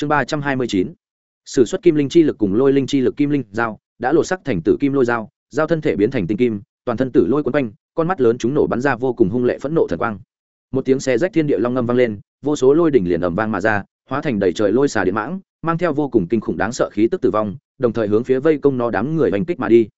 chương ba trăm hai mươi chín. S ử suất kim linh chi lực cùng lôi linh chi lực kim linh dao đã lột sắc thành tử kim lôi dao dao thân thể biến thành tinh kim, toàn thân tử lôi quấn quanh, con mắt lớn chúng nổ bắn ra vô cùng hung lệ phẫn nộ thần quang. Một tiếng xe rách thiên địa long ngâm vang lên, vô số lôi đỉnh liền ầm vang mà ra, hóa thành đầy trời lôi xà điện mãng, mang theo vô cùng kinh khủng đáng sợ khí tức tử vong, đồng thời hướng phía vây công nó đám người hành kích mà đi.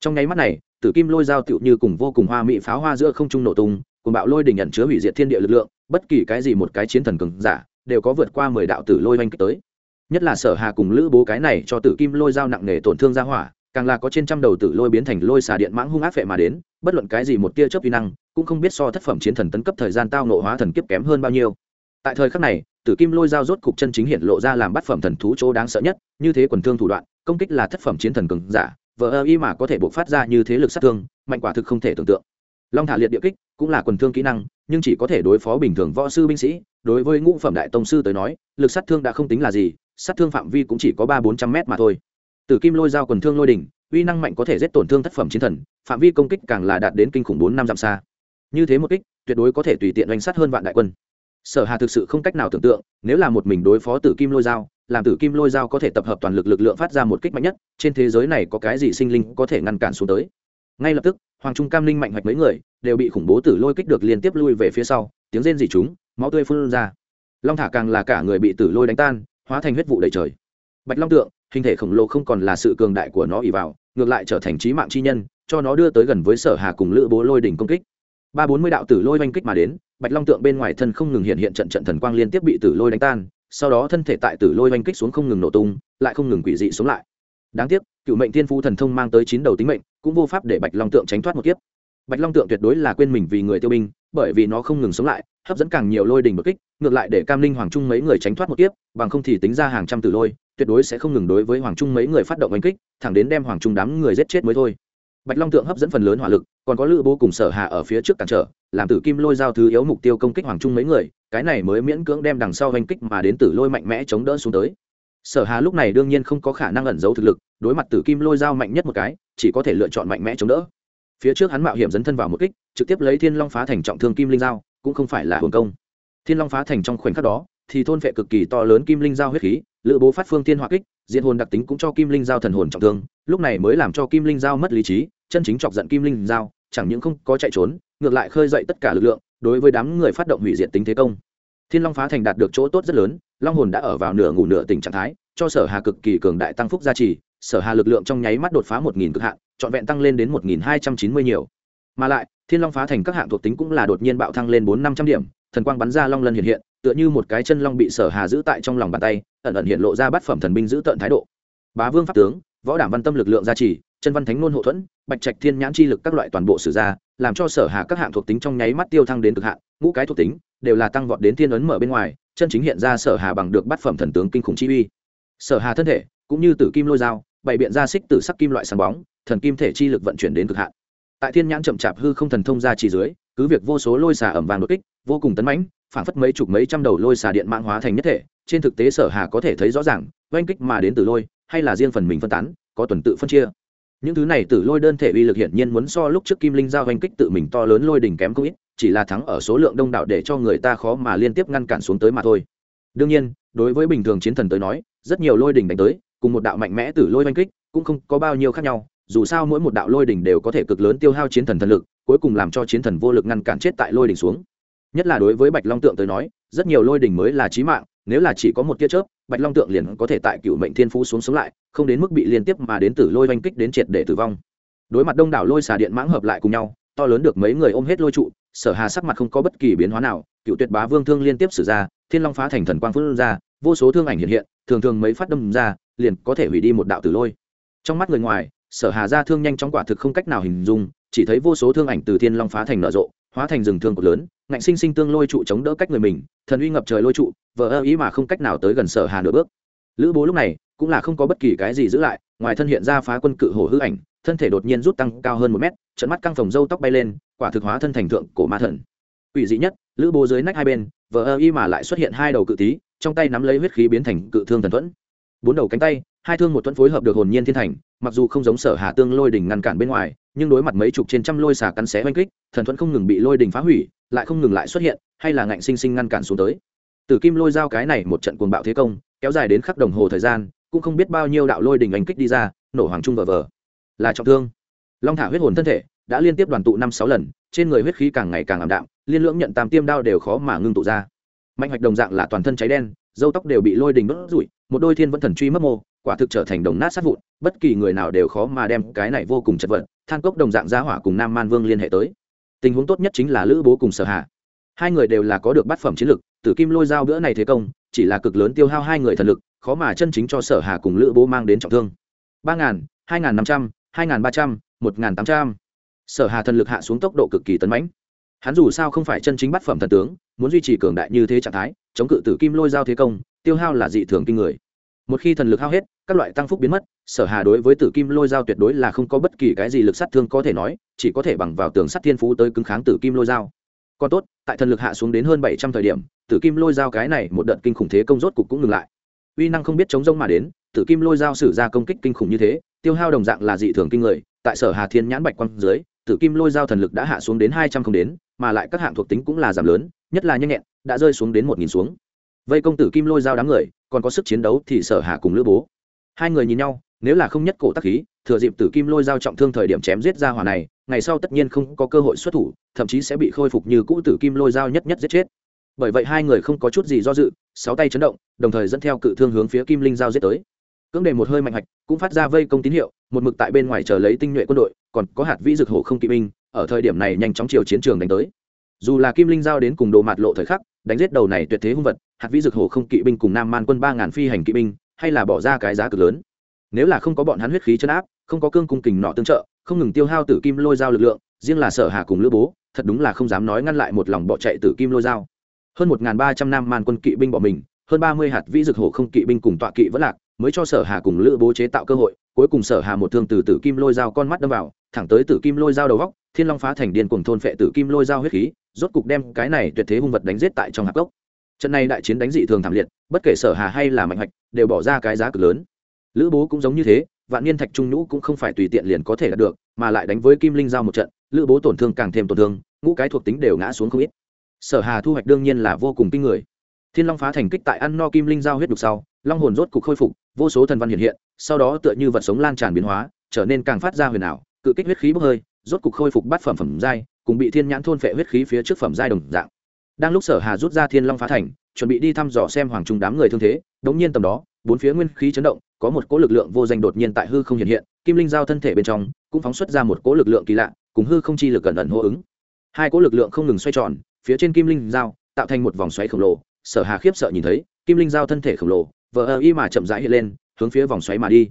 Trong nháy mắt này, tử kim lôi dao tựu như cùng vô cùng hoa mỹ pháo hoa giữa không trung nổ tung cùng bạo lôi đỉnh nhận chứa hủy diệt thiên địa lực lượng, bất kỳ cái gì một cái chiến thần cường giả đều có vượt qua mười đạo tử lôi oanh kích tới. Nhất là sở hà cùng lữ bố cái này cho tử kim lôi dao nặng nề tổn thương ra hỏa, càng là có trên trăm đầu tử lôi biến thành lôi xà điện mãng hung ác phệ mà đến, bất luận cái gì một tia chớp vi năng, cũng không biết so thất phẩm chiến thần tấn cấp thời gian tao nộ hóa thần kiếp kém hơn bao nhiêu. Tại thời khắc này, tử kim lôi dao rốt cục chân chính hiện lộ ra làm bát phẩm thần thú chỗ đáng sợ nhất, như thế quần thương thủ đoạn, công kích là thất phẩm chiến thần cường giả vợ ơ y mà có thể buộc phát ra như thế lực sát thương, mạnh quả thực không thể tưởng tượng. Long thả liệt địa kích cũng là quần thương kỹ năng, nhưng chỉ có thể đối phó bình thường võ sư binh sĩ đối với ngũ phẩm đại tông sư tới nói, lực sát thương đã không tính là gì, sát thương phạm vi cũng chỉ có ba bốn trăm m mà thôi. Tử kim lôi dao quần thương lôi đỉnh, uy năng mạnh có thể giết tổn thương thất phẩm chiến thần, phạm vi công kích càng là đạt đến kinh khủng bốn năm dặm xa. Như thế một kích, tuyệt đối có thể tùy tiện oanh sát hơn vạn đại quân. Sở hà thực sự không cách nào tưởng tượng, nếu là một mình đối phó tử kim lôi dao làm tử kim lôi dao có thể tập hợp toàn lực lực lượng phát ra một kích mạnh nhất, trên thế giới này có cái gì sinh linh có thể ngăn cản xuống tới? Ngay lập tức, hoàng trung cam linh mạnh hoạch mấy người, đều bị khủng bố tử lôi kích được liên tiếp lui về phía sau, tiếng rên rỉ chúng máu tươi phun ra. Long thả càng là cả người bị tử lôi đánh tan, hóa thành huyết vụ đầy trời. Bạch long tượng, hình thể khổng lồ không còn là sự cường đại của nó ỉ vào, ngược lại trở thành trí mạng chi nhân, cho nó đưa tới gần với sở hà cùng lữ bố lôi đỉnh công kích. Ba bốn mươi đạo tử lôi oanh kích mà đến, bạch long tượng bên ngoài thân không ngừng hiện hiện trận trận thần quang liên tiếp bị tử lôi đánh tan, sau đó thân thể tại tử lôi oanh kích xuống không ngừng nổ tung, lại không ngừng quỷ dị xuống lại. Đáng tiếc, cựu mệnh thiên phu thần thông mang tới chín đầu tính mệnh, cũng vô pháp để bạch long tượng tránh thoát một kiếp. Bạch long tượng tuyệt đối là quên mình vì người tiêu binh, bởi vì nó không ngừng sống lại hấp dẫn càng nhiều lôi đình một kích, ngược lại để cam linh hoàng trung mấy người tránh thoát một kiếp, bằng không thì tính ra hàng trăm tử lôi, tuyệt đối sẽ không ngừng đối với hoàng trung mấy người phát động oanh kích, thẳng đến đem hoàng trung đám người giết chết mới thôi. Bạch long tượng hấp dẫn phần lớn hỏa lực, còn có lữ bố cùng sở hạ ở phía trước cản trở, làm tử kim lôi giao thứ yếu mục tiêu công kích hoàng trung mấy người, cái này mới miễn cưỡng đem đằng sau oanh kích mà đến tử lôi mạnh mẽ chống đỡ xuống tới. Sở hà lúc này đương nhiên không có khả năng ẩn giấu thực lực, đối mặt tử kim lôi dao mạnh nhất một cái, chỉ có thể lựa chọn mạnh mẽ chống đỡ. Phía trước hắn mạo hiểm dấn thân vào một kích, trực tiếp lấy thiên long phá thành trọng thương kim linh dao cũng không phải là hưởng công. Thiên long phá thành trong khoảnh khắc đó thì thôn vệ cực kỳ to lớn kim linh Giao huyết khí lữ bố phát phương thiên hỏa kích diện hồn đặc tính cũng cho kim linh Giao thần hồn trọng thương lúc này mới làm cho kim linh Giao mất lý trí chân chính chọc giận kim linh Giao, chẳng những không có chạy trốn ngược lại khơi dậy tất cả lực lượng đối với đám người phát động hủy diệt tính thế công. Thiên long phá thành đạt được chỗ tốt rất lớn long hồn đã ở vào nửa ngủ nửa tỉnh trạng thái cho sở hà cực kỳ cường đại tăng phúc gia trì sở hà lực lượng trong nháy mắt đột phá một nghìn cực hạn trọn vẹn tăng lên đến một nghìn hai trăm chín mươi nhiều. Mà lại thiên long phá thành các hạng thuộc tính cũng là đột nhiên bạo thăng lên bốn năm trăm điểm, thần quang bắn ra long lân hiện hiện, tựa như một cái chân long bị sở hà giữ tại trong lòng bàn tay, ẩn ẩn hiện lộ ra bát phẩm thần binh giữ tợn thái độ. Bá vương pháp tướng, võ đảm văn tâm lực lượng gia trì, chân văn thánh nôn hộ thuẫn, bạch trạch thiên nhãn chi lực các loại toàn bộ sử ra, làm cho sở hà các hạng thuộc tính trong nháy mắt tiêu thăng đến cực hạn, ngũ cái thuộc tính đều là tăng vọt đến thiên ấn mở bên ngoài, chân chính hiện ra sở hà bằng được bát phẩm thần tướng kinh khủng chi uy. Sở hà thân thể cũng như tử kim lôi dao, bày biện ra xích tử sắc kim loại sáng bóng, thần kim thể chi lực vận chuyển đến cực hạn tại thiên nhãn chậm chạp hư không thần thông ra chỉ dưới, cứ việc vô số lôi xà ẩm vàng đột kích, vô cùng tấn mãnh, phảng phất mấy chục mấy trăm đầu lôi xà điện mạng hóa thành nhất thể, trên thực tế sở hà có thể thấy rõ ràng, oanh kích mà đến từ lôi, hay là riêng phần mình phân tán, có tuần tự phân chia. Những thứ này từ lôi đơn thể uy lực hiển nhiên muốn so lúc trước kim linh giao oanh kích tự mình to lớn lôi đỉnh kém không ít, chỉ là thắng ở số lượng đông đảo để cho người ta khó mà liên tiếp ngăn cản xuống tới mà thôi. Đương nhiên, đối với bình thường chiến thần tới nói, rất nhiều lôi đỉnh đánh tới, cùng một đạo mạnh mẽ từ lôi oanh kích, cũng không có bao nhiêu khác nhau dù sao mỗi một đạo lôi đỉnh đều có thể cực lớn tiêu hao chiến thần thần lực, cuối cùng làm cho chiến thần vô lực ngăn cản chết tại lôi đỉnh xuống. Nhất là đối với bạch long tượng tới nói, rất nhiều lôi đỉnh mới là chí mạng, nếu là chỉ có một tia chớp, bạch long tượng liền có thể tại cựu mệnh thiên phú xuống sống lại, không đến mức bị liên tiếp mà đến tử lôi oanh kích đến triệt để tử vong. Đối mặt đông đảo lôi xà điện mãng hợp lại cùng nhau, to lớn được mấy người ôm hết lôi trụ, sở hà sắc mặt không có bất kỳ biến hóa nào, cựu tuyệt bá vương thương liên tiếp sử ra, thiên long phá thành thần quang phước ra, vô số thương ảnh hiện hiện, thường thường mấy phát đâm ra, liền có thể hủy đi một đạo tử lôi. Trong mắt người ngoài sở hà ra thương nhanh chóng quả thực không cách nào hình dung, chỉ thấy vô số thương ảnh từ thiên long phá thành nở rộ, hóa thành rừng thương cực lớn, ngạnh sinh sinh tương lôi trụ chống đỡ cách người mình, thần uy ngập trời lôi trụ, vờ ơ ý mà không cách nào tới gần sở hà nửa bước. Lữ bố lúc này cũng là không có bất kỳ cái gì giữ lại, ngoài thân hiện ra phá quân cự hổ hư ảnh, thân thể đột nhiên rút tăng cao hơn một mét, trận mắt căng phồng râu tóc bay lên, quả thực hóa thân thành thượng cổ ma thần. Ủy dị nhất, lữ bố dưới nách hai bên, vờ ơ y mà lại xuất hiện hai đầu cự tí, trong tay nắm lấy huyết khí biến thành cự thương thần thuẫn. Bốn đầu cánh tay hai thương một thuẫn phối hợp được hồn nhiên thiên thành, mặc dù không giống sở hà tương lôi đỉnh ngăn cản bên ngoài, nhưng đối mặt mấy chục trên trăm lôi xà cắn xé oanh kích, thần thuẫn không ngừng bị lôi đỉnh phá hủy, lại không ngừng lại xuất hiện, hay là ngạnh sinh sinh ngăn cản xuống tới. Từ kim lôi giao cái này một trận cuồng bạo thế công, kéo dài đến khắc đồng hồ thời gian, cũng không biết bao nhiêu đạo lôi đỉnh oanh kích đi ra, nổ hoàng trung vờ vờ. Là trọng thương. Long thả huyết hồn thân thể, đã liên tiếp đoàn tụ năm sáu lần, trên người huyết khí càng ngày càng ảm đạm, liên lưỡng nhận tam tiêm đao đều khó mà ngưng tụ ra. Mạnh hoạch đồng dạng là toàn thân cháy đen, dâu tóc đều bị lôi đình đốt rủi một đôi thiên vẫn thần truy mất mô, quả thực trở thành đồng nát sát vụn, bất kỳ người nào đều khó mà đem cái này vô cùng chật vật, than cốc đồng dạng gia hỏa cùng nam man vương liên hệ tới. Tình huống tốt nhất chính là lữ bố cùng sở hạ hai người đều là có được bát phẩm chiến lực, tử kim lôi dao bữa này thế công, chỉ là cực lớn tiêu hao hai người thần lực, khó mà chân chính cho sở hà cùng lữ bố mang đến trọng thương. Ba ngàn, hai ngàn năm trăm, hai ngàn ba trăm, một ngàn tám trăm. Sở hà thần lực hạ xuống tốc độ cực kỳ tấn mãnh. Hắn dù sao không phải chân chính bát phẩm thần tướng, muốn duy trì cường đại như thế trạng thái, chống cự tử kim lôi dao thế công tiêu hao là dị thường kinh người. Một khi thần lực hao hết, các loại tăng phúc biến mất, sở hà đối với tử kim lôi dao tuyệt đối là không có bất kỳ cái gì lực sát thương có thể nói, chỉ có thể bằng vào tường sắt thiên phú tới cứng kháng tử kim lôi dao. Còn tốt, tại thần lực hạ xuống đến hơn bảy trăm thời điểm, tử kim lôi dao cái này một đợt kinh khủng thế công rốt cục cũng ngừng lại. Uy năng không biết chống rông mà đến, tử kim lôi dao sử ra công kích kinh khủng như thế, tiêu hao đồng dạng là dị thường kinh người, tại sở hà thiên nhãn bạch quang dưới, tử kim lôi dao thần lực đã hạ xuống đến hai trăm không đến, mà lại các hạng thuộc tính cũng là giảm lớn, nhất là nhanh nhẹn, đã rơi xuống đến một nghìn xuống vây công tử kim lôi dao đám người, còn có sức chiến đấu thì sở hà cùng lữ bố. Hai người nhìn nhau, nếu là không nhất cổ tắc khí, thừa dịp tử kim lôi dao trọng thương thời điểm chém giết ra hỏa này, ngày sau tất nhiên không có cơ hội xuất thủ, thậm chí sẽ bị khôi phục như cũ tử kim lôi dao nhất nhất giết chết. Bởi vậy hai người không có chút gì do dự, sáu tay chấn động, đồng thời dẫn theo cự thương hướng phía kim linh giao giết tới. Cưỡng đề một hơi mạnh hạch, cũng phát ra vây công tín hiệu, một mực tại bên ngoài chờ lấy tinh nhuệ quân đội, còn có hạt vĩ dực hổ không kỵ binh, ở thời điểm này nhanh chóng chiều chiến trường đánh tới. Dù là kim linh giao đến cùng đồ mạt lộ thời khắc đánh giết đầu này tuyệt thế hung vật, hạt vĩ dực hổ không kỵ binh cùng nam man quân ba ngàn phi hành kỵ binh, hay là bỏ ra cái giá cực lớn. Nếu là không có bọn hắn huyết khí chấn áp, không có cương cung kình nọ tương trợ, không ngừng tiêu hao tử kim lôi dao lực lượng, riêng là sở hà cùng lữ bố, thật đúng là không dám nói ngăn lại một lòng bỏ chạy tử kim lôi dao. Hơn một ba trăm nam man quân kỵ binh bỏ mình, hơn ba mươi hạt vĩ dực hổ không kỵ binh cùng tọa kỵ vẫn lạc, mới cho sở hà cùng lữ bố chế tạo cơ hội, cuối cùng sở hà một thương từ tử kim lôi dao con mắt đâm vào, thẳng tới tử kim lôi dao đầu góc, thiên long phá thành điên cuồng thôn phệ tử kim lôi dao huyết khí rốt cục đem cái này tuyệt thế hung vật đánh giết tại trong hạp gốc trận này đại chiến đánh dị thường thảm liệt, bất kể sở hà hay là mạnh hoạch, đều bỏ ra cái giá cực lớn. Lữ bố cũng giống như thế, vạn niên thạch trung nhũ cũng không phải tùy tiện liền có thể đạt được, mà lại đánh với kim linh giao một trận, lữ bố tổn thương càng thêm tổn thương, ngũ cái thuộc tính đều ngã xuống không ít. Sở hà thu hoạch đương nhiên là vô cùng kinh người. Thiên long phá thành kích tại ăn no kim linh giao huyết đục sau, long hồn rốt cục khôi phục, vô số thần văn hiện hiện, sau đó tựa như vật sống lan tràn biến hóa, trở nên càng phát ra huyền ảo, cự kích huyết khí bốc hơi, rốt cục khôi phục bát phẩm phẩm giai cùng bị thiên nhãn thôn phệ huyết khí phía trước phẩm giai đồng dạng. Đang lúc sở hà rút ra thiên long phá thành, chuẩn bị đi thăm dò xem hoàng trung đám người thương thế, đống nhiên tầm đó, bốn phía nguyên khí chấn động, có một cỗ lực lượng vô danh đột nhiên tại hư không hiện hiện, kim linh giao thân thể bên trong, cũng phóng xuất ra một cỗ lực lượng kỳ lạ, cùng hư không chi lực cẩn ẩn hô ứng. Hai cỗ lực lượng không ngừng xoay tròn, phía trên kim linh giao, tạo thành một vòng xoáy khổng lồ, sở hà khiếp sợ nhìn thấy, kim linh giao thân thể khổng lồ, vờ ơ y mà chậm rãi hiện lên, hướng phía vòng xoáy mà đi.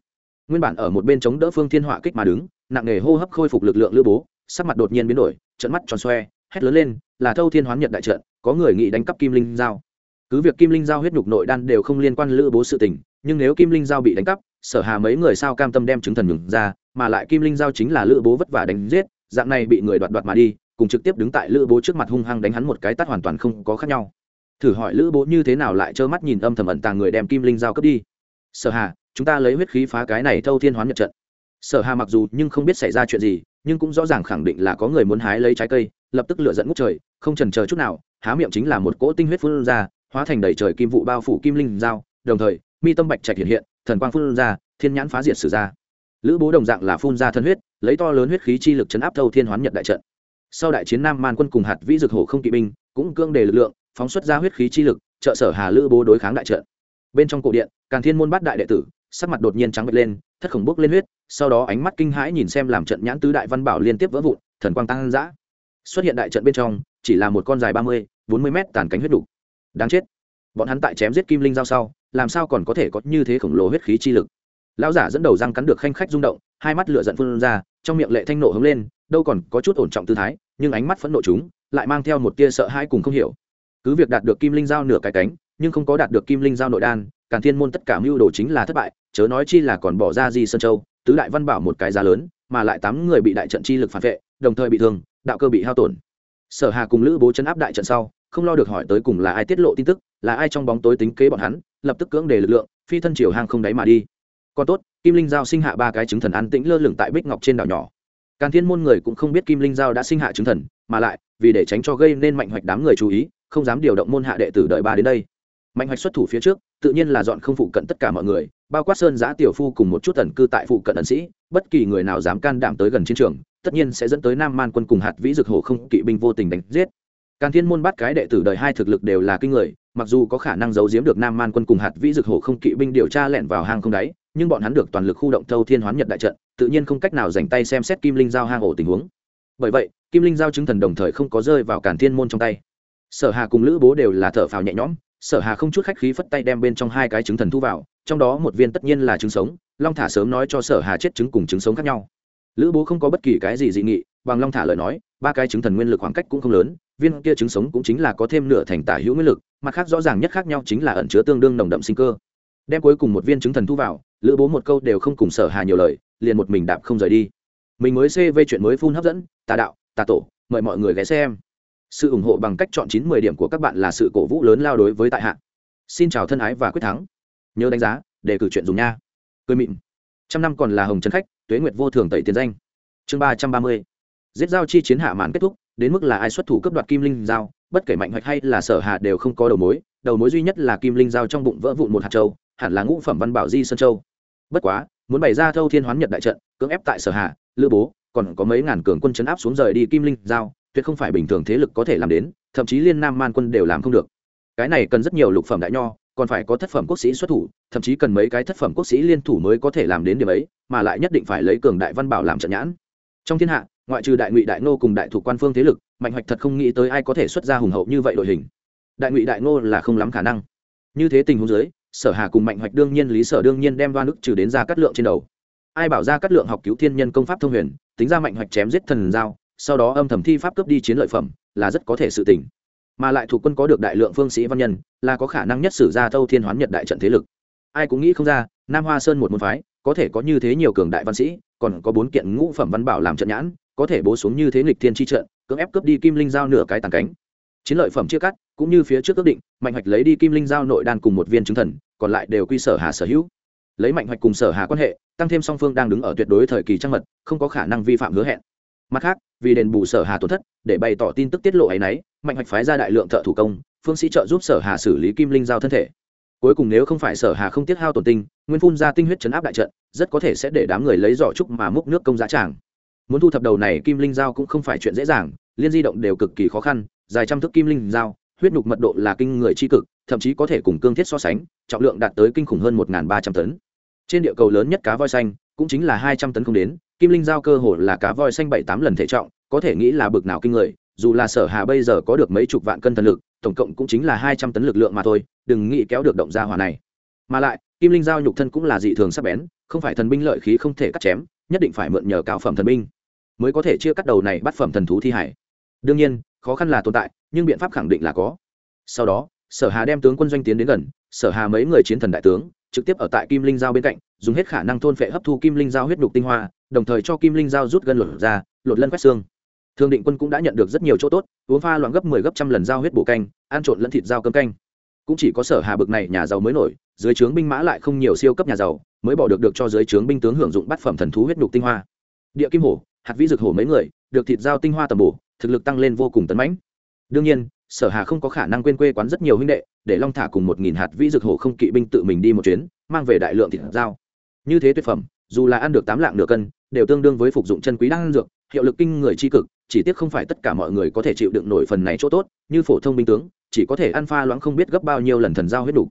Nguyên bản ở một bên chống đỡ phương thiên họa kích mà đứng, nặng nề hô hấp khôi phục lực lượng lữ bố sắc mặt đột nhiên biến đổi trận mắt tròn xoe, hét lớn lên, là thâu thiên hoán nhật đại trận, có người nghĩ đánh cắp kim linh giao. Cứ việc kim linh giao huyết nhục nội đan đều không liên quan lữ bố sự tình, nhưng nếu kim linh giao bị đánh cắp, sở hà mấy người sao cam tâm đem chứng thần nhường ra, mà lại kim linh giao chính là lữ bố vất vả đánh giết, dạng này bị người đoạt đoạt mà đi, cùng trực tiếp đứng tại lữ bố trước mặt hung hăng đánh hắn một cái tắt hoàn toàn không có khác nhau. Thử hỏi lữ bố như thế nào lại trơ mắt nhìn âm thầm ẩn tàng người đem kim linh giao cướp đi. Sở hà, chúng ta lấy huyết khí phá cái này thâu thiên hoán nhật trận. Sở hà mặc dù nhưng không biết xảy ra chuyện gì nhưng cũng rõ ràng khẳng định là có người muốn hái lấy trái cây, lập tức lựa dẫn ngút trời, không trần chờ chút nào, há miệng chính là một cỗ tinh huyết phun ra, hóa thành đầy trời kim vụ bao phủ kim linh dao, đồng thời, mi tâm bạch trạch hiện hiện, thần quang phun ra, thiên nhãn phá diệt sử ra. Lữ bố đồng dạng là phun ra thân huyết, lấy to lớn huyết khí chi lực chấn áp thâu thiên hoán nhật đại trận. Sau đại chiến nam man quân cùng hạt vĩ dực hổ không kỵ binh, cũng cương đề lực lượng, phóng xuất ra huyết khí chi lực, trợ sở hà lữ bố đối kháng đại trận. Bên trong cổ điện càng thiên môn bắt đại đệ tử, sắc mặt đột nhiên trắng bệch lên thất khổng bốc lên huyết, sau đó ánh mắt kinh hãi nhìn xem làm trận nhãn tứ đại văn bảo liên tiếp vỡ vụn, thần quang tăng dã. Xuất hiện đại trận bên trong, chỉ là một con dài ba mươi, bốn mươi mét tàn cánh huyết đủ. Đáng chết. Bọn hắn tại chém giết kim linh giao sau, làm sao còn có thể có như thế khổng lồ huyết khí chi lực? Lão giả dẫn đầu răng cắn được khanh khách rung động, hai mắt lửa giận phun ra, trong miệng lệ thanh nộ hứng lên, đâu còn có chút ổn trọng tư thái, nhưng ánh mắt phẫn nộ chúng, lại mang theo một tia sợ hãi cùng không hiểu. Cứ việc đạt được kim linh giao nửa cái cánh, nhưng không có đạt được kim linh giao nội đan càn thiên môn tất cả mưu đồ chính là thất bại, chớ nói chi là còn bỏ ra di sơn châu, tứ đại văn bảo một cái giá lớn, mà lại tám người bị đại trận chi lực phản vệ, đồng thời bị thương, đạo cơ bị hao tổn. Sở hà cùng lữ bố chấn áp đại trận sau, không lo được hỏi tới cùng là ai tiết lộ tin tức, là ai trong bóng tối tính kế bọn hắn, lập tức cưỡng đề lực lượng, phi thân chiều hang không đáy mà đi. Còn tốt, kim linh giao sinh hạ ba cái chứng thần an tĩnh lơ lửng tại bích ngọc trên đảo nhỏ. Càn thiên môn người cũng không biết kim linh giao đã sinh hạ chứng thần, mà lại, vì để tránh cho gây nên mạnh hoạch đám người chú ý, không dám điều động môn hạ đệ tử đợi ba đến đây. Mạnh hoạch xuất thủ phía trước tự nhiên là dọn không phụ cận tất cả mọi người, bao quát sơn giã tiểu phu cùng một chút tần cư tại phụ cận ẩn sĩ, bất kỳ người nào dám can đảm tới gần chiến trường, tất nhiên sẽ dẫn tới nam man quân cùng hạt vĩ dực hồ không kỵ binh vô tình đánh giết. Càn thiên môn bắt cái đệ tử đời hai thực lực đều là kinh người, mặc dù có khả năng giấu giếm được nam man quân cùng hạt vĩ dực hồ không kỵ binh điều tra lẻn vào hang không đáy, nhưng bọn hắn được toàn lực khu động thâu thiên hoán nhật đại trận, tự nhiên không cách nào dành tay xem xét kim linh giao hang ổ tình huống. Bởi vậy, kim linh giao chứng thần đồng thời không có rơi vào càn thiên môn trong tay. Sở hà cùng lữ bố đều là thở phào nhẹ nhõm sở hà không chút khách khí phất tay đem bên trong hai cái trứng thần thu vào, trong đó một viên tất nhiên là trứng sống, long thả sớm nói cho sở hà chết trứng cùng trứng sống khác nhau. Lữ bố không có bất kỳ cái gì dị nghị, bằng long thả lời nói, ba cái trứng thần nguyên lực khoảng cách cũng không lớn, viên kia trứng sống cũng chính là có thêm nửa thành tả hữu nguyên lực, mặt khác rõ ràng nhất khác nhau chính là ẩn chứa tương đương nồng đậm sinh cơ. Đem cuối cùng một viên trứng thần thu vào, lữ bố một câu đều không cùng sở hà nhiều lời, liền một mình đạp không rời đi. Mình mới cv chuyện mới phun hấp dẫn, tà đạo, tà tổ, mời mọi người ghé xem sự ủng hộ bằng cách chọn chín mười điểm của các bạn là sự cổ vũ lớn lao đối với tại hạ. Xin chào thân ái và quyết thắng. Nhớ đánh giá, để cử chuyện dùng nha. Cười mịn. Trăm năm còn là hồng trấn khách, tuế nguyệt vô thường tẩy tiền danh. Chương ba trăm ba mươi. Giết giao chi chiến hạ màn kết thúc, đến mức là ai xuất thủ cấp đoạt kim linh giao, bất kể mạnh hoạch hay là sở hạ đều không có đầu mối đầu mối duy nhất là kim linh giao trong bụng vỡ vụn một hạt châu, hẳn là ngũ phẩm văn bảo di sơn châu. Bất quá, muốn bày ra thâu thiên hoán nhật đại trận, cưỡng ép tại sở hạ, lữ bố, còn có mấy ngàn cường quân chấn áp xuống rời đi kim linh giao tuyệt không phải bình thường thế lực có thể làm đến, thậm chí liên nam man quân đều làm không được. Cái này cần rất nhiều lục phẩm đại nho, còn phải có thất phẩm quốc sĩ xuất thủ, thậm chí cần mấy cái thất phẩm quốc sĩ liên thủ mới có thể làm đến điểm ấy, mà lại nhất định phải lấy cường đại văn bảo làm trận nhãn. Trong thiên hạ, ngoại trừ đại ngụy đại nô cùng đại thủ quan phương thế lực, mạnh hoạch thật không nghĩ tới ai có thể xuất ra hùng hậu như vậy đội hình. Đại ngụy đại nô là không lắm khả năng. Như thế tình huống dưới, sở hà cùng mạnh hoạch đương nhiên, lý sở đương nhiên đem đoan ức trừ đến ra cắt lượng trên đầu. Ai bảo ra cắt lượng học cứu thiên nhân công pháp thông huyền, tính ra mạnh hoạch chém giết thần giao sau đó âm thầm thi pháp cướp đi chiến lợi phẩm, là rất có thể sự tỉnh mà lại thuộc quân có được đại lượng phương sĩ văn nhân, là có khả năng nhất sử ra thâu thiên hoán nhật đại trận thế lực. Ai cũng nghĩ không ra, nam hoa sơn một môn phái, có thể có như thế nhiều cường đại văn sĩ, còn có bốn kiện ngũ phẩm văn bảo làm trận nhãn, có thể bố xuống như thế nghịch thiên chi trận, cưỡng ép cướp đi kim linh giao nửa cái tàn cánh. Chiến lợi phẩm chia cắt, cũng như phía trước ước định, mạnh hoạch lấy đi kim linh giao nội đan cùng một viên chứng thần, còn lại đều quy sở hà sở hữu. Lấy mạnh hoạch cùng sở hà quan hệ, tăng thêm song phương đang đứng ở tuyệt đối thời kỳ trăng mật, không có khả năng vi phạm hứa hẹn mặt khác, vì đền bù sở hà tổn thất, để bày tỏ tin tức tiết lộ ấy nấy, mạnh hoạch phái ra đại lượng thợ thủ công, phương sĩ trợ giúp sở hà xử lý kim linh giao thân thể. Cuối cùng nếu không phải sở hà không tiết hao tổn tinh, nguyên phun ra tinh huyết chấn áp đại trận, rất có thể sẽ để đám người lấy giỏ trúc mà múc nước công giá tràng. Muốn thu thập đầu này kim linh giao cũng không phải chuyện dễ dàng, liên di động đều cực kỳ khó khăn, dài trăm thước kim linh giao, huyết nhục mật độ là kinh người tri cực, thậm chí có thể cùng cương thiết so sánh, trọng lượng đạt tới kinh khủng hơn một ba trăm tấn. Trên địa cầu lớn nhất cá voi xanh cũng chính là hai trăm tấn không đến, kim linh giao cơ hồ là cá voi xanh bảy tám lần thể trọng, có thể nghĩ là bực nào kinh người, dù là sở hà bây giờ có được mấy chục vạn cân thần lực, tổng cộng cũng chính là hai trăm tấn lực lượng mà thôi, đừng nghĩ kéo được động gia hỏa này. Mà lại, kim linh giao nhục thân cũng là dị thường sắc bén, không phải thần binh lợi khí không thể cắt chém, nhất định phải mượn nhờ cao phẩm thần binh mới có thể chia cắt đầu này bắt phẩm thần thú thi hải. Đương nhiên, khó khăn là tồn tại, nhưng biện pháp khẳng định là có. Sau đó, sở hà đem tướng quân doanh tiến đến gần, sở hà mấy người chiến thần đại tướng, trực tiếp ở tại kim linh giao bên cạnh dùng hết khả năng thôn phệ hấp thu kim linh giao huyết đục tinh hoa, đồng thời cho kim linh giao rút gân lột ra, lột lân quét xương. Thương định quân cũng đã nhận được rất nhiều chỗ tốt, uống pha loạn gấp mười 10 gấp trăm lần giao huyết bổ canh, ăn trộn lẫn thịt giao cơm canh. Cũng chỉ có sở hà bực này nhà giàu mới nổi, dưới trướng binh mã lại không nhiều siêu cấp nhà giàu, mới bỏ được được cho dưới trướng binh tướng hưởng dụng bát phẩm thần thú huyết đục tinh hoa. Địa kim hổ, hạt vĩ dược hổ mấy người, được thịt giao tinh hoa tầm bổ, thực lực tăng lên vô cùng tấn mãnh. Đương nhiên, sở hà không có khả năng quên quê quán rất nhiều huynh đệ, để long thả cùng một nghìn hạt vĩ dược hổ không kỵ binh tự mình đi một chuyến, mang về đại lượng thịt giao như thế tuyệt phẩm, dù là ăn được tám lạng nửa cân, đều tương đương với phục dụng chân quý đan dược, hiệu lực kinh người tri cực, chỉ tiếc không phải tất cả mọi người có thể chịu đựng nổi phần này chỗ tốt, như phổ thông binh tướng, chỉ có thể ăn pha loãng không biết gấp bao nhiêu lần thần giao huyết đủ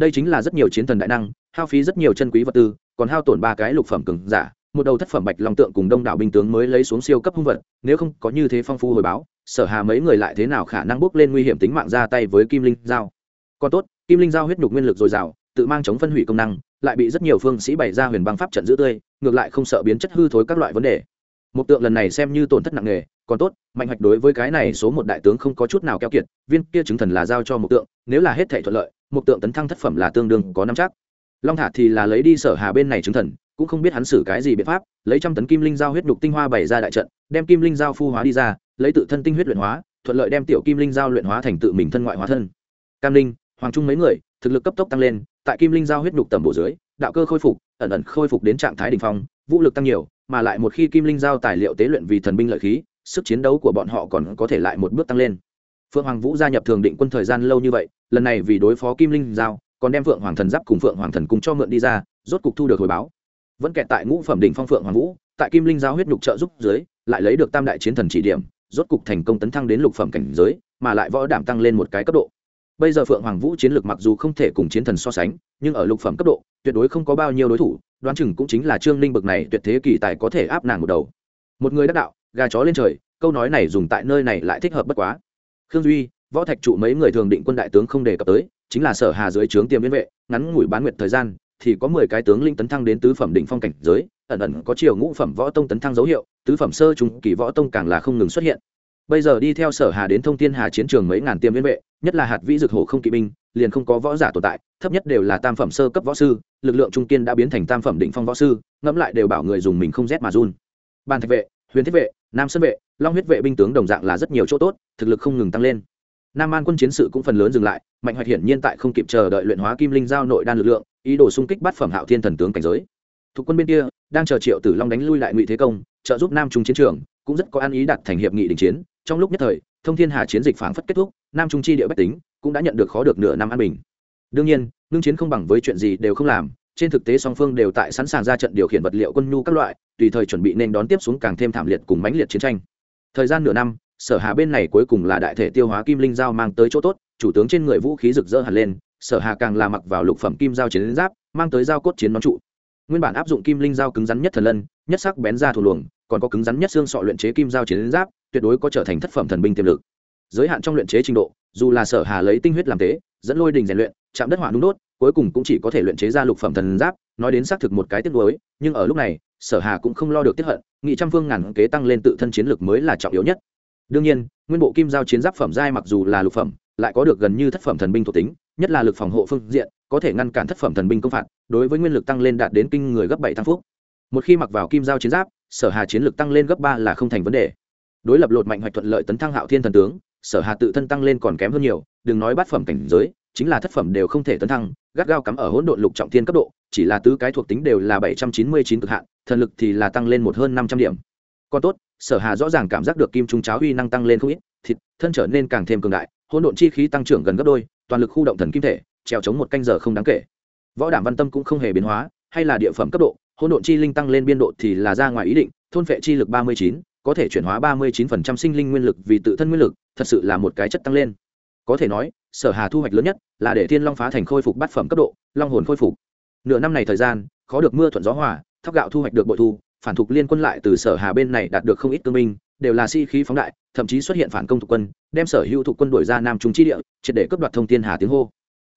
đây chính là rất nhiều chiến thần đại năng, hao phí rất nhiều chân quý vật tư, còn hao tổn ba cái lục phẩm cường giả, một đầu thất phẩm bạch long tượng cùng đông đảo binh tướng mới lấy xuống siêu cấp hung vật, nếu không có như thế phong phú hồi báo, sở hà mấy người lại thế nào khả năng bước lên nguy hiểm tính mạng ra tay với kim linh giao? Còn tốt, kim linh giao huyết nhục nguyên lực dồi dào, tự mang chống phân hủy công năng lại bị rất nhiều phương sĩ bày ra huyền băng pháp trận giữ tươi, ngược lại không sợ biến chất hư thối các loại vấn đề. Một tượng lần này xem như tổn thất nặng nề, còn tốt, mạnh hoạch đối với cái này số một đại tướng không có chút nào keo kiệt, viên kia chứng thần là giao cho một tượng, nếu là hết thể thuận lợi một tượng tấn thăng thất phẩm là tương đương có năm chắc. Long thả thì là lấy đi sở hà bên này chứng thần, cũng không biết hắn xử cái gì biện pháp, lấy trăm tấn kim linh giao huyết đục tinh hoa bày ra đại trận, đem kim linh giao phu hóa đi ra, lấy tự thân tinh huyết luyện hóa, thuận lợi đem tiểu kim linh giao luyện hóa thành tự mình thân ngoại hóa thân. Cam linh, hoàng trung mấy người, thực lực cấp tốc tăng lên tại kim linh giao huyết đục tầm bộ dưới, đạo cơ khôi phục, ẩn ẩn khôi phục đến trạng thái đỉnh phong, vũ lực tăng nhiều, mà lại một khi kim linh giao tài liệu tế luyện vì thần binh lợi khí, sức chiến đấu của bọn họ còn có thể lại một bước tăng lên. Phượng hoàng vũ gia nhập thường định quân thời gian lâu như vậy, lần này vì đối phó kim linh giao, còn đem phượng hoàng thần giáp cùng phượng hoàng thần cung cho mượn đi ra, rốt cục thu được hồi báo. Vẫn kẹt tại ngũ phẩm đỉnh phong phượng hoàng vũ, tại kim linh giao huyết nhục trợ giúp dưới, lại lấy được tam đại chiến thần chỉ điểm, rốt cục thành công tấn thăng đến lục phẩm cảnh giới, mà lại võ đảm tăng lên một cái cấp độ bây giờ phượng hoàng vũ chiến lược mặc dù không thể cùng chiến thần so sánh, nhưng ở lục phẩm cấp độ, tuyệt đối không có bao nhiêu đối thủ, đoán chừng cũng chính là trương linh bực này tuyệt thế kỳ tài có thể áp nàng một đầu. Một người đắc đạo, gà chó lên trời, câu nói này dùng tại nơi này lại thích hợp bất quá. Khương duy, võ thạch trụ mấy người thường định quân đại tướng không đề cập tới, chính là sở hà dưới trướng tiêm viên vệ, ngắn ngủi bán nguyệt thời gian, thì có mười cái tướng linh tấn thăng đến tứ phẩm đỉnh phong cảnh giới, ẩn ẩn có chiều ngũ phẩm võ tông tấn thăng dấu hiệu, tứ phẩm sơ trung kỳ võ tông càng là không ngừng xuất hiện. Bây giờ đi theo sở hà đến thông thiên hà chiến trường mấy ngàn tiêm viên vệ nhất là hạt vĩ dược hổ không kỵ binh, liền không có võ giả tồn tại, thấp nhất đều là tam phẩm sơ cấp võ sư, lực lượng trung kiên đã biến thành tam phẩm định phong võ sư, ngẫm lại đều bảo người dùng mình không rét mà run. Ban thạch vệ, huyền thiết vệ, nam sơn vệ, long huyết vệ binh tướng đồng dạng là rất nhiều chỗ tốt, thực lực không ngừng tăng lên. Nam an quân chiến sự cũng phần lớn dừng lại, mạnh hoạch hiển nhiên tại không kịp chờ đợi luyện hóa kim linh giao nội đan lực lượng, ý đồ xung kích bắt phẩm hạo thiên thần tướng cảnh giới. Thuộc quân bên kia, đang chờ triệu tử long đánh lui lại ngụy thế công, trợ giúp nam trung chiến trường, cũng rất có ăn ý đặt thành hiệp nghị đình chiến. Trong lúc nhất thời, thông thiên hà chiến dịch phảng phất kết thúc nam trung chi địa bách tính cũng đã nhận được khó được nửa năm an bình. Đương nhiên, ngưng chiến không bằng với chuyện gì đều không làm, trên thực tế song phương đều tại sẵn sàng ra trận điều khiển vật liệu quân nhu các loại, tùy thời chuẩn bị nên đón tiếp xuống càng thêm thảm liệt cùng mãnh liệt chiến tranh. Thời gian nửa năm, sở hà bên này cuối cùng là đại thể tiêu hóa kim linh giao mang tới chỗ tốt, chủ tướng trên người vũ khí rực rỡ hẳn lên, sở hà càng là mặc vào lục phẩm kim giao chiến giáp, mang tới giao cốt chiến nón trụ. Nguyên bản áp dụng kim linh giao cứng rắn nhất thần lân, nhất sắc bén ra thủ luồng, còn có cứng rắn nhất xương sọ luyện chế kim giao chiến giáp, tuyệt đối có trở thành thất phẩm thần binh tiềm lực giới hạn trong luyện chế trình độ, dù là sở hà lấy tinh huyết làm tế, dẫn lôi đình rèn luyện, chạm đất hỏa nung đốt, cuối cùng cũng chỉ có thể luyện chế ra lục phẩm thần giáp, nói đến xác thực một cái tiếc nuối, nhưng ở lúc này, sở hà cũng không lo được tiết hận, nghị trăm phương ngàn kế tăng lên tự thân chiến lực mới là trọng yếu nhất. Đương nhiên, nguyên bộ kim giao chiến giáp phẩm giai mặc dù là lục phẩm, lại có được gần như thất phẩm thần binh thuộc tính, nhất là lực phòng hộ phương diện, có thể ngăn cản thất phẩm thần binh công phạt, đối với nguyên lực tăng lên đạt đến kinh người gấp bảy tháng phúc. Một khi mặc vào kim giao chiến giáp, sở hà chiến lực tăng lên gấp ba là không thành vấn đề. Đối lập lột mạnh hoạch thuận lợi tấn thăng hạo thiên thần tướng sở hà tự thân tăng lên còn kém hơn nhiều, đừng nói bát phẩm cảnh giới, chính là thất phẩm đều không thể tấn thăng, gắt gao cắm ở hỗn độn lục trọng thiên cấp độ, chỉ là tứ cái thuộc tính đều là bảy trăm chín mươi chín cực hạn, thần lực thì là tăng lên một hơn năm trăm điểm. Còn tốt, sở hà rõ ràng cảm giác được kim trung cháo uy năng tăng lên không ít, thịt, thân trở nên càng thêm cường đại, hỗn độn chi khí tăng trưởng gần gấp đôi, toàn lực khu động thần kim thể treo chống một canh giờ không đáng kể. Võ đảm văn tâm cũng không hề biến hóa, hay là địa phẩm cấp độ, hỗn độn chi linh tăng lên biên độ thì là ra ngoài ý định, thôn phệ chi lực ba mươi chín có thể chuyển hóa ba mươi chín phần trăm sinh linh nguyên lực vì tự thân nguyên lực, thật sự là một cái chất tăng lên. Có thể nói, sở hà thu hoạch lớn nhất là để thiên long phá thành khôi phục bát phẩm cấp độ, long hồn khôi phục. Nửa năm này thời gian, khó được mưa thuận gió hòa, thóc gạo thu hoạch được bội thu, phản thục liên quân lại từ sở hà bên này đạt được không ít tương minh đều là si khí phóng đại, thậm chí xuất hiện phản công thuộc quân, đem sở hữu thuộc quân đuổi ra nam trung chi địa, triệt để cướp đoạt thông thiên hà tiếng hô.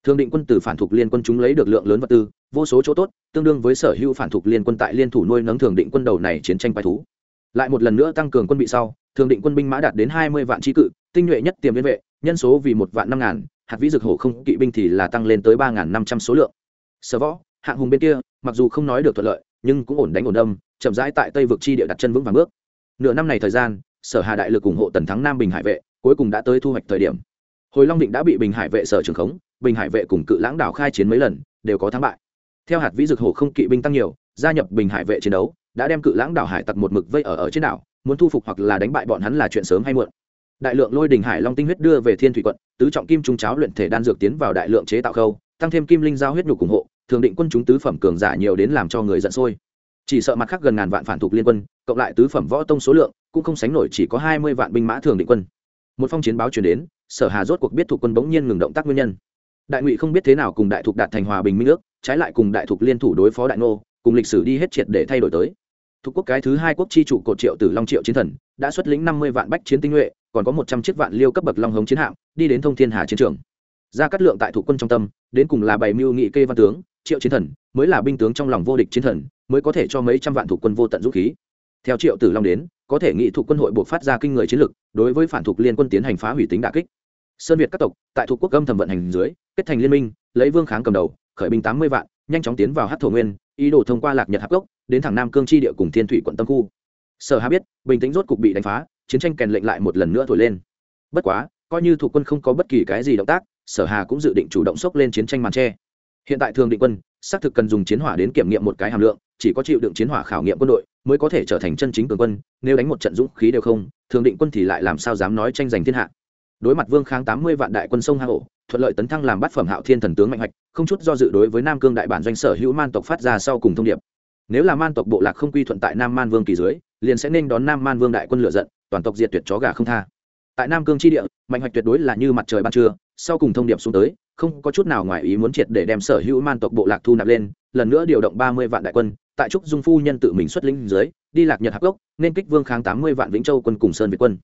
Thương định quân từ phản thuộc liên quân chúng lấy được lượng lớn vật tư, vô số chỗ tốt, tương đương với sở hữu phản thuộc liên quân tại liên thủ nuôi nấng thường định quân đầu này chiến tranh quái thú lại một lần nữa tăng cường quân bị sau, thường định quân binh mã đạt đến hai mươi vạn trí cự, tinh nhuệ nhất tiềm liên vệ, nhân số vì một vạn năm ngàn, hạt vĩ dược hổ không kỵ binh thì là tăng lên tới ba ngàn năm trăm số lượng. Sở võ, hạng hùng bên kia, mặc dù không nói được thuận lợi, nhưng cũng ổn đánh ổn đâm, chậm rãi tại tây vực chi địa đặt chân vững vàng bước. Nửa năm này thời gian, sở hà đại lực ủng hộ tần thắng nam bình hải vệ, cuối cùng đã tới thu hoạch thời điểm. Hồi long định đã bị bình hải vệ sở trường khống, bình hải vệ cùng cự lãng đảo khai chiến mấy lần, đều có thắng bại. Theo hạt vĩ dược hổ không kỵ binh tăng nhiều, gia nhập bình hải vệ chiến đấu đã đem cự lãng đảo hải tặc một mực vây ở ở trên đảo muốn thu phục hoặc là đánh bại bọn hắn là chuyện sớm hay muộn. Đại lượng lôi đình hải long tinh huyết đưa về thiên thủy quận tứ trọng kim trung cháo luyện thể đan dược tiến vào đại lượng chế tạo khâu tăng thêm kim linh giao huyết nhục ủng hộ thường định quân chúng tứ phẩm cường giả nhiều đến làm cho người giận sôi. Chỉ sợ mặt khác gần ngàn vạn phản thuộc liên quân cộng lại tứ phẩm võ tông số lượng cũng không sánh nổi chỉ có hai mươi vạn binh mã thường định quân. Một phong chiến báo chuyển đến sở hà rốt cuộc biết thuộc quân bỗng nhiên ngừng động tác nguyên nhân. Đại ngụy không biết thế nào cùng đại thục đạt thành hòa bình minh ước trái lại cùng đại thục liên thủ đối phó đại Ngô, cùng lịch sử đi hết triệt để thay đổi tới thuộc quốc cái thứ hai quốc chi trụ cột triệu tử long triệu chiến thần, đã xuất lĩnh năm mươi vạn bách chiến tinh nhuệ, còn có một trăm chiếc vạn liêu cấp bậc long hống chiến hạm, đi đến thông thiên hà chiến trường. Ra cắt lượng tại thủ quân trong tâm, đến cùng là bảy mưu nghị kê văn tướng, triệu chiến thần, mới là binh tướng trong lòng vô địch chiến thần, mới có thể cho mấy trăm vạn thủ quân vô tận dũng khí. Theo triệu tử long đến, có thể nghị thủ quân hội buộc phát ra kinh người chiến lực, đối với phản thuộc liên quân tiến hành phá hủy tính đả kích. Sơn việt các tộc, tại thuộc quốc âm thầm vận hành dưới, kết thành liên minh, lấy vương kháng cầm đầu, khởi binh tám mươi vạn, nhanh chóng tiến vào hát thổ nguyên, ý đồ thông qua lạc nhật hạp gốc đến thẳng nam cương tri địa cùng thiên thủy quận tâm khu. Sở hà biết, bình tĩnh rốt cục bị đánh phá, chiến tranh kèn lệnh lại một lần nữa thổi lên. Bất quá, coi như thủ quân không có bất kỳ cái gì động tác, sở hà cũng dự định chủ động xốc lên chiến tranh màn tre. Hiện tại thường định quân, xác thực cần dùng chiến hỏa đến kiểm nghiệm một cái hàm lượng, chỉ có chịu đựng chiến hỏa khảo nghiệm quân đội mới có thể trở thành chân chính cường quân, nếu đánh một trận dũng khí đều không, thường định quân thì lại làm sao dám nói tranh giành thiên hạ. Đối mặt vương kháng tám mươi vạn đại quân sông hà hổ, thuận lợi tấn thăng làm bát phẩm hạo thiên thần tướng mạnh hoạch, không chút do dự đối với nam cương đại bản doanh sở hữu man tộc phát ra sau cùng thông điệp nếu là man tộc bộ lạc không quy thuận tại nam man vương kỳ dưới, liền sẽ nên đón nam man vương đại quân lựa giận, toàn tộc diệt tuyệt chó gà không tha. Tại nam cương tri địa, mạnh hoạch tuyệt đối là như mặt trời ban trưa, sau cùng thông điệp xuống tới, không có chút nào ngoài ý muốn triệt để đem sở hữu man tộc bộ lạc thu nạp lên, lần nữa điều động ba mươi vạn đại quân, tại trúc dung phu nhân tự mình xuất lĩnh dưới, đi lạc nhật hạc gốc nên kích vương kháng tám mươi vạn vĩnh châu quân cùng sơn việt quân.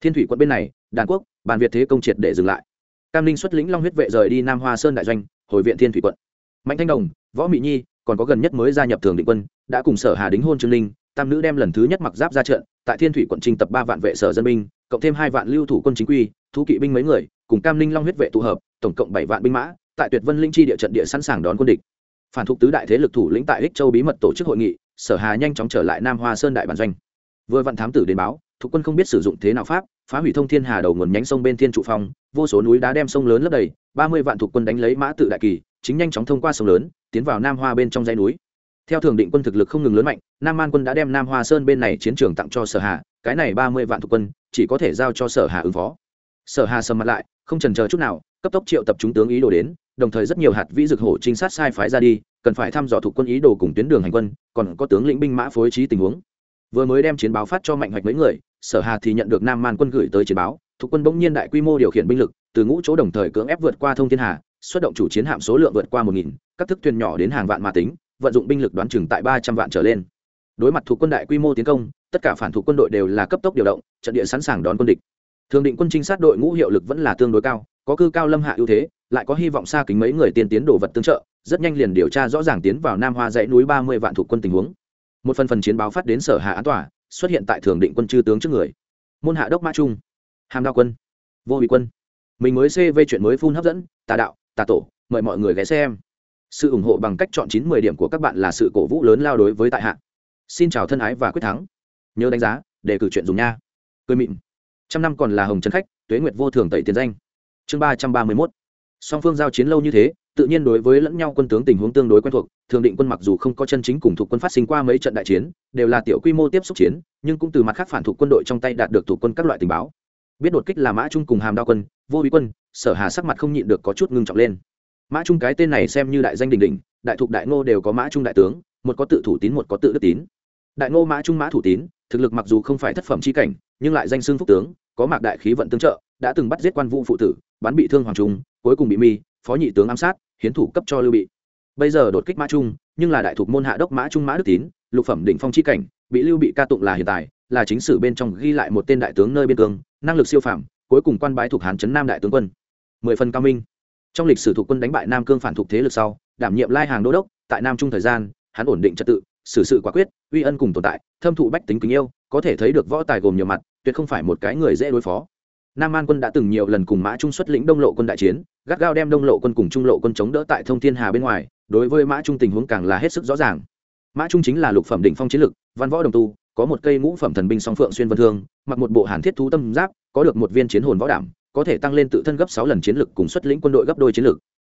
Thiên thủy quận bên này, đàn quốc, bàn việt thế công triệt để dừng lại. Cam ninh xuất lĩnh long huyết vệ rời đi nam hoa sơn đại doanh, hồi viện thiên thủy quận. Mạnh thanh đồng, võ mỹ nhi còn có gần nhất mới gia nhập thường định quân, đã cùng sở hà đính hôn trương linh tam nữ đem lần thứ nhất mặc giáp ra trận, tại thiên thủy quận trình tập ba vạn vệ sở dân binh, cộng thêm hai vạn lưu thủ quân chính quy thú kỵ binh mấy người, cùng cam ninh long huyết vệ tụ hợp, tổng cộng bảy vạn binh mã, tại tuyệt vân linh chi địa trận địa sẵn sàng đón quân địch. Phản thục tứ đại thế lực thủ lĩnh tại ích châu bí mật tổ chức hội nghị, sở hà nhanh chóng trở lại nam hoa sơn đại bản doanh. Vừa vạn thám tử đến báo thuộc quân không biết sử dụng thế nào pháp, phá hủy thông thiên hà đầu nguồn nhánh sông bên thiên trụ phong, vô số núi đá đem sông lớn lấp đầy, ba mươi vạn thuộc quân đánh lấy mã tự đại kỳ chính nhanh chóng thông qua sông lớn, tiến vào nam hoa bên trong dãy núi. Theo thường định quân thực lực không ngừng lớn mạnh, nam man quân đã đem nam hoa sơn bên này chiến trường tặng cho sở hà, cái này ba mươi vạn thuộc quân, chỉ có thể giao cho sở hà ứng phó. Sở hà sầm mặt lại, không trần chờ chút nào, cấp tốc triệu tập chúng tướng ý đồ đến, đồng thời rất nhiều hạt vĩ dực hổ trinh sát sai phái ra đi, cần phải thăm dò thuộc quân ý đồ cùng tuyến đường hành quân, còn có tướng lĩnh binh mã phối trí tình huống. Vừa mới đem chiến báo phát cho mạnh hoạch mấy người, sở hà thì nhận được nam man quân gửi tới chiến báo thuộc quân bỗng nhiên đại quy mô điều khiển binh lực, từ ngũ chỗ đồng thời cưỡng ép vượt qua thông thiên hà, xuất động chủ chiến hạm số lượng vượt qua một nghìn, các thức thuyền nhỏ đến hàng vạn mà tính, vận dụng binh lực đoán chừng tại ba trăm vạn trở lên. Đối mặt thuộc quân đại quy mô tiến công, tất cả phản thuộc quân đội đều là cấp tốc điều động, trận địa sẵn sàng đón quân địch. Thường định quân trinh sát đội ngũ hiệu lực vẫn là tương đối cao, có cư cao lâm hạ ưu thế, lại có hy vọng xa kính mấy người tiên tiến đồ vật tương trợ, rất nhanh liền điều tra rõ ràng tiến vào nam hoa dãy núi ba mươi vạn thuộc quân tình huống. Một phần phần chiến báo phát đến sở hạ án tòa, xuất hiện tại thường định quân chư tướng trước người. Môn hạ đốc mã trung hàm đao quân. Vô hủy quân. Mình mới cv chuyện mới phun hấp dẫn, tà đạo, tà tổ, mời mọi người ghé xem. Sự ủng hộ bằng cách chọn chín mười điểm của các bạn là sự cổ vũ lớn lao đối với tại hạ. Xin chào thân ái và quyết thắng. Nhớ đánh giá để cử chuyện dùng nha. Cười mịn. Trăm năm còn là hồng trấn khách, tuế nguyệt vô thường tẩy tiền danh. Chương ba trăm ba mươi mốt. Song phương giao chiến lâu như thế, tự nhiên đối với lẫn nhau quân tướng tình huống tương đối quen thuộc, thường định quân mặc dù không có chân chính cùng thuộc quân phát sinh qua mấy trận đại chiến, đều là tiểu quy mô tiếp xúc chiến, nhưng cũng từ mặt khác phản thuộc quân đội trong tay đạt được thuộc quân các loại tình báo biết đột kích là mã trung cùng hàm đao quân, vô bí quân, sở hà sắc mặt không nhịn được có chút ngưng trọng lên. Mã trung cái tên này xem như đại danh đình đình đại thục đại ngô đều có mã trung đại tướng, một có tự thủ tín, một có tự đức tín. Đại ngô mã trung mã thủ tín, thực lực mặc dù không phải thất phẩm chi cảnh, nhưng lại danh xưng phúc tướng, có mạc đại khí vận tương trợ, đã từng bắt giết quan vụ phụ tử, bắn bị thương hoàng trung, cuối cùng bị mi, phó nhị tướng ám sát, hiến thủ cấp cho lưu bị. Bây giờ đột kích mã trung, nhưng là đại thục môn hạ đốc mã trung mã đức tín, lục phẩm đỉnh phong chi cảnh, bị lưu bị ca tụng là hiện tại là chính sử bên trong ghi lại một tên đại tướng nơi biên cương, năng lực siêu phàm, cuối cùng quan bái thuộc hán trấn nam đại tướng quân. Mười phần cao minh. Trong lịch sử thuộc quân đánh bại nam cương phản thuộc thế lực sau, đảm nhiệm lai hàng đô đốc, tại nam trung thời gian, hắn ổn định trật tự, xử sự quả quyết, uy ân cùng tồn tại, thâm thụ bách tính kính yêu, có thể thấy được võ tài gồm nhiều mặt, tuyệt không phải một cái người dễ đối phó. Nam an quân đã từng nhiều lần cùng mã trung xuất lĩnh đông lộ quân đại chiến, gắt gao đem đông lộ quân cùng trung lộ quân chống đỡ tại thông thiên hà bên ngoài, đối với mã trung tình huống càng là hết sức rõ ràng. Mã trung chính là lục phẩm đỉnh phong chiến lực, văn võ đồng tu có một cây ngũ phẩm thần binh song phượng xuyên vân thương, mặc một bộ hàn thiết thú tâm giáp, có được một viên chiến hồn võ đảm, có thể tăng lên tự thân gấp sáu lần chiến lực cùng xuất lĩnh quân đội gấp đôi chiến lực.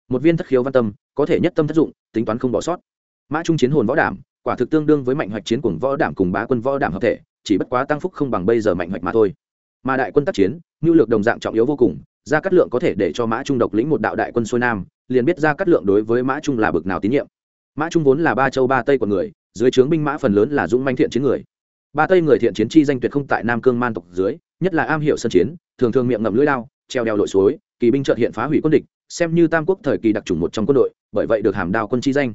Một viên thất khiếu văn tâm, có thể nhất tâm thất dụng, tính toán không bỏ sót. Mã trung chiến hồn võ đảm, quả thực tương đương với mạnh hoạch chiến cùng võ đảm cùng bá quân võ đảm hợp thể, chỉ bất quá tăng phúc không bằng bây giờ mạnh hoạch mà thôi. Mà đại quân tác chiến nhu lược đồng dạng trọng yếu vô cùng, gia cát lượng có thể để cho mã trung độc lĩnh một đạo đại quân xuôi nam, liền biết gia cát lượng đối với mã trung là bực nào tín nhiệm. Mã trung vốn là ba châu ba tây của người, dưới trướng binh mã phần lớn là dũng manh thiện chiến người ba tây người thiện chiến chi danh tuyệt không tại nam cương man tộc dưới, nhất là am hiểu sân chiến, thường thường miệng ngậm lưỡi lao treo đeo lội suối, kỳ binh trợt hiện phá hủy quân địch, xem như tam quốc thời kỳ đặc trùng một trong quân đội, bởi vậy được hàm đao quân chi danh.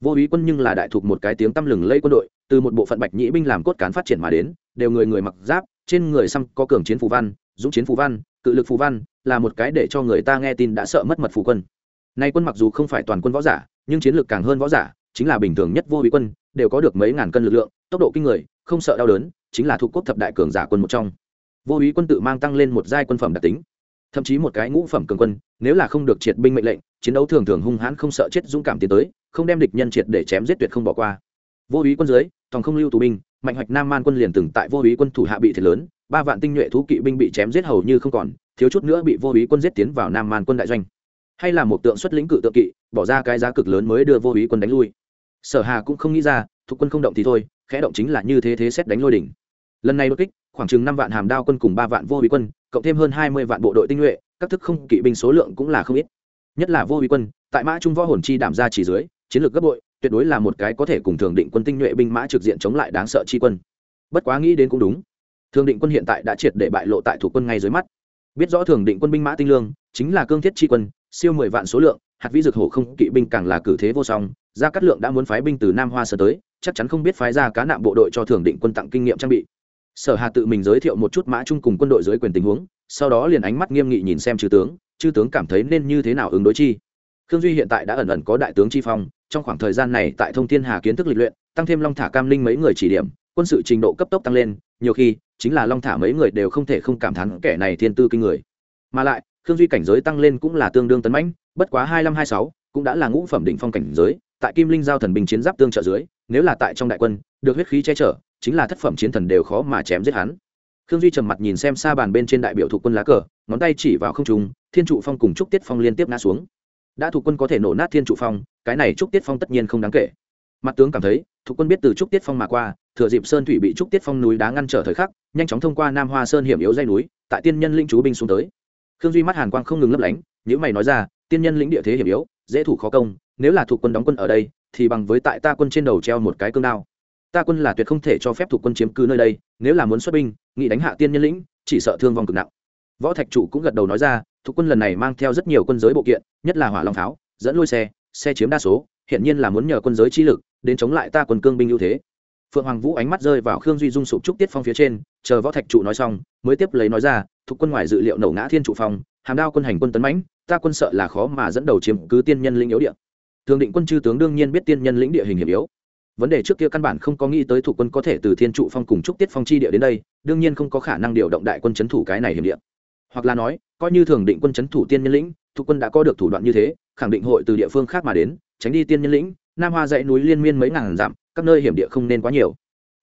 Vô ý quân nhưng là đại thuộc một cái tiếng tăm lừng lây quân đội, từ một bộ phận bạch nhĩ binh làm cốt cán phát triển mà đến, đều người người mặc giáp, trên người xăm có cường chiến phù văn, dũng chiến phù văn, cự lực phù văn, là một cái để cho người ta nghe tin đã sợ mất mật phù quân. Nay quân mặc dù không phải toàn quân võ giả, nhưng chiến lược càng hơn võ giả, chính là bình thường nhất vô ý quân đều có được mấy ngàn cân lực lượng, tốc độ kinh người, không sợ đau đớn, chính là thuộc quốc thập đại cường giả quân một trong. Vô ý quân tự mang tăng lên một giai quân phẩm đặc tính. Thậm chí một cái ngũ phẩm cường quân, nếu là không được triệt binh mệnh lệnh, chiến đấu thường thường hung hãn không sợ chết dũng cảm tiến tới, không đem địch nhân triệt để chém giết tuyệt không bỏ qua. Vô ý quân dưới thòng không lưu tù binh, mạnh hoạch nam man quân liền từng tại vô ý quân thủ hạ bị thiệt lớn, ba vạn tinh nhuệ thú kỵ binh bị chém giết hầu như không còn, thiếu chút nữa bị vô ý quân giết tiến vào nam man quân đại doanh. Hay là một tượng xuất lĩnh cự tượng kỵ, bỏ ra cái giá cực lớn mới đưa vô ý quân đánh lui sở hà cũng không nghĩ ra, thuộc quân không động thì thôi, khẽ động chính là như thế thế xét đánh lôi đỉnh. Lần này đột kích, khoảng chừng năm vạn hàm đao quân cùng ba vạn vô ý quân, cộng thêm hơn hai mươi vạn bộ đội tinh nhuệ, các thức không kỵ binh số lượng cũng là không ít. Nhất là vô huy quân, tại mã trung võ hồn chi đảm ra chỉ dưới, chiến lược gấp bội, tuyệt đối là một cái có thể cùng thường định quân tinh nhuệ binh mã trực diện chống lại đáng sợ chi quân. Bất quá nghĩ đến cũng đúng. Thường định quân hiện tại đã triệt để bại lộ tại thủ quân ngay dưới mắt. Biết rõ thường định quân binh mã tinh lương, chính là cương thiết chi quân, siêu mười vạn số lượng, hạt vĩ dược hổ không kỵ binh càng là cử thế vô song gia cát lượng đã muốn phái binh từ nam hoa sơ tới, chắc chắn không biết phái ra cá nạm bộ đội cho thường định quân tặng kinh nghiệm trang bị. Sở hà tự mình giới thiệu một chút mã chung cùng quân đội dưới quyền tình huống, sau đó liền ánh mắt nghiêm nghị nhìn xem chư tướng chư tướng cảm thấy nên như thế nào ứng đối chi. Khương duy hiện tại đã ẩn ẩn có đại tướng chi phong, trong khoảng thời gian này tại thông thiên hà kiến thức lịch luyện, tăng thêm long thả cam linh mấy người chỉ điểm, quân sự trình độ cấp tốc tăng lên, nhiều khi, chính là long thả mấy người đều không thể không cảm thán kẻ này thiên tư kinh người. Mà lại, khương duy cảnh giới tăng lên cũng là tương đương tấn mãnh, bất quá hai năm hai sáu, cũng đã là ngũ phẩm đỉnh phong cảnh giới tại kim linh giao thần bình chiến giáp tương trợ dưới, nếu là tại trong đại quân, được huyết khí che chở, chính là thất phẩm chiến thần đều khó mà chém giết hắn. Khương duy trầm mặt nhìn xem xa bàn bên trên đại biểu thuộc quân lá cờ, ngón tay chỉ vào không trung, thiên trụ phong cùng trúc tiết phong liên tiếp ngã xuống. Đã thuộc quân có thể nổ nát thiên trụ phong, cái này trúc tiết phong tất nhiên không đáng kể. Mặt tướng cảm thấy, thuộc quân biết từ trúc tiết phong mà qua, thừa dịp sơn thủy bị trúc tiết phong núi đá ngăn trở thời khắc, nhanh chóng thông qua nam hoa sơn hiểm yếu dây núi, tại tiên nhân linh chú binh xuống tới. Khương duy mắt hàn quang không ngừng lấp lánh những mày nói ra, tiên nhân lĩnh địa thế hiểm yếu, dễ thủ khó công nếu là thuộc quân đóng quân ở đây, thì bằng với tại ta quân trên đầu treo một cái cương đao. Ta quân là tuyệt không thể cho phép thuộc quân chiếm cứ nơi đây, nếu là muốn xuất binh, nghị đánh hạ tiên nhân lĩnh, chỉ sợ thương vong cực nặng. Võ thạch trụ cũng gật đầu nói ra, thuộc quân lần này mang theo rất nhiều quân giới bộ kiện, nhất là hỏa long pháo, dẫn lôi xe xe chiếm đa số hiện nhiên là muốn nhờ quân giới chi lực, đến chống lại ta quân cương binh ưu thế. Phượng hoàng vũ ánh mắt rơi vào khương duy dung sụp trúc tiết phong phía trên, chờ võ thạch trụ nói xong, mới tiếp lấy nói ra, thuộc quân ngoài dự liệu nổ ngã thiên trụ phong, hàm đao quân hành quân tấn mãnh, ta quân sợ là khó mà dẫn đầu chiếm cứ tiên nhân lĩnh yếu địa thường định quân chư tướng đương nhiên biết tiên nhân lĩnh địa hình hiểm yếu. Vấn đề trước kia căn bản không có nghĩ tới thủ quân có thể từ thiên trụ phong cùng trúc tiết phong chi địa đến đây, đương nhiên không có khả năng điều động đại quân c h ấ n thủ cái này hiểm địa. Hoặc là nói, coi như thường định quân c h ấ n thủ tiên nhân lĩnh, thủ quân đã có được thủ đoạn như thế, khẳng định hội từ địa phương khác mà đến, tránh đi tiên nhân lĩnh, nam hoa dãy núi liên miên mấy ngàn dặm, các nơi hiểm địa không nên quá nhiều.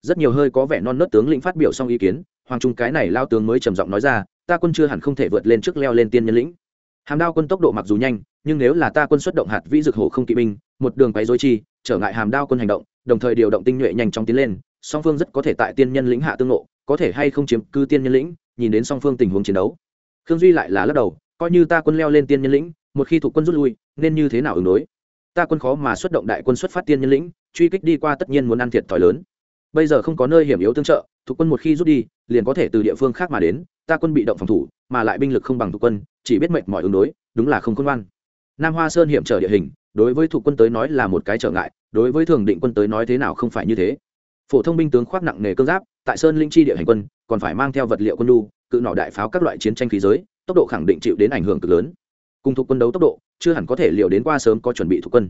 Rất nhiều hơi có vẻ non nớt tướng lĩnh phát biểu xong ý kiến, hoàng trung cái này lao tướng mới trầm giọng nói ra, ta quân chưa hẳn không thể vượt lên trước leo lên tiên nhân lĩnh hàm đao quân tốc độ mặc dù nhanh, nhưng nếu là ta quân xuất động hạt vĩ dực hổ không kỵ binh, một đường quấy dối chi, trở ngại hàm đao quân hành động, đồng thời điều động tinh nhuệ nhanh chóng tiến lên, song phương rất có thể tại tiên nhân lĩnh hạ tương lộ có thể hay không chiếm cư tiên nhân lĩnh, nhìn đến song phương tình huống chiến đấu. Khương duy lại là lắc đầu, coi như ta quân leo lên tiên nhân lĩnh, một khi thuộc quân rút lui, nên như thế nào ứng đối? Ta quân khó mà xuất động đại quân xuất phát tiên nhân lĩnh, truy kích đi qua tất nhiên muốn ăn thiệt thòi lớn bây giờ không có nơi hiểm yếu tương trợ, thuộc quân một khi rút đi, liền có thể từ địa phương khác mà đến, ta quân bị động phòng thủ, mà lại binh lực không bằng thuộc quân, chỉ biết mệnh mọi ứng đối, đúng là không khôn ngoan. Nam hoa sơn hiểm trở địa hình, đối với thuộc quân tới nói là một cái trở ngại, đối với thường định quân tới nói thế nào không phải như thế. Phổ thông binh tướng khoác nặng nề cương giáp, tại sơn linh chi địa hành quân, còn phải mang theo vật liệu quân đu, cự nỏ đại pháo các loại chiến tranh khí giới, tốc độ khẳng định chịu đến ảnh hưởng cực lớn. Cùng thuộc quân đấu tốc độ, chưa hẳn có thể liệu đến qua sớm có chuẩn bị thuộc quân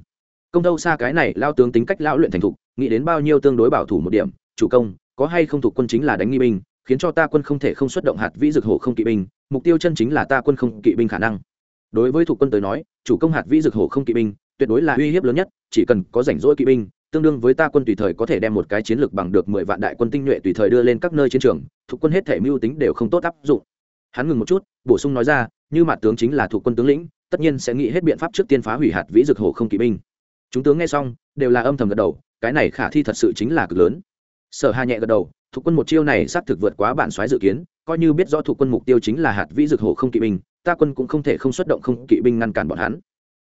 công đâu xa cái này, lao tướng tính cách lão luyện thành thục, nghĩ đến bao nhiêu tương đối bảo thủ một điểm, chủ công, có hay không thuộc quân chính là đánh nghi binh, khiến cho ta quân không thể không xuất động hạt vĩ dược hổ không kỵ binh, mục tiêu chân chính là ta quân không kỵ binh khả năng. Đối với thuộc quân tới nói, chủ công hạt vĩ dược hổ không kỵ binh, tuyệt đối là uy hiếp lớn nhất, chỉ cần có rảnh rỗi kỵ binh, tương đương với ta quân tùy thời có thể đem một cái chiến lược bằng được mười vạn đại quân tinh nhuệ tùy thời đưa lên các nơi chiến trường, thuộc quân hết thể mưu tính đều không tốt áp dụng. Hắn ngừng một chút, bổ sung nói ra, như mặt tướng chính là thuộc quân tướng lĩnh, tất nhiên sẽ nghĩ hết biện pháp trước tiên phá hủy hạt vĩ dược hổ không kỵ binh chúng tướng nghe xong, đều là âm thầm gật đầu, cái này khả thi thật sự chính là cực lớn. Sở hà nhẹ gật đầu, thuộc quân một chiêu này xác thực vượt quá bản soái dự kiến, coi như biết rõ thuộc quân mục tiêu chính là hạt vĩ dược hổ không kỵ binh, ta quân cũng không thể không xuất động không kỵ binh ngăn cản bọn hắn.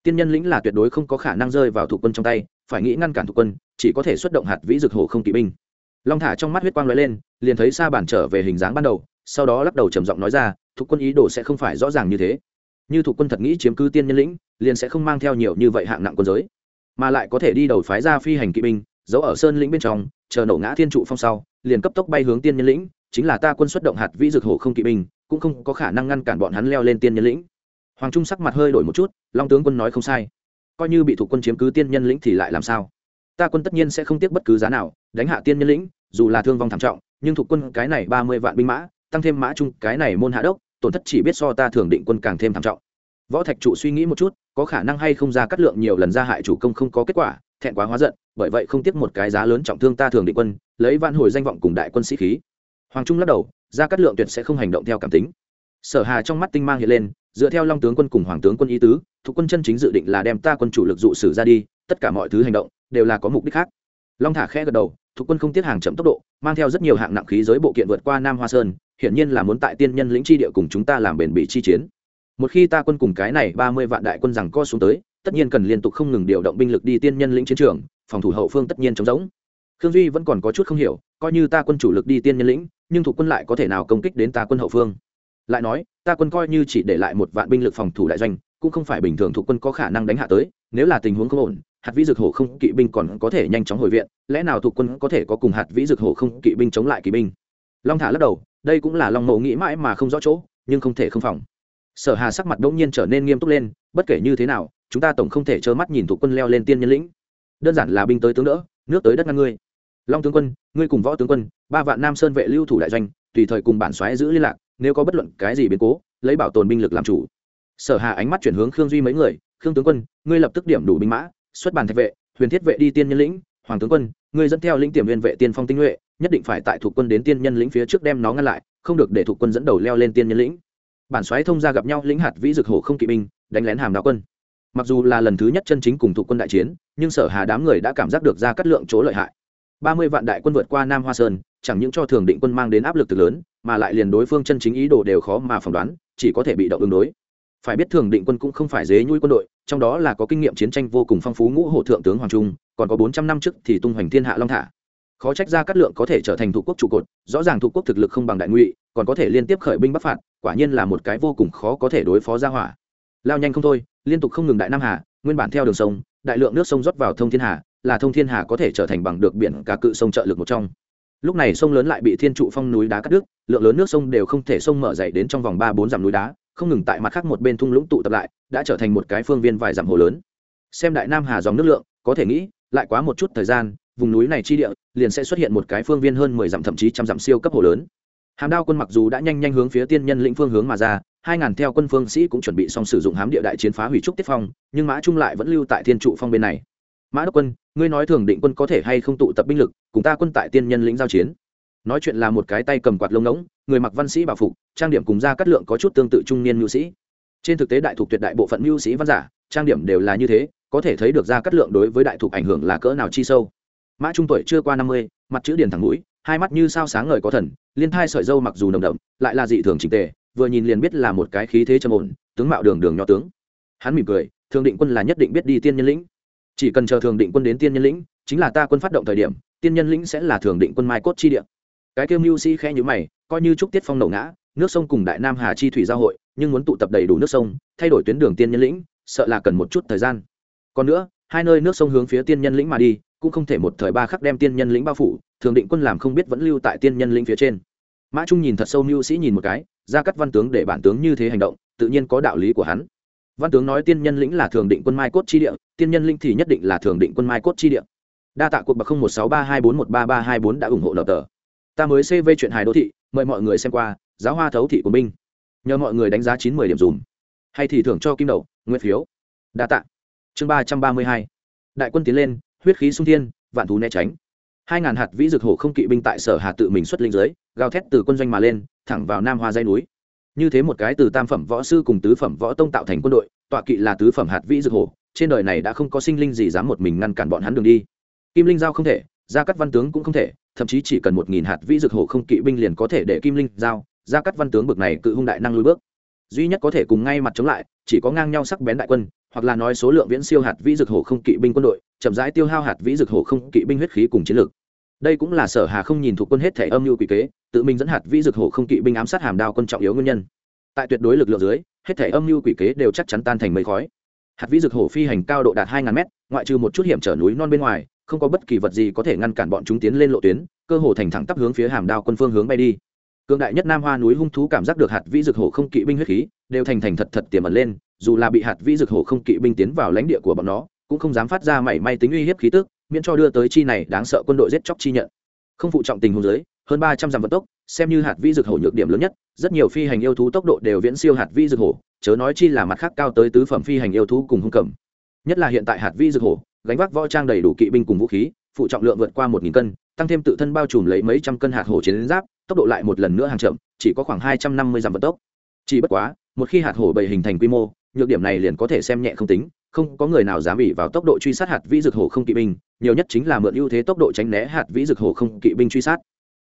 Tiên nhân lĩnh là tuyệt đối không có khả năng rơi vào thuộc quân trong tay, phải nghĩ ngăn cản thuộc quân, chỉ có thể xuất động hạt vĩ dược hổ không kỵ binh. Long thả trong mắt huyết quang lóe lên, liền thấy xa bản trở về hình dáng ban đầu, sau đó lắc đầu trầm giọng nói ra, thuộc quân ý đồ sẽ không phải rõ ràng như thế. Như thuộc quân thật nghĩ chiếm cứ tiên nhân lĩnh, liền sẽ không mang theo nhiều như vậy hạng nặng quân giới mà lại có thể đi đầu phái ra phi hành kỵ binh, giấu ở sơn lĩnh bên trong, chờ nổ ngã thiên trụ phong sau, liền cấp tốc bay hướng tiên nhân lĩnh, chính là ta quân xuất động hạt vĩ dược hổ không kỵ binh, cũng không có khả năng ngăn cản bọn hắn leo lên tiên nhân lĩnh. Hoàng trung sắc mặt hơi đổi một chút, long tướng quân nói không sai. Coi như bị thủ quân chiếm cứ tiên nhân lĩnh thì lại làm sao? Ta quân tất nhiên sẽ không tiếc bất cứ giá nào, đánh hạ tiên nhân lĩnh, dù là thương vong thảm trọng, nhưng thuộc quân cái này ba mươi vạn binh mã, tăng thêm mã trung, cái này môn hạ đốc, tổn thất chỉ biết so ta thường định quân càng thêm thảm trọng võ thạch trụ suy nghĩ một chút, có khả năng hay không ra cắt lượng nhiều lần ra hại chủ công không có kết quả, thẹn quá hóa giận, bởi vậy không tiếc một cái giá lớn trọng thương ta thường định quân, lấy van hồi danh vọng cùng đại quân sĩ khí. Hoàng trung lắc đầu, ra cắt lượng tuyệt sẽ không hành động theo cảm tính. Sở hà trong mắt tinh mang hiện lên, dựa theo long tướng quân cùng hoàng tướng quân ý tứ, thuộc quân chân chính dự định là đem ta quân chủ lực dụ sử ra đi, tất cả mọi thứ hành động, đều là có mục đích khác. Long thả khẽ gật đầu, thuộc quân không tiết hàng chậm tốc độ, mang theo rất nhiều hạng nặng khí giới bộ kiện vượt qua nam hoa sơn, hiển nhiên là muốn tại tiên nhân lĩnh chi địa cùng chúng ta làm bền bỉ chi chiến một khi ta quân cùng cái này ba mươi vạn đại quân rằng co xuống tới, tất nhiên cần liên tục không ngừng điều động binh lực đi tiên nhân lĩnh chiến trường, phòng thủ hậu phương tất nhiên chống giống khương duy vẫn còn có chút không hiểu, coi như ta quân chủ lực đi tiên nhân lĩnh, nhưng thủ quân lại có thể nào công kích đến ta quân hậu phương? Lại nói, ta quân coi như chỉ để lại một vạn binh lực phòng thủ đại doanh, cũng không phải bình thường thủ quân có khả năng đánh hạ tới, nếu là tình huống không ổn, hạt vĩ dược hổ không kỵ binh còn có thể nhanh chóng hồi viện, lẽ nào thủ quân có thể có cùng hạt vĩ dược hổ không kỵ binh chống lại kỵ binh? Long thả lắc đầu, đây cũng là long mộ nghĩ mãi mà không rõ chỗ, nhưng không thể không phòng sở hà sắc mặt đ nhiên trở nên nghiêm túc lên, bất kể như thế nào, chúng ta tổng không thể trơ mắt nhìn thủ quân leo lên tiên nhân lĩnh. Đơn giản là binh tới tướng đỡ, nước tới đất ngăn ngươi. Long tướng quân, ngươi cùng võ tướng quân, ba vạn nam sơn vệ lưu thủ đại doanh, tùy thời cùng bản xoáy giữ liên lạc, nếu có bất luận cái gì biến cố, lấy bảo tồn binh lực làm chủ. Sở hà ánh mắt chuyển hướng khương duy mấy người, khương tướng quân, ngươi lập tức điểm đủ binh mã, xuất bản thạch vệ, huyền thiết vệ đi tiên nhân lĩnh. Hoàng tướng quân, ngươi dẫn theo lĩnh tiềm viên vệ tiên phong tinh nhuệ, nhất định phải tại thuộc quân đến tiên nhân lĩnh phía trước đem nó ngăn lại, không được để thuộc quân dẫn đầu leo lên tiên nhân lĩnh bản xoáy thông ra gặp nhau lĩnh hạt vĩ dực hổ không kỵ binh, đánh lén hàm đạo quân. Mặc dù là lần thứ nhất chân chính cùng thuộc quân đại chiến, nhưng sở hà đám người đã cảm giác được ra cắt lượng chỗ lợi hại. Ba mươi vạn đại quân vượt qua nam hoa sơn, chẳng những cho thường định quân mang đến áp lực từ lớn, mà lại liền đối phương chân chính ý đồ đều khó mà phỏng đoán, chỉ có thể bị động ứng đối. Phải biết thường định quân cũng không phải dế nhui quân đội, trong đó là có kinh nghiệm chiến tranh vô cùng phong phú ngũ hộ thượng tướng hoàng trung, còn có bốn trăm năm trước thì tung hoành thiên hạ long thả khó trách ra cát lượng có thể trở thành thủ quốc trụ cột, rõ ràng thủ quốc thực lực không bằng đại ngụy, còn có thể liên tiếp khởi binh bắc phạt, quả nhiên là một cái vô cùng khó có thể đối phó ra hỏa. Lao nhanh không thôi, liên tục không ngừng đại nam hà, nguyên bản theo đường sông, đại lượng nước sông rót vào thông thiên hà, là thông thiên hà có thể trở thành bằng được biển cả cự sông trợ lực một trong. Lúc này sông lớn lại bị thiên trụ phong núi đá cắt đứt, lượng lớn nước sông đều không thể sông mở dậy đến trong vòng ba bốn dặm núi đá, không ngừng tại mặt khác một bên thung lũng tụ tập lại, đã trở thành một cái phương viên vài dặm hồ lớn. Xem đại nam hà dòng nước lượng, có thể nghĩ, lại quá một chút thời gian vùng núi này chi địa, liền sẽ xuất hiện một cái phương viên hơn mười dặm, thậm chí trăm dặm siêu cấp hồ lớn. Hàm đao quân mặc dù đã nhanh nhanh hướng phía tiên nhân lĩnh phương hướng mà ra, hai ngàn theo quân phương sĩ cũng chuẩn bị xong sử dụng hám địa đại chiến phá hủy trúc tiết phong, nhưng mã trung lại vẫn lưu tại thiên trụ phong bên này. Mã đốc quân, ngươi nói thường định quân có thể hay không tụ tập binh lực, cùng ta quân tại tiên nhân lĩnh giao chiến. Nói chuyện là một cái tay cầm quạt lông ngỗng, người mặc văn sĩ bảo phục, trang điểm cùng ra cắt lượng có chút tương tự trung niên mưu sĩ. Trên thực tế đại thục tuyệt đại bộ phận mưu sĩ văn giả, trang điểm đều là như thế, có thể thấy được ra cắt lượng đối với đại thục ảnh hưởng là cỡ nào chi sâu mã trung tuổi chưa qua năm mươi, mặt chữ điền thẳng mũi, hai mắt như sao sáng ngời có thần, liên thai sợi dâu mặc dù nồng đậm, lại là dị thường trình tề, vừa nhìn liền biết là một cái khí thế trầm ổn, tướng mạo đường đường nho tướng. Hắn mỉm cười, thường định quân là nhất định biết đi tiên nhân lĩnh. Chỉ cần chờ thường định quân đến tiên nhân lĩnh, chính là ta quân phát động thời điểm, tiên nhân lĩnh sẽ là thường định quân mai cốt chi địa. Cái kêu mưu sĩ khẽ nhữ mày, coi như trúc tiết phong nổ ngã, nước sông cùng đại nam hà chi thủy giao hội, nhưng muốn tụ tập đầy đủ nước sông, thay đổi tuyến đường tiên nhân lĩnh, sợ là cần một chút thời gian. Còn nữa, hai nơi nước sông hướng phía tiên nhân lĩnh mà đi cũng không thể một thời ba khắc đem tiên nhân lĩnh bao phủ, thường định quân làm không biết vẫn lưu tại tiên nhân lĩnh phía trên. Mã trung nhìn thật sâu mưu sĩ nhìn một cái, ra cắt văn tướng để bản tướng như thế hành động, tự nhiên có đạo lý của hắn. Văn tướng nói tiên nhân lĩnh là thường định quân mai cốt chi địa, tiên nhân lĩnh thì nhất định là thường định quân mai cốt chi địa. Đa tạ cuộc bậc không một sáu ba hai bốn một ba ba hai bốn đã ủng hộ nợ tờ. Ta mới cv chuyện hài đô thị, mời mọi người xem qua, giáo hoa thấu thị của minh. Nhờ mọi người đánh giá chín mươi điểm dùm. Hay thì thưởng cho kim đầu nguyên phiếu. Đa tạ. Chương ba trăm ba mươi hai. Đại quân tiến lên huyết khí sung thiên, vạn thú né tránh. Hai ngàn hạt vĩ dược hổ không kỵ binh tại sở hà tự mình xuất linh giới, gào thét từ quân doanh mà lên, thẳng vào nam hoa dây núi. Như thế một cái từ tam phẩm võ sư cùng tứ phẩm võ tông tạo thành quân đội, tọa kỵ là tứ phẩm hạt vĩ dược hổ, trên đời này đã không có sinh linh gì dám một mình ngăn cản bọn hắn đường đi. Kim linh giao không thể, gia cắt văn tướng cũng không thể, thậm chí chỉ cần một nghìn hạt vĩ dược hổ không kỵ binh liền có thể để kim linh giao, gia cắt văn tướng bực này cự hung đại năng lui bước. Duy nhất có thể cùng ngay mặt chống lại, chỉ có ngang nhau sắc bén đại quân, hoặc là nói số lượng viễn siêu hạt vĩ dược hổ không kỵ binh quân đội chậm rãi tiêu hao hạt vĩ dược hổ không kỵ binh huyết khí cùng chiến lược đây cũng là sở hà không nhìn thuộc quân hết thể âm mưu quỷ kế, tự mình dẫn hạt vĩ dược hổ không kỵ binh ám sát hàm đao quân trọng yếu nguyên nhân. Tại tuyệt đối lực lượng dưới, hết thể âm mưu quỷ kế đều chắc chắn tan thành mây khói. Hạt vĩ dược hổ phi hành cao độ đạt hai ngàn mét, ngoại trừ một chút hiểm trở núi non bên ngoài, không có bất kỳ vật gì có thể ngăn cản bọn chúng tiến lên lộ tuyến, cơ hồ thành thẳng tắp hướng phía hàm đao quân phương hướng bay đi. Cương đại nhất nam hoa núi hung thú cảm giác được hạt vĩ dược hổ không kỵ binh huyết khí, đều thành thành thật thật tiềm ẩn lên, dù là bị hạt vĩ dược hổ không kỵ binh tiến vào lãnh địa của bọn nó cũng không dám phát ra mảy may tính uy hiếp khí tức, miễn cho đưa tới chi này đáng sợ quân đội giết chóc chi nhận không phụ trọng tình huống dưới. hơn ba trăm dặm vận tốc, xem như hạt vi dược hổ nhược điểm lớn nhất, rất nhiều phi hành yêu thú tốc độ đều viễn siêu hạt vi dược hổ, chớ nói chi là mặt khác cao tới tứ phẩm phi hành yêu thú cùng hung cầm nhất là hiện tại hạt vi dược hổ, gánh vác võ trang đầy đủ kỵ binh cùng vũ khí, phụ trọng lượng vượt qua một nghìn cân, tăng thêm tự thân bao trùm lấy mấy trăm cân hạt hổ chiến giáp, tốc độ lại một lần nữa hàng chậm, chỉ có khoảng hai trăm năm mươi dặm vận tốc chỉ bất quá, một khi hạt hổ bầy hình thành quy mô, nhược điểm này liền có thể xem nhẹ không tính không có người nào dám bị vào tốc độ truy sát hạt vĩ dược hổ không kỵ binh, nhiều nhất chính là mượn ưu thế tốc độ tránh né hạt vĩ dược hổ không kỵ binh truy sát.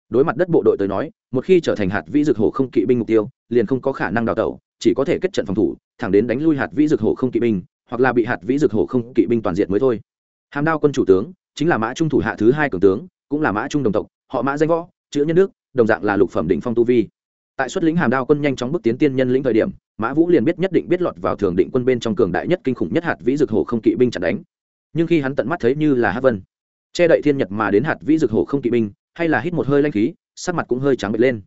Đối mặt đất bộ đội tới nói, một khi trở thành hạt vĩ dược hổ không kỵ binh mục tiêu, liền không có khả năng đào tẩu, chỉ có thể kết trận phòng thủ, thẳng đến đánh lui hạt vĩ dược hổ không kỵ binh, hoặc là bị hạt vĩ dược hổ không kỵ binh toàn diện mới thôi. Hàm đao quân chủ tướng, chính là mã trung thủ hạ thứ hai cường tướng, cũng là mã trung đồng tộc, họ mã danh võ, chữ nhân đức, đồng dạng là lục phẩm đỉnh phong tu vi tại xuất lĩnh hàm đao quân nhanh chóng bước tiến tiên nhân lĩnh thời điểm, mã vũ liền biết nhất định biết lọt vào thường định quân bên trong cường đại nhất kinh khủng nhất hạt vĩ dược hổ không kỵ binh chặt đánh. Nhưng khi hắn tận mắt thấy như là hát vân, che đậy thiên nhật mà đến hạt vĩ dược hổ không kỵ binh, hay là hít một hơi lanh khí, sắc mặt cũng hơi trắng bệch lên.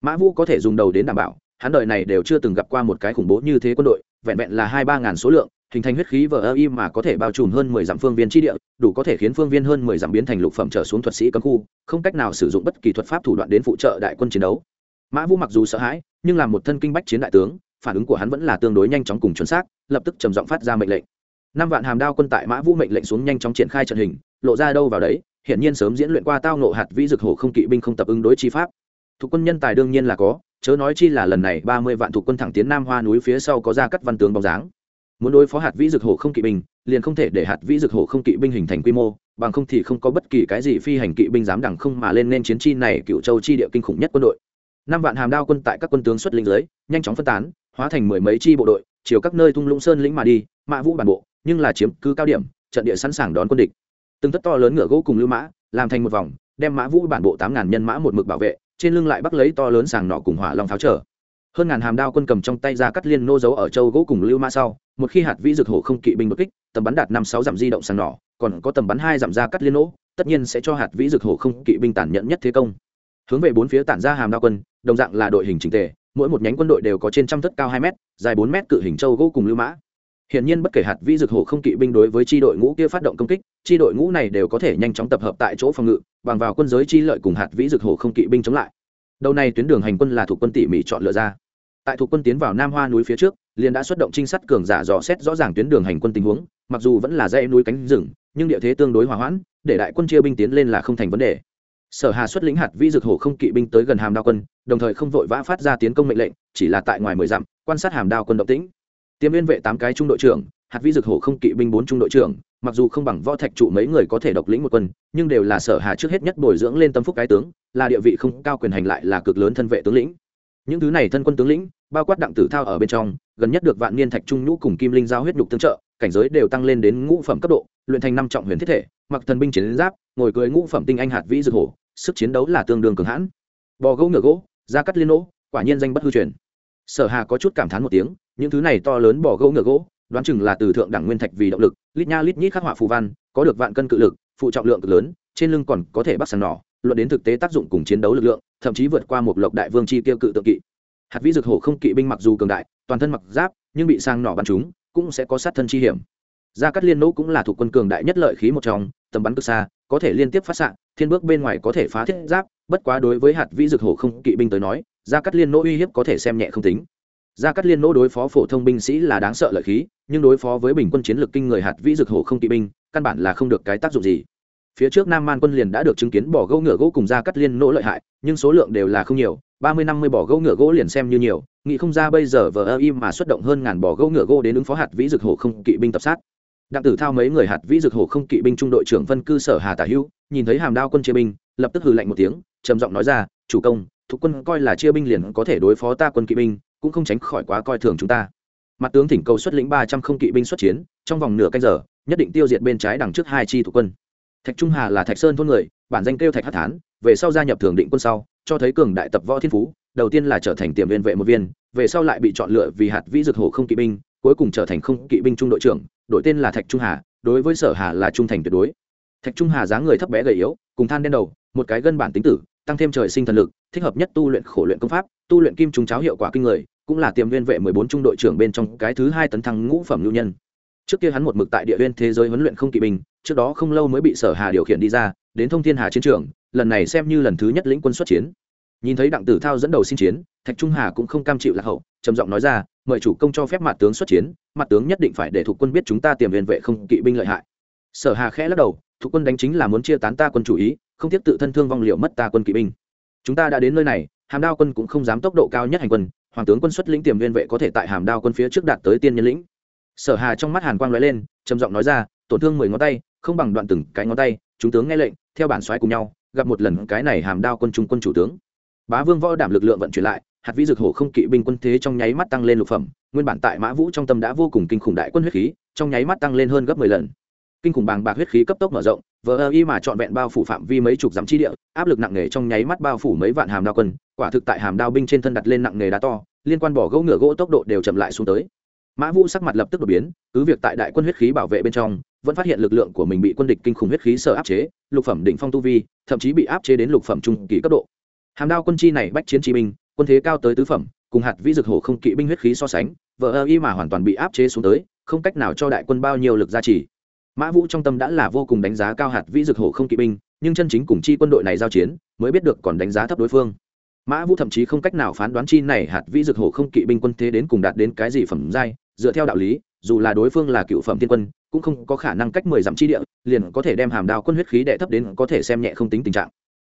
Mã vũ có thể dùng đầu đến đảm bảo, hắn đời này đều chưa từng gặp qua một cái khủng bố như thế quân đội, vẹn vẹn là hai ba ngàn số lượng, hình thành huyết khí vờ ơ y mà có thể bao trùm hơn mười dặm phương viên tri địa, đủ có thể khiến phương viên hơn mười dặm biến thành lục phẩm trở xuống thuật sĩ cấm khu, không cách nào sử dụng bất kỳ thuật pháp thủ đoạn đến phụ trợ đại quân chiến đấu mã vũ mặc dù sợ hãi, nhưng là một thân kinh bách chiến đại tướng, phản ứng của hắn vẫn là tương đối nhanh chóng cùng chuẩn xác, lập tức trầm giọng phát ra mệnh lệnh. Năm vạn hàm đao quân tại mã vũ mệnh lệnh xuống nhanh chóng triển khai trận hình, lộ ra đâu vào đấy, hiển nhiên sớm diễn luyện qua tao nộ hạt vĩ dực hổ không kỵ binh không tập ứng đối chi pháp. Thuộc quân nhân tài đương nhiên là có, chớ nói chi là lần này ba mươi vạn thuộc quân thẳng tiến nam hoa núi phía sau có ra cắt văn tướng bóng dáng. Muốn đối phó hạt vĩ dực hổ không kỵ binh, liền không thể để hạt vĩ dực hổ không kỵ binh hình thành quy mô, bằng không thì không có bất kỳ cái gì phi hành kỵ binh dám đẳng không mà lên nên chiến chi này cựu châu chi địa kinh khủng nhất quân đội năm vạn hàm đao quân tại các quân tướng xuất lĩnh dưới nhanh chóng phân tán hóa thành mười mấy chi bộ đội chiều các nơi thung lũng sơn lĩnh mà đi mã vũ bản bộ nhưng là chiếm cứ cao điểm trận địa sẵn sàng đón quân địch. Từng tất to lớn ngựa gỗ cùng lưu mã làm thành một vòng đem mã vũ bản bộ tám ngàn nhân mã một mực bảo vệ trên lưng lại bắt lấy to lớn sàng nọ cùng hỏa long pháo trở. Hơn ngàn hàm đao quân cầm trong tay ra cắt liên nô dấu ở châu gỗ cùng lưu mã sau một khi hạt vĩ dược hổ không kỵ binh đột kích tầm bắn đạt năm sáu dặm di động sàng nỏ còn có tầm bắn hai dặm ra cắt liên nỗ, tất nhiên sẽ cho hạt vĩ dược hổ không kỵ binh tàn nhẫn nhất thế công hướng về bốn phía tản ra hàm đao quân đồng dạng là đội hình trình tề mỗi một nhánh quân đội đều có trên trăm thất cao hai m dài bốn m cự hình châu gỗ cùng lưu mã Hiển nhiên bất kể hạt vĩ dược hổ không kỵ binh đối với chi đội ngũ kia phát động công kích, chi đội ngũ này đều có thể nhanh chóng tập hợp tại chỗ phòng ngự, bằng vào quân giới chi lợi cùng hạt vĩ dược hổ không kỵ binh chống lại. Đầu này tuyến đường hành quân là thuộc quân tỉ mỉ chọn lựa ra. Tại thuộc quân tiến vào Nam Hoa núi phía trước, liền đã xuất động trinh sát cường giả dò xét rõ ràng tuyến đường hành quân tình huống, mặc dù vẫn là dãy núi cánh rừng, nhưng địa thế tương đối hòa hoãn, để đại quân chia binh tiến lên là không thành vấn đề. Sở Hà xuất lĩnh hạt vi dược hổ không kỵ binh tới gần Hàm Đao quân, đồng thời không vội vã phát ra tiến công mệnh lệnh, chỉ là tại ngoài mười dặm, quan sát Hàm Đao quân động tĩnh. Tiêm liên vệ tám cái trung đội trưởng, hạt vi dược hổ không kỵ binh bốn trung đội trưởng mặc dù không bằng võ thạch trụ mấy người có thể độc lĩnh một quân nhưng đều là sở hà trước hết nhất bồi dưỡng lên tâm phúc cái tướng là địa vị không cao quyền hành lại là cực lớn thân vệ tướng lĩnh những thứ này thân quân tướng lĩnh bao quát đặng tử thao ở bên trong gần nhất được vạn niên thạch trung nhũ cùng kim linh giao huyết nhục tương trợ cảnh giới đều tăng lên đến ngũ phẩm cấp độ luyện thành năm trọng huyền thiết thể mặc thần binh chiến giáp ngồi cưới ngũ phẩm tinh anh hạt vĩ dược hổ sức chiến đấu là tương đương cường hãn. Bò gỗ ngựa gỗ, da cắt liên nỗ, quả nhiên danh bất hư truyền. Sở hà có chút cảm thán một tiếng, những thứ này to lớn bò gỗ ngựa gỗ, đoán chừng là từ thượng đẳng nguyên thạch vì động lực, lít nha lít nhít khắc họa phù văn, có được vạn cân cự lực, phụ trọng lượng cực lớn, trên lưng còn có thể bắt sàn nỏ, luận đến thực tế tác dụng cùng chiến đấu lực lượng, thậm chí vượt qua một lộc đại vương chi tiêu cự tượng kỵ. Hạt vĩ dược hổ không kỵ binh mặc dù cường đại, toàn thân mặc giáp, nhưng bị sang nỏ bắn chúng cũng sẽ có sát thân chi hiểm. Gia cát liên nỗ cũng là thuộc quân cường đại nhất lợi khí một trong tầm bắn cực xa, có thể liên tiếp phát xạ, thiên bước bên ngoài có thể phá thiết giáp, bất quá đối với hạt vĩ dược hổ không kỵ binh tới nói, gia cắt liên nỗ uy hiếp có thể xem nhẹ không tính. Gia cắt liên nỗ đối phó phổ thông binh sĩ là đáng sợ lợi khí, nhưng đối phó với bình quân chiến lược kinh người hạt vĩ dược hổ không kỵ binh, căn bản là không được cái tác dụng gì. Phía trước nam man quân liền đã được chứng kiến bỏ gỗ ngựa gỗ cùng gia cắt liên nỗ lợi hại, nhưng số lượng đều là không nhiều, ba mươi, năm mươi bỏ gỗ ngựa gỗ liền xem như nhiều, nghĩ không ra bây giờ vờ ơ im mà xuất động hơn ngàn bỏ gỗ ngựa gỗ đến ứng phó hạt vĩ dược hổ không kỵ binh tập sát đặng tử thao mấy người hạt vĩ dược hổ không kỵ binh trung đội trưởng vân cư sở hà tả hữu nhìn thấy hàm đao quân chia binh, lập tức hừ lạnh một tiếng, trầm giọng nói ra, chủ công, thuộc quân coi là chia binh liền có thể đối phó ta quân kỵ binh, cũng không tránh khỏi quá coi thường chúng ta. Mặt tướng thỉnh cầu xuất lĩnh ba trăm không kỵ binh xuất chiến, trong vòng nửa canh giờ, nhất định tiêu diệt bên trái đằng trước hai chi thuộc quân. Thạch trung hà là thạch sơn thôn người, bản danh kêu thạch hát thán, về sau gia nhập thường định quân sau, cho thấy cường đại tập võ thiên phú, đầu tiên là trở thành tiềm viên vệ một viên, về sau lại bị chọn lựa vì hạt vĩ dược hổ không kỵ binh, cuối cùng trở thành không kỵ binh trung đội trưởng đội tên là thạch trung hà, đối với sở hà là trung thành tuyệt đối. Thạch trung hà dáng người thấp bé gầy yếu, cùng than đen đầu, một cái gân bản tính tử, tăng thêm trời sinh thần lực, thích hợp nhất tu luyện khổ luyện công pháp, tu luyện kim trung cháo hiệu quả kinh người, cũng là tiềm viên vệ mười bốn trung đội trưởng bên trong cái thứ hai tấn thăng ngũ phẩm lưu nhân. Trước kia hắn một mực tại địa viên thế giới huấn luyện không kỵ binh, trước đó không lâu mới bị sở hà điều khiển đi ra, đến thông thiên hà chiến trường, lần này xem như lần thứ nhất lĩnh quân xuất chiến. Nhìn thấy đặng tử thao dẫn đầu xin chiến thạch trung hà cũng không cam chịu lạc hậu, trầm giọng nói ra, mời chủ công cho phép mặt tướng xuất chiến, mặt tướng nhất định phải để thuộc quân biết chúng ta tiềm liên vệ không kỵ binh lợi hại. Sở hà khẽ lắc đầu, thuộc quân đánh chính là muốn chia tán ta quân chủ ý, không tiếp tự thân thương vong liệu mất ta quân kỵ binh. Chúng ta đã đến nơi này, hàm đao quân cũng không dám tốc độ cao nhất hành quân, hoàng tướng quân xuất lĩnh tiềm liên vệ có thể tại hàm đao quân phía trước đạt tới tiên nhân lĩnh. Sở hà trong mắt hàn quang lóe lên, trầm giọng nói ra, tổn thương mười ngón tay, không bằng đoạn từng cái ngón tay, chúng tướng nghe lệnh, theo bản soái cùng nhau, gặp một lần cái này hàm đao quân trung quân chủ tướng. Bá vương võ đảm lực lượng vận chuyển lại hạt vĩ dược hổ không kỵ binh quân thế trong nháy mắt tăng lên lục phẩm, nguyên bản tại mã vũ trong tâm đã vô cùng kinh khủng đại quân huyết khí, trong nháy mắt tăng lên hơn gấp mười lần. Kinh khủng bàng bạc huyết khí cấp tốc mở rộng, vờ ơ y mà trọn vẹn bao phủ phạm vi mấy chục dặm chi địa, áp lực nặng nề trong nháy mắt bao phủ mấy vạn hàm đao quân, quả thực tại hàm đao binh trên thân đặt lên nặng nề đá to, liên quan bỏ gỗ ngựa gỗ tốc độ đều chậm lại xuống tới. Mã vũ sắc mặt lập tức đột biến, cứ việc tại đại quân huyết khí bảo vệ bên trong, vẫn phát hiện lực lượng của mình bị quân địch kinh khủng huyết khí sợ áp chế, lục phẩm đỉnh phong tu vi, thậm chí bị áp chế đến lục phẩm trung kỳ cấp độ. Hàm đao quân chi này bách chiến chi binh quân thế cao tới tứ phẩm, cùng hạt vĩ dực hổ không kỵ binh huyết khí so sánh vợ ơ y mà hoàn toàn bị áp chế xuống tới, không cách nào cho đại quân bao nhiêu lực gia trì. Mã vũ trong tâm đã là vô cùng đánh giá cao hạt vĩ dực hổ không kỵ binh, nhưng chân chính cùng chi quân đội này giao chiến, mới biết được còn đánh giá thấp đối phương. Mã vũ thậm chí không cách nào phán đoán chi này hạt vĩ dực hổ không kỵ binh quân thế đến cùng đạt đến cái gì phẩm giai, dựa theo đạo lý, dù là đối phương là cựu phẩm thiên quân, cũng không có khả năng cách mười dặm chi địa, liền có thể đem hàm đao quân huyết khí đệ thấp đến có thể xem nhẹ không tính tình trạng.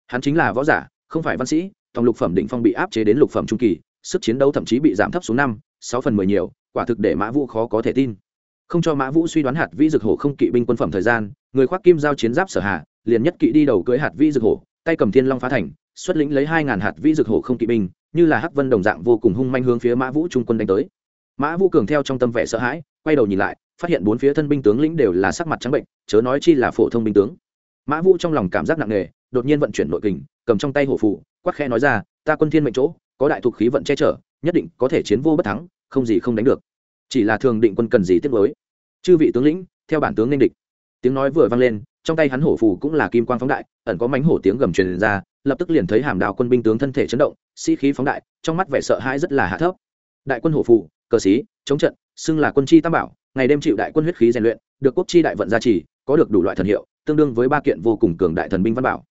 Hắn chính là võ giả, không phải văn sĩ tòng lục phẩm định phong bị áp chế đến lục phẩm trung kỳ, sức chiến đấu thậm chí bị giảm thấp xuống năm, sáu phần mười nhiều, quả thực để mã vũ khó có thể tin. Không cho mã vũ suy đoán hạt vĩ dực hổ không kỵ binh quân phẩm thời gian, người khoác kim giao chiến giáp sở hạ, liền nhất kỵ đi đầu cưới hạt vĩ dực hổ, tay cầm thiên long phá thành, xuất lĩnh lấy hai ngàn hạt vĩ dực hổ không kỵ binh, như là hắc vân đồng dạng vô cùng hung manh hướng phía mã vũ trung quân đánh tới. Mã vũ cường theo trong tâm vẻ sợ hãi, quay đầu nhìn lại, phát hiện bốn phía thân binh tướng lĩnh đều là sắc mặt trắng bệnh, chớ nói chi là phổ thông binh tướng mã vũ trong lòng cảm giác nặng nề, đột nhiên vận chuyển nội kình, cầm trong tay hổ phụ quắc khe nói ra, ta quân thiên mệnh chỗ, có đại thuộc khí vận che chở, nhất định có thể chiến vô bất thắng, không gì không đánh được. Chỉ là thường định quân cần gì tiếp với chư vị tướng lĩnh, theo bản tướng nên địch. Tiếng nói vừa vang lên, trong tay hắn hổ phù cũng là kim quang phóng đại, ẩn có mánh hổ tiếng gầm truyền ra, lập tức liền thấy hàm đào quân binh tướng thân thể chấn động, sĩ khí phóng đại, trong mắt vẻ sợ hãi rất là hạ thấp. Đại quân hổ phù, cờ sĩ, chống trận, xưng là quân chi tam bảo, ngày đêm chịu đại quân huyết khí rèn luyện, được quốc chi đại vận gia trì có được đủ loại thần hiệu, tương đương với ba kiện vô cùng cường đại thần binh văn bảo.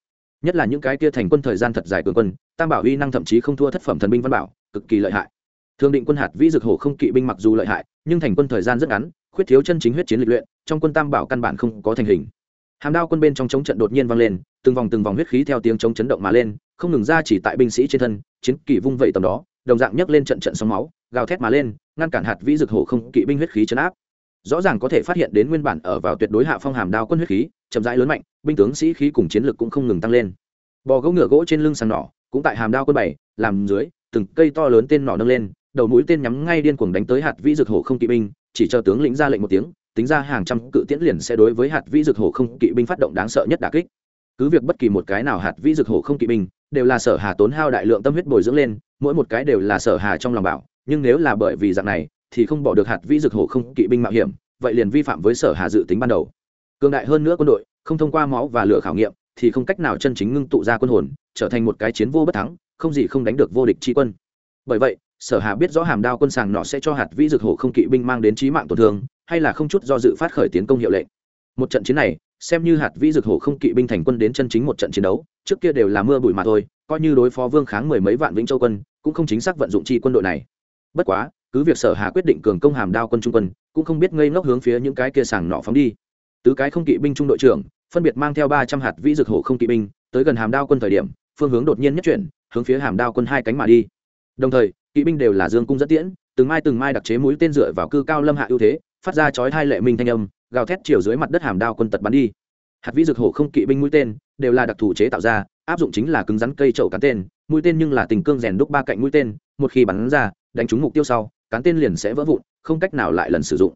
Nhất là những cái kia thành quân thời gian thật dài cường quân, tam bảo uy năng thậm chí không thua thất phẩm thần binh văn bảo, cực kỳ lợi hại. Thường định quân hạt vĩ dực hổ không kỵ binh mặc dù lợi hại, nhưng thành quân thời gian rất ngắn, khuyết thiếu chân chính huyết chiến lịch luyện, trong quân tam bảo căn bản không có thành hình. Hàm đao quân bên trong chống trận đột nhiên vang lên, từng vòng từng vòng huyết khí theo tiếng chống chấn động mà lên, không ngừng ra chỉ tại binh sĩ trên thân, chiến kỳ vung vẩy tầm đó, đồng dạng nhấc lên trận trận sóng máu, gào thét mà lên, ngăn cản hạt vĩ dực hổ không kỵ binh huyết khí chấn áp rõ ràng có thể phát hiện đến nguyên bản ở vào tuyệt đối hạ phong hàm đao quân huyết khí, chậm rãi lớn mạnh, binh tướng sĩ khí cùng chiến lược cũng không ngừng tăng lên. Bò gấu ngựa gỗ trên lưng sàng nỏ, cũng tại hàm đao quân bảy, làm dưới, từng cây to lớn tên nỏ nâng lên, đầu mũi tên nhắm ngay điên cuồng đánh tới hạt vĩ dược hổ không kỵ binh, chỉ cho tướng lĩnh ra lệnh một tiếng, tính ra hàng trăm cự tiễn liền sẽ đối với hạt vĩ dược hổ không kỵ binh phát động đáng sợ nhất đà kích. Cứ việc bất kỳ một cái nào hạt vĩ dược hổ không kỵ binh, đều là sở hà tốn hao đại lượng tâm huyết bồi dưỡng lên, mỗi một cái đều là sở hà trong lòng bảo, nhưng nếu là bởi vì dạng này thì không bỏ được hạt vĩ dược hổ không kỵ binh mạo hiểm, vậy liền vi phạm với sở hà dự tính ban đầu. Cường đại hơn nữa quân đội, không thông qua máu và lửa khảo nghiệm, thì không cách nào chân chính ngưng tụ ra quân hồn, trở thành một cái chiến vô bất thắng, không gì không đánh được vô địch tri quân. Bởi vậy, sở hà biết rõ hàm đao quân sàng nọ sẽ cho hạt vĩ dược hổ không kỵ binh mang đến trí mạng tổn thương, hay là không chút do dự phát khởi tiến công hiệu lệnh. Một trận chiến này, xem như hạt vĩ dược hổ không kỵ binh thành quân đến chân chính một trận chiến đấu, trước kia đều là mưa bụi mà thôi, coi như đối phó vương kháng mười mấy vạn vĩnh châu quân, cũng không chính xác vận dụng chi quân đội này. Bất quá cứ việc sở hà quyết định cường công hàm đao quân trung quân, cũng không biết ngây ngốc hướng phía những cái kia sàng nọ phóng đi. Tứ cái không kỵ binh trung đội trưởng, phân biệt mang theo ba trăm hạt vĩ dược hổ không kỵ binh, tới gần hàm đao quân thời điểm, phương hướng đột nhiên nhất chuyển, hướng phía hàm đao quân hai cánh mà đi. Đồng thời, kỵ binh đều là dương cung dẫn tiễn, từng mai từng mai đặc chế mũi tên dựa vào cư cao lâm hạ ưu thế, phát ra chói hai lệ minh thanh âm, gào thét chiều dưới mặt đất hàm đao quân tật bắn đi. Hạt vĩ dược hổ không kỵ binh mũi tên, đều là đặc thù chế tạo ra, áp dụng chính là cứng rắn cây chậu cắn tên, mũi tên nhưng là tình cương rèn đúc ba cạnh mũi tên, một khi bắn ra, đánh trúng mục tiêu sau cán tên liền sẽ vỡ vụn không cách nào lại lần sử dụng.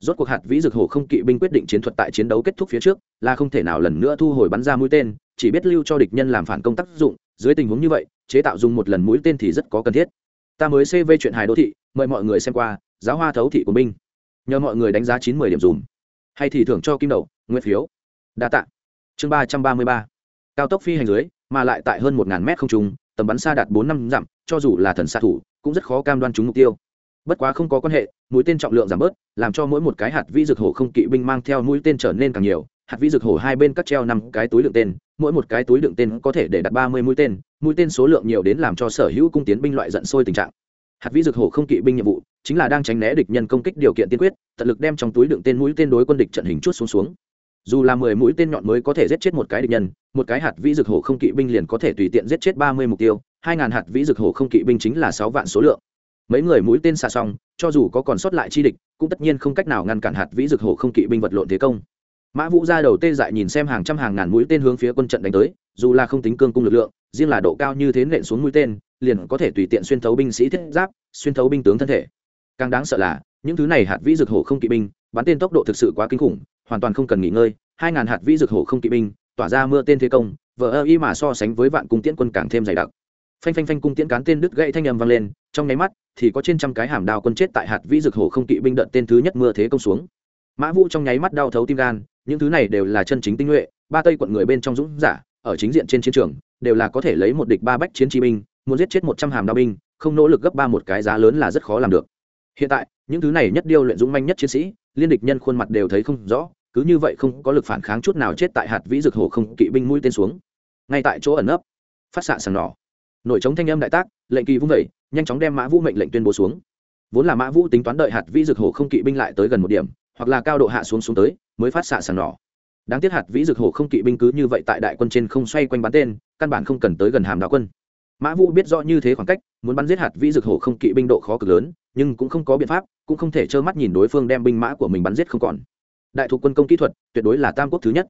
Rốt cuộc hạt vĩ dược hổ không kỵ binh quyết định chiến thuật tại chiến đấu kết thúc phía trước là không thể nào lần nữa thu hồi bắn ra mũi tên chỉ biết lưu cho địch nhân làm phản công tác dụng dưới tình huống như vậy chế tạo dùng một lần mũi tên thì rất có cần thiết. Ta mới cv chuyện hài đô thị mời mọi người xem qua giáo hoa thấu thị của binh nhờ mọi người đánh giá chín mươi điểm dùm. Hay thì thưởng cho kim đầu, nguyên phiếu. Đa tạ. Chương ba trăm ba mươi ba. Cao tốc phi hành dưới mà lại tại hơn một ngàn mét không trùng tầm bắn xa đạt bốn năm dặm cho dù là thần xạ thủ cũng rất khó cam đoan trúng mục tiêu bất quá không có quan hệ, mũi tên trọng lượng giảm bớt, làm cho mỗi một cái hạt vĩ dược hổ không kỵ binh mang theo mũi tên trở nên càng nhiều. Hạt vĩ dược hổ hai bên cắt treo năm cái túi đựng tên, mỗi một cái túi đựng tên có thể để đặt ba mươi mũi tên mũi tên số lượng nhiều đến làm cho sở hữu cung tiến binh loại giận sôi tình trạng. Hạt vĩ dược hổ không kỵ binh nhiệm vụ chính là đang tránh né địch nhân công kích điều kiện tiên quyết, tận lực đem trong túi đựng tên mũi tên đối quân địch trận hình chút xuống xuống. Dù là mười mũi tên nhọn mới có thể giết chết một cái địch nhân, một cái hạt vĩ dược hổ không kỵ binh liền có thể tùy tiện giết chết ba mươi mục tiêu, hai ngàn hạt vĩ dược hổ không kỵ binh chính là sáu vạn số lượng mấy người mũi tên xạ xong, cho dù có còn sót lại chi địch, cũng tất nhiên không cách nào ngăn cản hạt vĩ dược hổ không kỵ binh vật lộn thế công. Mã vũ ra đầu tê dại nhìn xem hàng trăm hàng ngàn mũi tên hướng phía quân trận đánh tới, dù là không tính cương cung lực lượng, riêng là độ cao như thế nện xuống mũi tên, liền có thể tùy tiện xuyên thấu binh sĩ thiết giáp, xuyên thấu binh tướng thân thể. Càng đáng sợ là, những thứ này hạt vĩ dược hổ không kỵ binh, bắn tên tốc độ thực sự quá kinh khủng, hoàn toàn không cần nghỉ ngơi, hai ngàn hạt vĩ dược hổ không kỵ binh, tỏa ra mưa tên thế công, vờ ơ y mà so sánh với vạn cung tiễn quân càng thêm dày đặc. Phanh phanh phanh cung tiễn cán tên đứt gãy thanh âm vang lên, trong nháy mắt thì có trên trăm cái hàm đao quân chết tại hạt vĩ dược hồ không kỵ binh đợt tên thứ nhất mưa thế công xuống. Mã vũ trong nháy mắt đau thấu tim gan, những thứ này đều là chân chính tinh nhuệ, ba tây quận người bên trong dũng giả, ở chính diện trên chiến trường, đều là có thể lấy một địch ba bách chiến chi binh, muốn giết chết một trăm hàm đao binh, không nỗ lực gấp ba một cái giá lớn là rất khó làm được. Hiện tại, những thứ này nhất điêu luyện dũng manh nhất chiến sĩ, liên địch nhân khuôn mặt đều thấy không rõ, cứ như vậy không có lực phản kháng chút nào chết tại hạt vĩ dược hồ không kỵ binh mũi tên xuống. Ngay tại chỗ ẩn ấp phát xạ sàng nỏ. Nổi chống thanh âm đại tác, lệnh kỳ vung vẩy nhanh chóng đem mã vũ mệnh lệnh tuyên bố xuống. Vốn là mã vũ tính toán đợi hạt vĩ dược hổ không kỵ binh lại tới gần một điểm, hoặc là cao độ hạ xuống xuống tới, mới phát xạ sàng nỏ. Đáng tiếc hạt vĩ dược hổ không kỵ binh cứ như vậy tại đại quân trên không xoay quanh bắn tên, căn bản không cần tới gần hàm đạo quân. Mã vũ biết rõ như thế khoảng cách, muốn bắn giết hạt vĩ dược hổ không kỵ binh độ khó cực lớn, nhưng cũng không có biện pháp, cũng không thể trơ mắt nhìn đối phương đem binh mã của mình bắn giết không còn. Đại thuộc quân công kỹ thuật, tuyệt đối là tam quốc thứ nhất.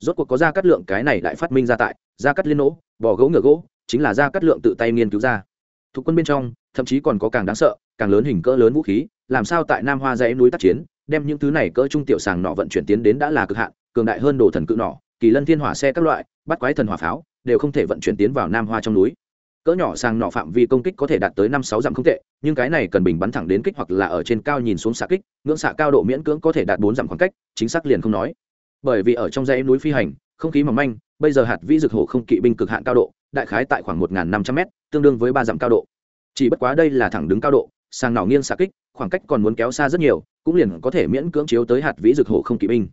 Rốt cuộc có ra cắt lượng cái này đại phát minh ra tại ra cắt liên nỗ, bỏ gấu ngựa gỗ, chính là ra cắt lượng tự tay nghiên cứu ra thuộc quân bên trong, thậm chí còn có càng đáng sợ, càng lớn hình cỡ lớn vũ khí, làm sao tại nam hoa dãy núi tác chiến, đem những thứ này cỡ trung tiểu sàng nọ vận chuyển tiến đến đã là cực hạn, cường đại hơn đồ thần cự nọ kỳ lân thiên hỏa xe các loại, bắt quái thần hỏa pháo, đều không thể vận chuyển tiến vào nam hoa trong núi. Cỡ nhỏ sàng nọ phạm vi công kích có thể đạt tới năm sáu dặm không tệ, nhưng cái này cần bình bắn thẳng đến kích hoặc là ở trên cao nhìn xuống xạ kích, ngưỡng xạ cao độ miễn cưỡng có thể đạt bốn dặm khoảng cách, chính xác liền không nói. Bởi vì ở trong dãy núi phi hành, không khí mỏng manh bây giờ hạt vĩ dược hổ không kỵ binh cực hạn cao độ, đại khái tại khoảng một năm trăm m tương đương với ba dặm cao độ. Chỉ bất quá đây là thẳng đứng cao độ, sàng nỏ nghiêng xạ kích, khoảng cách còn muốn kéo xa rất nhiều, cũng liền có thể miễn cưỡng chiếu tới hạt vĩ dược hổ không kỵ binh.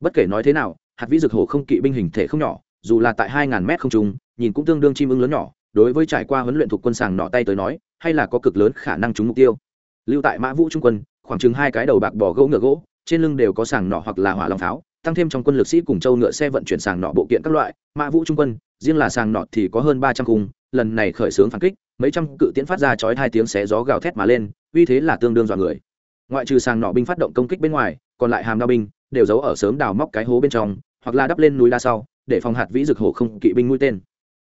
Bất kể nói thế nào, hạt vĩ dược hổ không kỵ binh hình thể không nhỏ, dù là tại hai ngàn mét không trung, nhìn cũng tương đương chim ưng lớn nhỏ, đối với trải qua huấn luyện thuộc quân sàng nọ tay tới nói, hay là có cực lớn khả năng trúng mục tiêu. Lưu tại mã vũ trung quân, khoảng chừng hai cái đầu bạc bò gỗ ngựa gỗ, trên lưng đều có sàng nọ hoặc là hỏa long pháo tăng thêm trong quân lực sĩ cùng châu ngựa xe vận chuyển sàng nọ bộ kiện các loại, mã vũ trung quân, riêng là sàng nọ thì có hơn ba trăm khung, lần này khởi xướng phản kích, mấy trăm cự tiễn phát ra chói hai tiếng xé gió gào thét mà lên, uy thế là tương đương dọa người. Ngoại trừ sàng nọ binh phát động công kích bên ngoài, còn lại hàm đao binh đều giấu ở sớm đào móc cái hố bên trong, hoặc là đắp lên núi đa sau, để phòng hạt vĩ dực hổ không kỵ binh mũi tên.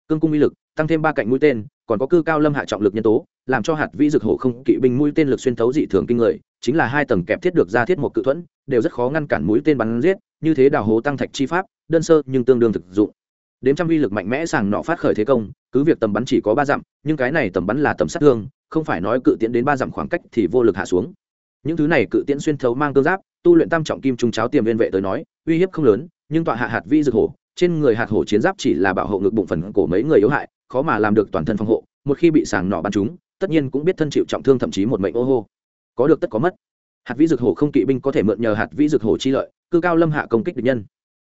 Cương cung uy lực tăng thêm ba cạnh mũi tên, còn có cư cao lâm hạ trọng lực nhân tố, làm cho hạt vĩ dực hổ không kỵ binh mũi tên lực xuyên thấu dị thường kinh người, chính là hai tầng kẹp thiết được ra thiết một cự thuẫn, đều rất khó ngăn cản mũi tên bắn giết như thế đào hố tăng thạch chi pháp, đơn sơ nhưng tương đương thực dụng. Đếm trăm vi lực mạnh mẽ sàng nọ phát khởi thế công, cứ việc tầm bắn chỉ có ba dặm, nhưng cái này tầm bắn là tầm sát thương, không phải nói cự tiễn đến ba dặm khoảng cách thì vô lực hạ xuống. Những thứ này cự tiễn xuyên thấu mang tương giáp, tu luyện tam trọng kim trung cháo tiềm viên vệ tới nói, uy hiếp không lớn, nhưng tọa hạ hạt vi dược hổ, trên người hạt hổ chiến giáp chỉ là bảo hộ ngực bụng phần cổ mấy người yếu hại, khó mà làm được toàn thân phòng hộ, một khi bị sàng nọ bắn chúng tất nhiên cũng biết thân chịu trọng thương thậm chí một mệnh ô hô. Có được tất có mất. Hạt vi dược hổ không kỵ binh có thể mượn nhờ hạt vi dược hổ chi lợi cư cao lâm hạ công kích địch nhân.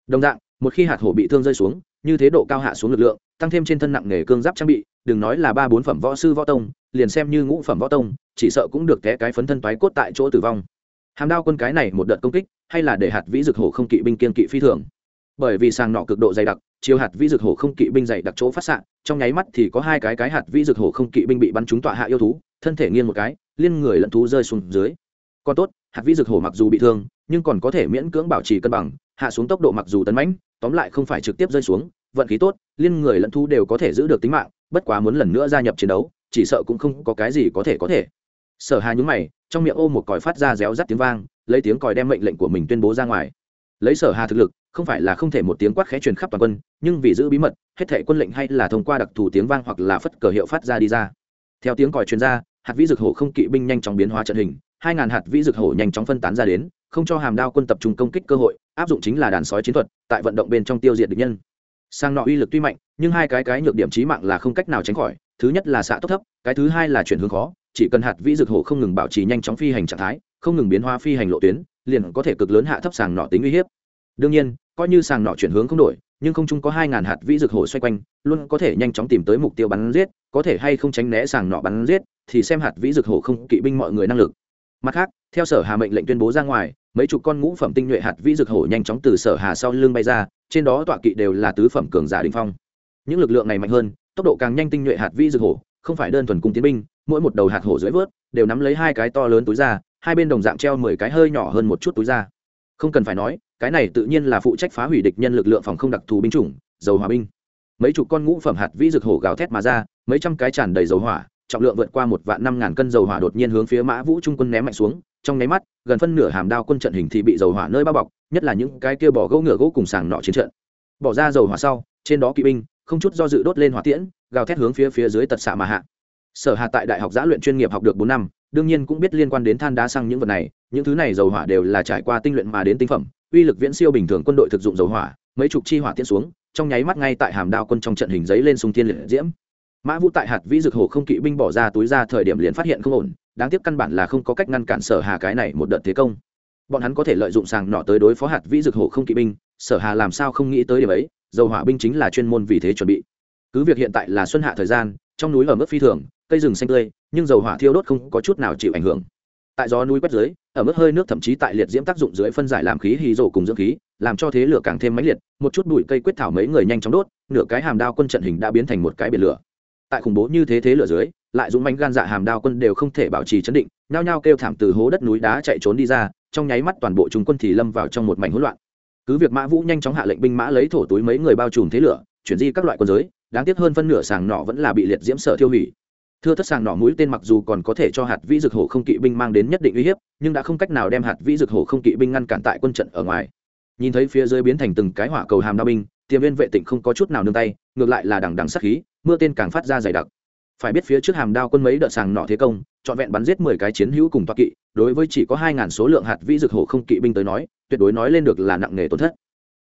Đồng dạng, một khi hạt hổ bị thương rơi xuống, như thế độ cao hạ xuống lực lượng, tăng thêm trên thân nặng nghề cương giáp trang bị, đừng nói là ba bốn phẩm võ sư võ tông, liền xem như ngũ phẩm võ tông, chỉ sợ cũng được té cái phấn thân toái cốt tại chỗ tử vong. Hàm đao quân cái này một đợt công kích, hay là để hạt vĩ dược hổ không kỵ binh kiên kỵ phi thường. Bởi vì sàng nọ cực độ dày đặc chiều hạt vĩ dược hổ không kỵ binh dày đặc chỗ phát xạ, trong nháy mắt thì có hai cái cái hạt vĩ dược hổ không kỵ binh bị bắn trúng tọa hạ yêu thú, thân thể nghiêng một cái, liên người lẫn thú rơi xuống dưới. Còn tốt, hạt vĩ dược hổ mặc dù bị thương nhưng còn có thể miễn cưỡng bảo trì cân bằng, hạ xuống tốc độ mặc dù tấn mãnh, tóm lại không phải trực tiếp rơi xuống, vận khí tốt, liên người lẫn thú đều có thể giữ được tính mạng, bất quá muốn lần nữa gia nhập chiến đấu, chỉ sợ cũng không có cái gì có thể có thể. Sở hà nhúng mày, trong miệng ôm một còi phát ra réo rắt tiếng vang, lấy tiếng còi đem mệnh lệnh của mình tuyên bố ra ngoài. Lấy sở hà thực lực, không phải là không thể một tiếng quát khẽ truyền khắp toàn quân, nhưng vì giữ bí mật, hết thảy quân lệnh hay là thông qua đặc thù tiếng vang hoặc là phất cờ hiệu phát ra đi ra. Theo tiếng còi truyền ra, hạt vĩ dược hổ không kỵ binh nhanh chóng biến hóa trận hình, hai ngàn hạt vĩ dược hổ nhanh chóng phân tán ra đến không cho hàm đao quân tập trung công kích cơ hội, áp dụng chính là đàn sói chiến thuật, tại vận động bên trong tiêu diệt địch nhân. Sang nọ uy lực tuy mạnh, nhưng hai cái cái nhược điểm trí mạng là không cách nào tránh khỏi, thứ nhất là xạ tốc thấp, cái thứ hai là chuyển hướng khó, chỉ cần hạt vĩ dược hổ không ngừng bảo trì nhanh chóng phi hành trạng thái, không ngừng biến hóa phi hành lộ tuyến, liền có thể cực lớn hạ thấp sàng nọ tính uy hiếp. Đương nhiên, coi như sàng nọ chuyển hướng không đổi, nhưng không chung có hai ngàn hạt vĩ dược hổ xoay quanh, luôn có thể nhanh chóng tìm tới mục tiêu bắn giết, có thể hay không tránh né sàng nọ bắn giết, thì xem hạt vĩ dược hổ không kỵ binh mọi người năng lực mặt khác, theo sở hà mệnh lệnh tuyên bố ra ngoài, mấy chục con ngũ phẩm tinh nhuệ hạt vĩ dược hổ nhanh chóng từ sở hà sau lưng bay ra, trên đó tọa kỵ đều là tứ phẩm cường giả đình phong. Những lực lượng này mạnh hơn, tốc độ càng nhanh tinh nhuệ hạt vĩ dược hổ, không phải đơn thuần cung tiến binh, mỗi một đầu hạt hổ dưới vớt, đều nắm lấy hai cái to lớn túi ra, hai bên đồng dạng treo mười cái hơi nhỏ hơn một chút túi ra. Không cần phải nói, cái này tự nhiên là phụ trách phá hủy địch nhân lực lượng phòng không đặc thù binh chủng, dầu hòa binh. Mấy chục con ngũ phẩm hạt vĩ dược hổ gào thét mà ra, mấy trăm cái tràn đầy dầu hỏa trọng lượng vượt qua một vạn năm ngàn cân dầu hỏa đột nhiên hướng phía mã vũ trung quân ném mạnh xuống. Trong nháy mắt, gần phân nửa hàm đao quân trận hình thì bị dầu hỏa nơi bao bọc, nhất là những cái kia bỏ gỗ ngựa gỗ cùng sàng nọ chiến trận. Bỏ ra dầu hỏa sau, trên đó kỵ binh, không chút do dự đốt lên hỏa tiễn, gào thét hướng phía phía dưới tật xạ mà hạ. Sở hạ tại đại học giã luyện chuyên nghiệp học được bốn năm, đương nhiên cũng biết liên quan đến than đá xăng những vật này, những thứ này dầu hỏa đều là trải qua tinh luyện mà đến tinh phẩm, uy lực viễn siêu bình thường quân đội thực dụng dầu hỏa, mấy chục chi hỏa tiễn xuống, trong nháy mắt ngay tại hàm đao quân trong trận hình giấy lên sung thiên liệt diễm mã vũ tại hạt vĩ dực hồ không kỵ binh bỏ ra túi ra thời điểm liền phát hiện không ổn, đáng tiếc căn bản là không có cách ngăn cản sở hà cái này một đợt thế công. Bọn hắn có thể lợi dụng sàng nọ tới đối phó hạt vĩ dực hồ không kỵ binh, sở hà làm sao không nghĩ tới điểm ấy, dầu hỏa binh chính là chuyên môn vì thế chuẩn bị. Cứ việc hiện tại là xuân hạ thời gian, trong núi ở mức phi thường, cây rừng xanh tươi, nhưng dầu hỏa thiêu đốt không có chút nào chịu ảnh hưởng. Tại gió núi quét dưới, ở mức hơi nước thậm chí tại liệt diễm tác dụng dưới phân giải làm khí hì rổ cùng dưỡng khí, làm cho thế lửa càng thêm mãnh liệt, một chút bụi cây quyết thảo mấy người nhanh chóng đốt, nửa cái hàm đao quân trận hình đã biến thành một cái biển lửa tại khủng bố như thế thế lửa dưới, lại dũng mánh gan dạ hàm đao quân đều không thể bảo trì chấn định, nhao nhao kêu thảm từ hố đất núi đá chạy trốn đi ra, trong nháy mắt toàn bộ chúng quân thì lâm vào trong một mảnh hỗn loạn. Cứ việc mã vũ nhanh chóng hạ lệnh binh mã lấy thổ túi mấy người bao trùm thế lửa, chuyển di các loại quân giới, đáng tiếc hơn phân nửa sàng nỏ vẫn là bị liệt diễm sở thiêu hủy. Thưa thất sàng nỏ mũi tên mặc dù còn có thể cho hạt vĩ dược hổ không kỵ binh mang đến nhất định uy hiếp, nhưng đã không cách nào đem hạt vĩ dược hổ không kỵ binh ngăn cản tại quân trận ở ngoài. Nhìn thấy phía dưới biến thành từng cái hỏa cầu hàm đao binh tiềm viên vệ tịnh không có chút nào nương tay, ngược lại là đằng đằng sắc khí, mưa tên càng phát ra dày đặc. Phải biết phía trước hàm đao quân mấy đợt sàng nọ thế công, trọn vẹn bắn giết mười cái chiến hữu cùng toa kỵ, đối với chỉ có hai ngàn số lượng hạt vĩ dược hổ không kỵ binh tới nói, tuyệt đối nói lên được là nặng nề tổn thất.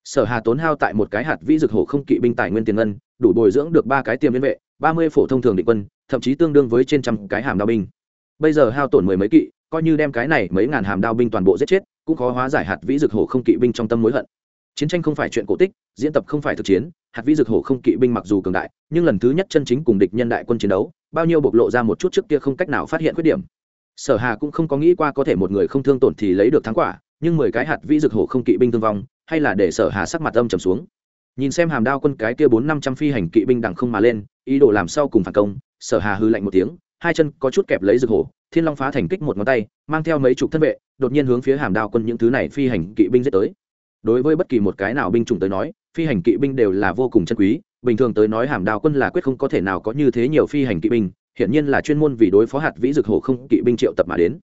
Sở hà tốn hao tại một cái hạt vĩ dược hổ không kỵ binh tài nguyên tiền ngân, đủ bồi dưỡng được ba cái tiềm liên vệ, ba mươi phổ thông thường định quân, thậm chí tương đương với trên trăm cái hàm đao binh. Bây giờ hao tổn mười mấy kỵ, coi như đem cái này mấy ngàn hàm đao binh toàn bộ giết chết, cũng khó hóa giải hạt vĩ dược hổ không kỵ binh trong tâm mối hận chiến tranh không phải chuyện cổ tích, diễn tập không phải thực chiến, hạt vĩ dược hổ không kỵ binh mặc dù cường đại, nhưng lần thứ nhất chân chính cùng địch nhân đại quân chiến đấu, bao nhiêu bộc lộ ra một chút trước kia không cách nào phát hiện khuyết điểm. Sở hà cũng không có nghĩ qua có thể một người không thương tổn thì lấy được thắng quả, nhưng mười cái hạt vĩ dược hổ không kỵ binh thương vong, hay là để sở hà sắc mặt âm trầm xuống. Nhìn xem hàm đao quân cái kia bốn năm trăm phi hành kỵ binh đằng không mà lên, ý đồ làm sau cùng phản công, sở hà hư lạnh một tiếng, hai chân có chút kẹp lấy rực hổ, thiên long phá thành kích một ngón tay, mang theo mấy chục thân vệ, đột nhiên hướng phía hàm đao quân những thứ này phi hành kỵ binh giết tới đối với bất kỳ một cái nào binh chủng tới nói, phi hành kỵ binh đều là vô cùng chân quý. Bình thường tới nói hàm đào quân là quyết không có thể nào có như thế nhiều phi hành kỵ binh. Hiển nhiên là chuyên môn vì đối phó hạt vĩ dực hổ không kỵ binh triệu tập mà đến.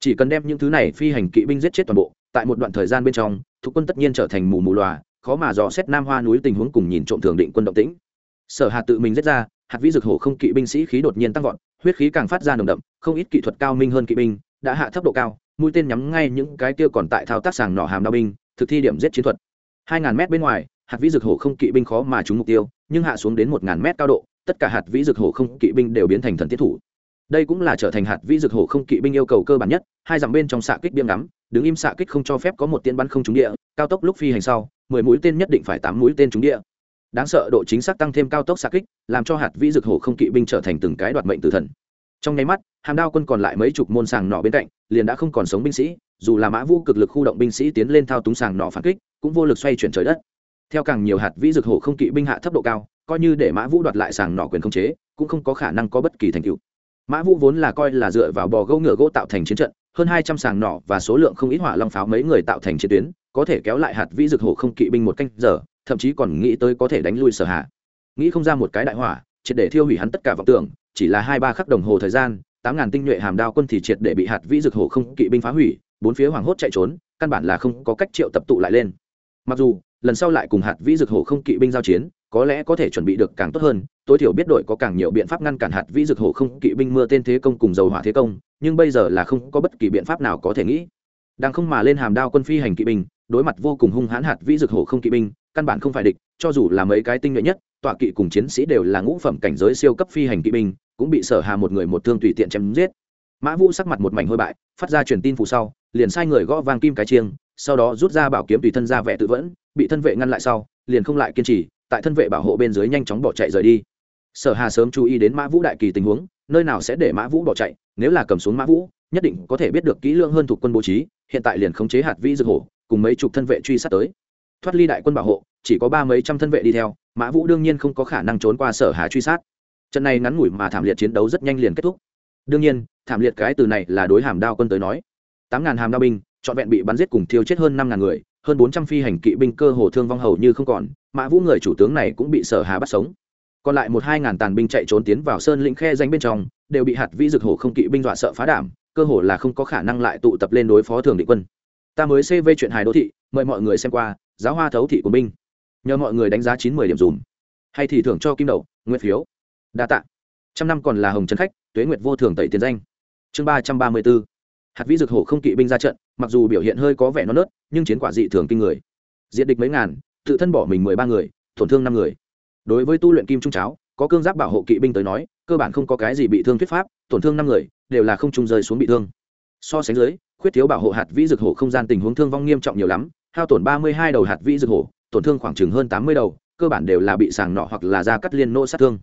Chỉ cần đem những thứ này phi hành kỵ binh giết chết toàn bộ, tại một đoạn thời gian bên trong thuộc quân tất nhiên trở thành mù mù loà, khó mà dò xét nam hoa núi tình huống cùng nhìn trộm thường định quân động tĩnh. Sở hạt tự mình giết ra, hạt vĩ dực hổ không kỵ binh sĩ khí đột nhiên tăng vọt, huyết khí càng phát ra nồng đậm, không ít kỹ thuật cao minh hơn kỵ binh, đã hạ thấp độ cao, mũi tên nhắm ngay những cái kia còn tại thao tác sàng nỏ hàm đao binh thực thi điểm giết chiến thuật. Hai ngàn mét bên ngoài, hạt vĩ dược hổ không kỵ binh khó mà trúng mục tiêu, nhưng hạ xuống đến một ngàn mét cao độ, tất cả hạt vĩ dược hổ không kỵ binh đều biến thành thần tiết thủ. Đây cũng là trở thành hạt vĩ dược hổ không kỵ binh yêu cầu cơ bản nhất, hai dặm bên trong xạ kích biếm ngắm, đứng im xạ kích không cho phép có một tiên bắn không trúng địa, cao tốc lúc phi hành sau, mười mũi tên nhất định phải tám mũi tên trúng địa. Đáng sợ độ chính xác tăng thêm cao tốc xạ kích, làm cho hạt vĩ dược hổ không kỵ binh trở thành từng cái đoạt mệnh tử thần. Trong nháy mắt hàm đao quân còn lại mấy chục môn sàng nỏ bên cạnh, liền đã không còn sống binh sĩ, dù là mã vũ cực lực khu động binh sĩ tiến lên thao túng sàng nỏ phản kích, cũng vô lực xoay chuyển trời đất. Theo càng nhiều hạt vĩ dực hổ không kỵ binh hạ thấp độ cao, coi như để mã vũ đoạt lại sàng nỏ quyền không chế, cũng không có khả năng có bất kỳ thành tựu. Mã vũ vốn là coi là dựa vào bò gỗ ngựa gỗ tạo thành chiến trận, hơn hai trăm sàng nỏ và số lượng không ít hỏa long pháo mấy người tạo thành chiến tuyến, có thể kéo lại hạt vĩ dực hổ không kỵ binh một canh giờ, thậm chí còn nghĩ tới có thể đánh lui sở hạ. Nghĩ không ra một cái đại hỏa, triệt để thiêu hủy hắn tất cả vọng tưởng, chỉ là hai ba khắc đồng hồ thời gian tám ngàn tinh nhuệ hàm đao quân thì triệt để bị hạt vĩ dực hổ không kỵ binh phá hủy, bốn phía hoảng hốt chạy trốn, căn bản là không có cách triệu tập tụ lại lên. Mặc dù, lần sau lại cùng hạt vĩ dực hổ không kỵ binh giao chiến, có lẽ có thể chuẩn bị được càng tốt hơn, tối thiểu biết đội có càng nhiều biện pháp ngăn cản hạt vĩ dực hổ không kỵ binh mưa tên thế công cùng dầu hỏa thế công, nhưng bây giờ là không có bất kỳ biện pháp nào có thể nghĩ. Đang không mà lên hàm đao quân phi hành kỵ binh, đối mặt vô cùng hung hãn hạt vĩ dực hổ không kỵ binh, căn bản không phải địch, cho dù là mấy cái tinh nhuệ nhất tọa kỵ cùng chiến sĩ đều là ngũ phẩm cảnh giới siêu cấp phi hành kỵ binh, cũng bị sở hà một người một thương tùy tiện chém giết. Mã vũ sắc mặt một mảnh hôi bại, phát ra truyền tin phụ sau, liền sai người gõ vang kim cái chiêng, sau đó rút ra bảo kiếm tùy thân ra vẻ tự vẫn, bị thân vệ ngăn lại sau, liền không lại kiên trì, tại thân vệ bảo hộ bên dưới nhanh chóng bỏ chạy rời đi. Sở hà sớm chú ý đến mã vũ đại kỳ tình huống, nơi nào sẽ để mã vũ bỏ chạy, nếu là cầm xuống mã vũ, nhất định có thể biết được kỹ lưỡng hơn thuộc quân bố trí, hiện tại liền khống chế hạt vi dược hổ, cùng mấy chục thân vệ truy sát tới. Thoát ly đại quân bảo hộ chỉ có ba mấy trăm thân vệ đi theo, mã vũ đương nhiên không có khả năng trốn qua sở hà truy sát. Trận này ngắn ngủi mà thảm liệt chiến đấu rất nhanh liền kết thúc. Đương nhiên, thảm liệt cái từ này là đối hàm đao quân tới nói. Tám ngàn hàm đao binh, trọn vẹn bị bắn giết cùng thiêu chết hơn năm ngàn người, hơn bốn trăm phi hành kỵ binh cơ hồ thương vong hầu như không còn, mã vũ người chủ tướng này cũng bị sở hà bắt sống. Còn lại một hai ngàn tàn binh chạy trốn tiến vào sơn lĩnh khe danh bên trong, đều bị hạt vĩ dực hổ không kỵ binh dọa sợ phá đảm, cơ hồ là không có khả năng lại tụ tập lên đối phó thường định quân. Ta mới cv chuyện hài đô thị, mời mọi người xem qua, giáo hoa thấu thị của binh nhờ mọi người đánh giá chín mươi điểm dùm. Hay thì thưởng cho kim đầu nguyên phiếu. Đa tạ. Trăm năm còn là hồng trần khách, tuế nguyệt vô thường tẩy tiền danh. Chương ba trăm ba mươi b ố hạt vĩ dực hổ không kỵ binh ra trận, mặc dù biểu hiện hơi có vẻ non nớt, nhưng chiến quả dị thường kinh người. Diện địch mấy ngàn, tự thân bỏ mình mười ba người, tổn thương năm người. Đối với tu luyện kim trung cháo, có cương giáp bảo hộ kỵ binh tới nói, cơ bản không có cái gì bị thương thuyết pháp, tổn thương năm người, đều là không trung rơi xuống bị thương. So sánh dưới, khuyết thiếu bảo hộ hạt vĩ dược hổ không gian tình huống thương vong nghiêm trọng nhiều lắm, hao tổn ba mươi hai đầu hạt vĩ dược hổ tổn thương khoảng chừng hơn tám mươi đầu, cơ bản đều là bị sàng nọ hoặc là da cắt liên nô sát thương.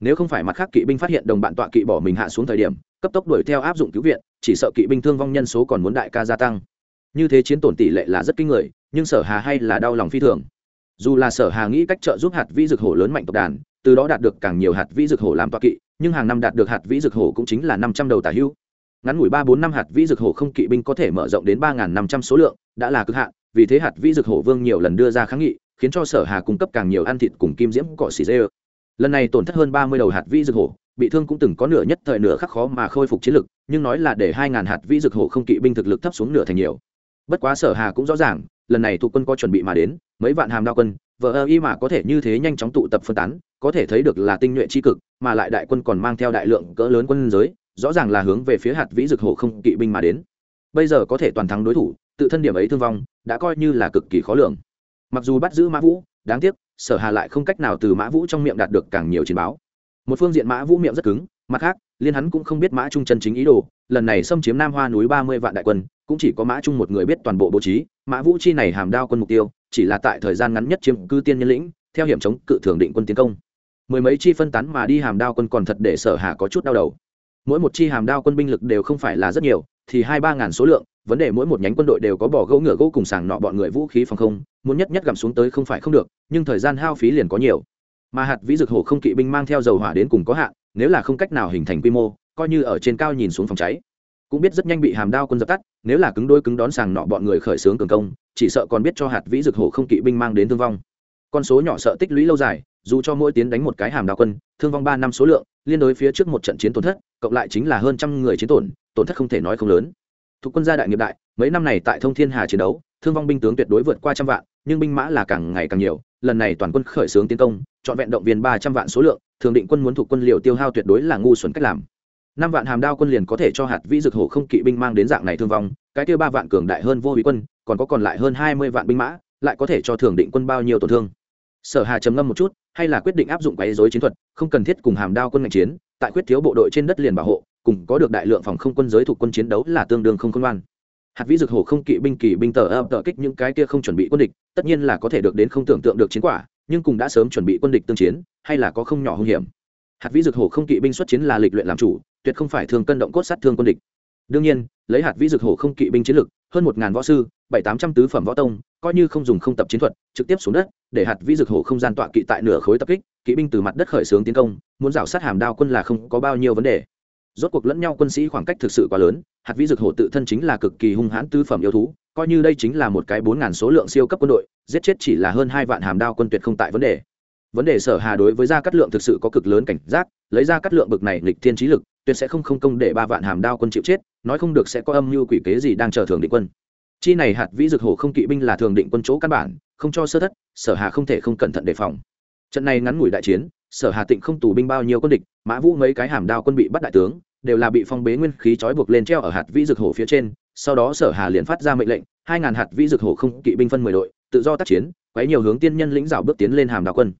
Nếu không phải mặt khác kỵ binh phát hiện đồng bạn tọa kỵ bỏ mình hạ xuống thời điểm, cấp tốc đuổi theo áp dụng cứu viện, chỉ sợ kỵ binh thương vong nhân số còn muốn đại ca gia tăng. Như thế chiến tổn tỷ lệ là rất kinh người, nhưng sở hà hay là đau lòng phi thường. Dù là sở hà nghĩ cách trợ giúp hạt vĩ dược hổ lớn mạnh tộc đàn, từ đó đạt được càng nhiều hạt vĩ dược hổ làm tọa kỵ, nhưng hàng năm đạt được hạt vĩ dược hổ cũng chính là năm trăm đầu tả hưu ngắn ngủi ba bốn năm hạt vĩ dược hổ không kỵ binh có thể mở rộng đến ba năm trăm số lượng, đã là cực hạn vì thế hạt vĩ dược hổ vương nhiều lần đưa ra kháng nghị, khiến cho sở hà cung cấp càng nhiều ăn thịt cùng kim diễm cọ xì dê. Lần này tổn thất hơn ba mươi đầu hạt vĩ dược hổ, bị thương cũng từng có nửa nhất thời nửa khắc khó mà khôi phục chiến lực, nhưng nói là để hai ngàn hạt vĩ dược hổ không kỵ binh thực lực thấp xuống nửa thành nhiều. Bất quá sở hà cũng rõ ràng, lần này thủ quân có chuẩn bị mà đến, mấy vạn hàm đao quân vợ ơ y mà có thể như thế nhanh chóng tụ tập phân tán, có thể thấy được là tinh nhuệ chi cực, mà lại đại quân còn mang theo đại lượng cỡ lớn quân giới, rõ ràng là hướng về phía hạt vĩ dực hổ không kỵ binh mà đến. Bây giờ có thể toàn thắng đối thủ tự thân điểm ấy thương vong đã coi như là cực kỳ khó lường. Mặc dù bắt giữ mã vũ, đáng tiếc, sở hà lại không cách nào từ mã vũ trong miệng đạt được càng nhiều chiến báo. Một phương diện mã vũ miệng rất cứng, mặt khác, liên hắn cũng không biết mã trung chân chính ý đồ, lần này xâm chiếm nam hoa núi ba mươi vạn đại quân, cũng chỉ có mã trung một người biết toàn bộ bố trí, mã vũ chi này hàm đao quân mục tiêu, chỉ là tại thời gian ngắn nhất chiếm cư tiên nhân lĩnh, theo hiểm chống cự thường định quân tiến công. Mười mấy chi phân tán mà đi hàm đao quân còn thật để sở hà có chút đau đầu. Mỗi một chi hàm đao quân binh lực đều không phải là rất nhiều thì hai ba ngàn số lượng, vấn đề mỗi một nhánh quân đội đều có bỏ gỗ ngựa gỗ cùng sàng nọ bọn người vũ khí phòng không, muốn nhất nhất gặm xuống tới không phải không được, nhưng thời gian hao phí liền có nhiều. Mà hạt vĩ dược hổ không kỵ binh mang theo dầu hỏa đến cùng có hạn, nếu là không cách nào hình thành quy mô, coi như ở trên cao nhìn xuống phòng cháy. Cũng biết rất nhanh bị hàm đao quân dập tắt, nếu là cứng đôi cứng đón sàng nọ bọn người khởi xướng cường công, chỉ sợ còn biết cho hạt vĩ dược hổ không kỵ binh mang đến thương vong. Con số nhỏ sợ tích lũy lâu dài, dù cho mỗi tiến đánh một cái hàm đao quân, thương vong ba năm số lượng, liên đối phía trước một trận chiến tổn thất, cộng lại chính là hơn trăm người chiến tổn tổn thất không thể nói không lớn. Thuộc quân gia đại nghiệp đại, mấy năm này tại thông thiên hà chiến đấu, thương vong binh tướng tuyệt đối vượt qua trăm vạn, nhưng binh mã là càng ngày càng nhiều, lần này toàn quân khởi xướng tiến công chọn vẹn động viên ba trăm vạn số lượng, thường định quân muốn thuộc quân liều tiêu hao tuyệt đối là ngu xuẩn cách làm. Năm vạn hàm đao quân liền có thể cho hạt vĩ dực hổ không kỵ binh mang đến dạng này thương vong, cái tiêu ba vạn cường đại hơn vô hủy quân, còn có còn lại hơn hai mươi vạn binh mã, lại có thể cho thường định quân bao nhiêu tổn thương. Sở hà trầm ngâm một chút, hay là quyết định áp dụng quấy dối chiến thuật, không cần thiết cùng hàm đao quân ngành chiến, tại quyết thiếu bộ đội trên đất liền bảo hộ cùng có được đại lượng phòng không quân giới thuộc quân chiến đấu là tương đương không khôn ngoan. Hạt vĩ dược hổ không kỵ binh kỳ binh tờ ập tờ kích những cái kia không chuẩn bị quân địch, tất nhiên là có thể được đến không tưởng tượng được chiến quả, nhưng cùng đã sớm chuẩn bị quân địch tương chiến, hay là có không nhỏ hung hiểm. Hạt vĩ dược hổ không kỵ binh xuất chiến là lịch luyện làm chủ, tuyệt không phải thường cân động cốt sát thương quân địch. Đương nhiên, lấy hạt vĩ dược hổ không kỵ binh chiến lực, hơn một ngàn võ sư, bảy tám trăm tứ phẩm võ tông, coi như không dùng không tập chiến thuật, trực tiếp xuống đất, để hạt vĩ dược hổ không gian tọa kỵ tại nửa khối tập kích, kỵ binh từ mặt đất khởi xướng tiến công, muốn rào sát hàm đao quân là không có bao nhiêu vấn đề rốt cuộc lẫn nhau quân sĩ khoảng cách thực sự quá lớn, hạt vĩ dực hổ tự thân chính là cực kỳ hung hãn tứ phẩm yêu thú, coi như đây chính là một cái bốn ngàn số lượng siêu cấp quân đội, giết chết chỉ là hơn hai vạn hàm đao quân tuyệt không tại vấn đề. Vấn đề sở hà đối với gia cát lượng thực sự có cực lớn cảnh giác, lấy ra cát lượng bực này lịch thiên trí lực, tuyệt sẽ không không công để ba vạn hàm đao quân chịu chết, nói không được sẽ có âm mưu quỷ kế gì đang chờ thường định quân. Chi này hạt vĩ dực hổ không kỵ binh là thường định quân chỗ căn bản, không cho sơ thất, sở hà không thể không cẩn thận đề phòng. Trận này ngắn ngủi đại chiến sở hà tịnh không tù binh bao nhiêu quân địch, mã vũ mấy cái hàm đao quân bị bắt đại tướng, đều là bị phong bế nguyên khí trói buộc lên treo ở hạt vĩ dược hổ phía trên, sau đó sở hà liền phát ra mệnh lệnh, hai ngàn hạt vĩ dược hổ không kỵ binh phân mười đội, tự do tác chiến, quấy nhiều hướng tiên nhân lĩnh rào bước tiến lên hàm đao quân.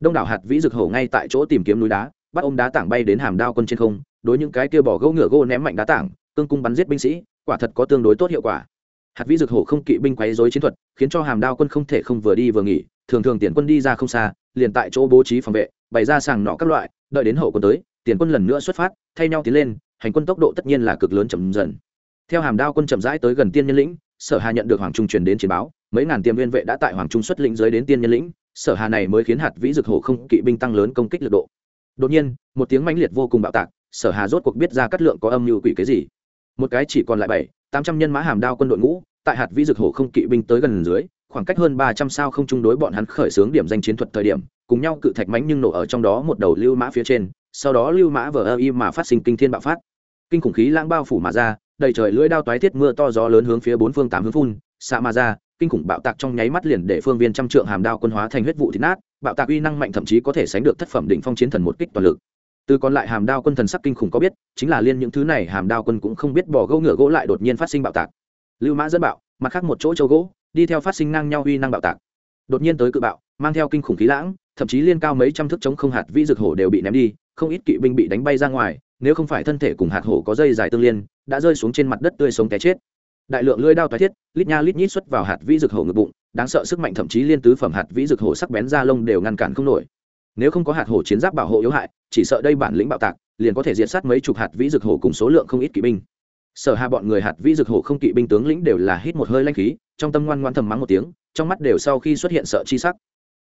Đông đảo hạt vĩ dược hổ ngay tại chỗ tìm kiếm núi đá, bắt ôm đá tảng bay đến hàm đao quân trên không, đối những cái kia bỏ gỗ ngựa gỗ ném mạnh đá tảng, cương cung bắn giết binh sĩ, quả thật có tương đối tốt hiệu quả. Hạt vĩ dược hổ không kỵ binh quấy dối chiến thuật, khiến cho hàm đao quân không thể không vừa đi vừa nghỉ, thường thường tiền quân đi ra không xa, liền tại chỗ bố trí phòng vệ bày ra sàng nọ các loại, đợi đến hậu quân tới, tiền quân lần nữa xuất phát, thay nhau tiến lên, hành quân tốc độ tất nhiên là cực lớn chậm dần. Theo hàm đao quân chậm rãi tới gần tiên nhân lĩnh, sở hà nhận được hoàng trung truyền đến chiến báo, mấy ngàn tiêm viên vệ đã tại hoàng trung xuất lĩnh dưới đến tiên nhân lĩnh, sở hà này mới khiến hạt vĩ dực hổ không kỵ binh tăng lớn công kích lực độ. Đột nhiên, một tiếng mãnh liệt vô cùng bạo tạc, sở hà rốt cuộc biết ra cắt lượng có âm mưu quỷ cái gì. Một cái chỉ còn lại bảy, tám trăm nhân mã hàm đao quân đội ngũ, tại hạt vĩ dực hổ không kỵ binh tới gần dưới, khoảng cách hơn ba trăm sao không chung đối bọn hắn khởi xướng điểm danh chiến thuật thời điểm cùng nhau cự thạch mánh nhưng nổ ở trong đó một đầu lưu mã phía trên, sau đó lưu mã vờ ơ y mà phát sinh kinh thiên bạo phát. Kinh khủng khí lãng bao phủ mà ra, đầy trời lưỡi đao toái thiết mưa to gió lớn hướng phía bốn phương tám hướng phun, xạ mà ra, kinh khủng bạo tạc trong nháy mắt liền để phương viên trăm trượng hàm đao quân hóa thành huyết vụ thịt nát, bạo tạc uy năng mạnh thậm chí có thể sánh được thất phẩm đỉnh phong chiến thần một kích toàn lực. Từ còn lại hàm đao quân thần sắc kinh khủng có biết, chính là liên những thứ này hàm đao quân cũng không biết bỏ gỗ ngựa gỗ lại đột nhiên phát sinh bạo tạc. Lưu mã dẫn bạo, mặt khác một chỗ châu gỗ, đi theo phát sinh ngang nhau uy năng bạo tạc. Đột nhiên tới cự bạo, mang theo kinh khủng khí lãng thậm chí liên cao mấy trăm thước chống không hạt vĩ dược hổ đều bị ném đi, không ít kỵ binh bị đánh bay ra ngoài, nếu không phải thân thể cùng hạt hổ có dây dài tương liên, đã rơi xuống trên mặt đất tươi sống té chết. Đại lượng lưỡi đao tái thiết, lít nha lít nhít xuất vào hạt vĩ dược hổ ngực bụng, đáng sợ sức mạnh thậm chí liên tứ phẩm hạt vĩ dược hổ sắc bén ra lông đều ngăn cản không nổi. Nếu không có hạt hổ chiến giáp bảo hộ yếu hại, chỉ sợ đây bản lĩnh bạo tạc, liền có thể diệt sát mấy chục hạt vĩ dược hổ cùng số lượng không ít kỵ binh. Sở hà bọn người hạt vĩ dược hổ không kỵ binh tướng lĩnh đều là hít một hơi lanh khí, trong tâm ngoan ngoan thầm mắng một tiếng, trong mắt đều sau khi xuất hiện sợ chi sắc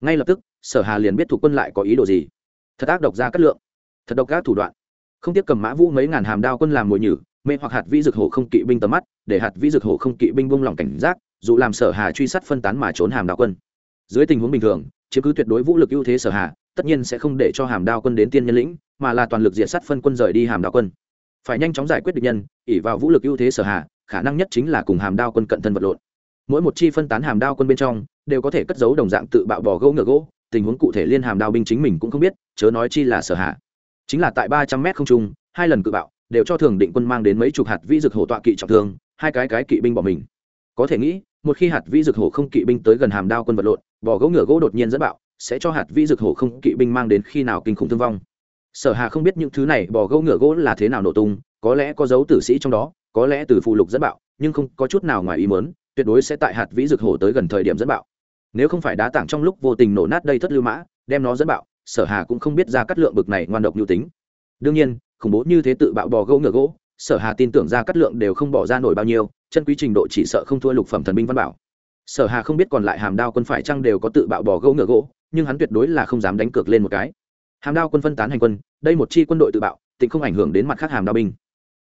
ngay lập tức, sở hà liền biết thủ quân lại có ý đồ gì. Thật ác độc ra cất lượng. Thật độc các thủ đoạn. Không tiếp cầm mã vũ mấy ngàn hàm đao quân làm mồi nhử, mê hoặc hạt vĩ dược hổ không kỵ binh tầm mắt, để hạt vĩ dược hổ không kỵ binh buông lỏng cảnh giác, dù làm sở hà truy sát phân tán mà trốn hàm đao quân. Dưới tình huống bình thường chứ cứ tuyệt đối vũ lực ưu thế sở hà, tất nhiên sẽ không để cho hàm đao quân đến tiên nhân lĩnh, mà là toàn lực diệt sát phân quân rời đi hàm đao quân. Phải nhanh chóng giải quyết địch nhân ỉ vào vũ lực ưu thế sở hà, khả năng nhất chính là cùng hàm đao quân cận thân vật lộn. Mỗi một chi phân tán hàm đao quân bên trong đều có thể cất giấu đồng dạng tự bạo bỏ gỗ ngựa gỗ, tình huống cụ thể liên hàm đao binh chính mình cũng không biết, chớ nói chi là sở hạ. Chính là tại ba trăm mét không trung, hai lần cự bạo đều cho thường định quân mang đến mấy chục hạt vĩ dược hổ tọa kỵ trọng thương, hai cái cái kỵ binh bỏ mình. Có thể nghĩ, một khi hạt vĩ dược hổ không kỵ binh tới gần hàm đao quân vật lộn bỏ gỗ ngựa gỗ đột nhiên dẫn bạo, sẽ cho hạt vĩ dược hổ không kỵ binh mang đến khi nào kinh khủng thương vong. Sở hà không biết những thứ này bỏ gỗ ngựa gỗ là thế nào nổ tung, có lẽ có dấu tử sĩ trong đó, có lẽ từ phụ lục dẫn bạo, nhưng không có chút nào ngoài ý mớn tuyệt đối sẽ tại hạt vĩ dược hổ tới gần thời điểm dẫn bạo nếu không phải đá tảng trong lúc vô tình nổ nát đây thất lưu mã, đem nó dẫn bạo, sở hà cũng không biết ra cắt lượng bực này ngoan độc nhu tính. Đương nhiên, khủng bố như thế tự bạo bò gỗ ngựa gỗ, sở hà tin tưởng ra cắt lượng đều không bỏ ra nổi bao nhiêu, chân quý trình độ chỉ sợ không thua lục phẩm thần binh văn bảo. Sở hà không biết còn lại hàm đao quân phải chăng đều có tự bạo bò gỗ ngựa gỗ, nhưng hắn tuyệt đối là không dám đánh cược lên một cái. Hàm đao quân phân tán hành quân, đây một chi quân đội tự bạo, tịnh không ảnh hưởng đến mặt khác hàm đao binh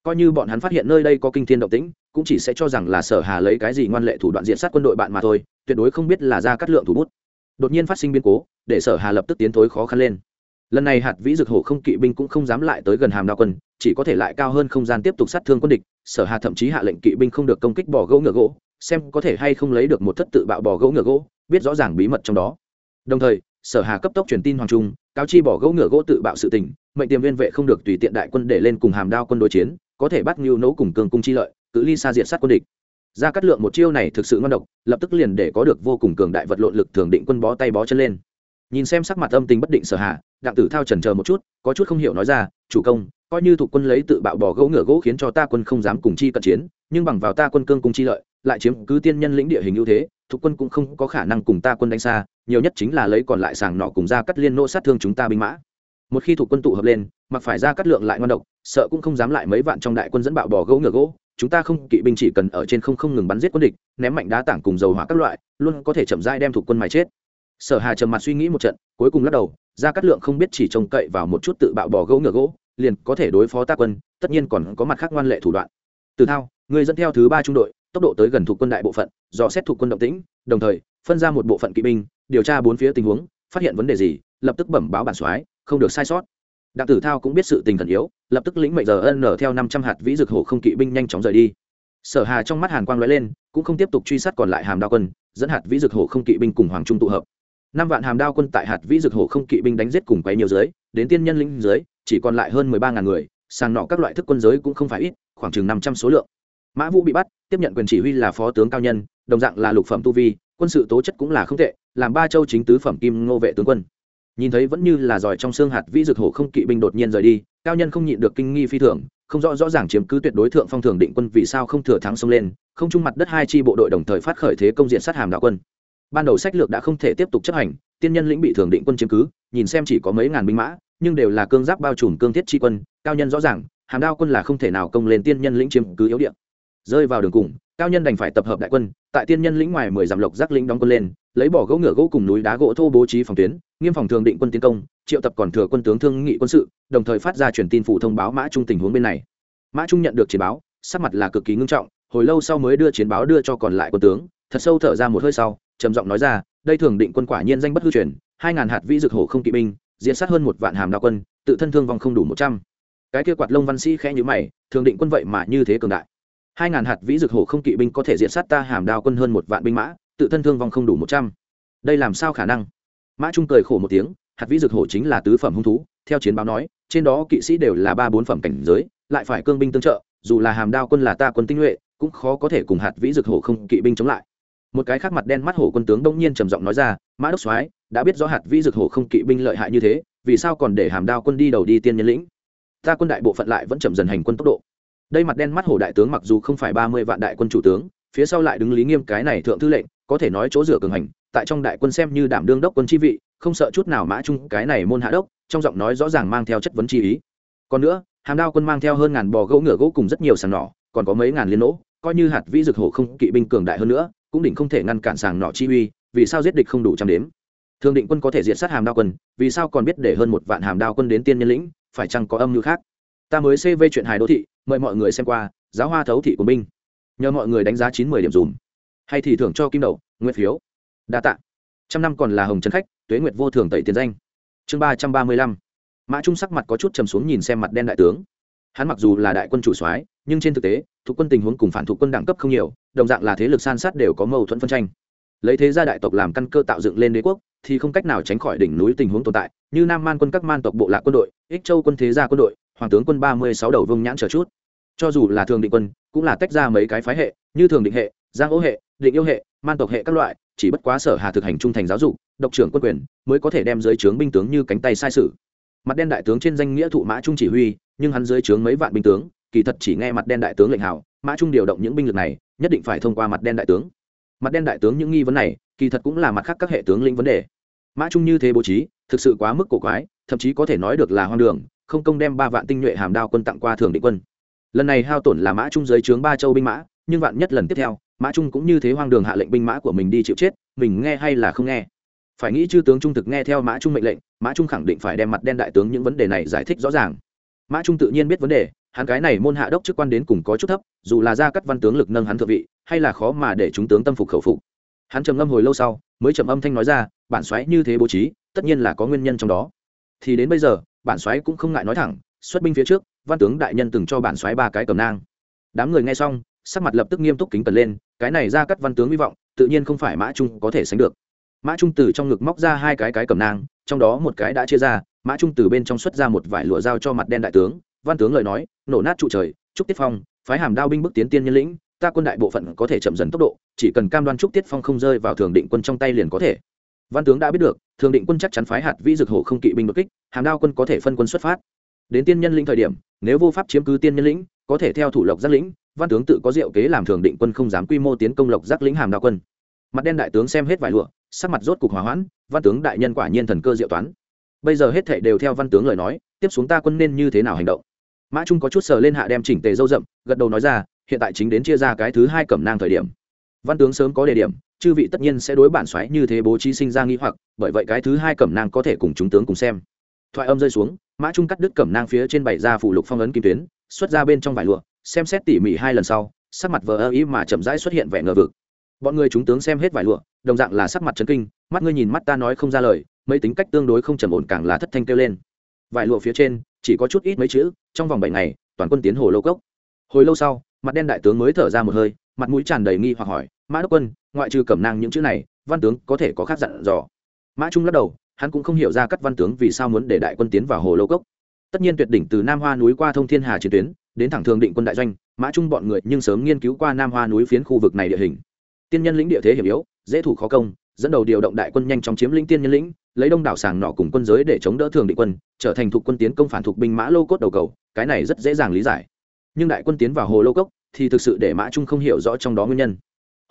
coi như bọn hắn phát hiện nơi đây có kinh thiên động tĩnh, cũng chỉ sẽ cho rằng là sở hà lấy cái gì ngoan lệ thủ đoạn diện sát quân đội bạn mà thôi, tuyệt đối không biết là ra cắt lượng thủ bút. Đột nhiên phát sinh biến cố, để sở hà lập tức tiến thối khó khăn lên. Lần này hạt vĩ dực hổ không kỵ binh cũng không dám lại tới gần hàm đao quân, chỉ có thể lại cao hơn không gian tiếp tục sát thương quân địch, sở hà thậm chí hạ lệnh kỵ binh không được công kích bỏ gỗ ngựa gỗ, xem có thể hay không lấy được một thất tự bạo bỏ gỗ ngựa gỗ, biết rõ ràng bí mật trong đó. Đồng thời, sở hà cấp tốc truyền tin hoàng trung, cáo chi bỏ gỗ ngựa gỗ tự bạo sự tình, mệnh tiềm viên vệ không được tùy tiện đại quân để lên cùng hàm đao quân đối chiến có thể bắt ngưu nấu cùng cường cung chi lợi, cự ly xa diệt sát quân địch. Ra cắt lượng một chiêu này thực sự ngon độc, lập tức liền để có được vô cùng cường đại vật lộn lực thường định quân bó tay bó chân lên. Nhìn xem sắc mặt âm tình bất định sở hạ đặng tử thao trần chờ một chút, có chút không hiểu nói ra, chủ công, coi như thuộc quân lấy tự bạo bỏ gỗ ngựa gỗ khiến cho ta quân không dám cùng chi cận chiến, nhưng bằng vào ta quân cương cùng chi lợi, lại chiếm cứ tiên nhân lĩnh địa hình ưu thế, thuộc quân cũng không có khả năng cùng ta quân đánh xa, nhiều nhất chính là lấy còn lại sàng nọ cùng ra cắt liên nô sát thương chúng ta binh mã. Một khi thuộc quân tụ hợp lên, mặc phải ra cắt lượng lại ngon độc sợ cũng không dám lại mấy vạn trong đại quân dẫn bạo bỏ gỗ ngựa gỗ, chúng ta không, kỵ binh chỉ cần ở trên không không ngừng bắn giết quân địch, ném mạnh đá tảng cùng dầu hỏa các loại, luôn có thể chậm rãi đem thuộc quân mài chết. Sở hà trầm mặt suy nghĩ một trận, cuối cùng lắc đầu ra cát lượng không biết chỉ trông cậy vào một chút tự bạo bỏ gỗ ngựa gỗ, liền có thể đối phó ta quân, tất nhiên còn có mặt khác ngoan lệ thủ đoạn. Từ thao, người dẫn theo thứ ba trung đội, tốc độ tới gần thuộc quân đại bộ phận, dò xét thuộc quân động tĩnh, đồng thời, phân ra một bộ phận kỵ binh, điều tra bốn phía tình huống, phát hiện vấn đề gì, lập tức bẩm báo bản soái, không được sai sót. Đặng tử thao cũng biết sự tình thần yếu lập tức lĩnh mệnh giờ ân nở theo năm trăm hạt vĩ dược hổ không kỵ binh nhanh chóng rời đi. Sở hà trong mắt hàn quang lóe lên, cũng không tiếp tục truy sát còn lại hàm đao quân, dẫn hạt vĩ dược hổ không kỵ binh cùng hoàng trung tụ hợp. Năm vạn hàm đao quân tại hạt vĩ dược hổ không kỵ binh đánh giết cùng quấy nhiều dưới, đến tiên nhân lĩnh dưới, chỉ còn lại hơn mười ba ngàn người, sàng nọ các loại thức quân giới cũng không phải ít, khoảng chừng năm trăm số lượng. Mã vũ bị bắt, tiếp nhận quyền chỉ huy là phó tướng cao nhân, đồng dạng là lục phẩm tu vi, quân sự tố chất cũng là không tệ, làm ba châu chính tứ phẩm kim ngô vệ tướng quân. Nhìn thấy vẫn như là giỏi trong xương hạt vĩ dược hổ không kỵ binh đột nhiên rời đi cao nhân không nhịn được kinh nghi phi thường, không rõ rõ ràng chiếm cứ tuyệt đối thượng phong thường định quân vì sao không thừa thắng xông lên, không trung mặt đất hai chi bộ đội đồng thời phát khởi thế công diện sát hàm đạo quân. Ban đầu sách lược đã không thể tiếp tục chấp hành, tiên nhân lĩnh bị thường định quân chiếm cứ, nhìn xem chỉ có mấy ngàn binh mã, nhưng đều là cương giáp bao trùm cương thiết chi quân, cao nhân rõ ràng, hàm đao quân là không thể nào công lên tiên nhân lĩnh chiếm cứ yếu điện rơi vào đường cùng cao nhân đành phải tập hợp đại quân, tại tiên nhân lĩnh ngoài mười dặm lộc giác lĩnh đóng quân lên, lấy bỏ gỗ ngựa gỗ cùng núi đá gỗ thô bố trí phòng tuyến, nghiêm phòng thường định quân tiến công, triệu tập còn thừa quân tướng thương nghị quân sự, đồng thời phát ra truyền tin phụ thông báo mã trung tình huống bên này. Mã trung nhận được chiến báo, sắc mặt là cực kỳ ngưng trọng, hồi lâu sau mới đưa chiến báo đưa cho còn lại quân tướng, thật sâu thở ra một hơi sau, trầm giọng nói ra, đây thường định quân quả nhiên danh bất hư truyền, hai ngàn hạt vĩ dực hổ không kỵ binh diễn sát hơn một vạn hàm đạo quân, tự thân thương vong không đủ một trăm. Cái kia quạt lông văn sĩ khẽ nhữ mày, thường định quân vậy mà như thế cường đại hai ngàn hạt vĩ dược hổ không kỵ binh có thể diện sát ta hàm đao quân hơn một vạn binh mã, tự thân thương vong không đủ một trăm. Đây làm sao khả năng? Mã trung cười khổ một tiếng, hạt vĩ dược hổ chính là tứ phẩm hung thú, theo chiến báo nói, trên đó kỵ sĩ đều là ba bốn phẩm cảnh giới, lại phải cương binh tương trợ, dù là hàm đao quân là ta quân tinh nhuệ, cũng khó có thể cùng hạt vĩ dược hổ không kỵ binh chống lại. Một cái khác mặt đen mắt hổ quân tướng đông nhiên trầm giọng nói ra, mã đốc soái, đã biết rõ hạt vĩ dược hổ không kỵ binh lợi hại như thế, vì sao còn để hàm đao quân đi đầu đi tiên nhân lĩnh? Ta quân đại bộ phận lại vẫn chậm dần hành quân tốc độ đây mặt đen mắt hổ đại tướng mặc dù không phải ba mươi vạn đại quân chủ tướng, phía sau lại đứng lý nghiêm cái này thượng thư lệnh, có thể nói chỗ dựa cường hành, tại trong đại quân xem như đảm đương đốc quân chi vị, không sợ chút nào mã trung cái này môn hạ đốc, trong giọng nói rõ ràng mang theo chất vấn chi ý. Còn nữa, hàm đao quân mang theo hơn ngàn bò gỗ ngựa gỗ cùng rất nhiều sàng nỏ, còn có mấy ngàn liên nỗ coi như hạt vĩ dược hổ không kỵ binh cường đại hơn nữa, cũng định không thể ngăn cản sàng nỏ chi uy, vì sao giết địch không đủ trăm đếm? Thường định quân có thể diệt sát hàm đao quân, vì sao còn biết để hơn một vạn hàm đao quân đến tiên nhân lĩnh, phải chăng có âm mưu khác? Ta mới cv chuyện hài đô thị mời mọi người xem qua giáo hoa thấu thị của minh. nhờ mọi người đánh giá chín mươi điểm dùm. Hay thì thưởng cho kim đầu, nguyên phiếu. Đa tạ. Trăm năm còn là hồng trần khách tuế nguyệt vô thường tẩy tiền danh. Chương ba trăm ba mươi lăm. Mã trung sắc mặt có chút trầm xuống nhìn xem mặt đen đại tướng. Hắn mặc dù là đại quân chủ soái nhưng trên thực tế thuộc quân tình huống cùng phản thuộc quân đẳng cấp không nhiều đồng dạng là thế lực san sát đều có mâu thuẫn phân tranh. Lấy thế gia đại tộc làm căn cơ tạo dựng lên đế quốc thì không cách nào tránh khỏi đỉnh núi tình huống tồn tại như nam man quân các man tộc bộ lạc quân đội ích châu quân thế gia quân đội hoàng tướng quân ba mươi sáu đầu vương nhãn chờ chút. Cho dù là thường định quân, cũng là tách ra mấy cái phái hệ, như thường định hệ, giang ô hệ, định yêu hệ, man tộc hệ các loại, chỉ bất quá sở hà thực hành trung thành giáo dục, độc trưởng quân quyền, mới có thể đem dưới trướng binh tướng như cánh tay sai sự. Mặt đen đại tướng trên danh nghĩa thụ mã trung chỉ huy, nhưng hắn dưới trướng mấy vạn binh tướng, kỳ thật chỉ nghe mặt đen đại tướng lệnh hào, mã trung điều động những binh lực này, nhất định phải thông qua mặt đen đại tướng. Mặt đen đại tướng những nghi vấn này, kỳ thật cũng là mặt khác các hệ tướng lĩnh vấn đề. Mã trung như thế bố trí, thực sự quá mức cổ quái, thậm chí có thể nói được là hoang đường không công đem ba vạn tinh nhuệ hàm đao quân tặng qua thường định quân. Lần này hao tổn là mã trung dưới trướng ba châu binh mã, nhưng vạn nhất lần tiếp theo, mã trung cũng như thế hoang đường hạ lệnh binh mã của mình đi chịu chết, mình nghe hay là không nghe. Phải nghĩ chư tướng trung thực nghe theo mã trung mệnh lệnh, mã trung khẳng định phải đem mặt đen đại tướng những vấn đề này giải thích rõ ràng. Mã trung tự nhiên biết vấn đề, hắn cái này môn hạ đốc chức quan đến cùng có chút thấp, dù là ra cắt văn tướng lực nâng hắn thượng vị, hay là khó mà để chúng tướng tâm phục khẩu phục. Hắn trầm ngâm hồi lâu sau, mới trầm âm thanh nói ra, bản xoáy như thế bố trí, tất nhiên là có nguyên nhân trong đó. Thì đến bây giờ bản soái cũng không ngại nói thẳng, xuất binh phía trước, văn tướng đại nhân từng cho bản soái ba cái cầm nang. Đám người nghe xong, sắc mặt lập tức nghiêm túc kính cẩn lên, cái này ra cắt văn tướng hy vọng, tự nhiên không phải mã trung có thể sánh được. Mã trung từ trong ngực móc ra hai cái cái cầm nang, trong đó một cái đã chia ra, mã trung từ bên trong xuất ra một vải lụa dao cho mặt đen đại tướng, văn tướng lời nói, nổ nát trụ trời, trúc tiết phong, phái hàm đao binh bức tiến tiên nhân lĩnh, ta quân đại bộ phận có thể chậm dần tốc độ, chỉ cần cam đoan trúc tiết phong không rơi vào thường định quân trong tay liền có thể văn tướng đã biết được, thường định quân chắc chắn phái hạt vĩ dực hổ không kỵ binh đột kích, hàm đao quân có thể phân quân xuất phát. Đến tiên nhân lĩnh thời điểm, nếu vô pháp chiếm cứ tiên nhân lĩnh, có thể theo thủ lộc giác lĩnh, văn tướng tự có diệu kế làm thường định quân không dám quy mô tiến công lộc giác lĩnh hàm đao quân. Mặt đen đại tướng xem hết vài lụa, sắc mặt rốt cục hỏa hoãn, văn tướng đại nhân quả nhiên thần cơ diệu toán. Bây giờ hết thệ đều theo văn tướng lời nói, tiếp xuống ta quân nên như thế nào hành động? Mã trung có chút sờ lên hạ đem chỉnh tề dâu rậm, gật đầu nói ra, hiện tại chính đến chia ra cái thứ hai cẩm nang thời điểm. Văn tướng sớm có đề điểm chư vị tất nhiên sẽ đối bản xoáy như thế bố trí sinh ra nghi hoặc, bởi vậy cái thứ hai cẩm nang có thể cùng chúng tướng cùng xem. Thoại âm rơi xuống, mã trung cắt đứt cẩm nang phía trên bảy ra phụ lục phong ấn kim tuyến, xuất ra bên trong vải lụa, xem xét tỉ mỉ hai lần sau, sắc mặt vờ ơ ý mà chậm rãi xuất hiện vẻ ngờ vực. Bọn người chúng tướng xem hết vải lụa, đồng dạng là sắc mặt trấn kinh, mắt ngươi nhìn mắt ta nói không ra lời, mấy tính cách tương đối không trầm ổn càng là thất thanh kêu lên. Vải lụa phía trên, chỉ có chút ít mấy chữ, trong vòng bảy ngày, toàn quân tiến hồ lâu cốc. Hồi lâu sau, mặt đen đại tướng mới thở ra một hơi mặt mũi tràn đầy nghi hoặc hỏi, mã đốc quân, ngoại trừ cẩm nang những chữ này, văn tướng có thể có khác dặn dò? Mã trung lắc đầu, hắn cũng không hiểu ra các văn tướng vì sao muốn để đại quân tiến vào hồ Lô cốc. Tất nhiên tuyệt đỉnh từ nam hoa núi qua thông thiên hà chiến tuyến, đến thẳng thường định quân đại doanh, mã trung bọn người nhưng sớm nghiên cứu qua nam hoa núi phiến khu vực này địa hình. Tiên nhân lĩnh địa thế hiểm yếu, dễ thủ khó công, dẫn đầu điều động đại quân nhanh chóng chiếm lĩnh tiên nhân lĩnh, lấy đông đảo sàng nọ cùng quân giới để chống đỡ thường định quân, trở thành thuộc quân tiến công phản thuộc binh mã lô cốt đầu cầu, cái này rất dễ dàng lý giải nhưng đại quân tiến vào hồ lô cốc thì thực sự để mã trung không hiểu rõ trong đó nguyên nhân.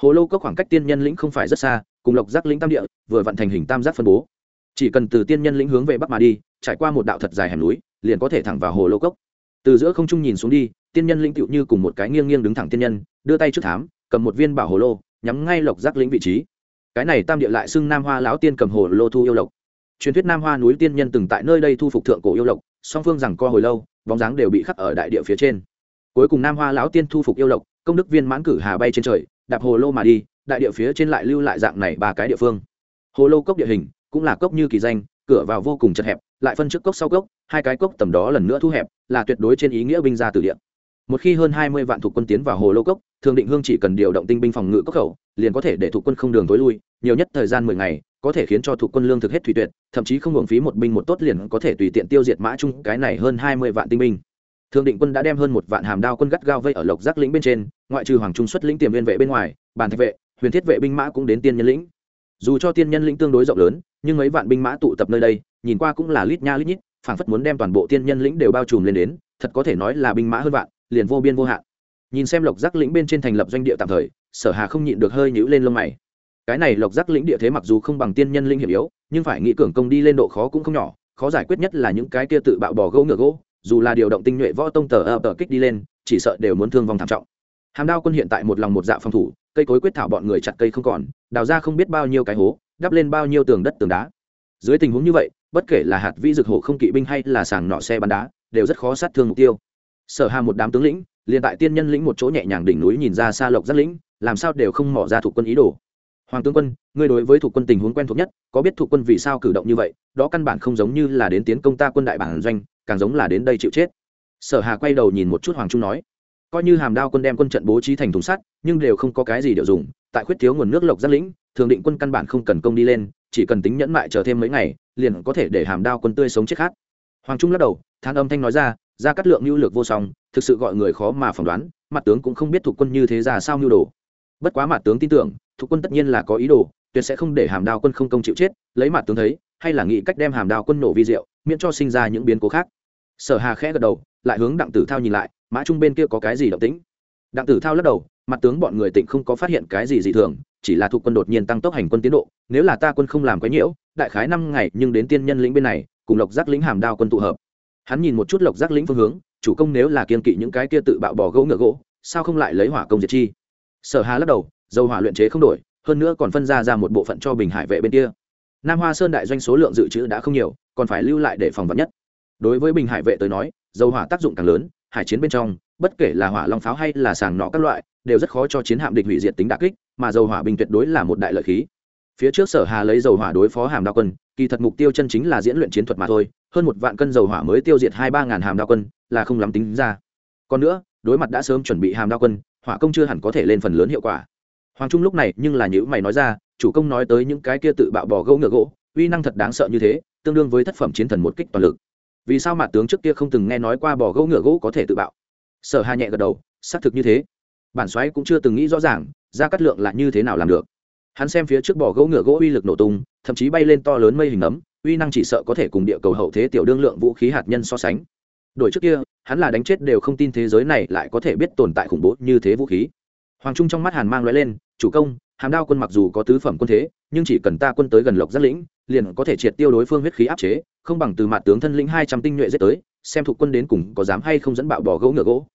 Hồ lô cốc khoảng cách tiên nhân lĩnh không phải rất xa, cùng lộc giác lĩnh tam địa, vừa vận thành hình tam giác phân bố. Chỉ cần từ tiên nhân lĩnh hướng về bắc mà đi, trải qua một đạo thật dài hẻm núi, liền có thể thẳng vào hồ lô cốc. Từ giữa không trung nhìn xuống đi, tiên nhân lĩnh tựu như cùng một cái nghiêng nghiêng đứng thẳng tiên nhân, đưa tay trước thám, cầm một viên bảo hồ lô, nhắm ngay lộc giác lĩnh vị trí. Cái này tam địa lại xưng nam hoa lão tiên cầm hồ lô thu yêu lộc. Truyền thuyết nam hoa núi tiên nhân từng tại nơi đây thu phục thượng cổ yêu lộc, song phương rằng co hồi lâu, bóng dáng đều bị khắc ở đại địa phía trên cuối cùng nam hoa lão tiên thu phục yêu lộc công đức viên mãn cử hà bay trên trời, đạp hồ lô mà đi, đại địa phía trên lại lưu lại dạng này ba cái địa phương hồ lô cốc địa hình cũng là cốc như kỳ danh, cửa vào vô cùng chật hẹp, lại phân trước cốc sau cốc, hai cái cốc tầm đó lần nữa thu hẹp, là tuyệt đối trên ý nghĩa binh ra từ địa. một khi hơn hai mươi vạn thuộc quân tiến vào hồ lô cốc, thường định hương chỉ cần điều động tinh binh phòng ngự cốc khẩu, liền có thể để thuộc quân không đường tối lui, nhiều nhất thời gian mười ngày, có thể khiến cho thuộc quân lương thực hết thủy tuyệt, thậm chí không hưởng phí một binh một tốt liền có thể tùy tiện tiêu diệt mã chung cái này hơn hai mươi vạn tinh binh thượng định quân đã đem hơn một vạn hàm đao quân gắt gao vây ở lộc giác lĩnh bên trên, ngoại trừ hoàng trung xuất lĩnh tiềm viên vệ bên ngoài, bàn thạch vệ, huyền thiết vệ binh mã cũng đến tiên nhân lĩnh. Dù cho tiên nhân lĩnh tương đối rộng lớn, nhưng mấy vạn binh mã tụ tập nơi đây, nhìn qua cũng là lít nha lít nhít, phảng phất muốn đem toàn bộ tiên nhân lĩnh đều bao trùm lên đến, thật có thể nói là binh mã hơn vạn, liền vô biên vô hạn. Nhìn xem lộc giác lĩnh bên trên thành lập doanh địa tạm thời, sở hà không nhịn được hơi nhũ lên lông mày. Cái này lộc giác lĩnh địa thế mặc dù không bằng tiên nhân linh hiểm yếu, nhưng phải nghĩ cường công đi lên độ khó cũng không nhỏ, khó giải quyết nhất là những cái kia tự bạo bỏ gỗ ngựa gỗ dù là điều động tinh nhuệ võ tông tờ ập tờ kích đi lên, chỉ sợ đều muốn thương vong thảm trọng. Hàm đao quân hiện tại một lòng một dạ phòng thủ, cây cối quyết thảo bọn người chặt cây không còn, đào ra không biết bao nhiêu cái hố, đắp lên bao nhiêu tường đất tường đá. Dưới tình huống như vậy, bất kể là hạt vi dược hổ không kỵ binh hay là sàng nọ xe bắn đá, đều rất khó sát thương mục tiêu. Sở hà một đám tướng lĩnh, liền tại tiên nhân lĩnh một chỗ nhẹ nhàng đỉnh núi nhìn ra xa lộc giác lĩnh, làm sao đều không mỏ ra thuộc quân ý đồ hoàng tướng quân, ngươi đối với thuộc quân tình huống quen thuộc nhất, có biết thuộc quân vì sao cử động như vậy? Đó căn bản không giống như là đến tiến công ta quân đại bản doanh, càng giống là đến đây chịu chết. Sở hà quay đầu nhìn một chút hoàng trung nói, coi như hàm đao quân đem quân trận bố trí thành thùng sắt, nhưng đều không có cái gì điều dùng, tại khuyết thiếu nguồn nước lộc giác lĩnh, thường định quân căn bản không cần công đi lên, chỉ cần tính nhẫn mại chờ thêm mấy ngày, liền có thể để hàm đao quân tươi sống chết khát. Hoàng trung lắc đầu, than âm thanh nói ra ra cắt lượng lưu lược vô song, thực sự gọi người khó mà phỏng đoán, mặt tướng cũng không biết thuộc quân như thế ra sao mưu đồ. Bất quá mặt tướng tin tưởng thuộc quân tất nhiên là có ý đồ, tuyệt sẽ không để hàm đao quân không công chịu chết, lấy mặt tướng thấy, hay là nghĩ cách đem hàm đao quân nổ vi diệu, miễn cho sinh ra những biến cố khác. Sở hà khẽ gật đầu, lại hướng đặng tử thao nhìn lại, mã trung bên kia có cái gì động tĩnh? Đặng tử thao lắc đầu, mặt tướng bọn người tỉnh không có phát hiện cái gì dị thường, chỉ là thuộc quân đột nhiên tăng tốc hành quân tiến độ, nếu là ta quân không làm quấy nhiễu, đại khái năm ngày, nhưng đến tiên nhân lĩnh bên này, cùng lộc giác lĩnh hàm đao quân tụ hợp. Hắn nhìn một chút lộc giác lĩnh phương hướng, chủ công nếu là kiên kỵ những cái kia tự bạo bỏ gỗ ngựa gỗ, sao không lại lấy hỏa công diệt chi? Sở hà lắc đầu dầu hỏa luyện chế không đổi, hơn nữa còn phân ra ra một bộ phận cho bình hải vệ bên kia. Nam hoa sơn đại doanh số lượng dự trữ đã không nhiều, còn phải lưu lại để phòng vật nhất. Đối với bình hải vệ tới nói, dầu hỏa tác dụng càng lớn, hải chiến bên trong, bất kể là hỏa long pháo hay là sàng nọ các loại, đều rất khó cho chiến hạm địch hủy diệt tính đà kích, mà dầu hỏa bình tuyệt đối là một đại lợi khí. Phía trước sở hà lấy dầu hỏa đối phó hàm đao quân, kỳ thật mục tiêu chân chính là diễn luyện chiến thuật mà thôi, hơn một vạn cân dầu hỏa mới tiêu diệt hai ba ngàn hàm đao quân, là không lắm tính ra. Còn nữa, đối mặt đã sớm chuẩn bị hàm đao quân, hỏa công chưa hẳn có thể lên phần lớn hiệu quả hoàng trung lúc này nhưng là những mày nói ra, chủ công nói tới những cái kia tự bạo bỏ gỗ ngựa gỗ, uy năng thật đáng sợ như thế, tương đương với thất phẩm chiến thần một kích toàn lực. Vì sao mặt tướng trước kia không từng nghe nói qua bỏ gỗ ngựa gỗ có thể tự bạo? Sở hà nhẹ gật đầu, xác thực như thế. Bản xoáy cũng chưa từng nghĩ rõ ràng ra cắt lượng là như thế nào làm được. Hắn xem phía trước bỏ gỗ ngựa gỗ uy lực nổ tung, thậm chí bay lên to lớn mây hình ấm, uy năng chỉ sợ có thể cùng địa cầu hậu thế tiểu đương lượng vũ khí hạt nhân so sánh. Đổi trước kia, hắn là đánh chết đều không tin thế giới này lại có thể biết tồn tại khủng bố như thế vũ khí. Hoàng trung trong mắt hàn mang loại lên chủ công, hàm đao quân mặc dù có tứ phẩm quân thế, nhưng chỉ cần ta quân tới gần lộc giác lĩnh, liền có thể triệt tiêu đối phương huyết khí áp chế, không bằng từ mặt tướng thân lĩnh hai trăm tinh nhuệ giết tới, xem thuộc quân đến cùng có dám hay không dẫn bạo bỏ gỗ ngựa gỗ.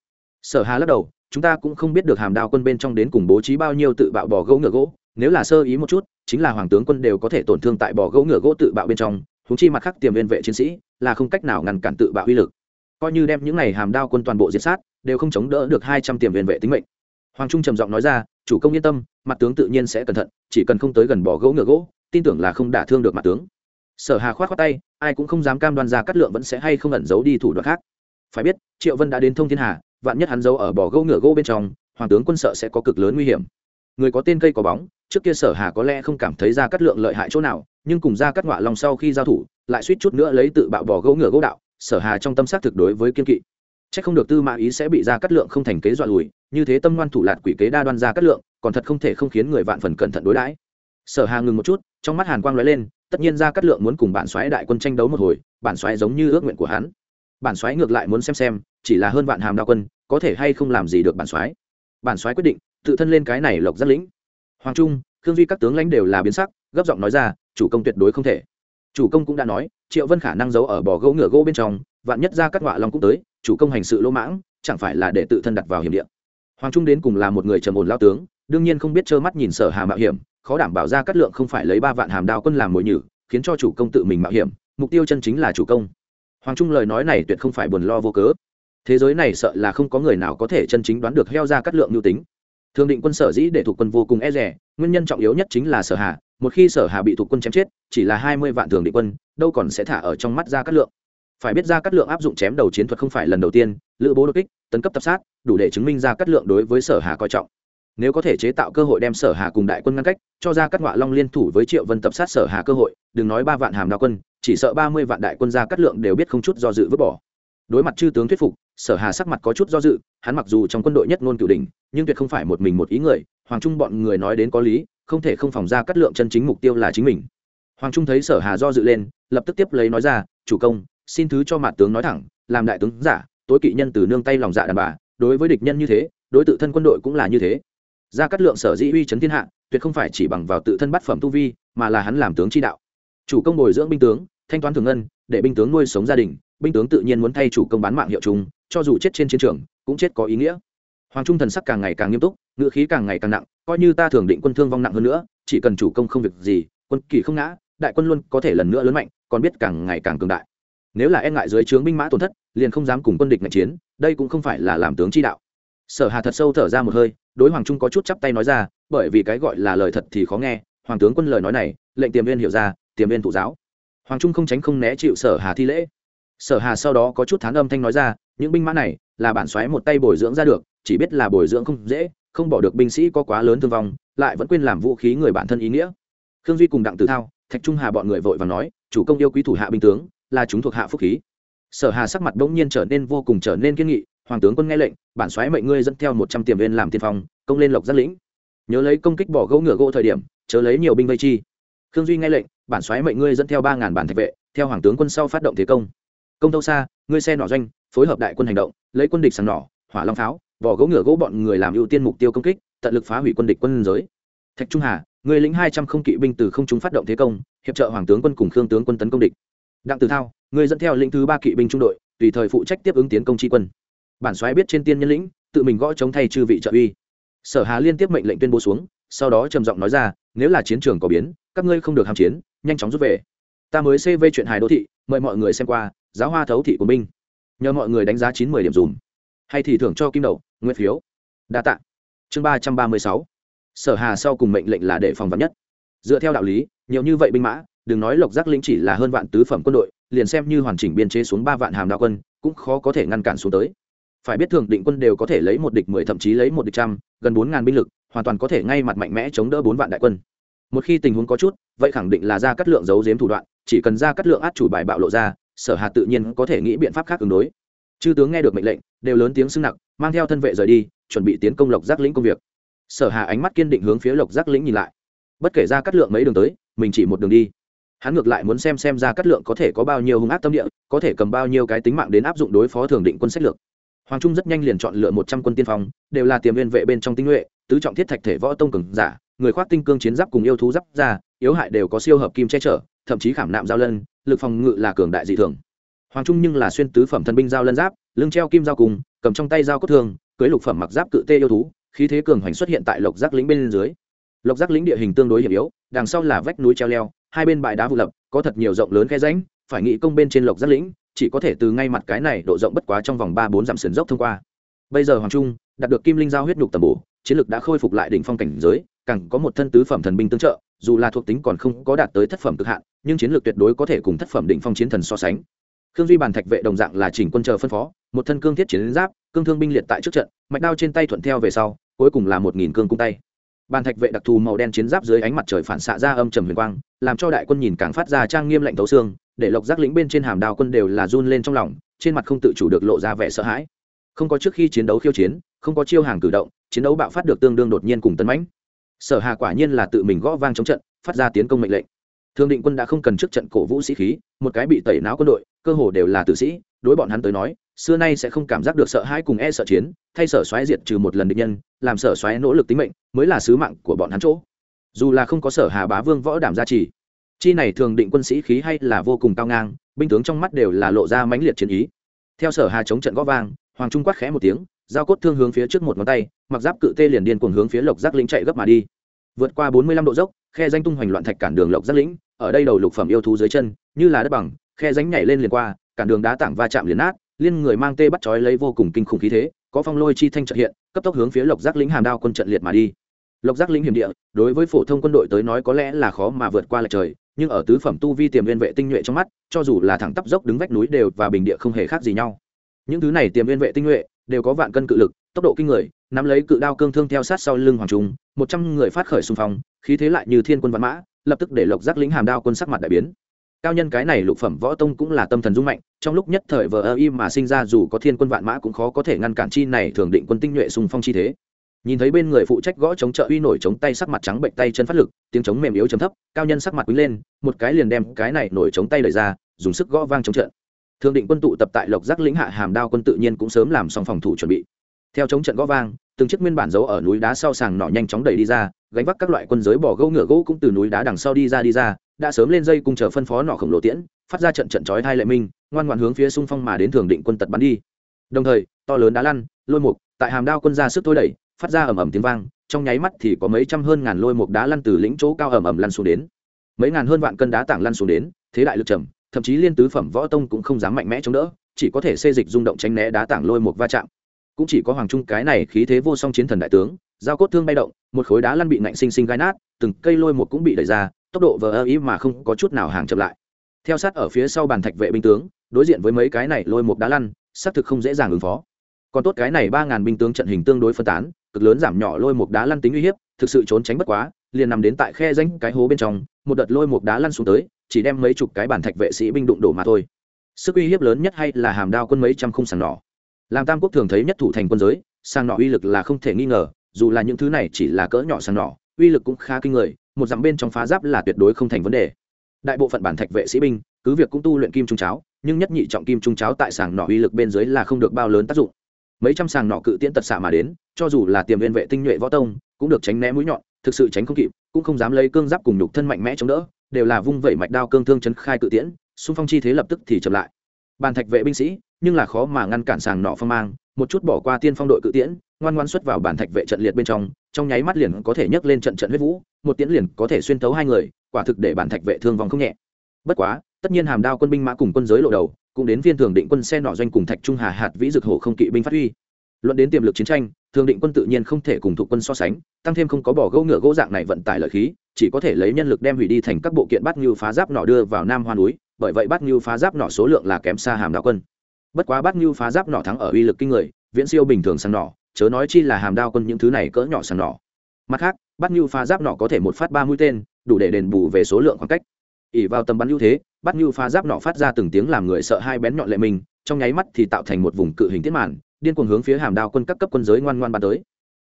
Sở hà lắc đầu, chúng ta cũng không biết được hàm đao quân bên trong đến cùng bố trí bao nhiêu tự bạo bỏ gỗ ngựa gỗ, nếu là sơ ý một chút, chính là hoàng tướng quân đều có thể tổn thương tại bỏ gỗ ngựa gỗ tự bạo bên trong húng chi mặt khác tiềm viên vệ chiến sĩ, là không cách nào ngăn cản tự bạo uy lực. Coi như đem những này hàm đao quân toàn bộ diệt sát, đều không chống đỡ được hai trăm tiềm viên vệ tính mệnh. Hoàng trung trầm giọng nói ra, chủ công yên tâm mặt tướng tự nhiên sẽ cẩn thận, chỉ cần không tới gần bỏ gỗ ngựa gỗ, tin tưởng là không đả thương được mặt tướng. Sở hà khoát khoát tay, ai cũng không dám cam đoan ra cắt lượng vẫn sẽ hay không ẩn giấu đi thủ đoạn khác. Phải biết, triệu vân đã đến thông thiên hà, vạn nhất hắn giấu ở bỏ gỗ ngựa gỗ bên trong, hoàng tướng quân sợ sẽ có cực lớn nguy hiểm. Người có tên cây có bóng, trước kia sở hà có lẽ không cảm thấy ra cắt lượng lợi hại chỗ nào, nhưng cùng ra cắt ngọa lòng sau khi giao thủ, lại suýt chút nữa lấy tự bạo bỏ gỗ ngựa gỗ đạo, sở hà trong tâm xác thực đối với kiên kỵ. Chắc không được tư mã ý sẽ bị ra cắt lượng không thành kế dọa lùi, như thế tâm ngoan thủ lạt quỷ kế đa đoan ra cắt lượng còn thật không thể không khiến người vạn phần cẩn thận đối đãi. Sở hà ngừng một chút, trong mắt hàn quang lóe lên, tất nhiên ra cát lượng muốn cùng bản xoáy đại quân tranh đấu một hồi, bản xoáy giống như ước nguyện của hắn. Bản xoáy ngược lại muốn xem xem, chỉ là hơn vạn hàm đao quân, có thể hay không làm gì được bản xoáy bản xoáy quyết định, tự thân lên cái này lộc giác lĩnh. Hoàng trung, khương duy các tướng lãnh đều là biến sắc, gấp giọng nói ra, chủ công tuyệt đối không thể. Chủ công cũng đã nói, triệu vân khả năng giấu ở bò gỗ ngựa gỗ bên trong, vạn nhất ra cát ngọa long cũng tới, chủ công hành sự lỗ mãng, chẳng phải là để tự thân đặt vào hiểm địa. Hoàng trung đến cùng là một người trầm ổn lao tướng đương nhiên không biết trơ mắt nhìn sở hà mạo hiểm, khó đảm bảo ra cắt lượng không phải lấy ba vạn hàm đao quân làm mồi nhử, khiến cho chủ công tự mình mạo hiểm, mục tiêu chân chính là chủ công. Hoàng trung lời nói này tuyệt không phải buồn lo vô cớ. Thế giới này sợ là không có người nào có thể chân chính đoán được heo ra cắt lượng nhu tính. Thường định quân sở dĩ để thuộc quân vô cùng e rẻ nguyên nhân trọng yếu nhất chính là sở hà, một khi sở hà bị thuộc quân chém chết, chỉ là hai mươi vạn thường định quân, đâu còn sẽ thả ở trong mắt ra cát lượng. Phải biết ra cát lượng áp dụng chém đầu chiến thuật không phải lần đầu tiên, lữ bố đột kích, tấn cấp tập sát, đủ để chứng minh ra cát lượng đối với sở hà coi trọng nếu có thể chế tạo cơ hội đem sở hà cùng đại quân ngăn cách, cho ra các ngọa long liên thủ với triệu vân tập sát sở hà cơ hội, đừng nói ba vạn hàm đao quân, chỉ sợ ba mươi vạn đại quân ra cắt lượng đều biết không chút do dự vứt bỏ. Đối mặt chư tướng thuyết phục, sở hà sắc mặt có chút do dự, hắn mặc dù trong quân đội nhất ngôn cửu đình nhưng tuyệt không phải một mình một ý người, hoàng trung bọn người nói đến có lý, không thể không phòng ra cắt lượng chân chính mục tiêu là chính mình. Hoàng trung thấy sở hà do dự lên, lập tức tiếp lấy nói ra, chủ công, xin thứ cho mặt tướng nói thẳng, làm đại tướng giả, tối kỵ nhân từ nương tay lòng dạ đàn bà, đối với địch nhân như thế, đối tự thân quân đội cũng là như thế ra cát lượng sở dĩ uy chấn thiên hạ, tuyệt không phải chỉ bằng vào tự thân bát phẩm tu vi, mà là hắn làm tướng chi đạo. Chủ công bồi dưỡng binh tướng, thanh toán thường ngân, để binh tướng nuôi sống gia đình, binh tướng tự nhiên muốn thay chủ công bán mạng hiệu chúng, cho dù chết trên chiến trường, cũng chết có ý nghĩa. Hoàng trung thần sắc càng ngày càng nghiêm túc ngựa khí càng ngày càng nặng, coi như ta thường định quân thương vong nặng hơn nữa, chỉ cần chủ công không việc gì, quân kỳ không ngã, đại quân luôn có thể lần nữa lớn mạnh, còn biết càng ngày càng cường đại. Nếu là e ngại dưới trướng binh mã tổn thất, liền không dám cùng quân địch ngạch chiến, đây cũng không phải là làm tướng chi đạo. Sở hà thật sâu thở ra một hơi đối hoàng trung có chút chắp tay nói ra, bởi vì cái gọi là lời thật thì khó nghe, hoàng tướng quân lời nói này, lệnh tiềm viên hiểu ra, tiềm viên thủ giáo. Hoàng trung không tránh không né chịu sở hà thi lễ. Sở hà sau đó có chút thán âm thanh nói ra, những binh mã này là bản xoáy một tay bồi dưỡng ra được, chỉ biết là bồi dưỡng không dễ, không bỏ được binh sĩ có quá lớn thương vong, lại vẫn quên làm vũ khí người bản thân ý nghĩa. Khương duy cùng đặng tử thao, thạch trung hà bọn người vội và nói, chủ công yêu quý thủ hạ binh tướng, là chúng thuộc hạ phúc khí. Sở hà sắc mặt bỗng nhiên trở nên vô cùng trở nên kiên nghị hoàng tướng quân nghe lệnh, bản xoáy mệnh ngươi dẫn theo một trăm tiềm viên làm tiên phong, công lên lộc giác lĩnh. Nhớ lấy công kích bỏ gỗ ngựa gỗ thời điểm, chớ lấy nhiều binh vây chi. Khương duy nghe lệnh, bản xoáy mệnh ngươi dẫn theo ba ngàn bản thạch vệ, theo hoàng tướng quân sau phát động thế công. Công tâu xa, ngươi xe nỏ doanh, phối hợp đại quân hành động, lấy quân địch sàn nỏ, hỏa long pháo vỏ gỗ ngựa gỗ bọn người làm ưu tiên mục tiêu công kích, tận lực phá hủy quân địch quân giới. Thạch trung hà người lính hai trăm không kỵ binh từ không trung phát động thế công, hiệp trợ hoàng tướng quân cùng khương tướng quân tấn công địch. Đặng tử thao người dẫn theo lĩnh thứ ba kỵ binh trung đội, tùy thời phụ trách tiếp ứng tiến công tri quân bản soái biết trên tiên nhân lĩnh, tự mình gõ chống thay chư vị trợ uy. Sở hà liên tiếp mệnh lệnh tuyên bố xuống, sau đó trầm giọng nói ra, nếu là chiến trường có biến, các ngươi không được ham chiến, nhanh chóng rút về. Ta mới cv chuyện hài đô thị, mời mọi người xem qua, giáo hoa thấu thị của minh. nhờ mọi người đánh giá chín mươi điểm dùm. Hay thì thưởng cho kim đầu nguyên phiếu. Đa tạ. Chương ba trăm ba mươi sáu. Sở hà sau cùng mệnh lệnh là để phòng vắn nhất. Dựa theo đạo lý, nhiều như vậy binh mã, đừng nói lộc giác lĩnh chỉ là hơn vạn tứ phẩm quân đội, liền xem như hoàn chỉnh biên chế xuống ba vạn hàm đạo quân, cũng khó có thể ngăn cản xuống tới phải biết thường định quân đều có thể lấy một địch mười, thậm chí lấy một địch trăm, gần bốn ngàn binh lực, hoàn toàn có thể ngay mặt mạnh mẽ chống đỡ bốn vạn đại quân. Một khi tình huống có chút, vậy khẳng định là ra cắt lượng giấu giếm thủ đoạn, chỉ cần ra cắt lượng át chủ bài bạo lộ ra, sở hà tự nhiên có thể nghĩ biện pháp khác ứng đối. Chư tướng nghe được mệnh lệnh, đều lớn tiếng xưng nặng mang theo thân vệ rời đi, chuẩn bị tiến công lộc giác lĩnh công việc. Sở hà ánh mắt kiên định hướng phía lộc giác lĩnh nhìn lại. Bất kể ra cắt lượng mấy đường tới, mình chỉ một đường đi. Hắn ngược lại muốn xem xem ra cắt lượng có thể có bao nhiêu hung ác tâm địa, có thể cầm bao nhiêu cái tính mạng đến áp dụng đối phó thường định quân sách lược hoàng trung rất nhanh liền chọn lựa một trăm quân tiên phong, đều là tiềm viên vệ bên trong tinh nhuệ, tứ trọng thiết thạch thể võ tông cường giả, người khoác tinh cương chiến giáp cùng yêu thú giáp ra, yếu hại đều có siêu hợp kim che chở, thậm chí khảm nạm giao lân, lực phòng ngự là cường đại dị thường. Hoàng trung nhưng là xuyên tứ phẩm thần binh giao lân giáp, lưng treo kim dao cùng, cầm trong tay dao cốt thương, cưới lục phẩm mặc giáp cự tê yêu thú, khí thế cường hoành xuất hiện tại lộc giác lĩnh bên dưới. Lộc giác lĩnh địa hình tương đối hiểm yếu, đằng sau là vách núi treo leo, hai bên bãi đá vụ lập, có thật nhiều rộng lớn khe ránh phải nghĩ công bên trên lộc giác lĩnh chỉ có thể từ ngay mặt cái này độ rộng bất quá trong vòng ba bốn dặm sườn dốc thông qua. Bây giờ hoàng trung đạt được kim linh giao huyết nhục tầm bổ, chiến lực đã khôi phục lại đỉnh phong cảnh giới, càng có một thân tứ phẩm thần binh tương trợ, dù là thuộc tính còn không có đạt tới thất phẩm cực hạn, nhưng chiến lược tuyệt đối có thể cùng thất phẩm đỉnh phong chiến thần so sánh. Khương duy bàn thạch vệ đồng dạng là chỉnh quân chờ phân phó, một thân cương thiết chiến giáp, cương thương binh liệt tại trước trận, mạch đao trên tay thuận theo về sau, cuối cùng là một nghìn cương cung tay bàn thạch vệ đặc thù màu đen chiến giáp dưới ánh mặt trời phản xạ ra âm trầm huyền quang, làm cho đại quân nhìn càng phát ra trang nghiêm lạnh thấu xương, để lộc giác lĩnh bên trên hàm đao quân đều là run lên trong lòng, trên mặt không tự chủ được lộ ra vẻ sợ hãi. Không có trước khi chiến đấu khiêu chiến, không có chiêu hàng cử động, chiến đấu bạo phát được tương đương đột nhiên cùng tấn mãnh. Sở hà quả nhiên là tự mình gõ vang chống trận, phát ra tiến công mệnh lệnh. Thương định quân đã không cần trước trận cổ vũ sĩ khí, một cái bị tẩy não quân đội, cơ hồ đều là tử sĩ đối bọn hắn tới nói, xưa nay sẽ không cảm giác được sợ hãi cùng e sợ chiến, thay sở xoáy diệt trừ một lần địch nhân, làm sở xoáy nỗ lực tính mệnh, mới là sứ mạng của bọn hắn chỗ. Dù là không có sở hà bá vương võ đảm gia trì, chi này thường định quân sĩ khí hay là vô cùng cao ngang, binh tướng trong mắt đều là lộ ra mãnh liệt chiến ý. Theo sở hà chống trận gõ vang, hoàng trung quát khẽ một tiếng, giao cốt thương hướng phía trước một ngón tay, mặc giáp cự tê liền điên cuồng hướng phía lộc giác lĩnh chạy gấp mà đi. Vượt qua bốn mươi lăm độ dốc, khe danh tung hoành loạn thạch cản đường lộc giác lĩnh, ở đây đầu lục phẩm yêu thú dưới chân, như là đất bằng, khe danh nhảy lên liền qua cản đường đá tảng va chạm liền nát, liên người mang tê bắt chói lấy vô cùng kinh khủng khí thế, có phong lôi chi thanh trợ hiện, cấp tốc hướng phía lộc giác lĩnh hàm đao quân trận liệt mà đi. Lộc giác lĩnh hiểm địa, đối với phổ thông quân đội tới nói có lẽ là khó mà vượt qua lại trời, nhưng ở tứ phẩm tu vi tiềm viên vệ tinh nhuệ trong mắt, cho dù là thẳng tắp dốc đứng vách núi đều và bình địa không hề khác gì nhau. Những thứ này tiềm viên vệ tinh nhuệ đều có vạn cân cự lực, tốc độ kinh người, nắm lấy cự đao cương thương theo sát sau lưng hoàng trung, một trăm người phát khởi xung phong, khí thế lại như thiên quân văn mã, lập tức để lộc giác lĩnh hàm đao quân sắc mặt đại biến cao nhân cái này lục phẩm võ tông cũng là tâm thần dung mạnh, trong lúc nhất thời vờ ơ y mà sinh ra dù có thiên quân vạn mã cũng khó có thể ngăn cản chi này thường định quân tinh nhuệ xung phong chi thế. Nhìn thấy bên người phụ trách gõ chống trợ uy nổi chống tay sắc mặt trắng bệnh tay chân phát lực, tiếng chống mềm yếu chấm thấp, cao nhân sắc mặt quý lên, một cái liền đem cái này nổi chống tay lời ra, dùng sức gõ vang chống trận. Thường định quân tụ tập tại lộc giác lĩnh hạ hàm đao quân tự nhiên cũng sớm làm xong phòng thủ chuẩn bị. Theo chống trận gõ vang từng chiếc nguyên bản giấu ở núi đá sau sàng nọ nhanh chóng đẩy đi ra, gánh vác các loại quân giới bỏ gấu ngựa gỗ cũng từ núi đá đằng sau đi ra đi ra, đã sớm lên dây cùng chờ phân phó nọ khổng lồ tiễn, phát ra trận trận chói hai lệ minh, ngoan ngoan hướng phía xung phong mà đến thường định quân tật bắn đi. Đồng thời, to lớn đá lăn, lôi mục, tại hàm đao quân ra sức thôi đẩy, phát ra ầm ầm tiếng vang, trong nháy mắt thì có mấy trăm hơn ngàn lôi mục đá lăn từ lĩnh chỗ cao ầm ầm lăn xuống đến. Mấy ngàn hơn vạn cân đá tảng lăn xuống đến, thế đại lực trầm, thậm chí liên tứ phẩm võ tông cũng không dám mạnh mẽ chống đỡ, chỉ có thể xê dịch rung động tránh né đá tảng lôi mục va chạm cũng chỉ có hoàng trung cái này khí thế vô song chiến thần đại tướng, giao cốt thương bay động, một khối đá lăn bị nạnh sinh sinh gai nát, từng cây lôi một cũng bị đẩy ra, tốc độ vờ ơ ý mà không có chút nào hàng chậm lại. Theo sát ở phía sau bàn thạch vệ binh tướng, đối diện với mấy cái này lôi một đá lăn, xác thực không dễ dàng ứng phó. Còn tốt cái này ba ngàn binh tướng trận hình tương đối phân tán, cực lớn giảm nhỏ lôi một đá lăn tính uy hiếp, thực sự trốn tránh bất quá, liền nằm đến tại khe danh cái hố bên trong, một đợt lôi một đá lăn xuống tới, chỉ đem mấy chục cái bàn thạch vệ sĩ binh đụng đổ mà thôi. Sức uy hiếp lớn nhất hay là hàm đao quân mấy trăm khung sàn nỏ làm tam quốc thường thấy nhất thủ thành quân giới, sang nỏ uy lực là không thể nghi ngờ, dù là những thứ này chỉ là cỡ nhỏ sang nỏ uy lực cũng khá kinh người, một dặm bên trong phá giáp là tuyệt đối không thành vấn đề. Đại bộ phận bản thạch vệ sĩ binh, cứ việc cũng tu luyện kim trung cháo, nhưng nhất nhị trọng kim trung cháo tại sàng nỏ uy lực bên dưới là không được bao lớn tác dụng. Mấy trăm sàng nỏ cự tiễn tật xạ mà đến, cho dù là tiềm viên vệ tinh nhuệ võ tông, cũng được tránh né mũi nhọn, thực sự tránh không kịp, cũng không dám lấy cương giáp cùng nhục thân mạnh mẽ chống đỡ, đều là vung vẩy mạch đao cương thương chấn khai cự tiễn, xung phong chi thế lập tức thì chậm lại. Bàn thạch vệ binh sĩ nhưng là khó mà ngăn cản sàng nọ phong mang, một chút bỏ qua tiên phong đội cự tiễn, ngoan ngoan xuất vào bản thạch vệ trận liệt bên trong trong nháy mắt liền có thể nhấc lên trận trận huyết vũ, một tiễn liền có thể xuyên thấu hai người, quả thực để bản thạch vệ thương vong không nhẹ. Bất quá, tất nhiên hàm đao quân binh mã cùng quân giới lộ đầu, cũng đến viên thường định quân xe nọ doanh cùng thạch trung hà hạt vĩ dực hổ không kỵ binh phát huy. Luận đến tiềm lực chiến tranh, thường định quân tự nhiên không thể cùng thuộc quân so sánh, tăng thêm không có bỏ gỗ ngựa gỗ dạng này vận tải lợi khí, chỉ có thể lấy nhân lực đem hủy đi thành các bộ kiện bắt như phá giáp nọ đưa vào nam hoa núi, bởi vậy bắt như phá giáp nọ số lượng là kém xa hàm đao quân bất quá bát ngưu phá giáp nỏ thắng ở uy lực kinh người viễn siêu bình thường sang nỏ, chớ nói chi là hàm đao quân những thứ này cỡ nhỏ sang nỏ. mặt khác bát ngưu phá giáp nỏ có thể một phát ba mũi tên đủ để đền bù về số lượng khoảng cách ỉ vào tầm bắn ưu thế bát ngưu phá giáp nỏ phát ra từng tiếng làm người sợ hai bén nhọn lệ mình trong nháy mắt thì tạo thành một vùng cự hình tiết màn điên cuồng hướng phía hàm đao quân các cấp quân giới ngoan ngoan bắn tới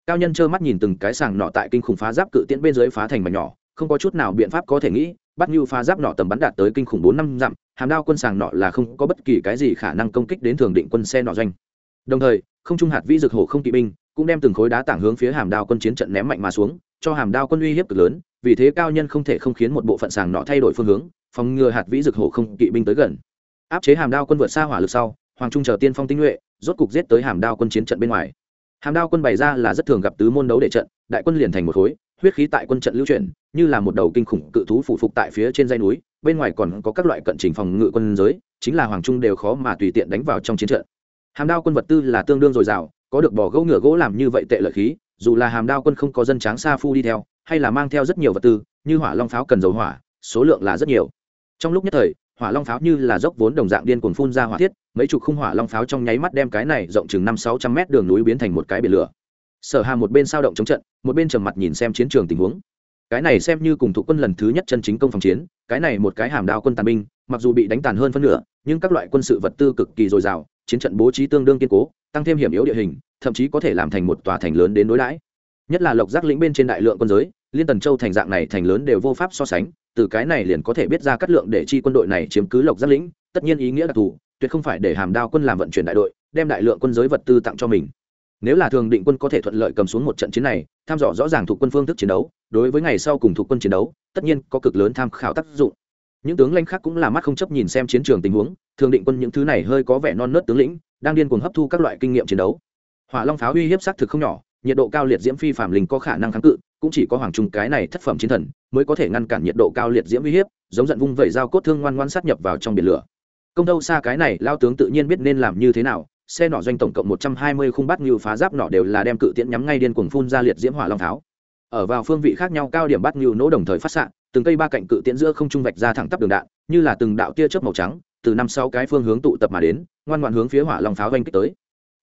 cao nhân trơ mắt nhìn từng cái sàng nọ tại kinh khủng phá giáp cự tiễn bên dưới phá thành mảnh nhỏ không có chút nào biện pháp có thể nghĩ bắt như phá giáp nọ tầm bắn đạt tới kinh khủng bốn năm dặm hàm đao quân sàng nọ là không có bất kỳ cái gì khả năng công kích đến thường định quân xe nọ doanh. Đồng thời, không trung hạt vĩ dược hổ không kỵ binh cũng đem từng khối đá tảng hướng phía hàm đao quân chiến trận ném mạnh mà xuống, cho hàm đao quân uy hiếp cực lớn, vì thế cao nhân không thể không khiến một bộ phận sàng nọ thay đổi phương hướng, phòng ngừa hạt vĩ dược hổ không kỵ binh tới gần. Áp chế hàm đao quân vượt xa hỏa lực sau, hoàng trung chờ tiên phong tinh nhuệ, rốt cục giết tới hàm đao quân chiến trận bên ngoài. Hàm đao quân bày ra là rất thường gặp tứ môn đấu để trận, đại quân liền thành một khối huyết khí tại quân trận lưu chuyển, như là một đầu kinh khủng cự thú phụ phục tại phía trên dây núi, bên ngoài còn có các loại cận trình phòng ngự quân giới, chính là hoàng trung đều khó mà tùy tiện đánh vào trong chiến trận. Hàm đao quân vật tư là tương đương dồi dào, có được bỏ gỗ ngựa gỗ làm như vậy tệ lợi khí, dù là hàm đao quân không có dân tráng xa phu đi theo, hay là mang theo rất nhiều vật tư, như hỏa long pháo cần dầu hỏa, số lượng là rất nhiều. Trong lúc nhất thời, hỏa long pháo như là dốc vốn đồng dạng điên cuồng phun ra hỏa thiết, mấy chục khung hỏa long pháo trong nháy mắt đem cái này rộng chừng năm sáu trăm mét đường núi biến thành một cái biển lửa sở hà một bên sao động chống trận, một bên trầm mặt nhìn xem chiến trường tình huống. Cái này xem như cùng thủ quân lần thứ nhất chân chính công phòng chiến, cái này một cái hàm đao quân tàn binh, mặc dù bị đánh tàn hơn phân nửa, nhưng các loại quân sự vật tư cực kỳ dồi dào, chiến trận bố trí tương đương kiên cố, tăng thêm hiểm yếu địa hình, thậm chí có thể làm thành một tòa thành lớn đến đối đãi. Nhất là lộc giác lĩnh bên trên đại lượng quân giới, liên tần châu thành dạng này thành lớn đều vô pháp so sánh, từ cái này liền có thể biết ra cắt lượng để chi quân đội này chiếm cứ lộc giác lĩnh, tất nhiên ý nghĩa đặc thù, tuyệt không phải để hàm đao quân làm vận chuyển đại đội, đem đại lượng quân giới vật tư tặng cho mình nếu là thường định quân có thể thuận lợi cầm xuống một trận chiến này, tham dò rõ ràng thuộc quân phương thức chiến đấu, đối với ngày sau cùng thuộc quân chiến đấu, tất nhiên có cực lớn tham khảo tác dụng. Những tướng lãnh khác cũng là mắt không chấp nhìn xem chiến trường tình huống, thường định quân những thứ này hơi có vẻ non nớt tướng lĩnh, đang điên cuồng hấp thu các loại kinh nghiệm chiến đấu. Hỏa long pháo uy hiếp xác thực không nhỏ, nhiệt độ cao liệt diễm phi phạm linh có khả năng kháng cự, cũng chỉ có hoàng trung cái này thất phẩm chiến thần mới có thể ngăn cản nhiệt độ cao liệt diễm uy hiếp, giống giận vung vẩy dao cốt thương ngoan ngoan sát nhập vào trong biển lửa. Công đâu xa cái này, lao tướng tự nhiên biết nên làm như thế nào xe nỏ doanh tổng cộng một trăm hai mươi khung bát như phá giáp nỏ đều là đem cự tiễn nhắm ngay điên cuồng phun ra liệt diễm hỏa long tháo. Ở vào phương vị khác nhau, cao điểm bát nhiều nỗ đồng thời phát xạ, từng cây ba cạnh cự tiễn giữa không trung vạch ra thẳng tắp đường đạn, như là từng đạo tia chớp màu trắng, từ năm sáu cái phương hướng tụ tập mà đến, ngoan ngoan hướng phía hỏa long pháo vanh kích tới.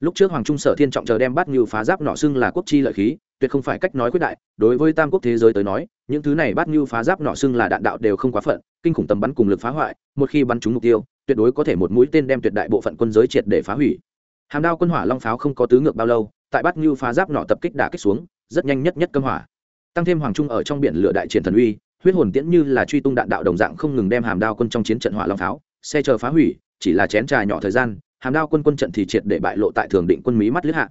Lúc trước hoàng trung sở thiên trọng chờ đem bát nhiều phá giáp nọ xưng là quốc chi lợi khí, tuyệt không phải cách nói quyết đại, đối với tam quốc thế giới tới nói, những thứ này bát như phá giáp nọ xưng là đạn đạo đều không quá phận, kinh khủng tầm bắn cùng lực phá hoại, một khi bắn trúng mục tiêu, tuyệt đối có thể một mũi tên đem tuyệt đại bộ phận quân giới triệt để phá hủy hàm đao quân hỏa long pháo không có tứ ngược bao lâu, tại bát như phá giáp nọ tập kích đả kích xuống, rất nhanh nhất nhất cấm hỏa. Tăng thêm hoàng trung ở trong biển lửa đại triển thần uy, huyết hồn tiễn như là truy tung đạn đạo đồng dạng không ngừng đem hàm đao quân trong chiến trận hỏa long pháo, xe chờ phá hủy, chỉ là chén trà nhỏ thời gian, hàm đao quân quân trận thì triệt để bại lộ tại thường định quân mỹ mắt lướt hạ.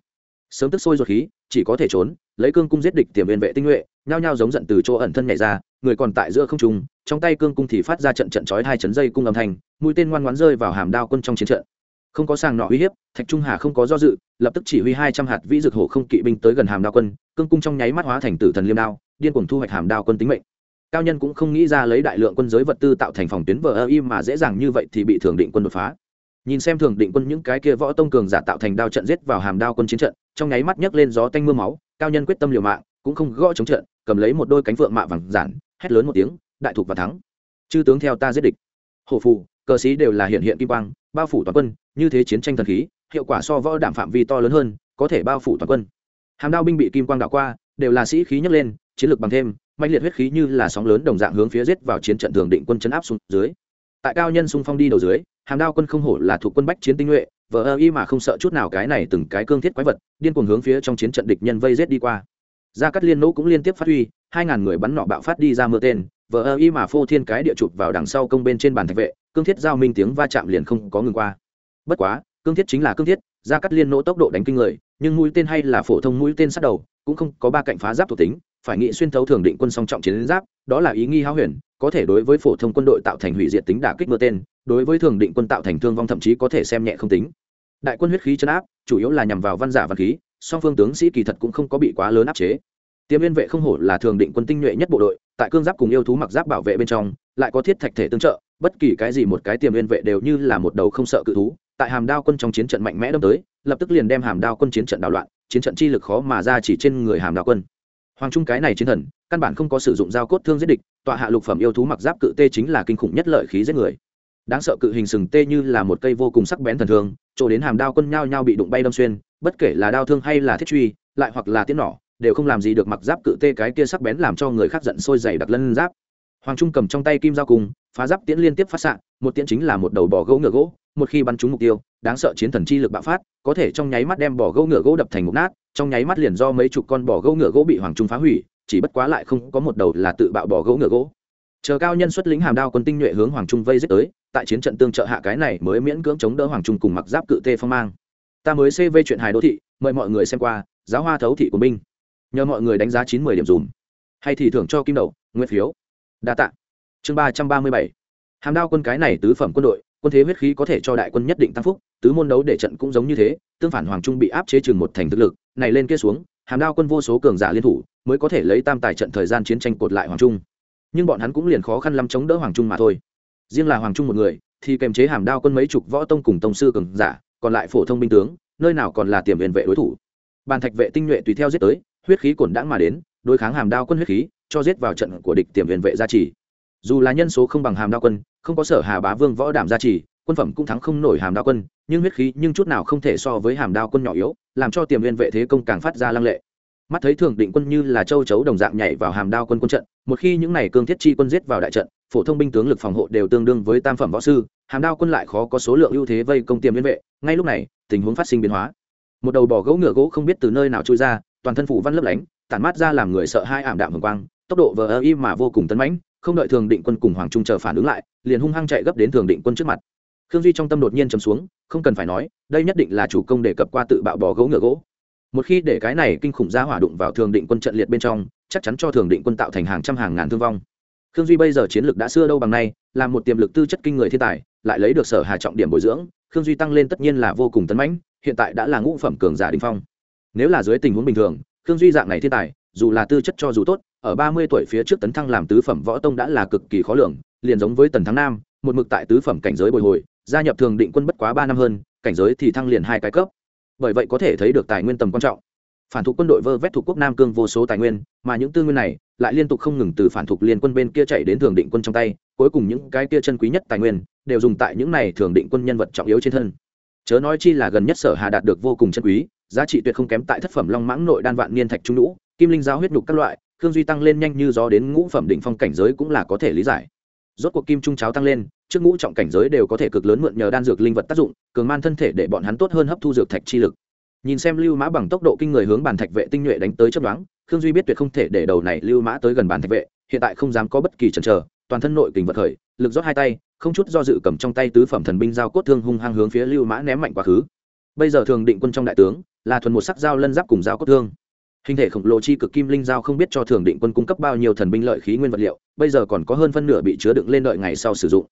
Sớm tức sôi ruột khí, chỉ có thể trốn, lấy cương cung giết địch tiềm viên vệ tinh nhuệ, nhao nhao giống giận từ chỗ ẩn thân nhảy ra, người còn tại giữa không trung, trong tay cương cung thì phát ra trận trận chói hai chấn dây cung âm thanh, mũi tên ngoan ngoãn rơi vào hàm đao quân trong chiến trận không có sàng nọ uy hiếp, thạch trung hà không có do dự, lập tức chỉ huy hai trăm hạt vĩ dược hổ không kỵ binh tới gần hàm đao quân, cương cung trong nháy mắt hóa thành tử thần liêm đao, điên cuồng thu hoạch hàm đao quân tính mệnh. Cao nhân cũng không nghĩ ra lấy đại lượng quân giới vật tư tạo thành phòng tuyến vờ ơ im mà dễ dàng như vậy thì bị thường định quân đột phá. Nhìn xem thường định quân những cái kia võ tông cường giả tạo thành đao trận giết vào hàm đao quân chiến trận, trong nháy mắt nhấc lên gió tanh mưa máu, cao nhân quyết tâm liều mạng, cũng không gõ chống trận, cầm lấy một đôi cánh phượng mạ vàng giản, hét lớn một tiếng, đại thục và thắng. Chư tướng theo ta giết địch. Hổ phù, cờ sĩ đều là hiện hiện kim quang bao phủ toàn quân, như thế chiến tranh thần khí, hiệu quả so võ đảm phạm vi to lớn hơn, có thể bao phủ toàn quân. Hàm đao binh bị kim quang đảo qua, đều là sĩ khí nhấc lên, chiến lược bằng thêm mạnh liệt huyết khí như là sóng lớn đồng dạng hướng phía giết vào chiến trận thường định quân chấn áp xuống dưới. Tại cao nhân xung phong đi đầu dưới, hàm đao quân không hổ là thuộc quân bách chiến tinh nhuệ, vờ ơ y mà không sợ chút nào cái này từng cái cương thiết quái vật, điên cuồng hướng phía trong chiến trận địch nhân vây rết đi qua. Gia cắt liên nỗ cũng liên tiếp phát huy, hai ngàn người bắn nọ bạo phát đi ra mưa tên, vờ ơ y mà phô thiên cái địa chụp vào đằng sau công bên trên bàn thạch vệ cương thiết giao minh tiếng va chạm liền không có ngừng qua. Bất quá, cương thiết chính là cương thiết, gia cắt liên nỗ tốc độ đánh kinh người, nhưng mũi tên hay là phổ thông mũi tên sát đầu, cũng không có ba cạnh phá giáp thuộc tính, phải nghĩ xuyên thấu thường định quân song trọng chiến giáp, đó là ý nghi háo huyền, có thể đối với phổ thông quân đội tạo thành hủy diệt tính đả kích mưa tên, đối với thường định quân tạo thành thương vong thậm chí có thể xem nhẹ không tính. Đại quân huyết khí chấn áp, chủ yếu là nhằm vào văn giả văn khí, song phương tướng sĩ kỳ thật cũng không có bị quá lớn áp chế. Tiêm liên vệ không hổ là thường định quân tinh nhuệ nhất bộ đội, tại cương giáp cùng yêu thú mặc giáp bảo vệ bên trong lại có thiết thạch thể tương trợ, bất kỳ cái gì một cái tiềm liên vệ đều như là một đầu không sợ cự thú, tại hàm đao quân trong chiến trận mạnh mẽ đâm tới, lập tức liền đem hàm đao quân chiến trận đảo loạn, chiến trận chi lực khó mà ra chỉ trên người hàm đao quân. Hoàng trung cái này chiến thần, căn bản không có sử dụng dao cốt thương giết địch, tọa hạ lục phẩm yêu thú mặc giáp cự tê chính là kinh khủng nhất lợi khí giết người. Đáng sợ cự hình sừng tê như là một cây vô cùng sắc bén thần thường chỗ đến hàm đao quân nhao nhao bị đụng bay đâm xuyên, bất kể là đao thương hay là thiết truy, lại hoặc là tiến nỏ, đều không làm gì được mặc giáp cự tê cái kia sắc bén làm cho người khác giận sôi dày đặc lân giáp hoàng trung cầm trong tay kim dao cùng, phá giáp tiễn liên tiếp phát xạ, một tiễn chính là một đầu bò gỗ ngựa gỗ, một khi bắn trúng mục tiêu, đáng sợ chiến thần chi lực bạo phát, có thể trong nháy mắt đem bò gỗ ngựa gỗ đập thành mục nát, trong nháy mắt liền do mấy chục con bò gỗ ngựa gỗ bị hoàng trung phá hủy, chỉ bất quá lại không có một đầu là tự bạo bò gỗ ngựa gỗ. Chờ cao nhân xuất lĩnh hàm đao quân tinh nhuệ hướng hoàng trung vây giết tới, tại chiến trận tương trợ hạ cái này mới miễn cưỡng chống đỡ hoàng trung cùng mặc giáp cự tê phong mang. Ta mới cv chuyện hài đô thị, mời mọi người xem qua, giáo hoa thấu thị của minh. nhờ mọi người đánh giá chín mươi điểm dùm. Hay thì thưởng cho kim đầu nguyên phiếu đa tạ. Chương ba trăm ba mươi bảy. Hàm đao quân cái này tứ phẩm quân đội, quân thế huyết khí có thể cho đại quân nhất định tăng phúc, tứ môn đấu để trận cũng giống như thế, tương phản hoàng trung bị áp chế chừng một thành thực lực, này lên kia xuống, hàm đao quân vô số cường giả liên thủ, mới có thể lấy tam tài trận thời gian chiến tranh cột lại hoàng trung. Nhưng bọn hắn cũng liền khó khăn lắm chống đỡ hoàng trung mà thôi. Riêng là hoàng trung một người, thì kèm chế hàm đao quân mấy chục võ tông cùng tông sư cường giả, còn lại phổ thông binh tướng, nơi nào còn là tiềm viện vệ đối thủ. Bàn thạch vệ tinh nhuệ tùy theo giết tới, huyết khí cổn đãng mà đến, đối kháng hàm đao quân huyết khí cho giết vào trận của địch tiềm viện vệ gia trì. Dù là nhân số không bằng hàm đao quân, không có sở hà bá vương võ đảm gia trì, quân phẩm cũng thắng không nổi hàm đao quân, nhưng huyết khí nhưng chút nào không thể so với hàm đao quân nhỏ yếu, làm cho tiềm viên vệ thế công càng phát ra lăng lệ. Mắt thấy thường định quân như là châu chấu đồng dạng nhảy vào hàm đao quân quân trận, một khi những này cương thiết chi quân giết vào đại trận, phổ thông binh tướng lực phòng hộ đều tương đương với tam phẩm võ sư, hàm đao quân lại khó có số lượng ưu thế vây công tiềm viên vệ, ngay lúc này, tình huống phát sinh biến hóa. Một đầu bò gỗ ngựa gỗ không biết từ nơi nào trôi ra, toàn thân phủ văn lấp lánh, tản mát ra làm người sợ hai ảm đạm hồng quang tốc độ vờ ơ y mà vô cùng tấn mãnh, không đợi thường định quân cùng hoàng trung chờ phản ứng lại, liền hung hăng chạy gấp đến thường định quân trước mặt. Khương duy trong tâm đột nhiên chấm xuống, không cần phải nói, đây nhất định là chủ công đề cập qua tự bạo bò gỗ ngựa gỗ. Một khi để cái này kinh khủng ra hỏa đụng vào thường định quân trận liệt bên trong, chắc chắn cho thường định quân tạo thành hàng trăm hàng ngàn thương vong. Khương duy bây giờ chiến lược đã xưa đâu bằng nay là một tiềm lực tư chất kinh người thiên tài, lại lấy được sở hà trọng điểm bồi dưỡng, khương duy tăng lên tất nhiên là vô cùng tấn mãnh, hiện tại đã là ngũ phẩm cường giả đình phong. Nếu là dưới tình huống bình thường, khương duy dạng này thiên tài, dù là tư chất cho dù tốt ở ba mươi tuổi phía trước tấn thăng làm tứ phẩm võ tông đã là cực kỳ khó lường, liền giống với tần thắng nam, một mực tại tứ phẩm cảnh giới bồi hồi, gia nhập thường định quân bất quá ba năm hơn, cảnh giới thì thăng liền hai cái cấp. Bởi vậy có thể thấy được tài nguyên tầm quan trọng. Phản thuộc quân đội vơ vét thuộc quốc nam cương vô số tài nguyên, mà những tư nguyên này lại liên tục không ngừng từ phản thuộc liên quân bên kia chạy đến thường định quân trong tay, cuối cùng những cái kia chân quý nhất tài nguyên đều dùng tại những này thường định quân nhân vật trọng yếu trên thân. Chớ nói chi là gần nhất sở hà đạt được vô cùng chân quý, giá trị tuyệt không kém tại thất phẩm long mãng nội đan vạn niên thạch trung lũ kim linh giáo huyết nhục các loại khương duy tăng lên nhanh như gió đến ngũ phẩm định phong cảnh giới cũng là có thể lý giải. Rốt cuộc kim trung cháo tăng lên, trước ngũ trọng cảnh giới đều có thể cực lớn mượn nhờ đan dược linh vật tác dụng, cường man thân thể để bọn hắn tốt hơn hấp thu dược thạch chi lực. Nhìn xem lưu mã bằng tốc độ kinh người hướng bàn thạch vệ tinh nhuệ đánh tới chấp đoán khương duy biết tuyệt không thể để đầu này lưu mã tới gần bàn thạch vệ, hiện tại không dám có bất kỳ chần chờ, toàn thân nội kình vật khởi, lực rót hai tay, không chút do dự cầm trong tay tứ phẩm thần binh giao cốt thương hung hăng hướng phía lưu mã ném mạnh quá khứ. Bây giờ thường định quân trong đại tướng là thuần một sắc dao lân giáp cùng dao cốt thương hình thể khổng lồ chi cực kim linh giao không biết cho thường định quân cung cấp bao nhiêu thần binh lợi khí nguyên vật liệu, bây giờ còn có hơn phân nửa bị chứa đựng lên đợi ngày sau sử dụng.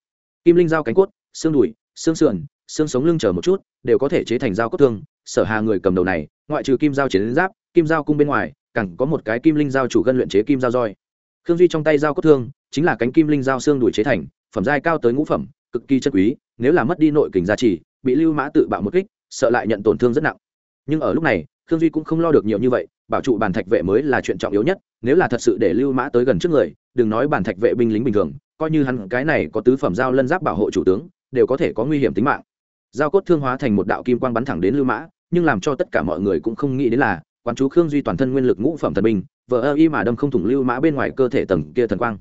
Kim linh giao cánh cốt, xương đùi, xương sườn, xương sống lưng chờ một chút, đều có thể chế thành dao cốt thương, sở hà người cầm đầu này, ngoại trừ kim giao chiến giáp, kim giao cung bên ngoài cẳng có một cái kim linh giao chủ gân luyện chế kim giao roi. Khương duy trong tay dao cốt thương, chính là cánh kim linh giao xương đùi chế thành, phẩm giai cao tới ngũ phẩm, cực kỳ chất quý, nếu là mất đi nội kình gia trì, bị lưu mã tự bạo một kích, sợ lại nhận tổn thương rất nặng. Nhưng ở lúc này, khương duy cũng không lo được nhiều như vậy bảo trụ bàn thạch vệ mới là chuyện trọng yếu nhất, nếu là thật sự để lưu mã tới gần trước người, đừng nói bàn thạch vệ binh lính bình thường, coi như hắn cái này có tứ phẩm giao lân giáp bảo hộ chủ tướng, đều có thể có nguy hiểm tính mạng. Giao cốt thương hóa thành một đạo kim quang bắn thẳng đến lưu mã, nhưng làm cho tất cả mọi người cũng không nghĩ đến là quan chú khương duy toàn thân nguyên lực ngũ phẩm thần binh vợ ơ y mà đâm không thủng lưu mã bên ngoài cơ thể tầng kia thần quang.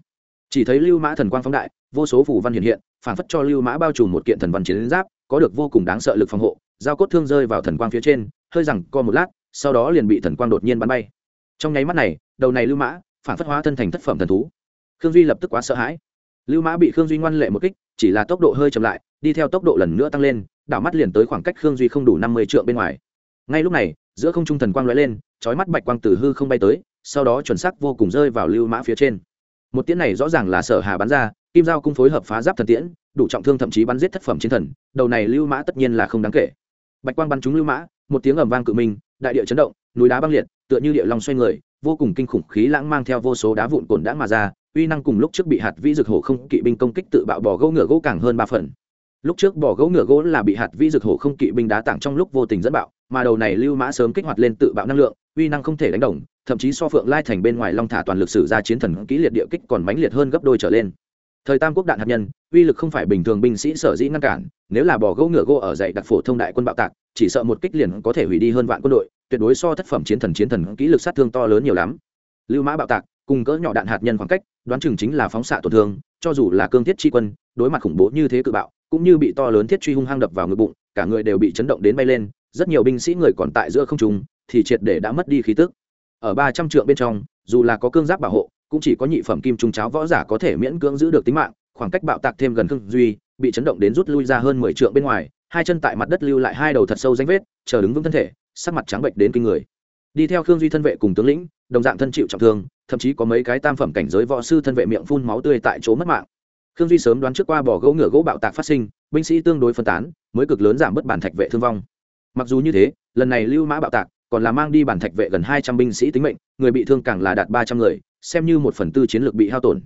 Chỉ thấy lưu mã thần quang phóng đại, vô số phủ văn hiện hiện, phản phất cho lưu mã bao trùm một kiện thần văn chiến giáp, có được vô cùng đáng sợ lực phòng hộ. Giao cốt thương rơi vào thần quang phía trên, hơi rằng co một lát sau đó liền bị thần quang đột nhiên bắn bay. Trong nháy mắt này, đầu này lưu mã, phản phất hóa thân thành thất phẩm thần thú. Khương duy lập tức quá sợ hãi. Lưu mã bị khương duy ngoan lệ một kích, chỉ là tốc độ hơi chậm lại, đi theo tốc độ lần nữa tăng lên, đảo mắt liền tới khoảng cách khương duy không đủ năm mươi triệu bên ngoài. Ngay lúc này, giữa không trung thần quang lóe lên trói mắt bạch quang từ hư không bay tới, sau đó chuẩn xác vô cùng rơi vào lưu mã phía trên. Một tiễn này rõ ràng là sở hà bắn ra, kim giao cung phối hợp phá giáp thần tiễn, đủ trọng thương thậm chí bắn giết thất phẩm chiến thần, đầu này lưu mã tất nhiên là không đáng kể. Bạch quang bắn trúng lưu mã, một tiếng ầm vang cự minh đại địa chấn động, núi đá băng liệt, tựa như địa long xoay người, vô cùng kinh khủng khí lãng mang theo vô số đá vụn cồn đã mà ra, uy năng cùng lúc trước bị hạt vĩ dược hổ không kỵ binh công kích tự bạo bỏ gỗ ngựa gỗ càng hơn ba phần. Lúc trước bỏ gỗ ngựa gỗ là bị hạt vĩ dược hổ không kỵ binh đá tặng trong lúc vô tình dẫn bạo, mà đầu này lưu mã sớm kích hoạt lên tự bạo năng lượng, uy năng không thể đánh đồng, thậm chí so phượng lai thành bên ngoài long thả toàn lực sử ra chiến thần kỹ liệt địa kích còn mãnh liệt hơn gấp đôi trở lên thời tam quốc đạn hạt nhân, uy lực không phải bình thường binh sĩ sở dĩ ngăn cản, nếu là bỏ gỗ ngựa gỗ ở dạy đặc phổ thông đại quân bạo tạc, chỉ sợ một kích liền có thể hủy đi hơn vạn quân đội, tuyệt đối so thất phẩm chiến thần chiến thần kỹ lực sát thương to lớn nhiều lắm. Lưu mã bạo tạc, cùng cỡ nhỏ đạn hạt nhân khoảng cách, đoán chừng chính là phóng xạ tổn thương, cho dù là cương thiết tri quân, đối mặt khủng bố như thế cự bạo, cũng như bị to lớn thiết truy hung hăng đập vào ngực bụng, cả người đều bị chấn động đến bay lên, rất nhiều binh sĩ người còn tại giữa không trung, thì triệt để đã mất đi khí tức. Ở ba trăm trượng bên trong, dù là có cương giáp bảo hộ cũng chỉ có nhị phẩm kim trung cháo võ giả có thể miễn cưỡng giữ được tính mạng, khoảng cách bạo tạc thêm gần khương duy, bị chấn động đến rút lui ra hơn mười trượng bên ngoài, hai chân tại mặt đất lưu lại hai đầu thật sâu danh vết, chờ đứng vững thân thể, sắc mặt trắng bệnh đến kinh người. Đi theo khương duy thân vệ cùng tướng lĩnh, đồng dạng thân chịu trọng thương, thậm chí có mấy cái tam phẩm cảnh giới võ sư thân vệ miệng phun máu tươi tại chỗ mất mạng. Khương duy sớm đoán trước qua bỏ gỗ ngựa gỗ bạo tạc phát sinh, binh sĩ tương đối phân tán, mới cực lớn giảm bớt bản thạch vệ thương vong. Mặc dù như thế, lần này lưu mã bạo tạc, còn là mang đi bản thạch vệ gần hai trăm binh sĩ tính mệnh, người bị thương càng là đạt ba trăm người xem như một phần tư chiến lược bị hao tổn.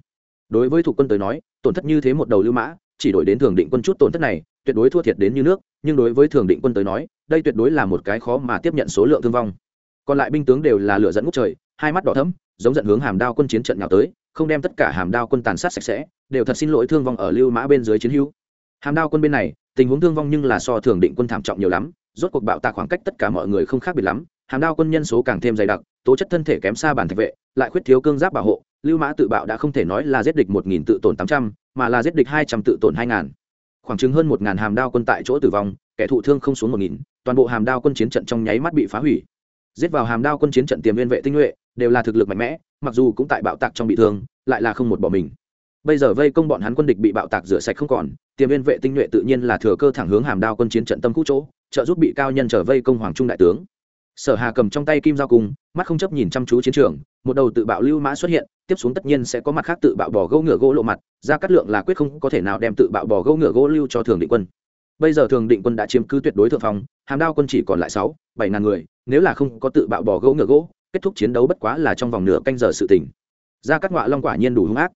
Đối với thuộc quân tới nói, tổn thất như thế một đầu lưu mã, chỉ đổi đến thường định quân chút tổn thất này, tuyệt đối thua thiệt đến như nước, nhưng đối với thường định quân tới nói, đây tuyệt đối là một cái khó mà tiếp nhận số lượng thương vong. Còn lại binh tướng đều là lửa dẫn ngút trời, hai mắt đỏ thấm giống giận hướng hàm đao quân chiến trận nào tới, không đem tất cả hàm đao quân tàn sát sạch sẽ, đều thật xin lỗi thương vong ở lưu mã bên dưới chiến hữu. Hàm đao quân bên này, tình huống thương vong nhưng là so thường định quân thảm trọng nhiều lắm, rốt cuộc bạo tạc khoảng cách tất cả mọi người không khác biệt lắm, hàm đao quân nhân số càng thêm dày đặc, tố chất thân thể kém xa bản thạch vệ lại khuyết thiếu cương giáp bảo hộ, lưu mã tự bạo đã không thể nói là giết địch một nghìn tự tổn tám trăm, mà là giết địch hai trăm tự tổn hai ngàn. Khoảng chừng hơn một ngàn hàm đao quân tại chỗ tử vong, kẻ thụ thương không xuống một nghìn, toàn bộ hàm đao quân chiến trận trong nháy mắt bị phá hủy. Giết vào hàm đao quân chiến trận tiềm viên vệ tinh nhuệ, đều là thực lực mạnh mẽ, mặc dù cũng tại bạo tạc trong bị thương, lại là không một bỏ mình. Bây giờ vây công bọn hắn quân địch bị bạo tạc rửa sạch không còn, tiềm viên vệ tinh nhuệ tự nhiên là thừa cơ thẳng hướng hàm đao quân chiến trận tâm cũ chỗ, trợ giúp bị cao nhân trở vây công hoàng trung đại tướng sở hà cầm trong tay kim giao cung mắt không chấp nhìn chăm chú chiến trường, một đầu tự bạo lưu mã xuất hiện, tiếp xuống tất nhiên sẽ có mặt khác tự bạo bò gỗ ngựa gỗ lộ mặt ra cắt lượng là quyết không có thể nào đem tự bạo bò gỗ ngựa gỗ lưu cho thường định quân. Bây giờ thường định quân đã chiếm cứ tuyệt đối thượng phong hàm đao quân chỉ còn lại sáu, bảy ngàn người, nếu là không có tự bạo bò gỗ ngựa gỗ, kết thúc chiến đấu bất quá là trong vòng nửa canh giờ sự tỉnh ra cắt ngọa long quả nhiên đủ hung ác.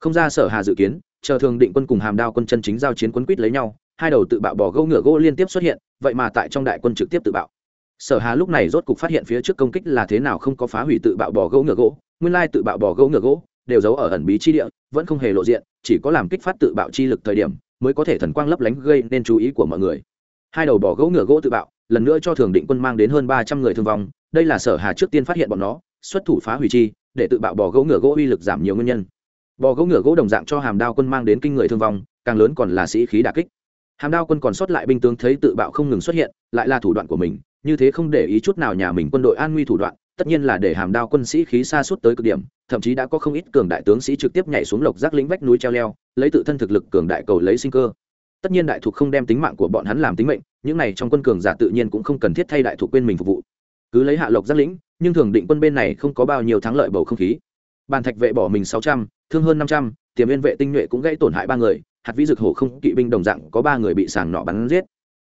Không ra sở hà dự kiến, chờ thường định quân cùng hàm đao quân chân chính giao chiến quân quýt lấy nhau, hai đầu tự bạo bò gỗ ngựa gỗ liên tiếp xuất hiện, vậy mà tại trong đại quân trực tiếp tự bạo sở hà lúc này rốt cục phát hiện phía trước công kích là thế nào không có phá hủy tự bạo bỏ gỗ ngựa gỗ, nguyên lai tự bạo bỏ gỗ ngựa gỗ đều giấu ở ẩn bí chi địa, vẫn không hề lộ diện, chỉ có làm kích phát tự bạo chi lực thời điểm mới có thể thần quang lấp lánh gây nên chú ý của mọi người. Hai đầu bỏ gỗ ngựa gỗ tự bạo, lần nữa cho thường định quân mang đến hơn ba trăm người thương vong, đây là sở hà trước tiên phát hiện bọn nó, xuất thủ phá hủy chi, để tự bạo bỏ gỗ ngựa gỗ uy lực giảm nhiều nguyên nhân. Bò gỗ ngựa gỗ đồng dạng cho hàm đao quân mang đến kinh người thương vong, càng lớn còn là sĩ khí đà kích. Hàm đao quân còn sót lại binh tướng thấy tự bạo không ngừng xuất hiện, lại là thủ đoạn của mình như thế không để ý chút nào nhà mình quân đội an nguy thủ đoạn, tất nhiên là để hàm đao quân sĩ khí xa suốt tới cực điểm, thậm chí đã có không ít cường đại tướng sĩ trực tiếp nhảy xuống lộc giác lĩnh vách núi treo leo, lấy tự thân thực lực cường đại cầu lấy sinh cơ. Tất nhiên đại thục không đem tính mạng của bọn hắn làm tính mệnh, những này trong quân cường giả tự nhiên cũng không cần thiết thay đại thục quên mình phục vụ. Cứ lấy hạ lộc giác lĩnh, nhưng thường định quân bên này không có bao nhiêu thắng lợi bầu không khí. Bàn thạch vệ bỏ mình sáu trăm, thương hơn năm trăm, tiềm viên vệ tinh nhuệ cũng gãy tổn hại ba người, hạt vĩ dực hổ không, kỵ binh đồng dạng có ba người bị sàng nọ bắn giết.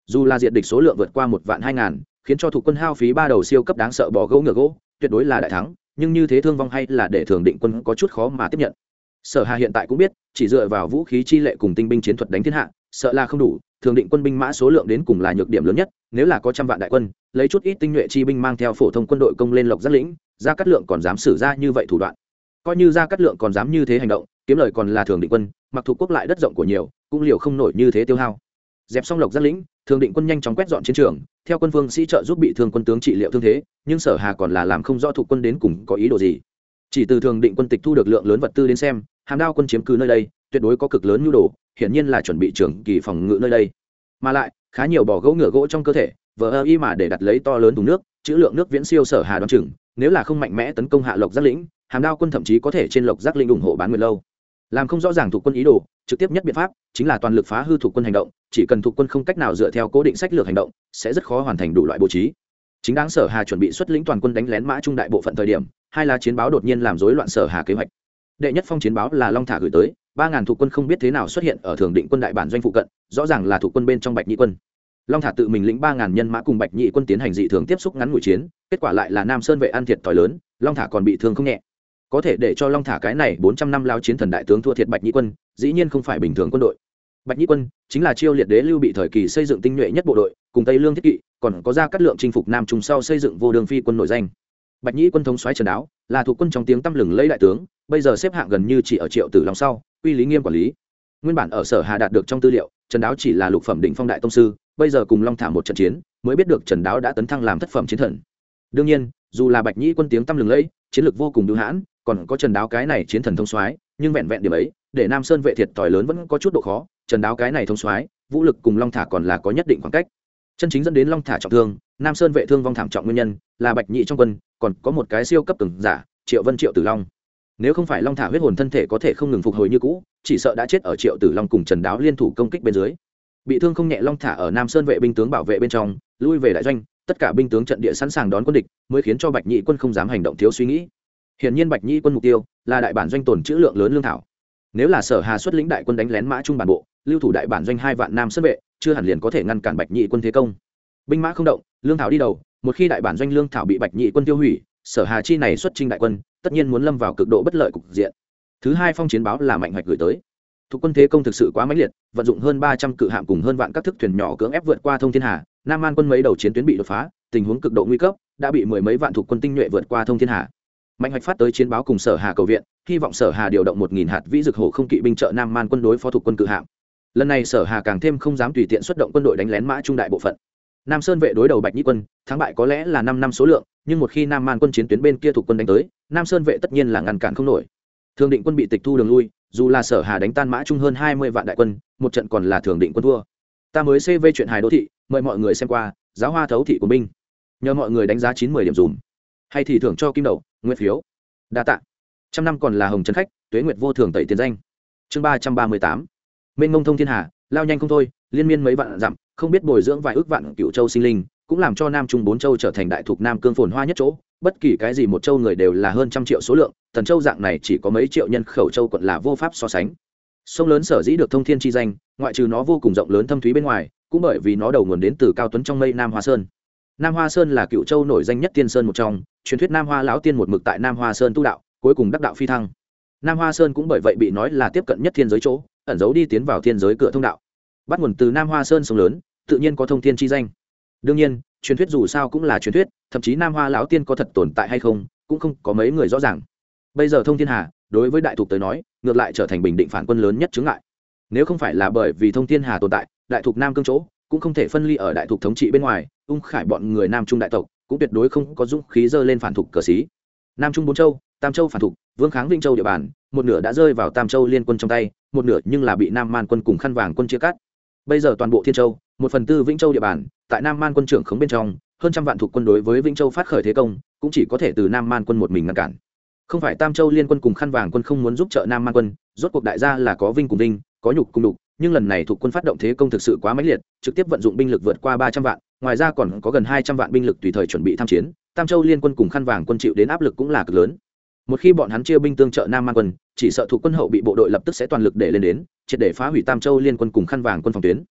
Dù là diện địch số lượng vượt qua một vạn hai ngàn khiến cho thủ quân hao phí ba đầu siêu cấp đáng sợ bò gỗ ngựa gỗ, tuyệt đối là đại thắng, nhưng như thế thương vong hay là để thường định quân có chút khó mà tiếp nhận. Sở hà hiện tại cũng biết, chỉ dựa vào vũ khí chi lệ cùng tinh binh chiến thuật đánh thiên hạ, sợ là không đủ, thường định quân binh mã số lượng đến cùng là nhược điểm lớn nhất, nếu là có trăm vạn đại quân, lấy chút ít tinh nhuệ chi binh mang theo phổ thông quân đội công lên lộc giác lĩnh ra cắt lượng còn dám xử ra như vậy thủ đoạn. Coi như ra cắt lượng còn dám như thế hành động, kiếm lời còn là thường định quân, mặc thuộc quốc lại đất rộng của nhiều, cũng liều không nổi như thế tiêu hao. Dẹp xong lộc giác lĩnh thường định quân nhanh chóng quét dọn chiến trường, theo quân vương sĩ trợ giúp bị thương quân tướng trị liệu thương thế, nhưng sở hà còn là làm không rõ thuộc quân đến cùng có ý đồ gì. Chỉ từ thường định quân tịch thu được lượng lớn vật tư đến xem, hàm đao quân chiếm cứ nơi đây, tuyệt đối có cực lớn nhu đồ, hiển nhiên là chuẩn bị trưởng kỳ phòng ngự nơi đây. Mà lại, khá nhiều bỏ gỗ ngựa gỗ trong cơ thể, vờ ơ y mà để đặt lấy to lớn thùng nước, chữ lượng nước viễn siêu sở hà đoán chừng, nếu là không mạnh mẽ tấn công hạ lộc giác lĩnh, hàm đao quân thậm chí có thể trên lộc giác lĩnh ủng hộ bán nguyệt lâu. Làm không rõ ràng thuộc quân ý đồ trực tiếp nhất biện pháp chính là toàn lực phá hư thuộc quân hành động, chỉ cần thuộc quân không cách nào dựa theo cố định sách lược hành động, sẽ rất khó hoàn thành đủ loại bố trí. Chính đáng sở hà chuẩn bị xuất lĩnh toàn quân đánh lén mã trung đại bộ phận thời điểm, hai là chiến báo đột nhiên làm rối loạn sở hà kế hoạch. Đệ nhất phong chiến báo là long thả gửi tới, ba ngàn thuộc quân không biết thế nào xuất hiện ở thường định quân đại bản doanh phụ cận, rõ ràng là thuộc quân bên trong bạch nhị quân. Long thả tự mình lĩnh ba ngàn nhân mã cùng bạch nhị quân tiến hành dị thường tiếp xúc ngắn ngụy chiến, kết quả lại là nam sơn vệ ăn thiệt thòi lớn, long thả còn bị thương không nhẹ có thể để cho long thả cái này bốn trăm năm lao chiến thần đại tướng thua thiệt bạch Nhĩ quân, dĩ nhiên không phải bình thường quân đội. Bạch Nhĩ quân chính là chiêu liệt đế lưu bị thời kỳ xây dựng tinh nhuệ nhất bộ đội, cùng tây lương thiết kỵ, còn có ra cắt lượng chinh phục nam trung sau xây dựng vô đường phi quân nổi danh. Bạch Nhĩ quân thống xoáy trần đáo, là thuộc quân trong tiếng tăm lừng lấy đại tướng, bây giờ xếp hạng gần như chỉ ở triệu tử long sau, uy lý nghiêm quản lý. Nguyên bản ở sở hà đạt được trong tư liệu, trần đáo chỉ là lục phẩm đỉnh phong đại tông sư, bây giờ cùng long thả một trận chiến, mới biết được trần đáo đã tấn thăng làm thất phẩm chiến thần. Đương nhiên, dù là bạch nhĩ quân tiếng tăm lừng lẫy, chiến lược vô cùng đưu hãn còn có trần đáo cái này chiến thần thông soái, nhưng vẹn vẹn điểm ấy, để nam sơn vệ thiệt tỏi lớn vẫn có chút độ khó, trần đáo cái này thông soái, vũ lực cùng long thả còn là có nhất định khoảng cách. Chân chính dẫn đến long thả trọng thương, nam sơn vệ thương vong thảm trọng nguyên nhân là bạch nhị trong quân, còn có một cái siêu cấp từng giả, triệu vân triệu tử long. Nếu không phải long thả huyết hồn thân thể có thể không ngừng phục hồi như cũ, chỉ sợ đã chết ở triệu tử long cùng trần đáo liên thủ công kích bên dưới. Bị thương không nhẹ long thả ở nam sơn vệ binh tướng bảo vệ bên trong, lui về đại doanh, tất cả binh tướng trận địa sẵn sàng đón quân địch, mới khiến cho bạch nhị quân không dám hành động thiếu suy nghĩ hiển nhiên bạch Nhĩ quân mục tiêu là đại bản doanh tồn trữ lượng lớn lương thảo. Nếu là sở hà xuất lĩnh đại quân đánh lén mã trung bản bộ, lưu thủ đại bản doanh hai vạn nam sơn vệ, chưa hẳn liền có thể ngăn cản bạch nhị quân thế công. Binh mã không động, lương thảo đi đầu, một khi đại bản doanh lương thảo bị bạch nhị quân tiêu hủy, sở hà chi này xuất trình đại quân, tất nhiên muốn lâm vào cực độ bất lợi cục diện. Thứ hai phong chiến báo là mạnh hoạch gửi tới. Thuộc quân thế công thực sự quá mãnh liệt, vận dụng hơn ba trăm cự hạm cùng hơn vạn các thức thuyền nhỏ cưỡng ép vượt qua thông thiên hà, nam an quân mấy đầu chiến tuyến bị đột phá, tình huống cực độ nguy cấp, đã bị mười mấy vạn thuộc quân tinh nhuệ vượt qua thông thiên hà mạnh hoạch phát tới chiến báo cùng sở hà cầu viện, hy vọng sở hà điều động một nghìn hạt vĩ dực hồ không kỵ binh trợ nam man quân đối phó thuộc quân cự hạm. Lần này sở hà càng thêm không dám tùy tiện xuất động quân đội đánh lén mã trung đại bộ phận. Nam sơn vệ đối đầu bạch nhĩ quân, thắng bại có lẽ là năm năm số lượng, nhưng một khi nam man quân chiến tuyến bên kia thuộc quân đánh tới, nam sơn vệ tất nhiên là ngăn cản không nổi. Thường định quân bị tịch thu đường lui, dù là sở hà đánh tan mã trung hơn hai mươi vạn đại quân, một trận còn là thường định quân thua. Ta mới cv chuyện hài đô thị, mời mọi người xem qua, giáo hoa thấu thị của binh nhờ mọi người đánh giá chín mươi điểm dùm. Hay thì thưởng cho kim đầu nguyên phiếu. Đa tạ. Trăm năm còn là hồng trấn khách, tuế nguyệt vô thường tẩy tiền danh. Chương ba trăm ba mươi tám. Mênh ngông thông thiên hà, lao nhanh không thôi, liên miên mấy vạn dặm, không biết bồi dưỡng vài ước vạn cựu châu sinh linh, cũng làm cho nam trung bốn châu trở thành đại thuộc nam cương phồn hoa nhất chỗ. Bất kỳ cái gì một châu người đều là hơn trăm triệu số lượng, thần châu dạng này chỉ có mấy triệu nhân khẩu châu quận là vô pháp so sánh. Sông lớn sở dĩ được thông thiên chi danh, ngoại trừ nó vô cùng rộng lớn thâm thúy bên ngoài, cũng bởi vì nó đầu nguồn đến từ cao tuấn trong mây nam hoa sơn nam hoa sơn là cựu châu nổi danh nhất tiên sơn một trong, truyền thuyết nam hoa lão tiên một mực tại nam hoa sơn tu đạo, cuối cùng đắc đạo phi thăng. Nam hoa sơn cũng bởi vậy bị nói là tiếp cận nhất thiên giới chỗ, ẩn giấu đi tiến vào thiên giới cửa thông đạo. Bắt nguồn từ nam hoa sơn sông lớn, tự nhiên có thông thiên chi danh. Đương nhiên, truyền thuyết dù sao cũng là truyền thuyết, thậm chí nam hoa lão tiên có thật tồn tại hay không, cũng không có mấy người rõ ràng. Bây giờ thông thiên hà, đối với đại thục tới nói, ngược lại trở thành bình định phản quân lớn nhất chướng ngại. Nếu không phải là bởi vì thông thiên hà tồn tại, đại thục nam cương chỗ cũng không thể phân ly ở đại thục thống trị bên ngoài, ung khải bọn người nam trung đại tộc cũng tuyệt đối không có dũng khí dơ lên phản thục cờ xí. Nam trung bốn châu, tam châu phản thục, vương kháng vĩnh châu địa bàn, một nửa đã rơi vào tam châu liên quân trong tay, một nửa nhưng là bị nam man quân cùng khăn vàng quân chia cắt. Bây giờ toàn bộ thiên châu, một phần tư vĩnh châu địa bàn, tại nam man quân trưởng khống bên trong, hơn trăm vạn thuộc quân đối với vĩnh châu phát khởi thế công, cũng chỉ có thể từ nam man quân một mình ngăn cản. Không phải tam châu liên quân cùng khăn vàng quân không muốn giúp trợ nam man quân, rốt cuộc đại gia là có vinh cùng vinh, có nhục cùng đục nhưng lần này thuộc quân phát động thế công thực sự quá mãnh liệt, trực tiếp vận dụng binh lực vượt qua ba trăm vạn, ngoài ra còn có gần hai trăm vạn binh lực tùy thời chuẩn bị tham chiến, tam châu liên quân cùng khăn vàng quân chịu đến áp lực cũng là cực lớn. Một khi bọn hắn chia binh tương trợ nam man quân, chỉ sợ thuộc quân hậu bị bộ đội lập tức sẽ toàn lực để lên đến, triệt để phá hủy tam châu liên quân cùng khăn vàng quân phòng tuyến.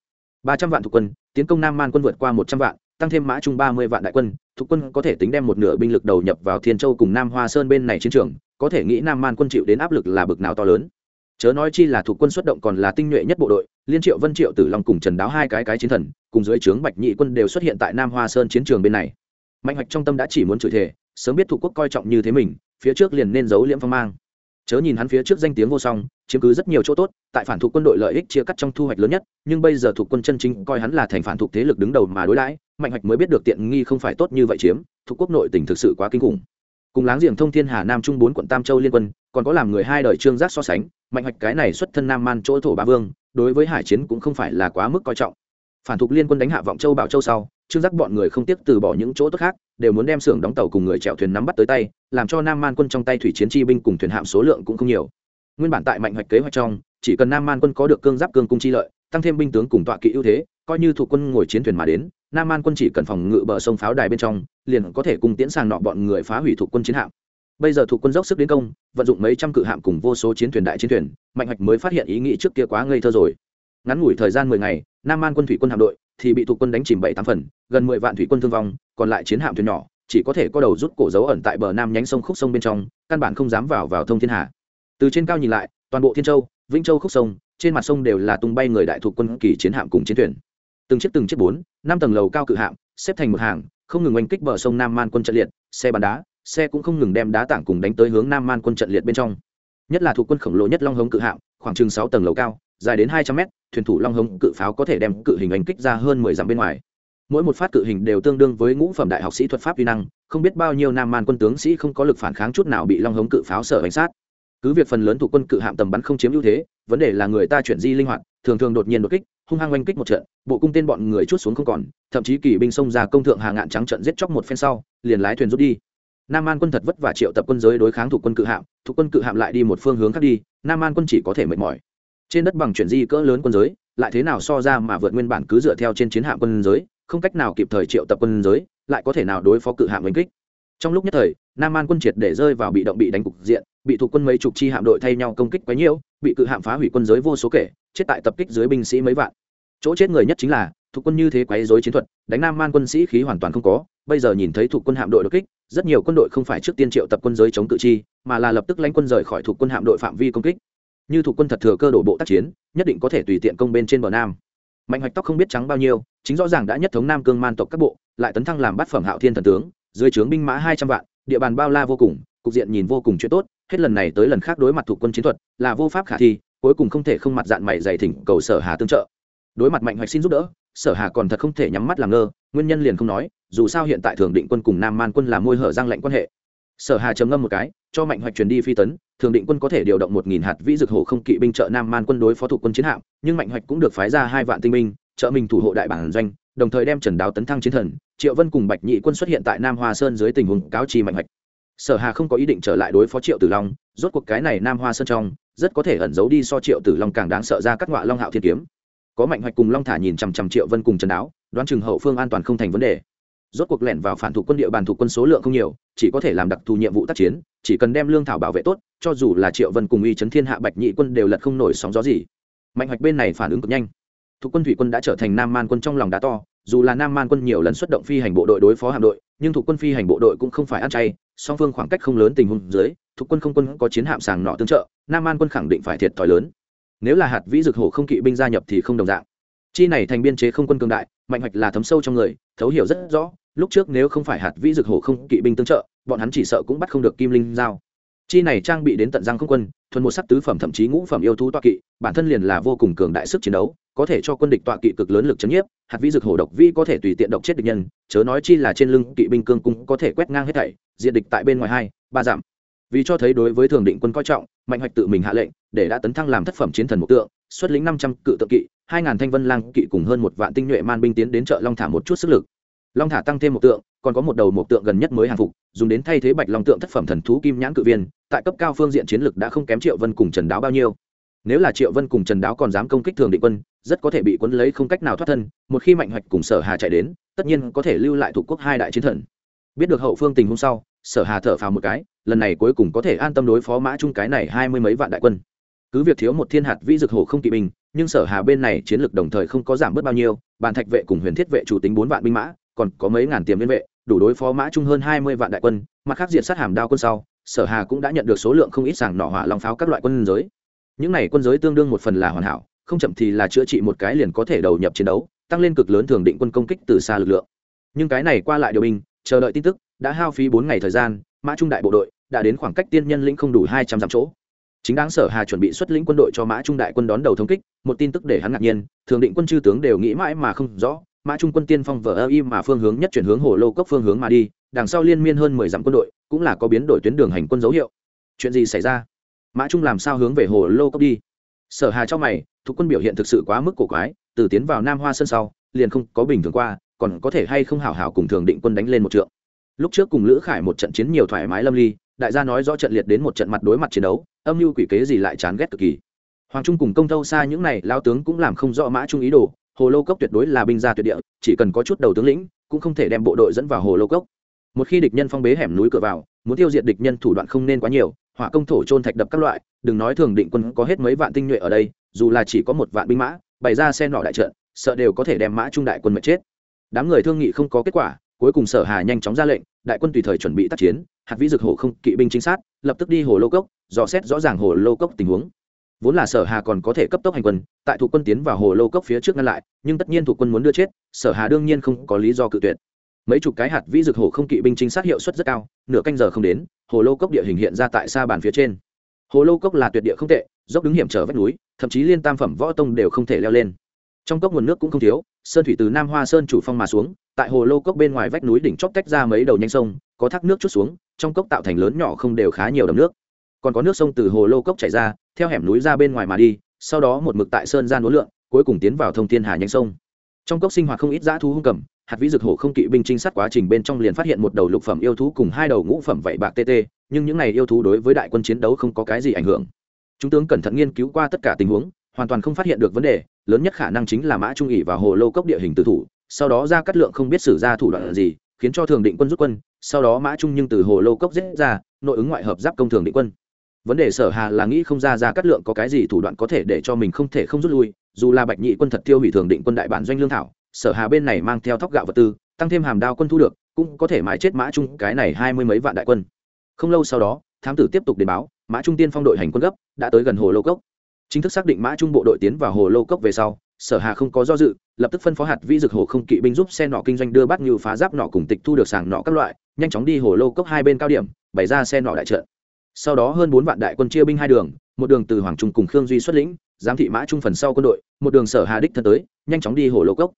Ba trăm vạn thuộc quân, tiến công nam man quân vượt qua một trăm vạn, tăng thêm mã trung ba mươi vạn đại quân, thuộc quân có thể tính đem một nửa binh lực đầu nhập vào thiên châu cùng nam hoa sơn bên này chiến trường, có thể nghĩ nam man quân chịu đến áp lực là bực nào to lớn chớ nói chi là thuộc quân xuất động còn là tinh nhuệ nhất bộ đội, liên triệu, vân triệu, tử long cùng trần đáo hai cái cái chiến thần, cùng dưới trướng bạch nhị quân đều xuất hiện tại nam hoa sơn chiến trường bên này. Mạnh hoạch trong tâm đã chỉ muốn chửi thề, sớm biết thuộc quốc coi trọng như thế mình, phía trước liền nên giấu liễm phong mang. Chớ nhìn hắn phía trước danh tiếng vô song, chiếm cứ rất nhiều chỗ tốt, tại phản thuộc quân đội lợi ích chia cắt trong thu hoạch lớn nhất, nhưng bây giờ thuộc quân chân chính coi hắn là thành phản thuộc thế lực đứng đầu mà đối đãi, mạnh hoạch mới biết được tiện nghi không phải tốt như vậy chiếm, thuộc quốc nội tỉnh thực sự quá kinh khủng cùng láng giềng thông thiên hà nam trung bốn quận tam châu liên quân, còn có làm người hai đời trương giác so sánh, mạnh hoạch cái này xuất thân nam man chỗ thổ ba vương, đối với hải chiến cũng không phải là quá mức coi trọng. Phản thục liên quân đánh hạ vọng châu bảo châu sau, trương giác bọn người không tiếc từ bỏ những chỗ tốt khác, đều muốn đem xưởng đóng tàu cùng người chèo thuyền nắm bắt tới tay, làm cho nam man quân trong tay thủy chiến chi binh cùng thuyền hạm số lượng cũng không nhiều. Nguyên bản tại mạnh hoạch kế hoạch trong, chỉ cần nam man quân có được cương giáp cương cung chi lợi, tăng thêm binh tướng cùng tọa kỵ ưu thế, coi như thuộc quân ngồi chiến thuyền mà đến, nam man quân chỉ cần phòng ngự bờ sông pháo đài bên trong liền có thể cùng tiễn sàng nọ bọn người phá hủy thuộc quân chiến hạm. Bây giờ thuộc quân dốc sức đến công, vận dụng mấy trăm cự hạm cùng vô số chiến thuyền đại chiến thuyền, mạnh hoạch mới phát hiện ý nghĩ trước kia quá ngây thơ rồi. Ngắn ngủi thời gian mười ngày, nam man quân thủy quân hạm đội thì bị thuộc quân đánh chìm bảy tám phần, gần mười vạn thủy quân thương vong, còn lại chiến hạm thuyền nhỏ, chỉ có thể có đầu rút cổ dấu ẩn tại bờ nam nhánh sông khúc sông bên trong, căn bản không dám vào vào thông thiên hạ. từ trên cao nhìn lại, toàn bộ thiên châu, vĩnh châu khúc sông, trên mặt sông đều là tung bay người đại thuộc quân kỳ chiến hạm cùng chiến thuyền. Từng chiếc từng chiếc bốn, năm tầng lầu cao cự hạm, xếp thành một hàng không ngừng oanh kích bờ sông nam man quân trận liệt, xe bắn đá, xe cũng không ngừng đem đá tảng cùng đánh tới hướng nam man quân trận liệt bên trong. Nhất là thuộc quân khổng lồ nhất long hống cự hạm, khoảng chừng sáu tầng lầu cao, dài đến hai trăm mét, thuyền thủ long hống cự pháo có thể đem cự hình oanh kích ra hơn mười dặm bên ngoài. Mỗi một phát cự hình đều tương đương với ngũ phẩm đại học sĩ thuật pháp vi năng, không biết bao nhiêu nam man quân tướng sĩ không có lực phản kháng chút nào bị long hống cự pháo sở bánh sát. Cứ việc phần lớn thuộc quân cự hạm tầm bắn không chiếm ưu thế, vấn đề là người ta chuyển di linh hoạt, thường thường đột nhiên đột kích hung hăng oanh kích một trận, bộ cung tên bọn người chút xuống không còn, thậm chí kỳ binh xông ra công thượng hà ngạn trắng trận giết chóc một phen sau, liền lái thuyền rút đi. Nam an quân thật vất vả triệu tập quân giới đối kháng thủ quân cự hạm, thủ quân cự hạm lại đi một phương hướng khác đi, nam an quân chỉ có thể mệt mỏi. Trên đất bằng chuyển di cỡ lớn quân giới, lại thế nào so ra mà vượt nguyên bản cứ dựa theo trên chiến hạm quân giới, không cách nào kịp thời triệu tập quân giới, lại có thể nào đối phó cự hạm đánh kích. Trong lúc nhất thời, nam an quân triệt để rơi vào bị động bị đánh cục diện, bị thủ quân mấy chục chi hạm đội thay nhau công kích quấy nhiễu bị cự hạm phá hủy quân giới vô số kể, chết tại tập kích dưới binh sĩ mấy vạn chỗ chết người nhất chính là, thuộc quân như thế quấy rối chiến thuật, đánh nam man quân sĩ khí hoàn toàn không có, bây giờ nhìn thấy thuộc quân hạm đội đột kích, rất nhiều quân đội không phải trước tiên triệu tập quân giới chống cự chi, mà là lập tức lãnh quân rời khỏi thuộc quân hạm đội phạm vi công kích. Như thuộc quân thật thừa cơ đổ bộ tác chiến, nhất định có thể tùy tiện công bên trên bờ nam. Mạnh hoạch tóc không biết trắng bao nhiêu, chính rõ ràng đã nhất thống nam cương man tộc các bộ, lại tấn thăng làm bát phẩm hạo thiên thần tướng, dưới trướng binh mã hai trăm vạn, địa bàn bao la vô cùng, cục diện nhìn vô cùng chuyện tốt, hết lần này tới lần khác đối mặt thuộc quân chiến thuật, là vô pháp khả thi, cuối cùng không thể không mặt dạng mày dày thỉnh cầu sở hà tương trợ đối mặt mạnh hoạch xin giúp đỡ, sở hà còn thật không thể nhắm mắt làm ngơ, nguyên nhân liền không nói, dù sao hiện tại thường định quân cùng nam man quân là môi hở giang lệnh quan hệ. Sở hà trầm ngâm một cái, cho mạnh hoạch truyền đi phi tấn, thường định quân có thể điều động một nghìn hạt vĩ dược hồ không kỵ binh trợ nam man quân đối phó thủ quân chiến hạm, nhưng mạnh hoạch cũng được phái ra hai vạn tinh binh, trợ mình thủ hộ đại bản doanh, đồng thời đem trần đáo tấn thăng chiến thần, triệu vân cùng bạch nhị quân xuất hiện tại nam hoa sơn dưới tình huống cáo trì mạnh hoạch. Sở hà không có ý định trở lại đối phó triệu tử long, rốt cuộc cái này nam hoa sơn trong, rất có thể ẩn giấu đi so triệu tử long càng đáng sợ ra các ngọa long hạo thiên kiếm có mạnh hoạch cùng long thả nhìn chằm chằm triệu vân cùng trần đáo, đoán chừng hậu phương an toàn không thành vấn đề. Rốt cuộc lẻn vào phản thủ quân địa bàn thủ quân số lượng không nhiều, chỉ có thể làm đặc thù nhiệm vụ tác chiến, chỉ cần đem lương thảo bảo vệ tốt, cho dù là triệu vân cùng uy chấn thiên hạ bạch nhị quân đều lật không nổi sóng gió gì. Mạnh hoạch bên này phản ứng cực nhanh. Thủ quân thủy quân đã trở thành nam man quân trong lòng đá to, dù là nam man quân nhiều lần xuất động phi hành bộ đội đối phó hạm đội, nhưng thủ quân phi hành bộ đội cũng không phải ăn chay, song phương khoảng cách không lớn tình huống dưới thủ quân không quân có chiến hạm sàng nọ tương trợ, nam man quân khẳng định phải thiệt thòi lớn nếu là hạt vĩ dực hổ không kỵ binh gia nhập thì không đồng dạng. Chi này thành biên chế không quân cường đại, mạnh hoạch là thấm sâu trong người, thấu hiểu rất rõ, lúc trước nếu không phải hạt vĩ dược hổ không kỵ binh tương trợ, bọn hắn chỉ sợ cũng bắt không được kim linh giao. Chi này trang bị đến tận răng không quân, thuần một sắc tứ phẩm thậm chí ngũ phẩm yêu thú toa kỵ, bản thân liền là vô cùng cường đại sức chiến đấu, có thể cho quân địch toa kỵ cực lớn lực chấn nhiếp, hạt vĩ dược hổ độc vi có thể tùy tiện độc chết địch nhân, chớ nói chi là trên lưng kỵ binh cương cung có thể quét ngang hết thảy diện địch tại bên ngoài hai, ba giảm vì cho thấy đối với thường định quân coi trọng, mạnh hoạch tự mình hạ lệnh để đã tấn thăng làm thất phẩm chiến thần mục tượng, xuất lĩnh năm trăm cự tượng kỵ, hai ngàn thanh vân lang kỵ cùng hơn một vạn tinh nhuệ man binh tiến đến chợ long thả một chút sức lực. Long thả tăng thêm một tượng, còn có một đầu một tượng gần nhất mới hàng phục, dùng đến thay thế bạch long tượng thất phẩm thần thú kim nhãn cự viên, tại cấp cao phương diện chiến lực đã không kém triệu vân cùng trần đáo bao nhiêu. Nếu là triệu vân cùng trần đáo còn dám công kích thường định quân, rất có thể bị quấn lấy không cách nào thoát thân, một khi mạnh hoạch cùng sở hà chạy đến, tất nhiên có thể lưu lại thuộc quốc hai đại chiến thần. Biết được hậu phương tình hôm sau, sở hà thở phào một cái, lần này cuối cùng có thể an tâm đối phó mã trung cái này hai mươi mấy vạn đại quân cứ việc thiếu một thiên hạt vĩ dực hổ không kỵ binh, nhưng sở hà bên này chiến lược đồng thời không có giảm bớt bao nhiêu, bàn thạch vệ cùng huyền thiết vệ chủ tính bốn vạn binh mã, còn có mấy ngàn tiềm liên vệ, đủ đối phó mã trung hơn hai mươi vạn đại quân, mặt khác diện sát hàm đao quân sau, sở hà cũng đã nhận được số lượng không ít sàng nỏ hỏa long pháo các loại quân giới. Những này quân giới tương đương một phần là hoàn hảo, không chậm thì là chữa trị một cái liền có thể đầu nhập chiến đấu, tăng lên cực lớn thường định quân công kích từ xa lực lượng. Nhưng cái này qua lại điều binh, chờ đợi tin tức, đã hao phí bốn ngày thời gian, mã trung đại bộ đội đã đến khoảng cách tiên nhân lĩnh không đủ hai trăm dặm chỗ chính đáng sở hà chuẩn bị xuất lĩnh quân đội cho mã trung đại quân đón đầu thống kích, một tin tức để hắn ngạc nhiên, thường định quân chư tướng đều nghĩ mãi mà không rõ, mã trung quân tiên phong vở ơ im mà phương hướng nhất chuyển hướng hồ lô cốc phương hướng mà đi, đằng sau liên miên hơn mười dặm quân đội, cũng là có biến đổi tuyến đường hành quân dấu hiệu. Chuyện gì xảy ra? Mã trung làm sao hướng về hồ lô cốc đi? Sở hà cho mày, thuộc quân biểu hiện thực sự quá mức cổ quái, từ tiến vào nam hoa sân sau, liền không có bình thường qua, còn có thể hay không hảo hảo cùng thường định quân đánh lên một trượng. Lúc trước cùng lữ khải một trận chiến nhiều thoải mái lâm ly đại gia nói rõ trận liệt đến một trận mặt đối mặt chiến đấu, âm mưu quỷ kế gì lại chán ghét cực kỳ. Hoàng trung cùng công thâu xa những này lao tướng cũng làm không rõ mã trung ý đồ, hồ lô cốc tuyệt đối là binh gia tuyệt địa, chỉ cần có chút đầu tướng lĩnh, cũng không thể đem bộ đội dẫn vào hồ lô cốc. Một khi địch nhân phong bế hẻm núi cửa vào, muốn tiêu diệt địch nhân thủ đoạn không nên quá nhiều, hỏa công thổ trôn thạch đập các loại, đừng nói thường định quân có hết mấy vạn tinh nhuệ ở đây, dù là chỉ có một vạn binh mã, bày ra xe nọ đại trận, sợ đều có thể đem mã trung đại quân mệt chết. Đám người thương nghị không có kết quả, cuối cùng sở hà nhanh chóng ra lệnh, đại quân tùy thời chuẩn bị tác chiến hạt vĩ dực hổ không kỵ binh chính sát, lập tức đi hồ lô cốc, dò xét rõ ràng hồ lô cốc tình huống. Vốn là sở hà còn có thể cấp tốc hành quân, tại thủ quân tiến vào hồ lô cốc phía trước ngăn lại, nhưng tất nhiên thủ quân muốn đưa chết, sở hà đương nhiên không có lý do cự tuyệt. Mấy chục cái hạt vĩ dực hổ không kỵ binh chính xác hiệu suất rất cao, nửa canh giờ không đến, hồ lô cốc địa hình hiện ra tại xa bàn phía trên. Hồ lô cốc là tuyệt địa không tệ, dốc đứng hiểm trở vách núi, thậm chí liên tam phẩm võ tông đều không thể leo lên. Trong cốc nguồn nước cũng không thiếu, sơn thủy từ nam hoa sơn chủ phong mà xuống tại hồ lô cốc bên ngoài vách núi đỉnh chóp tách ra mấy đầu nhanh sông, có thác nước chút xuống, trong cốc tạo thành lớn nhỏ không đều khá nhiều đầm nước. Còn có nước sông từ hồ lô cốc chảy ra, theo hẻm núi ra bên ngoài mà đi, sau đó một mực tại sơn gian núi lượng, cuối cùng tiến vào thông thiên hà nhanh sông. Trong cốc sinh hoạt không ít dã thú hung cầm, hạt vĩ dược hổ không kỵ binh trinh sát quá trình bên trong liền phát hiện một đầu lục phẩm yêu thú cùng hai đầu ngũ phẩm vảy bạc tt nhưng những này yêu thú đối với đại quân chiến đấu không có cái gì ảnh hưởng. Chúng tướng cẩn thận nghiên cứu qua tất cả tình huống, hoàn toàn không phát hiện được vấn đề, lớn nhất khả năng chính là mã trung ỉ và hồ lô cốc địa hình tự thủ sau đó ra cắt lượng không biết xử ra thủ đoạn gì, khiến cho thường định quân rút quân, sau đó mã trung nhưng từ hồ lô cốc giết ra, nội ứng ngoại hợp giáp công thường định quân. Vấn đề sở hà là nghĩ không ra ra cắt lượng có cái gì thủ đoạn có thể để cho mình không thể không rút lui, dù là bạch nhị quân thật tiêu hủy thường định quân đại bản doanh lương thảo, sở hà bên này mang theo thóc gạo vật tư, tăng thêm hàm đao quân thu được, cũng có thể mãi chết mã trung cái này hai mươi mấy vạn đại quân. Không lâu sau đó, thám tử tiếp tục đến báo, mã trung tiên phong đội hành quân gấp, đã tới gần hồ lô cốc. Chính thức xác định mã trung bộ đội tiến vào hồ lô cốc về sau sở hà không có do dự, lập tức phân phó hạt vi dực hồ không kỵ binh giúp xe nọ kinh doanh đưa bắt như phá giáp nọ cùng tịch thu được sàng nọ các loại, nhanh chóng đi hồ lô cốc hai bên cao điểm, bày ra xe nọ đại trận. Sau đó hơn bốn vạn đại quân chia binh hai đường, một đường từ hoàng trung cùng khương duy xuất lĩnh, giám thị mã trung phần sau quân đội, một đường sở hà đích thân tới, nhanh chóng đi hồ lô cốc.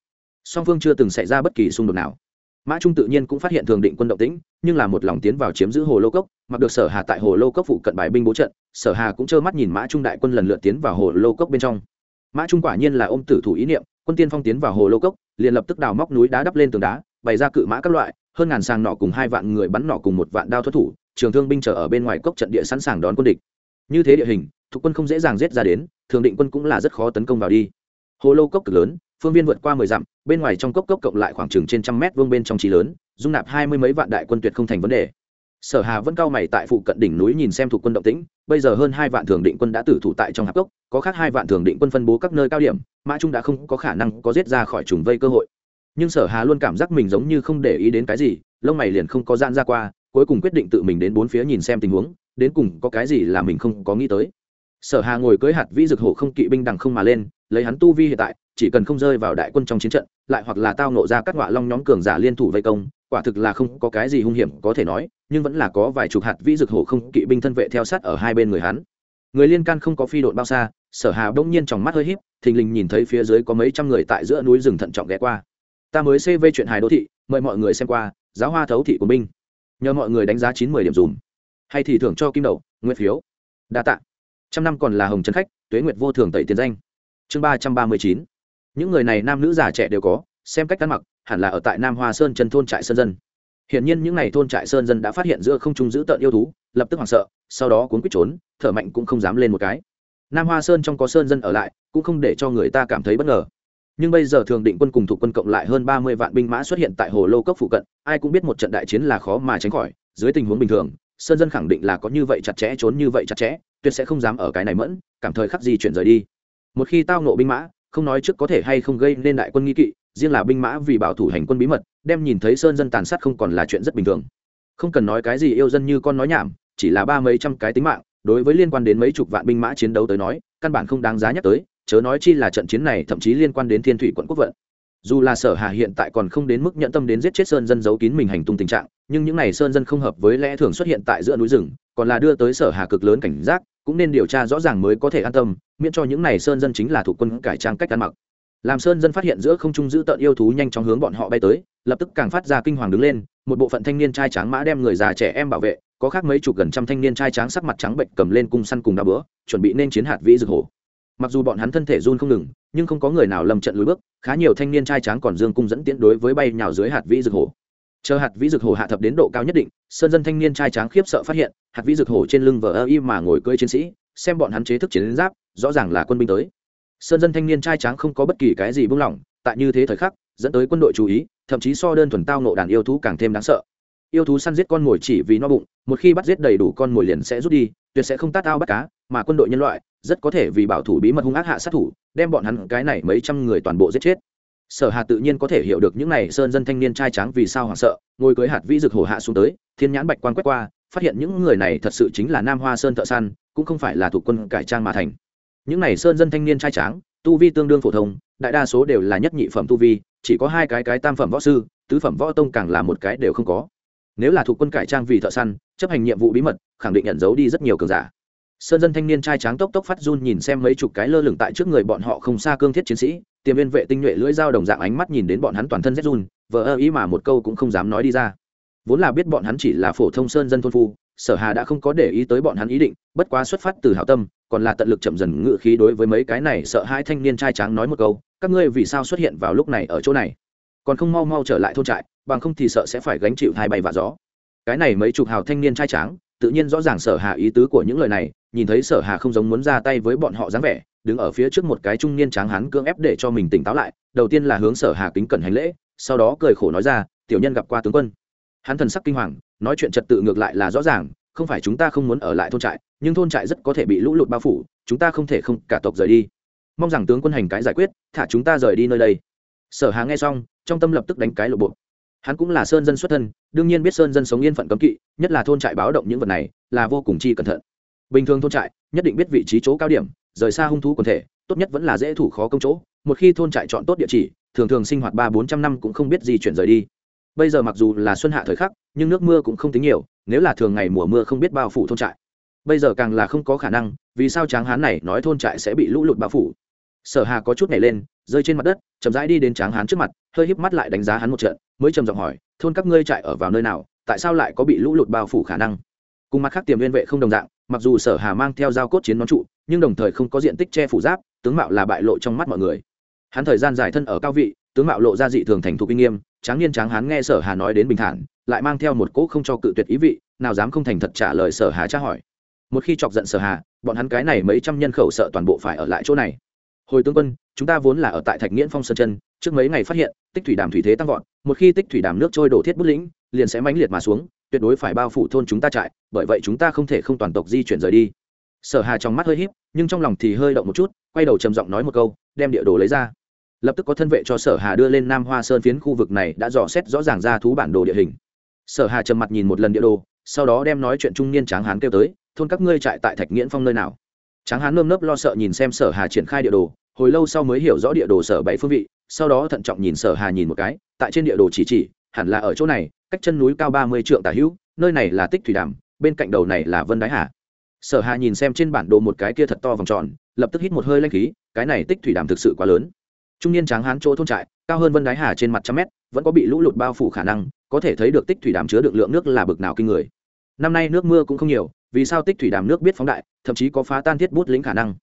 Song phương chưa từng xảy ra bất kỳ xung đột nào. Mã trung tự nhiên cũng phát hiện thường định quân động tĩnh, nhưng là một lòng tiến vào chiếm giữ hồ lô cốc, mặc được sở hà tại hồ lô cốc phụ cận bài binh bố trận, sở hà cũng trơ mắt nhìn mã trung đại quân lần lượt tiến vào hồ lô cốc bên trong mã trung quả nhiên là ôm tử thủ ý niệm, quân tiên phong tiến vào hồ lô cốc, liền lập tức đào móc núi đá đắp lên tường đá, bày ra cự mã các loại, hơn ngàn sàng nọ cùng hai vạn người bắn nọ cùng một vạn đao thoát thủ, trường thương binh chờ ở bên ngoài cốc trận địa sẵn sàng đón quân địch. Như thế địa hình, thuộc quân không dễ dàng giết ra đến, thường định quân cũng là rất khó tấn công vào đi. Hồ lô cốc cực lớn, phương viên vượt qua mười dặm, bên ngoài trong cốc cốc cộng lại khoảng chừng trên trăm mét vuông bên trong trí lớn, dung nạp hai mươi mấy vạn đại quân tuyệt không thành vấn đề sở hà vẫn cao mày tại phụ cận đỉnh núi nhìn xem thuộc quân động tĩnh, bây giờ hơn hai vạn thường định quân đã tử thủ tại trong hạp cốc, có khác hai vạn thường định quân phân bố các nơi cao điểm, mã trung đã không có khả năng có giết ra khỏi trùng vây cơ hội. Nhưng sở hà luôn cảm giác mình giống như không để ý đến cái gì, lông mày liền không có gian ra qua, cuối cùng quyết định tự mình đến bốn phía nhìn xem tình huống, đến cùng có cái gì là mình không có nghĩ tới. Sở hà ngồi cưới hạt vĩ dực hổ không kỵ binh đằng không mà lên, lấy hắn tu vi hiện tại, chỉ cần không rơi vào đại quân trong chiến trận, lại hoặc là tao nộ ra các ngọa long nhóm cường giả liên thủ vây công quả thực là không có cái gì hung hiểm có thể nói, nhưng vẫn là có vài chục hạt vĩ dược hổ không kỵ binh thân vệ theo sát ở hai bên người hắn. Người liên can không có phi đội bao xa, sở hà bỗng nhiên trong mắt hơi híp, thình lình nhìn thấy phía dưới có mấy trăm người tại giữa núi rừng thận trọng ghé qua. Ta mới cv chuyện hài đô thị, mời mọi người xem qua, giáo hoa thấu thị của binh. Nhờ mọi người đánh giá chín mươi điểm dùm. Hay thì thưởng cho kim đầu nguyên phiếu. Đa tạ. Trăm năm còn là hồng trấn khách, tuế nguyệt vô thường tẩy tiền danh. Chương ba trăm ba mươi chín. Những người này nam nữ già trẻ đều có, xem cách ăn mặc hẳn là ở tại nam hoa sơn chân thôn trại sơn dân. Hiển nhiên những n à y thôn trại sơn dân đã phát hiện giữa không trung giữ tợn yêu thú, lập tức hoảng sợ, sau đó cuốn quýt trốn, thở mạnh cũng không dám lên một cái. Nam hoa sơn trong có sơn dân ở lại, cũng không để cho người ta cảm thấy bất ngờ. Nhưng bây giờ thường định quân cùng thuộc quân cộng lại hơn ba mươi vạn binh mã xuất hiện tại hồ lô cốc phụ cận, ai cũng biết một trận đại chiến là khó mà tránh khỏi. Dưới tình huống bình thường, sơn dân khẳng định là có như vậy chặt chẽ, trốn như vậy chặt chẽ, tuyệt sẽ không dám ở cái này mẫn, cảm thời khắc gì chuyển rời đi. Một khi tao nộ binh mã, không nói trước có thể hay không gây nên đại quân nghi kỵ riêng là binh mã vì bảo thủ hành quân bí mật, đem nhìn thấy sơn dân tàn sát không còn là chuyện rất bình thường. Không cần nói cái gì yêu dân như con nói nhảm, chỉ là ba mấy trăm cái tính mạng, đối với liên quan đến mấy chục vạn binh mã chiến đấu tới nói, căn bản không đáng giá nhắc tới, chớ nói chi là trận chiến này thậm chí liên quan đến thiên thủy quận quốc vận. Dù là sở hà hiện tại còn không đến mức nhận tâm đến giết chết sơn dân giấu kín mình hành tung tình trạng, nhưng những n à y sơn dân không hợp với lẽ thường xuất hiện tại giữa núi rừng, còn là đưa tới sở hà cực lớn cảnh giác, cũng nên điều tra rõ ràng mới có thể an tâm, miễn cho những n à y sơn dân chính là thủ quân cải trang cách ăn mặc làm sơn dân phát hiện giữa không trung giữ tợn yêu thú nhanh chóng hướng bọn họ bay tới, lập tức càng phát ra kinh hoàng đứng lên, một bộ phận thanh niên trai tráng mã đem người già trẻ em bảo vệ, có khác mấy chục gần trăm thanh niên trai tráng sắc mặt trắng bệnh cầm lên cung săn cùng đá bữa, chuẩn bị nên chiến hạt vĩ rực hổ. Mặc dù bọn hắn thân thể run không ngừng, nhưng không có người nào lầm trận lùi bước, khá nhiều thanh niên trai tráng còn dương cung dẫn tiến đối với bay nhào dưới hạt vĩ rực hổ. Chờ hạt vĩ rực hổ hạ thập đến độ cao nhất định, sơn dân thanh niên trai tráng khiếp sợ phát hiện, hạt vĩ rực hổ trên lưng vờ ơ y mà ngồi cưỡi chiến sĩ, xem bọn hắn chế thức chiến giáp, rõ ràng là quân binh tới sơn dân thanh niên trai tráng không có bất kỳ cái gì buông lỏng, tại như thế thời khắc, dẫn tới quân đội chú ý, thậm chí so đơn thuần tao nộ đàn yêu thú càng thêm đáng sợ. Yêu thú săn giết con mồi chỉ vì no bụng, một khi bắt giết đầy đủ con mồi liền sẽ rút đi, tuyệt sẽ không tát ao bắt cá, mà quân đội nhân loại rất có thể vì bảo thủ bí mật hung ác hạ sát thủ, đem bọn hắn cái này mấy trăm người toàn bộ giết chết. Sở hà tự nhiên có thể hiểu được những này sơn dân thanh niên trai tráng vì sao hoảng sợ, ngồi cưới hạt vĩ rực hổ hạ xuống tới, thiên nhãn bạch quan quét qua, phát hiện những người này thật sự chính là nam hoa sơn thợ săn, cũng không phải là thuộc quân cải trang mà thành những này sơn dân thanh niên trai tráng, tu vi tương đương phổ thông, đại đa số đều là nhất nhị phẩm tu vi, chỉ có hai cái cái tam phẩm võ sư, tứ phẩm võ tông càng là một cái đều không có. Nếu là thuộc quân cải trang vì thợ săn, chấp hành nhiệm vụ bí mật, khẳng định nhận giấu đi rất nhiều cường giả. Sơn dân thanh niên trai tráng tốc tốc phát run nhìn xem mấy chục cái lơ lửng tại trước người bọn họ không xa cương thiết chiến sĩ, tiềm viên vệ tinh nhuệ lưỡi dao đồng dạng ánh mắt nhìn đến bọn hắn toàn thân rét run, vờ ơ ý mà một câu cũng không dám nói đi ra vốn là biết bọn hắn chỉ là phổ thông sơn dân thôn phu, sở hà đã không có để ý tới bọn hắn ý định, bất quá xuất phát từ hảo tâm, còn là tận lực chậm dần ngự khí đối với mấy cái này sợ hai thanh niên trai tráng nói một câu, các ngươi vì sao xuất hiện vào lúc này ở chỗ này? Còn không mau mau trở lại thôn trại, bằng không thì sợ sẽ phải gánh chịu hai bay và gió. Cái này mấy chục hào thanh niên trai tráng, tự nhiên rõ ràng sở hà ý tứ của những lời này, nhìn thấy sở hà không giống muốn ra tay với bọn họ dáng vẻ, đứng ở phía trước một cái trung niên tráng hắn cưỡng ép để cho mình tỉnh táo lại, đầu tiên là hướng sở hà kính cẩn hành lễ, sau đó cười khổ nói ra, tiểu nhân gặp qua tướng quân hắn thần sắc kinh hoàng, nói chuyện trật tự ngược lại là rõ ràng, không phải chúng ta không muốn ở lại thôn trại, nhưng thôn trại rất có thể bị lũ lụt bao phủ, chúng ta không thể không cả tộc rời đi. Mong rằng tướng quân hành cái giải quyết, thả chúng ta rời đi nơi đây. Sở hà nghe xong, trong tâm lập tức đánh cái lộ bộ. Hắn cũng là sơn dân xuất thân, đương nhiên biết sơn dân sống yên phận cấm kỵ, nhất là thôn trại báo động những vật này, là vô cùng chi cẩn thận. Bình thường thôn trại, nhất định biết vị trí chỗ cao điểm, rời xa hung thú quần thể, tốt nhất vẫn là dễ thủ khó công chỗ, một khi thôn trại chọn tốt địa chỉ, thường thường sinh hoạt ba bốn trăm năm cũng không biết gì chuyển rời đi bây giờ mặc dù là xuân hạ thời khắc, nhưng nước mưa cũng không tính nhiều, nếu là thường ngày mùa mưa không biết bao phủ thôn trại. Bây giờ càng là không có khả năng, vì sao tráng hán này nói thôn trại sẽ bị lũ lụt bao phủ? Sở hà có chút nhảy lên, rơi trên mặt đất, chậm rãi đi đến tráng hán trước mặt, hơi híp mắt lại đánh giá hắn một trận, mới trầm giọng hỏi, thôn các ngươi trại ở vào nơi nào? Tại sao lại có bị lũ lụt bao phủ khả năng? Cùng mặt khác tiềm liên vệ không đồng dạng, mặc dù sở hà mang theo dao cốt chiến nón trụ, nhưng đồng thời không có diện tích che phủ giáp, tướng mạo là bại lộ trong mắt mọi người. Hắn thời gian dài thân ở cao vị, tướng mạo lộ ra dị thường thành thục kinh nghiêm tráng niên tráng hán nghe sở hà nói đến bình thản, lại mang theo một cỗ không cho cự tuyệt ý vị, nào dám không thành thật trả lời sở hà tra hỏi. Một khi chọc giận sở hà, bọn hắn cái này mấy trăm nhân khẩu sợ toàn bộ phải ở lại chỗ này. Hồi tướng quân, chúng ta vốn là ở tại thạch nghiễn phong sơn chân trước mấy ngày phát hiện, tích thủy đàm thủy thế tăng vọt, một khi tích thủy đàm nước trôi đổ thiết bút lĩnh, liền sẽ mãnh liệt mà xuống, tuyệt đối phải bao phủ thôn chúng ta trại, bởi vậy chúng ta không thể không toàn tộc di chuyển rời đi. Sở hà trong mắt hơi híp, nhưng trong lòng thì hơi động một chút, quay đầu trầm giọng nói một câu, đem địa đồ lấy ra lập tức có thân vệ cho sở hà đưa lên nam hoa sơn phiến khu vực này đã dò xét rõ ràng ra thú bản đồ địa hình. Sở hà trầm mặt nhìn một lần địa đồ, sau đó đem nói chuyện trung niên tráng hán kêu tới, thôn các ngươi trại tại thạch nghiễn phong nơi nào? Tráng hán nơm nớp lo sợ nhìn xem sở hà triển khai địa đồ, hồi lâu sau mới hiểu rõ địa đồ sở bảy phương vị, sau đó thận trọng nhìn sở hà nhìn một cái, tại trên địa đồ chỉ chỉ, hẳn là ở chỗ này, cách chân núi cao ba mươi trượng tả hữu, nơi này là tích thủy đàm, bên cạnh đầu này là vân đái hà. Sở hà nhìn xem trên bản đồ một cái kia thật to vòng tròn, lập tức hít một hơi lanh khí, cái này tích thủy đàm thực sự quá lớn trung niên tráng hán chỗ thôn trại, cao hơn vân đái hà trên mặt trăm mét, vẫn có bị lũ lụt bao phủ khả năng, có thể thấy được tích thủy đàm chứa được lượng nước là bực nào kinh người. Năm nay nước mưa cũng không nhiều, vì sao tích thủy đàm nước biết phóng đại, thậm chí có phá tan thiết bút lĩnh khả năng?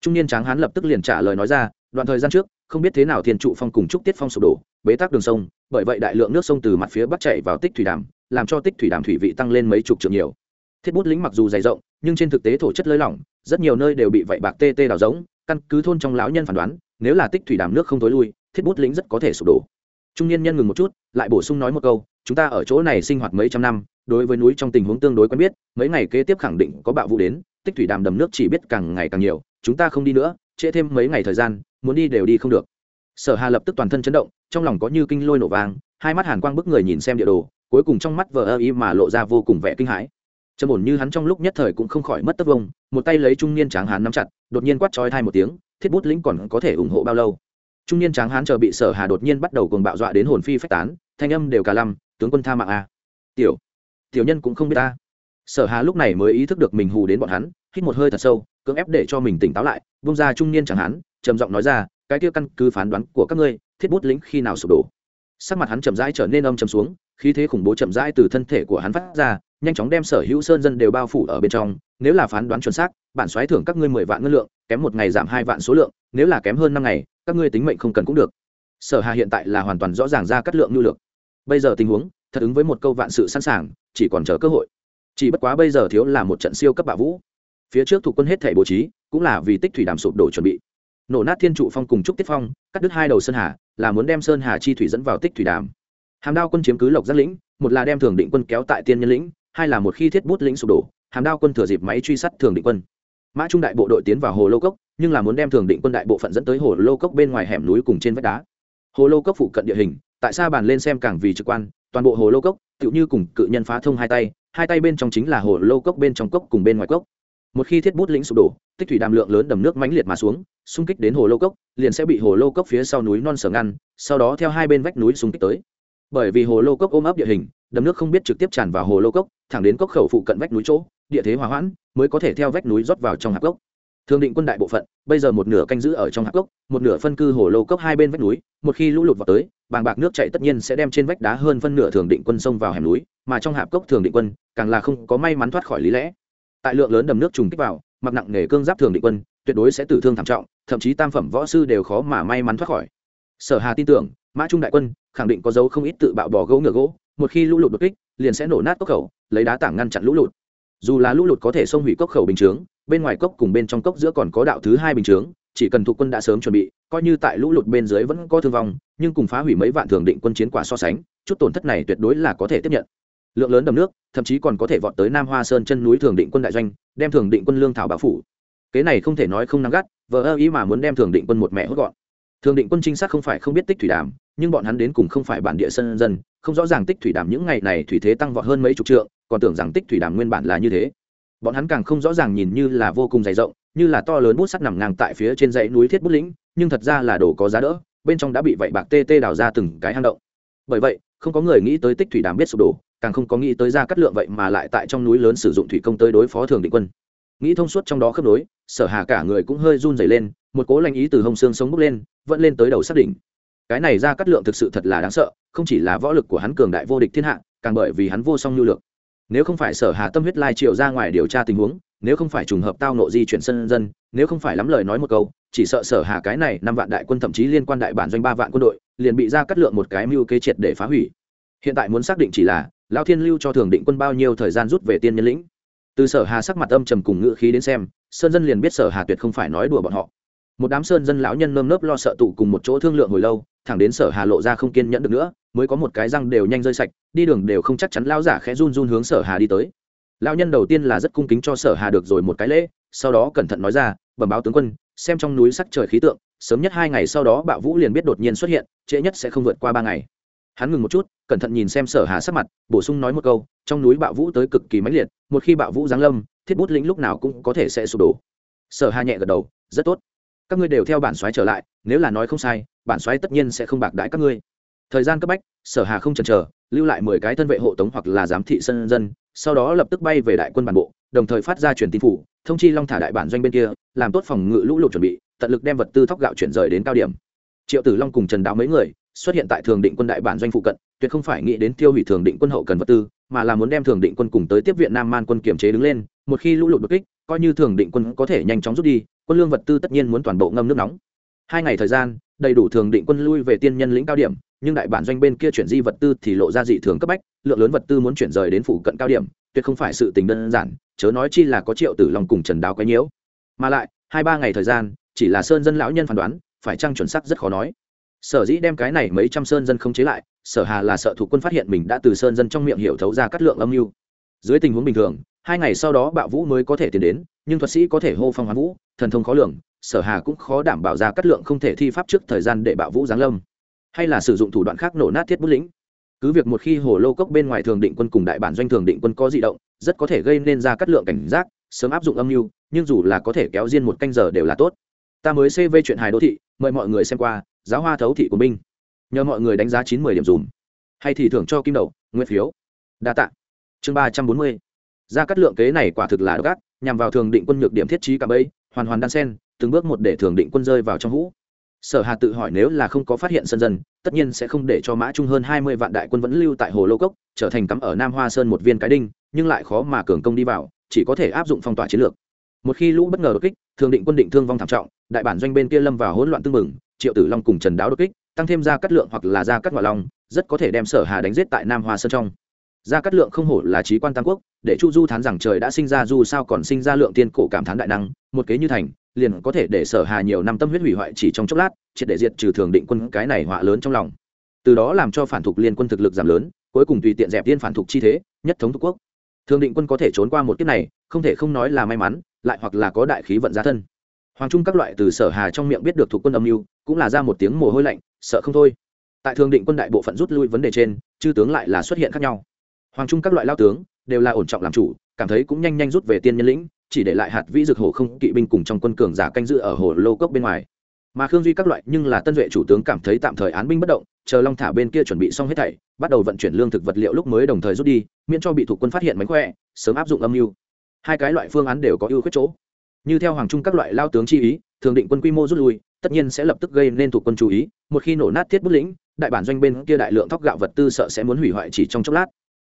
Trung niên tráng hán lập tức liền trả lời nói ra, đoạn thời gian trước, không biết thế nào thiên trụ phong cùng trúc tiết phong sụp đổ, bế tắc đường sông, bởi vậy đại lượng nước sông từ mặt phía bắc chảy vào tích thủy đàm, làm cho tích thủy đàm thủy vị tăng lên mấy chục trượng nhiều. Thiết bút lĩnh mặc dù dày rộng, nhưng trên thực tế thổ chất lơi lỏng, rất nhiều nơi đều bị vậy bạc tê tê đào giống căn cứ thôn trong lão nhân phản đoán nếu là tích thủy đàm nước không tối lui, thiết bút lĩnh rất có thể sụp đổ. Trung niên nhân ngừng một chút, lại bổ sung nói một câu, chúng ta ở chỗ này sinh hoạt mấy trăm năm, đối với núi trong tình huống tương đối quen biết, mấy ngày kế tiếp khẳng định có bạo vụ đến, tích thủy đàm đầm nước chỉ biết càng ngày càng nhiều, chúng ta không đi nữa, trễ thêm mấy ngày thời gian, muốn đi đều đi không được. Sở hà lập tức toàn thân chấn động, trong lòng có như kinh lôi nổ vàng hai mắt hàn quang bức người nhìn xem địa đồ, cuối cùng trong mắt vờ ơ ý mà lộ ra vô cùng vẻ kinh hãi. Trầm ổn như hắn trong lúc nhất thời cũng không khỏi mất tất vông một tay lấy trung niên tráng hán nắm chặt, đột nhiên quát trói thai một tiếng thiết bút lĩnh còn có thể ủng hộ bao lâu? Trung niên tráng hán chờ bị sở hà đột nhiên bắt đầu cùng bạo dọa đến hồn phi phách tán, thanh âm đều cả lăm, tướng quân tha mạng a. Tiểu tiểu nhân cũng không biết ta. Sở hà lúc này mới ý thức được mình hù đến bọn hắn, hít một hơi thật sâu, cưỡng ép để cho mình tỉnh táo lại bung ra trung niên tráng hán, trầm giọng nói ra, cái kia căn cứ phán đoán của các ngươi, thiết bút lĩnh khi nào sụp đổ? Sắc mặt hắn chậm rãi trở nên âm chầm xuống, khí thế khủng bố chậm rãi từ thân thể của hắn phát ra nhanh chóng đem sở hữu sơn dân đều bao phủ ở bên trong, nếu là phán đoán chuẩn xác, bản xoáy thưởng các ngươi mười vạn ngân lượng, kém một ngày giảm hai vạn số lượng, nếu là kém hơn năm ngày, các ngươi tính mệnh không cần cũng được. Sở hà hiện tại là hoàn toàn rõ ràng ra cắt lượng nhu lược bây giờ tình huống, thật ứng với một câu vạn sự sẵn sàng, chỉ còn chờ cơ hội. Chỉ bất quá bây giờ thiếu là một trận siêu cấp bạo vũ. Phía trước thuộc quân hết thể bố trí, cũng là vì tích thủy đàm sụp đổ chuẩn bị. Nổ nát thiên trụ phong cùng trúc tiết phong, cắt đứt hai đầu sơn hà, là muốn đem sơn hà chi thủy dẫn vào tích thủy đàm. Hàm đao quân chiếm cứ lộc giác lĩnh, một là đem thường định quân kéo tại tiên nhân lĩnh hai là một khi thiết bút lĩnh sụp đổ hàm đao quân thừa dịp máy truy sát thường định quân. Mã trung đại bộ đội tiến vào hồ lô cốc, nhưng là muốn đem thường định quân đại bộ phận dẫn tới hồ lô cốc bên ngoài hẻm núi cùng trên vách đá. Hồ lô cốc phụ cận địa hình, tại sao bàn lên xem càng vì trực quan, toàn bộ hồ lô cốc, tựu như cùng cự nhân phá thông hai tay hai tay bên trong chính là hồ lô cốc bên trong cốc cùng bên ngoài cốc. Một khi thiết bút lĩnh sụp đổ, tích thủy đàm lượng lớn đầm nước mãnh liệt mà xuống, xung kích đến hồ lô cốc, liền sẽ bị hồ lô cốc phía sau núi non sở ngăn, sau đó theo hai bên vách núi xung kích tới bởi vì hồ lô cốc ôm ấp địa hình, đầm nước không biết trực tiếp tràn vào hồ lô cốc, thẳng đến cốc khẩu phụ cận vách núi chỗ, địa thế hòa hoãn, mới có thể theo vách núi rót vào trong hạp cốc. Thường định quân đại bộ phận, bây giờ một nửa canh giữ ở trong hạp cốc, một nửa phân cư hồ lô cốc hai bên vách núi, một khi lũ lụt vào tới, bàng bạc nước chạy tất nhiên sẽ đem trên vách đá hơn phân nửa thường định quân sông vào hẻm núi, mà trong hạp cốc thường định quân, càng là không có may mắn thoát khỏi lý lẽ. Tại lượng lớn đầm nước trùng kích vào, mặc nặng nghề cương giáp thường định quân, tuyệt đối sẽ tử thương thảm trọng, thậm chí tam phẩm võ sư đều khó mà may mắn thoát khỏi. Sở hà tin tưởng, mã trung đại quân khẳng định có dấu không ít tự bạo bỏ gỗ ngựa gỗ, một khi lũ lụt đột kích, liền sẽ nổ nát cốc khẩu, lấy đá tảng ngăn chặn lũ lụt. Dù là lũ lụt có thể xông hủy cốc khẩu bình chướng, bên ngoài cốc cùng bên trong cốc giữa còn có đạo thứ hai bình chướng, chỉ cần thuộc quân đã sớm chuẩn bị, coi như tại lũ lụt bên dưới vẫn có thương vong, nhưng cùng phá hủy mấy vạn thường định quân chiến quả so sánh, chút tổn thất này tuyệt đối là có thể tiếp nhận. Lượng lớn đầm nước, thậm chí còn có thể vọt tới nam hoa sơn chân núi thường định quân đại doanh, đem thường định quân lương thảo bảo phủ. Kế này không thể nói không nắng gắt vợ ơ ý mà muốn đem thường định quân một mẹ hốt gọn. Thường định quân trinh sát không phải không biết tích thủy đàm nhưng bọn hắn đến cùng không phải bản địa sân dân, không rõ ràng tích thủy đàm những ngày này thủy thế tăng vọt hơn mấy chục trượng, còn tưởng rằng tích thủy đàm nguyên bản là như thế. Bọn hắn càng không rõ ràng nhìn như là vô cùng dày rộng, như là to lớn bút sắt nằm ngang tại phía trên dãy núi thiết bút lĩnh, nhưng thật ra là đồ có giá đỡ, bên trong đã bị vậy bạc tê tê đào ra từng cái hang động. Bởi vậy, không có người nghĩ tới tích thủy đàm biết sụp đổ, càng không có nghĩ tới ra cắt lượng vậy mà lại tại trong núi lớn sử dụng thủy công tới đối phó thường định quân. Nghĩ thông suốt trong đó khớp nối, sở hà cả người cũng hơi run dày lên, một cố lanh ý từ hông xương sống bốc lên, vẫn lên tới đầu xác định cái này ra cắt lượng thực sự thật là đáng sợ, không chỉ là võ lực của hắn cường đại vô địch thiên hạ, càng bởi vì hắn vô song nhu lược. Nếu không phải sở hà tâm huyết lai triệu ra ngoài điều tra tình huống, nếu không phải trùng hợp tao nộ di chuyển sân dân, nếu không phải lắm lời nói một câu, chỉ sợ sở hà cái này năm vạn đại quân thậm chí liên quan đại bản doanh ba vạn quân đội, liền bị ra cắt lượng một cái mưu kế triệt để phá hủy. Hiện tại muốn xác định chỉ là lao thiên lưu cho thường định quân bao nhiêu thời gian rút về tiên nhân lĩnh. Từ sở hà sắc mặt âm trầm cùng ngữ khí đến xem, sơn dân liền biết sở hà tuyệt không phải nói đùa bọn họ một đám sơn dân lão nhân nơm nớp lo sợ tụ cùng một chỗ thương lượng hồi lâu, thẳng đến sở hà lộ ra không kiên nhẫn được nữa, mới có một cái răng đều nhanh rơi sạch, đi đường đều không chắc chắn lao giả khẽ run run hướng sở hà đi tới. Lão nhân đầu tiên là rất cung kính cho sở hà được rồi một cái lễ, sau đó cẩn thận nói ra, bẩm báo tướng quân, xem trong núi sắc trời khí tượng, sớm nhất hai ngày sau đó bạo vũ liền biết đột nhiên xuất hiện, trễ nhất sẽ không vượt qua ba ngày. Hắn ngừng một chút, cẩn thận nhìn xem sở hà sắc mặt, bổ sung nói một câu, trong núi bạo vũ tới cực kỳ mãnh liệt, một khi bạo vũ giáng lâm, thiết bút lĩnh lúc nào cũng có thể sẽ sụp đổ. Sở hà nhẹ gật đầu, rất tốt các ngươi đều theo bản xoáy trở lại, nếu là nói không sai, bản xoáy tất nhiên sẽ không bạc đãi các ngươi. Thời gian cấp bách, sở hà không chần chờ, lưu lại mười cái thân vệ hộ tống hoặc là giám thị sân dân, sau đó lập tức bay về đại quân bản bộ, đồng thời phát ra truyền tin phủ, thông chi long thả đại bản doanh bên kia, làm tốt phòng ngự lũ lụt chuẩn bị, tận lực đem vật tư thóc gạo chuyển rời đến cao điểm. Triệu tử long cùng trần đáo mấy người xuất hiện tại thường định quân đại bản doanh phụ cận, tuyệt không phải nghĩ đến tiêu hủy thường định quân hậu cần vật tư, mà là muốn đem thường định quân cùng tới tiếp viện nam man quân kiểm chế đứng lên, một khi lũ lụt bất kích, coi như thường định quân có thể nhanh chóng rút đi quân lương vật tư tất nhiên muốn toàn bộ ngâm nước nóng. Hai ngày thời gian, đầy đủ thường định quân lui về tiên nhân lĩnh cao điểm, nhưng đại bản doanh bên kia chuyển di vật tư thì lộ ra dị thường cấp bách, lượng lớn vật tư muốn chuyển rời đến phủ cận cao điểm, tuyệt không phải sự tình đơn giản, chớ nói chi là có triệu tử long cùng trần Đào quấy nhiễu. Mà lại, hai ba ngày thời gian, chỉ là sơn dân lão nhân phán đoán, phải chăng chuẩn xác rất khó nói. Sở dĩ đem cái này mấy trăm sơn dân không chế lại, sở hà là sợ thủ quân phát hiện mình đã từ sơn dân trong miệng hiểu thấu ra cắt lượng âm mưu. Dưới tình huống bình thường, hai ngày sau đó bạo vũ mới có thể tiến đến, nhưng thuật sĩ có thể hô phong hoán vũ thần thông khó lường, sở hà cũng khó đảm bảo ra cắt lượng không thể thi pháp trước thời gian để bạo vũ giáng lâm. Hay là sử dụng thủ đoạn khác nổ nát thiết bút lĩnh. Cứ việc một khi hồ lô cốc bên ngoài thường định quân cùng đại bản doanh thường định quân có di động, rất có thể gây nên ra cắt lượng cảnh giác, sớm áp dụng âm mưu, nhưng dù là có thể kéo riêng một canh giờ đều là tốt. Ta mới cv chuyện hài đô thị, mời mọi người xem qua, giáo hoa thấu thị của binh nhờ mọi người đánh giá chín mươi điểm dùm. Hay thì thưởng cho kim đầu nguyên phiếu. Đa tạ. Chương ba trăm bốn mươi. Ra cắt lượng kế này quả thực là đ nhằm vào thường định quân nhược điểm thiết trí cả bấy hoàn hoàn đan sen, từng bước một để thường định quân rơi vào trong hũ. Sở hà tự hỏi nếu là không có phát hiện sân dân, tất nhiên sẽ không để cho mã trung hơn hai mươi vạn đại quân vẫn lưu tại hồ lô cốc, trở thành cắm ở nam hoa sơn một viên cái đinh, nhưng lại khó mà cường công đi vào, chỉ có thể áp dụng phong tỏa chiến lược. Một khi lũ bất ngờ đột kích, thường định quân định thương vong thảm trọng, đại bản doanh bên kia lâm vào hỗn loạn tương mừng triệu tử long cùng trần đáo đột kích, tăng thêm ra cắt lượng hoặc là ra cắt ngoại long, rất có thể đem sở hà đánh giết tại nam hoa sơn trong ra cát lượng không hổ là trí quan tam quốc, để chu du thán rằng trời đã sinh ra du sao còn sinh ra lượng tiên cổ cảm thán đại năng, một kế như thành, liền có thể để sở hà nhiều năm tâm huyết hủy hoại chỉ trong chốc lát, triệt để diệt trừ thường định quân cái này họa lớn trong lòng. Từ đó làm cho phản thục liên quân thực lực giảm lớn, cuối cùng tùy tiện dẹp tiên phản thục chi thế, nhất thống thuộc quốc. Thường định quân có thể trốn qua một kiếp này, không thể không nói là may mắn, lại hoặc là có đại khí vận gia thân. Hoàng trung các loại từ sở hà trong miệng biết được thuộc quân âm mưu, cũng là ra một tiếng mồ hôi lạnh, sợ không thôi. Tại thường định quân đại bộ phận rút lui vấn đề trên, chư tướng lại là xuất hiện khác nhau hoàng trung các loại lao tướng đều là ổn trọng làm chủ, cảm thấy cũng nhanh nhanh rút về tiên nhân lĩnh, chỉ để lại hạt vĩ dược hồ không, kỵ binh cùng trong quân cường giả canh giữ ở hồ lô cốc bên ngoài. Mà khương duy các loại, nhưng là tân duệ chủ tướng cảm thấy tạm thời án binh bất động, chờ long thả bên kia chuẩn bị xong hết thảy, bắt đầu vận chuyển lương thực vật liệu lúc mới đồng thời rút đi, miễn cho bị thủ quân phát hiện mánh khỏe, sớm áp dụng âm mưu. Hai cái loại phương án đều có ưu khuyết chỗ. Như theo hoàng trung các loại lao tướng chi ý, thường định quân quy mô rút lui, tất nhiên sẽ lập tức gây nên thủ quân chú ý, một khi nổ nát thiết bút lĩnh, đại bản doanh bên kia đại lượng thóc gạo vật tư sợ sẽ muốn hủy hoại chỉ trong chốc lát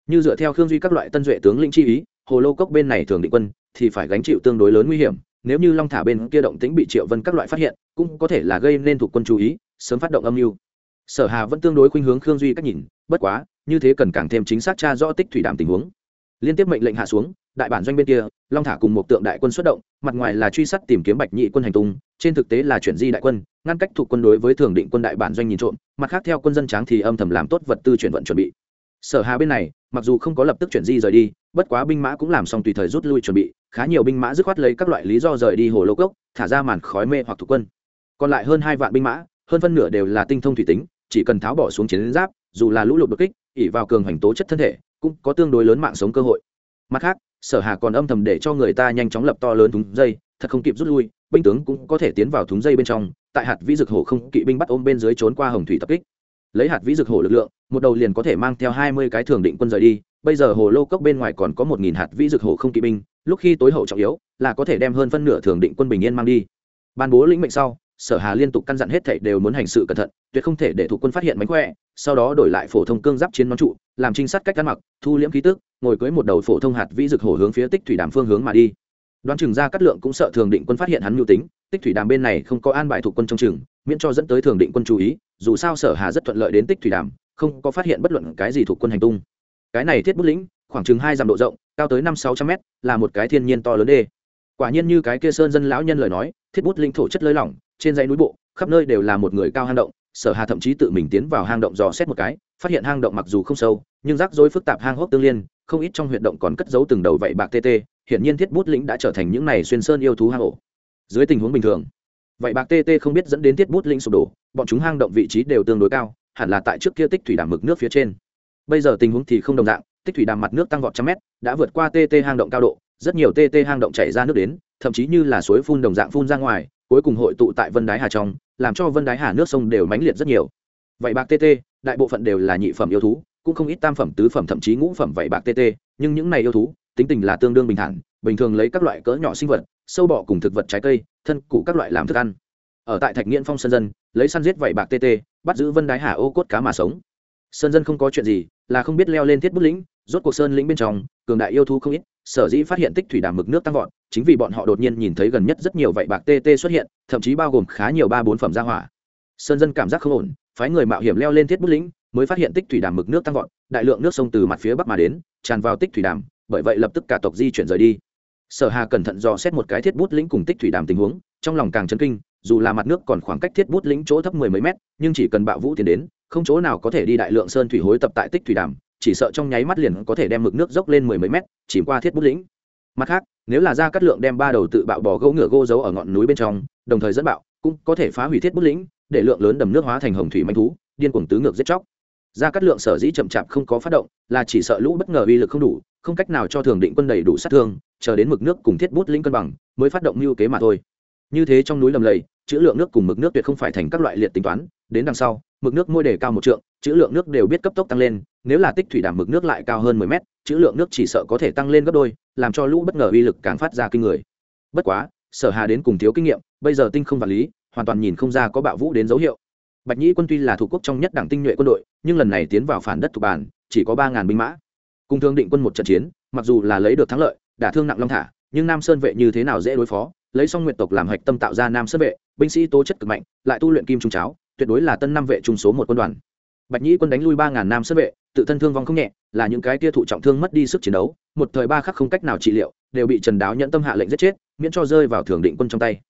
như dựa theo khương duy các loại tân duệ tướng lĩnh chi ý, hồ lô cốc bên này thường định quân thì phải gánh chịu tương đối lớn nguy hiểm. Nếu như long thả bên kia động tĩnh bị triệu vân các loại phát hiện, cũng có thể là gây nên thuộc quân chú ý, sớm phát động âm mưu. Sở hà vẫn tương đối khuynh hướng khương duy cách nhìn, bất quá, như thế cần càng thêm chính xác tra rõ tích thủy đảm tình huống. Liên tiếp mệnh lệnh hạ xuống, đại bản doanh bên kia, long thả cùng một tượng đại quân xuất động, mặt ngoài là truy sát tìm kiếm bạch nhị quân hành tung, trên thực tế là chuyển di đại quân, ngăn cách thuộc quân đối với thường định quân đại bản doanh nhìn trộm, mặt khác theo quân dân tráng thì âm thầm làm tốt vật tư chuyển vận chuẩn bị sở hà bên này, mặc dù không có lập tức chuyển di rời đi, bất quá binh mã cũng làm xong tùy thời rút lui chuẩn bị, khá nhiều binh mã dứt khoát lấy các loại lý do rời đi hồ lô cốc, thả ra màn khói mê hoặc thuộc quân. Còn lại hơn hai vạn binh mã, hơn phân nửa đều là tinh thông thủy tính, chỉ cần tháo bỏ xuống chiến giáp, dù là lũ lụt đột kích ỉ vào cường hành tố chất thân thể, cũng có tương đối lớn mạng sống cơ hội. Mặt khác, sở hà còn âm thầm để cho người ta nhanh chóng lập to lớn thúng dây, thật không kịp rút lui, binh tướng cũng có thể tiến vào thúng dây bên trong, tại hạt vĩ dực hồ không kỵ binh bắt ôm bên dưới trốn qua hồng thủy tập kích lấy hạt vĩ dực hổ lực lượng, một đầu liền có thể mang theo hai mươi cái thường định quân rời đi. Bây giờ hồ lô cốc bên ngoài còn có một nghìn hạt vĩ dực hổ không kỵ binh, lúc khi tối hậu trọng yếu là có thể đem hơn phân nửa thường định quân bình yên mang đi. Ban bố lĩnh mệnh sau, sở hà liên tục căn dặn hết thảy đều muốn hành sự cẩn thận, tuyệt không thể để thủ quân phát hiện mánh khỏe, sau đó đổi lại phổ thông cương giáp chiến nón trụ, làm trinh sát cách ăn mặc, thu liễm khí tức, ngồi cưới một đầu phổ thông hạt vĩ dực hổ hướng phía tích thủy đàm phương hướng mà đi. Đoán chừng ra cát lượng cũng sợ thường định quân phát hiện hắn mưu tính, tích thủy đàm bên này không có an bài thủ quân trong chừng, miễn cho dẫn tới thường định quân chú ý dù sao sở hà rất thuận lợi đến tích thủy đàm, không có phát hiện bất luận cái gì thuộc quân hành tung. Cái này thiết bút lĩnh, khoảng chừng hai dặm độ rộng, cao tới năm sáu trăm mét, là một cái thiên nhiên to lớn đê. Quả nhiên như cái kia sơn dân lão nhân lời nói, thiết bút linh thổ chất lơi lỏng, trên dãy núi bộ, khắp nơi đều là một người cao hang động, sở hà thậm chí tự mình tiến vào hang động dò xét một cái, phát hiện hang động mặc dù không sâu, nhưng rắc rối phức tạp hang hốc tương liên, không ít trong huyệt động còn cất giấu từng đầu vậy bạc tê tê, hiển nhiên thiết bút lĩnh đã trở thành những này xuyên sơn yêu thú hang ổ. Dưới tình huống bình thường vậy bạc tê tê không biết dẫn đến tiết bút linh sụp đổ, bọn chúng hang động vị trí đều tương đối cao, hẳn là tại trước kia tích thủy đàm mực nước phía trên. Bây giờ tình huống thì không đồng dạng, tích thủy đàm mặt nước tăng vọt trăm mét, đã vượt qua tt hang động cao độ, rất nhiều tt hang động chảy ra nước đến, thậm chí như là suối phun đồng dạng phun ra ngoài, cuối cùng hội tụ tại vân đái hà trong, làm cho vân đái hà nước sông đều mãnh liệt rất nhiều. Vậy bạc tt đại bộ phận đều là nhị phẩm yêu thú, cũng không ít tam phẩm, tứ phẩm, thậm chí ngũ phẩm vậy bạc tt nhưng những này yêu thú, tính tình là tương đương bình thản, bình thường lấy các loại cỡ nhỏ sinh vật sâu bọ cùng thực vật trái cây, thân cụ các loại làm thức ăn. Ở tại thạch nghiễn phong sơn dân, lấy săn giết vảy bạc tt bắt giữ vân đái hà ô cốt cá mà sống. Sơn dân không có chuyện gì, là không biết leo lên thiết bút lĩnh, rốt cuộc sơn lĩnh bên trong, cường đại yêu thú không ít, sở dĩ phát hiện tích thủy đàm mực nước tăng vọt, chính vì bọn họ đột nhiên nhìn thấy gần nhất rất nhiều vảy bạc tt xuất hiện, thậm chí bao gồm khá nhiều ba bốn phẩm gia hỏa. Sơn dân cảm giác không ổn, phái người mạo hiểm leo lên thiết bút lĩnh, mới phát hiện tích thủy đàm mực nước tăng vọt, đại lượng nước sông từ mặt phía bắc mà đến, tràn vào tích thủy đàm, bởi vậy lập tức cả tộc di chuyển rời đi sở hà cẩn thận dò xét một cái thiết bút lĩnh cùng tích thủy đàm tình huống, trong lòng càng chấn kinh, dù là mặt nước còn khoảng cách thiết bút lĩnh chỗ thấp mười mấy mét, nhưng chỉ cần bạo vũ tiến đến, không chỗ nào có thể đi đại lượng sơn thủy hối tập tại tích thủy đàm, chỉ sợ trong nháy mắt liền có thể đem mực nước dốc lên mười mấy mét chìm qua thiết bút lĩnh. Mặt khác, nếu là ra cắt lượng đem ba đầu tự bạo bỏ gấu ngựa gô giấu ở ngọn núi bên trong, đồng thời dẫn bạo, cũng có thể phá hủy thiết bút lĩnh, để lượng lớn đầm nước hóa thành hồng thủy manh thú, điên cuồng tứ ngược giết chóc ra cắt lượng sở dĩ chậm chạp không có phát động là chỉ sợ lũ bất ngờ uy lực không đủ, không cách nào cho thường định quân đầy đủ sát thương, chờ đến mực nước cùng thiết bút linh cân bằng mới phát động mưu kế mà thôi. Như thế trong núi lầm lầy, chữ lượng nước cùng mực nước tuyệt không phải thành các loại liệt tính toán, đến đằng sau, mực nước môi đề cao một trượng, chữ lượng nước đều biết cấp tốc tăng lên, nếu là tích thủy đảm mực nước lại cao hơn mười mét, chữ lượng nước chỉ sợ có thể tăng lên gấp đôi, làm cho lũ bất ngờ uy lực càng phát ra kinh người. Bất quá, sở hà đến cùng thiếu kinh nghiệm, bây giờ tinh không vật lý, hoàn toàn nhìn không ra có bạo vũ đến dấu hiệu bạch nhĩ quân tuy là thủ quốc trong nhất đảng tinh nhuệ quân đội, nhưng lần này tiến vào phản đất thuộc bản, chỉ có ba ngàn binh mã. Cùng thương định quân một trận chiến, mặc dù là lấy được thắng lợi, đả thương nặng long thả, nhưng nam sơn vệ như thế nào dễ đối phó? Lấy xong nguyện tộc làm hạch tâm tạo ra nam sơn vệ, binh sĩ tố chất cực mạnh, lại tu luyện kim trung cháo, tuyệt đối là tân năm vệ trung số một quân đoàn. Bạch nhĩ quân đánh lui ba ngàn nam sơn vệ, tự thân thương vong không nhẹ, là những cái tia thụ trọng thương mất đi sức chiến đấu, một thời ba khắc không cách nào trị liệu, đều bị trần đáo nhận tâm hạ lệnh giết chết, miễn cho rơi vào thường định quân trong tay.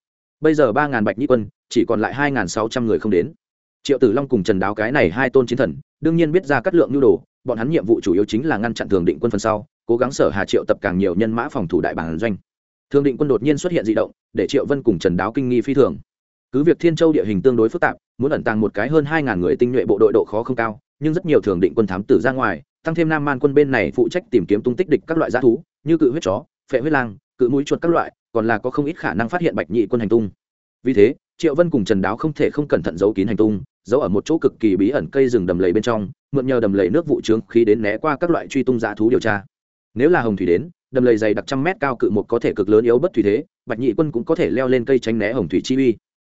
Bây giờ ba ngàn bạch nhĩ quân, chỉ còn lại hai ngàn sáu trăm người không đến triệu tử long cùng trần đáo cái này hai tôn chiến thần, đương nhiên biết ra cắt lượng nhu đồ, bọn hắn nhiệm vụ chủ yếu chính là ngăn chặn thường định quân phần sau, cố gắng sở hà triệu tập càng nhiều nhân mã phòng thủ đại bản doanh. Thường định quân đột nhiên xuất hiện d ị động, để triệu vân cùng trần đáo kinh nghi phi thường. Cứ việc thiên châu địa hình tương đối phức tạp, muốn ẩn tàng một cái hơn hai ngàn người tinh nhuệ bộ đội độ khó không cao, nhưng rất nhiều thường định quân thám tử ra ngoài, tăng thêm nam man quân bên này phụ trách tìm kiếm tung tích địch các loại g thú, như cự huyết chó, phệ huyết lang, cự mũi chuột các loại, còn là có không ít khả năng phát hiện bạch nhị quân hành tung. Vì thế, triệu vân cùng trần đáo không thể không cẩn thận giấu kín hành tung giấu ở một chỗ cực kỳ bí ẩn cây rừng đầm lầy bên trong, mượn nhờ đầm lầy nước vụ trướng khí đến né qua các loại truy tung dã thú điều tra. Nếu là hồng thủy đến, đầm lầy dày đặc trăm mét cao cự một có thể cực lớn yếu bất thủy thế, bạch nhị quân cũng có thể leo lên cây tránh né hồng thủy chi uy.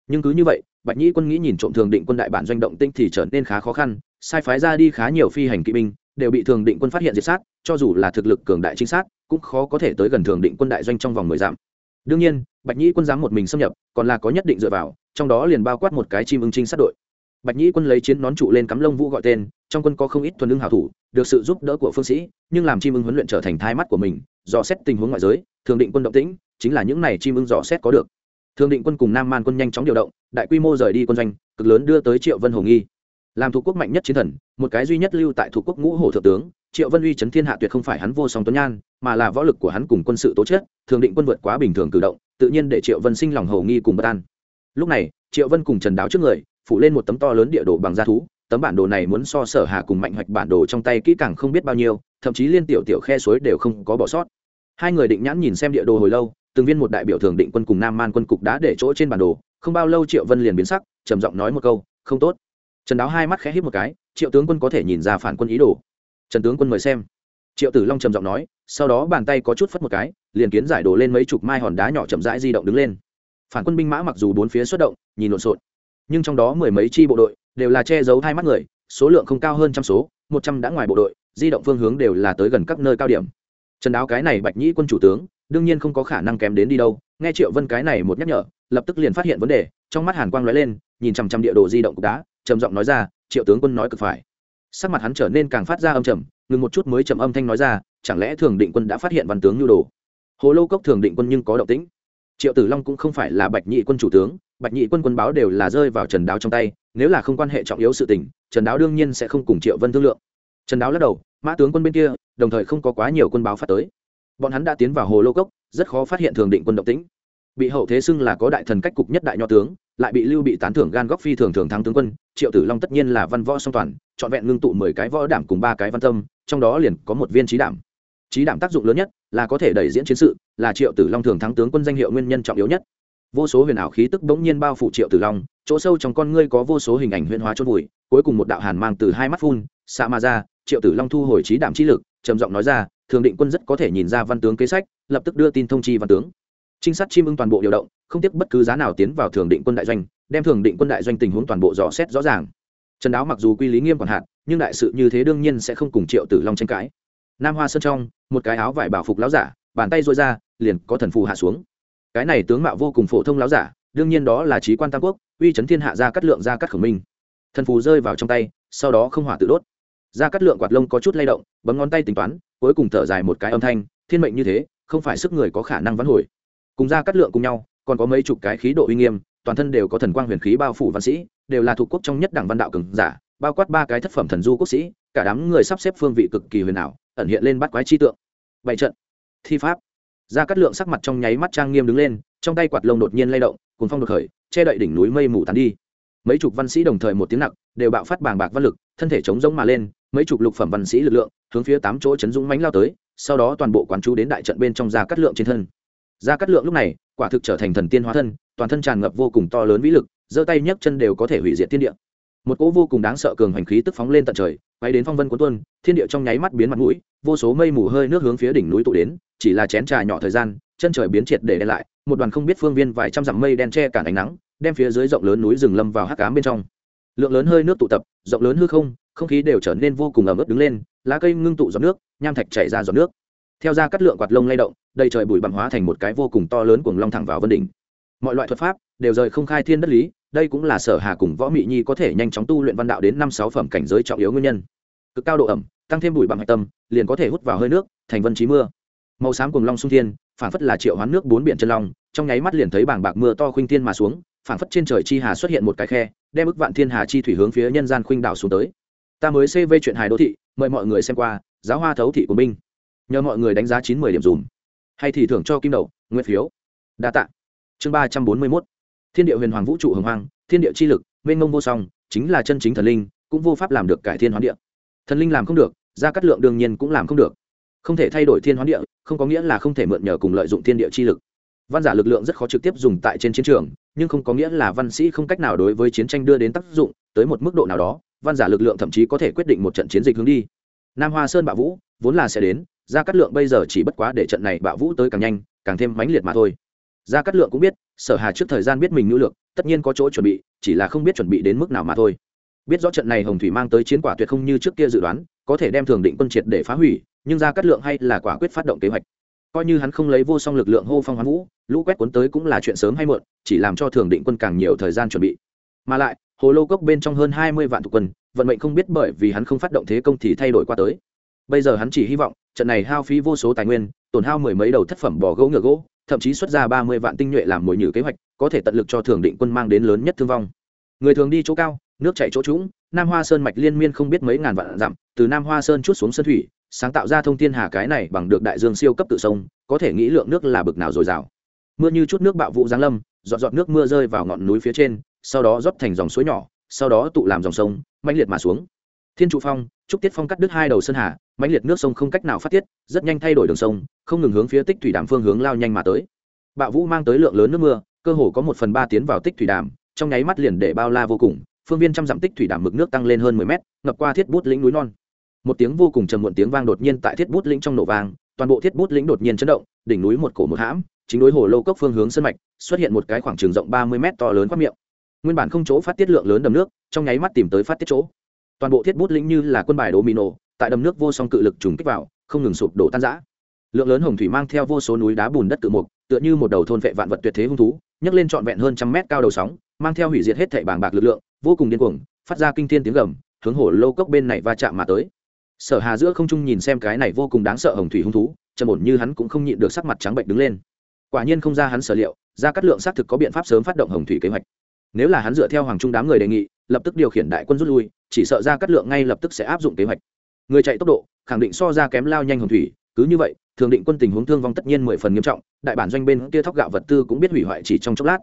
Nhưng cứ như vậy, bạch nhị quân nghĩ nhìn trộm thường định quân đại bản doanh động tinh thì trở nên khá khó khăn, sai phái ra đi khá nhiều phi hành kỵ binh, đều bị thường định quân phát hiện diệt sát, cho dù là thực lực cường đại chính xác, cũng khó có thể tới gần thường định quân đại doanh trong vòng mười dặm. Đương nhiên, bạch nhị quân dám một mình xâm nhập, còn là có nhất định dựa vào, trong đó liền bao quát một cái chim ưng trinh sát đội bạch nhĩ quân lấy chiến nón trụ lên cắm lông vũ gọi tên, trong quân có không ít thuần lương hảo thủ, được sự giúp đỡ của phương sĩ, nhưng làm chim ưng huấn luyện trở thành thai mắt của mình, dò xét tình huống ngoại giới, thường định quân động tĩnh, chính là những này chim ưng dò xét có được. Thường định quân cùng nam man quân nhanh chóng điều động, đại quy mô rời đi quân doanh, cực lớn đưa tới triệu vân hồ nghi. Làm thuộc quốc mạnh nhất chiến thần, một cái duy nhất lưu tại thuộc quốc ngũ hổ thượng tướng, triệu vân uy chấn thiên hạ tuyệt không phải hắn vô song tuấn nhan, mà là võ lực của hắn cùng quân sự tố chất, thường định quân vượt quá bình thường cử động, tự nhiên để triệu vân sinh lòng hầu nghi cùng bất an. Lúc này, triệu vân cùng trần đáo trước người phủ lên một tấm to lớn địa đồ bằng da thú, tấm bản đồ này muốn so sở hạ cùng mạnh hoạch bản đồ trong tay kỹ càng không biết bao nhiêu, thậm chí liên tiểu tiểu khe suối đều không có bỏ sót. Hai người định nhãn nhìn xem địa đồ hồi lâu, từng viên một đại biểu thường định quân cùng nam man quân cục đã để chỗ trên bản đồ, không bao lâu triệu vân liền biến sắc, trầm giọng nói một câu, không tốt. Trần đáo hai mắt khẽ hít một cái, triệu tướng quân có thể nhìn ra phản quân ý đồ. Trần tướng quân mời xem. Triệu tử long trầm giọng nói, sau đó bàn tay có chút phất một cái, liền kiến giải đồ lên mấy chục mai hòn đá nhỏ chậm rãi di động đứng lên. Phản quân binh mã mặc dù bốn phía xuất động, nhìn lộn xộn nhưng trong đó mười mấy chi bộ đội đều là che giấu hai mắt người, số lượng không cao hơn trăm số, một trăm đã ngoài bộ đội, di động phương hướng đều là tới gần các nơi cao điểm. Trần đáo cái này bạch nhĩ quân chủ tướng, đương nhiên không có khả năng kém đến đi đâu, nghe triệu vân cái này một nhắc nhở, lập tức liền phát hiện vấn đề, trong mắt hàn quang lóe lên, nhìn chằm chằm địa đồ di động cục đá, trầm giọng nói ra, triệu tướng quân nói cực phải. Sắc mặt hắn trở nên càng phát ra âm trầm, ngừng một chút mới trầm âm thanh nói ra, chẳng lẽ thường định quân đã phát hiện văn tướng nhu đồ? Hồ lô cốc thường định quân nhưng có động tĩnh triệu tử long cũng không phải là bạch nhị quân chủ tướng, bạch nhị quân quân báo đều là rơi vào trần đáo trong tay, nếu là không quan hệ trọng yếu sự tình, trần đáo đương nhiên sẽ không cùng triệu vân thương lượng. Trần đáo lắc đầu, mã tướng quân bên kia, đồng thời không có quá nhiều quân báo phát tới. Bọn hắn đã tiến vào hồ lô cốc, rất khó phát hiện thường định quân động tĩnh. Bị hậu thế xưng là có đại thần cách cục nhất đại nho tướng, lại bị lưu bị tán thưởng gan góc phi thường thường thắng tướng quân, triệu tử long tất nhiên là văn võ song toàn, trọn vẹn ngưng tụ mười cái võ đảm cùng ba cái văn tâm, trong đó liền có một viên trí đảm trí đảm tác dụng lớn nhất là có thể đẩy diễn chiến sự là triệu tử long thường thắng tướng quân danh hiệu nguyên nhân trọng yếu nhất. Vô số huyền ảo khí tức bỗng nhiên bao phủ triệu tử long chỗ sâu trong con ngươi có vô số hình ảnh huyền hóa chôn vùi cuối cùng một đạo hàn mang từ hai mắt phun xạ ma ra triệu tử long thu hồi trí đảm trí lực trầm giọng nói ra thường định quân rất có thể nhìn ra văn tướng kế sách lập tức đưa tin thông chi văn tướng. Trinh sát chim ưng toàn bộ điều động không tiếp bất cứ giá nào tiến vào thường định quân đại doanh đem thường định quân đại doanh tình huống toàn bộ dò xét rõ ràng. Trần đáo mặc dù quy lý nghiêm còn hạn, nhưng đại sự như thế đương nhiên sẽ không cùng triệu tử long tranh cãi nam hoa sơn trong, một cái áo vải bảo phục láo giả, bàn tay dội ra, liền có thần phù hạ xuống. Cái này tướng mạo vô cùng phổ thông láo giả, đương nhiên đó là trí quan tam quốc, uy chấn thiên hạ ra cắt lượng, ra cắt khẩu minh. Thần phù rơi vào trong tay, sau đó không hỏa tự đốt. Ra cắt lượng quạt lông có chút lay động, bấm ngón tay tính toán, cuối cùng thở dài một cái âm thanh, thiên mệnh như thế, không phải sức người có khả năng vãn hồi. Cùng ra cắt lượng cùng nhau, còn có mấy chục cái khí độ uy nghiêm, toàn thân đều có thần quang huyền khí bao phủ văn sĩ, đều là thuộc quốc trong nhất đảng văn đạo cường giả, bao quát ba cái thất phẩm thần du quốc sĩ, cả đám người sắp xếp phương vị cực kỳ huyền ảo ẩn hiện lên bắt quái chi tượng. Bảy trận. Thi pháp. Ra cắt lượng sắc mặt trong nháy mắt trang nghiêm đứng lên, trong tay quạt lông đột nhiên lay động cùng phong đột khởi, che đậy đỉnh núi mây mù tán đi. Mấy chục văn sĩ đồng thời một tiếng nặng, đều bạo phát bàng bạc văn lực, thân thể chống rỗng mà lên, mấy chục lục phẩm văn sĩ lực lượng, hướng phía tám chỗ chấn dũng mánh lao tới, sau đó toàn bộ quán chú đến đại trận bên trong ra cắt lượng trên thân. Ra cắt lượng lúc này, quả thực trở thành thần tiên hóa thân, toàn thân tràn ngập vô cùng to lớn vĩ lực, giơ tay nhấc chân đều có thể hủy diệt thiên địa một cỗ vô cùng đáng sợ cường hành khí tức phóng lên tận trời, bay đến phong vân cuốn tuân thiên địa trong nháy mắt biến mặt mũi, vô số mây mù hơi nước hướng phía đỉnh núi tụ đến, chỉ là chén trà nhỏ thời gian, chân trời biến triệt để đen lại, một đoàn không biết phương viên vài trăm dặm mây đen che cản ánh nắng, đem phía dưới rộng lớn núi rừng lâm vào hắc cám bên trong. Lượng lớn hơi nước tụ tập, rộng lớn hư không không khí đều trở nên vô cùng ẩm ướt đứng lên, lá cây ngưng tụ giọt nước, nham thạch chảy ra giọt nước. Theo ra cắt lượng quạt lông lay động, đầy trời bụi bặm hóa thành một cái vô cùng to lớn cuồng long thẳng vào vân đỉnh. Mọi loại thuật pháp đều rời không khai thiên đất lý đây cũng là sở hà cùng võ mị nhi có thể nhanh chóng tu luyện văn đạo đến năm sáu phẩm cảnh giới trọng yếu nguyên nhân. Cực cao độ ẩm, tăng thêm bụi bằng hạch tâm, liền có thể hút vào hơi nước, thành vân trí mưa. Màu xám cùng long sung thiên phản phất là triệu hoán nước bốn biển chân long, trong nháy mắt liền thấy bảng bạc mưa to khuynh thiên mà xuống phản phất trên trời chi hà xuất hiện một cái khe, đem ức vạn thiên hà chi thủy hướng phía nhân gian khuynh đảo xuống tới. Ta mới cv chuyện hài đô thị, mời mọi người xem qua, giáo hoa thấu thị của binh nhờ mọi người đánh giá chín mươi điểm dùm. Hay thì thưởng cho kim đầu nguyên phiếu. Đa tạ. Chương ba trăm bốn mươi mốt thiên địa huyền hoàng vũ trụ hồng hoang, thiên địa chi lực, mênh mông vô song, chính là chân chính thần linh, cũng vô pháp làm được cải thiên hoán địa. Thần linh làm không được, gia cát lượng đương nhiên cũng làm không được. Không thể thay đổi thiên hoán địa, không có nghĩa là không thể mượn nhờ cùng lợi dụng thiên địa chi lực. Văn giả lực lượng rất khó trực tiếp dùng tại trên chiến trường, nhưng không có nghĩa là văn sĩ không cách nào đối với chiến tranh đưa đến tác dụng, tới một mức độ nào đó, văn giả lực lượng thậm chí có thể quyết định một trận chiến dịch hướng đi. Nam hoa sơn bạo vũ vốn là sẽ đến, gia cát lượng bây giờ chỉ bất quá để trận này bạo vũ tới càng nhanh, càng thêm mãnh liệt mà thôi gia cát lượng cũng biết, sở hà trước thời gian biết mình nữ lượng tất nhiên có chỗ chuẩn bị, chỉ là không biết chuẩn bị đến mức nào mà thôi. Biết rõ trận này hồng thủy mang tới chiến quả tuyệt không như trước kia dự đoán, có thể đem thường định quân triệt để phá hủy, nhưng gia cát lượng hay là quả quyết phát động kế hoạch. Coi như hắn không lấy vô song lực lượng hô phong hoán vũ, lũ quét cuốn tới cũng là chuyện sớm hay muộn, chỉ làm cho thường định quân càng nhiều thời gian chuẩn bị. Mà lại, hồ lô cốc bên trong hơn hai mươi vạn thuộc quân, vận mệnh không biết bởi vì hắn không phát động thế công thì thay đổi qua tới. Bây giờ hắn chỉ hy vọng, trận này hao phí vô số tài nguyên, tổn hao mười mấy đầu thất phẩm bỏ gỗ ngựa gỗ thậm chí xuất ra ba mươi vạn tinh nhuệ làm mồi nhử kế hoạch, có thể tận lực cho thường định quân mang đến lớn nhất thương vong. Người thường đi chỗ cao, nước chảy chỗ trũng, nam hoa sơn mạch liên miên không biết mấy ngàn vạn dặm, từ nam hoa sơn chút xuống sơn thủy, sáng tạo ra thông thiên hà cái này bằng được đại dương siêu cấp tự sông, có thể nghĩ lượng nước là bực nào dồi dào. Mưa như chút nước bạo vụ giáng lâm, giọt giọt nước mưa rơi vào ngọn núi phía trên, sau đó rót thành dòng suối nhỏ, sau đó tụ làm dòng sông, mãnh liệt mà xuống. Thiên trụ phong trúc tiết phong cắt đứt hai đầu sơn hà, mãnh liệt nước sông không cách nào phát tiết, rất nhanh thay đổi đường sông, không ngừng hướng phía tích thủy đàm phương hướng lao nhanh mà tới. Bạo vũ mang tới lượng lớn nước mưa, cơ hồ có một phần ba tiến vào tích thủy đàm, trong nháy mắt liền để bao la vô cùng, phương viên trăm dặm tích thủy đàm mực nước tăng lên hơn mười mét, ngập qua thiết bút lĩnh núi non. Một tiếng vô cùng trầm muộn tiếng vang đột nhiên tại thiết bút lĩnh trong nổ vang, toàn bộ thiết bút lĩnh đột nhiên chấn động, đỉnh núi một cổ một hãm, chính đối hồ lô cốc phương hướng sân mạch xuất hiện một cái khoảng trường rộng ba mươi mét to lớn khoác miệng. Nguyên bản không chỗ phát tiết lượng lớn đầm nước, trong nháy mắt tìm tới phát tiết chỗ toàn bộ thiết bút lĩnh như là quân bài đồ mì nổ, tại đầm nước vô song cự lực trùng kích vào, không ngừng sụp đổ tan rã. Lượng lớn hồng thủy mang theo vô số núi đá bùn đất tự mục, tựa như một đầu thôn vệ vạn vật tuyệt thế hung thú, nhấc lên trọn vẹn hơn trăm mét cao đầu sóng, mang theo hủy diệt hết thảy bàng bạc lực lượng, vô cùng điên cuồng, phát ra kinh thiên tiếng gầm, hướng hồ lô cốc bên này va chạm mà tới. Sở hà giữa không trung nhìn xem cái này vô cùng đáng sợ hồng thủy hung thú, trầm ổn như hắn cũng không nhịn được sắc mặt trắng bệnh đứng lên. Quả nhiên không ra hắn sở liệu, ra cắt lượng xác thực có biện pháp sớm phát động hồng thủy kế hoạch nếu là hắn dựa theo hoàng trung đám người đề nghị, lập tức điều khiển đại quân rút lui, chỉ sợ ra cắt lượng ngay lập tức sẽ áp dụng kế hoạch. Người chạy tốc độ, khẳng định so ra kém lao nhanh hồng thủy, cứ như vậy, thường định quân tình huống thương vong tất nhiên mười phần nghiêm trọng, đại bản doanh bên kia thóc gạo vật tư cũng biết hủy hoại chỉ trong chốc lát.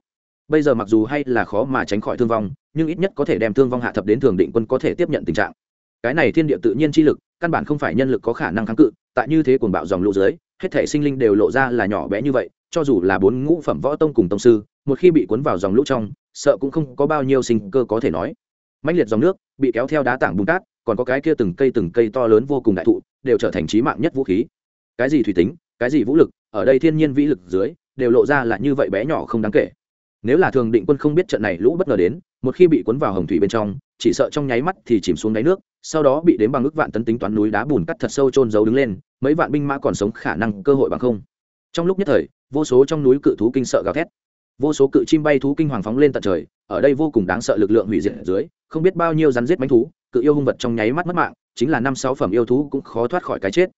Bây giờ mặc dù hay là khó mà tránh khỏi thương vong, nhưng ít nhất có thể đem thương vong hạ thập đến thường định quân có thể tiếp nhận tình trạng. Cái này thiên địa tự nhiên chi lực, căn bản không phải nhân lực có khả năng kháng cự, tại như thế cuồng bạo dòng lũ dưới, hết thể sinh linh đều lộ ra là nhỏ bé như vậy, cho dù là bốn ngũ phẩm võ tông cùng tông sư một khi bị cuốn vào dòng lũ trong, sợ cũng không có bao nhiêu sinh cơ có thể nói. Mãnh liệt dòng nước bị kéo theo đá tảng bùn cát, còn có cái kia từng cây từng cây to lớn vô cùng đại thụ, đều trở thành trí mạng nhất vũ khí. Cái gì thủy tính, cái gì vũ lực, ở đây thiên nhiên vĩ lực dưới, đều lộ ra là như vậy bé nhỏ không đáng kể. Nếu là thường định quân không biết trận này lũ bất ngờ đến, một khi bị cuốn vào hồng thủy bên trong, chỉ sợ trong nháy mắt thì chìm xuống đáy nước, sau đó bị đến bằng ước vạn tấn tính toán núi đá bùn cắt thật sâu trôn giấu đứng lên, mấy vạn binh mã còn sống khả năng cơ hội bằng không. Trong lúc nhất thời, vô số trong núi cự thú kinh sợ gào thét vô số cự chim bay thú kinh hoàng phóng lên tận trời, ở đây vô cùng đáng sợ lực lượng hủy diệt ở dưới, không biết bao nhiêu rắn giết bánh thú, cự yêu hung vật trong nháy mắt mất mạng, chính là năm sáu phẩm yêu thú cũng khó thoát khỏi cái chết.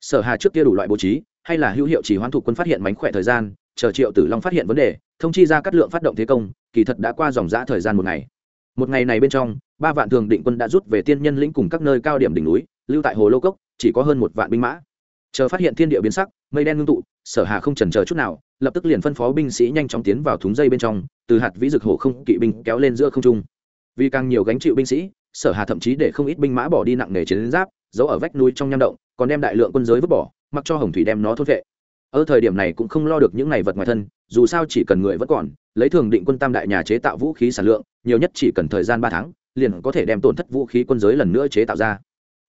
Sở hà trước kia đủ loại bố trí, hay là hữu hiệu chỉ hoán thủ quân phát hiện mánh khỏe thời gian, chờ triệu tử long phát hiện vấn đề, thông chi ra cắt lượng phát động thế công, kỳ thật đã qua dòng giã thời gian một ngày. Một ngày này bên trong, ba vạn thường định quân đã rút về tiên nhân lĩnh cùng các nơi cao điểm đỉnh núi, lưu tại hồ lô cốc, chỉ có hơn một vạn binh mã chờ phát hiện thiên địa biến sắc, mây đen ngưng tụ, sở hà không chần chờ chút nào, lập tức liền phân phó binh sĩ nhanh chóng tiến vào thúng dây bên trong, từ hạt vĩ dực hổ không kỵ binh kéo lên giữa không trung. Vì càng nhiều gánh chịu binh sĩ, sở hà thậm chí để không ít binh mã bỏ đi nặng nề chiến giáp, giấu ở vách núi trong nham động, còn đem đại lượng quân giới vứt bỏ, mặc cho hồng thủy đem nó thốt vệ. Ở thời điểm này cũng không lo được những này vật ngoài thân, dù sao chỉ cần người vẫn còn, lấy thường định quân tam đại nhà chế tạo vũ khí sản lượng, nhiều nhất chỉ cần thời gian ba tháng, liền có thể đem tổn thất vũ khí quân giới lần nữa chế tạo ra.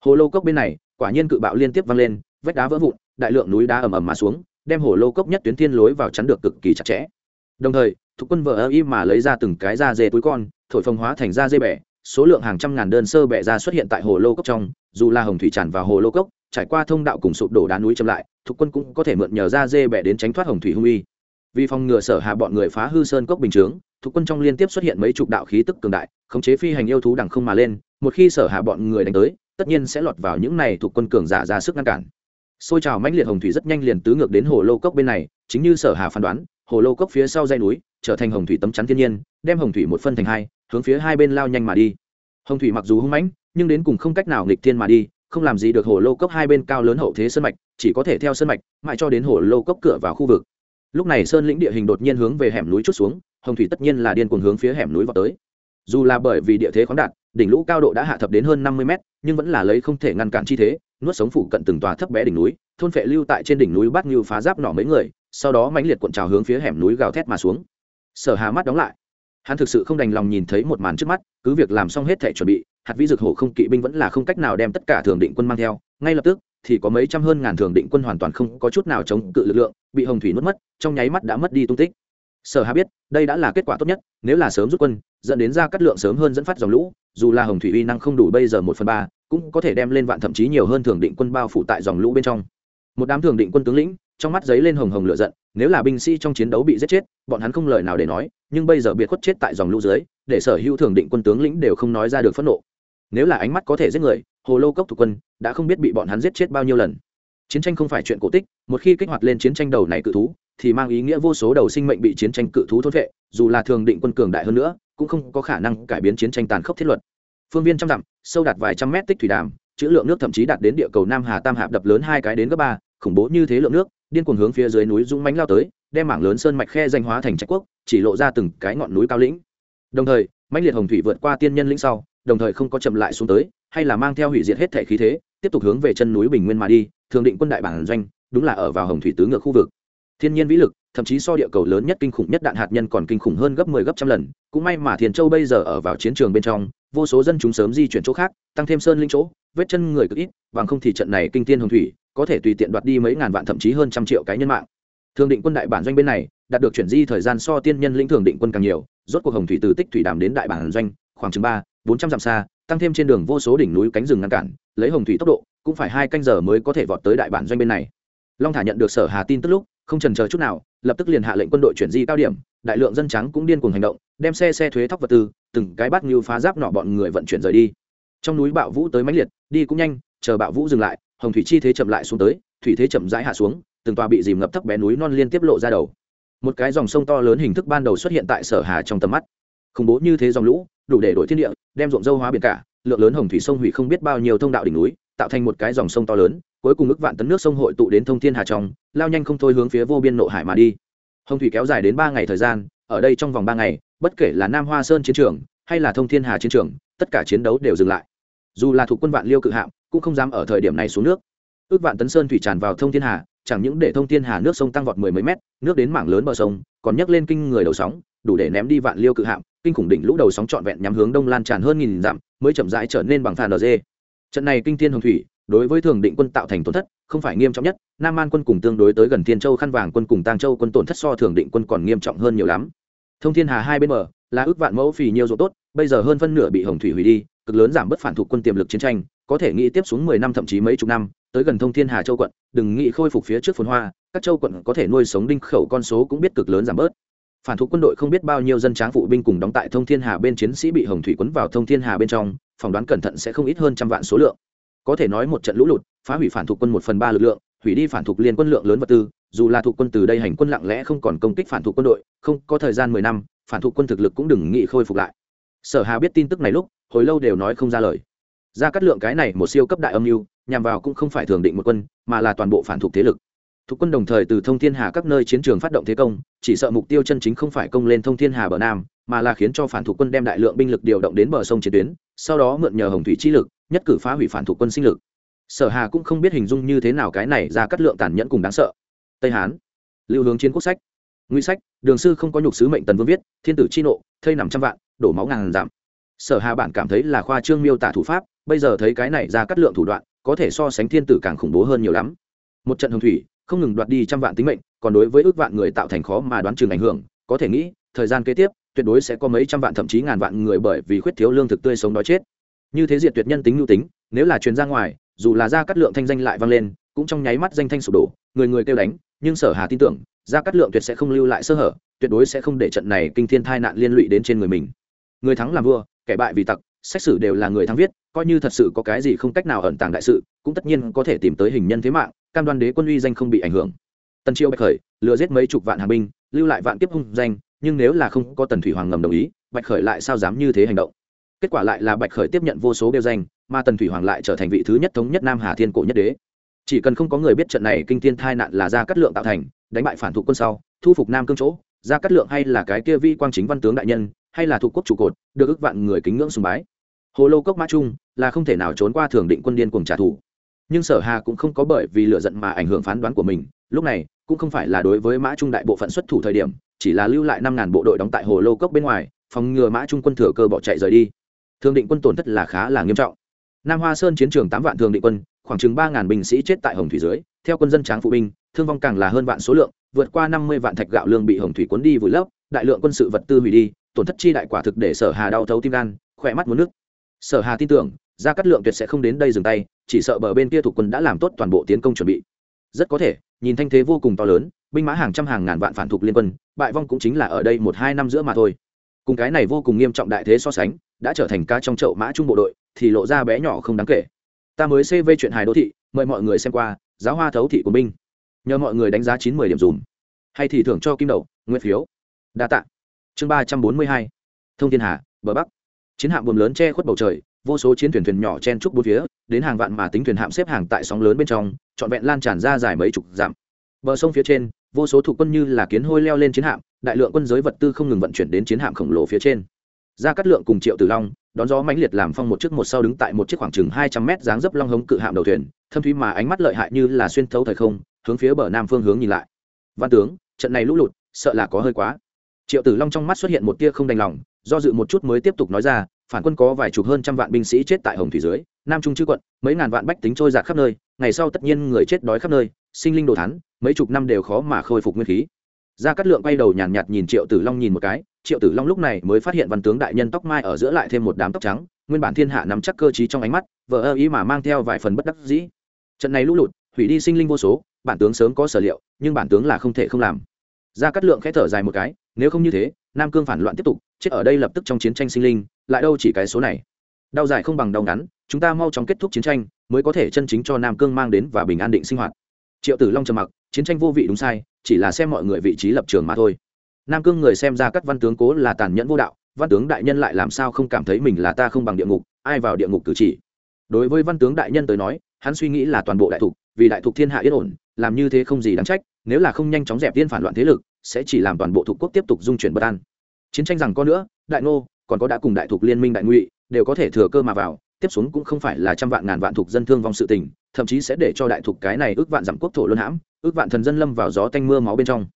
Hồ lô cốc bên này, quả nhiên cự bạo liên tiếp vang lên vách đá vỡ vụn, đại lượng núi đá ầm ầm mà xuống, đem hồ lô cốc nhất tuyến thiên lối vào chắn được cực kỳ chặt chẽ. Đồng thời, thuộc quân vợ ơ y mà lấy ra từng cái da dê túi con, thổi phồng hóa thành da dê bẻ, số lượng hàng trăm ngàn đơn sơ bẻ ra xuất hiện tại hồ lô cốc trong, dù là hồng thủy tràn vào hồ lô cốc, trải qua thông đạo cùng sụp đổ đá núi chậm lại, thuộc quân cũng có thể mượn nhờ da dê bẻ đến tránh thoát hồng thủy hung uy vì phòng ngừa sở hạ bọn người phá hư sơn cốc bình chướng, thuộc quân trong liên tiếp xuất hiện mấy chục đạo khí tức cường đại, khống chế phi hành yêu thú đằng không mà lên, một khi sở hạ bọn người đánh tới, tất nhiên sẽ lọt vào những này thuộc quân cường giả ra sức ngăn cản xôi trào mãnh liệt hồng thủy rất nhanh liền tứ ngược đến hồ lô cốc bên này, chính như sở hà phán đoán, hồ lô cốc phía sau dây núi, trở thành hồng thủy tấm chắn thiên nhiên, đem hồng thủy một phân thành hai, hướng phía hai bên lao nhanh mà đi. Hồng thủy mặc dù hung mãnh, nhưng đến cùng không cách nào nghịch thiên mà đi, không làm gì được hồ lô cốc hai bên cao lớn hậu thế sơn mạch, chỉ có thể theo sơn mạch, mãi cho đến hồ lô cốc cửa vào khu vực. Lúc này sơn lĩnh địa hình đột nhiên hướng về hẻm núi chút xuống, hồng thủy tất nhiên là điên cuồng hướng phía hẻm núi vào tới. Dù là bởi vì địa thế khoáng đạt, đỉnh lũ cao độ đã hạ thấp đến hơn năm mươi mét, nhưng vẫn là lấy không thể ngăn cản chi thế nuốt sống phủ cận từng tòa thấp bé đỉnh núi, thôn phệ lưu tại trên đỉnh núi bắt như phá giáp nỏ mấy người, sau đó mãnh liệt cuộn trào hướng phía hẻm núi gào thét mà xuống. Sở hà mắt đóng lại. Hắn thực sự không đành lòng nhìn thấy một màn trước mắt, cứ việc làm xong hết thể chuẩn bị, hạt vĩ dược hổ không kỵ binh vẫn là không cách nào đem tất cả thường định quân mang theo, ngay lập tức, thì có mấy trăm hơn ngàn thường định quân hoàn toàn không có chút nào chống cự lực lượng, bị hồng thủy nuốt mất, trong nháy mắt đã mất đi tung tích. Sở hà biết, đây đã là kết quả tốt nhất, nếu là sớm rút quân, dẫn đến ra cắt lượng sớm hơn dẫn phát dòng lũ, dù là hồng thủy uy năng không đủ bây giờ một phần ba cũng có thể đem lên vạn thậm chí nhiều hơn thường định quân bao phủ tại dòng lũ bên trong. Một đám thường định quân tướng lĩnh, trong mắt giấy lên hồng hồng lửa giận, nếu là binh sĩ trong chiến đấu bị giết chết, bọn hắn không lời nào để nói, nhưng bây giờ biệt khuất chết tại dòng lũ dưới, để sở hữu thường định quân tướng lĩnh đều không nói ra được phẫn nộ. Nếu là ánh mắt có thể giết người, hồ lô cốc thủ quân đã không biết bị bọn hắn giết chết bao nhiêu lần. Chiến tranh không phải chuyện cổ tích, một khi kích hoạt lên chiến tranh đầu này cự thú, thì mang ý nghĩa vô số đầu sinh mệnh bị chiến tranh cự thú thốt vệ dù là thường định quân cường đại hơn nữa, cũng không có khả năng cải biến chiến tranh tàn khốc thiết luật phương viên trăm dặm, sâu đạt vài trăm mét tích thủy đàm, chữ lượng nước thậm chí đạt đến địa cầu nam hà tam hạp đập lớn hai cái đến gấp ba, khủng bố như thế lượng nước, điên cuồng hướng phía dưới núi dũng mánh lao tới, đem mảng lớn sơn mạch khe danh hóa thành trạch quốc, chỉ lộ ra từng cái ngọn núi cao lĩnh. Đồng thời, mãnh liệt hồng thủy vượt qua tiên nhân lĩnh sau, đồng thời không có chậm lại xuống tới, hay là mang theo hủy diệt hết thể khí thế, tiếp tục hướng về chân núi bình nguyên mà đi, thường định quân đại bản doanh, đúng là ở vào hồng thủy tứ ngược khu vực thiên nhiên vĩ lực, thậm chí so địa cầu lớn nhất kinh khủng nhất đạn hạt nhân còn kinh khủng hơn gấp 10 gấp trăm lần. Cũng may mà thiền châu bây giờ ở vào chiến trường bên trong, vô số dân chúng sớm di chuyển chỗ khác, tăng thêm sơn linh chỗ, vết chân người cực ít, bằng không thì trận này kinh thiên hồng thủy có thể tùy tiện đoạt đi mấy ngàn vạn thậm chí hơn trăm triệu cái nhân mạng. Thường định quân đại bản doanh bên này, đạt được chuyển di thời gian so tiên nhân lĩnh thường định quân càng nhiều, rốt cuộc hồng thủy từ tích thủy đàm đến đại bản doanh, khoảng chừng ba, bốn trăm dặm xa, tăng thêm trên đường vô số đỉnh núi cánh rừng ngăn cản, lấy hồng thủy tốc độ, cũng phải hai canh giờ mới có thể vọt tới đại bản doanh bên này. Long thả nhận được sở hà tin tức lúc không trần chờ chút nào, lập tức liền hạ lệnh quân đội chuyển di cao điểm, đại lượng dân trắng cũng điên cuồng hành động, đem xe xe thuế thóc vật tư, từng cái bát như phá giáp nọ bọn người vận chuyển rời đi. Trong núi bạo vũ tới mãnh liệt, đi cũng nhanh, chờ bạo vũ dừng lại, hồng thủy chi thế chậm lại xuống tới, thủy thế chậm rãi hạ xuống, từng tòa bị dìm ngập thấp bé núi non liên tiếp lộ ra đầu. Một cái dòng sông to lớn hình thức ban đầu xuất hiện tại sở hà trong tầm mắt. Khủng bố như thế dòng lũ, đủ để đổi thiên địa, đem ruộng dâu hóa biển cả, lượng lớn hồng thủy sông hủy không biết bao nhiêu thông đạo đỉnh núi tạo thành một cái dòng sông to lớn, cuối cùng ước vạn tấn nước sông hội tụ đến thông thiên hà trong, lao nhanh không thôi hướng phía vô biên nộ hải mà đi. Hồng thủy kéo dài đến ba ngày thời gian, ở đây trong vòng ba ngày, bất kể là nam hoa sơn chiến trường, hay là thông thiên hà chiến trường, tất cả chiến đấu đều dừng lại. Dù là thuộc quân vạn liêu cự hạm, cũng không dám ở thời điểm này xuống nước. Ước vạn tấn sơn thủy tràn vào thông thiên hà, chẳng những để thông thiên hà nước sông tăng vọt mười mấy mét, nước đến mảng lớn bờ sông, còn nhấc lên kinh người đầu sóng, đủ để ném đi vạn liêu cự hạm, kinh khủng đỉnh lũ đầu sóng trọn vẹn nhắm hướng đông lan tràn hơn nghìn dặm, mới chậm rãi trở nên bằng phàn dê trận này kinh thiên hồng thủy, đối với thường định quân tạo thành tổn thất, không phải nghiêm trọng nhất. Nam an quân cùng tương đối tới gần thiên châu, khăn vàng quân cùng tàng châu quân tổn thất so thường định quân còn nghiêm trọng hơn nhiều lắm. Thông thiên hà hai bên bờ, là ước vạn mẫu phì nhiều ruộng tốt, bây giờ hơn phân nửa bị hồng thủy hủy đi, cực lớn giảm bớt phản thuộc quân tiềm lực chiến tranh, có thể nghĩ tiếp xuống mười năm thậm chí mấy chục năm, tới gần thông thiên hà châu quận, đừng nghĩ khôi phục phía trước phồn hoa, các châu quận có thể nuôi sống đinh khẩu con số cũng biết cực lớn giảm bớt phản thủ quân đội không biết bao nhiêu dân tráng phụ binh cùng đóng tại thông thiên hà bên chiến sĩ bị hồng thủy quấn vào thông thiên hà bên trong, phỏng đoán cẩn thận sẽ không ít hơn trăm vạn số lượng. Có thể nói một trận lũ lụt, phá hủy phản thủ quân một phần ba lực lượng, hủy đi phản thủ liên quân lượng lớn vật tư, dù là thủ quân từ đây hành quân lặng lẽ không còn công kích phản thủ quân đội, không có thời gian mười năm, phản thủ quân thực lực cũng đừng nghĩ khôi phục lại. Sở hà biết tin tức này lúc, hồi lâu đều nói không ra lời. Ra cắt lượng cái này một siêu cấp đại âm mưu, nhằm vào cũng không phải thường định một quân, mà là toàn bộ phản thuộc thế lực thuộc quân đồng thời từ thông thiên hà các nơi chiến trường phát động thế công, chỉ sợ mục tiêu chân chính không phải công lên thông thiên hà bờ nam, mà là khiến cho phản thuộc quân đem đại lượng binh lực điều động đến bờ sông chiến tuyến, sau đó mượn nhờ hồng thủy chi lực, nhất cử phá hủy phản thuộc quân sinh lực. Sở hà cũng không biết hình dung như thế nào cái này ra cắt lượng tàn nhẫn cùng đáng sợ. Tây hán, lưu hướng chiến quốc sách. Nguy sách, đường sư không có nhục sứ mệnh tần vương viết, thiên tử chi nộ, thây nằm trăm vạn, đổ máu ngàn giảm. Sở hà bản cảm thấy là khoa trương miêu tả thủ pháp, bây giờ thấy cái này ra cắt lượng thủ đoạn, có thể so sánh thiên tử càng khủng bố hơn nhiều lắm. Một trận hồng thủy không ngừng đoạt đi trăm vạn tính mệnh, còn đối với ước vạn người tạo thành khó mà đoán chừng ảnh hưởng, có thể nghĩ, thời gian kế tiếp, tuyệt đối sẽ có mấy trăm vạn thậm chí ngàn vạn người bởi vì khuyết thiếu lương thực tươi sống đói chết. Như thế diệt tuyệt nhân tính nhu tính, nếu là truyền ra ngoài, dù là ra cắt lượng thanh danh lại vang lên, cũng trong nháy mắt danh thanh sụp đổ, người người kêu đánh, nhưng sở hà tin tưởng ra cắt lượng tuyệt sẽ không lưu lại sơ hở, tuyệt đối sẽ không để trận này kinh thiên tai nạn liên lụy đến trên người mình. Người thắng làm vua, kẻ bại vì tặc xét xử đều là người thắng viết, coi như thật sự có cái gì không cách nào ẩn tàng đại sự, cũng tất nhiên có thể tìm tới hình nhân thế mạng, cam đoan đế quân uy danh không bị ảnh hưởng. Tần triều bạch khởi, lừa giết mấy chục vạn hàng binh, lưu lại vạn kiếp hung danh, nhưng nếu là không có tần thủy hoàng ngầm đồng ý, bạch khởi lại sao dám như thế hành động? Kết quả lại là bạch khởi tiếp nhận vô số đeo danh, mà tần thủy hoàng lại trở thành vị thứ nhất thống nhất nam hà thiên cổ nhất đế. Chỉ cần không có người biết trận này kinh thiên thai nạn là ra cắt lượng tạo thành, đánh bại phản thủ quân sau, thu phục nam cương chỗ ra cắt lượng hay là cái kia vi quang chính văn tướng đại nhân, hay là thuộc quốc trụ cột, được ước vạn người kính ngưỡng sùng bái hồ lô cốc mã trung là không thể nào trốn qua thường định quân điên cùng trả thù. Nhưng sở hà cũng không có bởi vì lựa giận mà ảnh hưởng phán đoán của mình, lúc này cũng không phải là đối với mã trung đại bộ phận xuất thủ thời điểm, chỉ là lưu lại năm ngàn bộ đội đóng tại hồ lô cốc bên ngoài, phòng ngừa mã trung quân thừa cơ bỏ chạy rời đi. Thường định quân tổn thất là khá là nghiêm trọng. Nam hoa sơn chiến trường tám vạn thường định quân, khoảng chừng ba ngàn binh sĩ chết tại hồng thủy dưới, theo quân dân tráng phụ binh, thương vong càng là hơn vạn số lượng, vượt qua năm mươi vạn thạch gạo lương bị hồng thủy cuốn đi vùi lấp, đại lượng quân sự vật tư hủy đi, tổn thất chi đại quả thực để sở hà đau thấu tim gan, khỏe mắt muốn nước sở hà tin tưởng, gia cát lượng tuyệt sẽ không đến đây dừng tay, chỉ sợ bờ bên kia thủ quân đã làm tốt toàn bộ tiến công chuẩn bị. Rất có thể, nhìn thanh thế vô cùng to lớn, binh mã hàng trăm hàng ngàn vạn phản thuộc liên quân, bại vong cũng chính là ở đây một hai năm giữa mà thôi. Cùng cái này vô cùng nghiêm trọng đại thế so sánh, đã trở thành ca trong chậu mã trung bộ đội, thì lộ ra bé nhỏ không đáng kể. Ta mới cv chuyện hài đô thị, mời mọi người xem qua, giáo hoa thấu thị của binh. Nhờ mọi người đánh giá chín mươi điểm dùm. Hay thì thưởng cho kim đầu nguyên phiếu. Đa tạ. Chương ba trăm bốn mươi hai. Thông thiên hà, bờ bắc chiến hạm buồm lớn che khuất bầu trời, vô số chiến thuyền thuyền nhỏ chen trúc bốn phía, đến hàng vạn mà tính thuyền hạm xếp hàng tại sóng lớn bên trong, trọn vẹn lan tràn ra dài mấy chục dặm. Bờ sông phía trên, vô số thủ quân như là kiến hôi leo lên chiến hạm, đại lượng quân giới vật tư không ngừng vận chuyển đến chiến hạm khổng lồ phía trên. Ra cắt lượng cùng triệu tử long, đón gió mãnh liệt làm phong một chiếc một sau đứng tại một chiếc khoảng chừng hai trăm mét dáng dấp long hống cự hạm đầu thuyền, thâm thúy mà ánh mắt lợi hại như là xuyên thấu thời không, hướng phía bờ nam phương hướng nhìn lại. Văn tướng, trận này lũ lụt, sợ là có hơi quá. Triệu tử long trong mắt xuất hiện một tia không đành lòng do dự một chút mới tiếp tục nói ra phản quân có vài chục hơn trăm vạn binh sĩ chết tại hồng thủy dưới nam trung chư quận mấy ngàn vạn bách tính trôi giạt khắp nơi ngày sau tất nhiên người chết đói khắp nơi sinh linh đồ thắn mấy chục năm đều khó mà khôi phục nguyên khí. Gia cát lượng quay đầu nhàn nhạt, nhạt nhìn triệu tử long nhìn một cái triệu tử long lúc này mới phát hiện văn tướng đại nhân tóc mai ở giữa lại thêm một đám tóc trắng nguyên bản thiên hạ nắm chắc cơ trí trong ánh mắt vợ ơ ý mà mang theo vài phần bất đắc dĩ. Trận này lũ lụt hủy đi sinh linh vô số bản tướng sớm có sở liệu nhưng bản tướng là không thể không làm. Gia cát lượng khẽ thở dài một cái nếu không như thế nam cương phản loạn tiếp tục chết ở đây lập tức trong chiến tranh sinh linh, lại đâu chỉ cái số này. Đau dài không bằng đau ngắn, chúng ta mau chóng kết thúc chiến tranh, mới có thể chân chính cho nam cương mang đến và bình an định sinh hoạt. Triệu tử long trầm mặc, chiến tranh vô vị đúng sai, chỉ là xem mọi người vị trí lập trường mà thôi. Nam cương người xem ra các văn tướng cố là tàn nhẫn vô đạo, văn tướng đại nhân lại làm sao không cảm thấy mình là ta không bằng địa ngục, ai vào địa ngục cử chỉ. Đối với văn tướng đại nhân tới nói, hắn suy nghĩ là toàn bộ đại thục, vì đại thục thiên hạ yên ổn, làm như thế không gì đáng trách, nếu là không nhanh chóng dẹp tiên phản loạn thế lực, sẽ chỉ làm toàn bộ thuộc quốc tiếp tục dung chuyển bất an chiến tranh rằng có nữa, đại ngô, còn có đã cùng đại thục liên minh đại ngụy, đều có thể thừa cơ mà vào, tiếp xuống cũng không phải là trăm vạn ngàn vạn thuộc dân thương vong sự tình, thậm chí sẽ để cho đại thục cái này ước vạn giảm quốc thổ luân hãm, ước vạn thần dân lâm vào gió tanh mưa máu bên trong.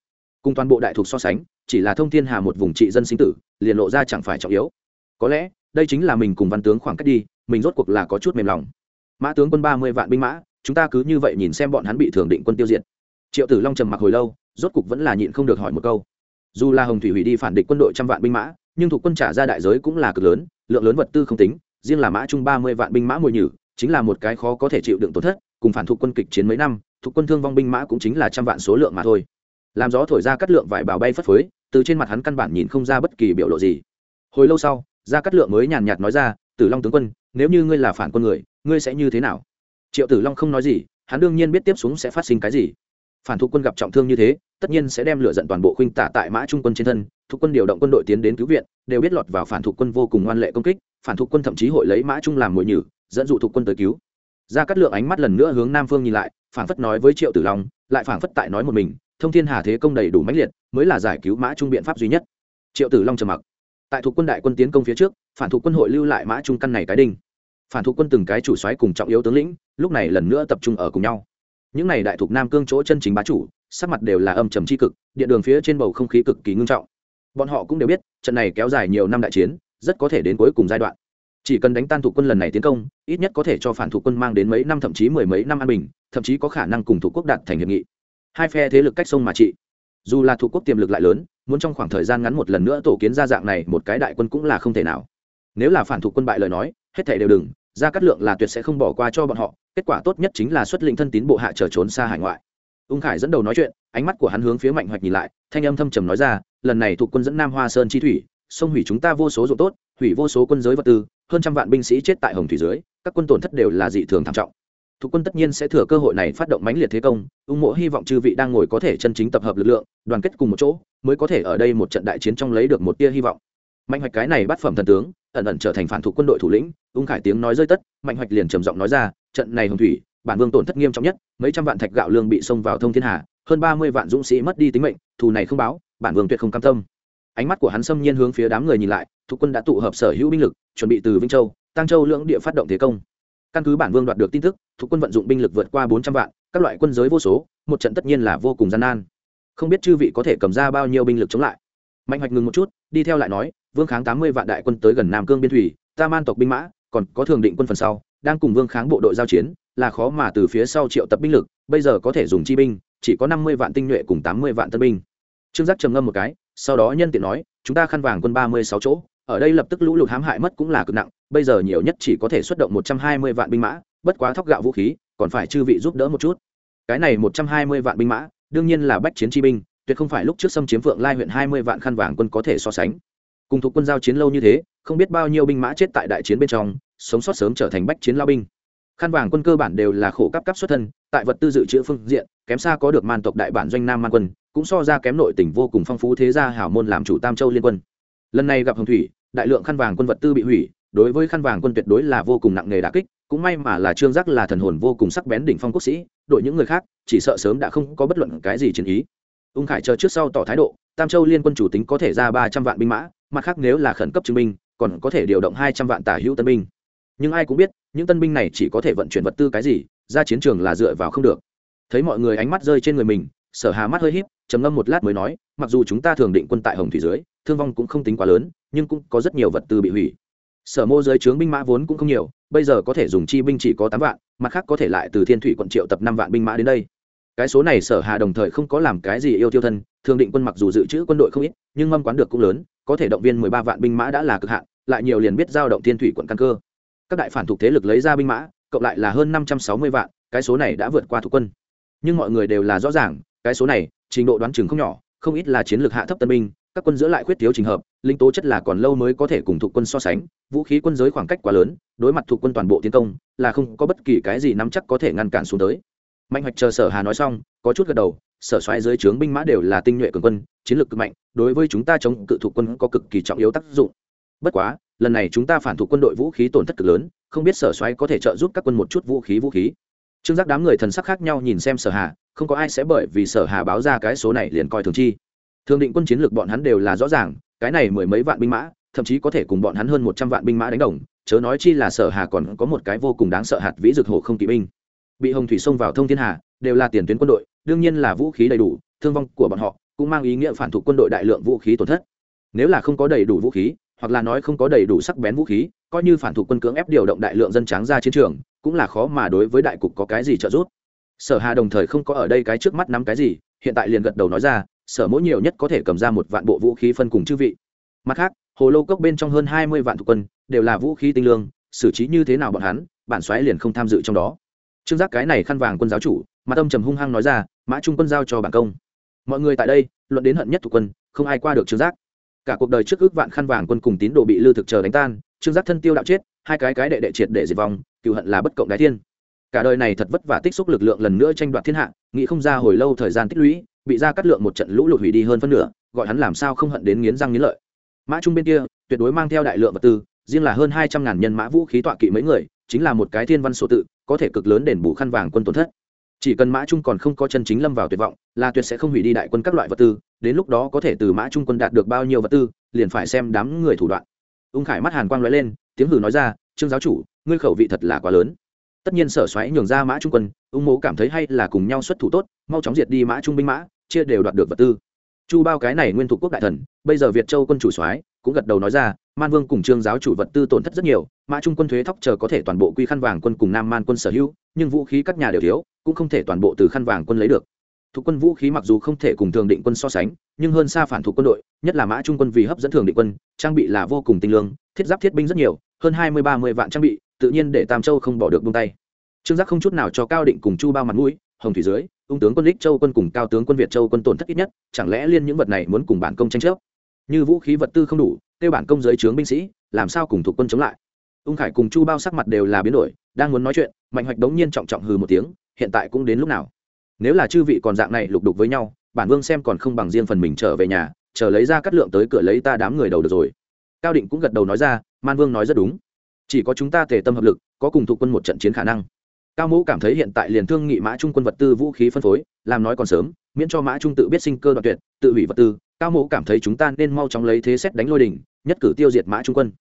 Cùng toàn bộ đại thục so sánh, chỉ là thông thiên hà một vùng trị dân sinh tử, liền lộ ra chẳng phải trọng yếu. Có lẽ, đây chính là mình cùng văn tướng khoảng cách đi, mình rốt cuộc là có chút mềm lòng. Mã tướng quân ba mươi vạn binh mã, chúng ta cứ như vậy nhìn xem bọn hắn bị thường định quân tiêu diệt. Triệu tử long trầm mặc hồi lâu, rốt cục vẫn là nhịn không được hỏi một câu dù là hồng thủy hủy đi phản địch quân đội trăm vạn binh mã, nhưng thuộc quân trả ra đại giới cũng là cực lớn, lượng lớn vật tư không tính, riêng là mã trung ba mươi vạn binh mã mùi nhử, chính là một cái khó có thể chịu đựng tổn thất, cùng phản thuộc quân kịch chiến mấy năm, thuộc quân thương vong binh mã cũng chính là trăm vạn số lượng mà thôi. Làm gió thổi ra cắt lượng vải bào bay phất phới, từ trên mặt hắn căn bản nhìn không ra bất kỳ biểu lộ gì. Hồi lâu sau ra cắt lượng mới nhàn nhạt nói ra, tử long tướng quân, nếu như ngươi là phản quân người, ngươi sẽ như thế nào? Triệu tử long không nói gì, hắn đương nhiên biết tiếp xuống sẽ phát sinh cái gì. Phản thuộc quân gặp trọng thương như thế tất nhiên sẽ đem lửa giận toàn bộ khuynh tả tại mã trung quân trên thân, thuộc quân điều động quân đội tiến đến cứu viện, đều biết lọt vào phản thuộc quân vô cùng ngoan lệ công kích, phản thuộc quân thậm chí hội lấy mã trung làm mồi nhử, dẫn dụ thuộc quân tới cứu. Ra cắt lượng ánh mắt lần nữa hướng nam phương nhìn lại phản phất nói với triệu tử long, lại phản phất tại nói một mình, thông thiên hà thế công đầy đủ mãnh liệt, mới là giải cứu mã trung biện pháp duy nhất. Triệu tử long trầm mặc. Tại thuộc quân đại quân tiến công phía trước, phản thuộc quân hội lưu lại mã trung căn này cái đinh. Phản thuộc quân từng cái chủ xoáy cùng trọng yếu tướng lĩnh, lúc này lần nữa tập trung ở cùng nhau. Những này đại thuộc nam cương chỗ chân chính bá chủ sắc mặt đều là âm trầm c h i cực điện đường phía trên bầu không khí cực kỳ ngưng trọng. Bọn họ cũng đều biết, trận này kéo dài nhiều năm đại chiến, rất có thể đến cuối cùng giai đoạn. Chỉ cần đánh tan thủ quân lần này tiến công, ít nhất có thể cho phản thủ quân mang đến mấy năm, thậm chí mười mấy năm an bình, thậm chí có khả năng cùng thủ quốc đạt thành hiệp nghị. Hai phe thế lực cách sông mà trị. Dù là thủ quốc tiềm lực lại lớn, muốn trong khoảng thời gian ngắn một lần nữa tổ kiến ra dạng này một cái đại quân cũng là không thể nào. Nếu là phản thủ quân bại lời nói, hết thể đều đừng ra cắt lượng là tuyệt sẽ không bỏ qua cho bọn họ, kết quả tốt nhất chính là xuất lĩnh thân tín bộ hạ trở trốn xa hải ngoại ung khải dẫn đầu nói chuyện, ánh mắt của hắn hướng phía mạnh hoạch nhìn lại, thanh âm thâm trầm nói ra, lần này thuộc quân dẫn nam hoa sơn chi thủy, sông hủy chúng ta vô số dụng tốt, hủy vô số quân giới vật tư, hơn trăm vạn binh sĩ chết tại hồng thủy dưới, các quân tổn thất đều là dị thường thảm trọng. Thuộc quân tất nhiên sẽ thừa cơ hội này phát động mãnh liệt thế công, ung mộ hy vọng chư vị đang ngồi có thể chân chính tập hợp lực lượng, đoàn kết cùng một chỗ, mới có thể ở đây một trận đại chiến trong lấy được một tia hy vọng. Mạnh hoạch cái này bắt phẩm thần tướng, ẩn ẩn trở thành phản thuộc quân đội thủ lĩnh, ung khải tiếng nói rơi tất, mạnh hoạch liền trầm giọng nói ra, trận này hồng thủy bản vương tổn thất nghiêm trọng nhất, mấy trăm vạn thạch gạo lương bị xông vào thông thiên hà, hơn ba mươi vạn dũng sĩ mất đi tính mệnh, thù này không báo, bản vương tuyệt không cam tâm. Ánh mắt của hắn xâm nhiên hướng phía đám người nhìn lại, thuộc quân đã tụ hợp sở hữu binh lực, chuẩn bị từ vĩnh châu tăng châu lưỡng địa phát động thế công. Căn cứ bản vương đoạt được tin tức, thuộc quân vận dụng binh lực vượt qua bốn trăm vạn, các loại quân giới vô số, một trận tất nhiên là vô cùng gian nan. Không biết chư vị có thể cầm ra bao nhiêu binh lực chống lại. Mạnh hoạch ngừng một chút, đi theo lại nói, vương kháng tám mươi vạn đại quân tới gần nam cương biên thủy, ta man tộc binh mã, còn có thường định quân phần sau, đang cùng vương kháng bộ đội giao chiến là khó mà từ phía sau triệu tập binh lực, bây giờ có thể dùng chi binh, chỉ có năm mươi vạn tinh nhuệ cùng tám mươi vạn tân binh. Trương giác trầm ngâm một cái, sau đó nhân tiện nói, chúng ta khăn vàng quân ba mươi sáu chỗ, ở đây lập tức lũ lụt hãm hại mất cũng là cực nặng, bây giờ nhiều nhất chỉ có thể xuất động một trăm hai mươi vạn binh mã, bất quá thóc gạo vũ khí, còn phải chư vị giúp đỡ một chút. Cái này một trăm hai mươi vạn binh mã, đương nhiên là bách chiến chi binh, tuyệt không phải lúc trước xâm chiếm phượng lai huyện hai mươi vạn khăn vàng quân có thể so sánh. Cùng thuộc quân giao chiến lâu như thế, không biết bao nhiêu binh mã chết tại đại chiến bên trong, sống sót sớm trở thành bách chiến lao binh khăn vàng quân cơ bản đều là khổ cấp cấp xuất thân, tại vật tư dự trữ phương diện, kém xa có được man tộc đại bản doanh nam man quân, cũng so ra kém nội tỉnh vô cùng phong phú thế gia hảo môn làm chủ tam châu liên quân. Lần này gặp hồng thủy, đại lượng khăn vàng quân vật tư bị hủy, đối với khăn vàng quân tuyệt đối là vô cùng nặng nề đả kích, cũng may mà là trương giác là thần hồn vô cùng sắc bén đỉnh phong quốc sĩ, đội những người khác, chỉ sợ sớm đã không có bất luận cái gì chiến ý. Ung khải chờ trước sau tỏ thái độ, tam châu liên quân chủ tính có thể ra ba trăm vạn binh mã, mặt khác nếu là khẩn cấp chứng minh, còn có thể điều động hai trăm vạn tả hữu tân binh nhưng ai cũng biết, những tân binh này chỉ có thể vận chuyển vật tư cái gì, ra chiến trường là dựa vào không được. Thấy mọi người ánh mắt rơi trên người mình, sở hà mắt hơi híp, trầm ngâm một lát mới nói, mặc dù chúng ta thường định quân tại hồng thủy dưới, thương vong cũng không tính quá lớn, nhưng cũng có rất nhiều vật tư bị hủy. Sở mô giới trướng binh mã vốn cũng không nhiều, bây giờ có thể dùng chi binh chỉ có tám vạn, mặt khác có thể lại từ thiên thủy quận triệu tập năm vạn binh mã đến đây. Cái số này sở hà đồng thời không có làm cái gì yêu tiêu thân, thường định quân mặc dù dự trữ quân đội không ít, nhưng mâm quán được cũng lớn, có thể động viên mười ba vạn binh mã đã là cực hạn, lại nhiều liền biết giao động thiên thủy quận căn cơ các đại phản thuộc thế lực lấy ra binh mã, cộng lại là hơn năm trăm sáu mươi vạn, cái số này đã vượt qua thuộc quân. Nhưng mọi người đều là rõ ràng, cái số này, trình độ đoán chừng không nhỏ, không ít là chiến lược hạ thấp tân binh, các quân giữa lại khuyết thiếu trình hợp linh tố chất là còn lâu mới có thể cùng thuộc quân so sánh, vũ khí quân giới khoảng cách quá lớn, đối mặt thuộc quân toàn bộ tiến công, là không có bất kỳ cái gì nắm chắc có thể ngăn cản xuống tới. Mạnh hoạch chờ sở hà nói xong, có chút gật đầu, sở xoáy dưới trướng binh mã đều là tinh nhuệ cường quân, chiến lược cực mạnh, đối với chúng ta chống cự thuộc quân có cực kỳ trọng yếu tác dụng. Bất quá lần này chúng ta phản thủ quân đội vũ khí tổn thất cực lớn, không biết sở xoáy có thể trợ giúp các quân một chút vũ khí vũ khí. Trương giác đám người thần sắc khác nhau nhìn xem sở hà, không có ai sẽ bởi vì sở hà báo ra cái số này liền coi thường chi. Thường định quân chiến lược bọn hắn đều là rõ ràng, cái này mười mấy vạn binh mã, thậm chí có thể cùng bọn hắn hơn một trăm vạn binh mã đánh đồng, chớ nói chi là sở hà còn có một cái vô cùng đáng sợ hạt vĩ dược hồ không kỵ binh. Bị hồng thủy xông vào thông thiên hà, đều là tiền tuyến quân đội, đương nhiên là vũ khí đầy đủ, thương vong của bọn họ cũng mang ý nghĩa phản thủ quân đội đại lượng vũ khí tổn thất. Nếu là không có đầy đủ vũ khí hoặc là nói không có đầy đủ sắc bén vũ khí, coi như phản thuộc quân cưỡng ép điều động đại lượng dân tráng ra chiến trường, cũng là khó mà đối với đại cục có cái gì trợ giúp. Sở hà đồng thời không có ở đây cái trước mắt nắm cái gì, hiện tại liền gật đầu nói ra, sở mỗi nhiều nhất có thể cầm ra một vạn bộ vũ khí phân cùng chư vị. Mặt khác, hồ lô cốc bên trong hơn hai mươi vạn thuộc quân, đều là vũ khí tinh lương, xử trí như thế nào bọn hắn, bản xoáy liền không tham dự trong đó. Trương giác cái này khăn vàng quân giáo chủ mà tâm trầm hung hăng nói ra, mã trung quân giao cho bản công. Mọi người tại đây, luận đến hận nhất thuộc quân, không ai qua được trương giác cả cuộc đời trước ước vạn khăn vàng quân cùng tín đồ bị lưu thực chờ đánh tan, trương giác thân tiêu đạo chết, hai cái cái đệ đệ triệt để diệt vong, cựu hận là bất cộng đái thiên. Cả đời này thật vất vả tích xúc lực lượng lần nữa tranh đoạt thiên hạ, nghĩ không ra hồi lâu thời gian tích lũy, bị ra cắt lượng một trận lũ lụt hủy đi hơn phân nửa, gọi hắn làm sao không hận đến nghiến răng nghiến lợi. Mã trung bên kia, tuyệt đối mang theo đại lượng vật tư, riêng là hơn hai trăm ngàn nhân mã vũ khí tọa kỵ mấy người, chính là một cái thiên văn số tự, có thể cực lớn đền bù khăn vàng quân tổn thất chỉ cần mã trung còn không có chân chính lâm vào tuyệt vọng, là tuyệt sẽ không hủy đi đại quân các loại vật tư, đến lúc đó có thể từ mã trung quân đạt được bao nhiêu vật tư, liền phải xem đám người thủ đoạn. Ung khải mắt hàn quang nói lên, tiếng hử nói ra, trương giáo chủ, ngươi khẩu vị thật là quá lớn. Tất nhiên sở xoáy nhường ra mã trung quân, ung mố cảm thấy hay là cùng nhau xuất thủ tốt, mau chóng diệt đi mã trung binh mã, chia đều đoạt được vật tư. Chu bao cái này nguyên thủ quốc đại thần, bây giờ việt châu quân chủ soái, cũng gật đầu nói ra, man vương cùng trương giáo chủ vật tư tổn thất rất nhiều, mã trung quân thuế thóc chờ có thể toàn bộ quy khăn vàng quân cùng nam man quân sở hữu, nhưng vũ khí các nhà đều thiếu cũng không thể toàn bộ từ khăn vàng quân lấy được. Thuộc quân vũ khí mặc dù không thể cùng thường định quân so sánh, nhưng hơn xa phản thuộc quân đội, nhất là mã trung quân vì hấp dẫn thường định quân, trang bị là vô cùng tinh lương, thiết giáp thiết binh rất nhiều, hơn hai mươi ba mươi vạn trang bị, tự nhiên để tam châu không bỏ được buông tay. Trương giác không chút nào cho cao định cùng chu bao mặt mũi, hồng thủy dưới, ung tướng quân lích châu quân cùng cao tướng quân việt châu quân tổn thất ít nhất, chẳng lẽ liên những vật này muốn cùng bản công tranh chấp? Như vũ khí vật tư không đủ kêu bản công giới trướng binh sĩ, làm sao cùng thuộc quân chống lại? Ung khải cùng chu bao sắc mặt đều là biến đổi, đang muốn nói chuyện, mạnh hoạch đống nhiên trọng trọng hừ một tiếng hiện tại cũng đến lúc nào. Nếu là chư vị còn dạng này lục đục với nhau, bản vương xem còn không bằng riêng phần mình trở về nhà, chờ lấy ra cắt lượng tới cửa lấy ta đám người đầu được rồi. Cao định cũng gật đầu nói ra, man vương nói rất đúng. Chỉ có chúng ta tề tâm hợp lực, có cùng thuộc quân một trận chiến khả năng. Cao mẫu cảm thấy hiện tại liền thương nghị mã trung quân vật tư vũ khí phân phối, làm nói còn sớm, miễn cho mã trung tự biết sinh cơ đoạn tuyệt, tự hủy vật tư, cao mẫu cảm thấy chúng ta nên mau chóng lấy thế xét đánh lôi đình nhất cử tiêu diệt mã trung quân.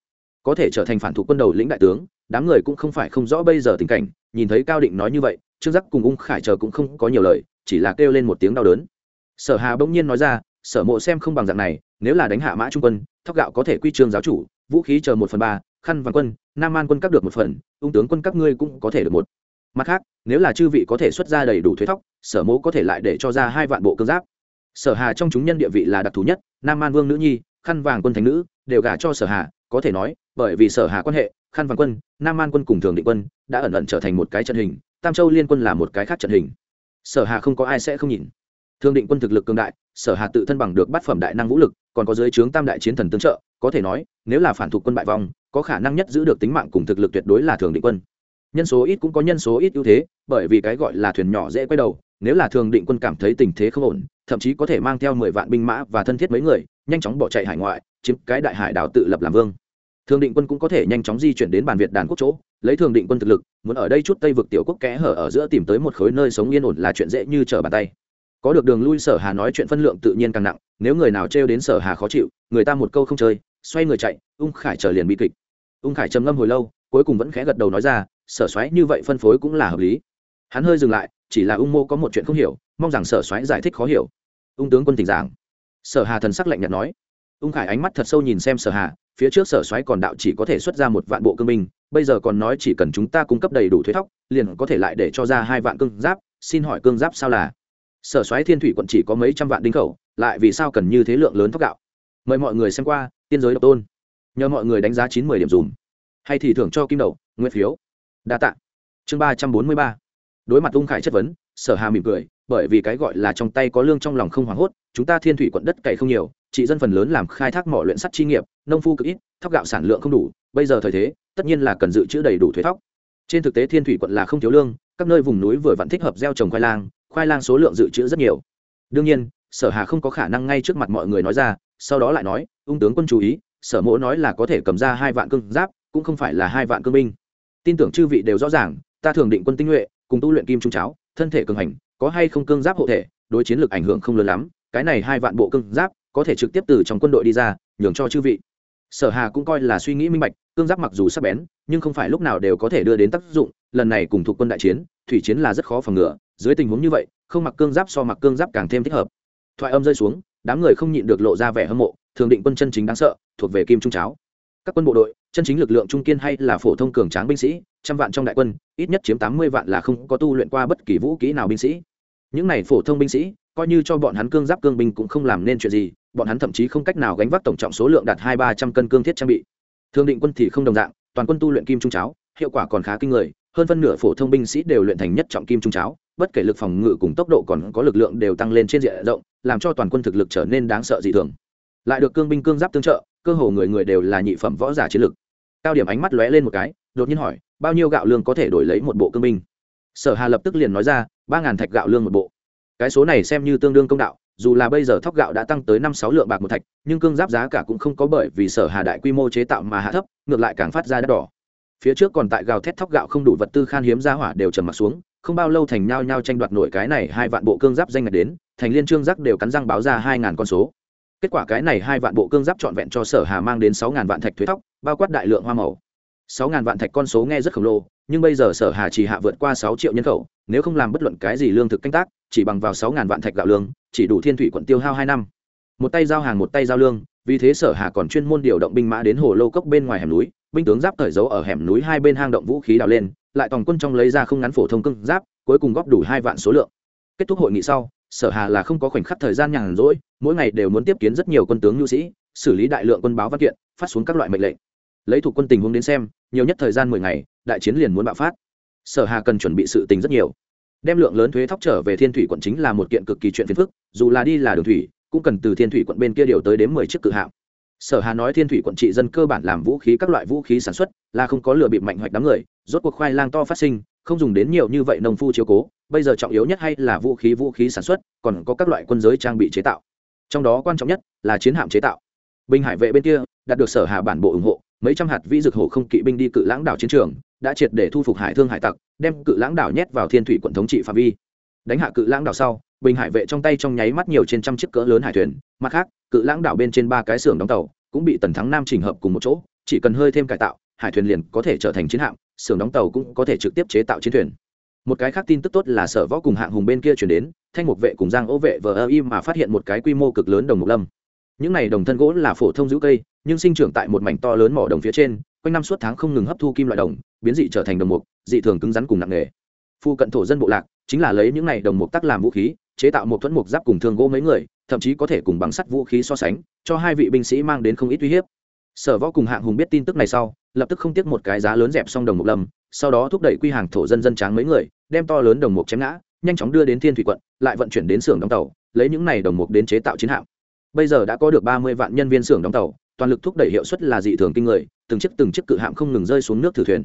Có thể trở thành phản thủ quân đầu lĩnh đại tướng, đám người cũng không phải không rõ bây giờ tình cảnh, nhìn thấy cao định nói như vậy trương giác cùng ung khải chờ cũng không có nhiều lời, chỉ là kêu lên một tiếng đau đớn. Sở hà bỗng nhiên nói ra, sở mộ xem không bằng dạng này, nếu là đánh hạ mã trung quân, thóc gạo có thể quy trương giáo chủ, vũ khí chờ một phần ba, khăn vàng quân, nam an quân các được một phần, ung tướng quân các ngươi cũng có thể được một. Mặt khác, nếu là chư vị có thể xuất ra đầy đủ thuế thóc, sở mẫu có thể lại để cho ra hai vạn bộ cương giáp. Sở hà trong chúng nhân địa vị là đặc thù nhất, nam an vương nữ nhi, khăn vàng quân thánh nữ, đều gả cho sở hà, có thể nói, bởi vì sở hà quan hệ, khăn vàng quân, nam an quân cùng thường định quân đã ẩn ẩn trở thành một cái trận hình tam châu liên quân là một cái khác trận hình. Sở hà không có ai sẽ không nhìn. Thương định quân thực lực cường đại, sở hà tự thân bằng được bát phẩm đại năng vũ lực, còn có dưới trướng tam đại chiến thần tương trợ, có thể nói, nếu là phản thuộc quân bại vong, có khả năng nhất giữ được tính mạng cùng thực lực tuyệt đối là thường định quân. Nhân số ít cũng có nhân số ít ưu thế, bởi vì cái gọi là thuyền nhỏ dễ quay đầu, nếu là thường định quân cảm thấy tình thế không ổn, thậm chí có thể mang theo mười vạn binh mã và thân thiết mấy người, nhanh chóng bỏ chạy hải ngoại, chiếm cái đại hải đảo tự lập làm vương thường định quân cũng có thể nhanh chóng di chuyển đến bàn việt đàn quốc chỗ, lấy thường định quân thực lực, muốn ở đây chút tây vực tiểu quốc kẽ hở ở giữa tìm tới một khối nơi sống yên ổn là chuyện dễ như trở bàn tay. Có được đường lui sở hà nói chuyện phân lượng tự nhiên càng nặng, nếu người nào trêu đến sở hà khó chịu, người ta một câu không chơi, xoay người chạy, ung khải trở liền bị kịch. Ung khải trầm ngâm hồi lâu, cuối cùng vẫn khẽ gật đầu nói ra, sở xoáy như vậy phân phối cũng là hợp lý. Hắn hơi dừng lại, chỉ là ung mô có một chuyện không hiểu, mong rằng sở xoáy giải thích khó hiểu. Ung tướng quân tỉnh giảng. Sở hà thần sắc lạnh nhạt nói. Ung khải ánh mắt thật sâu nhìn xem sở hà phía trước sở xoáy còn đạo chỉ có thể xuất ra một vạn bộ cương binh, bây giờ còn nói chỉ cần chúng ta cung cấp đầy đủ thuế thóc, liền có thể lại để cho ra hai vạn cương giáp, xin hỏi cương giáp sao là? Sở xoáy thiên thủy quận chỉ có mấy trăm vạn đinh khẩu, lại vì sao cần như thế lượng lớn thóc gạo? Mời mọi người xem qua, tiên giới độc tôn. Nhờ mọi người đánh giá chín mươi điểm dùm. Hay thì thưởng cho kim đầu nguyên phiếu. Đa tạ. Chương ba trăm bốn mươi ba. Đối mặt ung khải chất vấn, sở hà mỉm cười, bởi vì cái gọi là trong tay có lương trong lòng không hoảng hốt, chúng ta thiên thủy quận đất cày không nhiều trị dân phần lớn làm khai thác mỏ luyện sắt chi nghiệp nông phu cực ít, thóc gạo sản lượng không đủ, bây giờ thời thế, tất nhiên là cần dự trữ đầy đủ thuế thóc. Trên thực tế thiên thủy quận là không thiếu lương, các nơi vùng núi vừa vẫn thích hợp gieo trồng khoai lang khoai lang số lượng dự trữ rất nhiều. Đương nhiên, sở hà không có khả năng ngay trước mặt mọi người nói ra, sau đó lại nói, ung tướng quân chú ý, sở mỗ nói là có thể cầm ra hai vạn cương giáp, cũng không phải là hai vạn cương binh. Tin tưởng chư vị đều rõ ràng, ta thường định quân tinh nhuệ, cùng tu luyện kim trung cháo, thân thể cường hành, có hay không cương giáp hộ thể, đối chiến lược ảnh hưởng không lớn lắm, cái này hai vạn bộ cương giáp, có thể trực tiếp từ trong quân đội đi ra, nhường cho chư vị sở hà cũng coi là suy nghĩ minh bạch, cương giáp mặc dù sắc bén, nhưng không phải lúc nào đều có thể đưa đến tác dụng, lần này cùng thuộc quân đại chiến, thủy chiến là rất khó phòng ngừa, dưới tình huống như vậy, không mặc cương giáp so mặc cương giáp càng thêm thích hợp. Thoại âm rơi xuống, đám người không nhịn được lộ ra vẻ hâm mộ, thường định quân chân chính đáng sợ, thuộc về kim trung cháo. Các quân bộ đội, chân chính lực lượng trung kiên hay là phổ thông cường tráng binh sĩ, trăm vạn trong đại quân, ít nhất chiếm tám mươi vạn là không có tu luyện qua bất kỳ vũ kỹ nào binh sĩ. Những này phổ thông binh sĩ, coi như cho bọn hắn cương giáp cương binh cũng không làm nên chuyện gì bọn hắn thậm chí không cách nào gánh vác tổng trọng số lượng đạt hai ba trăm cân cương thiết trang bị. Thương định quân thì không đồng dạng, toàn quân tu luyện kim trung cháo, hiệu quả còn khá kinh người, hơn phân nửa phổ thông binh sĩ đều luyện thành nhất trọng kim trung cháo, bất kể lực phòng ngự cùng tốc độ còn có lực lượng đều tăng lên trên diện rộng, làm cho toàn quân thực lực trở nên đáng sợ dị thường. Lại được cương binh cương giáp tương trợ, cơ hồ người người đều là nhị phẩm võ giả chiến lực. Cao điểm ánh mắt lóe lên một cái, đột nhiên hỏi, bao nhiêu gạo lương có thể đổi lấy một bộ cương binh? Sở hà lập tức liền nói ra, ba ngàn thạch gạo lương một bộ. Cái số này xem như tương đương công đạo dù là bây giờ thóc gạo đã tăng tới năm sáu lượng bạc một thạch, nhưng cương giáp giá cả cũng không có bởi vì sở hà đại quy mô chế tạo mà hạ thấp, ngược lại càng phát ra đắt đỏ. Phía trước còn tại gào thét thóc gạo không đủ vật tư khan hiếm ra hỏa đều trầm mặt xuống, không bao lâu thành nhao nhao tranh đoạt nổi cái này hai vạn bộ cương giáp danh ngạch đến, thành liên trương giác đều cắn răng báo ra hai ngàn con số. Kết quả cái này hai vạn bộ cương giáp trọn vẹn cho sở hà mang đến sáu ngàn vạn thạch thuế thóc, bao quát đại lượng hoa màu. Sáu ngàn vạn thạch con số nghe rất khổng lồ, nhưng bây giờ sở hà chỉ hạ vượt qua sáu triệu nhân khẩu nếu không làm bất luận cái gì lương thực canh tác, chỉ bằng vào sáu ngàn vạn thạch gạo lương, chỉ đủ thiên thủy quận tiêu hao hai năm. Một tay giao hàng, một tay giao lương, vì thế sở hà còn chuyên môn điều động binh mã đến hồ lô cốc bên ngoài hẻm núi, binh tướng giáp cởi dấu ở hẻm núi hai bên hang động vũ khí đào lên, lại toàn quân trong lấy ra không ngắn phổ thông cưng giáp, cuối cùng góp đủ hai vạn số lượng. Kết thúc hội nghị sau, sở hà là không có khoảnh khắc thời gian nhàn rỗi, mỗi ngày đều muốn tiếp kiến rất nhiều quân tướng nhu sĩ, xử lý đại lượng quân báo văn kiện, phát xuống các loại mệnh lệnh. Lấy thuộc quân tình huống đến xem, nhiều nhất thời gian mười ngày, đại chiến liền muốn bạo phát sở hà cần chuẩn bị sự tình rất nhiều. Đem lượng lớn thuế thóc trở về thiên thủy quận chính là một kiện cực kỳ chuyện phiền phức, dù là đi là đường thủy, cũng cần từ thiên thủy quận bên kia điều tới đến mười chiếc cự hạm. Sở hà nói thiên thủy quận trị dân cơ bản làm vũ khí các loại vũ khí sản xuất, là không có lừa bịp mạnh hoạch đám người, rốt cuộc khoai lang to phát sinh, không dùng đến nhiều như vậy nông phu chiếu cố, bây giờ trọng yếu nhất hay là vũ khí vũ khí sản xuất, còn có các loại quân giới trang bị chế tạo. Trong đó quan trọng nhất là chiến hạm chế tạo. Binh hải vệ bên kia đạt được sở hà bản bộ ủng hộ, mấy trăm hạt vĩ dược hổ không kỵ binh đi cự lãng đảo chiến trường đã triệt để thu phục hải thương hải tặc, đem cự lãng đảo nhét vào thiên thủy quận thống trị phạm vi. Đánh hạ cự lãng đảo sau, bình hải vệ trong tay trong nháy mắt nhiều trên trăm chiếc cỡ lớn hải thuyền. Mặt khác, cự lãng đảo bên trên ba cái xưởng đóng tàu cũng bị tần thắng nam trình hợp cùng một chỗ, chỉ cần hơi thêm cải tạo, hải thuyền liền có thể trở thành chiến hạm, xưởng đóng tàu cũng có thể trực tiếp chế tạo chiến thuyền. Một cái khác tin tức tốt là sở võ cùng hạng hùng bên kia chuyển đến, thanh mục vệ cùng giang ô vệ vờ ơ Y mà phát hiện một cái quy mô cực lớn đồng mục lâm. Những này đồng thân gỗ là phổ thông giữ cây, nhưng sinh trưởng tại một mảnh to lớn mỏ đồng phía trên quanh năm suốt tháng không ngừng hấp thu kim loại đồng, biến dị trở thành đồng mục, dị thường cứng rắn cùng nặng nghề phu cận thổ dân bộ lạc chính là lấy những này đồng mục tác làm vũ khí, chế tạo một thuẫn mục giáp cùng thương gỗ mấy người, thậm chí có thể cùng bằng sắt vũ khí so sánh, cho hai vị binh sĩ mang đến không ít uy hiếp. Sở võ cùng hạng hùng biết tin tức này sau, lập tức không tiếc một cái giá lớn dẹp xong đồng mục lâm, sau đó thúc đẩy quy hàng thổ dân dân tráng mấy người, đem to lớn đồng mục chém ngã, nhanh chóng đưa đến thiên thủy quận, lại vận chuyển đến xưởng đóng tàu, lấy những này đồng mục đến chế tạo chiến hạm. Bây giờ đã có được ba mươi vạn nhân viên xưởng đóng tàu toàn lực thúc đẩy hiệu suất là dị thường kinh người, từng chiếc từng chiếc cự hạm không ngừng rơi xuống nước thử thuyền.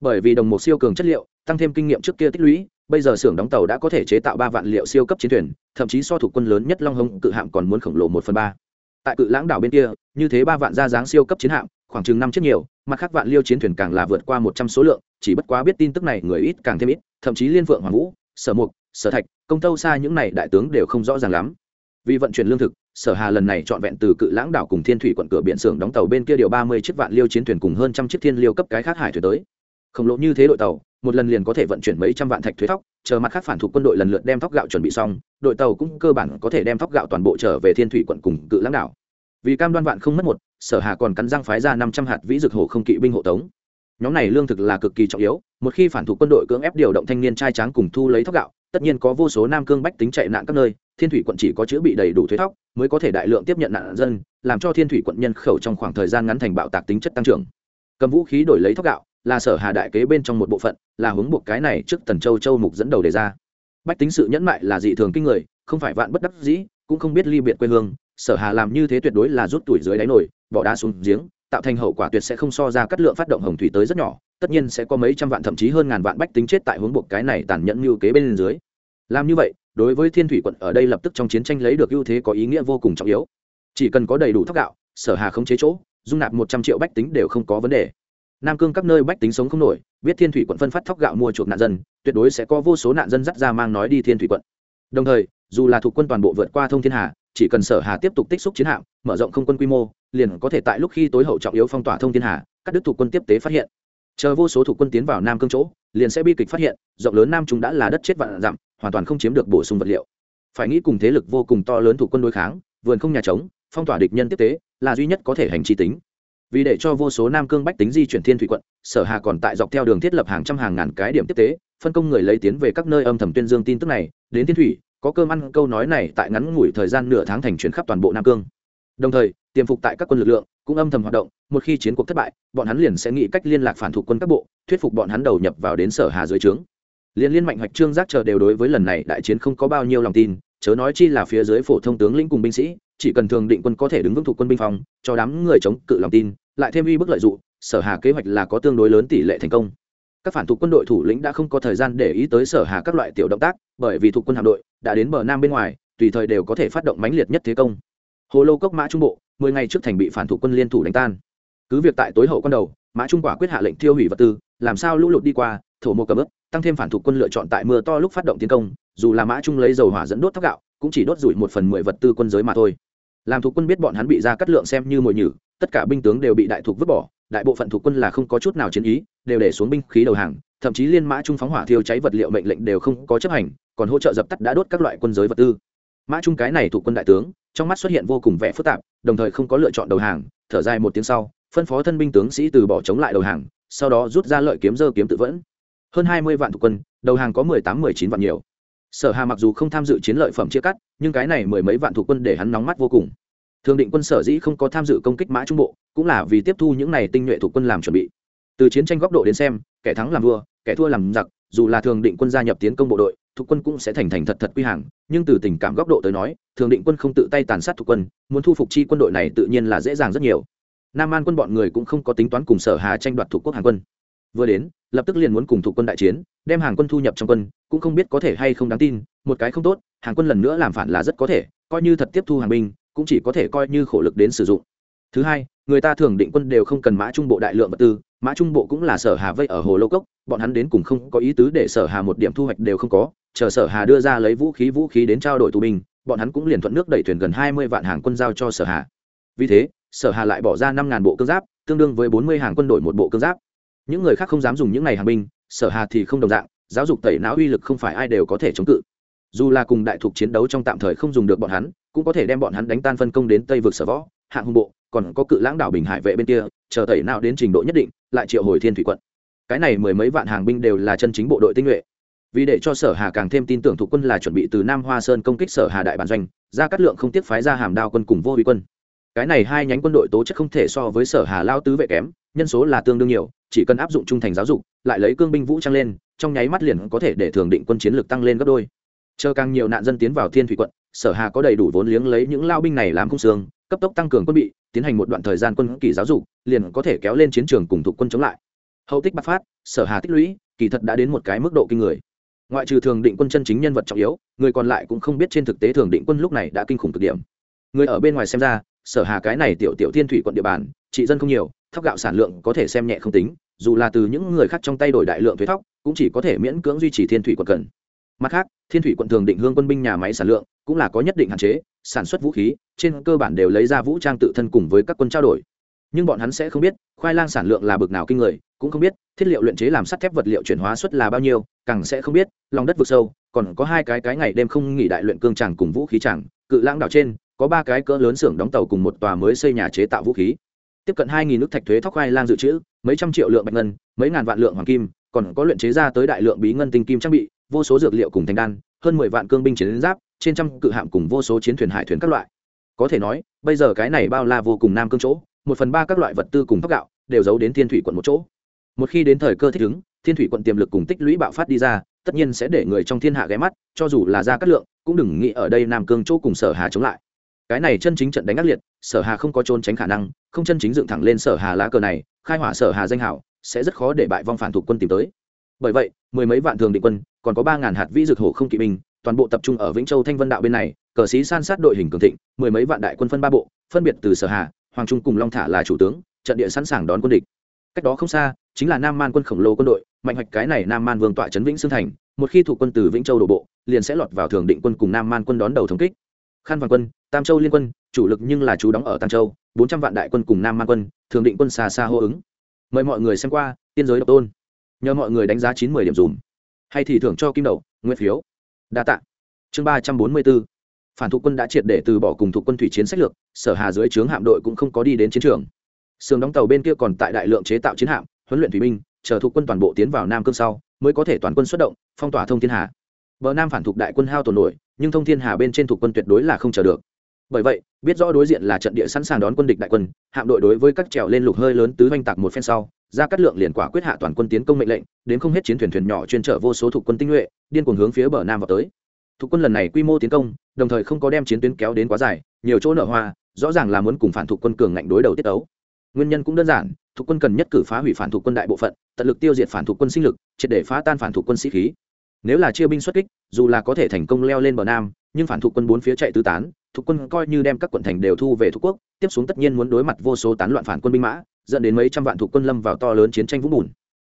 Bởi vì đồng một siêu cường chất liệu, tăng thêm kinh nghiệm trước kia tích lũy, bây giờ xưởng đóng tàu đã có thể chế tạo ba vạn liệu siêu cấp chiến thuyền, thậm chí so thủ quân lớn nhất long hồng cự hạm còn muốn khổng lồ một phần ba. Tại cự lãng đảo bên kia, như thế ba vạn ra dáng siêu cấp chiến hạm, khoảng chừng năm chiếc nhiều, mặt khác vạn liêu chiến thuyền càng là vượt qua một trăm số lượng, chỉ bất quá biết tin tức này người ít càng thêm ít, thậm chí liên vượng hoàng vũ, sở mục, sở thạch, công tâu xa những này đại tướng đều không rõ ràng lắm vì vận chuyển lương thực, sở hà lần này chọn vẹn từ cự lãng đảo cùng thiên thủy quận cửa biển xưởng đóng tàu bên kia điều ba mươi chiếc vạn liêu chiến thuyền cùng hơn trăm chiếc thiên liêu cấp cái khác hải thuyền tới. Khổng lồ như thế đội tàu, một lần liền có thể vận chuyển mấy trăm vạn thạch thuế thóc, chờ mặt khác phản thuộc quân đội lần lượt đem thóc gạo chuẩn bị xong, đội tàu cũng cơ bản có thể đem thóc gạo toàn bộ trở về thiên thủy quận cùng cự lãng đảo. Vì cam đoan vạn không mất một, sở hà còn cắn răng phái ra năm trăm hạt vĩ dược hồ không kỵ binh hộ tống. Nhóm này lương thực là cực kỳ trọng yếu, một khi phản thuộc quân đội cưỡng ép điều động thanh niên trai tráng cùng thu lấy thóc gạo, tất nhiên có vô số nam cương bách tính chạy nạn các nơi thiên thủy quận chỉ có chữ bị đầy đủ thuế thóc, mới có thể đại lượng tiếp nhận nạn dân, làm cho thiên thủy quận nhân khẩu trong khoảng thời gian ngắn thành bạo tạc tính chất tăng trưởng. Cầm vũ khí đổi lấy thóc gạo, là sở hà đại kế bên trong một bộ phận, là hướng buộc cái này trước tần châu châu mục dẫn đầu đề ra. Bách tính sự nhẫn mại là dị thường kinh người, không phải vạn bất đắc dĩ, cũng không biết ly biệt quê hương, sở hà làm như thế tuyệt đối là rút tuổi dưới đáy nổi, bỏ đá xuống giếng, tạo thành hậu quả tuyệt sẽ không so ra cắt lượng phát động hồng thủy tới rất nhỏ, tất nhiên sẽ có mấy trăm vạn thậm chí hơn ngàn vạn bách tính chết tại hướng buộc cái này tàn nhẫn như kế bên dưới làm như vậy, đối với thiên thủy quận ở đây lập tức trong chiến tranh lấy được ưu thế có ý nghĩa vô cùng trọng yếu. Chỉ cần có đầy đủ thóc gạo, sở hà không chế chỗ, dung nạp một trăm triệu bách tính đều không có vấn đề. Nam cương các nơi bách tính sống không nổi, biết thiên thủy quận phân phát thóc gạo mua chuộc nạn dân, tuyệt đối sẽ có vô số nạn dân dắt ra mang nói đi thiên thủy quận. Đồng thời, dù là thuộc quân toàn bộ vượt qua thông thiên hà, chỉ cần sở hà tiếp tục tích xúc chiến hạm, mở rộng không quân quy mô, liền có thể tại lúc khi tối hậu trọng yếu phong tỏa thông thiên hà các đức thuộc quân tiếp tế phát hiện. Chờ vô số thuộc quân tiến vào nam cương chỗ liền sẽ bi kịch phát hiện, rộng lớn nam chúng đã là đất chết vạn dặm, hoàn toàn không chiếm được bổ sung vật liệu. Phải nghĩ cùng thế lực vô cùng to lớn thủ quân đối kháng, vườn không nhà trống, phong tỏa địch nhân tiếp tế, là duy nhất có thể hành chi tính. Vì để cho vô số nam cương bách tính di chuyển thiên thủy quận, sở hà còn tại dọc theo đường thiết lập hàng trăm hàng ngàn cái điểm tiếp tế, phân công người lấy tiến về các nơi âm thầm tuyên dương tin tức này. Đến thiên thủy, có cơm ăn, câu nói này tại ngắn ngủi thời gian nửa tháng thành chuyển khắp toàn bộ nam cương đồng thời, tiềm phục tại các quân lực lượng, cũng âm thầm hoạt động, một khi chiến cuộc thất bại, bọn hắn liền sẽ nghĩ cách liên lạc phản thuộc quân các bộ, thuyết phục bọn hắn đầu nhập vào đến sở hà dưới trướng. Liên liên mạnh hoạch trương giác chờ đều đối với lần này đại chiến không có bao nhiêu lòng tin, chớ nói chi là phía dưới phổ thông tướng lĩnh cùng binh sĩ, chỉ cần thường định quân có thể đứng vững thuộc quân binh phòng, cho đám người chống cự lòng tin, lại thêm uy bức lợi dụng sở hà kế hoạch là có tương đối lớn tỷ lệ thành công. Các phản thuộc quân đội thủ lĩnh đã không có thời gian để ý tới sở hà các loại tiểu động tác, bởi vì thuộc quân hạm đội đã đến bờ nam bên ngoài, tùy thời đều có thể phát động mãnh liệt nhất thế công hồ lô cốc mã trung bộ, mười ngày trước thành bị phản thuộc quân liên thủ đánh tan. Cứ việc tại tối hậu con đầu, mã trung quả quyết hạ lệnh tiêu hủy vật tư, làm sao lũ lụt đi qua, thổ mộ cầm ướp, tăng thêm phản thuộc quân lựa chọn tại mưa to lúc phát động tiến công, dù là mã trung lấy dầu hỏa dẫn đốt thóc gạo, cũng chỉ đốt rủi một phần mười vật tư quân giới mà thôi. Làm thuộc quân biết bọn hắn bị ra cắt lượng xem như mồi nhử, tất cả binh tướng đều bị đại thuộc vứt bỏ, đại bộ phận thuộc quân là không có chút nào chiến ý, đều để xuống binh khí đầu hàng, thậm chí liên mã trung phóng hỏa thiêu cháy vật liệu mệnh lệnh đều không có chấp hành, còn hỗ trợ dập tắt đã đốt các loại quân giới vật tư. Mã trung cái này thuộc quân đại tướng trong mắt xuất hiện vô cùng vẻ phức tạp, đồng thời không có lựa chọn đầu hàng, thở dài một tiếng sau, phân phó thân binh tướng sĩ từ bỏ chống lại đầu hàng, sau đó rút ra lợi kiếm dơ kiếm tự vẫn. Hơn hai mươi vạn thuộc quân, đầu hàng có mười tám, mười chín vạn nhiều. Sở hà mặc dù không tham dự chiến lợi phẩm chia cắt, nhưng cái này mười mấy vạn thuộc quân để hắn nóng mắt vô cùng. Thường định quân sở dĩ không có tham dự công kích mã trung bộ, cũng là vì tiếp thu những này tinh nhuệ thuộc quân làm chuẩn bị. Từ chiến tranh góc độ đến xem, kẻ thắng làm vua, kẻ thua làm giặc, dù là thường định quân gia nhập tiến công bộ đội, thuộc quân cũng sẽ thành thành thật thật quy hàng nhưng từ tình cảm góc độ tới nói, thường định quân không tự tay tàn sát thuộc quân, muốn thu phục chi quân đội này tự nhiên là dễ dàng rất nhiều. Nam an quân bọn người cũng không có tính toán cùng sở hà tranh đoạt thuộc quốc hàng quân. Vừa đến, lập tức liền muốn cùng thuộc quân đại chiến, đem hàng quân thu nhập trong quân, cũng không biết có thể hay không đáng tin, một cái không tốt hàng quân lần nữa làm phản là rất có thể, coi như thật tiếp thu hàng binh, cũng chỉ có thể coi như khổ lực đến sử dụng. Thứ hai người ta thường định quân đều không cần mã trung bộ đại lượng vật tư, mã trung bộ cũng là sở hà vây ở hồ lô cốc, bọn hắn đến cùng không có ý tứ để sở hà một điểm thu hoạch đều không có, chờ sở hà đưa ra lấy vũ khí vũ khí đến trao đổi tù binh, bọn hắn cũng liền thuận nước đẩy thuyền gần hai mươi vạn hàng quân giao cho sở hà. Vì thế, sở hà lại bỏ ra năm ngàn bộ cơ giáp, tương đương với bốn mươi hàng quân đội một bộ cơ giáp. Những người khác không dám dùng những ngày hàng binh, sở hà thì không đồng dạng, giáo dục tẩy não uy lực không phải ai đều có thể chống cự. Dù là cùng đại thục chiến đấu trong tạm thời không dùng được bọn hắn, cũng có thể đem bọn hắn đánh tan phân công đến tây vực sở võ, hạng hùng bộ còn có cự lãng đảo bình hải vệ bên kia, chờ tẩy nào đến trình độ nhất định, lại triệu hồi thiên thủy quận. Cái này mười mấy vạn hàng binh đều là chân chính bộ đội tinh nhuệ. Vì để cho sở hà càng thêm tin tưởng thuộc quân là chuẩn bị từ nam hoa sơn công kích sở hà đại bản doanh ra cát lượng không tiếc phái ra hàm đao quân cùng vô huy quân. Cái này hai nhánh quân đội tố chất không thể so với sở hà lao tứ vệ kém, nhân số là tương đương nhiều, chỉ cần áp dụng trung thành giáo dục, lại lấy cương binh vũ trang lên, trong nháy mắt liền có thể để thường định quân chiến lược tăng lên gấp đôi. Chờ càng nhiều nạn dân tiến vào thiên thủy quận, sở hà có đầy đủ vốn liếng lấy những lao binh này làm khung xương cấp tốc tăng cường quân bị, tiến hành một đoạn thời gian quân kỳ giáo dục, liền có thể kéo lên chiến trường cùng thuộc quân chống lại. Hậu tích bắc phát, sở hà tích lũy, kỳ thật đã đến một cái mức độ kinh người. Ngoại trừ thường định quân chân chính nhân vật trọng yếu, người còn lại cũng không biết trên thực tế thường định quân lúc này đã kinh khủng cực điểm. Người ở bên ngoài xem ra, sở hà cái này tiểu tiểu thiên thủy quận địa bàn, trị dân không nhiều, thóc gạo sản lượng có thể xem nhẹ không tính, dù là từ những người khác trong tay đổi đại lượng thuế thóc, cũng chỉ có thể miễn cưỡng duy trì thiên thủy quận cần. Mặt khác, thiên thủy quận thường định hương quân binh nhà máy sản lượng cũng là có nhất định hạn chế, sản xuất vũ khí trên cơ bản đều lấy ra vũ trang tự thân cùng với các quân trao đổi. Nhưng bọn hắn sẽ không biết, khoai lang sản lượng là bực nào kinh người, cũng không biết, thiết liệu luyện chế làm sắt thép vật liệu chuyển hóa suất là bao nhiêu, càng sẽ không biết, lòng đất vực sâu, còn có hai cái cái ngày đêm không nghỉ đại luyện cương tràng cùng vũ khí tràng, cự lãng đảo trên, có ba cái cỡ lớn xưởng đóng tàu cùng một tòa mới xây nhà chế tạo vũ khí. Tiếp cận hai nghìn nước thạch thuế thóc khoai lang dự trữ, mấy trăm triệu lượng bạch ngân, mấy ngàn vạn lượng hoàng kim, còn có luyện chế ra tới đại lượng bí ngân tinh kim trang bị, vô số dược liệu cùng thành đan, hơn mười vạn cương binh chiến giáp, trên trăm cự hạm cùng vô số chiến thuyền hải thuyền các loại có thể nói, bây giờ cái này bao la vô cùng nam cương chỗ, một phần ba các loại vật tư cùng thóc gạo đều giấu đến thiên thủy quận một chỗ. Một khi đến thời cơ thích ứng, thiên thủy quận tiềm lực cùng tích lũy bạo phát đi ra, tất nhiên sẽ để người trong thiên hạ ghé mắt, cho dù là ra cát lượng, cũng đừng nghĩ ở đây nam cương chỗ cùng sở hà chống lại. Cái này chân chính trận đánh ác liệt, sở hà không có trốn tránh khả năng, không chân chính dựng thẳng lên sở hà lá cờ này, khai hỏa sở hà danh hảo, sẽ rất khó để bại vong phản thuộc quân tìm tới. Bởi vậy, mười mấy vạn thường định quân, còn có ba ngàn hạt vĩ dược hổ không kỵ binh, toàn bộ tập trung ở vĩnh châu thanh vân đạo bên này cờ sĩ san sát đội hình cường thịnh, mười mấy vạn đại quân phân ba bộ, phân biệt từ sở hà, hoàng trung cùng long thả là chủ tướng, trận địa sẵn sàng đón quân địch. Cách đó không xa, chính là nam man quân khổng lồ quân đội, mạnh hoạch cái này nam man vương tọa trấn vĩnh xương thành, một khi thủ quân từ vĩnh châu đổ bộ, liền sẽ lọt vào thường định quân cùng nam man quân đón đầu thống kích. Khăn vàng quân, tam châu liên quân, chủ lực nhưng là chú đóng ở tam châu, bốn trăm vạn đại quân cùng nam man quân, thường định quân xa xa hô ứng. Mời mọi người xem qua, tiên giới độc tôn. Nhờ mọi người đánh giá chín mươi điểm dùm. Hay thì thưởng cho kim đầu, nguyên phiếu. Đa tạ. Chương ba trăm bốn mươi bốn phản thuộc quân đã triệt để từ bỏ cùng thuộc quân thủy chiến sách lược, sở hà dưới trướng hạm đội cũng không có đi đến chiến trường. Sườn đóng tàu bên kia còn tại đại lượng chế tạo chiến hạm, huấn luyện thủy binh, chờ thuộc quân toàn bộ tiến vào nam cương sau, mới có thể toàn quân xuất động, phong tỏa thông thiên hà. Bờ nam phản thuộc đại quân hao tổn nổi, nhưng thông thiên hà bên trên thuộc quân tuyệt đối là không chờ được. Bởi vậy, biết rõ đối diện là trận địa sẵn sàng đón quân địch đại quân, hạm đội đối với các trèo lên lục hơi lớn tứ oanh tạc một phen sau, ra cắt lượng liền quả quyết hạ toàn quân tiến công mệnh lệnh, đến không hết chiến thuyền thuyền nhỏ chuyên trở vô số thuộc quân tinh nhuệ, điên cuồng hướng phía bờ nam vào tới thuộc quân lần này quy mô tiến công đồng thời không có đem chiến tuyến kéo đến quá dài nhiều chỗ nở hoa rõ ràng là muốn cùng phản thuộc quân cường ngạnh đối đầu tiết đấu nguyên nhân cũng đơn giản thuộc quân cần nhất cử phá hủy phản thuộc quân đại bộ phận tận lực tiêu diệt phản thuộc quân sinh lực triệt để phá tan phản thuộc quân sĩ khí nếu là chia binh xuất kích dù là có thể thành công leo lên bờ nam nhưng phản thuộc quân bốn phía chạy tứ tán thuộc quân coi như đem các quận thành đều thu về thuộc quốc tiếp xuống tất nhiên muốn đối mặt vô số tán loạn phản quân binh mã dẫn đến mấy trăm vạn thuộc quân lâm vào to lớn chiến tranh vũng bùn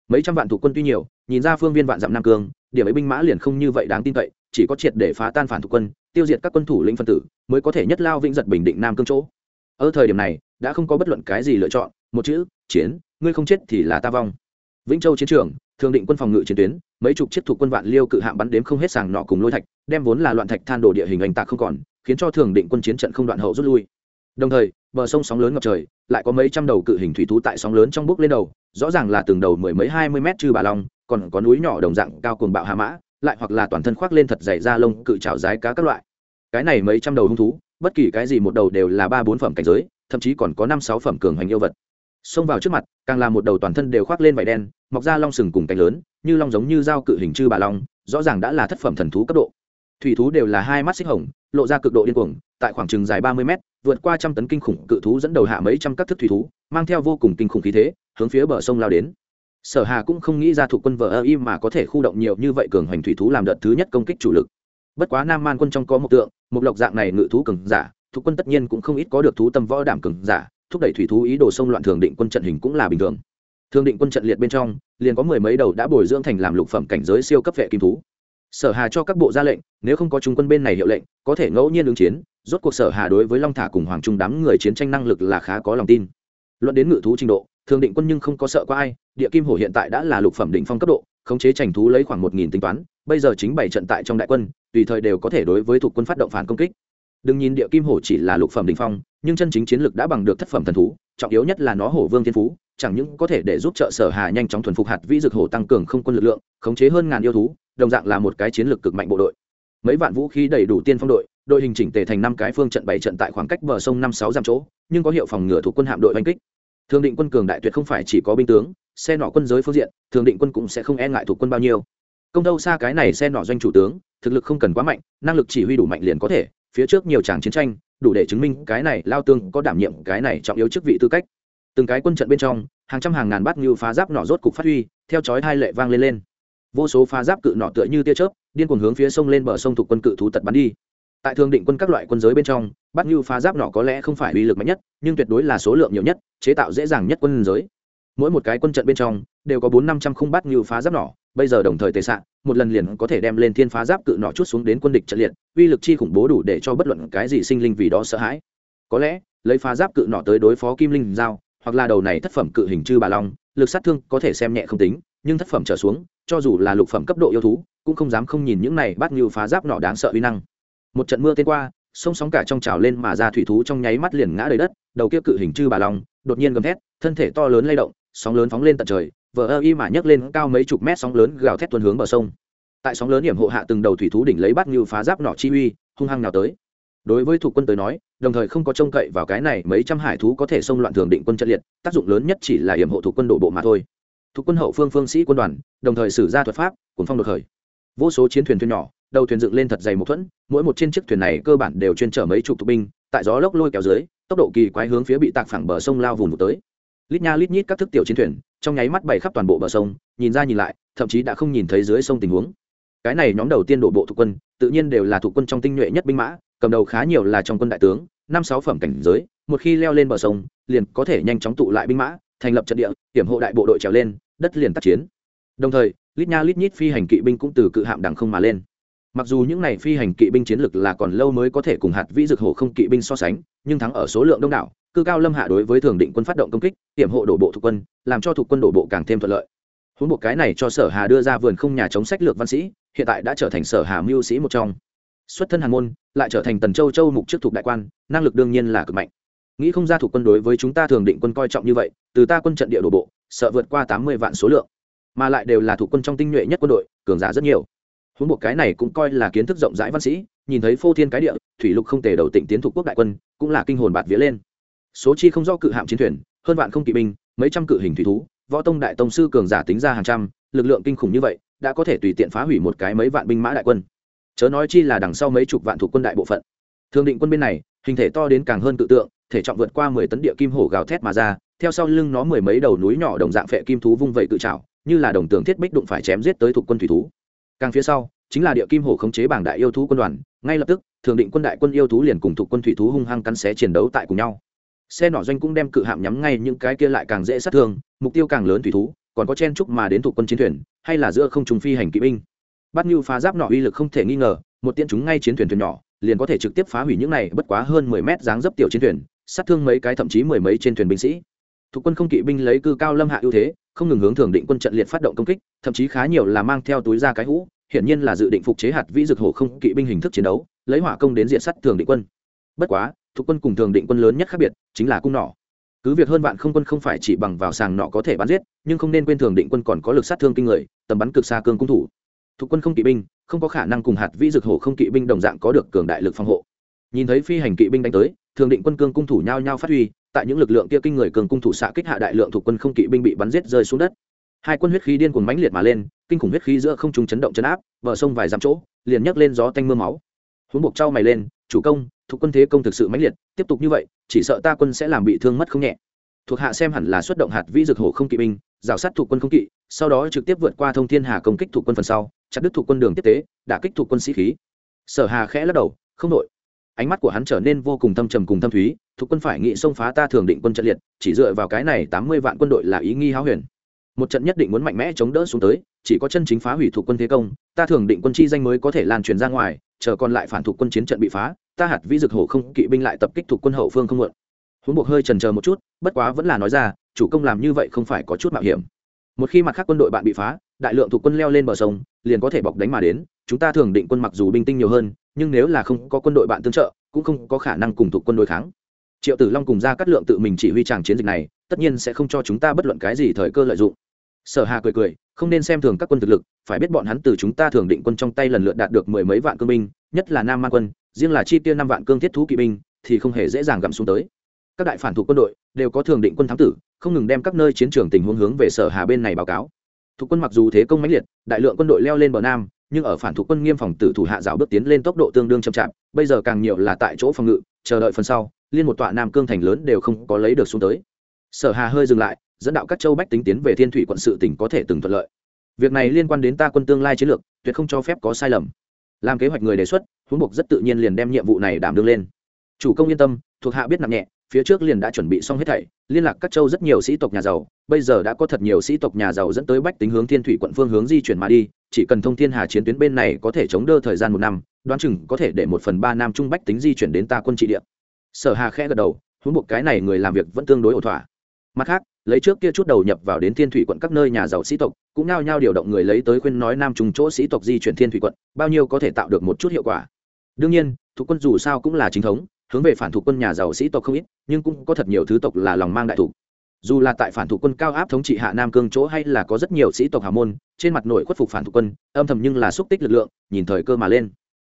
mấy trăm vạn thuộc quân tuy nhiều nhìn ra phương viên vạn dặm nam cương điểm ấy binh mã liền không như vậy đáng tin cậy chỉ có triệt để phá tan phản thuộc quân, tiêu diệt các quân thủ lĩnh phân tử, mới có thể nhất lao vĩnh giật bình định nam cương chỗ. Ở thời điểm này, đã không có bất luận cái gì lựa chọn, một chữ, chiến, ngươi không chết thì là ta vong. Vĩnh châu chiến trường, thường định quân phòng ngự chiến tuyến, mấy chục chiếc thuộc quân vạn liêu cự hạm bắn đếm không hết sàng nọ cùng lôi thạch, đem vốn là loạn thạch than đổ địa hình ảnh tạc không còn, khiến cho thường định quân chiến trận không đoạn hậu rút lui. Đồng thời, bờ sông sóng lớn ngập trời, lại có mấy trăm đầu cự hình thủy thú tại sóng lớn trong bước lên đầu, rõ ràng là từng đầu mười mấy hai mươi mét chư bà long, còn có núi nhỏ đồng dạng cao cường bạo hà mã lại hoặc là toàn thân khoác lên thật dày da lông, cự trào rái cá các loại. Cái này mấy trăm đầu hung thú, bất kỳ cái gì một đầu đều là ba bốn phẩm cảnh giới, thậm chí còn có năm sáu phẩm cường hành yêu vật. Xông vào trước mặt, càng là một đầu toàn thân đều khoác lên vải đen, mọc ra long sừng cùng cánh lớn, như long giống như dao cự hình chư bà long, rõ ràng đã là thất phẩm thần thú cấp độ. Thủy thú đều là hai mắt xích hồng, lộ ra cực độ điên cuồng, tại khoảng chừng dài ba mươi mét, vượt qua trăm tấn kinh khủng cự thú dẫn đầu hạ mấy trăm các thức thủy thú, mang theo vô cùng kinh khủng khí thế, hướng phía bờ sông lao đến sở hà cũng không nghĩ ra thuộc quân vợ ơ im mà có thể khu động nhiều như vậy cường hoành thủy thú làm đợt thứ nhất công kích chủ lực. Bất quá nam man quân trong có một tượng, một lộc dạng này ngự thú cường giả, thuộc quân tất nhiên cũng không ít có được thú tâm võ đảm cường giả, thúc đẩy thủy thú ý đồ sông loạn thường định quân trận hình cũng là bình thường. Thường định quân trận liệt bên trong, liền có mười mấy đầu đã bồi dưỡng thành làm lục phẩm cảnh giới siêu cấp vệ kim thú. Sở hà cho các bộ ra lệnh, nếu không có trung quân bên này hiệu lệnh, có thể ngẫu nhiên ứng chiến, rốt cuộc sở hà đối với long thả cùng hoàng trung đám người chiến tranh năng lực là khá có lòng tin. Luận đến ngự thú trình độ, thường định quân nhưng không có sợ qua ai địa kim hổ hiện tại đã là lục phẩm đỉnh phong cấp độ, khống chế trành thú lấy khoảng một nghìn tính toán, bây giờ chính bảy trận tại trong đại quân, tùy thời đều có thể đối với thuộc quân phát động phản công kích. Đừng nhìn địa kim hổ chỉ là lục phẩm đỉnh phong, nhưng chân chính chiến lực đã bằng được thất phẩm thần thú, trọng yếu nhất là nó hổ vương thiên phú, chẳng những có thể để giúp trợ sở hà nhanh chóng thuần phục hạt vĩ dược hổ tăng cường không quân lực lượng, khống chế hơn ngàn yêu thú, đồng dạng là một cái chiến lược cực mạnh bộ đội. Mấy vạn vũ khí đầy đủ tiên phong đội đội hình chỉnh tề thành năm cái phương trận bảy trận tại khoảng cách bờ sông năm sáu dặm chỗ, nhưng có hiệu phòng ngừa thuộc quân hạm đội oanh kích thường định quân cường đại tuyệt không phải chỉ có binh tướng, xe nọ quân giới phương diện, thường định quân cũng sẽ không e ngại thuộc quân bao nhiêu. Công đâu xa cái này xe nọ doanh chủ tướng, thực lực không cần quá mạnh, năng lực chỉ huy đủ mạnh liền có thể, phía trước nhiều tràng chiến tranh, đủ để chứng minh cái này lao tương có đảm nhiệm cái này trọng yếu chức vị tư cách. Từng cái quân trận bên trong, hàng trăm hàng ngàn bát như phá giáp nọ rốt cục phát huy, theo chói hai lệ vang lên lên. Vô số phá giáp cự nọ tựa như tia chớp, điên cuồng hướng phía sông lên bờ sông thuộc quân cự thú tật bắn đi tại thương định quân các loại quân giới bên trong bát như phá giáp nọ có lẽ không phải uy lực mạnh nhất, nhưng tuyệt đối là số lượng nhiều nhất, chế tạo dễ dàng nhất quân giới. Mỗi một cái quân trận bên trong, đều có bốn năm trăm khung bát như phá giáp nọ bây giờ đồng thời tề sạn, một lần liền có thể đem lên thiên phá giáp cự nọ chút xuống đến quân địch trận liệt, uy lực chi khủng bố đủ để cho bất luận cái gì sinh linh vì đó sợ hãi. Có lẽ, lấy phá giáp cự nọ tới đối phó kim linh giao, hoặc là đầu này thất phẩm cự hình chư bà long, lực sát thương có thể xem nhẹ không tính, nhưng thất phẩm trở xuống, cho dù là lục phẩm cấp độ yêu thú, cũng không dám không nhìn những này bắt như phá giáp nọ đáng sợ uy năng một trận mưa tên qua, sông sóng cả trong trào lên mà ra thủy thú trong nháy mắt liền ngã đầy đất, đầu kia cự hình chư bà long đột nhiên gầm thét, thân thể to lớn lay động, sóng lớn phóng lên tận trời, vờ ơ y mà nhấc lên cao mấy chục mét sóng lớn gào thét tuần hướng bờ sông. Tại sóng lớn điểm hộ hạ từng đầu thủy thú đỉnh lấy bắt như phá giáp nỏ chi uy, hung hăng nào tới. Đối với thủ quân tới nói, đồng thời không có trông cậy vào cái này mấy trăm hải thú có thể xông loạn thường định quân trận liệt, tác dụng lớn nhất chỉ là hiểm hộ thủ quân đổ bộ mà thôi. Thủ quân hậu phương phương sĩ quân đoàn, đồng thời sử ra thuật pháp, cuốn phong đột khởi. Vô số chiến thuyền thuyền nhỏ đầu thuyền dựng lên thật dày một thuẫn, mỗi một trên chiếc thuyền này cơ bản đều chuyên chở mấy chục thuộc binh, tại gió lốc lôi kéo dưới, tốc độ kỳ quái hướng phía bị tạc phẳng bờ sông lao vùng một tới. Lít nha lít nhít các thức tiểu chiến thuyền, trong nháy mắt bày khắp toàn bộ bờ sông, nhìn ra nhìn lại, thậm chí đã không nhìn thấy dưới sông tình huống. Cái này nhóm đầu tiên đổ bộ thuộc quân, tự nhiên đều là thuộc quân trong tinh nhuệ nhất binh mã, cầm đầu khá nhiều là trong quân đại tướng, năm sáu phẩm cảnh giới, một khi leo lên bờ sông, liền có thể nhanh chóng tụ lại binh mã, thành lập trận địa, hiểm hộ đại bộ đội trèo lên, đất liền tác chiến. Đồng thời, lít nha lít nhít phi hành kỵ binh cũng từ cự hạm đằng không mà lên mặc dù những này phi hành kỵ binh chiến lực là còn lâu mới có thể cùng hạt vĩ dực hổ không kỵ binh so sánh, nhưng thắng ở số lượng đông đảo, cư cao lâm hạ đối với thường định quân phát động công kích, hiểm hộ đổ bộ thuộc quân, làm cho thuộc quân đổ bộ càng thêm thuận lợi. Huống bộ cái này cho sở hà đưa ra vườn không nhà chống sách lược văn sĩ, hiện tại đã trở thành sở hà mưu sĩ một trong. Xuất thân hàn môn, lại trở thành tần châu châu mục chức thuộc đại quan, năng lực đương nhiên là cực mạnh. Nghĩ không ra thuộc quân đối với chúng ta thường định quân coi trọng như vậy, từ ta quân trận địa đổ bộ, sợ vượt qua tám mươi vạn số lượng. Mà lại đều là thuộc quân trong tinh nhuệ nhất quân đội, cường giả rất nhiều huống một cái này cũng coi là kiến thức rộng rãi văn sĩ, nhìn thấy phô thiên cái địa, thủy lục không tề đầu tỉnh tiến thuộc quốc đại quân, cũng là kinh hồn bạt vía lên. Số chi không do cự hạm chiến thuyền, hơn vạn không kỵ binh, mấy trăm cự hình thủy thú, võ tông đại tông sư cường giả tính ra hàng trăm, lực lượng kinh khủng như vậy, đã có thể tùy tiện phá hủy một cái mấy vạn binh mã đại quân. Chớ nói chi là đằng sau mấy chục vạn thuộc quân đại bộ phận. Thường định quân bên này, hình thể to đến càng hơn tự tượng, thể trọng vượt qua mười tấn địa kim hổ gào thét mà ra, theo sau lưng nó mười mấy đầu núi nhỏ đồng dạng phệ kim thú vung vẩy cự trào như là đồng tường thiết bích đụng phải chém giết tới thuộc quân thủy thú càng phía sau, chính là địa kim hổ khống chế bảng đại yêu thú quân đoàn, ngay lập tức, thường định quân đại quân yêu thú liền cùng thuộc quân thủy thú hung hăng cắn xé chiến đấu tại cùng nhau. Xe nỏ doanh cũng đem cự hạm nhắm ngay những cái kia lại càng dễ sát thương, mục tiêu càng lớn thủy thú, còn có chen trúc mà đến thuộc quân chiến thuyền, hay là giữa không trùng phi hành kỵ binh. Bắt như phá giáp nỏ uy lực không thể nghi ngờ, một tiên chúng ngay chiến thuyền thuyền nhỏ, liền có thể trực tiếp phá hủy những này bất quá hơn mười mét dáng dấp tiểu chiến thuyền, sát thương mấy cái thậm chí mười mấy trên thuyền binh sĩ thuộc quân không kỵ binh lấy cư cao lâm hạ ưu thế, không ngừng hướng thường định quân trận liệt phát động công kích, thậm chí khá nhiều là mang theo túi ra cái hũ, hiển nhiên là dự định phục chế hạt vĩ dược hổ không kỵ binh hình thức chiến đấu, lấy hỏa công đến diện sắt thường định quân. Bất quá, thuộc quân cùng thường định quân lớn nhất khác biệt chính là cung nỏ. Cứ việc hơn vạn không quân không phải chỉ bằng vào sàng nọ có thể bắn giết, nhưng không nên quên thường định quân còn có lực sát thương kinh người, tầm bắn cực xa cương cung thủ. Thuộc quân không kỵ binh, không có khả năng cùng hạt vĩ dược hổ không kỵ binh đồng dạng có được cường đại lực phòng hộ. Nhìn thấy phi hành kỵ binh đánh tới, thường định quân cương cung thủ nhao nhao phát huy tại những lực lượng kia kinh người cường cung thủ xạ kích hạ đại lượng thuộc quân không kỵ binh bị bắn giết rơi xuống đất. Hai quân huyết khí điên cuồng mãnh liệt mà lên, kinh khủng huyết khí giữa không trung chấn động chấn áp, bờ sông vài dặm chỗ, liền nhấc lên gió tanh mưa máu. Huống buộc trao mày lên, chủ công, thuộc quân thế công thực sự mãnh liệt, tiếp tục như vậy, chỉ sợ ta quân sẽ làm bị thương mất không nhẹ. Thuộc hạ xem hẳn là xuất động hạt vĩ dược hổ không kỵ binh, rào sát thuộc quân không kỵ, sau đó trực tiếp vượt qua thông thiên hà công kích thuộc quân phần sau, chặt đứt thuộc quân đường tiếp tế, đả kích thuộc quân sĩ khí. Sở hà khẽ lắc đầu, không đổi ánh mắt của hắn trở nên vô cùng thâm trầm cùng thâm thúy thuộc quân phải nghị xông phá ta thường định quân trận liệt, chỉ dựa vào cái này tám mươi vạn quân đội là ý nghi háo huyền. Một trận nhất định muốn mạnh mẽ chống đỡ xuống tới, chỉ có chân chính phá hủy thuộc quân thế công, ta thường định quân chi danh mới có thể lan truyền ra ngoài, chờ còn lại phản thuộc quân chiến trận bị phá, ta hạt vĩ dực hổ không kỵ binh lại tập kích thuộc quân hậu phương không muộn. Huống buộc hơi trần chờ một chút, bất quá vẫn là nói ra, chủ công làm như vậy không phải có chút mạo hiểm. Một khi mặt khác quân đội bạn bị phá, đại lượng thuộc quân leo lên bờ sông, liền có thể bọc đánh mà đến, chúng ta thường định quân mặc dù binh tinh nhiều hơn, nhưng nếu là không có quân đội bạn tương trợ, cũng không có khả năng cùng thuộc quân đối kháng triệu tử long cùng ra cắt lượng tự mình chỉ huy tràng chiến dịch này, tất nhiên sẽ không cho chúng ta bất luận cái gì thời cơ lợi dụng. Sở hà cười cười, không nên xem thường các quân thực lực, phải biết bọn hắn từ chúng ta thường định quân trong tay lần lượt đạt được mười mấy vạn cương binh, nhất là nam man quân, riêng là chi tiêu năm vạn cương thiết thú kỵ binh, thì không hề dễ dàng gặm xuống tới. Các đại phản thuộc quân đội đều có thường định quân thám tử, không ngừng đem các nơi chiến trường tình huống hướng về sở hà bên này báo cáo. Thủ quân mặc dù thế công mãnh liệt, đại lượng quân đội leo lên bờ nam, nhưng ở phản thuộc quân nghiêm phòng tử thủ hạ rào bước tiến lên tốc độ tương đương chậm chạp, bây giờ càng nhiều là tại chỗ phòng ngự, chờ đợi phần sau liên một tọa nam cương thành lớn đều không có lấy được xuống tới. Sở hà hơi dừng lại, dẫn đạo các châu bách tính tiến về thiên thủy quận sự tỉnh có thể từng thuận lợi. Việc này liên quan đến ta quân tương lai chiến lược, tuyệt không cho phép có sai lầm. Làm kế hoạch người đề xuất, huống buộc rất tự nhiên liền đem nhiệm vụ này đảm đương lên. Chủ công yên tâm, thuộc hạ biết nặng nhẹ, phía trước liền đã chuẩn bị xong hết thảy, liên lạc các châu rất nhiều sĩ tộc nhà giàu, bây giờ đã có thật nhiều sĩ tộc nhà giàu dẫn tới bách tính hướng thiên thủy quận phương hướng di chuyển mà đi, chỉ cần thông thiên hà chiến tuyến bên này có thể chống đỡ thời gian một năm, đoán chừng có thể để một phần ba nam trung bách tính di chuyển đến ta quân trị địa sở hà khẽ gật đầu, huống buộc cái này người làm việc vẫn tương đối ổn thỏa. Mặt khác, lấy trước kia chút đầu nhập vào đến thiên thủy quận các nơi nhà giàu sĩ tộc, cũng nao nhao điều động người lấy tới khuyên nói nam trùng chỗ sĩ tộc di chuyển thiên thủy quận, bao nhiêu có thể tạo được một chút hiệu quả. Đương nhiên, thuộc quân dù sao cũng là chính thống, hướng về phản thuộc quân nhà giàu sĩ tộc không ít, nhưng cũng có thật nhiều thứ tộc là lòng mang đại thủ. Dù là tại phản thủ quân cao áp thống trị hạ nam cương chỗ hay là có rất nhiều sĩ tộc hào môn, trên mặt nội khuất phục phản thủ quân, âm thầm nhưng là xúc tích lực lượng, nhìn thời cơ mà lên.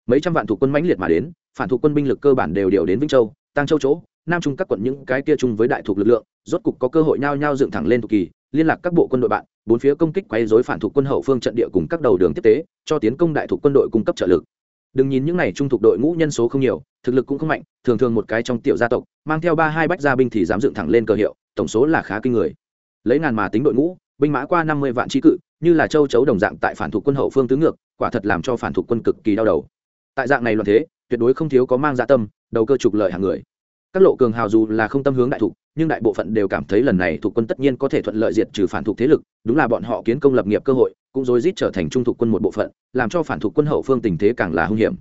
Mấy trăm vạn thủ quân mãnh liệt mà đến, phản thủ quân binh lực cơ bản đều điều đến vĩnh châu tăng châu chỗ, nam trung các quận những cái kia chung với đại thuộc lực lượng, rốt cục có cơ hội nhao nhao dựng thẳng lên thuộc kỳ, liên lạc các bộ quân đội bạn, bốn phía công kích quay dối phản thuộc quân hậu phương trận địa cùng các đầu đường tiếp tế, cho tiến công đại thuộc quân đội cung cấp trợ lực. Đừng nhìn những này trung thuộc đội ngũ nhân số không nhiều, thực lực cũng không mạnh, thường thường một cái trong tiểu gia tộc, mang theo ba hai bách gia binh thì dám dựng thẳng lên cờ hiệu, tổng số là khá kinh người. Lấy ngàn mà tính đội ngũ, binh mã qua năm mươi vạn trí cự, như là châu chấu đồng dạng tại phản thuộc quân hậu phương tứ ngược, quả thật làm cho phản thuộc quân cực kỳ đau đầu. Tại dạng này loạn thế, tuyệt đối không thiếu có mang dạ tâm đầu cơ trục lợi hàng người. Các lộ cường hào dù là không tâm hướng đại thục, nhưng đại bộ phận đều cảm thấy lần này thuộc quân tất nhiên có thể thuận lợi diệt trừ phản thuộc thế lực, đúng là bọn họ kiến công lập nghiệp cơ hội, cũng rối rít trở thành trung thuộc quân một bộ phận, làm cho phản thuộc quân hậu phương tình thế càng là hung hiểm.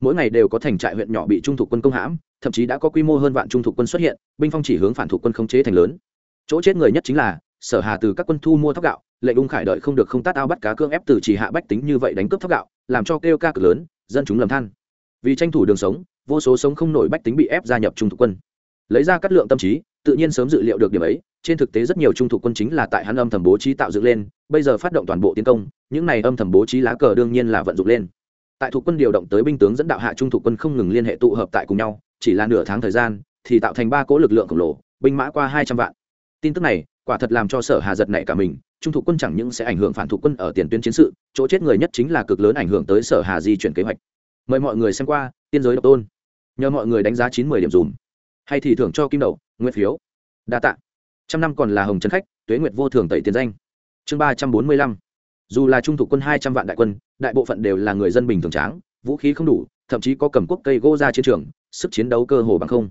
Mỗi ngày đều có thành trại huyện nhỏ bị trung thuộc quân công hãm, thậm chí đã có quy mô hơn vạn trung thuộc quân xuất hiện, binh phong chỉ hướng phản thuộc quân khống chế thành lớn. Chỗ chết người nhất chính là, sở hà từ các quân thu mua thóc gạo, lệnh ung khải đợi không được không tát ao bắt cá cương ép từ chỉ hạ bách tính như vậy đánh cướp thóc gạo, làm cho kêu ca cực lớn, dân chúng lầm than. Vì tranh thủ đường sống vô số sống không nổi bách tính bị ép gia nhập trung thuộc quân. Lấy ra cắt lượng tâm trí, tự nhiên sớm dự liệu được điểm ấy, trên thực tế rất nhiều trung thuộc quân chính là tại hắn âm thầm bố trí tạo dựng lên, bây giờ phát động toàn bộ tiến công, những này âm thầm bố trí lá cờ đương nhiên là vận dụng lên. Tại thuộc quân điều động tới binh tướng dẫn đạo hạ trung thuộc quân không ngừng liên hệ tụ hợp tại cùng nhau, chỉ là nửa tháng thời gian, thì tạo thành ba cỗ lực lượng khổng lồ, binh mã qua hai trăm vạn. Tin tức này, quả thật làm cho sở hà giật nảy cả mình, trung thuộc quân chẳng những sẽ ảnh hưởng phản thuộc quân ở tiền tuyến chiến sự, chỗ chết người nhất chính là cực lớn ảnh hưởng tới sở hà di chuyển kế hoạch mời mọi người xem qua tiên giới độc tôn. Nhờ mọi người đánh giá chín mươi điểm dùm. Hay thì thưởng cho kim đầu nguyên phiếu. Đa tạ. Trăm năm còn là hồng trấn khách, tuế nguyệt vô thường tẩy tiền danh. Chương ba trăm bốn mươi lăm. Dù là trung thủ quân hai trăm vạn đại quân, đại bộ phận đều là người dân bình thường tráng, vũ khí không đủ, thậm chí có cầm quốc cây gỗ ra chiến trường, sức chiến đấu cơ hồ bằng không.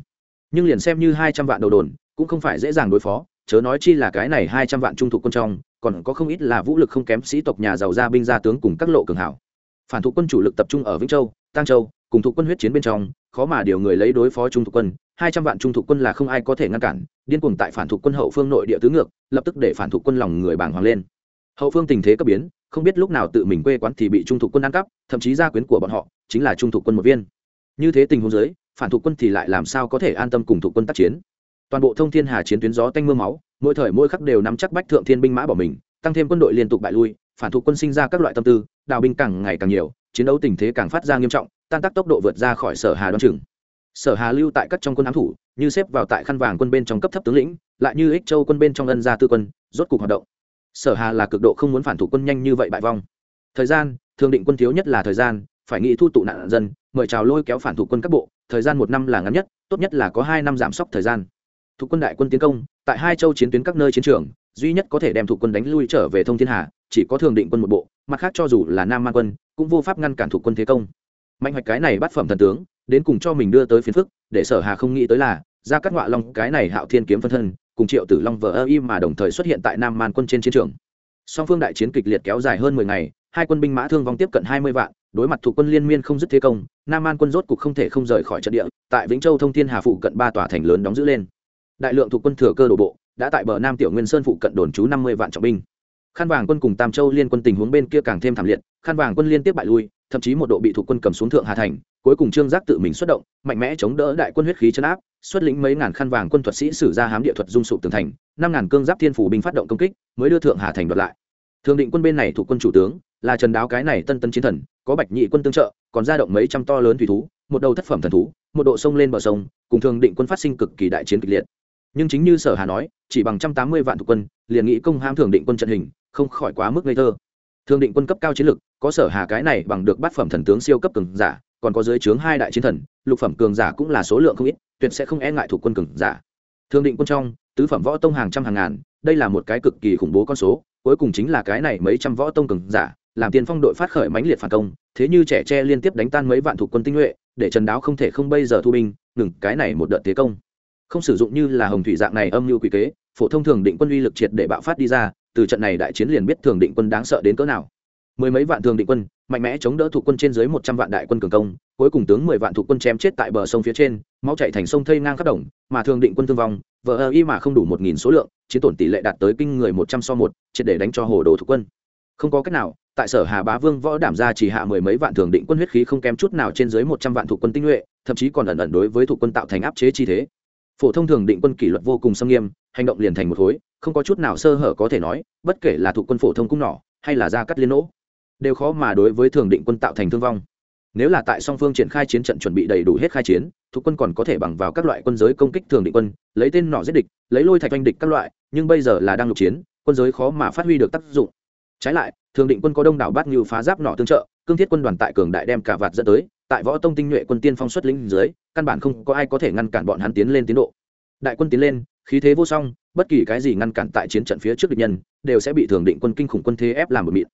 Nhưng liền xem như hai trăm vạn đầu đồn, cũng không phải dễ dàng đối phó, chớ nói chi là cái này hai trăm vạn trung thủ quân trong, còn có không ít là vũ lực không kém sĩ tộc nhà giàu gia binh gia tướng cùng các lộ cường hảo. Phản thủ quân chủ lực tập trung ở vĩnh châu tăng châu cùng thuộc quân huyết chiến bên trong khó mà điều người lấy đối phó trung thuộc quân. Hai trăm vạn trung thuộc quân là không ai có thể ngăn cản. Điên cuồng tại phản thuộc quân hậu phương nội địa tứ ngược lập tức để phản thuộc quân lòng người bàng hoàng lên. Hậu phương tình thế cấp biến không biết lúc nào tự mình quê quán thì bị trung thuộc quân ăn cắp thậm chí gia quyến của bọn họ chính là trung thuộc quân một viên. Như thế tình huống dưới, phản thuộc quân thì lại làm sao có thể an tâm cùng thuộc quân tác chiến? Toàn bộ thông thiên hà chiến tuyến gió tanh mưa máu mỗi thời mỗi khắc đều nắm chắc bách thượng thiên binh mã bỏ mình tăng thêm quân đội liên tục bại lui phản thủ quân sinh ra các loại tâm tư, đào binh càng ngày càng nhiều, chiến đấu tình thế càng phát ra nghiêm trọng, tan tác tốc độ vượt ra khỏi sở hà đoan chừng sở hà lưu tại các trong quân ám thủ, như xếp vào tại khăn vàng quân bên trong cấp thấp tướng lĩnh, lại như ích châu quân bên trong ân gia tư quân, rốt cục hoạt động. Sở hà là cực độ không muốn phản thủ quân nhanh như vậy bại vong. Thời gian thường định quân thiếu nhất là thời gian, phải nghĩ thu tụ nạn dân, mời chào lôi kéo phản thủ quân các bộ, thời gian một năm là ngắn nhất, tốt nhất là có hai năm giảm sốc thời gian. Thủ quân đại quân tiến công, tại hai châu chiến tuyến các nơi chiến trường, duy nhất có thể đem thủ quân đánh lui trở về thông thiên hà chỉ có thường định quân một bộ, mặt khác cho dù là nam man quân, cũng vô pháp ngăn cản thủ quân thế công. Mạnh hoạch cái này bắt phẩm thần tướng, đến cùng cho mình đưa tới phiến phức, để sở hà không nghĩ tới là, ra các ngọa long cái này hạo thiên kiếm phân thân, cùng triệu tử long vợ ơ im mà đồng thời xuất hiện tại nam man quân trên chiến trường. Song phương đại chiến kịch liệt kéo dài hơn mười ngày, hai quân binh mã thương vong tiếp cận hai mươi vạn, đối mặt thuộc quân liên miên không dứt thế công, nam an quân rốt cục không thể không rời khỏi trận địa, tại vĩnh châu thông thiên hà phụ cận ba tòa thành lớn đóng giữ lên. Đại lượng thuộc quân thừa cơ đổ bộ, đã tại bờ nam tiểu nguyên sơn phụ cận đồn trú năm mươi vạn trọng binh khăn vàng quân cùng tam châu liên quân tình huống bên kia càng thêm thảm liệt khăn vàng quân liên tiếp bại lui, thậm chí một độ bị thuộc quân cầm xuống thượng hà thành, cuối cùng trương giác tự mình xuất động, mạnh mẽ chống đỡ đại quân huyết khí chấn áp, xuất lĩnh mấy ngàn khăn vàng quân thuật sĩ sử ra hám địa thuật dung sụp tường thành, năm ngàn cương giáp thiên phủ binh phát động công kích, mới đưa thượng hà thành đoạt lại. Thường định quân bên này thuộc quân chủ tướng, là trần đáo cái này tân tân chiến thần, có bạch nhị quân tương trợ, còn ra động mấy trăm to lớn thủy thú, một đầu thất phẩm thần thú, một độ sông lên bờ sông, cùng thường định quân phát sinh cực kỳ đại chiến kịch liệt. Nhưng chính như sở hà nói, chỉ bằng trăm tám mươi vạn thuộc quân, liền nghĩ công ham thường định quân trận hình không khỏi quá mức ngây thơ. Thương định quân cấp cao chiến lực, có sở hà cái này bằng được bát phẩm thần tướng siêu cấp cường giả, còn có dưới trướng hai đại chiến thần, lục phẩm cường giả cũng là số lượng không ít, tuyệt sẽ không e ngại thuộc quân cường giả. Thương định quân trong, tứ phẩm võ tông hàng trăm hàng ngàn, đây là một cái cực kỳ khủng bố con số, cuối cùng chính là cái này mấy trăm võ tông cường giả, làm tiên phong đội phát khởi mãnh liệt phản công, thế như trẻ tre liên tiếp đánh tan mấy vạn thuộc quân tinh nhuệ, để trần đáo không thể không bây giờ thu binh, ngừng cái này một đợt thế công. Không sử dụng như là hồng thủy dạng này âm mưu quỷ kế, phổ thông thường định quân uy lực triệt để bạo phát đi ra từ trận này đại chiến liền biết thường định quân đáng sợ đến cỡ nào. Mười mấy vạn thường định quân, mạnh mẽ chống đỡ thuộc quân trên dưới một trăm vạn đại quân cường công, cuối cùng tướng mười vạn thuộc quân chém chết tại bờ sông phía trên, máu chạy thành sông thây ngang khắp đồng, mà thường định quân thương vong, vờ ơ y mà không đủ một nghìn số lượng, chiến tổn tỷ lệ đạt tới kinh người một trăm so một, triệt để đánh cho hồ đồ thuộc quân. Không có cách nào, tại sở hà bá vương võ đảm ra chỉ hạ mười mấy vạn thường định quân huyết khí không kém chút nào trên dưới một trăm vạn thuộc quân tinh nhuệ, thậm chí còn ẩn ẩn đối với thuộc quân tạo thành áp chế chi thế phổ thông thường định quân kỷ luật vô cùng xâm nghiêm, hành động liền thành một khối, không có chút nào sơ hở có thể nói, bất kể là thuộc quân phổ thông cung nỏ hay là ra cắt liên nỗ, đều khó mà đối với thường định quân tạo thành thương vong. Nếu là tại song phương triển khai chiến trận chuẩn bị đầy đủ hết khai chiến, thuộc quân còn có thể bằng vào các loại quân giới công kích thường định quân, lấy tên nỏ giết địch, lấy lôi thạch oanh địch các loại, nhưng bây giờ là đang lục chiến, quân giới khó mà phát huy được tác dụng. Trái lại, thường định quân có đông đảo bát như phá giáp nỏ tương trợ, cương thiết quân đoàn tại cường đại đem cả vạt dẫn tới tại võ tông tinh nhuệ quân tiên phong xuất lĩnh dưới, căn bản không có ai có thể ngăn cản bọn hắn tiến lên tiến độ. Đại quân tiến lên, khí thế vô song, bất kỳ cái gì ngăn cản tại chiến trận phía trước địch nhân, đều sẽ bị thường định quân kinh khủng quân thế ép làm một mịn.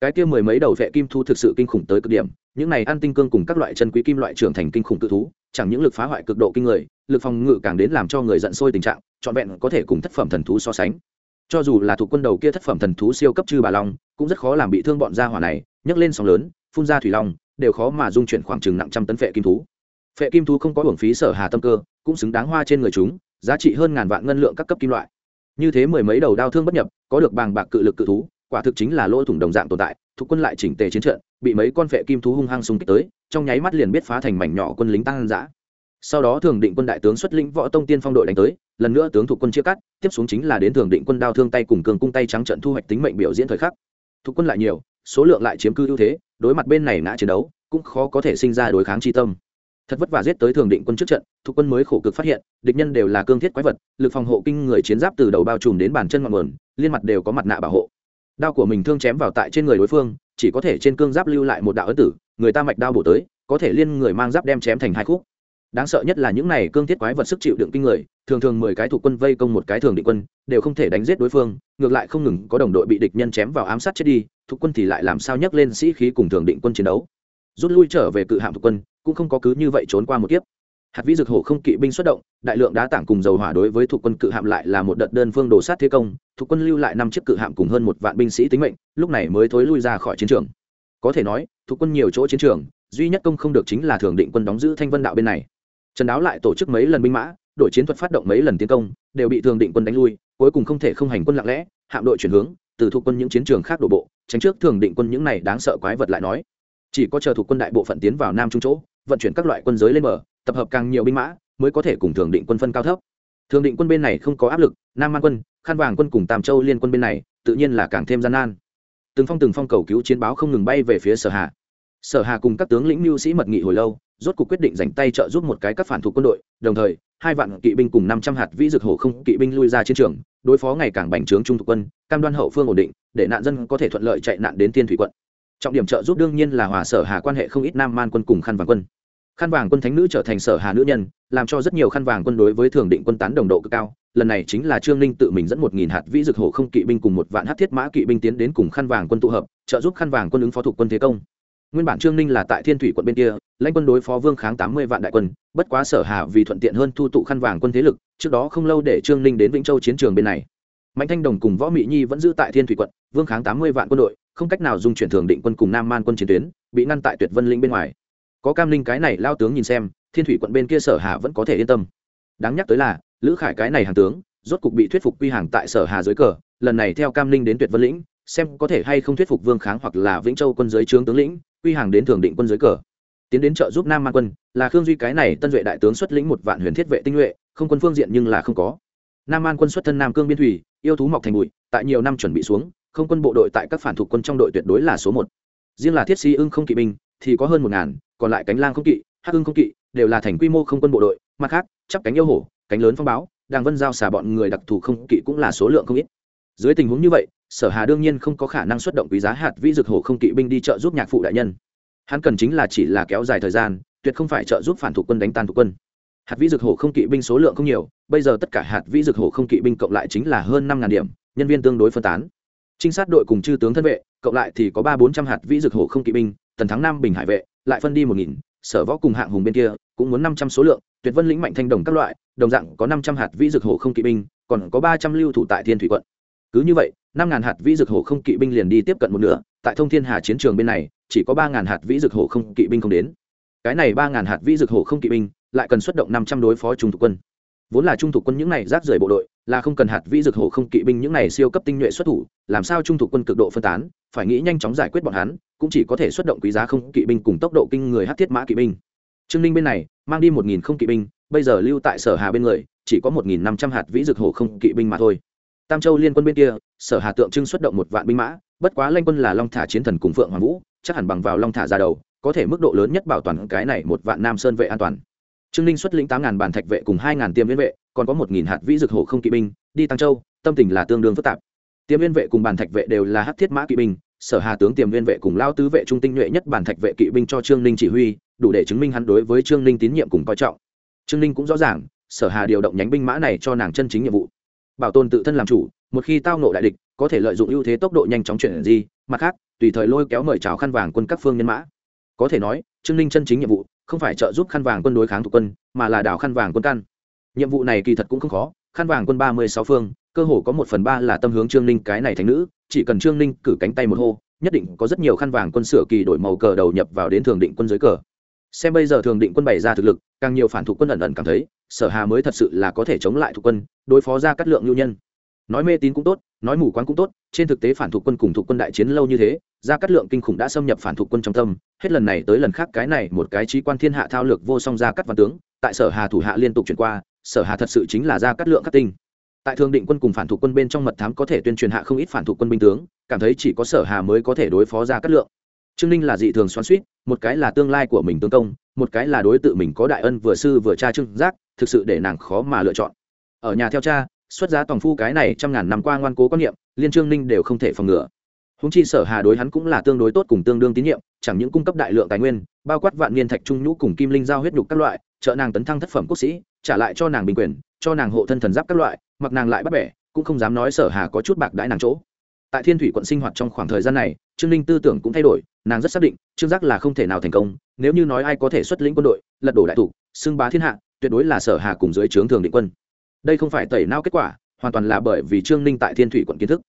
Cái kia mười mấy đầu vệ kim thu thực sự kinh khủng tới cực điểm, những này ăn tinh cương cùng các loại chân quý kim loại trưởng thành kinh khủng tự thú, chẳng những lực phá hoại cực độ kinh người, lực phòng ngự càng đến làm cho người giận sôi tình trạng, trọn vẹn có thể cùng thất phẩm thần thú so sánh. Cho dù là thuộc quân đầu kia thất phẩm thần thú siêu cấp chư bà long, cũng rất khó làm bị thương bọn gia hỏa này, nhấc lên sóng lớn, phun ra thủy long đều khó mà dung chuyển khoảng chừng nặng trăm tấn phệ kim thú. Phệ kim thú không có hưởng phí sở hà tâm cơ, cũng xứng đáng hoa trên người chúng, giá trị hơn ngàn vạn ngân lượng các cấp kim loại. Như thế mười mấy đầu đao thương bất nhập, có được bàng bạc cự lực cự thú, quả thực chính là lỗ thủng đồng dạng tồn tại, thuộc quân lại chỉnh tề chiến trận, bị mấy con phệ kim thú hung hăng xung kích tới, trong nháy mắt liền biết phá thành mảnh nhỏ quân lính tăng dã. Sau đó thường định quân đại tướng xuất lĩnh võ tông tiên phong đội đánh tới, lần nữa tướng thuộc quân chia cắt, tiếp xuống chính là đến thường định quân đao thương tay cùng cường cung tay trắng trận thu hoạch tính mệnh biểu diễn thời khắc. Thuộc quân lại nhiều, số lượng lại chiếm cư ưu thế đối mặt bên này ngã chiến đấu, cũng khó có thể sinh ra đối kháng chi tâm. Thật vất vả giết tới thường định quân trước trận, thuộc quân mới khổ cực phát hiện, địch nhân đều là cương thiết quái vật, lực phòng hộ kinh người chiến giáp từ đầu bao trùm đến bàn chân ngọn nguồn, liên mặt đều có mặt nạ bảo hộ. Đao của mình thương chém vào tại trên người đối phương, chỉ có thể trên cương giáp lưu lại một đạo ấn tử, người ta mạch đao bổ tới, có thể liên người mang giáp đem chém thành hai khúc đáng sợ nhất là những này cương thiết quái vật sức chịu đựng kinh người, thường thường mười cái thủ quân vây công một cái thường định quân, đều không thể đánh giết đối phương, ngược lại không ngừng có đồng đội bị địch nhân chém vào ám sát chết đi, thủ quân thì lại làm sao nhấc lên sĩ khí cùng thường định quân chiến đấu. Rút lui trở về cự hạm thủ quân, cũng không có cứ như vậy trốn qua một kiếp. Hạt vĩ dược hổ không kỵ binh xuất động, đại lượng đá tảng cùng dầu hỏa đối với thủ quân cự hạm lại là một đợt đơn phương đồ sát thế công, thủ quân lưu lại năm chiếc cự hạm cùng hơn một vạn binh sĩ tính mệnh, lúc này mới thối lui ra khỏi chiến trường. Có thể nói, thủ quân nhiều chỗ chiến trường, duy nhất công không được chính là thường định quân đóng giữ thanh vân đạo bên này trần đáo lại tổ chức mấy lần binh mã, đội chiến thuật phát động mấy lần tiến công, đều bị thường định quân đánh lui, cuối cùng không thể không hành quân lặng lẽ, hạm đội chuyển hướng, từ thuộc quân những chiến trường khác đổ bộ, tránh trước thường định quân những này đáng sợ quái vật lại nói. Chỉ có chờ thuộc quân đại bộ phận tiến vào nam trung chỗ, vận chuyển các loại quân giới lên mở tập hợp càng nhiều binh mã, mới có thể cùng thường định quân phân cao thấp. Thường định quân bên này không có áp lực, nam man quân khăn vàng quân cùng tam châu liên quân bên này, tự nhiên là càng thêm gian nan. Từng phong từng phong cầu cứu chiến báo không ngừng bay về phía sở hà. Sở hà cùng các tướng lĩnh mưu sĩ mật nghị hồi lâu rốt cuộc quyết định dành tay trợ giúp một cái các phản thuộc quân đội, đồng thời, hai vạn kỵ binh cùng năm trăm hạt vĩ dược hổ không kỵ binh lui ra chiến trường, đối phó ngày càng bành trướng trung thuộc quân, cam đoan hậu phương ổn định, để nạn dân có thể thuận lợi chạy nạn đến tiên thủy quận. Trọng điểm trợ giúp đương nhiên là hòa sở hà quan hệ không ít nam man quân cùng khăn vàng quân. Khăn vàng quân thánh nữ trở thành sở hà nữ nhân, làm cho rất nhiều khăn vàng quân đối với thường định quân tán đồng độ cực cao. Lần này chính là trương ninh tự mình dẫn một nghìn hạt vĩ dược hổ không kỵ binh cùng một vạn hát thiết mã kỵ binh tiến đến cùng khăn vàng quân tụ hợp, trợ giúp khăn vàng quân ứng phó thuộc quân thế công nguyên bản trương ninh là tại thiên thủy quận bên kia, lãnh quân đối phó vương kháng tám mươi vạn đại quân, bất quá sở hà vì thuận tiện hơn thu tụ khăn vàng quân thế lực, trước đó không lâu để trương ninh đến vĩnh châu chiến trường bên này. Mạnh thanh đồng cùng võ mỹ nhi vẫn giữ tại thiên thủy quận, vương kháng tám mươi vạn quân đội, không cách nào dung chuyển thường định quân cùng nam man quân chiến tuyến, bị ngăn tại tuyệt vân lĩnh bên ngoài. Có cam linh cái này lao tướng nhìn xem, thiên thủy quận bên kia sở hà vẫn có thể yên tâm. Đáng nhắc tới là, lữ khải cái này hàng tướng, rốt cục bị thuyết phục quy hàng tại sở hà dưới cờ, lần này theo cam linh đến tuyệt vân lĩnh xem có thể hay không thuyết phục vương kháng hoặc là vĩnh châu quân giới trướng tướng lĩnh, quy hàng đến thường định quân dưới cờ. Tiến đến trợ giúp nam man quân, là khương duy cái này tân duệ đại tướng xuất lĩnh một vạn huyền thiết vệ tinh nhuệ, không quân phương diện nhưng là không có. Nam man quân xuất thân nam cương biên thủy, yêu thú mọc thành bụi, tại nhiều năm chuẩn bị xuống, không quân bộ đội tại các phản thuộc quân trong đội tuyệt đối là số một. Riêng là thiết sĩ ưng không kỵ binh, thì có hơn một ngàn, còn lại cánh lang không kỵ, hắc ưng không kỵ, đều là thành quy mô không quân bộ đội, mặt khác, chắp cánh yêu hổ, cánh lớn phong báo, đàng vân giao xả bọn người đặc thù không kỵ cũng là số lượng không ít. Dưới tình huống như vậy sở hà đương nhiên không có khả năng xuất động quý giá hạt vĩ dược hổ không kỵ binh đi trợ giúp nhạc phụ đại nhân. Hắn cần chính là chỉ là kéo dài thời gian, tuyệt không phải trợ giúp phản thủ quân đánh tan thủ quân. Hạt vĩ dược hổ không kỵ binh số lượng không nhiều, bây giờ tất cả hạt vĩ dược hổ không kỵ binh cộng lại chính là hơn năm điểm, nhân viên tương đối phân tán. Trinh sát đội cùng chư tướng thân vệ, cộng lại thì có ba bốn trăm hạt vĩ dược hổ không kỵ binh, tần thắng nam bình hải vệ, lại phân đi một nghìn, sở võ cùng hạng hùng bên kia cũng muốn năm trăm số lượng, tuyệt vân lĩnh mạnh thanh đồng các loại, đồng dạng có năm trăm hạt vĩ dược hổ không kỵ binh, còn có ba trăm lưu thủ tại thiên thủy quận. Cứ như vậy năm ngàn hạt vĩ dược hổ không kỵ binh liền đi tiếp cận một nửa, tại thông thiên hà chiến trường bên này, chỉ có ba ngàn hạt vĩ dược hổ không kỵ binh không đến. Cái này ba ngàn hạt vĩ dược hổ không kỵ binh, lại cần xuất động năm trăm đối phó trung thuộc quân. Vốn là trung thuộc quân những này rác rưởi bộ đội, là không cần hạt vĩ dược hổ không kỵ binh những này siêu cấp tinh nhuệ xuất thủ, làm sao trung thuộc quân cực độ phân tán, phải nghĩ nhanh chóng giải quyết bọn hắn, cũng chỉ có thể xuất động quý giá không kỵ binh cùng tốc độ kinh người hát thiết mã kỵ binh. Trương ninh bên này, mang đi một nghìn không kỵ binh, bây giờ lưu tại sở hà bên người, chỉ có một nghìn năm trăm hạt vĩ dược hổ không kỵ binh mà thôi tam châu liên quân bên kia, sở hà tượng trưng xuất động một vạn binh mã, bất quá lanh quân là long thả chiến thần cùng phượng hoàng vũ, chắc hẳn bằng vào long thả ra đầu, có thể mức độ lớn nhất bảo toàn cái này một vạn nam sơn vệ an toàn. Trương ninh xuất lĩnh tám ngàn bản thạch vệ cùng hai ngàn tiêm viên vệ, còn có một nghìn hạt vĩ dực hộ không kỵ binh, đi tăng châu, tâm tình là tương đương phức tạp. Tiêm viên vệ cùng bản thạch vệ đều là hát thiết mã kỵ binh, sở hà tướng tiềm viên vệ cùng lao tứ vệ trung tinh nhuệ nhất bản thạch vệ kỵ binh cho trương ninh chỉ huy, đủ để chứng minh hắn đối với trương ninh tín nhiệm cùng coi trọng. Trương ninh cũng rõ ràng, sở hà điều động nhánh binh mã này cho nàng chân chính nhiệm vụ bảo tồn tự thân làm chủ, một khi tao nộ đại địch, có thể lợi dụng ưu thế tốc độ nhanh chóng chuyển di, mặt khác, tùy thời lôi kéo mời chào khăn vàng quân các phương nhân mã. Có thể nói, trương ninh chân chính nhiệm vụ không phải trợ giúp khăn vàng quân đối kháng thuộc quân, mà là đảo khăn vàng quân căn nhiệm vụ này kỳ thật cũng không khó, khăn vàng quân ba mươi sáu phương, cơ hồ có một phần ba là tâm hướng trương ninh cái này thành nữ, chỉ cần trương ninh cử cánh tay một hô, nhất định có rất nhiều khăn vàng quân sửa kỳ đổi màu cờ đầu nhập vào đến thường định quân dưới cờ xem bây giờ thường định quân bày ra thực lực, càng nhiều phản thủ quân ẩn ẩn cảm thấy, sở hà mới thật sự là có thể chống lại thủ quân, đối phó ra cắt lượng nhu nhân. Nói mê tín cũng tốt, nói mù quáng cũng tốt, trên thực tế phản thủ quân cùng thủ quân đại chiến lâu như thế, ra cắt lượng kinh khủng đã xâm nhập phản thủ quân trong tâm, hết lần này tới lần khác cái này một cái trí quan thiên hạ thao lược vô song ra cắt văn tướng, tại sở hà thủ hạ liên tục chuyển qua, sở hà thật sự chính là ra cắt lượng các tinh. Tại thường định quân cùng phản thủ quân bên trong mật thám có thể tuyên truyền hạ không ít phản thủ quân binh tướng, cảm thấy chỉ có sở hà mới có thể đối phó ra cắt lượng trương ninh là dị thường xoắn suýt một cái là tương lai của mình tương công, một cái là đối tự mình có đại ân vừa sư vừa cha trương giác, thực sự để nàng khó mà lựa chọn. Ở nhà theo cha, xuất giá tòng phu cái này trăm ngàn năm qua ngoan cố quan niệm, liên trương ninh đều không thể phòng ngừa. Húng chi sở hà đối hắn cũng là tương đối tốt cùng tương đương tín nhiệm, chẳng những cung cấp đại lượng tài nguyên, bao quát vạn niên thạch trung nhũ cùng kim linh giao huyết nhục các loại, trợ nàng tấn thăng thất phẩm quốc sĩ, trả lại cho nàng bình quyền, cho nàng hộ thân thần giáp các loại, mặc nàng lại bắt bẻ, cũng không dám nói sở hà có chút bạc đãi nàng chỗ tại thiên thủy quận sinh hoạt trong khoảng thời gian này, trương ninh tư tưởng cũng thay đổi, nàng rất xác định, trương giác là không thể nào thành công, nếu như nói ai có thể xuất lĩnh quân đội, lật đổ đại thủ, xưng bá thiên hạ, tuyệt đối là sở hà cùng dưới trướng thường định quân. Đây không phải tẩy nao kết quả, hoàn toàn là bởi vì trương ninh tại thiên thủy quận kiến thức.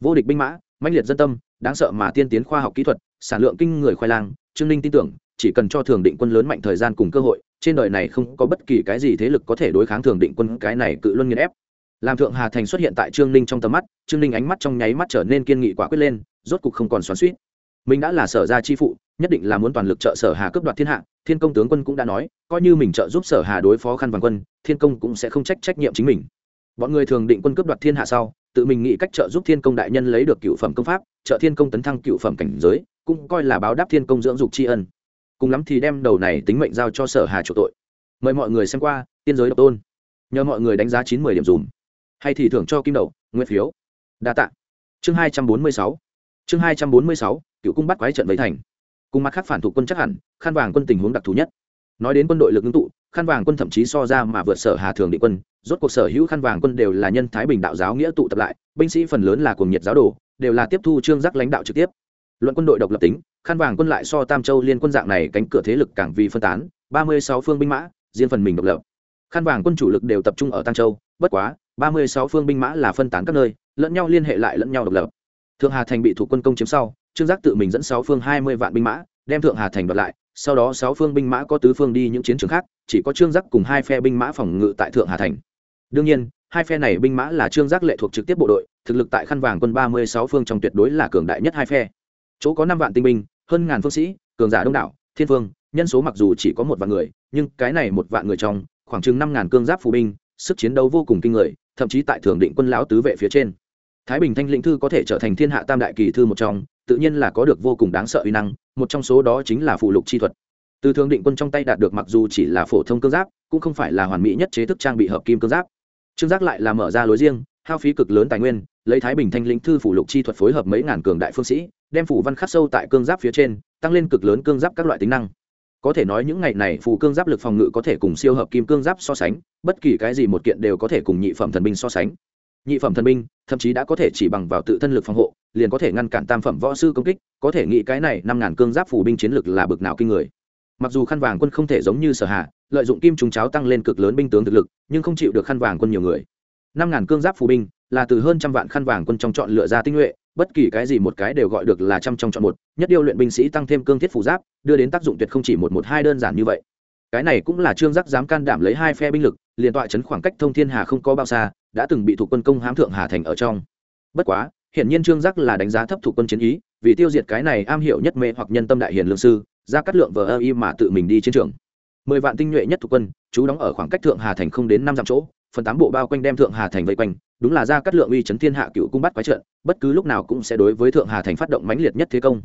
Vô địch binh mã, mãnh liệt dân tâm, đáng sợ mà tiên tiến khoa học kỹ thuật, sản lượng kinh người khoai lang, trương ninh tin tưởng, chỉ cần cho thường định quân lớn mạnh thời gian cùng cơ hội, trên đời này không có bất kỳ cái gì thế lực có thể đối kháng thường định quân, cái này cự luân nghiền ép làm thượng hà thành xuất hiện tại trương ninh trong tầm mắt, trương ninh ánh mắt trong nháy mắt trở nên kiên nghị quả quyết lên, rốt cục không còn xoắn suýt mình đã là sở gia chi phụ, nhất định là muốn toàn lực trợ sở hà cướp đoạt thiên hạ, thiên công tướng quân cũng đã nói, coi như mình trợ giúp sở hà đối phó khăn vàng quân, thiên công cũng sẽ không trách trách nhiệm chính mình. Bọn người thường định quân cướp đoạt thiên hạ sau, tự mình nghĩ cách trợ giúp thiên công đại nhân lấy được cựu phẩm công pháp, trợ thiên công tấn thăng cựu phẩm cảnh giới, cũng coi là báo đáp thiên công dưỡng dục tri ân. Cùng lắm thì đem đầu này tính mệnh giao cho sở hà chủ tội. Mời mọi người xem qua, tiên giới độc tôn. Nhờ mọi người đánh giá chín mươi điểm dùm hay thì thưởng cho kim đầu nguyên phiếu. Đa tạ. Chương hai trăm bốn mươi sáu. Chương hai trăm bốn mươi sáu, cựu cung bắt quái trận vấy thành. Cùng mặt khác phản thủ quân chắc hẳn khăn vàng quân tình huống đặc thù nhất. Nói đến quân đội lực ứng tụ khăn vàng quân thậm chí so ra mà vượt sở hà thường định quân, rốt cuộc sở hữu khăn vàng quân đều là nhân thái bình đạo giáo nghĩa tụ tập lại, binh sĩ phần lớn là cuồng nhiệt giáo đồ, đều là tiếp thu trương giác lãnh đạo trực tiếp. Luận quân đội độc lập tính khăn vàng quân lại so tam châu liên quân dạng này cánh cửa thế lực càng vì phân tán, ba mươi sáu phương binh mã, riêng phần mình độc lập. Khăn vàng quân chủ lực đều tập trung ở tam châu, bất quá ba mươi sáu phương binh mã là phân tán các nơi, lẫn nhau liên hệ lại lẫn nhau độc lập. Thượng hà thành bị thủ quân công chiếm sau, trương giác tự mình dẫn sáu phương hai mươi vạn binh mã, đem thượng hà thành đoạt lại, sau đó sáu phương binh mã có tứ phương đi những chiến trường khác, chỉ có trương giác cùng hai phe binh mã phòng ngự tại thượng hà thành. Đương nhiên, hai phe này binh mã là trương giác lệ thuộc trực tiếp bộ đội, thực lực tại khăn vàng quân ba mươi sáu phương trong tuyệt đối là cường đại nhất hai phe. Chỗ có năm vạn tinh binh, hơn ngàn phương sĩ, cường giả đông đảo, thiên phương nhân số mặc dù chỉ có một vạn người, nhưng cái này một vạn người trong, khoảng chừng năm ngàn cương giáp phù binh, sức chiến đấu vô cùng kinh người thậm chí tại thường định quân lão tứ vệ phía trên. Thái bình thanh lĩnh thư có thể trở thành thiên hạ tam đại kỳ thư một trong, tự nhiên là có được vô cùng đáng sợ uy năng, một trong số đó chính là phụ lục chi thuật. Từ thường định quân trong tay đạt được mặc dù chỉ là phổ thông cương giáp, cũng không phải là hoàn mỹ nhất chế thức trang bị hợp kim cương giáp. Trương giác lại là mở ra lối riêng, hao phí cực lớn tài nguyên, lấy thái bình thanh lĩnh thư phủ lục chi thuật phối hợp mấy ngàn cường đại phương sĩ, đem phủ văn khắc sâu tại cương giáp phía trên, tăng lên cực lớn cương giáp các loại tính năng có thể nói những ngày này phù cương giáp lực phòng ngự có thể cùng siêu hợp kim cương giáp so sánh, bất kỳ cái gì một kiện đều có thể cùng nhị phẩm thần binh so sánh. Nhị phẩm thần binh, thậm chí đã có thể chỉ bằng vào tự thân lực phòng hộ, liền có thể ngăn cản tam phẩm võ sư công kích, có thể nghĩ cái này năm ngàn cương giáp phù binh chiến lực là bực nào kinh người. Mặc dù khăn vàng quân không thể giống như sở hạ lợi dụng kim trùng cháo tăng lên cực lớn binh tướng thực lực, nhưng không chịu được khăn vàng quân nhiều người. năm ngàn cương giáp phù binh là từ hơn trăm vạn khăn vàng quân trong chọn lựa ra tinh nhuệ bất kỳ cái gì một cái đều gọi được là trăm trong chọn một, nhất điều luyện binh sĩ tăng thêm cương thiết phủ giáp, đưa đến tác dụng tuyệt không chỉ một một hai đơn giản như vậy. Cái này cũng là trương giác dám can đảm lấy hai phe binh lực, liền tọa chấn khoảng cách thông thiên hà không có bao xa, đã từng bị thuộc quân công hám thượng hà thành ở trong. Bất quá, hiển nhiên trương giác là đánh giá thấp thuộc quân chiến ý, vì tiêu diệt cái này am hiểu nhất mê hoặc nhân tâm đại hiền lương sư, ra cắt lượng vờ ơ y mà tự mình đi chiến trường. Mười vạn tinh nhuệ nhất thuộc quân chú đóng ở khoảng cách thượng hà thành không đến năm dặm chỗ phần tám bộ bao quanh đem thượng hà thành vây quanh, đúng là ra cắt lượng uy chấn thiên hạ cựu cung bắt quái trận, bất cứ lúc nào cũng sẽ đối với thượng hà thành phát động mãnh liệt nhất thế công.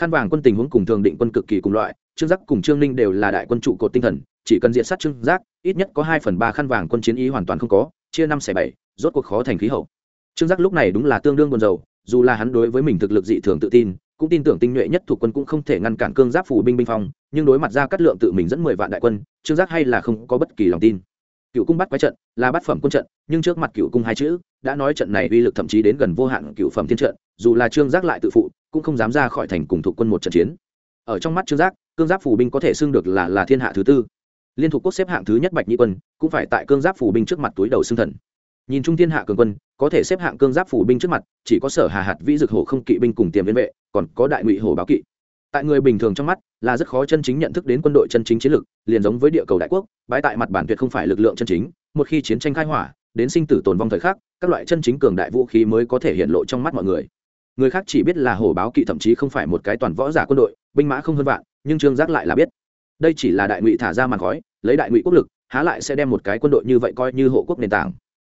Khăn vàng quân tình huống cùng thường định quân cực kỳ cùng loại, trương giác cùng trương ninh đều là đại quân trụ cột tinh thần, chỉ cần diện sát trương giác, ít nhất có hai phần ba khăn vàng quân chiến ý hoàn toàn không có, chia năm xẻ bảy, rốt cuộc khó thành khí hậu. Trương giác lúc này đúng là tương đương buồn rầu, dù là hắn đối với mình thực lực dị thường tự tin, cũng tin tưởng tinh nhuệ nhất thuộc quân cũng không thể ngăn cản cương giáp phủ binh binh phong, nhưng đối mặt ra cắt lượng tự mình dẫn mười vạn đại quân, trương giác hay là không có bất kỳ lòng tin cựu cung bắt quái trận là bát phẩm quân trận, nhưng trước mặt cựu cung hai chữ đã nói trận này uy lực thậm chí đến gần vô hạn cựu phẩm thiên trận, dù là trương giác lại tự phụ, cũng không dám ra khỏi thành cùng thuộc quân một trận chiến. Ở trong mắt trương giác, cương giáp phủ binh có thể xưng được là là thiên hạ thứ tư. Liên thuộc quốc xếp hạng thứ nhất bạch nhị quân, cũng phải tại cương giáp phủ binh trước mặt túi đầu xưng thần. Nhìn trung thiên hạ cường quân, có thể xếp hạng cương giáp phủ binh trước mặt, chỉ có sở hà hạt vĩ dực hổ không kỵ binh cùng tiềm viên vệ, còn có đại ngụy hổ báo kỵ tại người bình thường trong mắt là rất khó chân chính nhận thức đến quân đội chân chính chiến lược, liền giống với địa cầu đại quốc bãi tại mặt bản tuyệt không phải lực lượng chân chính, một khi chiến tranh khai hỏa, đến sinh tử tồn vong thời khắc, các loại chân chính cường đại vũ khí mới có thể hiện lộ trong mắt mọi người. Người khác chỉ biết là hổ báo kỵ thậm chí không phải một cái toàn võ giả quân đội, binh mã không hơn vạn, nhưng trương giác lại là biết. Đây chỉ là đại ngụy thả ra màn khói, lấy đại ngụy quốc lực, há lại sẽ đem một cái quân đội như vậy coi như hộ quốc nền tảng.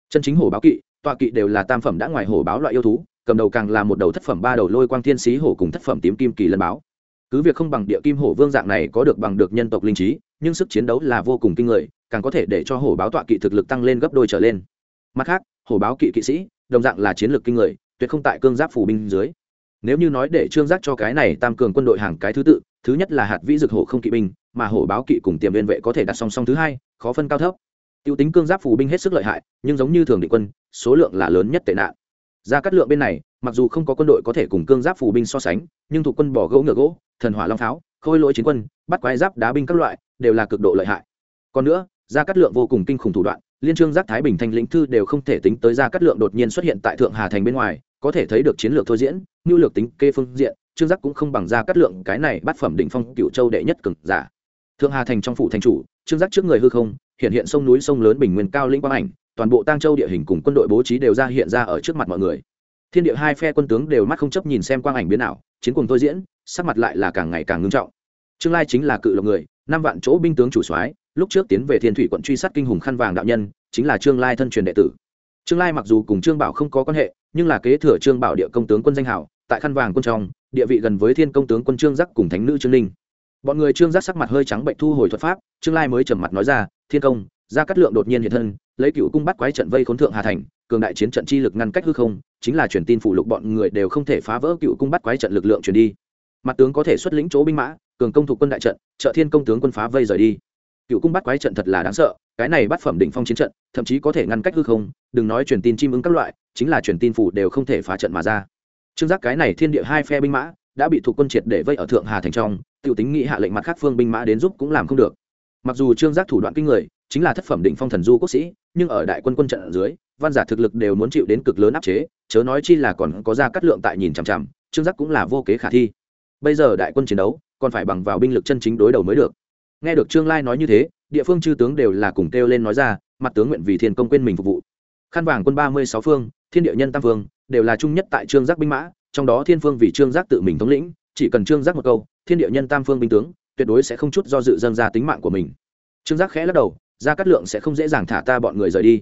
Chân chính hổ báo kỵ, tọa kỵ đều là tam phẩm đã ngoài hổ báo loại yêu thú, cầm đầu càng là một đầu thất phẩm, ba đầu lôi quang thiên sĩ hổ cùng thất phẩm tím kim kỳ lân báo cứ việc không bằng địa kim hổ vương dạng này có được bằng được nhân tộc linh trí, nhưng sức chiến đấu là vô cùng kinh người, càng có thể để cho hổ báo tọa kỵ thực lực tăng lên gấp đôi trở lên. Mặt khác, hổ báo kỵ kỵ sĩ, đồng dạng là chiến lược kinh người, tuyệt không tại cương giáp phủ binh dưới. Nếu như nói để trương giác cho cái này tam cường quân đội hàng cái thứ tự, thứ nhất là hạt vĩ dực hổ không kỵ binh, mà hổ báo kỵ cùng tiềm liên vệ có thể đặt song song thứ hai, khó phân cao thấp. T i ê u tính cương giáp phủ binh hết sức lợi hại, nhưng giống như thường định quân, số lượng là lớn nhất tệ nạn. Ra cắt lượng bên này mặc dù không có quân đội có thể cùng cương giáp phủ binh so sánh, nhưng thuộc quân bỏ gỗ ngựa gỗ, thần hỏa long pháo, khôi lỗi chiến quân, bắt quái giáp đá binh các loại, đều là cực độ lợi hại. Còn nữa, gia cát lượng vô cùng kinh khủng thủ đoạn, liên trương giác thái bình thanh lĩnh thư đều không thể tính tới gia cát lượng đột nhiên xuất hiện tại thượng hà thành bên ngoài, có thể thấy được chiến lược thôi diễn nhu lược tính, kê phương diện, trương giác cũng không bằng gia cát lượng cái này bắt phẩm định phong cựu châu đệ nhất cực giả. Thượng hà thành trong phủ thành chủ, trương giác trước người hư không, hiện hiện sông núi sông lớn bình nguyên cao lĩnh quang ảnh, toàn bộ tang châu địa hình cùng quân đội bố trí đều ra hiện ra ở trước mặt mọi người thiên địa hai phe quân tướng đều mắt không chấp nhìn xem quang ảnh biến ảo, chiến cùng tôi diễn, sắc mặt lại là càng ngày càng ngưng trọng. Trương lai chính là cự lộc người, năm vạn chỗ binh tướng chủ soái, lúc trước tiến về thiên thủy quận truy sát kinh hùng khăn vàng đạo nhân, chính là trương lai thân truyền đệ tử. Trương lai mặc dù cùng trương bảo không có quan hệ, nhưng là kế thừa trương bảo địa công tướng quân danh hảo tại khăn vàng quân trong, địa vị gần với thiên công tướng quân trương giác cùng thánh nữ trương linh bọn người trương giác sắc mặt hơi trắng bệnh thu hồi thuật pháp, trương lai mới trầm mặt nói ra, thiên công, gia cát lượng đột nhiên hiện thân lấy cựu cung bắt quái trận vây khốn thượng hà thành, cường đại chiến trận chi lực ngăn cách hư không, chính là truyền tin phụ lục bọn người đều không thể phá vỡ cựu cung bắt quái trận lực lượng truyền đi. Mặt tướng có thể xuất lĩnh chỗ binh mã, cường công thuộc quân đại trận, trợ thiên công tướng quân phá vây rời đi. Cựu cung bắt quái trận thật là đáng sợ, cái này bắt phẩm đỉnh phong chiến trận, thậm chí có thể ngăn cách hư không, đừng nói truyền tin chim ứng các loại, chính là truyền tin phủ đều không thể phá trận mà ra. Trương giác cái này thiên địa hai phe binh mã, đã bị thuộc quân triệt để vây ở thượng hà thành trong t i ể u tính nghị hạ lệnh mặt khác phương binh mã đến giúp cũng làm không được. Mặc dù trương giác thủ đoạn kinh người, chính là thất phẩm đỉnh phong thần du quốc sĩ nhưng ở đại quân quân trận ở dưới, văn giả thực lực đều muốn chịu đến cực lớn áp chế, chớ nói chi là còn có ra cắt lượng tại nhìn chằm chằm, trương giác cũng là vô kế khả thi. Bây giờ đại quân chiến đấu, còn phải bằng vào binh lực chân chính đối đầu mới được. Nghe được trương lai nói như thế, địa phương chư tướng đều là cùng kêu lên nói ra, mặt tướng nguyện vì thiên công quên mình phục vụ. Khăn vàng quân ba mươi sáu phương, thiên địa nhân tam phương đều là trung nhất tại trương giác binh mã, trong đó thiên phương vì trương giác tự mình thống lĩnh, chỉ cần trương giác một câu, thiên địa nhân tam phương binh tướng, tuyệt đối sẽ không chút do dự dâng ra tính mạng của mình. Trương giác khẽ lắc đầu ra cát lượng sẽ không dễ dàng thả ta bọn người rời đi.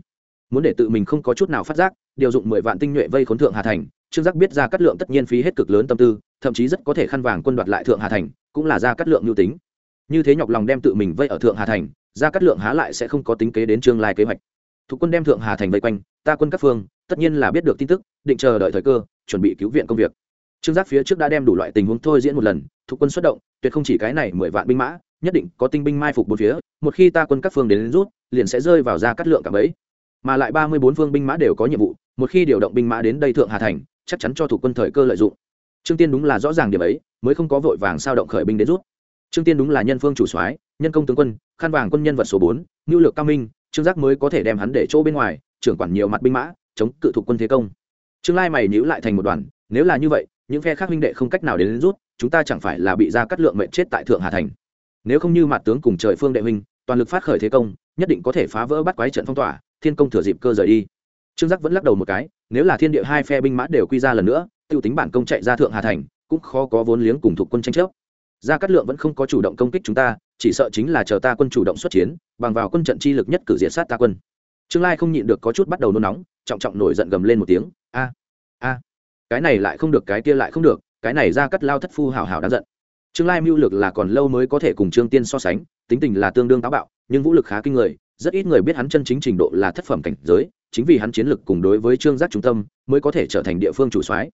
Muốn để tự mình không có chút nào phát giác, điều dụng mười vạn tinh nhuệ vây khốn thượng hà thành, trương giác biết ra cát lượng tất nhiên phí hết cực lớn tâm tư, thậm chí rất có thể khăn vàng quân đoạt lại thượng hà thành, cũng là ra cát lượng nhu tính. Như thế nhọc lòng đem tự mình vây ở thượng hà thành ra cát lượng há lại sẽ không có tính kế đến tương lai kế hoạch. Thuộc quân đem thượng hà thành vây quanh, ta quân các phương, tất nhiên là biết được tin tức, định chờ đợi thời cơ, chuẩn bị cứu viện công việc. Trương giác phía trước đã đem đủ loại tình huống thôi diễn một lần thuộc quân xuất động, tuyệt không chỉ cái này mười vạn binh mã nhất định có tinh binh mai phục một phía một khi ta quân các phương đến, đến rút liền sẽ rơi vào ra cắt lượng cả bấy. Mà lại ba mươi bốn phương binh mã đều có nhiệm vụ một khi điều động binh mã đến đây thượng hà thành chắc chắn cho thủ quân thời cơ lợi dụng. Trương tiên đúng là rõ ràng điểm ấy mới không có vội vàng sao động khởi binh đến rút. Trương tiên đúng là nhân phương chủ soái nhân công tướng quân khăn vàng quân nhân vật số bốn nhu lược cao minh trương giác mới có thể đem hắn để chỗ bên ngoài trưởng quản nhiều mặt binh mã chống cự thủ quân thế công. Trương lai mày nhữ lại thành một đoàn nếu là như vậy những phe khác huynh đệ không cách nào đến, đến rút chúng ta chẳng phải là bị ra cắt lượng mệnh chết tại thượng hà thành nếu không như mặt tướng cùng trời phương đệ huynh, toàn lực phát khởi thế công, nhất định có thể phá vỡ bắt quái trận phong tỏa, thiên công thừa dịp cơ rời đi. Trương giác vẫn lắc đầu một cái, nếu là thiên địa hai phe binh mã đều quy ra lần nữa, tiêu tính bản công chạy ra thượng hà thành, cũng khó có vốn liếng cùng thuộc quân tranh chấp. Gia cát lượng vẫn không có chủ động công kích chúng ta, chỉ sợ chính là chờ ta quân chủ động xuất chiến, bằng vào quân trận chi lực nhất cử diện sát ta quân. Trương lai không nhịn được có chút bắt đầu nôn nóng, trọng trọng nổi giận gầm lên một tiếng, a a, cái này lại không được, cái kia lại không được, cái này ra cắt lao thất phu hào hào đáng giận trương lai mưu lược là còn lâu mới có thể cùng trương tiên so sánh, tính tình là tương đương táo bạo, nhưng vũ lực khá kinh người, rất ít người biết hắn chân chính trình độ là thất phẩm cảnh giới, chính vì hắn chiến lực cùng đối với trương giác trung tâm mới có thể trở thành địa phương chủ soái.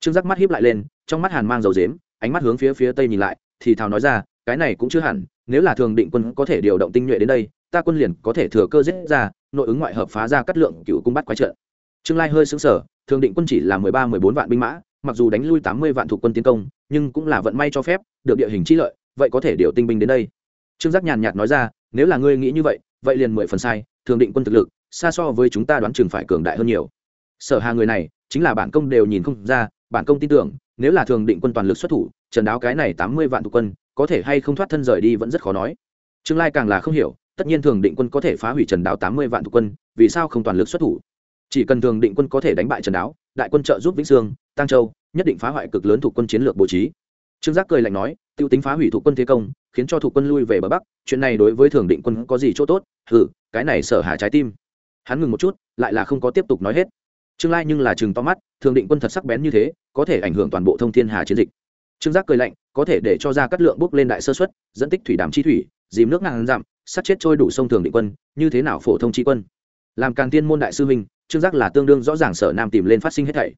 Trương giác mắt hiếp lại lên, trong mắt hàn mang dầu dếm, ánh mắt hướng phía phía tây nhìn lại, thì thào nói ra, cái này cũng chưa hẳn, nếu là thường định quân có thể điều động tinh nhuệ đến đây, ta quân liền có thể thừa cơ giết ra, nội ứng ngoại hợp phá ra cắt lượng cựu cung bắt quái trận. Trương lai hơi xứng sở thường định quân chỉ là mười ba, mười bốn vạn binh mã mặc dù đánh lui tám mươi vạn thuộc quân tiến công, nhưng cũng là vận may cho phép, được địa hình chi lợi, vậy có thể điều tinh binh đến đây. Trương giác nhàn nhạt nói ra, nếu là ngươi nghĩ như vậy vậy liền mười phần sai, thường định quân thực lực, xa so với chúng ta đoán chừng phải cường đại hơn nhiều. Sở hà người này, chính là bản công đều nhìn không ra, bản công tin tưởng, nếu là thường định quân toàn lực xuất thủ, trần đáo cái này tám mươi vạn thuộc quân, có thể hay không thoát thân rời đi vẫn rất khó nói. Trương lai càng là không hiểu, tất nhiên thường định quân có thể phá hủy trần đáo tám mươi vạn thuộc quân, vì sao không toàn lực xuất thủ? Chỉ cần thường định quân có thể đánh bại trần đáo, đại quân trợ giúp vĩnh sương tăng châu, nhất định phá hoại cực lớn thuộc quân chiến lược bố trí. Trương giác cười lạnh nói t i ê u tính phá hủy thuộc quân thế công, khiến cho thuộc quân lui về bờ bắc, chuyện này đối với thường định quân có gì chỗ tốt? Ừ cái này sở hà trái tim. Hắn ngừng một chút, lại là không có tiếp tục nói hết. Trương lai nhưng là chừng to mắt, thường định quân thật sắc bén như thế, có thể ảnh hưởng toàn bộ thông thiên hà chiến dịch. Trương giác cười lạnh, có thể để cho ra cắt lượng bước lên đại sơ xuất dẫn tích thủy đàm chi thủy, dìm nước ngàn dặm sát chết trôi đủ sông thường định quân, như thế nào phổ thông tri quân? Làm càng tiên môn đại sư minh trương giác là tương đương rõ ràng sở nam tìm lên phát sinh hết thảy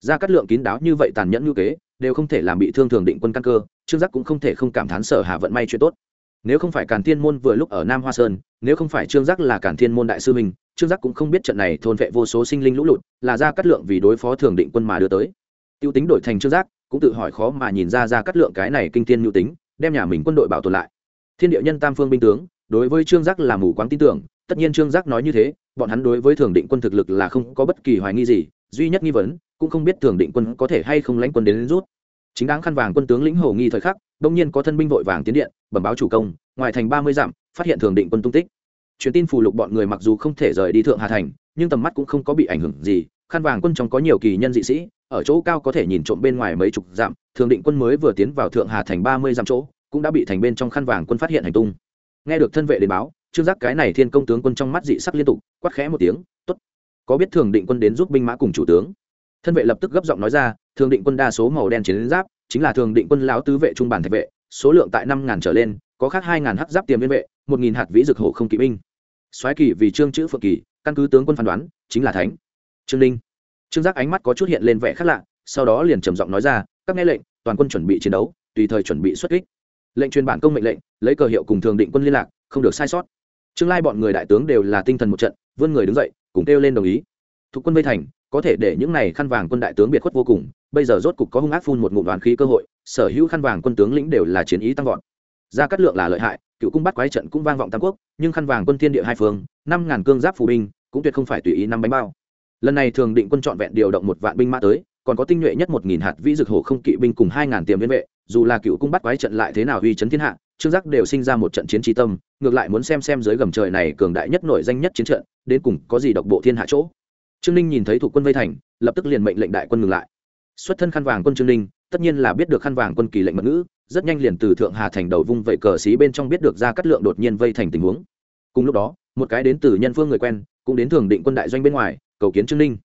ra cắt lượng kín đáo như vậy tàn nhẫn như kế, đều không thể làm bị thương thường định quân căn cơ, trương giác cũng không thể không cảm thán sở hà vận may chuyện tốt. Nếu không phải càn thiên môn vừa lúc ở nam hoa sơn, nếu không phải trương giác là càn thiên môn đại sư mình trương giác cũng không biết trận này thôn vệ vô số sinh linh lũ lụt, là ra cắt lượng vì đối phó thường định quân mà đưa tới. Tiêu tính đổi thành trương giác, cũng tự hỏi khó mà nhìn ra ra cắt lượng cái này kinh thiên nhu tính, đem nhà mình quân đội bảo tồn lại. Thiên địa nhân tam phương binh tướng, đối với trương giác là mù quáng tin tưởng, tất nhiên trương giác nói như thế, bọn hắn đối với thường định quân thực lực là không có bất kỳ hoài nghi gì, duy nhất nghi vấn cũng không biết thường định quân có thể hay không lãnh quân đến, đến rút. Chính đáng khăn vàng quân tướng lĩnh hồ nghi thời khắc đông nhiên có thân binh vội vàng tiến điện bẩm báo chủ công ngoài thành ba mươi dặm phát hiện thường định quân tung tích. Truyền tin phù lục bọn người mặc dù không thể rời đi thượng hà thành nhưng tầm mắt cũng không có bị ảnh hưởng gì. Khăn vàng quân trong có nhiều kỳ nhân dị sĩ ở chỗ cao có thể nhìn trộm bên ngoài mấy chục dặm thường định quân mới vừa tiến vào thượng hà thành ba mươi dặm chỗ cũng đã bị thành bên trong khăn vàng quân phát hiện hành tung. Nghe được thân vệ đến báo trương giác cái này thiên công tướng quân trong mắt dị sắc liên tục quát khẽ một tiếng tốt có biết thường định quân đến giúp binh mã cùng chủ tướng? Thân vệ lập tức gấp giọng nói ra, thường định quân đa số màu đen chiến giáp, chính là thường định quân lão tứ vệ trung bản thạch vệ, số lượng tại năm ngàn trở lên, có khác hai ngàn hắc giáp tiềm viên vệ, một nghìn hạt vĩ dược hổ không kỵ binh. Soái kỳ vì trương chữ phượng kỳ, căn cứ tướng quân phán đoán, chính là thánh. Trương linh trương giác ánh mắt có chút hiện lên vẻ khác lạ, sau đó liền trầm giọng nói ra, các nghe lệnh, toàn quân chuẩn bị chiến đấu, tùy thời chuẩn bị xuất kích. Lệnh truyền bản công mệnh lệnh, lấy cờ hiệu cùng thường định quân liên lạc, không được sai sót. Trương lai bọn người đại tướng đều là tinh thần một trận, vươn người đứng dậy, cùng kêu lên đồng ý. Thuộc quân vây thành có thể để những này khăn vàng quân đại tướng biệt khuất vô cùng, bây giờ rốt cục có hung ác phun một ngụm đoàn khí cơ hội, sở hữu khăn vàng quân tướng lĩnh đều là chiến ý tăng vọt. Ra cát lượng là lợi hại, cựu cung bắt quái trận cũng vang vọng tam quốc, nhưng khăn vàng quân thiên địa hai phương, năm ngàn cương giáp phù binh, cũng tuyệt không phải tùy ý năm bánh bao. Lần này thường định quân trọn vẹn điều động một vạn binh mã tới, còn có tinh nhuệ nhất một nghìn hạt vĩ dực hổ không kỵ binh cùng hai ngàn tiềm viên vệ, dù là cựu cung bắt quái trận lại thế nào uy chấn thiên hạ, trương giác đều sinh ra một trận chiến trí tâm, ngược lại muốn xem xem dưới gầm trời này cường đại nhất nổi danh nhất chiến trận, đến cùng có gì độc bộ thiên hạ chỗ trương ninh nhìn thấy thủ quân vây thành, lập tức liền mệnh lệnh đại quân ngừng lại. Xuất thân khăn vàng quân trương ninh, tất nhiên là biết được khăn vàng quân kỳ lệnh mật ngữ, rất nhanh liền từ thượng hà thành đầu vung vẩy cờ xí bên trong biết được ra cắt lượng đột nhiên vây thành tình huống. Cùng lúc đó, một cái đến từ nhân phương người quen, cũng đến thường định quân đại doanh bên ngoài, cầu kiến trương ninh.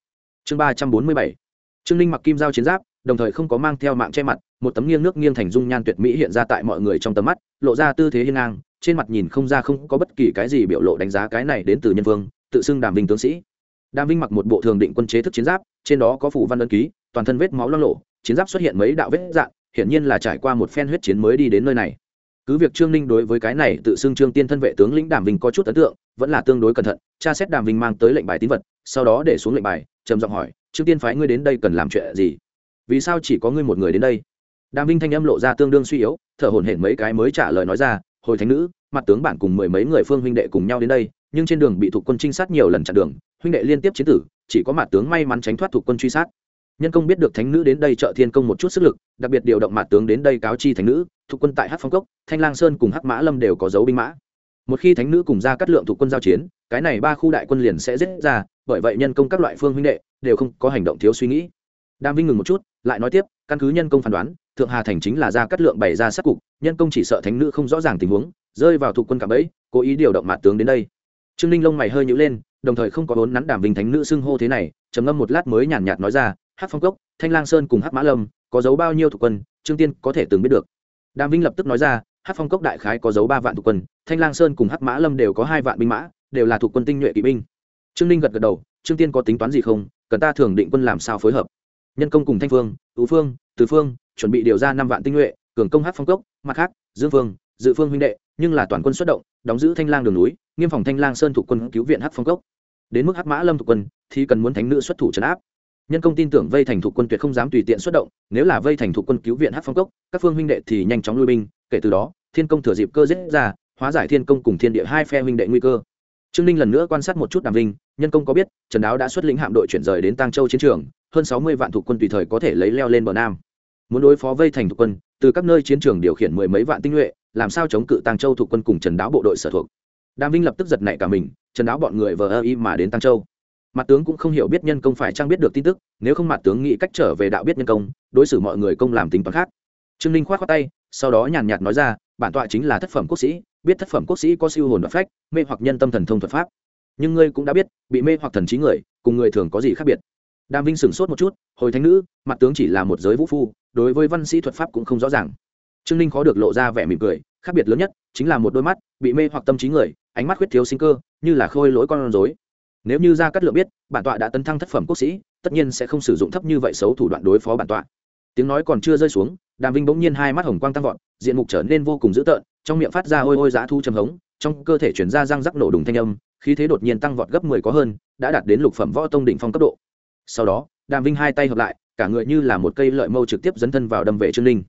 Chương ba trăm bốn mươi bảy. Trương ninh mặc kim giao chiến giáp, đồng thời không có mang theo mạng che mặt, một tấm nghiêng nước nghiêng thành dung nhan tuyệt mỹ hiện ra tại mọi người trong tầm mắt, lộ ra tư thế hiên ngang, trên mặt nhìn không ra không có bất kỳ cái gì biểu lộ đánh giá cái này đến từ nhân vương, tự xưng đàm vinh tướng sĩ đàm vinh mặc một bộ thường định quân chế thức chiến giáp trên đó có phủ văn ấn ký toàn thân vết máu loang lộ chiến giáp xuất hiện mấy đạo vết dạn, hiển nhiên là trải qua một phen huyết chiến mới đi đến nơi này. Cứ việc trương ninh đối với cái này tự xưng trương tiên thân vệ tướng lĩnh đàm vinh có chút ấn tượng vẫn là tương đối cẩn thận tra xét đàm vinh mang tới lệnh bài tín vật sau đó để xuống lệnh bài trầm giọng hỏi trương tiên phái ngươi đến đây cần làm chuyện gì? Vì sao chỉ có ngươi một người đến đây? Đàm vinh thanh âm lộ ra tương đương suy yếu thở hổn hển mấy cái mới trả lời nói ra hồi thánh nữ mặt tướng bản cùng mười mấy người phương huynh đệ cùng nhau đến đây nhưng trên đường bị thuộc quân trinh sát nhiều lần chặn đường huynh đệ liên tiếp chiến tử, chỉ có mặt tướng may mắn tránh thoát thuộc quân truy sát. Nhân công biết được thánh nữ đến đây trợ thiên công một chút sức lực, đặc biệt điều động mặt tướng đến đây cáo chi thánh nữ, thuộc quân tại hát phong cốc, thanh lang sơn cùng hắc mã lâm đều có dấu binh mã. Một khi thánh nữ cùng ra cắt lượng thuộc quân giao chiến, cái này ba khu đại quân liền sẽ giết ra, bởi vậy nhân công các loại phương huynh đệ đều không có hành động thiếu suy nghĩ. Đam vinh ngừng một chút, lại nói tiếp, căn cứ nhân công phán đoán, thượng hà thành chính là ra cắt lượng bày ra sát cục, nhân công chỉ sợ thánh nữ không rõ ràng tình huống, rơi vào thuộc quân cạm bẫy, cố ý điều động mặt tướng đến đây. Trương ninh lông mày hơi nhữ lên đồng thời không có vốn nắn đàm vinh thánh nữ xưng hô thế này, trầm ngâm một lát mới nhàn nhạt nói ra hát phong cốc, thanh lang sơn cùng hát mã lâm, có dấu bao nhiêu thuộc quân, trương tiên có thể từng biết được. Đàm vinh lập tức nói ra hát phong cốc đại khái có dấu ba vạn thuộc quân, thanh lang sơn cùng hát mã lâm đều có hai vạn binh mã, đều là thuộc quân tinh nhuệ kỵ binh. Trương ninh gật gật đầu, trương tiên có tính toán gì không? Cần ta thường định quân làm sao phối hợp? Nhân công cùng thanh phương, tú phương, từ phương, chuẩn bị điều ra năm vạn tinh nhuệ, cường công hát phong cốc, mặt khác, dương phương, dự phương huynh đệ, nhưng là toàn quân xuất động, đóng giữ thanh lang đường núi, nghiêm phòng thanh lang sơn thuộc quân cứu viện hát phong cốc đến mức hắc mã lâm thuộc quân, thì cần muốn thánh nữ xuất thủ trấn áp. Nhân công tin tưởng vây thành thuộc quân tuyệt không dám tùy tiện xuất động, nếu là vây thành thuộc quân cứu viện hắc phong cốc, các phương huynh đệ thì nhanh chóng lui binh, kể từ đó, thiên công thừa dịp cơ dễ ra, hóa giải thiên công cùng thiên địa hai phe huynh đệ nguy cơ. Trương ninh lần nữa quan sát một chút đàm vinh, nhân công có biết, trần đáo đã xuất lĩnh hạm đội chuyển rời đến tăng châu chiến trường, hơn sáu mươi vạn thuộc quân tùy thời có thể lấy leo lên bờ nam. Muốn đối phó vây thành thuộc quân, từ các nơi chiến trường điều khiển mười mấy vạn tinh nhuệ, làm sao chống cự tăng châu thuộc quân cùng trần đáo bộ đội sở thuộc. Đàm vinh lập tức giật nảy cả mình trần đáo bọn người vờ ơ y mà đến tăng châu mặt tướng cũng không hiểu biết nhân công phải trang biết được tin tức nếu không mặt tướng nghĩ cách trở về đạo biết nhân công đối xử mọi người công làm tính toán khác trương ninh k h o á t khoác tay sau đó nhàn nhạt nói ra bản tọa chính là thất phẩm quốc sĩ biết thất phẩm quốc sĩ có siêu hồn đoạt phách mê hoặc nhân tâm thần thông thuật pháp nhưng ngươi cũng đã biết bị mê hoặc thần trí người cùng người thường có gì khác biệt đàm vinh sửng sốt một chút hồi thánh nữ mặt tướng chỉ là một giới vũ phu đối với văn sĩ thuật pháp cũng không rõ ràng trương ninh khó được lộ ra vẻ mỉm cười khác biệt lớn nhất chính là một đôi mắt bị mê hoặc tâm trí người ánh mắt khuyết thiếu sinh cơ như là khôi lỗi con rối. Nếu như ra cát lượng biết, bản tọa đã tấn thăng thất phẩm quốc sĩ, tất nhiên sẽ không sử dụng thấp như vậy xấu thủ đoạn đối phó bản tọa. Tiếng nói còn chưa rơi xuống, đàm vinh bỗng nhiên hai mắt hồng quang tăng vọt, diện mục trở nên vô cùng dữ tợn, trong miệng phát ra ôi ôi giá thu trầm hống, trong cơ thể chuyển ra răng rắc nổ đùng thanh âm, khí thế đột nhiên tăng vọt gấp mười có hơn, đã đạt đến lục phẩm võ tông đỉnh phong cấp độ. Sau đó, đàm vinh hai tay hợp lại, cả người như là một cây lợi mâu trực tiếp dấn thân vào đâm về trương linh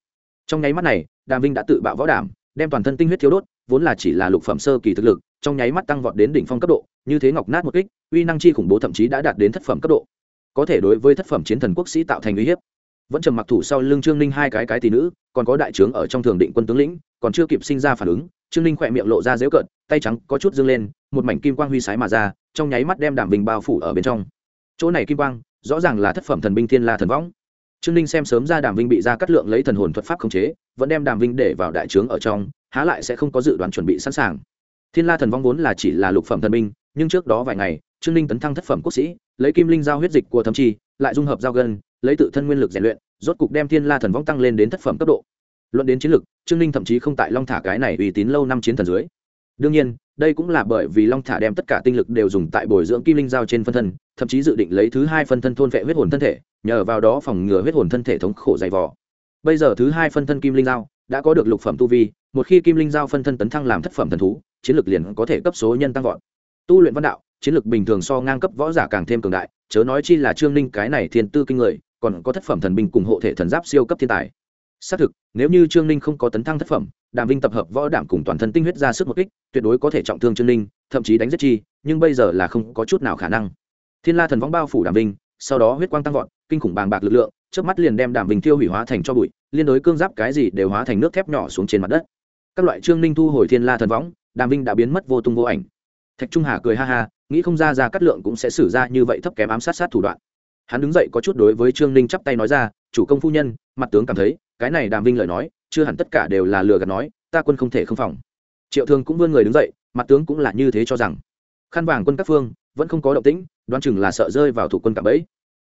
trong nháy mắt này, đàm vinh đã tự bạo võ đảm, đem toàn thân tinh huyết thiếu đốt, vốn là chỉ là lục phẩm sơ kỳ thực lực trong nháy mắt tăng vọt đến đỉnh phong cấp độ, như thế ngọc nát một kích, uy năng chi khủng bố thậm chí đã đạt đến thất phẩm cấp độ. Có thể đối với thất phẩm chiến thần quốc sĩ tạo thành uy hiếp. Vẫn trầm mặc thủ sau lưng trương ninh hai cái cái tỷ nữ, còn có đại trướng ở trong thường định quân tướng lĩnh, còn chưa kịp sinh ra phản ứng, trương ninh khỏe miệng lộ ra dễu cợt, tay trắng có chút dâng lên, một mảnh kim quang huy sái mà ra, trong nháy mắt đem đàm bình bao phủ ở bên trong. Chỗ này kim quang, rõ ràng là thất phẩm thần binh thiên la thần võng. Trương ninh xem sớm ra đàm vinh bị ra cắt lượng lấy thần hồn thuật pháp khống chế, vẫn đem đàm vinh để vào đại trướng ở trong, há lại sẽ không có dự đoán chuẩn bị sẵn sàng thiên la thần vong vốn là chỉ là lục phẩm thần minh, nhưng trước đó vài ngày trương ninh tấn thăng thất phẩm quốc sĩ lấy kim linh giao huyết dịch của thâm chi lại dung hợp giao gân lấy tự thân nguyên lực rèn luyện rốt cục đem thiên la thần vong tăng lên đến thất phẩm cấp độ. Luận đến chiến lực trương ninh thậm chí không tại long thả cái này uy tín lâu năm chiến thần dưới. Đương nhiên đây cũng là bởi vì long thả đem tất cả tinh lực đều dùng tại bồi dưỡng kim linh giao trên phân thân thậm chí dự định lấy thứ hai phân thân thôn vệ huyết hồn thân thể nhờ vào đó phòng ngừa huyết hồn thân thể thống khổ dày vò. Bây giờ thứ hai phân thân kim linh giao đã có được lục phẩm tu vi một khi kim linh giao phân thân tấn thăng làm thất phẩm thần thú chiến lược liền có thể cấp số nhân tăng vọt. Tu luyện văn đạo, chiến lược bình thường so ngang cấp võ giả càng thêm cường đại, chớ nói chi là trương ninh cái này thiên tư kinh người, còn có thất phẩm thần binh cùng hộ thể thần giáp siêu cấp thiên tài. Xác thực, nếu như trương ninh không có tấn thăng thất phẩm đàm vinh tập hợp võ đảm cùng toàn thân tinh huyết ra sức một kích, tuyệt đối có thể trọng thương trương ninh, thậm chí đánh giết chi, nhưng bây giờ là không có chút nào khả năng. Thiên la thần võng bao phủ đàm vinh, sau đó huyết quang tăng vọt, kinh khủng bàng bạc lực lượng trước mắt liền đem đàm vinh tiêu hủy hóa thành cho bụi, liên đối cương giáp cái gì đều hóa thành nước thép nhỏ xuống trên mặt đất. Các loại trương ninh thu hồi thiên la thần võng đàm vinh đã biến mất vô tung vô ảnh. Thạch trung hà cười ha ha, nghĩ không ra ra cát lượng cũng sẽ xử ra như vậy thấp kém ám sát sát thủ đoạn. Hắn đứng dậy có chút đối với trương ninh chắp tay nói ra, chủ công phu nhân, mặt tướng cảm thấy, cái này đàm vinh lời nói, chưa hẳn tất cả đều là lừa gạt nói, ta quân không thể không phòng. Triệu Thương cũng vươn người đứng dậy, mặt tướng cũng là như thế cho rằng. Khăn vàng quân các phương, vẫn không có động tĩnh, đoán chừng là sợ rơi vào thủ quân cả bẫy.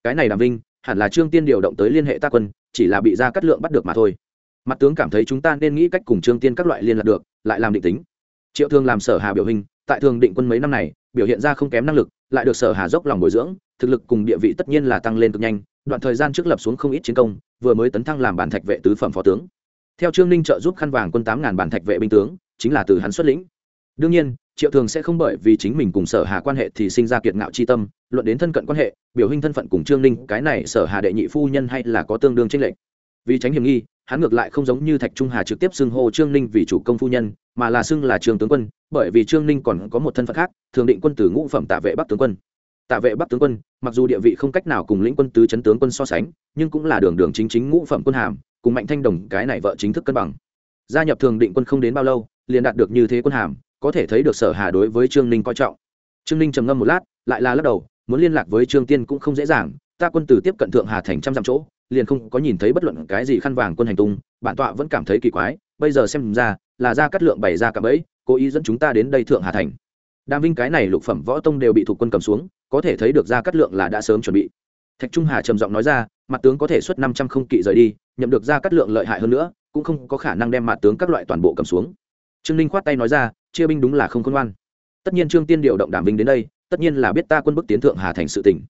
Cái này đàm vinh, hẳn là trương tiên điều động tới liên hệ ta quân, chỉ là bị ra cắt lượng bắt được mà thôi. Mặt tướng cảm thấy chúng ta nên nghĩ cách cùng trương tiên các loại liên lạc được, lại làm định tính triệu thường làm sở hà biểu hình, tại thường định quân mấy năm này, biểu hiện ra không kém năng lực, lại được sở hà dốc lòng bồi dưỡng, thực lực cùng địa vị tất nhiên là tăng lên cực nhanh, đoạn thời gian trước lập xuống không ít chiến công, vừa mới tấn thăng làm bản thạch vệ tứ phẩm phó tướng. Theo trương ninh trợ giúp khăn vàng quân tám ngàn bản thạch vệ binh tướng, chính là từ hắn xuất lĩnh. Đương nhiên, triệu thường sẽ không bởi vì chính mình cùng sở hà quan hệ thì sinh ra kiệt ngạo c h i tâm, luận đến thân cận quan hệ, biểu hình thân phận cùng trương ninh, cái này sở hà đệ nhị phu nhân hay là có tương đương tranh lệch. Vì tránh hiểm nghi hắn ngược lại không giống như thạch trung hà trực tiếp xưng hô trương ninh vì chủ công phu nhân, mà là xưng là trường tướng quân, bởi vì trương ninh còn có một thân phận khác, thường định quân tử ngũ phẩm tạ vệ bắc tướng quân. Tạ vệ bắc tướng quân, mặc dù địa vị không cách nào cùng lĩnh quân tứ chấn tướng quân so sánh, nhưng cũng là đường đường chính chính ngũ phẩm quân hàm, cùng mạnh thanh đồng, cái này vợ chính thức cân bằng. Gia nhập thường định quân không đến bao lâu, liền đạt được như thế quân hàm, có thể thấy được sở hà đối với trương ninh coi trọng. Trương ninh trầm ngâm một lát, lại là lắc đầu, muốn liên lạc với trương tiên cũng không dễ dàng, ta quân tử tiếp cận thượng hà thành trăm dặm chỗ liền không có nhìn thấy bất luận cái gì khăn vàng quân hành tung, bản tọa vẫn cảm thấy kỳ quái, bây giờ xem ra, là ra cắt lượng bày ra cả bẫy, cố ý dẫn chúng ta đến đây thượng hà thành. Đàm vinh cái này lục phẩm võ tông đều bị thuộc quân cầm xuống, có thể thấy được ra cắt lượng là đã sớm chuẩn bị. Thạch trung hà trầm giọng nói ra, mặt tướng có thể xuất năm trăm không kỵ rời đi, nhậm được ra cắt lượng lợi hại hơn nữa, cũng không có khả năng đem mặt tướng các loại toàn bộ cầm xuống. Trương ninh khoát tay nói ra, chia binh đúng là không khôn ngoan. Tất nhiên trương tiên điều động đàm vinh đến đây, tất nhiên là biết ta quân bức tiến thượng hà thành sự tỉnh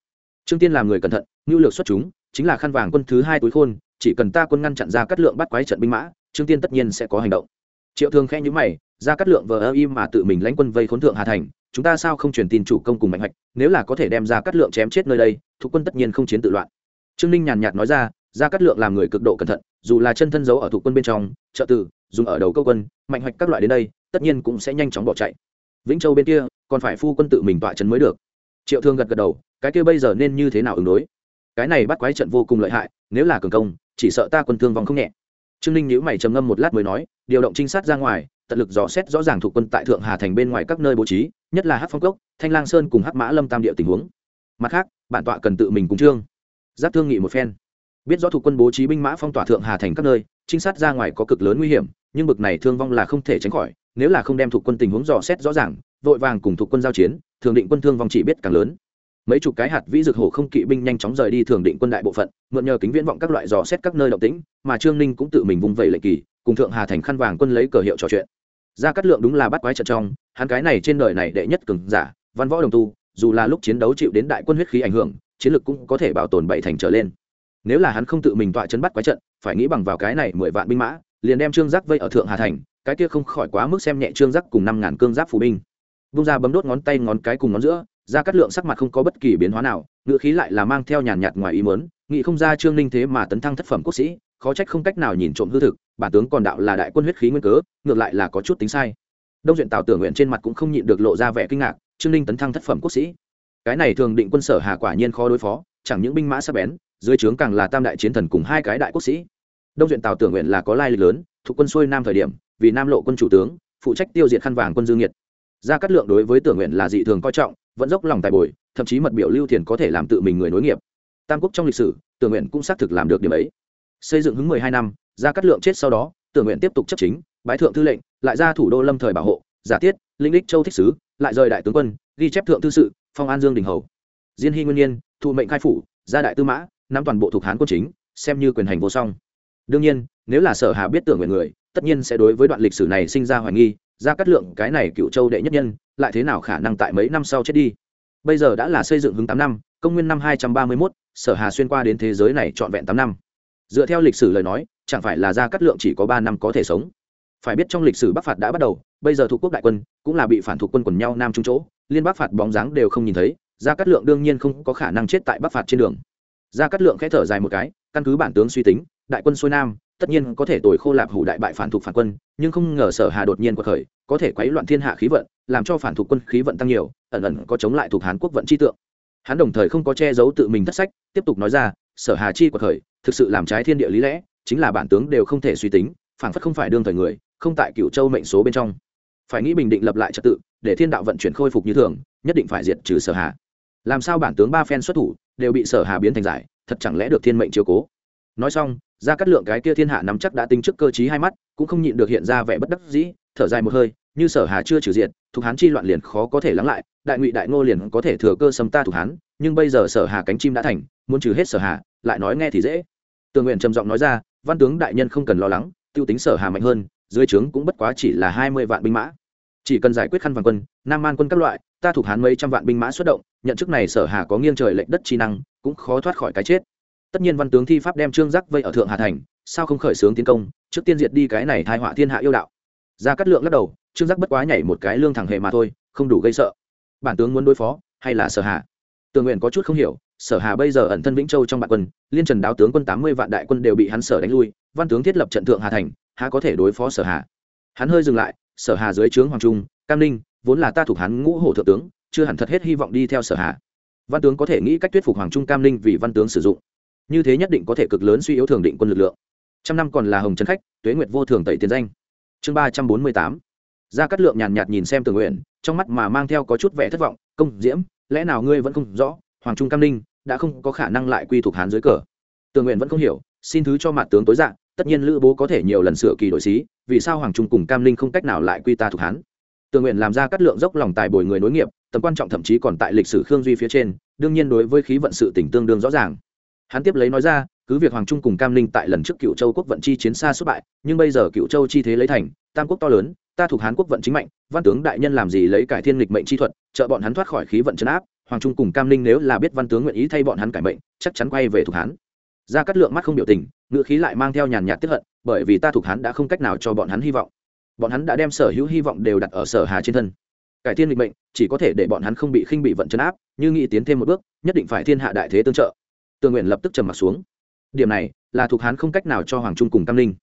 trương tiên làm người cẩn thận ngưu lược xuất chúng chính là khăn vàng quân thứ hai túi khôn, chỉ cần ta quân ngăn chặn ra cắt lượng bắt quái trận binh mã, trương tiên tất nhiên sẽ có hành động. Triệu thường khẽ nhữ mày ra cắt lượng vờ ơ im mà tự mình lãnh quân vây khốn thượng hà thành, chúng ta sao không truyền tin chủ công cùng mạnh hoạch nếu là có thể đem ra cắt lượng chém chết nơi đây, thuộc quân tất nhiên không chiến tự loạn. Trương ninh nhàn nhạt nói ra ra cắt lượng làm người cực độ cẩn thận, dù là chân thân giấu ở thuộc quân bên trong, trợ tử, dùng ở đầu câu quân, mạnh hoạch các loại đến đây, tất nhiên cũng sẽ nhanh chóng bỏ chạy. Vĩnh châu bên kia, còn phải phu quân tự mình tọa trấn mới được. Triệu thương gật gật đầu, cái kia bây giờ nên như thế nào ứng đối? Cái này bắt quái trận vô cùng lợi hại, nếu là cường công, chỉ sợ ta quân thương vong không nhẹ. Trương ninh nhíu mày trầm ngâm một lát mới nói, điều động trinh sát ra ngoài, tận lực dò xét rõ ràng thuộc quân tại thượng hà thành bên ngoài các nơi bố trí, nhất là hát phong cốc, thanh lang sơn cùng hát mã lâm tam địa tình huống. Mặt khác, bản tọa cần tự mình cùng trương giáp thương nghị một phen. Biết rõ thuộc quân bố trí binh mã phong tỏa thượng hà thành các nơi, trinh sát ra ngoài có cực lớn nguy hiểm, nhưng bực này thương vong là không thể tránh khỏi, nếu là không đem thuộc quân tình huống dò xét rõ ràng, vội vàng cùng thuộc quân giao chiến, thường định quân thương vong chỉ biết càng lớn mấy chục cái hạt vĩ dược hổ không kỵ binh nhanh chóng rời đi thường định quân đại bộ phận, mượn nhờ kính viễn vọng các loại dò xét các nơi động tĩnh, mà trương ninh cũng tự mình vung vẩy lệnh kỳ, cùng thượng hà thành khăn vàng quân lấy cờ hiệu trò chuyện. Ra cắt lượng đúng là bắt quái trận trong, hắn cái này trên đời này đệ nhất cường giả, văn võ đồng tu, dù là lúc chiến đấu chịu đến đại quân huyết khí ảnh hưởng, chiến lực cũng có thể bảo tồn bảy thành trở lên. Nếu là hắn không tự mình tọa chân bắt quái trận, phải nghĩ bằng vào cái này mười vạn binh mã, liền đem trương giác vây ở thượng hà thành, cái kia không khỏi quá mức xem nhẹ trương giác cùng năm ngàn cương giáp phù binh. Bung ra bấm đốt ngón tay ngón cái cùng ngón giữa ra cắt lượng sắc mặt không có bất kỳ biến hóa nào ngựa khí lại là mang theo nhàn nhạt ngoài ý mớn nghĩ không ra trương ninh thế mà tấn thăng thất phẩm quốc sĩ, khó trách không cách nào nhìn trộm hư thực, bản tướng còn đạo là đại quân huyết khí nguyên cớ, ngược lại là có chút tính sai. Đông duyện tào tưởng nguyện trên mặt cũng không nhịn được lộ ra vẻ kinh ngạc, trương ninh tấn thăng thất phẩm quốc sĩ. Cái này thường định quân sở hà quả nhiên khó đối phó, chẳng những binh mã sắp bén, dưới trướng càng là tam đại chiến thần cùng hai cái đại quốc sĩ. Đông duyện tào tưởng nguyện là có lai lịch lớn, thuộc quân xuôi nam thời điểm, vì nam lộ quân chủ tướng, phụ trách tiêu diệt khăn vàng quân dương nhiệt. Gia cát lượng đối với tưởng nguyện là dị thường coi trọng vẫn dốc lòng tài bồi, thậm chí mật biểu lưu thiền có thể làm tự mình người nối nghiệp. Tam quốc trong lịch sử, tưởng nguyện cũng xác thực làm được điểm ấy. Xây dựng hứng mười hai năm gia cát lượng chết sau đó, tưởng nguyện tiếp tục chấp chính bãi thượng thư lệnh, lại ra thủ đô lâm thời bảo hộ, giả tiết, linh đích châu thích sứ, lại rời đại tướng quân, ghi chép thượng thư sự, phong an dương đình hầu. Diên hy nguyên nhiên, thụ mệnh khai phủ gia đại tư mã, nắm toàn bộ thuộc hán quân chính, xem như quyền hành vô song. Đương nhiên, nếu là sở hà biết tưởng nguyện người, tất nhiên sẽ đối với đoạn lịch sử này sinh ra hoài nghi ra cắt lượng cái này cựu châu đệ nhất nhân, lại thế nào khả năng tại mấy năm sau chết đi? Bây giờ đã là xây dựng hứng tám năm, công nguyên năm hai trăm ba mươi mốt, sở hà xuyên qua đến thế giới này trọn vẹn tám năm. Dựa theo lịch sử lời nói, chẳng phải là ra cắt lượng chỉ có ba năm có thể sống. Phải biết trong lịch sử bắc phạt đã bắt đầu, bây giờ thuộc quốc đại quân, cũng là bị phản thuộc quân quần nhau nam trung chỗ, liên bắc phạt bóng dáng đều không nhìn thấy, ra cắt lượng đương nhiên không có khả năng chết tại bắc phạt trên đường. Ra cắt lượng khẽ thở dài một cái, căn cứ bản tướng suy tính, đại quân xuôi nam tất nhiên có thể tồi khô lạp hủ đại bại phản thuộc phản quân, nhưng không ngờ sở hà đột nhiên quật khởi, có thể quấy loạn thiên hạ khí vận, làm cho phản thuộc quân khí vận tăng nhiều, ẩn ẩn có chống lại thuộc hán quốc vận chi tượng. Hắn đồng thời không có che giấu tự mình thất sách, tiếp tục nói ra, sở hà chi quật khởi, thực sự làm trái thiên địa lý lẽ, chính là bản tướng đều không thể suy tính, phản phất không phải đương thời người, không tại cựu châu mệnh số bên trong. Phải nghĩ bình định lập lại trật tự, để thiên đạo vận chuyển khôi phục như thường, nhất định phải diệt trừ sở hà. Làm sao bản tướng ba phen xuất thủ, đều bị sở hà biến thành giải, thật chẳng lẽ được thiên mệnh chiếu cố? Nói xong ra cắt lượng cái kia thiên hạ nắm chắc đã tính trước cơ chí hai mắt, cũng không nhịn được hiện ra vẻ bất đắc dĩ, thở dài một hơi, như sở hà chưa trừ diện thuộc hán chi loạn liền khó có thể lắng lại, đại ngụy đại ngô liền có thể thừa cơ xâm ta thuộc hán, nhưng bây giờ sở hà cánh chim đã thành, muốn trừ hết sở hà, lại nói nghe thì dễ. Tường nguyện trầm giọng nói ra, văn tướng đại nhân không cần lo lắng, tiêu tính sở hà mạnh hơn, dưới trướng cũng bất quá chỉ là hai mươi vạn binh mã. Chỉ cần giải quyết khăn vàng quân, nam man quân các loại, ta thuộc hán mấy trăm vạn binh mã xuất động, nhận chức này sở hà có nghiêng trời lệnh đất chi năng, cũng khó thoát khỏi cái chết tất nhiên văn tướng thi pháp đem trương giác vây ở thượng hà thành, sao không khởi xướng tiến công, trước tiên diệt đi cái này thai họa thiên hạ yêu đạo. Ra cắt lượng lắc đầu, trương giác bất quá nhảy một cái lương thẳng hệ mà thôi, không đủ gây sợ. Bản tướng muốn đối phó, hay là sở hà? Tường nguyện có chút không hiểu, sở hà bây giờ ẩn thân vĩnh châu trong bạn quân, liên trần đáo tướng quân tám mươi vạn đại quân đều bị hắn sở đánh lui, văn tướng thiết lập trận thượng hà thành, há có thể đối phó sở hà? Hắn hơi dừng lại, sở hà dưới trướng hoàng trung, cam ninh, vốn là ta thuộc hắn ngũ hổ thượng tướng, chưa hẳn thật hết hy vọng đi theo sở hà. Văn tướng có thể nghĩ cách thuyết phục hoàng trung cam ninh vì văn tướng sử dụng như thế nhất định có thể cực lớn suy yếu thường định quân lực lượng. Trăm năm còn là hồng trấn khách, tuế nguyệt vô thường tẩy tiền danh. Chương ba trăm bốn mươi tám. Gia cát lượng nhàn nhạt nhìn xem tường nguyện trong mắt mà mang theo có chút vẻ thất vọng, công diễm, lẽ nào ngươi vẫn không rõ, hoàng trung cam ninh đã không có khả năng lại quy thuộc hán dưới cờ? Tường nguyện vẫn không hiểu, xin thứ cho mặt tướng tối dạng tất nhiên lữ bố có thể nhiều lần sửa kỳ đổi xí, vì sao hoàng trung cùng cam ninh không cách nào lại quy ta thuộc hán? Tường nguyện làm ra cát lượng dốc lòng tài bồi người nối nghiệp, tầm quan trọng thậm chí còn tại lịch sử khương duy phía trên, đương nhiên đối với khí vận sự tỉnh tương đương rõ ràng hắn tiếp lấy nói ra, cứ việc hoàng trung cùng cam linh tại lần trước cựu châu quốc vận chi chiến xa xuất bại, nhưng bây giờ cựu châu chi thế lấy thành, tam quốc to lớn, ta thuộc hán quốc vận chính mạnh, văn tướng đại nhân làm gì lấy cải thiên lịch mệnh chi thuật, trợ bọn hắn thoát khỏi khí vận chấn áp, hoàng trung cùng cam linh nếu là biết văn tướng nguyện ý thay bọn hắn cải mệnh, chắc chắn quay về thuộc hán. Ra cắt lượng mắt không biểu tình, ngữ khí lại mang theo nhàn nhạt tiếp hận, bởi vì ta thuộc hán đã không cách nào cho bọn hắn hy vọng. Bọn hắn đã đem sở hữu hy vọng đều đặt ở sở hà trên thân. Cải thiên lịch mệnh, chỉ có thể để bọn hắn không bị khinh bị vận chấn áp, như nghĩ tiến thêm một bước, nhất định phải thiên hạ đại thế tương trợ tường nguyện lập tức trầm mặt xuống. Điểm này là thuộc hán không cách nào cho hoàng trung cùng tam linh.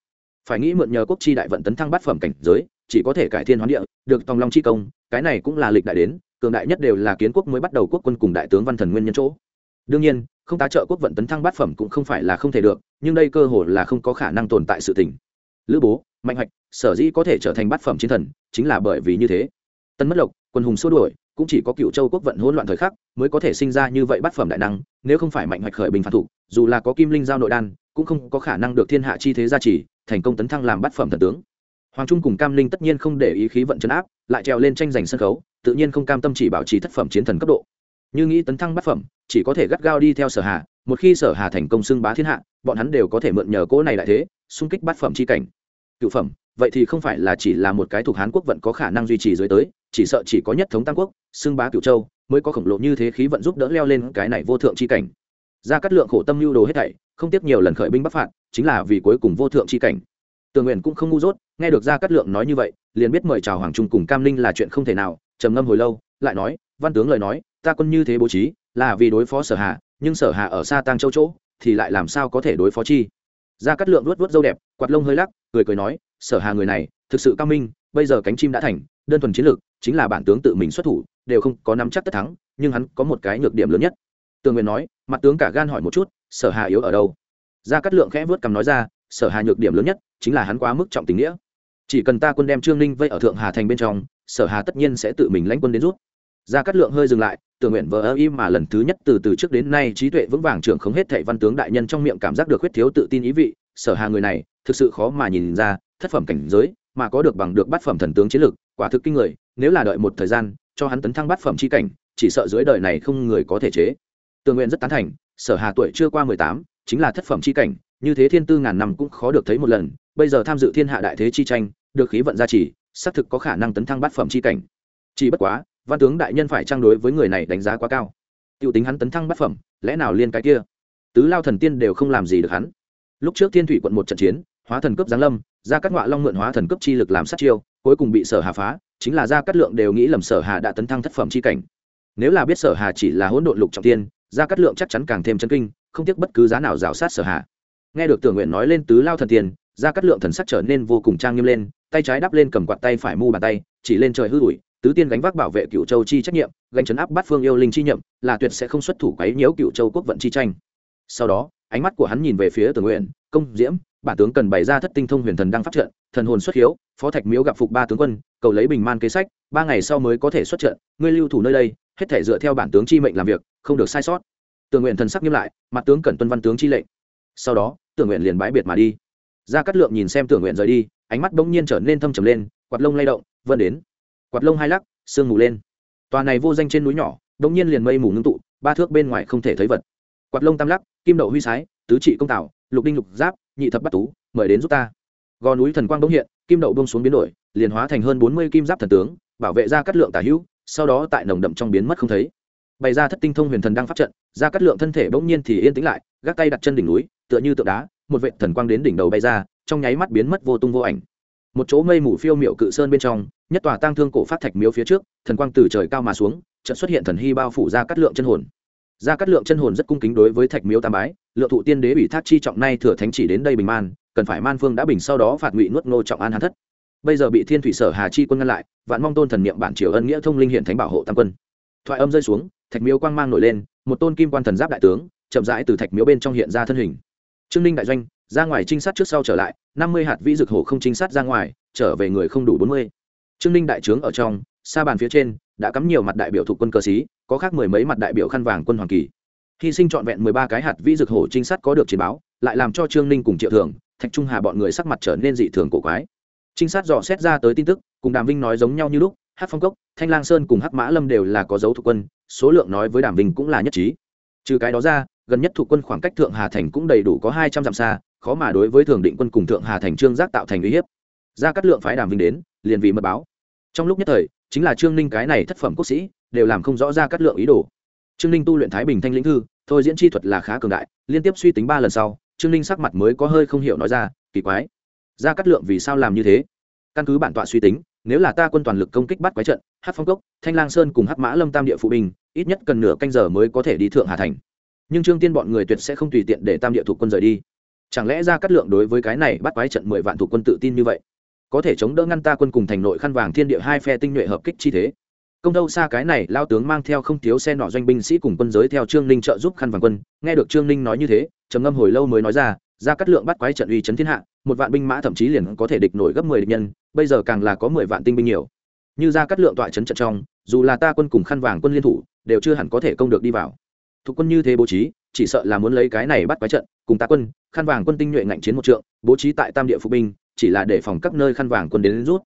Phải nghĩ mượn nhờ quốc chi đại vận tấn thăng bát phẩm cảnh giới, chỉ có thể cải thiên hoán địa, được tòng long chi công, cái này cũng là lịch đại đến, cường đại nhất đều là kiến quốc mới bắt đầu quốc quân cùng đại tướng văn thần nguyên nhân chỗ. Đương nhiên, không tá trợ quốc vận tấn thăng bát phẩm cũng không phải là không thể được, nhưng đây cơ hội là không có khả năng tồn tại sự tình. Lữ bố, mạnh hoạch sở dĩ có thể trở thành bát phẩm chiến thần, chính là bởi vì như thế. Tân mất lộc, quân hùng xua đuổi cũng chỉ có cựu châu quốc vận hỗn loạn thời khắc mới có thể sinh ra như vậy bát phẩm đại năng, nếu không phải mạnh hoạch khởi bình phản thủ dù là có kim linh giao nội đan, cũng không có khả năng được thiên hạ chi thế gia trì, thành công tấn thăng làm bát phẩm thần tướng. Hoàng trung cùng cam linh tất nhiên không để ý khí vận chấn áp, lại trèo lên tranh giành sân khấu, tự nhiên không cam tâm chỉ bảo trì thất phẩm chiến thần cấp độ. Như nghĩ tấn thăng bát phẩm, chỉ có thể gắt gao đi theo sở hà, một khi sở hà thành công xưng bá thiên hạ, bọn hắn đều có thể mượn nhờ cỗ này lại thế, xung kích bát phẩm chi cảnh. Cựu phẩm, vậy thì không phải là chỉ là một cái thuộc hán quốc vận có khả năng duy trì dưới tới chỉ sợ chỉ có nhất thống tam quốc, xưng bá cửu châu, mới có khổng lồ như thế khí vận giúp đỡ leo lên cái này vô thượng chi cảnh. Ra cắt lượng khổ tâm lưu đồ hết thảy, không tiếp nhiều lần khởi binh bắc phạt, chính là vì cuối cùng vô thượng chi cảnh. Tường nguyện cũng không ngu dốt, nghe được ra cắt lượng nói như vậy, liền biết mời chào hoàng trung cùng cam ninh là chuyện không thể nào, trầm ngâm hồi lâu, lại nói, văn tướng lời nói, ta quân như thế bố trí, là vì đối phó sở hạ nhưng sở hạ ở xa tăng châu chỗ, thì lại làm sao có thể đối phó chi? Ra cắt lượng luốt vớt dâu đẹp, quạt lông hơi lắc, cười cười nói, sở hà người này, thực sự cao minh bây giờ cánh chim đã thành, đơn thuần chiến lược, chính là bản tướng tự mình xuất thủ, đều không có nắm chắc tất thắng, nhưng hắn có một cái nhược điểm lớn nhất. Tường nguyện nói, mặt tướng cả gan hỏi một chút, sở hà yếu ở đâu? Gia cát lượng khẽ vớt cằm nói ra, sở hà nhược điểm lớn nhất chính là hắn quá mức trọng tình nghĩa. Chỉ cần ta quân đem trương ninh vây ở thượng hà thành bên trong, sở hà tất nhiên sẽ tự mình lãnh quân đến rút gia cát lượng hơi dừng lại tưởng nguyện vờ ơ im mà lần thứ nhất từ từ trước đến nay trí tuệ vững vàng trưởng không hết thệ văn tướng đại nhân trong miệng cảm giác được huyết thiếu tự tin ý vị, sở hà người này thực sự khó mà nhìn ra, thất phẩm cảnh giới mà có được bằng được bát phẩm thần tướng chiến lực, quả thực kinh người, nếu là đợi một thời gian, cho hắn tấn thăng bát phẩm chi cảnh, chỉ sợ dưới đời này không người có thể chế. Tường nguyện rất tán thành, sở hà tuổi chưa qua mười tám, chính là thất phẩm chi cảnh, như thế thiên tư ngàn năm cũng khó được thấy một lần, bây giờ tham dự thiên hạ đại thế chi tranh, được khí vận gia trì, xác thực có khả năng tấn thăng bát phẩm chi cảnh. Chỉ bất quá, văn tướng đại nhân phải trang đối với người này đánh giá quá cao. Tiêu tính hắn tấn thăng bát phẩm, lẽ nào liên cái kia? Tứ lao thần tiên đều không làm gì được hắn. Lúc trước thiên thủy quận một trận chiến hóa thần cấp giáng lâm, ra các ngọa long mượn hóa thần cấp chi lực làm sát chiêu, cuối cùng bị sở hà phá, chính là ra cát lượng đều nghĩ lầm sở hà đã tấn thăng thất phẩm chi cảnh. Nếu là biết sở hà chỉ là hỗn độn lục trọng tiên, ra cát lượng chắc chắn càng thêm chân kinh, không tiếc bất cứ giá nào rào sát sở hà. Nghe được tưởng nguyện nói lên tứ lao thần tiền ra cát lượng thần sắc trở nên vô cùng trang nghiêm lên, tay trái đắp lên cầm quạt tay phải mu bàn tay, chỉ lên trời hư ủi, tứ tiên gánh vác bảo vệ cựu châu chi trách nhiệm, gánh chấn áp bát phương yêu linh chi nhậm, là tuyệt sẽ không xuất thủ quấy nhiễu cựu châu quốc vận chi tranh. Sau đó, ánh mắt của hắn nhìn về phía tưởng nguyện, công diễm bản tướng cần bày ra thất tinh thông huyền thần đang phát trận thần hồn xuất hiếu phó thạch miếu gặp phục ba tướng quân cầu lấy bình man kế sách ba ngày sau mới có thể xuất trận ngươi lưu thủ nơi đây hết thể dựa theo bản tướng chi mệnh làm việc không được sai sót. Tưởng nguyện thần sắc nghiêm lại mặt tướng cần tuân văn tướng chi lệnh. Sau đó tưởng nguyện liền bãi biệt mà đi. Ra cắt lượng nhìn xem tưởng nguyện rời đi ánh mắt bỗng nhiên trở nên thâm trầm lên quạt lông lay động vân đến. Quạt lông hai lắc sương mù lên. Tòa này vô danh trên núi nhỏ bỗng nhiên liền mây mù ngưng tụ ba thước bên ngoài không thể thấy vật. Quạt lông tam lắc kim đậu huy sái tứ trị công tảo, lục đinh lục giáp nhị thập bắt tú, mời đến giúp ta. Gò núi thần quang bỗng hiện, kim đậu bông xuống biến đổi, liền hóa thành hơn bốn mươi kim giáp thần tướng, bảo vệ ra cắt lượng tả hữu, sau đó tại nồng đậm trong biến mất không thấy. Bày ra thất tinh thông huyền thần đang phát trận, ra cắt lượng thân thể bỗng nhiên thì yên tĩnh lại, gác tay đặt chân đỉnh núi, tựa như tượng đá, một vệ thần quang đến đỉnh đầu bay ra, trong nháy mắt biến mất vô tung vô ảnh. Một chỗ mây mù phiêu miệu cự sơn bên trong, nhất tòa tang thương cổ phát thạch miếu phía trước, thần quang từ trời cao mà xuống trận xuất hiện thần hy bao phủ ra cắt lượng chân hồn. Ra cắt lượng chân hồn rất cung kính đối với thạch miếu tam bái Lựa thụ tiên đế ủy thác chi trọng nay thừa thánh chỉ đến đây bình man, cần phải man phương đã bình sau đó phạt ngụy nuốt ngô trọng an hán thất. Bây giờ bị thiên thủy sở hà chi quân ngăn lại, vạn mong tôn thần niệm bản triều ân nghĩa thông linh hiện thánh bảo hộ tam quân. Thoại âm rơi xuống, thạch miếu quang mang nổi lên, một tôn kim quan thần giáp đại tướng, chậm rãi từ thạch miếu bên trong hiện ra thân hình. Trương ninh đại doanh, ra ngoài trinh sát trước sau trở lại, năm mươi hạt vĩ dược hổ không trinh sát ra ngoài, trở về người không đủ bốn mươi. Trương ninh đại trướng ở trong xa bàn phía trên, đã cắm nhiều mặt đại biểu thuộc quân cơ sĩ, có khác mười mấy mặt đại biểu khăn vàng quân hoàng kỳ hy sinh trọn vẹn mười ba cái hạt vĩ dược hổ trinh sát có được chiến báo, lại làm cho trương ninh cùng triệu thường, thạch trung hà bọn người sắc mặt trở nên dị thường cổ quái. Trinh sát dò xét ra tới tin tức, cùng đàm vinh nói giống nhau như lúc hát phong cốc, thanh lang sơn cùng hắc mã lâm đều là có dấu thuộc quân, số lượng nói với đàm vinh cũng là nhất trí. Trừ cái đó ra, gần nhất thuộc quân khoảng cách thượng hà thành cũng đầy đủ có hai trăm dặm xa, khó mà đối với thường định quân cùng thượng hà thành trương giác tạo thành uy hiếp. Ra cắt lượng phái đàm vinh đến, liền vì mật báo. Trong lúc nhất thời, chính là trương ninh cái này thất phẩm quốc sĩ, đều làm không rõ ra cắt lượng ý đồ trương ninh tu luyện thái bình thanh lĩnh thư, thôi diễn chi thuật là khá cường đại, liên tiếp suy tính ba lần sau, trương ninh sắc mặt mới có hơi không hiểu nói ra, kỳ quái. Ra cắt lượng vì sao làm như thế? Căn cứ bản tọa suy tính, nếu là ta quân toàn lực công kích bắt quái trận hát phong cốc, thanh lang sơn cùng hát mã lâm tam địa phụ binh ít nhất cần nửa canh giờ mới có thể đi thượng hà thành. Nhưng trương tiên bọn người tuyệt sẽ không tùy tiện để tam địa thuộc quân rời đi. Chẳng lẽ ra cắt lượng đối với cái này bắt quái trận mười vạn thuộc quân tự tin như vậy? Có thể chống đỡ ngăn ta quân cùng thành nội khăn vàng thiên địa hai phe tinh nhuệ hợp kích chi thế công đâu xa cái này lao tướng mang theo không thiếu xe nọ doanh binh sĩ cùng quân giới theo trương ninh trợ giúp khăn vàng quân. Nghe được trương ninh nói như thế trầm ngâm hồi lâu mới nói ra ra cắt lượng bắt quái trận uy chấn thiên hạ một vạn binh mã thậm chí liền có thể địch nổi gấp mười địch nhân bây giờ càng là có mười vạn tinh binh nhiều. Như ra cắt lượng tọa chấn trận trong dù là ta quân cùng khăn vàng quân liên thủ đều chưa hẳn có thể công được đi vào. Thuộc quân như thế bố trí chỉ sợ là muốn lấy cái này bắt quái trận cùng ta quân khăn vàng quân tinh nhuệ ngạnh chiến một trượng bố trí tại tam địa phụ binh chỉ là để phòng các nơi khăn vàng quân đến, đến rút.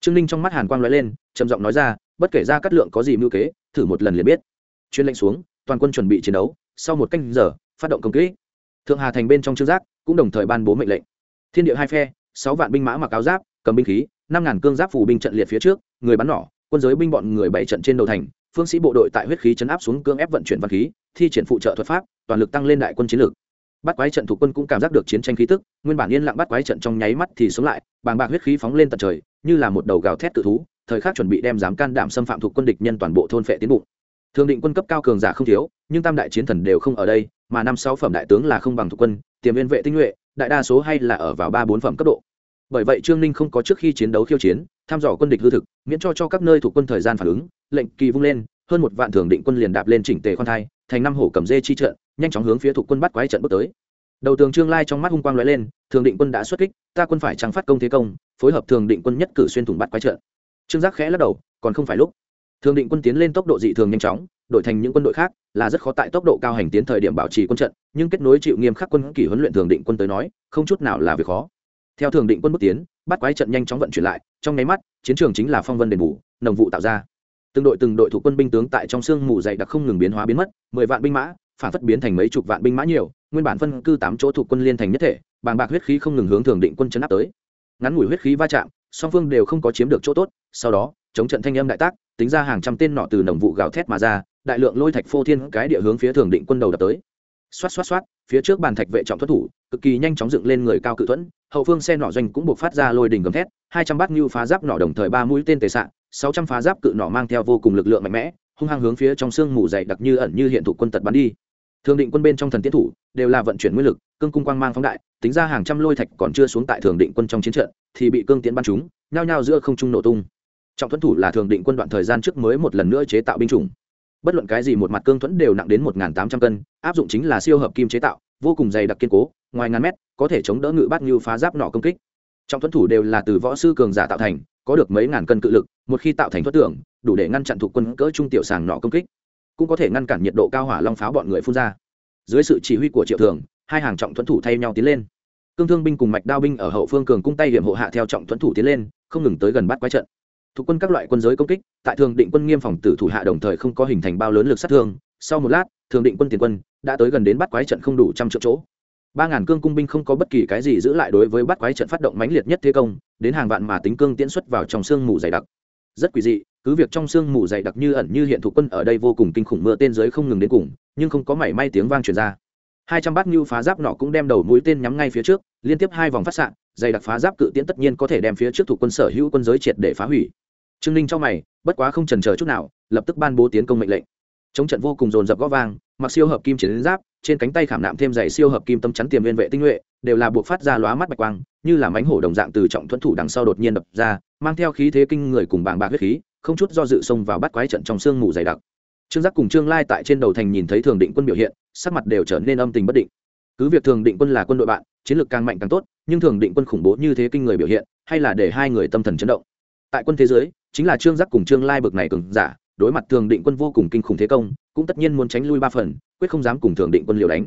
Trương ninh trong mắt hàn quang lóe lên trầm giọng nói ra bất kể ra cát lượng có gì mưu kế, thử một lần liền biết. Chuyên lệnh xuống, toàn quân chuẩn bị chiến đấu, sau một canh giờ, phát động công kỹ thượng hà thành bên trong trương giác cũng đồng thời ban bố mệnh lệnh. Thiên địa hai phe, sáu vạn binh mã mặc áo giáp, cầm binh khí, năm ngàn cương giáp phủ binh trận liệt phía trước, người bắn nỏ, quân giới binh bọn người bảy trận trên đầu thành, phương sĩ bộ đội tại huyết khí chấn áp xuống cương ép vận chuyển văn khí, thi triển phụ trợ thuật pháp, toàn lực tăng lên đại quân chiến lược. Bắt quái trận thủ quân cũng cảm giác được chiến tranh khí tức, nguyên bản yên lặng bắt quái trận trong nháy mắt thì sống lại, bàng bạc huyết khí phóng lên tận trời, như là một đầu gào thét tự thú thời khắc chuẩn bị đem dám can đảm xâm phạm thuộc quân địch nhân toàn bộ thôn phệ tiến bụng. Thường định quân cấp cao cường giả không thiếu, nhưng tam đại chiến thần đều không ở đây, mà năm sáu phẩm đại tướng là không bằng thuộc quân, tiềm viên vệ tinh nhuệ, đại đa số hay là ở vào ba bốn phẩm cấp độ. Bởi vậy trương ninh không có trước khi chiến đấu khiêu chiến thăm dò quân địch hư thực, miễn cho cho các nơi thuộc quân thời gian phản ứng, lệnh kỳ vung lên, hơn một vạn thường định quân liền đạp lên chỉnh tề khoan thai, thành năm hổ cầm dê chi trận, nhanh chóng hướng phía thuộc quân bắt quái trận bước tới. Đầu tường trương lai trong mắt hung quang lóe lên, thường định quân đã xuất kích, ta quân phải trắng phát công thế công, phối hợp thường định quân nhất cử xuyên thủng bắt quái trận trương giác khẽ lắc đầu, còn không phải lúc. Thường định quân tiến lên tốc độ dị thường nhanh chóng, đổi thành những quân đội khác, là rất khó tại tốc độ cao hành tiến thời điểm bảo trì quân trận, nhưng kết nối chịu nghiêm khắc quân kỷ huấn luyện thường định quân tới nói, không chút nào là việc khó. Theo thường định quân bước tiến, bắt quái trận nhanh chóng vận chuyển lại, trong nháy mắt, chiến trường chính là phong vân đền bù, nồng vụ tạo ra. Từng đội từng đội thủ quân binh tướng tại trong sương mù dày đặc không ngừng biến hóa biến mất, mười vạn binh mã, phản phất biến thành mấy chục vạn binh mã nhiều, nguyên bản phân cư tám chỗ thủ quân liên thành nhất thể, bàng bạc huyết khí không ngừng hướng thường định quân chấn áp tới. Ngắn ngủi huyết khí va chạm song phương đều không có chiếm được chỗ tốt, sau đó, chống trận thanh âm đại tác, tính ra hàng trăm tên nọ từ nồng vụ gào thét mà ra, đại lượng lôi thạch phô thiên cái địa hướng phía thường định quân đầu đập tới. Xoát xoát xoát, phía trước bàn thạch vệ trọng thoát thủ, cực kỳ nhanh chóng dựng lên người cao cự thuẫn, hậu phương xe nỏ doanh cũng buộc phát ra lôi đình gầm thét, hai trăm bát như phá giáp nỏ đồng thời ba mũi tên tề sạn sáu trăm phá giáp cự nỏ mang theo vô cùng lực lượng mạnh mẽ, hung hăng hướng phía trong xương mù dày đặc như ẩn như hiện thủ quân tật bắn đi. Thường định quân bên trong thần tiến thủ, đều là vận chuyển nguyên lực cương cung quang mang phóng đại, tính ra hàng trăm lôi thạch còn chưa xuống tại thường định quân trong chiến trận, thì bị cương tiến bắn chúng nhao nhao giữa không trung nổ tung. Trọng thuẫn thủ là thường định quân đoạn thời gian trước mới một lần nữa chế tạo binh chủng. Bất luận cái gì một mặt cương thuẫn đều nặng đến một tám trăm cân, áp dụng chính là siêu hợp kim chế tạo, vô cùng dày đặc kiên cố, ngoài ngàn mét, có thể chống đỡ ngự bát như phá giáp nọ công kích. Trọng thuẫn thủ đều là từ võ sư cường giả tạo thành, có được mấy ngàn cân cự lực, một khi tạo thành thoát tưởng, đủ để ngăn chặn thuộc quân cỡ trung tiểu sàng nọ công kích. Cũng có thể ngăn cản nhiệt độ cao hỏa long pháo bọn người phun ra. Dưới sự chỉ huy của triệu thường hai hàng trọng thuẫn thủ thay nhau tiến lên. Cương thương binh cùng mạch đao binh ở hậu phương cường cung tay hiểm hộ hạ theo trọng thuẫn thủ tiến lên, không ngừng tới gần bắt quái trận. Thuộc quân các loại quân giới công kích, tại thường định quân nghiêm phòng tử thủ hạ đồng thời không có hình thành bao lớn lực sát thương. Sau một lát, thường định quân tiền quân đã tới gần đến bắt quái trận không đủ trăm triệu chỗ. Ba ngàn cương cung binh không có bất kỳ cái gì giữ lại đối với bắt quái trận phát động mãnh liệt nhất thế công, đến hàng vạn mà tính cương tiễn xuất vào trong sương mù dày đặc. Rất quỷ dị, cứ việc trong sương mù dày đặc như ẩn như hiện thuộc quân ở đây vô cùng kinh khủng mưa tên giới không ngừng đến cùng, nhưng không có mảy may tiếng vang truyền ra hai trăm bát như phá giáp nọ cũng đem đầu mũi tên nhắm ngay phía trước, liên tiếp hai vòng phát xạ, dày đặc phá giáp cự tiễn tất nhiên có thể đem phía trước thuộc quân sở hữu quân giới triệt để phá hủy. Trương ninh cho mày, bất quá không trần chờ chút nào, lập tức ban bố tiến công mệnh lệnh. Chống trận vô cùng dồn dập g ó vang, mặc siêu hợp kim chiến giáp, trên cánh tay khảm nạm thêm giày siêu hợp kim tâm chắn tiềm viên vệ tinh nhuệ, đều là buộc phát ra lóa mắt bạch quang, như là mánh hổ đồng dạng từ trọng thuẫn thủ đằng sau đột nhiên đập ra, mang theo khí thế kinh người cùng bàng bạc huyết khí, không chút do dự xông vào bắt quái trận trong sương mù dày đặc trương giác cùng trương lai tại trên đầu thành nhìn thấy thường định quân biểu hiện, sắc mặt đều trở nên âm tình bất định. Cứ việc thường định quân là quân đội bạn, chiến lược càng mạnh càng tốt, nhưng thường định quân khủng bố như thế kinh người biểu hiện, hay là để hai người tâm thần chấn động. Tại quân thế giới, chính là trương giác cùng trương lai bực này cường giả, đối mặt thường định quân vô cùng kinh khủng thế công, cũng tất nhiên muốn tránh lui ba phần, quyết không dám cùng thường định quân liều đánh.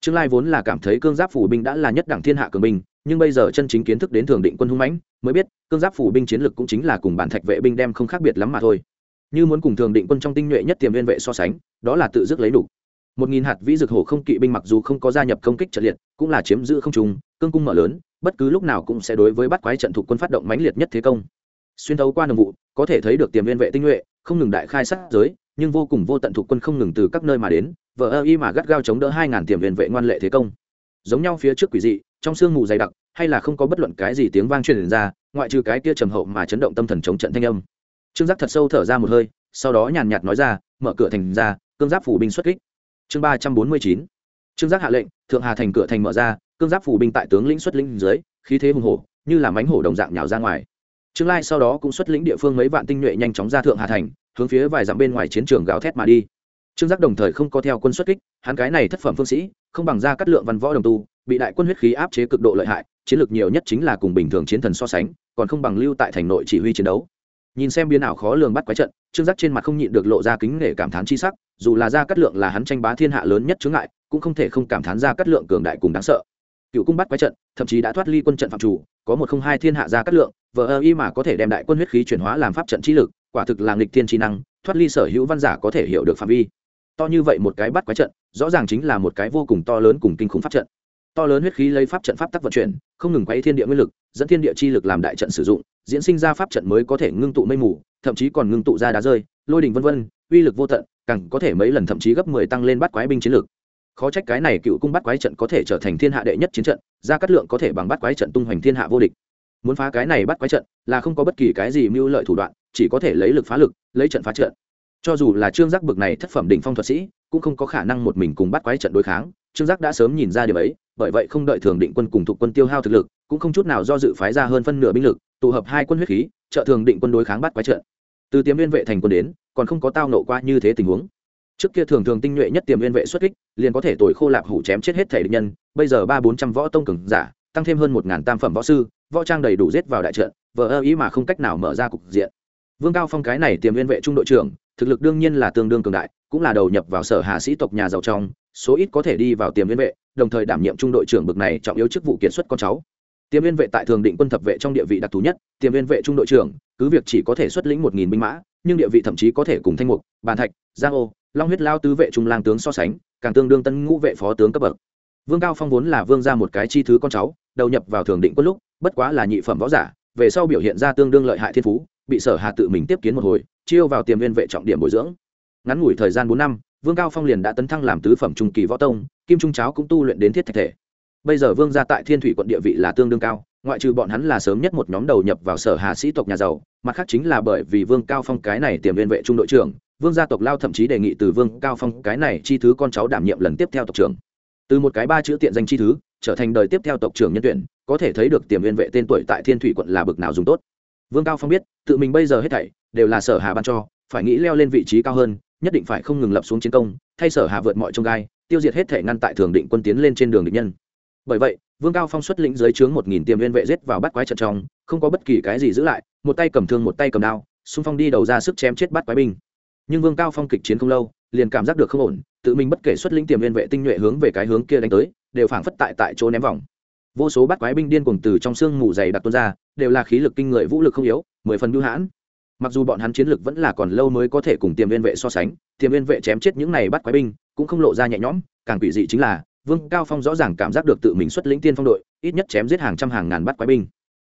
Trương lai vốn là cảm thấy cương giáp phủ binh đã là nhất đẳng thiên hạ cường binh, nhưng bây giờ chân chính kiến thức đến thường định quân hung mãnh, mới biết cương giáp phủ binh chiến lực cũng chính là cùng bản thạch vệ binh đem không khác biệt lắm mà thôi như muốn cùng thường định quân trong tinh nhuệ nhất tiềm viên vệ so sánh, đó là tự dứt lấy đủ. Một nghìn hạt vĩ dược hổ không kỵ binh mặc dù không có gia nhập công kích trận liệt, cũng là chiếm giữ không trùng cương cung mở lớn, bất cứ lúc nào cũng sẽ đối với bắt quái trận thuộc quân phát động mãnh liệt nhất thế công. Xuyên thấu qua nồng vụ, có thể thấy được tiềm viên vệ tinh nhuệ, không ngừng đại khai sát giới, nhưng vô cùng vô tận thuộc quân không ngừng từ các nơi mà đến, vờ ơ y mà gắt gao chống đỡ hai ngàn tiềm viên vệ ngoan lệ thế công. Giống nhau phía trước quỷ dị, trong sương mù dày đặc, hay là không có bất luận cái gì tiếng vang truyền ra, ngoại trừ cái kia trầm hậu mà chấn động tâm thần chống trận thanh âm trương giác thật sâu thở ra một hơi, sau đó nhàn nhạt nói ra, mở cửa thành ra, cương giáp phủ binh xuất kích. Chương ba trăm bốn mươi chín. Trương giác hạ lệnh, thượng hà thành cửa thành mở ra, cương giáp phủ binh tại tướng lĩnh xuất lĩnh dưới, khí thế hùng hổ, như là mánh hổ đồng dạng nhào ra ngoài. Trương lai sau đó cũng xuất lĩnh địa phương mấy vạn tinh nhuệ nhanh chóng ra thượng hà thành, hướng phía vài dặm bên ngoài chiến trường gào thét mà đi. Trương giác đồng thời không có theo quân xuất kích, hắn cái này thất phẩm phương sĩ, không bằng ra cắt lượng văn võ đồng tu, bị đại quân huyết khí áp chế cực độ lợi hại, chiến lược nhiều nhất chính là cùng bình thường chiến thần so sánh, còn không bằng lưu tại thành nội chỉ huy chiến đấu nhìn xem biến ảo khó lường bắt quái trận, trương giác trên mặt không nhịn được lộ ra kính nể cảm thán chi sắc, dù là gia cát lượng là hắn tranh bá thiên hạ lớn nhất chướng ngại, cũng không thể không cảm thán gia cát lượng cường đại cùng đáng sợ. Cựu cung bắt quái trận, thậm chí đã thoát ly quân trận phạm chủ, có một không hai thiên hạ gia cát lượng, vờ ơ y mà có thể đem đại quân huyết khí chuyển hóa làm pháp trận trí lực, quả thực là nghịch thiên trí năng, thoát ly sở hữu văn giả có thể hiểu được phạm vi. To như vậy một cái bắt quái trận, rõ ràng chính là một cái vô cùng to lớn cùng kinh khủng pháp trận. To lớn huyết khí lấy pháp trận pháp tắc vận chuyển, không ngừng quay thiên địa nguyên lực, dẫn thiên địa chi lực làm đại trận sử dụng diễn sinh ra pháp trận mới có thể ngưng tụ mây mù, thậm chí còn ngưng tụ ra đá rơi, lôi đình vân vân, uy lực vô tận, càng có thể mấy lần thậm chí gấp mười tăng lên bắt quái binh chiến lực. Khó trách cái này cựu cung bắt quái trận có thể trở thành thiên hạ đệ nhất chiến trận ra cát lượng có thể bằng bắt quái trận tung hoành thiên hạ vô địch. Muốn phá cái này bắt quái trận là không có bất kỳ cái gì mưu lợi thủ đoạn, chỉ có thể lấy lực phá lực, lấy trận phá trận. Cho dù là trương giác bực này thất phẩm đỉnh phong thuật sĩ, cũng không có khả năng một mình cùng bắt quái trận đối kháng, trương giác đã sớm nhìn ra điều ấy bởi vậy không đợi thường định quân cùng thuộc quân tiêu hao thực lực, cũng không chút nào do dự phái ra hơn phân nửa binh lực, tụ hợp hai quân huyết khí, trợ thường định quân đối kháng bắt quái trận. Từ tiêm viên vệ thành quân đến, còn không có tao nộ qua như thế tình huống. Trước kia thường thường tinh nhuệ nhất tiềm viên vệ xuất kích, liền có thể tồi khô lạp hủ chém chết hết thể địch nhân, bây giờ ba bốn trăm võ tông cường giả, tăng thêm hơn một ngàn tam phẩm võ sư, võ trang đầy đủ giết vào đại trận, vờ ơ ý mà không cách nào mở ra cục diện. Vương cao phong cái này tiềm viên vệ trung đội trưởng, thực lực đương nhiên là tương đương cường đại, cũng là đầu nhập vào sở hạ sĩ tộc nhà giàu trong, số ít có thể đi vào tiềm viên vệ đồng thời đảm nhiệm trung đội trưởng bực này trọng yếu chức vụ kiệt xuất con cháu. Tiềm viên vệ tại thường định quân thập vệ trong địa vị đặc thù nhất tiềm viên vệ trung đội trưởng, cứ việc chỉ có thể xuất lĩnh một nghìn binh mã, nhưng địa vị thậm chí có thể cùng thanh mục, bàn thạch, giang ô, long huyết lao tứ vệ trung lang tướng so sánh, càng tương đương tân ngũ vệ phó tướng cấp bậc. Vương cao phong vốn là vương ra một cái chi thứ con cháu, đầu nhập vào thường định quân lúc, bất quá là nhị phẩm võ giả, về sau biểu hiện ra tương đương lợi hại thiên phú, bị sở hà tự mình tiếp kiến một hồi, chiêu vào tiềm viên vệ trọng điểm bồi dưỡng. Ngắn ngủi thời gian bốn năm, vương cao phong liền đã tấn thăng làm tứ phẩm trung kỳ võ tông kim trung cháo cũng tu luyện đến thiết thạch thể. Bây giờ vương gia tại thiên thủy quận địa vị là tương đương cao, ngoại trừ bọn hắn là sớm nhất một nhóm đầu nhập vào sở hà sĩ tộc nhà giàu, mặt khác chính là bởi vì vương cao phong cái này tiềm liên vệ trung đội trưởng, vương gia tộc lao thậm chí đề nghị từ vương cao phong cái này chi thứ con cháu đảm nhiệm lần tiếp theo tộc trưởng. Từ một cái ba chữ tiện danh chi thứ, trở thành đời tiếp theo tộc trưởng nhân tuyển, có thể thấy được tiềm liên vệ tên tuổi tại thiên thủy quận là bực nào dùng tốt. Vương cao phong biết, tự mình bây giờ hết thảy, đều là sở hà ban cho, phải nghĩ leo lên vị trí cao hơn, nhất định phải không ngừng lập xuống chiến công, thay sở hà vượt mọi trông gai tiêu diệt hết thể ngăn tại thường định quân tiến lên trên đường địch nhân. Bởi vậy, vương cao phong xuất lĩnh dưới trướng một nghìn tiêm viên vệ giết vào bắt quái trận trong, không có bất kỳ cái gì giữ lại, một tay cầm thương một tay cầm đao, xung phong đi đầu ra sức chém chết bắt quái binh. Nhưng vương cao phong kịch chiến không lâu, liền cảm giác được không ổn, tự mình bất kể xuất lĩnh tiềm viên vệ tinh nhuệ hướng về cái hướng kia đánh tới, đều phảng phất tại tại chỗ ném vòng. Vô số bắt quái binh điên cuồng từ trong xương mù dày đặc tuôn ra, đều là khí lực kinh người, vũ lực không yếu, mười phần bưu hãn mặc dù bọn hắn chiến lực vẫn là còn lâu mới có thể cùng tiềm viên vệ so sánh, tiềm viên vệ chém chết những này bắt quái binh, cũng không lộ ra nhẹ nhõm, càng quỷ dị chính là, vương cao phong rõ ràng cảm giác được tự mình xuất lĩnh tiên phong đội, ít nhất chém giết hàng trăm hàng ngàn bắt quái binh.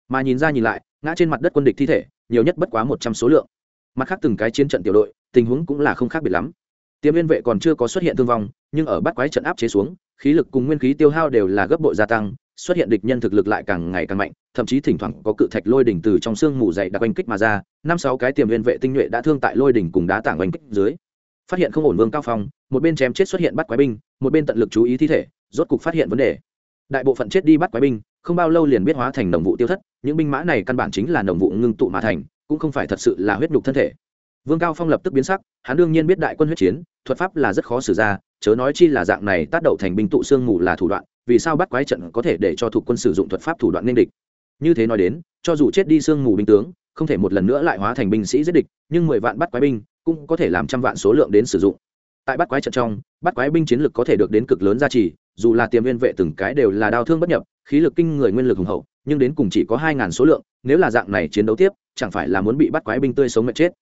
Mà nhìn ra nhìn lại, ngã trên mặt đất quân địch thi thể, nhiều nhất bất quá một trăm số lượng. Mặt khác từng cái chiến trận tiểu đội, tình huống cũng là không khác biệt lắm. Tiêm viên vệ còn chưa có xuất hiện thương vong, nhưng ở bắt quái trận áp chế xuống, khí lực cùng nguyên khí tiêu hao đều là gấp bội gia tăng xuất hiện địch nhân thực lực lại càng ngày càng mạnh, thậm chí thỉnh thoảng có cự thạch lôi đỉnh từ trong xương mù dày đặc oanh kích mà ra, năm sáu cái tiềm viên vệ tinh nhuệ đã thương tại lôi đỉnh cùng đá tảng oanh kích dưới. Phát hiện không ổn vương cao phong, một bên chém chết xuất hiện bắt quái binh, một bên tận lực chú ý thi thể, rốt cục phát hiện vấn đề. Đại bộ phận chết đi bắt quái binh, không bao lâu liền biết hóa thành đồng vụ tiêu thất, những binh mã này căn bản chính là đồng vụ ngưng tụ mà thành, cũng không phải thật sự là huyết nhục thân thể. Vương cao phong lập tức biến sắc, hắn đương nhiên biết đại quân huyết chiến, thuật pháp là rất khó xử ra, chớ nói chi là dạng này tác động thành binh tụ xương mù là thủ đoạn vì sao bắt quái trận có thể để cho thuộc quân sử dụng thuật pháp thủ đoạn nên địch? Như thế nói đến, cho dù chết đi xương mù binh tướng, không thể một lần nữa lại hóa thành binh sĩ giết địch, nhưng mười vạn bắt quái binh cũng có thể làm trăm vạn số lượng đến sử dụng. Tại bắt quái trận trong, bắt quái binh chiến lực có thể được đến cực lớn giá trị dù là tiềm viên vệ từng cái đều là đau thương bất nhập, khí lực kinh người nguyên lực hùng hậu, nhưng đến cùng chỉ có hai ngàn số lượng, nếu là dạng này chiến đấu tiếp, chẳng phải là muốn bị bắt quái binh tươi sống mệt chết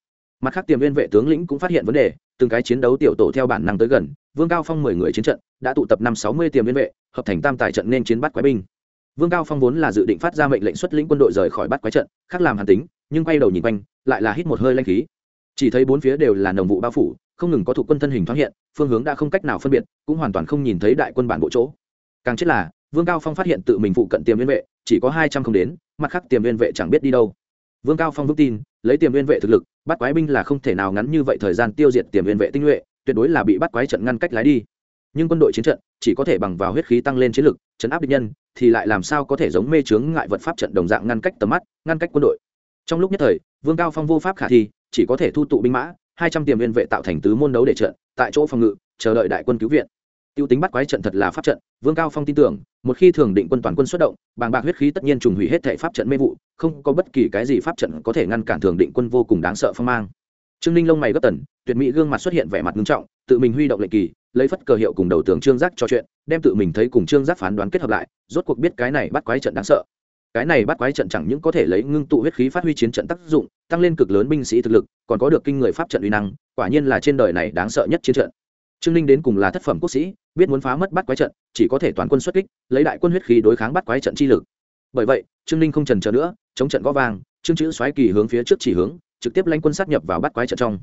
mặt khác tiềm viên vệ tướng lĩnh cũng phát hiện vấn đề, từng cái chiến đấu tiểu tổ theo bản năng tới gần, vương cao phong mười người chiến trận, đã tụ tập năm sáu mươi tiềm viên vệ, hợp thành tam tài trận nên chiến bắt quái binh. Vương cao phong vốn là dự định phát ra mệnh lệnh xuất lĩnh quân đội rời khỏi bắt quái trận, khác làm hàn tính, nhưng quay đầu nhìn quanh, lại là hít một hơi lanh khí. Chỉ thấy bốn phía đều là nồng vụ bao phủ, không ngừng có thủ quân thân hình thoáng hiện, phương hướng đã không cách nào phân biệt, cũng hoàn toàn không nhìn thấy đại quân bản bộ chỗ. Càng chết là, vương cao phong phát hiện tự mình phụ cận tiềm viên vệ, chỉ có hai trăm không đến, mặt khác tiềm viên vệ chẳng biết đi đâu vương cao phong vững tin, lấy tiềm viên vệ thực lực, bắt quái binh là không thể nào ngắn như vậy thời gian tiêu diệt tiềm viên vệ tinh nhuệ, tuyệt đối là bị bắt quái trận ngăn cách lái đi. Nhưng quân đội chiến trận, chỉ có thể bằng vào huyết khí tăng lên chiến lực, chấn áp địch nhân, thì lại làm sao có thể giống mê chướng ngại vật pháp trận đồng dạng ngăn cách tầm mắt, ngăn cách quân đội. Trong lúc nhất thời, vương cao phong vô pháp khả thi, chỉ có thể thu tụ binh mã, hai trăm tiềm viên vệ tạo thành tứ môn đấu để trận, tại chỗ phòng ngự, chờ đợi đại quân cứu viện tiêu tính bắt quái trận thật là pháp trận, vương cao phong tin tưởng, một khi thường định quân toàn quân xuất động, bàng bạc huyết khí tất nhiên trùng hủy hết thảy pháp trận mê vụ, không có bất kỳ cái gì pháp trận có thể ngăn cản thường định quân vô cùng đáng sợ phong mang. Trương ninh lông mày gấp tần, tuyệt mỹ gương mặt xuất hiện vẻ mặt nghiêm trọng, tự mình huy động lệnh kỳ, lấy phất cờ hiệu cùng đầu tướng trương giác trò chuyện, đem tự mình thấy cùng trương giác phán đoán kết hợp lại, rốt cuộc biết cái này bắt quái trận đáng sợ. Cái này bắt quái trận chẳng những có thể lấy ngưng tụ huyết khí phát huy chiến trận tác dụng, tăng lên cực lớn binh sĩ thực lực, còn có được kinh người pháp trận uy năng, quả nhiên là trên đời này đáng sợ nhất chiến trận trương ninh đến cùng là thất phẩm quốc sĩ biết muốn phá mất bắt quái trận chỉ có thể toàn quân xuất kích lấy đại quân huyết khí đối kháng bắt quái trận chi lực. Bởi vậy trương ninh không trần chờ nữa chống trận gõ vàng, trương chữ xoáy kỳ hướng phía trước chỉ hướng trực tiếp lãnh quân sát nhập vào bắt quái trận trong.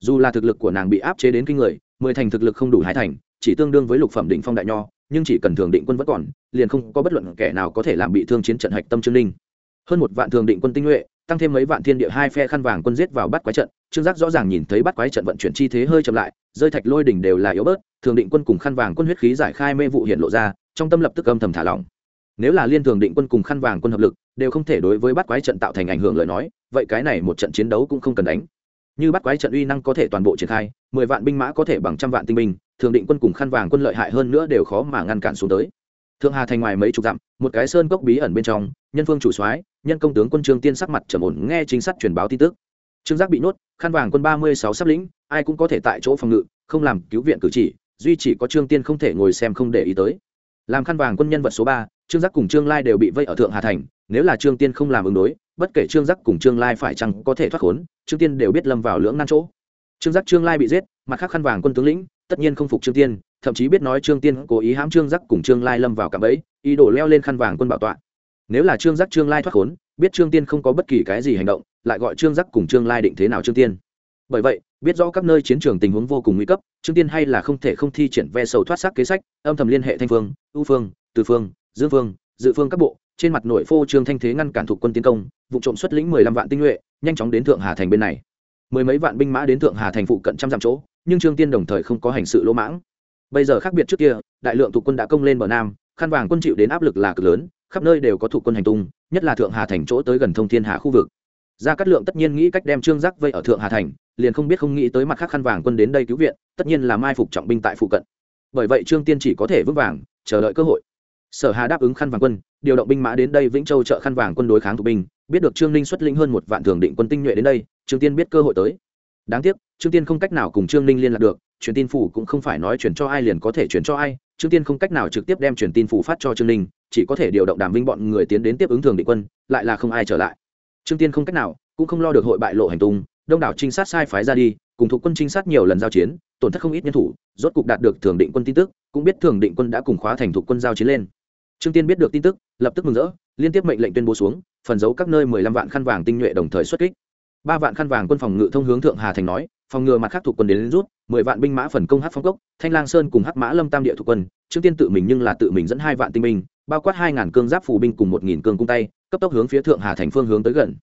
Dù là thực lực của nàng bị áp chế đến kinh người mười thành thực lực không đủ hai thành chỉ tương đương với lục phẩm định phong đại nho nhưng chỉ cần thường định quân vẫn còn liền không có bất luận kẻ nào có thể làm bị thương chiến trận hạch tâm trương ninh. Hơn một vạn thường định quân tinh nhuệ tăng thêm mấy vạn thiên địa hai phe khăn vàng quân giết vào bắt quái trận, trương giác rõ ràng nhìn thấy bắt quái trận vận chuyển chi thế hơi chậm lại, rơi thạch lôi đỉnh đều là yếu bớt, thường định quân cùng khăn vàng quân huyết khí giải khai mê vụ hiện lộ ra, trong tâm lập tức âm thầm thả lỏng. Nếu là liên thường định quân cùng khăn vàng quân hợp lực, đều không thể đối với bắt quái trận tạo thành ảnh hưởng lời nói, vậy cái này một trận chiến đấu cũng không cần đánh. Như bắt quái trận uy năng có thể toàn bộ triển khai, mười vạn binh mã có thể bằng trăm vạn tinh binh, thường định quân cùng khăn vàng quân lợi hại hơn nữa đều khó mà ngăn cản xuống tới. Thượng hà thành ngoài mấy chục dặm, một cái sơn cốc bí ẩn bên trong, nhân phương chủ soái nhân công tướng quân trương tiên sắc mặt trầm ổn, nghe chính sát truyền báo tin tức. Trương giác bị nốt, khăn vàng quân ba mươi sáu sắp lĩnh, ai cũng có thể tại chỗ phòng ngự, không làm cứu viện cử chỉ, duy chỉ có trương tiên không thể ngồi xem không để ý tới. Làm khăn vàng quân nhân vật số ba, trương giác cùng trương lai đều bị vây ở thượng hà thành, nếu là trương tiên không làm ứng đối, bất kể trương giác cùng trương lai phải chăng có thể thoát khốn, trương tiên đều biết lâm vào lưỡng nan chỗ. Trương giác trương lai bị giết, mặt khác khăn vàng quân tướng lĩnh, tất nhiên không phục trương tiên, thậm chí biết nói trương tiên cố ý hãm trương giác cùng trương lai lâm vào cạm bẫy, ý đồ leo lên khăn vàng quân bảo tọa nếu là trương giác trương lai thoát khốn, biết trương tiên không có bất kỳ cái gì hành động, lại gọi trương giác cùng trương lai định thế nào trương tiên? Bởi vậy, biết rõ các nơi chiến trường tình huống vô cùng nguy cấp, trương tiên hay là không thể không thi triển ve sầu thoát sắc kế sách, âm thầm liên hệ thanh phương ưu phương, từ phương, dương phương, dự phương các bộ, trên mặt nội phô trương thanh thế ngăn cản thuộc quân tiến công, vụ trộm xuất lĩnh mười lăm vạn tinh nhuệ, nhanh chóng đến thượng hà thành bên này. Mười mấy vạn binh mã đến thượng hà thành phụ cận trăm dặm chỗ, nhưng trương tiên đồng thời không có hành sự lỗ mãng. Bây giờ khác biệt trước kia, đại lượng thuộc quân đã công lên bờ nam, khăn vàng quân chịu đến áp lực là cực lớn khắp nơi đều có thủ quân hành tung, nhất là thượng hà thành chỗ tới gần thông thiên hà khu vực. Gia cát lượng tất nhiên nghĩ cách đem trương giác vây ở thượng hà thành, liền không biết không nghĩ tới mặt khác khăn vàng quân đến đây cứu viện, tất nhiên là mai phục trọng binh tại phụ cận. Bởi vậy trương tiên chỉ có thể vững vàng, chờ đợi cơ hội. Sở hà đáp ứng khăn vàng quân, điều động binh mã đến đây vĩnh châu trợ khăn vàng quân đối kháng thủ binh, biết được trương ninh xuất lĩnh hơn một vạn thường định quân tinh nhuệ đến đây, trương tiên biết cơ hội tới. Đáng tiếc, trương tiên không cách nào cùng trương ninh liên lạc được, truyền tin phủ cũng không phải nói chuyển cho ai liền có thể chuyển cho ai, trương tiên không cách nào trực tiếp đem truyền tin phủ phát cho trương ninh chỉ có thể điều động đàm vinh bọn người tiến đến tiếp ứng thường định quân lại là không ai trở lại. Trương tiên không cách nào cũng không lo được hội bại lộ hành tung đông đảo trinh sát sai phái ra đi cùng thuộc quân trinh sát nhiều lần giao chiến tổn thất không ít nhân thủ rốt cục đạt được thường định quân tin tức cũng biết thường định quân đã cùng khóa thành thuộc quân giao chiến lên. Trương tiên biết được tin tức lập tức mừng rỡ liên tiếp mệnh lệnh tuyên bố xuống phần giấu các nơi mười lăm vạn khăn vàng tinh nhuệ đồng thời xuất kích. Ba vạn khăn vàng quân phòng ngự thông hướng thượng hà thành nói phòng ngừa mặt khác thuộc quân đến, đến rút mười vạn binh mã phần công hát phong cốc thanh lang sơn cùng hát mã lâm tam địa thuộc quân trương tiên tự mình nhưng là tự mình dẫn hai vạn tinh binh bao quát hai ngàn cương giáp phù binh cùng một nghìn cương cung tay, cấp tốc hướng phía thượng hà thành phương hướng tới gần.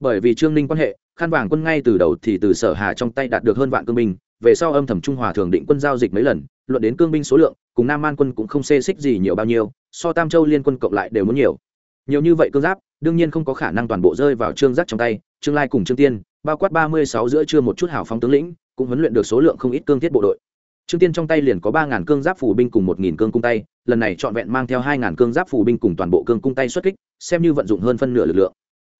Bởi vì trương ninh quan hệ khăn vàng quân ngay từ đầu thì từ sở hà trong tay đạt được hơn vạn cương binh, về sau âm thầm trung hòa thường định quân giao dịch mấy lần, luận đến cương binh số lượng, cùng nam man quân cũng không xê xích gì nhiều bao nhiêu, so tam châu liên quân cộng lại đều muốn nhiều. Nhiều như vậy cương giáp, đương nhiên không có khả năng toàn bộ rơi vào trương giác trong tay, trương lai cùng trương tiên, bao quát ba mươi sáu giữa chưa một chút hào phóng tướng lĩnh, cũng huấn luyện được số lượng không ít cương thiết bộ đội trương tiên trong tay liền có ba ngàn cương giáp phù binh cùng một nghìn cương cung tay, lần này trọn vẹn mang theo hai ngàn cương giáp phù binh cùng toàn bộ cương cung tay xuất kích, xem như vận dụng hơn phân nửa lực lượng.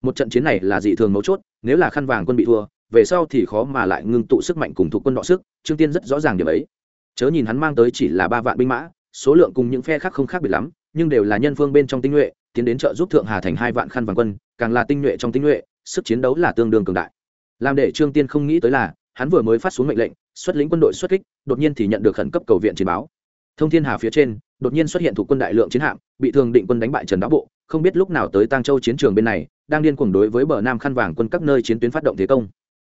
Một trận chiến này là dị thường mấu chốt, nếu là khăn vàng quân bị thua, về sau thì khó mà lại ngưng tụ sức mạnh cùng thuộc quân đọ sức, trương tiên rất rõ ràng điểm ấy. Chớ nhìn hắn mang tới chỉ là ba vạn binh mã, số lượng cùng những phe khác không khác biệt lắm, nhưng đều là nhân phương bên trong tinh nhuệ, tiến đến trợ giúp thượng hà thành hai vạn khăn vàng quân, càng là tinh nhuệ trong tinh nhuệ, sức chiến đấu là tương đương cường đại. Làm để trương tiên không nghĩ tới là, hắn vừa mới phát xuống mệnh lệnh xuất lĩnh quân đội xuất kích, đột nhiên thì nhận được khẩn cấp cầu viện chiến báo. Thông thiên hà phía trên, đột nhiên xuất hiện thủ quân đại lượng chiến hạm, bị thường định quân đánh bại trần đáo bộ, không biết lúc nào tới tăng châu chiến trường bên này, đang điên cuồng đối với bờ nam khăn vàng quân các nơi chiến tuyến phát động thế công.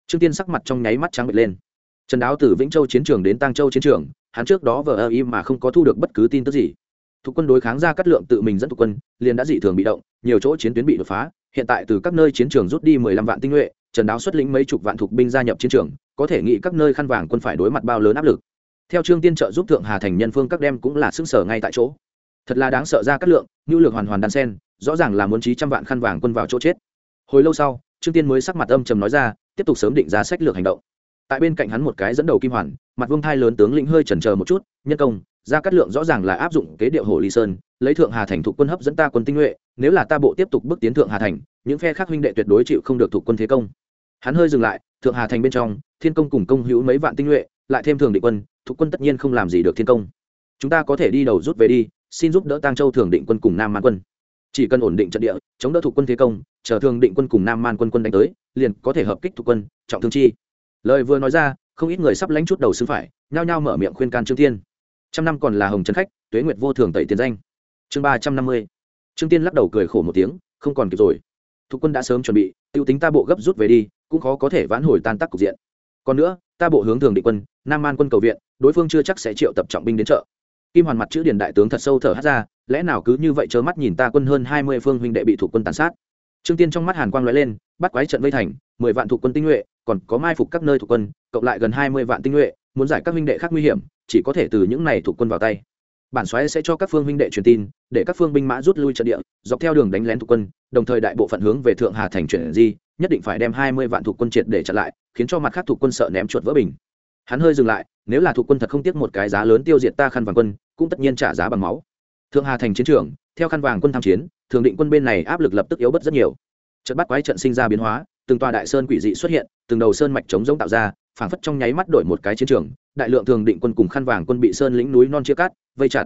Trương tiên sắc mặt trong nháy mắt trắng bệch lên. Trần đáo từ vĩnh châu chiến trường đến tăng châu chiến trường, hắn trước đó vờ ơ im mà không có thu được bất cứ tin tức gì thuộc quân đối kháng ra cắt lượng tự mình dẫn thuộc quân, liền đã dị thường bị động, nhiều chỗ chiến tuyến bị đột phá, hiện tại từ các nơi chiến trường rút đi mười lăm vạn tinh nhuệ, trần đáo xuất lĩnh mấy chục vạn thuộc binh gia nhập chiến trường, có thể nghĩ các nơi khăn vàng quân phải đối mặt bao lớn áp lực. Theo trương tiên trợ giúp thượng hà thành nhân phương các đem cũng là xứng sở ngay tại chỗ. Thật là đáng sợ ra cắt lượng nhu lược hoàn hoàn đan sen, rõ ràng là muốn trí trăm vạn khăn vàng quân vào chỗ chết. Hồi lâu sau, trương tiên mới sắc mặt âm trầm nói ra, tiếp tục sớm định ra sách lược hành động. Tại bên cạnh hắn một cái dẫn đầu kim hoàn, mặt vương thai lớn tướng lĩnh hơi chần chờ một chút, nhân công ra cắt lượng rõ ràng là áp dụng kế điệu hồ ly sơn, lấy thượng hà thành thuộc quân hấp dẫn ta quân tinh nhuệ, nếu là ta bộ tiếp tục bước tiến thượng hà thành, những phe khác huynh đệ tuyệt đối chịu không được thuộc quân thế công. Hắn hơi dừng lại, thượng hà thành bên trong, thiên công cùng công hữu mấy vạn tinh nhuệ, lại thêm thường định quân, thuộc quân tất nhiên không làm gì được thiên công. Chúng ta có thể đi đầu rút về đi, xin giúp đỡ tăng châu thường định quân cùng nam man quân. Chỉ cần ổn định trận địa, chống đỡ thuộc quân thế công, chờ thường định quân cùng nam man quân quân đánh tới, liền có thể hợp kích thuộc quân, trọng thương chi. Lời vừa nói ra, không ít người sắp lánh chút đầu xứ phải, nhao nhao mở miệng khuyên can trương thiên trăm năm còn là hồng trấn khách, tuế nguyệt vô thường tẩy tiền danh. Chương ba trăm năm mươi. Trương tiên lắc đầu cười khổ một tiếng, không còn kịp rồi. Thuộc quân đã sớm chuẩn bị t i ê u tính ta bộ gấp rút về đi, cũng khó có thể vãn hồi tan tác cục diện. Còn nữa, ta bộ hướng thường định quân, nam man quân cầu viện, đối phương chưa chắc sẽ triệu tập trọng binh đến chợ. Kim hoàn mặt chữ điền đại tướng thật sâu thở hát ra, lẽ nào cứ như vậy chớ mắt nhìn ta quân hơn hai mươi phương huynh đệ bị thuộc quân tàn sát? Trương tiên trong mắt hàn quang lóe lên, bắt quái trận vây thành, mười vạn thuộc quân tinh nhuệ, còn có mai phục các nơi thuộc quân, cộng lại gần hai mươi vạn tinh nhuệ, muốn giải các huynh đệ khác nguy hiểm chỉ có thể từ những này thuộc quân vào tay. Bản xoáy sẽ cho các phương huynh đệ truyền tin, để các phương binh mã rút lui trận địa, dọc theo đường đánh lén thuộc quân, đồng thời đại bộ phận hướng về thượng hà thành chuyển di, nhất định phải đem hai mươi vạn thuộc quân triệt để chặn lại, khiến cho mặt khác thuộc quân sợ ném chuột vỡ bình. Hắn hơi dừng lại, nếu là thuộc quân thật không tiếc một cái giá lớn tiêu diệt ta khăn vàng quân, cũng tất nhiên trả giá bằng máu. Thượng hà thành chiến trường, theo khăn vàng quân tham chiến, thường định quân bên này áp lực lập tức yếu bớt rất nhiều. Trận bắt quái trận sinh ra biến hóa, từng tòa đại sơn quỷ dị xuất hiện, từng đầu sơn mạch chống giống tạo ra phảng phất trong nháy mắt đổi một cái chiến trường, đại lượng thường định quân cùng khăn vàng quân bị sơn lĩnh núi non chia cắt, vây chặt.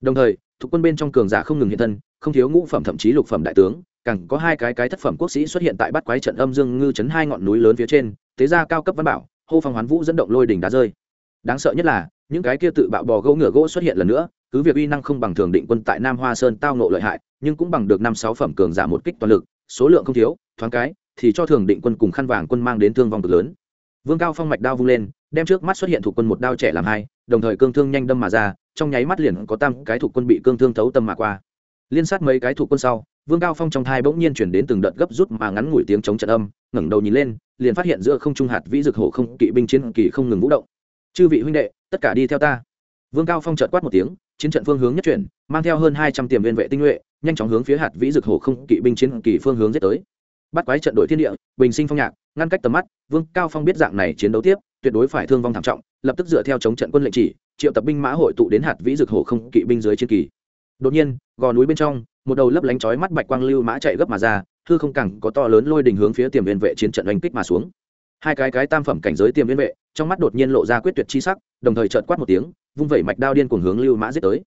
Đồng thời, thuộc quân bên trong cường giả không ngừng hiện thân, không thiếu ngũ phẩm thậm chí lục phẩm đại tướng, càng có hai cái cái thất phẩm quốc sĩ xuất hiện tại bát quái trận âm dương ngư chấn hai ngọn núi lớn phía trên, Thế gia cao cấp văn bảo, hô phong hoán vũ dẫn động lôi đỉnh đá rơi. Đáng sợ nhất là, những cái kia tự bạo bò gỗ ngựa gỗ xuất hiện lần nữa, cứ việc uy năng không bằng thường định quân tại nam hoa sơn tao nộ lợi hại, nhưng cũng bằng được năm sáu phẩm cường giả một kích toàn lực, số lượng không thiếu, thoáng cái, thì cho thường định quân cùng khăn vàng quân mang đến thương vong cực lớn vương cao phong mạch đao vung lên, đem trước mắt xuất hiện thủ quân một đao trẻ làm hai, đồng thời cương thương nhanh đâm mà ra, trong nháy mắt liền có tam cái thủ quân bị cương thương thấu tâm mà qua. Liên sát mấy cái thủ quân sau, vương cao phong trong thai bỗng nhiên chuyển đến từng đợt gấp rút mà ngắn ngủi tiếng chống trận âm, ngẩng đầu nhìn lên, liền phát hiện giữa không trung hạt vĩ dực hổ không, kỵ binh chiến kỳ không ngừng vũ động. Chư vị huynh đệ, tất cả đi theo ta. Vương cao phong trợt quát một tiếng, chiến trận phương hướng nhất chuyển, mang theo hơn hai trăm tiềm viên vệ tinh nhuệ, nhanh chóng hướng phía hạt vĩ dực hổ không, kỵ binh chiến kỳ phương hướng giết tới bắt quái trận đội thiên địa, bình sinh phong nhạc, ngăn cách tầm mắt, vương cao phong biết dạng này chiến đấu tiếp, tuyệt đối phải thương vong thảm trọng, lập tức dựa theo chống trận quân lệnh chỉ, triệu tập binh mã hội tụ đến hạt vĩ dực hổ không kỵ binh dưới chiến kỳ. Đột nhiên, gò núi bên trong, một đầu lấp lánh chói mắt bạch quang lưu mã chạy gấp mà ra thư không cẳng có to lớn lôi đình hướng phía tiềm viên vệ chiến trận oanh kích mà xuống. Hai cái cái tam phẩm cảnh giới tiềm viên vệ, trong mắt đột nhiên lộ ra quyết tuyệt chi sắc, đồng thời trợn quát một tiếng, vung vẩy mạch đao điên cuồng hướng lưu mã giết tới.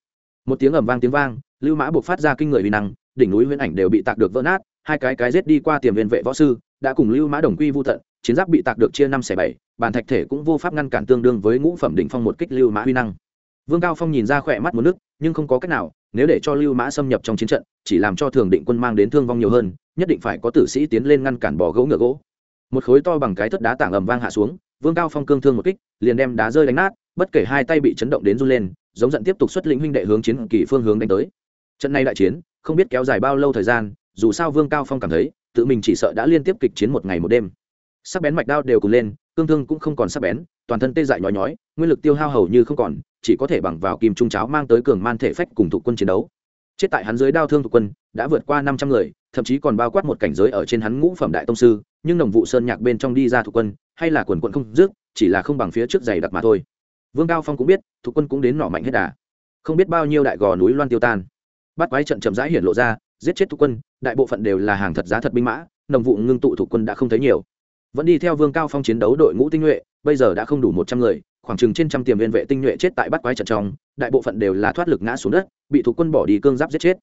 Một tiếng ầm vang tiếng vang, lưu mã buộc phát ra kinh người uy năng, đỉnh núi huyễn ảnh đều bị tạc được vỡ nát hai cái cái giết đi qua tiềm viên vệ võ sư, đã cùng lưu mã đồng quy vu tận, chiến giáp bị tạc được chia năm xẻ bảy, bàn thạch thể cũng vô pháp ngăn cản tương đương với ngũ phẩm đỉnh phong một kích lưu mã huy năng. Vương cao phong nhìn ra khỏe mắt một nước, nhưng không có cách nào, nếu để cho lưu mã xâm nhập trong chiến trận, chỉ làm cho thường định quân mang đến thương vong nhiều hơn, nhất định phải có tử sĩ tiến lên ngăn cản bỏ gỗ ngựa gỗ. Một khối to bằng cái thất đá tảng ầm vang hạ xuống, vương cao phong cương thương một kích, liền đem đá rơi đánh nát, bất kể hai tay bị chấn động đến run lên, giống giận tiếp tục xuất lĩnh huynh đệ hướng chiến kỳ phương hướng đánh tới. Trận này đại chiến, không biết kéo dài bao lâu thời gian dù sao vương cao phong cảm thấy, tự mình chỉ sợ đã liên tiếp kịch chiến một ngày một đêm. Sắc bén mạch đao đều cùng lên, cương thương cũng không còn sắc bén, toàn thân tê dại nhói nhói, nguyên lực tiêu hao hầu như không còn, chỉ có thể bằng vào kim trung cháo mang tới cường man thể phách cùng thuộc quân chiến đấu. Chết tại hắn dưới đao thương thuộc quân, đã vượt qua năm trăm người, thậm chí còn bao quát một cảnh giới ở trên hắn ngũ phẩm đại tông sư, nhưng đồng vụ sơn nhạc bên trong đi ra thuộc quân, hay là quần quận không dứt chỉ là không bằng phía trước giày đặc mà thôi. Vương cao phong cũng biết, thuộc quân cũng đến nỏ mạnh hết đà. Không biết bao nhiêu đại gò núi loan tiêu tan. Bắt quái trận chậm rãi hiện lộ ra giết chết thuộc quân, đại bộ phận đều là hàng thật giá thật binh mã, nồng vụ ngưng tụ thuộc quân đã không thấy nhiều. Vẫn đi theo vương cao phong chiến đấu đội ngũ tinh nhuệ, bây giờ đã không đủ một trăm người, khoảng chừng trên trăm tiềm viên vệ tinh nhuệ chết tại bắt quái trận trong, đại bộ phận đều là thoát lực ngã xuống đất, bị thuộc quân bỏ đi cương giáp giết chết.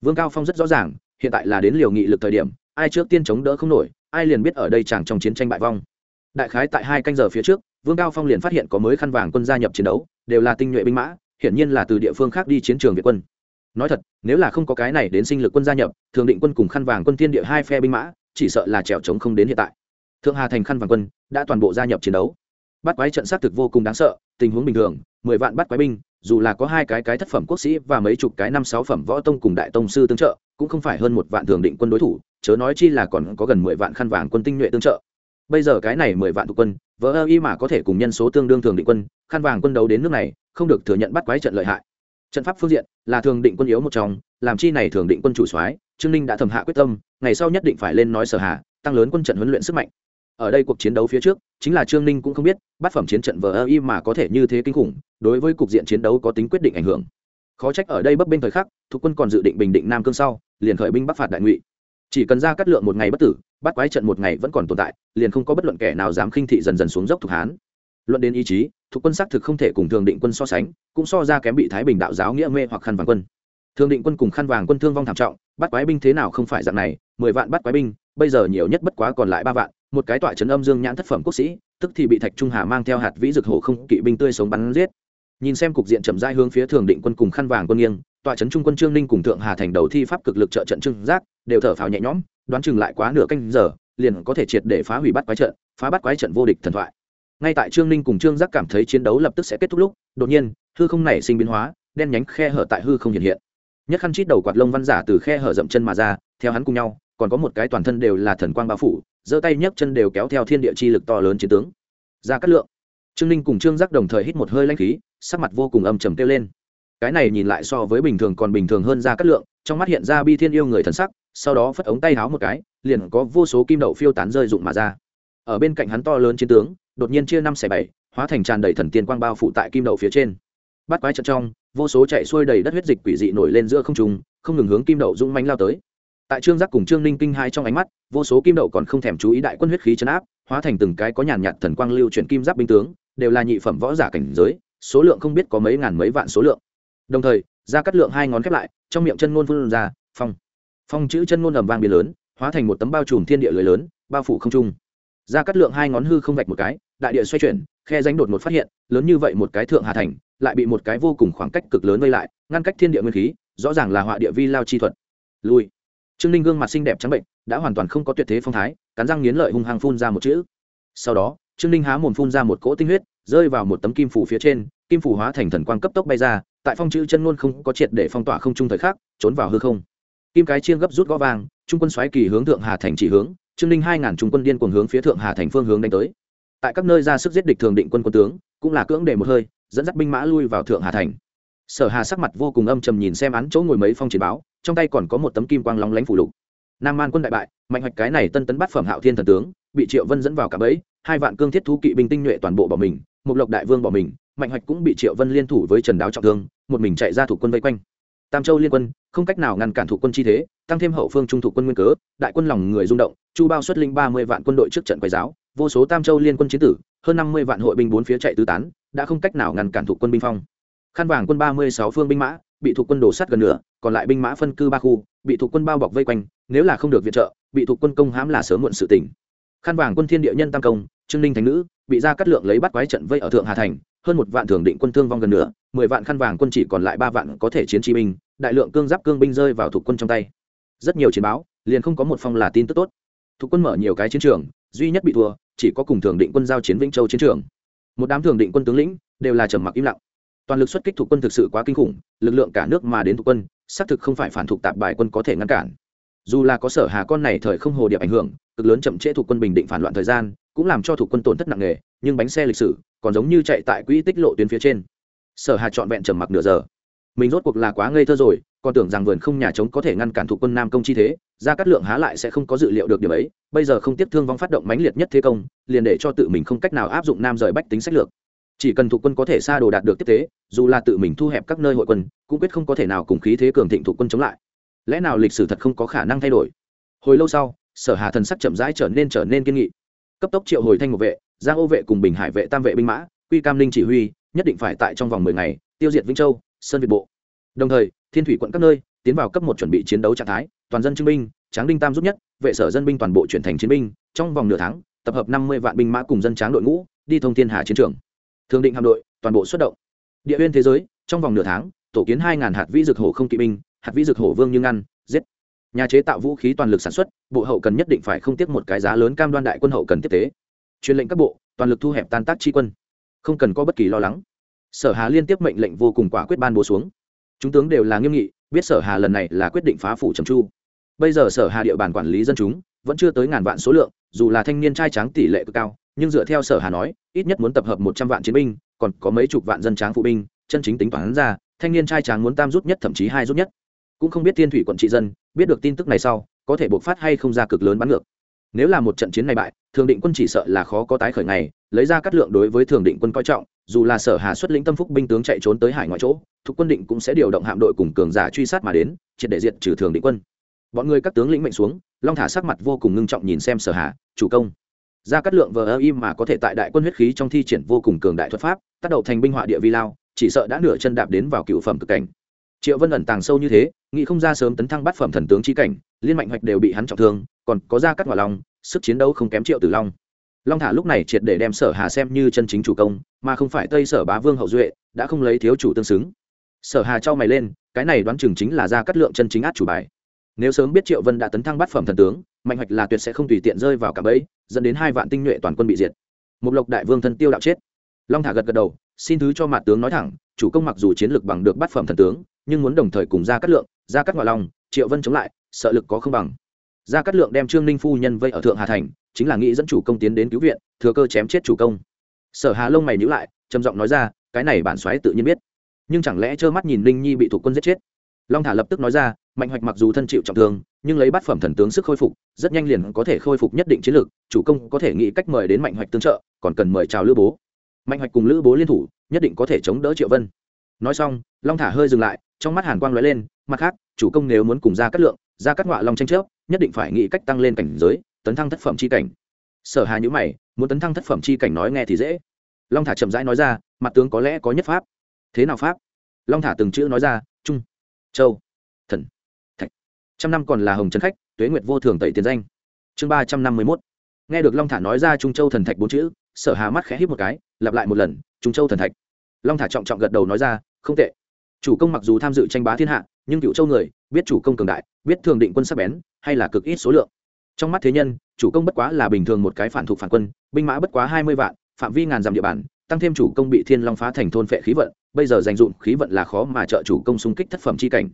Vương cao phong rất rõ ràng, hiện tại là đến liều nghị lực thời điểm, ai trước tiên chống đỡ không nổi, ai liền biết ở đây chẳng trong chiến tranh bại vong. Đại khái tại hai canh giờ phía trước, vương cao phong liền phát hiện có mới khăn vàng quân gia nhập chiến đấu, đều là tinh nhuệ binh mã, hiển nhiên là từ địa phương khác đi chiến trường việt quân nói thật, nếu là không có cái này đến sinh lực quân gia nhập, thường định quân cùng khăn vàng quân tiên địa hai phe binh mã, chỉ sợ là trèo trống không đến hiện tại. Thượng hà thành khăn vàng quân đã toàn bộ gia nhập chiến đấu. Bắt quái trận xác thực vô cùng đáng sợ, tình huống bình thường, mười vạn bắt quái binh, dù là có hai cái cái thất phẩm quốc sĩ và mấy chục cái năm sáu phẩm võ tông cùng đại tông sư tương trợ, cũng không phải hơn một vạn thường định quân đối thủ, chớ nói chi là còn có gần mười vạn khăn vàng quân tinh nhuệ tương trợ. Bây giờ cái này mười vạn thuộc quân vỡ ơ y mà có thể cùng nhân số tương đương thường định quân, khăn vàng quân đấu đến nước này, không được thừa nhận bắt quái trận lợi hại trận pháp phương diện, là thường định quân yếu một trong, làm chi này thường định quân chủ soái, trương ninh đã thầm hạ quyết tâm, ngày sau nhất định phải lên nói sở hạ, tăng lớn quân trận huấn luyện sức mạnh. Ở đây cuộc chiến đấu phía trước, chính là trương ninh cũng không biết, bát phẩm chiến trận vờ ơ y mà có thể như thế kinh khủng, đối với cục diện chiến đấu có tính quyết định ảnh hưởng. Khó trách ở đây bấp bênh thời khắc, thuộc quân còn dự định bình định nam cương sau, liền khởi binh bắc phạt đại ngụy. Chỉ cần ra cắt lượng một ngày bất tử, bắt quái trận một ngày vẫn còn tồn tại, liền không có bất luận kẻ nào dám khinh thị dần dần xuống dốc thuộc hán luận đến ý chí, thuộc quân xác thực không thể cùng thường định quân so sánh, cũng so ra kém bị thái bình đạo giáo nghĩa mê hoặc khăn vàng quân. Thường định quân cùng khăn vàng quân thương vong thảm trọng, bắt quái binh thế nào không phải dạng này, mười vạn bắt quái binh, bây giờ nhiều nhất bất quá còn lại ba vạn, một cái tọa trấn âm dương nhãn thất phẩm quốc sĩ, tức thì bị thạch trung hà mang theo hạt vĩ dực hổ không kỵ binh tươi sống bắn giết. Nhìn xem cục diện chậm rãi hướng phía thường định quân cùng khăn vàng quân nghiêng, tọa trấn trung quân trương ninh cùng thượng hà thành đầu thi pháp cực lực trợ trận trương giác, đều thở phào nhẹ nhõm, đoán chừng lại quá nửa canh giờ, liền có thể triệt để phá hủy bắt quái trận, phá bắt quái trận vô địch thần thoại ngay tại trương ninh cùng trương giác cảm thấy chiến đấu lập tức sẽ kết thúc lúc, đột nhiên, hư không nảy sinh biến hóa, đen nhánh khe hở tại hư không hiện hiện. Nhất khăn chít đầu quạt lông văn giả từ khe hở dậm chân mà ra, theo hắn cùng nhau, còn có một cái toàn thân đều là thần quang bao phủ, giơ tay nhấc chân đều kéo theo thiên địa chi lực to lớn chiến tướng. Ra cát lượng. Trương ninh cùng trương giác đồng thời hít một hơi lanh khí, sắc mặt vô cùng âm trầm kêu lên. Cái này nhìn lại so với bình thường còn bình thường hơn ra cát lượng, trong mắt hiện ra bi thiên yêu người thần sắc, sau đó phất ống tay háo một cái, liền có vô số kim đậu phiêu tán rơi rụng mà ra. Ở bên cạnh hắn to lớn chiến tướng đột nhiên chia năm xẻ bảy, hóa thành tràn đầy thần tiên quang bao phủ tại kim đậu phía trên. Bắt quái trận trong, vô số chạy xuôi đầy đất huyết dịch quỷ dị nổi lên giữa không trung, không ngừng hướng kim đậu dũng mánh lao tới. Tại trương giác cùng trương ninh kinh hai trong ánh mắt, vô số kim đậu còn không thèm chú ý đại quân huyết khí chấn áp, hóa thành từng cái có nhàn nhạt thần quang lưu chuyển kim giáp binh tướng, đều là nhị phẩm võ giả cảnh giới, số lượng không biết có mấy ngàn mấy vạn số lượng. Đồng thời, ra cắt lượng hai ngón khép lại, trong miệng chân ngôn vươn ra, phong. Phong chữ chân ngôn ầm vang biển lớn, hóa thành một tấm bao trùm thiên địa lưới lớn, bao phủ không trung. Ra cắt lượng hai ngón hư không vạch một cái đại địa xoay chuyển, khe danh đột một phát hiện, lớn như vậy một cái thượng hà thành, lại bị một cái vô cùng khoảng cách cực lớn vây lại, ngăn cách thiên địa nguyên khí, rõ ràng là họa địa vi lao chi thuật. Lui. Trương ninh gương mặt xinh đẹp trắng bệnh, đã hoàn toàn không có tuyệt thế phong thái, cắn răng nghiến lợi hung hăng phun ra một chữ. Sau đó, trương ninh há mồm phun ra một cỗ tinh huyết, rơi vào một tấm kim phủ phía trên, kim phủ hóa thành thần quang cấp tốc bay ra, tại phong chữ chân luôn không có triệt để phong tỏa không trung thời khắc, trốn vào hư không. Kim cái chiêng gấp rút gõ vang, trung quân xoáy kỳ hướng thượng hà thành chỉ hướng, trương ninh hai ngàn trung quân điên cuồng hướng phía thượng hà thành phương hướng đánh tới tại các nơi ra sức giết địch thường định quân quân tướng, cũng là cưỡng để một hơi, dẫn dắt binh mã lui vào thượng hà thành. Sở hà sắc mặt vô cùng âm trầm nhìn xem án chỗ ngồi mấy phong chiến báo, trong tay còn có một tấm kim quang lóng lánh phủ lục. Nam man quân đại bại, mạnh hoạch cái này tân tấn bắt phẩm hạo thiên thần tướng, bị triệu vân dẫn vào cả bẫy, hai vạn cương thiết thú kỵ binh tinh nhuệ toàn bộ bỏ mình, một lộc đại vương bỏ mình, mạnh hoạch cũng bị triệu vân liên thủ với trần đáo trọng thương, một mình chạy ra thủ quân vây quanh. Tam châu liên quân, không cách nào ngăn cản thủ quân chi thế, tăng thêm hậu phương trung thủ quân nguyên cớ, đại quân lòng người rung động, chu bao xuất linh ba mươi vạn quân đội trước trận quầy giáo vô số tam châu liên quân chiến tử, hơn năm mươi vạn hội binh bốn phía chạy tứ tán, đã không cách nào ngăn cản thủ quân binh phong. Khăn vàng quân ba mươi sáu phương binh mã, bị thuộc quân đổ sát gần nửa, còn lại binh mã phân cư ba khu, bị thuộc quân bao bọc vây quanh, nếu là không được viện trợ, bị thuộc quân công hãm là sớm muộn sự tỉnh khăn vàng quân thiên địa nhân tam công, trương ninh thành nữ, bị ra cắt lượng lấy bắt quái trận vây ở thượng hà thành, hơn một vạn thường định quân thương vong gần nửa, mười vạn khăn vàng quân chỉ còn lại ba vạn có thể chiến chi binh, đại lượng cương giáp cương binh rơi vào thuộc quân trong tay. Rất nhiều chiến báo, liền không có một phong là tin tức tốt. Thuộc quân mở nhiều cái chiến trường, duy nhất bị thua chỉ có cùng thường định quân giao chiến vĩnh châu chiến trường. Một đám thường định quân tướng lĩnh đều là trầm mặc im lặng. Toàn lực xuất kích thuộc quân thực sự quá kinh khủng, lực lượng cả nước mà đến thuộc quân, xác thực không phải phản thuộc tạp bài quân có thể ngăn cản. Dù là có sở hà con này thời không hồ điệp ảnh hưởng, cực lớn chậm trễ thuộc quân bình định phản loạn thời gian, cũng làm cho thuộc quân tổn thất nặng nề, nhưng bánh xe lịch sử còn giống như chạy tại quỹ tích lộ tuyến phía trên. Sở hà trọn vẹn trầm mặc nửa giờ mình rốt cuộc là quá ngây thơ rồi, còn tưởng rằng vườn không nhà trống có thể ngăn cản thuộc quân nam công chi thế, ra cát lượng há lại sẽ không có dự liệu được điều ấy, bây giờ không tiếp thương vong phát động mãnh liệt nhất thế công, liền để cho tự mình không cách nào áp dụng nam rời bách tính sách lược. Chỉ cần thuộc quân có thể xa đồ đạt được tiếp tế, dù là tự mình thu hẹp các nơi hội quân, cũng quyết không có thể nào cùng khí thế cường thịnh thuộc quân chống lại. Lẽ nào lịch sử thật không có khả năng thay đổi? Hồi lâu sau, sở hà thần sắc chậm rãi trở nên trở nên kiên nghị. Cấp tốc triệu hồi thanh một vệ, giang ô vệ cùng bình hải vệ tam vệ binh mã, quy cam linh chỉ huy, nhất định phải tại trong vòng mười ngày, tiêu diệt vĩnh châu sơn việt bộ. Đồng thời, thiên thủy quận các nơi tiến vào cấp một chuẩn bị chiến đấu trạng thái, toàn dân chứng binh, tráng đinh tam giúp nhất, vệ sở dân binh toàn bộ chuyển thành chiến binh, trong vòng nửa tháng, tập hợp năm mươi vạn binh mã cùng dân tráng đội ngũ, đi thông thiên hà chiến trường. Thường định hạm đội, toàn bộ xuất động. Địa huyên thế giới, trong vòng nửa tháng, tổ kiến hai ngàn hạt vĩ dược hổ không kỵ binh, hạt vĩ dược hổ vương như ngăn, giết. Nhà chế tạo vũ khí toàn lực sản xuất, bộ hậu cần nhất định phải không tiếc một cái giá lớn cam đoan đại quân hậu cần tiếp tế. Truyền lệnh các bộ, toàn lực thu hẹp tan tác chi quân. Không cần có bất kỳ lo lắng sở hà liên tiếp mệnh lệnh vô cùng quả quyết ban bố xuống. Chúng tướng đều là nghiêm nghị, biết sở hà lần này là quyết định phá phủ trầm chu. Bây giờ sở hà địa bàn quản lý dân chúng, vẫn chưa tới ngàn vạn số lượng, dù là thanh niên trai tráng tỷ lệ cực cao, nhưng dựa theo sở hà nói, ít nhất muốn tập hợp một trăm vạn chiến binh, còn có mấy chục vạn dân tráng phụ binh, chân chính tính toán ra, thanh niên trai tráng muốn tam rút nhất, thậm chí hai rút nhất. Cũng không biết thiên thủy quận trị dân, biết được tin tức này sau, có thể buộc phát hay không ra cực lớn bắn ngược. Nếu là một trận chiến này bại, thường định quân chỉ sợ là khó có tái khởi ngày, lấy ra cắt lượng đối với thường định quân coi trọng dù là sở hà xuất lĩnh tâm phúc binh tướng chạy trốn tới hải ngoại chỗ, thuộc quân định cũng sẽ điều động hạm đội cùng cường giả truy sát mà đến, triệt để diệt trừ thường định quân. Bọn người các tướng lĩnh mệnh xuống, long thả sắc mặt vô cùng ngưng trọng nhìn xem sở hà, chủ công ra cắt lượng vờ ơ im mà có thể tại đại quân huyết khí trong thi triển vô cùng cường đại thuật pháp, tác động thành binh họa địa vi lao, chỉ sợ đã nửa chân đạp đến vào cựu phẩm cực cảnh. Triệu vân ẩn tàng sâu như thế, nghĩ không ra sớm tấn thăng bát phẩm thần tướng chi cảnh, liên mạnh hoạch đều bị hắn trọng thương, còn có ra cắt hỏa long, sức chiến đấu không kém triệu tử long long thả lúc này triệt để đem sở hà xem như chân chính chủ công mà không phải tây sở bá vương hậu duệ đã không lấy thiếu chủ tương xứng. Sở hà cho mày lên cái này đoán chừng chính là ra cắt lượng chân chính át chủ bài. Nếu sớm biết triệu vân đã tấn thăng bát phẩm thần tướng mạnh hoạch là tuyệt sẽ không tùy tiện rơi vào cả bẫy dẫn đến hai vạn tinh nhuệ toàn quân bị diệt. Một lộc đại vương thân tiêu đạo chết. Long thả gật gật đầu xin thứ cho mặt tướng nói thẳng chủ công mặc dù chiến lược bằng được bát phẩm thần tướng nhưng muốn đồng thời cùng ra cắt lượng ra cắt ngoại lòng, triệu vân chống lại sợ lực có không bằng gia cát lượng đem trương ninh phu nhân vây ở thượng hà thành, chính là nghĩ dẫn chủ công tiến đến cứu viện, thừa cơ chém chết chủ công. Sở hà lông mày nhữ lại, trầm giọng nói ra, cái này bản xoáy tự nhiên biết, nhưng chẳng lẽ trơ mắt nhìn linh nhi bị thủ quân giết chết? Long thả lập tức nói ra, mạnh hoạch mặc dù thân chịu trọng thương, nhưng lấy bát phẩm thần tướng sức khôi phục, rất nhanh liền có thể khôi phục nhất định chiến lược chủ công có thể nghĩ cách mời đến mạnh hoạch tương trợ, còn cần mời chào lữ bố. Mạnh hoạch cùng lữ bố liên thủ, nhất định có thể chống đỡ triệu vân. Nói xong, long thả hơi dừng lại, trong mắt hàn quang lóe lên, mặt khác, chủ công nếu muốn cùng ra cắt lượng ra cắt ngọa long tranh chấp nhất định phải nghĩ cách tăng lên cảnh giới, tấn thăng thất phẩm c h i cảnh. Sở hà nhữ mày, muốn tấn thăng thất phẩm c h i cảnh nói nghe thì dễ. Long thả chậm rãi nói ra, mặt tướng có lẽ có nhất pháp. Thế nào pháp? Long thả từng chữ nói ra, trung, châu, thần, thạch. Trăm năm còn là hồng trấn khách, tuế nguyệt vô thường tẩy tiền danh. Chương ba trăm năm mươi mốt. Nghe được long thả nói ra trung, châu, thần, thạch bốn chữ, sở hà mắt khẽ hít một cái, lặp lại một lần, trung, châu, thần, thạch. Long thả trọng trọng gật đầu nói ra, không tệ. Chủ công mặc dù tham dự tranh bá thiên hạ nhưng cựu châu người, biết chủ công cường đại, biết thường định quân sắc bén, hay là cực ít số lượng. Trong mắt thế nhân, chủ công bất quá là bình thường một cái phản thuộc phản quân, binh mã bất quá hai mươi vạn, phạm vi ngàn dặm địa bàn, tăng thêm chủ công bị thiên long phá thành thôn phệ khí vận, bây giờ dành dụm khí vận là khó mà trợ chủ công xung kích thất phẩm chi cảnh.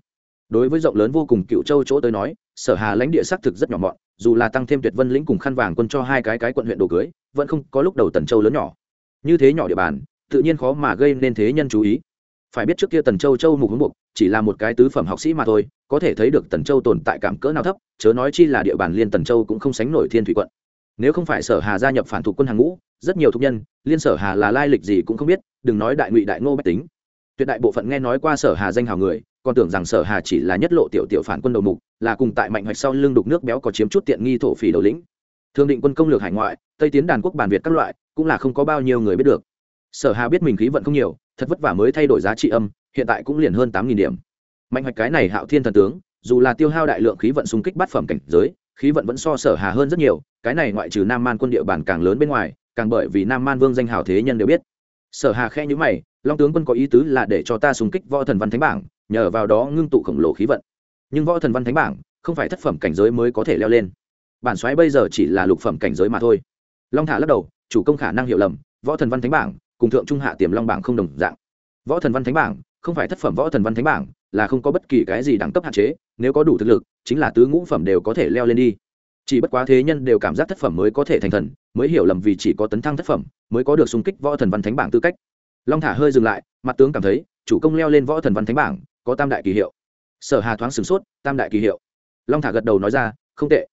Đối với rộng lớn vô cùng cựu châu chỗ tới nói, sở hà lãnh địa xác thực rất nhỏ mọn, dù là tăng thêm tuyệt vân lĩnh cùng khăn vàng quân cho hai cái cái quận huyện đồ cưới, vẫn không có lúc đầu tần châu lớn nhỏ. Như thế nhỏ địa bàn, tự nhiên khó mà gây nên thế nhân chú ý phải biết trước kia tần châu châu mục hướng mục chỉ là một cái tứ phẩm học sĩ mà thôi, có thể thấy được tần châu tồn tại cảm cỡ nào thấp, chớ nói chi là địa bàn liên tần châu cũng không sánh nổi thiên thủy quận. Nếu không phải sở hà gia nhập phản thuộc quân hàng ngũ, rất nhiều thục nhân, liên sở hà là lai lịch gì cũng không biết, đừng nói đại ngụy đại ngô bách tính. Tuyệt đại bộ phận nghe nói qua sở hà danh hào người, còn tưởng rằng sở hà chỉ là nhất lộ tiểu tiểu phản quân đầu mục, là cùng tại mạnh hoạch sau lưng đục nước béo có chiếm chút tiện nghi thổ phỉ đầu lĩnh. Thương định quân công lược hải ngoại, tây tiến đàn quốc bản việt các loại, cũng là không có bao nhiêu người biết được sở hà biết mình khí vận không nhiều, thật vất vả mới thay đổi giá trị âm, hiện tại cũng liền hơn tám nghìn điểm. Mạnh hoạch cái này hạo thiên thần tướng, dù là tiêu hao đại lượng khí vận xung kích bát phẩm cảnh giới, khí vận vẫn so sở hà hơn rất nhiều, cái này ngoại trừ nam man quân địa bàn càng lớn bên ngoài, càng bởi vì nam man vương danh hào thế nhân đều biết. Sở hà khe nhữ mày, long tướng quân có ý tứ là để cho ta xung kích võ thần văn thánh bảng, nhờ vào đó ngưng tụ khổng lồ khí vận. Nhưng võ thần văn thánh bảng, không phải thất phẩm cảnh giới mới có thể leo lên. Bản xoáy bây giờ chỉ là lục phẩm cảnh giới mà thôi. Long thả lắc đầu, chủ công khả năng hiểu lầm, võ thần văn thánh bảng cùng thượng trung hạ tiềm long bảng không đồng dạng. Võ thần văn thánh bảng, không phải thất phẩm võ thần văn thánh bảng, là không có bất kỳ cái gì đẳng cấp hạn chế, nếu có đủ thực lực, chính là tứ ngũ phẩm đều có thể leo lên đi. Chỉ bất quá thế nhân đều cảm giác thất phẩm mới có thể thành thần, mới hiểu lầm vì chỉ có tấn thăng thất phẩm, mới có được xung kích võ thần văn thánh bảng tư cách. Long thả hơi dừng lại, mặt tướng cảm thấy, chủ công leo lên võ thần văn thánh bảng, có tam đại kỳ hiệu. Sở hà thoáng sửng sốt, tam đại kỳ hiệu. Long thả gật đầu nói ra, không tệ.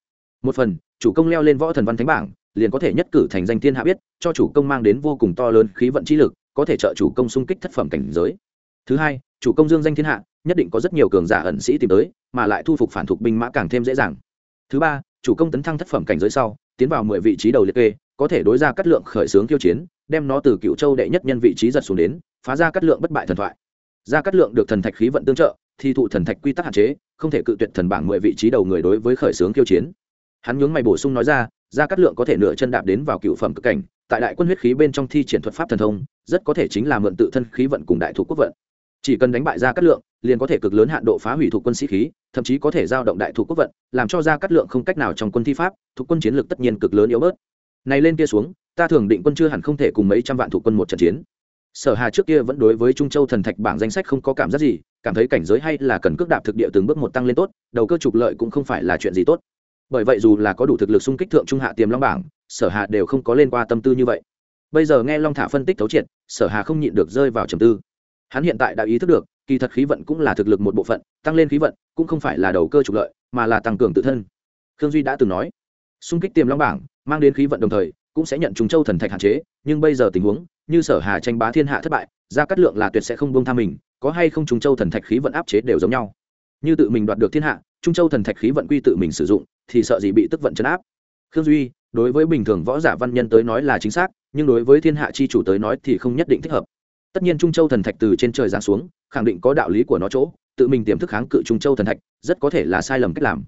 Một phần, chủ công leo lên võ thần văn thánh bảng liền có thể nhất cử thành danh thiên hạ biết, cho chủ công mang đến vô cùng to lớn khí vận chi lực, có thể trợ chủ công xung kích thất phẩm cảnh giới. Thứ hai, chủ công dương danh thiên hạ, nhất định có rất nhiều cường giả ẩn sĩ tìm tới, mà lại thu phục phản thuộc binh mã càng thêm dễ dàng. Thứ ba, chủ công tấn thăng thất phẩm cảnh giới sau, tiến vào mười vị trí đầu liệt kê, có thể đối ra cắt lượng khởi xướng tiêu chiến, đem nó từ cựu châu đệ nhất nhân vị trí giật xuống đến, phá ra cắt lượng bất bại thần thoại. Ra cắt lượng được thần thạch khí vận tương trợ, thì thụ thần thạch quy tắc hạn chế, không thể cự tuyệt thần bảng mười vị trí đầu người đối với khởi xướng tiêu chiến. Hắn nhướng mày bổ sung nói ra gia cát lượng có thể nửa chân đạp đến vào cựu phẩm cực cảnh, tại đại quân huyết khí bên trong thi triển thuật pháp thần thông, rất có thể chính là mượn tự thân khí vận cùng đại thủ quốc vận. Chỉ cần đánh bại gia cát lượng, liền có thể cực lớn hạn độ phá hủy thủ quân sĩ khí, thậm chí có thể giao động đại thủ quốc vận, làm cho gia cát lượng không cách nào trong quân thi pháp, thuộc quân chiến lược tất nhiên cực lớn yếu bớt. Này lên kia xuống, ta thường định quân chưa hẳn không thể cùng mấy trăm vạn thủ quân một trận chiến. Sở hà trước kia vẫn đối với trung châu thần thạch bảng danh sách không có cảm giác gì, cảm thấy cảnh giới hay là cần cước đạp thực địa từng bước một tăng lên tốt, đầu cơ trục lợi cũng không phải là chuyện gì tốt bởi vậy dù là có đủ thực lực xung kích thượng trung hạ tiềm long bảng, sở hà đều không có lên qua tâm tư như vậy. Bây giờ nghe long thả phân tích thấu triệt, sở hà không nhịn được rơi vào trầm tư. Hắn hiện tại đã ý thức được, kỳ thật khí vận cũng là thực lực một bộ phận, tăng lên khí vận cũng không phải là đầu cơ trục lợi, mà là tăng cường tự thân. Khương duy đã từng nói, xung kích tiềm long bảng, mang đến khí vận đồng thời, cũng sẽ nhận trùng châu thần thạch hạn chế, nhưng bây giờ tình huống, như sở hà tranh bá thiên hạ thất bại, ra cắt lượng là tuyệt sẽ không bông tha mình, có hay không trùng châu thần thạch khí vận áp chế đều giống nhau. Như tự mình đoạt được thiên hạ trung châu thần thạch khí vận quy tự mình sử dụng thì sợ gì bị tức vận chấn áp. Khương duy, đối với bình thường võ giả văn nhân tới nói là chính xác, nhưng đối với thiên hạ chi chủ tới nói thì không nhất định thích hợp. Tất nhiên trung châu thần thạch từ trên trời giáng xuống, khẳng định có đạo lý của nó chỗ, tự mình tiềm thức kháng cự trung châu thần thạch, rất có thể là sai lầm cách làm.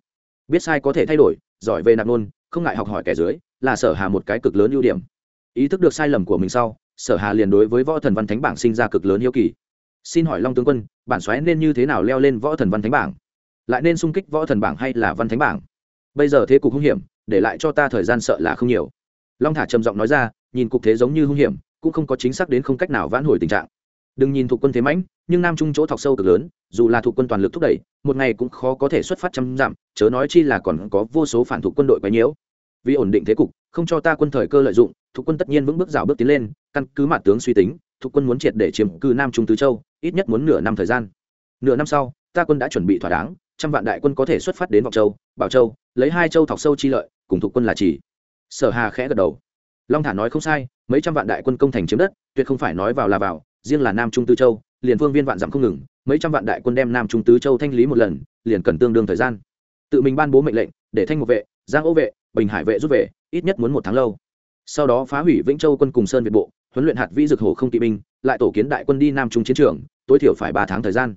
Biết sai có thể thay đổi, giỏi về nạp nôn, không ngại học hỏi kẻ dưới, là sở hà một cái cực lớn ưu điểm. Ý thức được sai lầm của mình sau, sở hà liền đối với võ thần văn thánh bảng sinh ra cực lớn hiếu kỳ. Xin hỏi long tướng quân, bản xoáy nên như thế nào leo lên võ thần văn thánh bảng? Lại nên xung kích võ thần bảng hay là văn thánh bảng? Bây giờ thế cục hung hiểm, để lại cho ta thời gian sợ là không nhiều. Long thả trầm giọng nói ra, nhìn cục thế giống như hung hiểm, cũng không có chính xác đến không cách nào vãn hồi tình trạng. Đừng nhìn thuộc quân thế mãnh, nhưng nam trung chỗ thọc sâu cực lớn, dù là thuộc quân toàn lực thúc đẩy, một ngày cũng khó có thể xuất phát trăm dặm, chớ nói chi là còn có vô số phản thuộc quân đội quấy nhiễu. Vì ổn định thế cục, không cho ta quân thời cơ lợi dụng, thuộc quân tất nhiên vững bước rào bước tiến lên, căn cứ mặt tướng suy tính, thuộc quân muốn triệt để chiếm cư nam trung tứ châu, ít nhất muốn nửa năm thời gian. Nửa năm sau, ta quân đã chuẩn bị thỏa đáng trăm vạn đại quân có thể xuất phát đến vọng châu, bảo châu, lấy hai châu thọc sâu chi lợi, cùng thuộc quân là chỉ. Sở hà khẽ gật đầu. Long thả nói không sai, mấy trăm vạn đại quân công thành chiếm đất, tuyệt không phải nói vào là vào, riêng là nam trung Tư châu, liền Vương viên vạn dặm không ngừng, mấy trăm vạn đại quân đem nam trung tứ châu thanh lý một lần, liền cần tương đương thời gian. Tự mình ban bố mệnh lệnh, để thanh một vệ, giang ô vệ, bình hải vệ rút về, ít nhất muốn một tháng lâu. Sau đó phá hủy vĩnh châu quân cùng sơn việt bộ, huấn luyện hạt vĩ dực hồ không kỵ binh, lại tổ kiến đại quân đi nam trung chiến trường, tối thiểu phải ba tháng thời gian.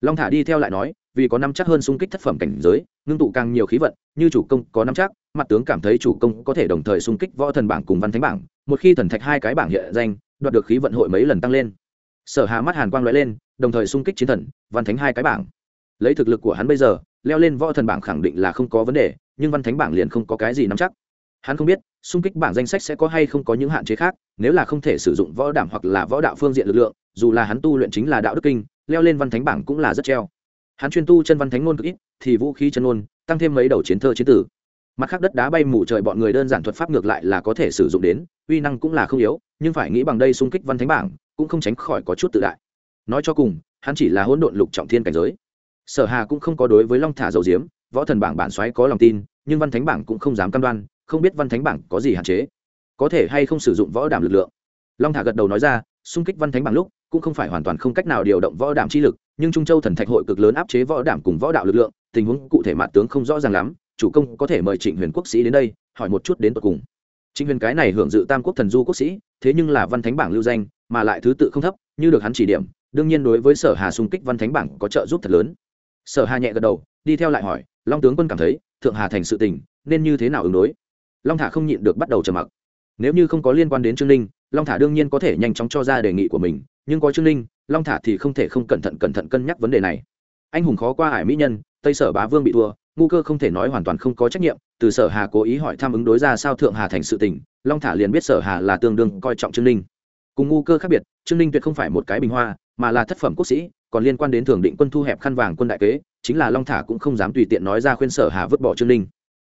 Long thả đi theo lại nói vì có năm chắc hơn xung kích thất phẩm cảnh giới, ngưng tụ càng nhiều khí vận, như chủ công có năm chắc, mặt tướng cảm thấy chủ công có thể đồng thời xung kích võ thần bảng cùng văn thánh bảng. Một khi thần thạch hai cái bảng hiện danh, đoạt được khí vận hội mấy lần tăng lên. Sở hà mắt hàn quang lóe lên, đồng thời xung kích chiến thần, văn thánh hai cái bảng. Lấy thực lực của hắn bây giờ, leo lên võ thần bảng khẳng định là không có vấn đề, nhưng văn thánh bảng liền không có cái gì nắm chắc. Hắn không biết, xung kích bảng danh sách sẽ có hay không có những hạn chế khác, nếu là không thể sử dụng võ đảm hoặc là võ đạo phương diện lực lượng, dù là hắn tu luyện chính là đạo đức kinh, leo lên văn thánh bảng cũng là rất treo hắn chuyên tu chân văn thánh ngôn cực ít, thì vũ khí chân ngôn, tăng thêm mấy đầu chiến thơ chiến tử. Mặt khác đất đá bay mù trời bọn người đơn giản thuật pháp ngược lại là có thể sử dụng đến, uy năng cũng là không yếu, nhưng phải nghĩ bằng đây xung kích văn thánh bảng, cũng không tránh khỏi có chút tự đại. Nói cho cùng, hắn chỉ là hỗn độn lục trọng thiên cảnh giới. Sở hà cũng không có đối với long thả dầu diếm võ thần bảng bản xoáy có lòng tin, nhưng văn thánh bảng cũng không dám cam đoan, không biết văn thánh bảng có gì hạn chế. Có thể hay không sử dụng võ đảm lực lượng. Long thả gật đầu nói ra, xung kích văn thánh bảng lúc cũng không phải hoàn toàn không cách nào điều động võ đảm chi lực, nhưng trung châu thần thạch hội cực lớn áp chế võ đảm cùng võ đạo lực lượng, tình huống cụ thể mạn tướng không rõ ràng lắm, chủ công có thể mời trịnh huyền quốc sĩ đến đây, hỏi một chút đến tột cùng. Trịnh huyền cái này hưởng dự tam quốc thần du quốc sĩ, thế nhưng là văn thánh bảng lưu danh, mà lại thứ tự không thấp, như được hắn chỉ điểm, đương nhiên đối với sở hà xung kích văn thánh bảng có trợ giúp thật lớn. Sở hà nhẹ gật đầu, đi theo lại hỏi, long tướng quân cảm thấy, thượng hà thành sự tình, nên như thế nào ứng đối? Long thả không nhịn được bắt đầu trầm mặc. Nếu như không có liên quan đến trương ninh, long thả đương nhiên có thể nhanh chóng cho ra đề nghị của mình nhưng có trương ninh, long thả thì không thể không cẩn thận cẩn thận cân nhắc vấn đề này. Anh hùng khó qua ải mỹ nhân, tây sở bá vương bị thua, ngu cơ không thể nói hoàn toàn không có trách nhiệm, từ sở hà cố ý hỏi tham ứng đối ra sao thượng hà thành sự tình, long thả liền biết sở hà là tương đương coi trọng trương ninh. Cùng ngu cơ khác biệt, trương ninh tuyệt không phải một cái bình hoa, mà là thất phẩm quốc sĩ, còn liên quan đến thường định quân thu hẹp khăn vàng quân đại kế, chính là long thả cũng không dám tùy tiện nói ra khuyên sở hà vứt bỏ trương ninh.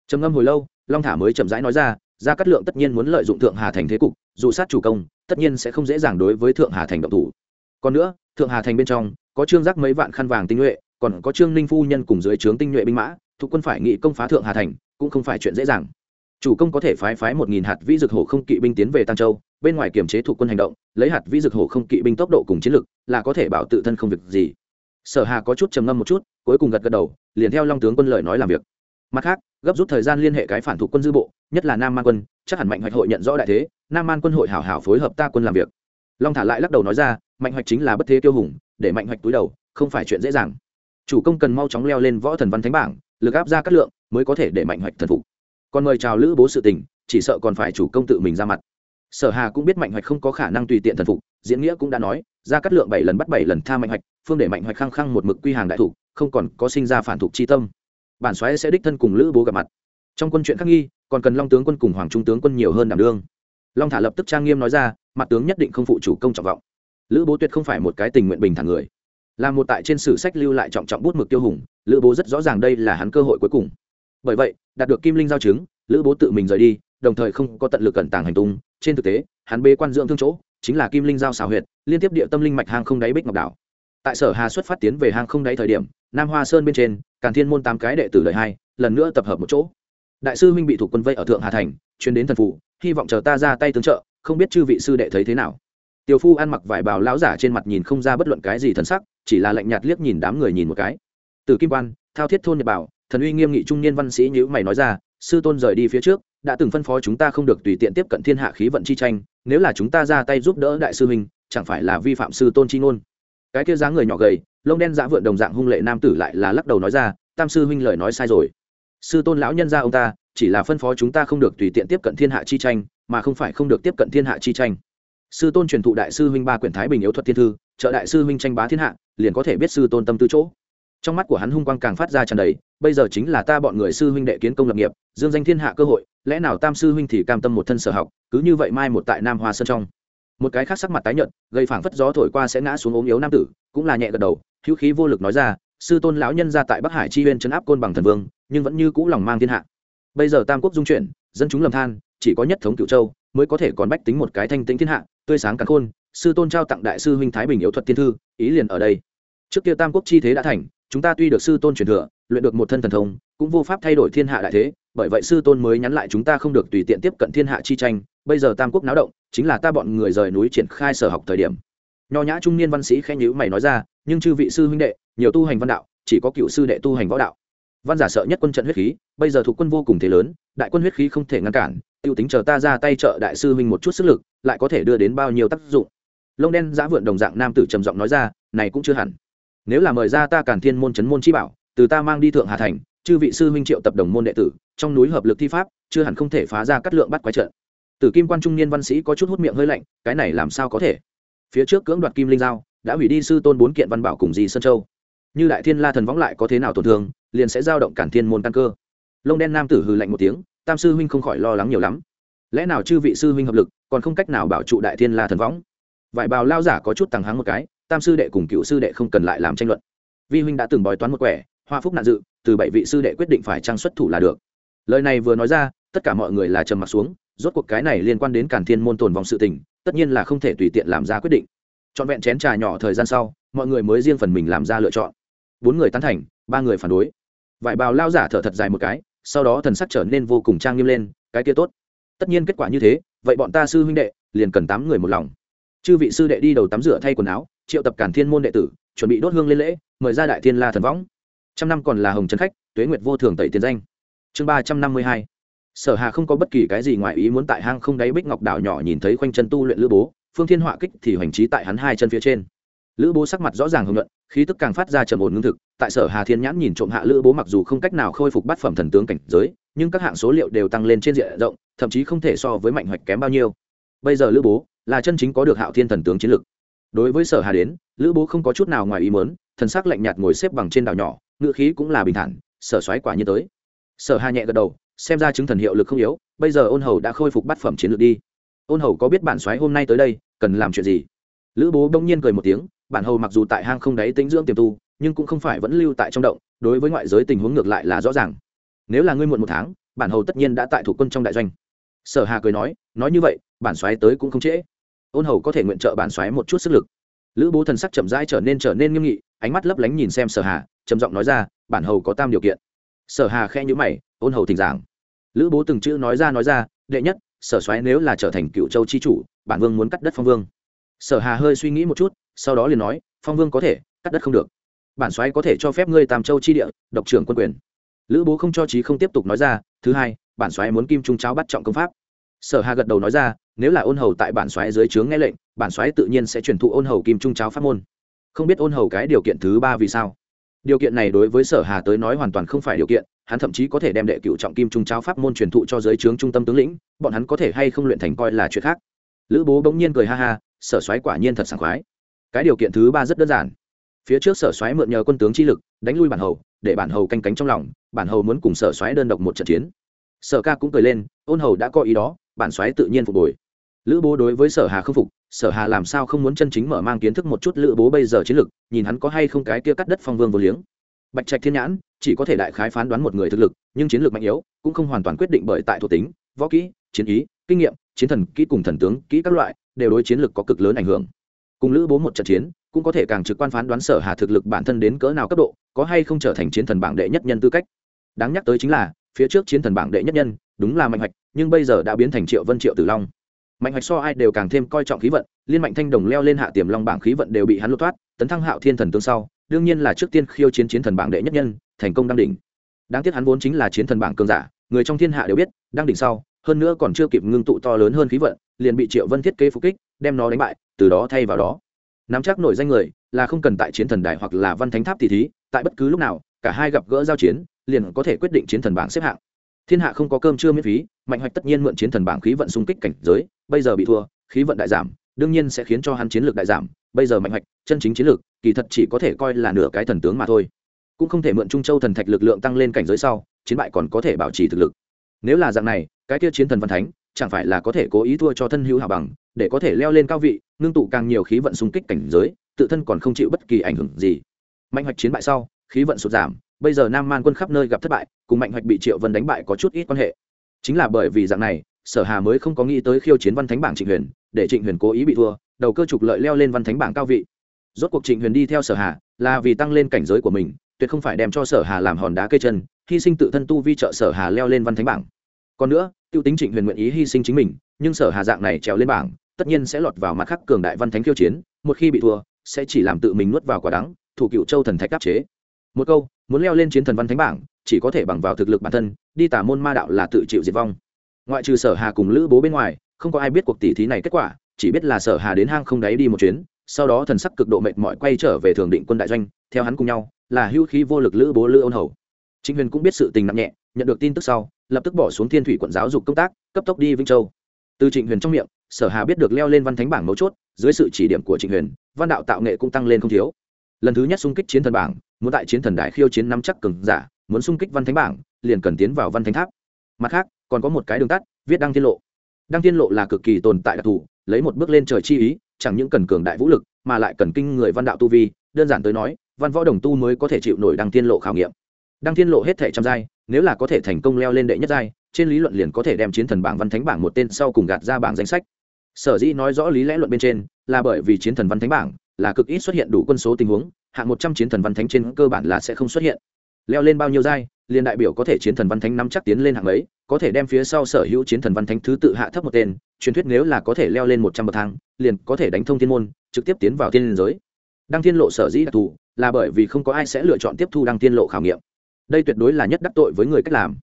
Trầm ngâm hồi lâu, long thả mới chậm rãi nói ra gia cát lượng tất nhiên muốn lợi dụng thượng hà thành thế cục, dù sát chủ công, tất nhiên sẽ không dễ dàng đối với thượng hà thành động thủ. Còn nữa, thượng hà thành bên trong, có trương giác mấy vạn khăn vàng tinh nhuệ, còn có trương ninh phu nhân cùng dưới trướng tinh nhuệ binh mã, thuộc quân phải nghị công phá thượng hà thành, cũng không phải chuyện dễ dàng. Chủ công có thể phái phái một nghìn hạt vĩ dược hổ không kỵ binh tiến về tăng châu, bên ngoài kiềm chế thuộc quân hành động, lấy hạt vĩ dược hổ không kỵ binh tốc độ cùng chiến lực, là có thể bảo tự thân không việc gì. Sở hà có chút trầm ngâm một chút, cuối cùng gật gật đầu, liền theo long tướng quân lời nói làm việc. Mặt khác, gấp rút thời gian liên hệ cái phản thuộc quân dư bộ nhất là nam man quân, chắc hẳn mạnh hoạch hội nhận rõ đại thế, nam man quân hội hảo hảo phối hợp ta quân làm việc. Long thả lại lắc đầu nói ra, mạnh hoạch chính là bất thế tiêu hùng, để mạnh hoạch túi đầu, không phải chuyện dễ dàng. Chủ công cần mau chóng leo lên võ thần văn thánh bảng, lực áp ra cát lượng, mới có thể để mạnh hoạch thần phục. Còn mời chào lữ bố sự tình, chỉ sợ còn phải chủ công tự mình ra mặt. Sở hà cũng biết mạnh hoạch không có khả năng tùy tiện thần phục, diễn nghĩa cũng đã nói, ra cát lượng bảy lần bắt bảy lần tha mạnh hoạch, phương để mạnh hoạch khăng khăng một mực quy hàng đại thủ, không còn có sinh ra phản thục chi tâm. Bản xoáy sẽ đích thân cùng lữ bố gặp mặt trong quân chuyện khắc nghi, còn cần long tướng quân cùng hoàng trung tướng quân nhiều hơn đảm đương. Long thả lập tức trang nghiêm nói ra, mặt tướng nhất định không phụ chủ công trọng vọng. Lữ bố tuyệt không phải một cái tình nguyện bình thản người. Là một tại trên sử sách lưu lại trọng trọng bút mực tiêu hùng, lữ bố rất rõ ràng đây là hắn cơ hội cuối cùng. Bởi vậy, đạt được kim linh giao chứng, lữ bố tự mình rời đi, đồng thời không có tận lực cẩn tàng hành tung. Trên thực tế, hắn bê quan dưỡng thương chỗ, chính là kim linh giao xào huyệt, liên tiếp địa tâm linh mạch hang không đáy bích ngọc đảo. Tại sở hà xuất phát tiến về hang không đáy thời điểm, nam hoa sơn bên trên, càn thiên môn tám cái đệ tử đời hai, lần nữa tập hợp một chỗ đại sư huynh bị thủ quân vây ở thượng hà thành, chuyến đến thần phủ, hy vọng chờ ta ra tay tương trợ, không biết chư vị sư đệ thấy thế nào. Tiểu phu ăn mặc vải bào lão giả trên mặt nhìn không ra bất luận cái gì thần sắc, chỉ là lạnh nhạt liếc nhìn đám người nhìn một cái. Từ kim quan, thao thiết thôn nhật bảo, thần uy nghiêm nghị trung niên văn sĩ nhữ mày nói ra, sư tôn rời đi phía trước, đã từng phân phó chúng ta không được tùy tiện tiếp cận thiên hạ khí vận chi tranh, nếu là chúng ta ra tay giúp đỡ đại sư huynh, chẳng phải là vi phạm sư tôn chi ngôn. Cái kia dáng người nhỏ gầy, lông đen dã vượn đồng dạng hung lệ nam tử lại là lắc đầu nói ra, tam sư huynh lời nói sai rồi sư tôn lão nhân gia ông ta, chỉ là phân phó chúng ta không được tùy tiện tiếp cận thiên hạ chi tranh, mà không phải không được tiếp cận thiên hạ chi tranh. Sư tôn truyền thụ đại sư huynh ba quyển thái bình yếu thuật thiên thư, trợ đại sư huynh tranh bá thiên hạ, liền có thể biết sư tôn tâm tư chỗ. Trong mắt của hắn hung quang càng phát ra tràn đầy, bây giờ chính là ta bọn người sư huynh đệ kiến công lập nghiệp, dương danh thiên hạ cơ hội, lẽ nào tam sư huynh thì cam tâm một thân sở học, cứ như vậy mai một tại nam hoa sơn trong. Một cái khác sắc mặt tái nhợt, gây phảng phất gió thổi qua sẽ ngã xuống ốm yếu nam tử, cũng là nhẹ gật đầu, hữu khí vô lực nói ra, sư tôn lão nhân ra tại bắc hải chi uyên chấn áp côn bằng thần vương nhưng vẫn như cũ lòng mang thiên hạ. Bây giờ tam quốc dung chuyển, dân chúng lầm than, chỉ có nhất thống cựu châu mới có thể còn bách tính một cái thanh tĩnh thiên hạ, tươi sáng cắn khôn, sư tôn trao tặng đại sư huynh thái bình yếu thuật thiên thư, ý liền ở đây. Trước kia tam quốc chi thế đã thành, chúng ta tuy được sư tôn truyền thừa, luyện được một thân thần thông, cũng vô pháp thay đổi thiên hạ đại thế, bởi vậy sư tôn mới nhắn lại chúng ta không được tùy tiện tiếp cận thiên hạ chi tranh, bây giờ tam quốc náo động, chính là ta bọn người rời núi triển khai sở học thời điểm. Nho nhã trung niên văn sĩ khen nhữ mày nói ra, nhưng chư vị sư huynh đệ, nhiều tu hành văn đạo, chỉ có cựu sư đệ tu hành võ đạo văn giả sợ nhất quân trận huyết khí, bây giờ thuộc quân vô cùng thế lớn, đại quân huyết khí không thể ngăn cản t i ê u tính chờ ta ra tay trợ đại sư huynh một chút sức lực, lại có thể đưa đến bao nhiêu tác dụng. Lông đen giã vượn đồng dạng nam tử trầm giọng nói ra, này cũng chưa hẳn. Nếu là mời ra ta càn thiên môn c môn chi bảo, từ ta mang đi thượng hà thành, chư vị sư huynh triệu tập đồng môn đệ tử, trong núi hợp lực thi pháp, chưa hẳn không thể phá ra cắt lượng bắt quái trận. Tử kim quan trung niên văn sĩ có chút hút miệng hơi lạnh, cái này làm sao có thể? Phía trước cưỡng đoạt kim linh giao, đã hủy đi sư tôn bốn kiện văn bảo cùng dì sơn châu. Như đại thiên la thần võng lại có thế nào tổn thương liền sẽ giao động cản thiên môn căn cơ. Lông đen nam tử hừ lạnh một tiếng, tam sư huynh không khỏi lo lắng nhiều lắm. Lẽ nào chư vị sư huynh hợp lực, còn không cách nào bảo trụ đại thiên la thần võng? Vải bào lao giả có chút tăng hắng một cái, tam sư đệ cùng cựu sư đệ không cần lại làm tranh luận. Vi huynh đã từng bói toán một quẻ, hoa phúc nạn dự, từ bảy vị sư đệ quyết định phải trang xuất thủ là được. Lời này vừa nói ra, tất cả mọi người là trầm m ặ t xuống, rốt cuộc cái này liên quan đến cản thiên môn tồn vòng sự tình, tất nhiên là không thể tùy tiện làm ra quyết định. Chọn vẹn chén trà nhỏ thời gian sau, mọi người mới riêng phần mình làm ra lựa chọn. Bốn người tán thành, ba người phản đối vải bào lao giả thở thật dài một cái, sau đó thần sắc trở nên vô cùng trang nghiêm lên, cái kia tốt. Tất nhiên kết quả như thế, vậy bọn ta sư huynh đệ liền cần tám người một lòng. Chư vị sư đệ đi đầu tắm rửa thay quần áo, triệu tập cản thiên môn đệ tử, chuẩn bị đốt hương lên lễ, mời ra đại thiên la thần võng. Trăm năm còn là hồng trấn khách, tuế nguyệt vô thường tẩy tiền danh. Chương ba trăm năm mươi hai. Sở hà không có bất kỳ cái gì ngoài ý muốn tại hang không đáy bích ngọc đảo nhỏ nhìn thấy khoanh chân tu luyện lữ bố, phương thiên họa kích thì hoành trí tại hắn hai chân phía trên lữ bố sắc mặt rõ ràng hưng luận khí tức càng phát ra trầm ổn ngưng thực, tại sở hà thiên nhãn nhìn trộm hạ lữ bố mặc dù không cách nào khôi phục bát phẩm thần tướng cảnh giới, nhưng các hạng số liệu đều tăng lên trên diện rộng, thậm chí không thể so với mạnh hoạch kém bao nhiêu. Bây giờ lữ bố là chân chính có được hạo thiên thần tướng chiến lực. Đối với sở hà đến, lữ bố không có chút nào ngoài ý mớn thần sắc lạnh nhạt ngồi xếp bằng trên đảo nhỏ ngựa khí cũng là bình thản, sở xoáy quả như tới. Sở hà nhẹ gật đầu, xem ra chứng thần hiệu lực không yếu, bây giờ ôn hầu đã khôi phục bát phẩm chiến lược đi. Ôn hầu có biết bản xoáy hôm nay tới đây, cần làm chuyện gì? Lữ bố đông nhiên cười một tiếng bản hầu mặc dù tại hang không đáy tính dưỡng tiềm tu, nhưng cũng không phải vẫn lưu tại trong động, đối với ngoại giới tình huống ngược lại là rõ ràng. Nếu là ngươi muộn một tháng, bản hầu tất nhiên đã tại thủ quân trong đại doanh. Sở hà cười nói nói như vậy, bản xoáy tới cũng không trễ. Ôn hầu có thể nguyện trợ bản xoáy một chút sức lực. Lữ bố thần sắc chậm rãi trở nên trở nên nghiêm nghị, ánh mắt lấp lánh nhìn xem sở hà, trầm giọng nói ra, bản hầu có tam điều kiện. Sở hà khe nhữ mày, ôn hầu thỉnh giảng. Lữ bố từng chữ nói ra nói ra, đệ nhất, sở xoáy nếu là trở thành cựu châu chi chủ, bản vương muốn cắt đất phong vương. Sở hà hơi suy nghĩ một chút sau đó liền nói, phong vương có thể, cắt đất không được. Bản xoáy có thể cho phép ngươi tam châu chi địa, độc trưởng quân quyền. Lữ bố không cho trí không tiếp tục nói ra, thứ hai, bản xoáy muốn kim trung cháo bắt trọng công pháp. Sở hà gật đầu nói ra, nếu là ôn hầu tại bản xoáy dưới trướng nghe lệnh, bản xoáy tự nhiên sẽ truyền thụ ôn hầu kim trung cháo pháp môn. Không biết ôn hầu cái điều kiện thứ ba vì sao? Điều kiện này đối với sở hà tới nói hoàn toàn không phải điều kiện, hắn thậm chí có thể đem đệ cựu trọng kim trung cháo pháp môn truyền thụ cho giới trướng trung tâm tướng lĩnh, bọn hắn có thể hay không luyện thành coi là chuyện khác. Lữ bố bỗng nhiên cười ha ha, sở soái quả nhiên thật sảng khoái cái điều kiện thứ ba rất đơn giản. Phía trước sở xoáy mượn nhờ quân tướng chi lực, đánh lui bản hầu, để bản hầu canh cánh trong lòng, bản hầu muốn cùng sở xoáy đơn độc một trận chiến. Sở ca cũng cười lên, ôn hầu đã có ý đó, bản xoáy tự nhiên phục hồi. Lữ bố đối với sở hà không phục, sở hà làm sao không muốn chân chính mở mang kiến thức một chút lữ bố bây giờ chiến lực, nhìn hắn có hay không cái kia cắt đất phong vương vô liếng. Bạch trạch thiên nhãn, chỉ có thể đại khái phán đoán một người thực lực, nhưng chiến lược mạnh yếu, cũng không hoàn toàn quyết định bởi tại thuộc tính, võ kỹ, chiến ý, kinh nghiệm, chiến thần kỹ cùng thần tướng kỹ các loại, đều đối chiến lược có cực lớn ảnh hưởng cùng lữ bố một trận chiến, cũng có thể càng trực quan phán đoán sở hà thực lực bản thân đến cỡ nào cấp độ, có hay không trở thành chiến thần bảng đệ nhất nhân tư cách. Đáng nhắc tới chính là, phía trước chiến thần bảng đệ nhất nhân, đúng là mạnh hoạch, nhưng bây giờ đã biến thành triệu vân triệu tử long. Mạnh hoạch so ai đều càng thêm coi trọng khí vận, liên mạnh thanh đồng leo lên hạ tiềm long bảng khí vận đều bị hắn lột thoát, tấn thăng hạo thiên thần tương sau, đương nhiên là trước tiên khiêu chiến chiến thần bảng đệ nhất nhân, thành công đăng đỉnh. Đáng tiếc hắn vốn chính là chiến thần bảng cường giả, người trong thiên hạ đều biết đang đỉnh sau, hơn nữa còn chưa kịp ngưng tụ to lớn hơn khí vận, liền bị triệu vân thiết kế phục kích, đem nó đánh bại từ đó thay vào đó. Nắm chắc nổi danh người là không cần tại chiến thần đài hoặc là văn thánh tháp tỷ thí, tại bất cứ lúc nào, cả hai gặp gỡ giao chiến, liền có thể quyết định chiến thần bảng xếp hạng. Thiên hạ không có cơm chưa miễn phí, mạnh hoạch tất nhiên mượn chiến thần bảng khí vận xung kích cảnh giới, bây giờ bị thua, khí vận đại giảm, đương nhiên sẽ khiến cho hắn chiến lược đại giảm, bây giờ mạnh hoạch, chân chính chiến lược, kỳ thật chỉ có thể coi là nửa cái thần tướng mà thôi. Cũng không thể mượn trung châu thần thạch lực lượng tăng lên cảnh giới sau, chiến bại còn có thể bảo trì thực lực. Nếu là dạng này, cái kia chiến thần văn thánh chẳng phải là có thể cố ý thua cho thân hữu hạ bằng, để có thể leo lên cao vị, ngưng tụ càng nhiều khí vận xung kích cảnh giới, tự thân còn không chịu bất kỳ ảnh hưởng gì. Mạnh hoạch chiến bại sau, khí vận sụt giảm, bây giờ nam man quân khắp nơi gặp thất bại, cùng mạnh hoạch bị triệu vân đánh bại có chút ít quan hệ. Chính là bởi vì dạng này, sở hà mới không có nghĩ tới khiêu chiến văn thánh bảng trịnh huyền, để trịnh huyền cố ý bị thua, đầu cơ trục lợi leo lên văn thánh bảng cao vị. Rốt cuộc trịnh huyền đi theo sở hà, là vì tăng lên cảnh giới của mình, tuyệt không phải đem cho sở hà làm hòn đá cây chân, hy sinh tự thân tu vi trợ sở hà leo lên văn thánh bảng còn nữa, tiêu tính trịnh huyền nguyện ý hy sinh chính mình, nhưng sở hà dạng này trèo lên bảng, tất nhiên sẽ lọt vào mặt khắc cường đại văn thánh khiêu chiến, một khi bị thua, sẽ chỉ làm tự mình nuốt vào quả đắng, thủ cựu châu thần thạch áp chế. Một câu, muốn leo lên chiến thần văn thánh bảng, chỉ có thể bằng vào thực lực bản thân, đi tả môn ma đạo là tự chịu diệt vong. Ngoại trừ sở hà cùng lữ bố bên ngoài, không có ai biết cuộc tỷ thí này kết quả, chỉ biết là sở hà đến hang không đáy đi một chuyến, sau đó thần sắc cực độ mệt mỏi quay trở về thường định quân đại doanh, theo hắn cùng nhau, là hưu khí vô lực lữ bố lữ ôn hầu. Chính huyền cũng biết sự tình nặng nhẹ nhận được tin tức sau, lập tức bỏ xuống thiên thủy quận giáo dục công tác, cấp tốc đi vĩnh châu. Từ trịnh huyền trong miệng, sở hà biết được leo lên văn thánh bảng mấu chốt, dưới sự chỉ điểm của trịnh huyền, văn đạo tạo nghệ cũng tăng lên không thiếu. Lần thứ nhất xung kích chiến thần bảng, muốn tại chiến thần đại khiêu chiến nắm chắc cường giả, muốn xung kích văn thánh bảng, liền cần tiến vào văn thánh tháp. Mặt khác, còn có một cái đường tắt, viết đăng tiên lộ. Đăng tiên lộ là cực kỳ tồn tại đặc thù, lấy một bước lên trời chi ý, chẳng những cần cường đại vũ lực, mà lại cần kinh người văn đạo tu vi. Đơn giản tới nói, văn võ đồng tu mới có thể chịu nổi đăng tiên lộ khảo nghiệm. Đăng tiên lộ hết thể trăm giai nếu là có thể thành công leo lên đệ nhất giai, trên lý luận liền có thể đem chiến thần bảng văn thánh bảng một tên sau cùng gạt ra bảng danh sách. Sở dĩ nói rõ lý lẽ luận bên trên, là bởi vì chiến thần văn thánh bảng là cực ít xuất hiện đủ quân số tình huống, hạng một trăm chiến thần văn thánh trên cơ bản là sẽ không xuất hiện. Leo lên bao nhiêu giai, liền đại biểu có thể chiến thần văn thánh năm chắc tiến lên hạng ấy, có thể đem phía sau sở hữu chiến thần văn thánh thứ tự hạ thấp một tên, truyền thuyết nếu là có thể leo lên một trăm bậc thang, liền có thể đánh thông thiên môn, trực tiếp tiến vào thiên liên giới. Đăng thiên lộ sở dĩ đặc thù là bởi vì không có ai sẽ lựa chọn tiếp thu đăng thiên lộ khảo nghiệm đây tuyệt đối là nhất đắc tội với người cách làm.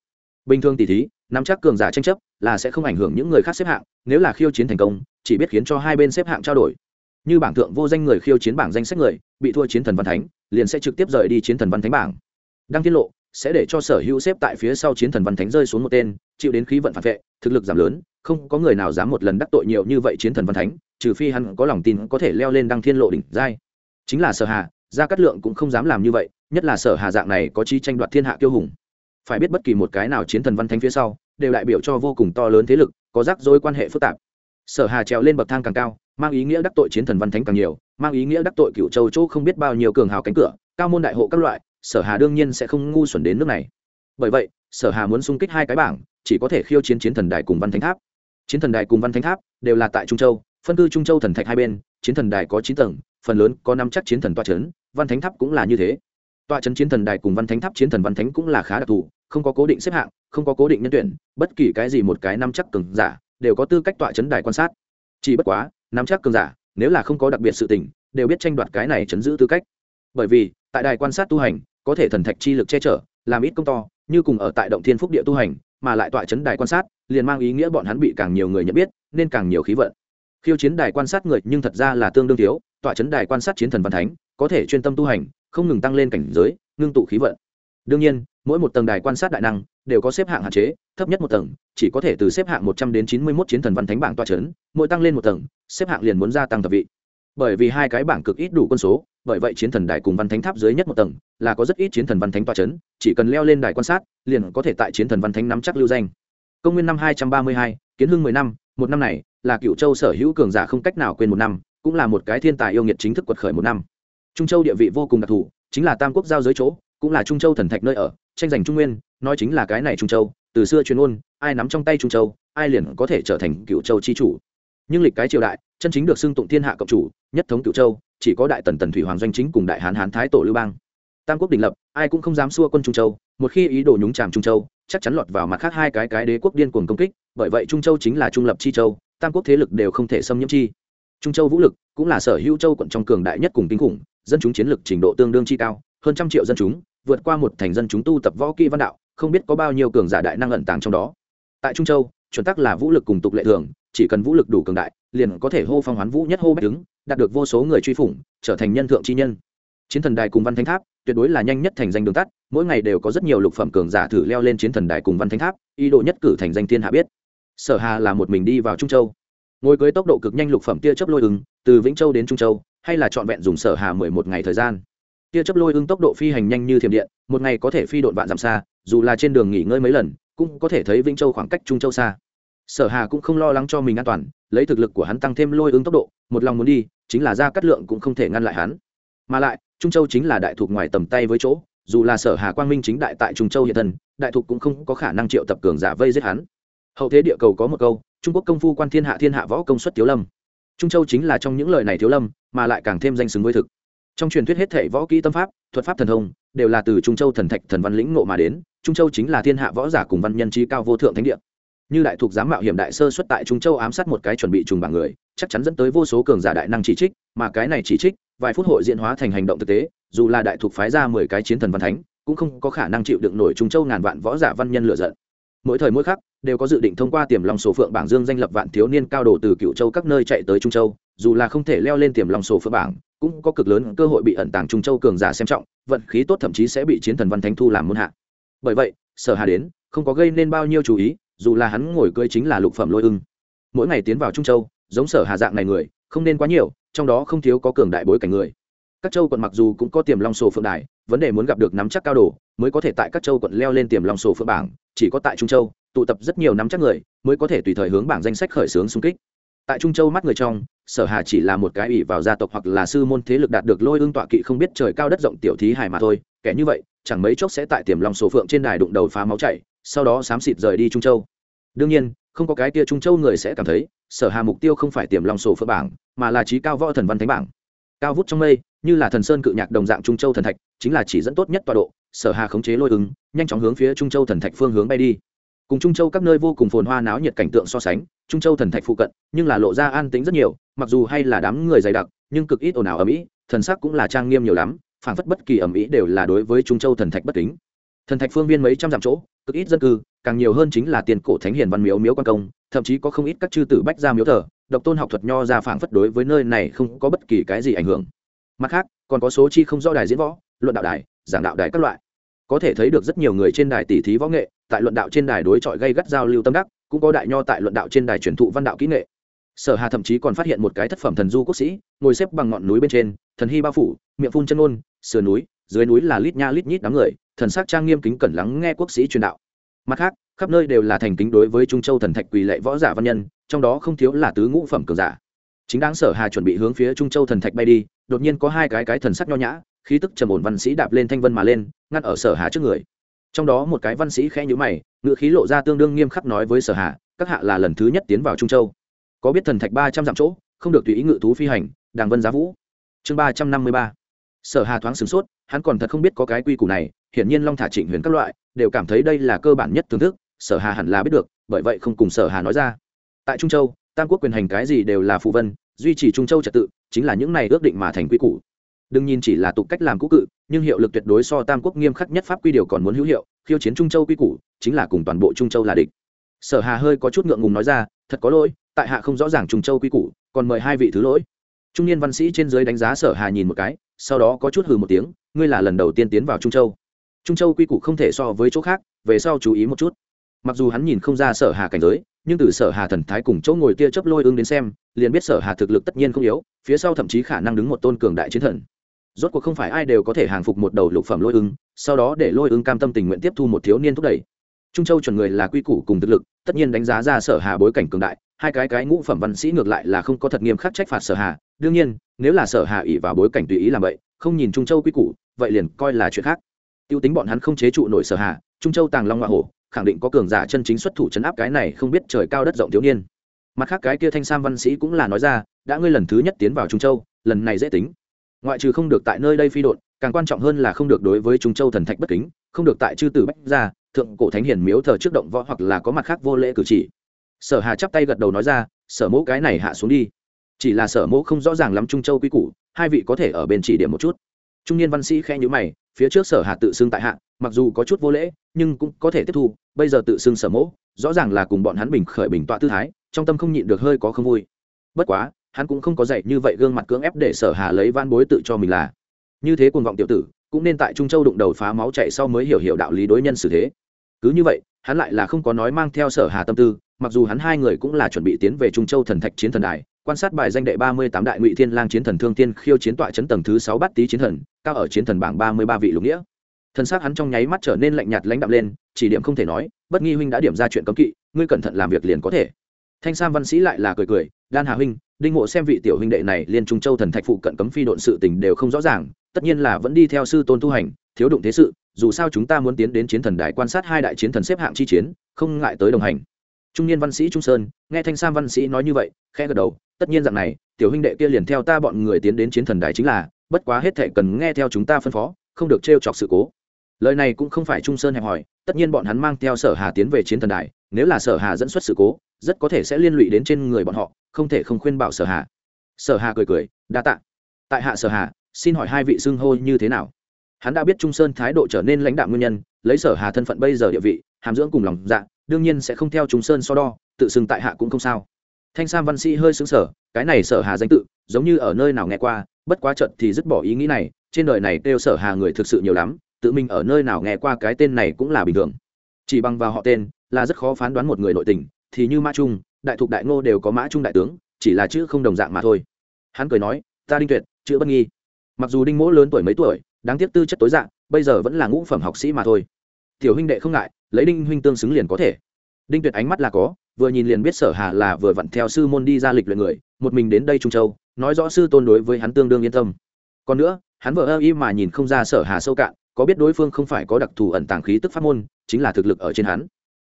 Bình thường tỷ thí, nắm chắc cường giả tranh chấp là sẽ không ảnh hưởng những người khác xếp hạng, nếu là khiêu chiến thành công, chỉ biết khiến cho hai bên xếp hạng trao đổi. Như bảng thượng vô danh người khiêu chiến bảng danh sách người, bị thua chiến thần văn thánh, liền sẽ trực tiếp rời đi chiến thần văn thánh bảng. Đăng tiết lộ sẽ để cho sở hữu xếp tại phía sau chiến thần văn thánh rơi xuống một tên, chịu đến khí vận phản vệ, thực lực giảm lớn, không có người nào dám một lần đắc tội nhiều như vậy chiến thần văn thánh, trừ phi hắn có lòng tin có thể leo lên đăng thiên lộ đỉnh giai. Chính là sở hà gia cát lượng cũng không dám làm như vậy, nhất là sở hà dạng này có chi tranh đoạt thiên hạ kiêu hùng. Phải biết bất kỳ một cái nào chiến thần văn thánh phía sau, đều đại biểu cho vô cùng to lớn thế lực, có rắc rối quan hệ phức tạp. Sở hà trèo lên bậc thang càng cao, mang ý nghĩa đắc tội chiến thần văn thánh càng nhiều, mang ý nghĩa đắc tội cựu châu chỗ không biết bao nhiêu cường hào cánh cửa, cao môn đại hộ các loại, sở hà đương nhiên sẽ không ngu xuẩn đến nước này. Bởi vậy, sở hà muốn xung kích hai cái bảng, chỉ có thể khiêu chiến chiến thần đài cùng văn thánh tháp. Chiến thần đài cùng văn thánh tháp đều là tại trung châu, phân cư trung châu thần thạch hai bên, chiến thần đài có chín tầng, phần lớn có năm chắc chiến thần toa trấn văn thánh tháp cũng là như thế. Tọa trấn chiến thần đài cùng văn thánh tháp chiến thần văn thánh cũng là khá đặc thù, không có cố định xếp hạng, không có cố định nhân tuyển, bất kỳ cái gì một cái năm chắc cường giả đều có tư cách tọa Trấn đài quan sát. Chỉ bất quá năm chắc cường giả, nếu là không có đặc biệt sự tình, đều biết tranh đoạt cái này chấn giữ tư cách. Bởi vì, tại đài quan sát tu hành, có thể thần thạch chi lực che chở, làm ít công to, như cùng ở tại động thiên phúc địa tu hành, mà lại tọa chấn đài quan sát, liền mang ý nghĩa bọn hắn bị càng nhiều người nhận biết, nên càng nhiều khí vận. Khiêu chiến đài quan sát người nhưng thật ra là tương đương thiếu, tọa chấn đài quan sát chiến thần văn thánh có thể chuyên tâm tu hành, không ngừng tăng lên cảnh giới, ngưng tụ khí vận. Đương nhiên, mỗi một tầng đài quan sát đại năng đều có xếp hạng hạn chế, thấp nhất một tầng, chỉ có thể từ xếp hạng một trăm đến chín mươi mốt chiến thần văn thánh bảng toa c h ấ n mỗi tăng lên một tầng, xếp hạng liền muốn gia tăng tập vị. Bởi vì hai cái bảng cực ít đủ quân số, bởi vậy chiến thần đài cùng văn thánh tháp dưới nhất một tầng là có rất ít chiến thần văn thánh toa c h ấ n chỉ cần leo lên đài quan sát, liền có thể tại chiến thần văn thánh nắm chắc lưu danh. Công nguyên năm hai trăm ba mươi hai, kiến hưng mười năm, một năm này là cựu châu sở hữu cường giả không cách nào quên một năm, cũng là một cái thiên tài yêu nghiệt chính thức quật khởi một năm trung châu địa vị vô cùng đặc thù, chính là tam quốc giao giới chỗ, cũng là trung châu thần thạch nơi ở, tranh giành trung nguyên, nói chính là cái này trung châu, từ xưa chuyên ôn ai nắm trong tay trung châu, ai liền có thể trở thành cựu châu chi chủ. Nhưng lịch cái triều đại, chân chính được xưng tụng thiên hạ cộng chủ, nhất thống cựu châu, chỉ có đại tần tần thủy hoàng doanh chính cùng đại hán hán thái tổ lưu bang. Tam quốc đình lập, ai cũng không dám xua quân trung châu, một khi ý đồ nhúng tràm trung châu, chắc chắn lọt vào mặt khác hai cái cái đế quốc điên cuồng công kích, bởi vậy trung châu chính là trung lập chi châu, tam quốc thế lực đều không thể xâm nhiễm chi trung châu vũ lực cũng là sở hữu châu quận trong cường đại nhất cùng kinh khủng, dân chúng chiến lực trình độ tương đương chi cao, hơn trăm triệu dân chúng, vượt qua một thành dân chúng tu tập võ kỹ văn đạo, không biết có bao nhiêu cường giả đại năng ẩn tàng trong đó. Tại trung châu, chuẩn tắc là vũ lực cùng tục lệ thường, chỉ cần vũ lực đủ cường đại, liền có thể hô phong hoán vũ nhất hô bách đứng, đạt được vô số người truy phủng, trở thành nhân thượng chi nhân. Chiến thần đài cùng văn thánh tháp, tuyệt đối là nhanh nhất thành danh đường tắt, mỗi ngày đều có rất nhiều lục phẩm cường giả thử leo lên chiến thần đài cùng văn thánh tháp, ý đồ nhất cử thành danh thiên hạ biết. Sở hà là một mình đi vào trung châu ngồi cưới tốc độ cực nhanh lục phẩm tia chớp lôi ứng, từ vĩnh châu đến trung châu, hay là trọn vẹn dùng sở hà mười một ngày thời gian. Tia chớp lôi ứng tốc độ phi hành nhanh như thiểm điện, một ngày có thể phi độn vạn dặm xa, dù là trên đường nghỉ ngơi mấy lần, cũng có thể thấy vĩnh châu khoảng cách trung châu xa. Sở hà cũng không lo lắng cho mình an toàn, lấy thực lực của hắn tăng thêm lôi ứng tốc độ, một lòng muốn đi, chính là ra cắt lượng cũng không thể ngăn lại hắn. Mà lại, trung châu chính là đại thuộc ngoài tầm tay với chỗ, dù là sở hà quang minh chính đại tại trung châu hiện thân, đại thuộc cũng không có khả năng triệu tập cường giả vây giết hắn. Hậu thế địa cầu có một câu trung quốc công phu quan thiên hạ thiên hạ võ công suất thiếu lâm. Trung châu chính là trong những lời này thiếu lâm, mà lại càng thêm danh xứng với thực. Trong truyền thuyết hết thể võ kỹ tâm pháp, thuật pháp thần thông, đều là từ trung châu thần thạch thần văn lĩnh ngộ mà đến. Trung châu chính là thiên hạ võ giả cùng văn nhân trí cao vô thượng thánh địa. Như đại thuộc giám mạo hiểm đại sơ xuất tại trung châu ám sát một cái chuẩn bị trùng bảng người, chắc chắn dẫn tới vô số cường giả đại năng chỉ trích, mà cái này chỉ trích, vài phút hội diễn hóa thành hành động thực tế, dù là đại thuộc phái ra mười cái chiến thần văn thánh, cũng không có khả năng chịu đựng nổi trung châu ngàn vạn võ giả văn nhân lựa giận. Mỗi thời mỗi khắc đều có dự định thông qua tiềm long sổ phượng bảng dương danh lập vạn thiếu niên cao đồ từ cựu châu các nơi chạy tới trung châu, dù là không thể leo lên tiềm long sổ phượng bảng, cũng có cực lớn cơ hội bị ẩn tàng trung châu cường giả xem trọng, vận khí tốt thậm chí sẽ bị chiến thần văn thánh thu làm môn hạ. Bởi vậy, sở hà đến, không có gây nên bao nhiêu chú ý, dù là hắn ngồi cưới chính là lục phẩm lôi ưng. Mỗi ngày tiến vào trung châu, giống sở hà dạng này người, không nên quá nhiều, trong đó không thiếu có cường đại bối cảnh người các châu quận mặc dù cũng có tiềm long sổ phượng đài, vấn đề muốn gặp được nắm chắc cao đồ, mới có thể tại các châu quận leo lên tiềm long sổ phượng bảng, chỉ có tại trung châu, tụ tập rất nhiều nắm chắc người, mới có thể tùy thời hướng bảng danh sách khởi xướng xung kích. Tại trung châu mắt người trong, sở hà chỉ là một cái ủy vào gia tộc hoặc là sư môn thế lực đạt được lôi ương tọa kỵ không biết trời cao đất rộng tiểu thí hài mà thôi, kẻ như vậy, chẳng mấy chốc sẽ tại tiềm long sổ phượng trên đài đụng đầu phá máu chảy, sau đó xám xịt rời đi trung châu. Đương nhiên, không có cái kia trung châu người sẽ cảm thấy, sở hà mục tiêu không phải tiềm long sổ phượng bảng, mà là trí cao võ thần văn thánh bảng cao vút trong mây, như là thần sơn cự nhạc đồng dạng trung châu thần thạch, chính là chỉ dẫn tốt nhất tọa độ, sở hà khống chế lôi ứng, nhanh chóng hướng phía trung châu thần thạch phương hướng bay đi. Cùng trung châu các nơi vô cùng phồn hoa náo nhiệt cảnh tượng so sánh, trung châu thần thạch phụ cận, nhưng là lộ ra an tính rất nhiều, mặc dù hay là đám người dày đặc, nhưng cực ít ồn ào ở mỹ thần sắc cũng là trang nghiêm nhiều lắm, phảng phất bất kỳ ẩm ý đều là đối với trung châu thần thạch bất kính. Thần thạch phương viên mấy trăm dặm chỗ, cực ít dân cư, càng nhiều hơn chính là tiền cổ thánh hiền văn miếu miếu quan công, thậm chí có không ít các chư tử bách ra miếu thờ độc tôn học thuật nho ra phảng phất đối với nơi này không có bất kỳ cái gì ảnh hưởng. Mặt khác, còn có số chi không rõ đài diễn võ, luận đạo đài, giảng đạo đài các loại. Có thể thấy được rất nhiều người trên đài tỷ thí võ nghệ, tại luận đạo trên đài đối chọi gây gắt giao lưu tâm đắc, cũng có đại nho tại luận đạo trên đài truyền thụ văn đạo kỹ nghệ. Sở hà thậm chí còn phát hiện một cái thất phẩm thần du quốc sĩ, ngồi xếp bằng ngọn núi bên trên, thần hy bao phủ, miệng phun chân ôn sườn núi, dưới núi là lít nha lít nhít đám người, thần sắc trang nghiêm kính cẩn lắng nghe quốc sĩ truyền đạo. Mặt khác, khắp nơi đều là thành kính đối với trung châu thần thạch quỳ lệ võ giả văn nhân trong đó không thiếu là tứ ngũ phẩm cường giả. Chính đáng sở hà chuẩn bị hướng phía trung châu thần thạch bay đi, đột nhiên có hai cái cái thần sắc nho nhã, khí tức trầm ổn văn sĩ đạp lên thanh vân mà lên ngăn ở sở hà trước người. Trong đó một cái văn sĩ khẽ nhíu mày ngựa khí lộ ra tương đương nghiêm khắc nói với sở hà, các hạ là lần thứ nhất tiến vào trung châu. Có biết thần thạch ba trăm dặm chỗ, không được tùy ý ngự thú phi hành, đàng vân giá vũ. Chương ba trăm năm mươi ba. Sở hà thoáng sửng sốt, hắn còn thật không biết có cái quy củ này, hiển nhiên long thả trịnh huyền các loại, đều cảm thấy đây là cơ bản nhất thưởng thức, sở hà hẳn là biết được, bởi vậy không cùng sở hà nói ra tại trung châu, tam quốc quyền hành cái gì đều là phụ vân, duy trì trung châu trật tự, chính là những này ước định mà thành quy củ. Đừng nhìn chỉ là tục cách làm cũ cự, nhưng hiệu lực tuyệt đối so tam quốc nghiêm khắc nhất pháp quy điều còn muốn hữu hiệu, khiêu chiến trung châu quy củ, chính là cùng toàn bộ trung châu là địch. Sở hà hơi có chút ngượng ngùng nói ra, thật có lỗi, tại hạ không rõ ràng trung châu quy củ, còn mời hai vị thứ lỗi. Trung niên văn sĩ trên dưới đánh giá sở hà nhìn một cái, sau đó có chút hừ một tiếng, ngươi là lần đầu tiên tiến vào trung châu. Trung châu quy củ không thể so với chỗ khác, về sau chú ý một chút. Mặc dù hắn nhìn không ra sở hà cảnh giới nhưng từ sở hà thần thái cùng chỗ ngồi tia chấp lôi ương đến xem, liền biết sở hà thực lực tất nhiên không yếu, phía sau thậm chí khả năng đứng một tôn cường đại chiến thần. Rốt cuộc không phải ai đều có thể hàng phục một đầu lục phẩm lôi ưng, sau đó để lôi ưng cam tâm tình nguyện tiếp thu một thiếu niên thúc đẩy. Trung châu chuẩn người là quy củ cùng thực lực, tất nhiên đánh giá ra sở hà bối cảnh cường đại, hai cái cái ngũ phẩm văn sĩ ngược lại là không có thật nghiêm khắc trách phạt sở hà, đương nhiên, nếu là sở hà ỉ vào bối cảnh tùy ý làm vậy, không nhìn trung châu quy củ, vậy liền coi là chuyện khác. Tiêu tính bọn hắn không chế trụ nổi sở hà, trung châu tàng long hoa hổ khẳng định có cường giả chân chính xuất thủ chấn áp cái này không biết trời cao đất rộng thiếu niên. Mặt khác cái kia thanh sam văn sĩ cũng là nói ra, đã ngươi lần thứ nhất tiến vào trung châu, lần này dễ tính. Ngoại trừ không được tại nơi đây phi đột càng quan trọng hơn là không được đối với trung châu thần thạch bất kính, không được tại chư tử bách gia, thượng cổ thánh hiển miếu thờ trước động võ hoặc là có mặt khác vô lễ cử chỉ. Sở hà chắp tay gật đầu nói ra, sở mẫu cái này hạ xuống đi. Chỉ là sở mẫu không rõ ràng lắm trung châu quy củ, hai vị có thể ở bên chỉ điểm một chút trung niên văn sĩ khẽ nhữ mày, phía trước sở hà tự xưng tại hạ, mặc dù có chút vô lễ, nhưng cũng có thể tiếp thu, bây giờ tự xưng sở mỗ, rõ ràng là cùng bọn hắn bình khởi bình tọa tư thái, trong tâm không nhịn được hơi có không vui. Bất quá, hắn cũng không có dạy như vậy gương mặt cưỡng ép để sở hà lấy van bối tự cho mình là. Như thế cuồng vọng tiểu tử, cũng nên tại trung châu đụng đầu phá máu chạy sau mới hiểu hiểu đạo lý đối nhân xử thế. Cứ như vậy, hắn lại là không có nói mang theo sở hà tâm tư, mặc dù hắn hai người cũng là chuẩn bị tiến về trung châu thần thạch chiến thần đài quan sát bài danh đệ ba mươi tám đại ngụy thiên lang chiến thần thương tiên khiêu chiến tọa chấn tầng thứ sáu bát tý chiến thần, cao ở chiến thần bảng ba mươi ba vị lục nghĩa. Thần sắc hắn trong nháy mắt trở nên lạnh nhạt lãnh đạm lên, chỉ điểm không thể nói, bất nghi huynh đã điểm ra chuyện cấm kỵ, ngươi cẩn thận làm việc liền có thể. Thanh sam văn sĩ lại là cười cười, đan hà huynh, đinh ngộ xem vị tiểu huynh đệ này liên trung châu thần thạch phụ cận cấm phi độn sự tình đều không rõ ràng, tất nhiên là vẫn đi theo sư tôn tu hành, thiếu đụng thế sự, dù sao chúng ta muốn tiến đến chiến thần đài quan sát hai đại chiến thần xếp hạng chi chiến, không ngại tới đồng hành trung niên văn sĩ trung sơn, nghe thanh sam văn sĩ nói như vậy khe gật đầu, tất nhiên dạng này, tiểu huynh đệ kia liền theo ta bọn người tiến đến chiến thần đài chính là, bất quá hết thệ cần nghe theo chúng ta phân phó, không được t chọc sự cố. Lời này cũng không phải trung sơn hẹp hỏi, tất nhiên bọn hắn mang theo sở hà tiến về chiến thần đài, nếu là sở hà dẫn xuất sự cố, rất có thể sẽ liên lụy đến trên người bọn họ, không thể không khuyên bảo sở hà. Sở hà cười cười, đa tạ. Tại hạ sở hà, xin hỏi hai vị xưng hô như thế nào? Hắn đã biết trung sơn thái độ trở nên lãnh đạo nguyên nhân, lấy sở hà thân phận bây giờ địa vị hàm dưỡng cùng lòng dạ đương nhiên sẽ không theo chúng sơn so đo, tự xưng tại hạ cũng không sao. Thanh sam văn sĩ hơi xứng sở cái này sở hà danh tự, giống như ở nơi nào nghe qua, bất quá trận thì dứt bỏ ý nghĩ này, trên đời này kêu sở hà người thực sự nhiều lắm, tự mình ở nơi nào nghe qua cái tên này cũng là bình thường. Chỉ bằng vào họ tên, là rất khó phán đoán một người nội tình, thì như mã trung, đại thục đại ngô đều có mã trung đại tướng, chỉ là chữ không đồng dạng mà thôi. Hắn cười nói, ta đinh tuyệt, chữ bất nghi. Mặc dù đinh mỗ lớn tuổi mấy tuổi, đáng tiếc tư chất tối dạng bây giờ vẫn là ngũ phẩm học sĩ mà thôi. Tiểu huynh đệ không ngại lấy đinh huynh tương xứng liền có thể. Đinh tuyệt ánh mắt là có, vừa nhìn liền biết sở hà là vừa vặn theo sư môn đi ra lịch luyện người, một mình đến đây trung châu, nói rõ sư tôn đối với hắn tương đương yên tâm. Còn nữa, hắn vợ ơ y mà nhìn không ra sở hà sâu cạn, có biết đối phương không phải có đặc thù ẩn tàng khí tức pháp môn, chính là thực lực ở trên hắn.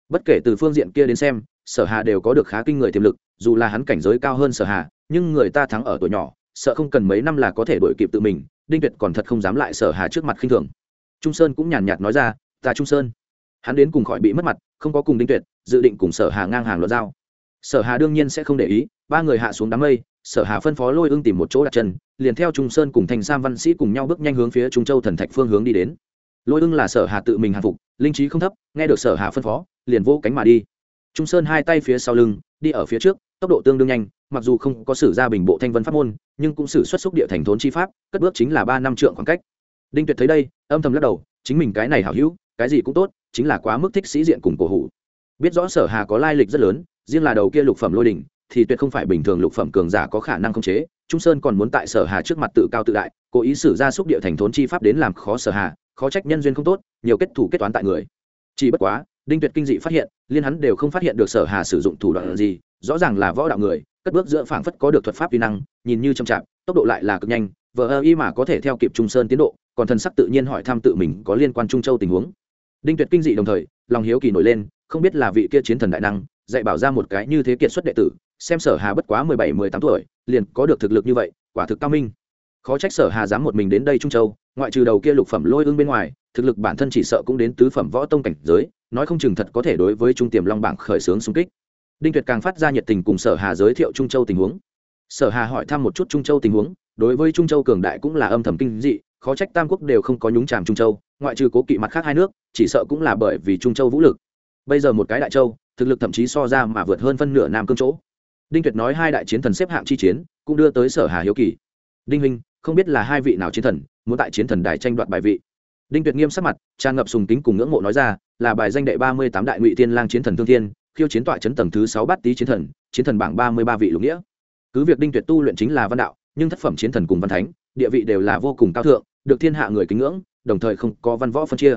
Bất kể từ phương diện kia đến xem, sở hà đều có được khá kinh người tiềm lực, dù là hắn cảnh giới cao hơn sở hà, nhưng người ta thắng ở tuổi nhỏ, sợ không cần mấy năm là có thể đổi kịp tự mình, đinh tuyệt còn thật không dám lại sở hà trước mặt khinh thường. Trung sơn cũng nhàn nhạt nói ra, ta trung sơn hắn đến cùng khỏi bị mất mặt, không có cùng đinh tuyệt, dự định cùng sở hà ngang hàng luật giao. Sở hà đương nhiên sẽ không để ý, ba người hạ xuống đám mây, sở hà phân phó lôi ưng tìm một chỗ đặt chân, liền theo trung sơn cùng thành sam văn sĩ cùng nhau bước nhanh hướng phía trung châu thần thạch phương hướng đi đến. Lôi ưng là sở hà tự mình hàng phục, linh trí không thấp, nghe được sở hà phân phó, liền vô cánh mà đi. Trung sơn hai tay phía sau lưng, đi ở phía trước, tốc độ tương đương nhanh, mặc dù không có sử ra bình bộ thanh vân pháp môn, nhưng cũng sử xuất xúc địa thành thốn chi pháp, cất bước chính là ba năm trượng khoảng cách. Đinh tuyệt thấy đây, âm thầm lắc đầu, chính mình cái này hảo hữu cái gì cũng tốt, chính là quá mức thích sĩ diện cùng cổ hủ. Biết rõ sở hà có lai lịch rất lớn, riêng là đầu kia lục phẩm lôi đình thì tuyệt không phải bình thường lục phẩm cường giả có khả năng khống chế. Trung sơn còn muốn tại sở hà trước mặt tự cao tự đại, cố ý sử ra xúc địa thành thốn chi pháp đến làm khó sở hà, khó trách nhân duyên không tốt, nhiều kết thủ kết toán tại người. Chỉ bất quá, đinh tuyệt kinh dị phát hiện, liên hắn đều không phát hiện được sở hà sử dụng thủ đoạn gì, rõ ràng là võ đạo người, cất bước giữa phảng phất có được thuật pháp vi năng, nhìn như chậm chạp, tốc độ lại là cực nhanh, vờ ơ y mà có thể theo kịp trung sơn tiến độ, còn thần sắc tự nhiên hỏi thăm tự mình có liên quan trung châu tình huống đinh tuyệt kinh dị đồng thời, lòng hiếu kỳ nổi lên, không biết là vị kia chiến thần đại năng, dạy bảo ra một cái như thế kiệt xuất đệ tử, xem sở hà bất quá mười bảy, mười tám tuổi, liền có được thực lực như vậy, quả thực cao minh. Khó trách sở hà dám một mình đến đây trung châu, ngoại trừ đầu kia lục phẩm lôi ương bên ngoài, thực lực bản thân chỉ sợ cũng đến tứ phẩm võ tông cảnh giới, nói không chừng thật có thể đối với trung tiềm long bảng khởi xướng xung kích. Đinh tuyệt càng phát ra nhiệt tình cùng sở hà giới thiệu trung châu tình huống. Sở hà hỏi thăm một chút trung châu tình huống, đối với trung châu cường đại cũng là âm thầm kinh dị, khó trách tam quốc đều không có nhúng tràm trung châu ngoại trừ cố kỵ mặt khác hai nước, chỉ sợ cũng là bởi vì trung châu vũ lực. Bây giờ một cái đại châu, thực lực thậm chí so ra mà vượt hơn phân nửa nam cương chỗ. Đinh tuyệt nói hai đại chiến thần xếp hạng chi chiến, cũng đưa tới sở hà hiếu kỳ. Đinh huynh, không biết là hai vị nào chiến thần, muốn tại chiến thần đài tranh đoạt bài vị. Đinh tuyệt nghiêm sắc mặt, tràn ngập sùng kính cùng ngưỡng mộ nói ra, là bài danh đệ ba mươi tám đại ngụy tiên lang chiến thần thương thiên, khiêu chiến tọa chấn tầng thứ sáu bát tý chiến thần chiến thần bảng ba mươi ba vị lục nghĩa. Cứ việc đinh tuyệt tu luyện chính là văn đạo, nhưng thất phẩm chiến thần cùng văn thánh, địa vị đều là vô cùng cao thượng, được thiên hạ người kính ngưỡng đồng thời không có văn võ phân chia.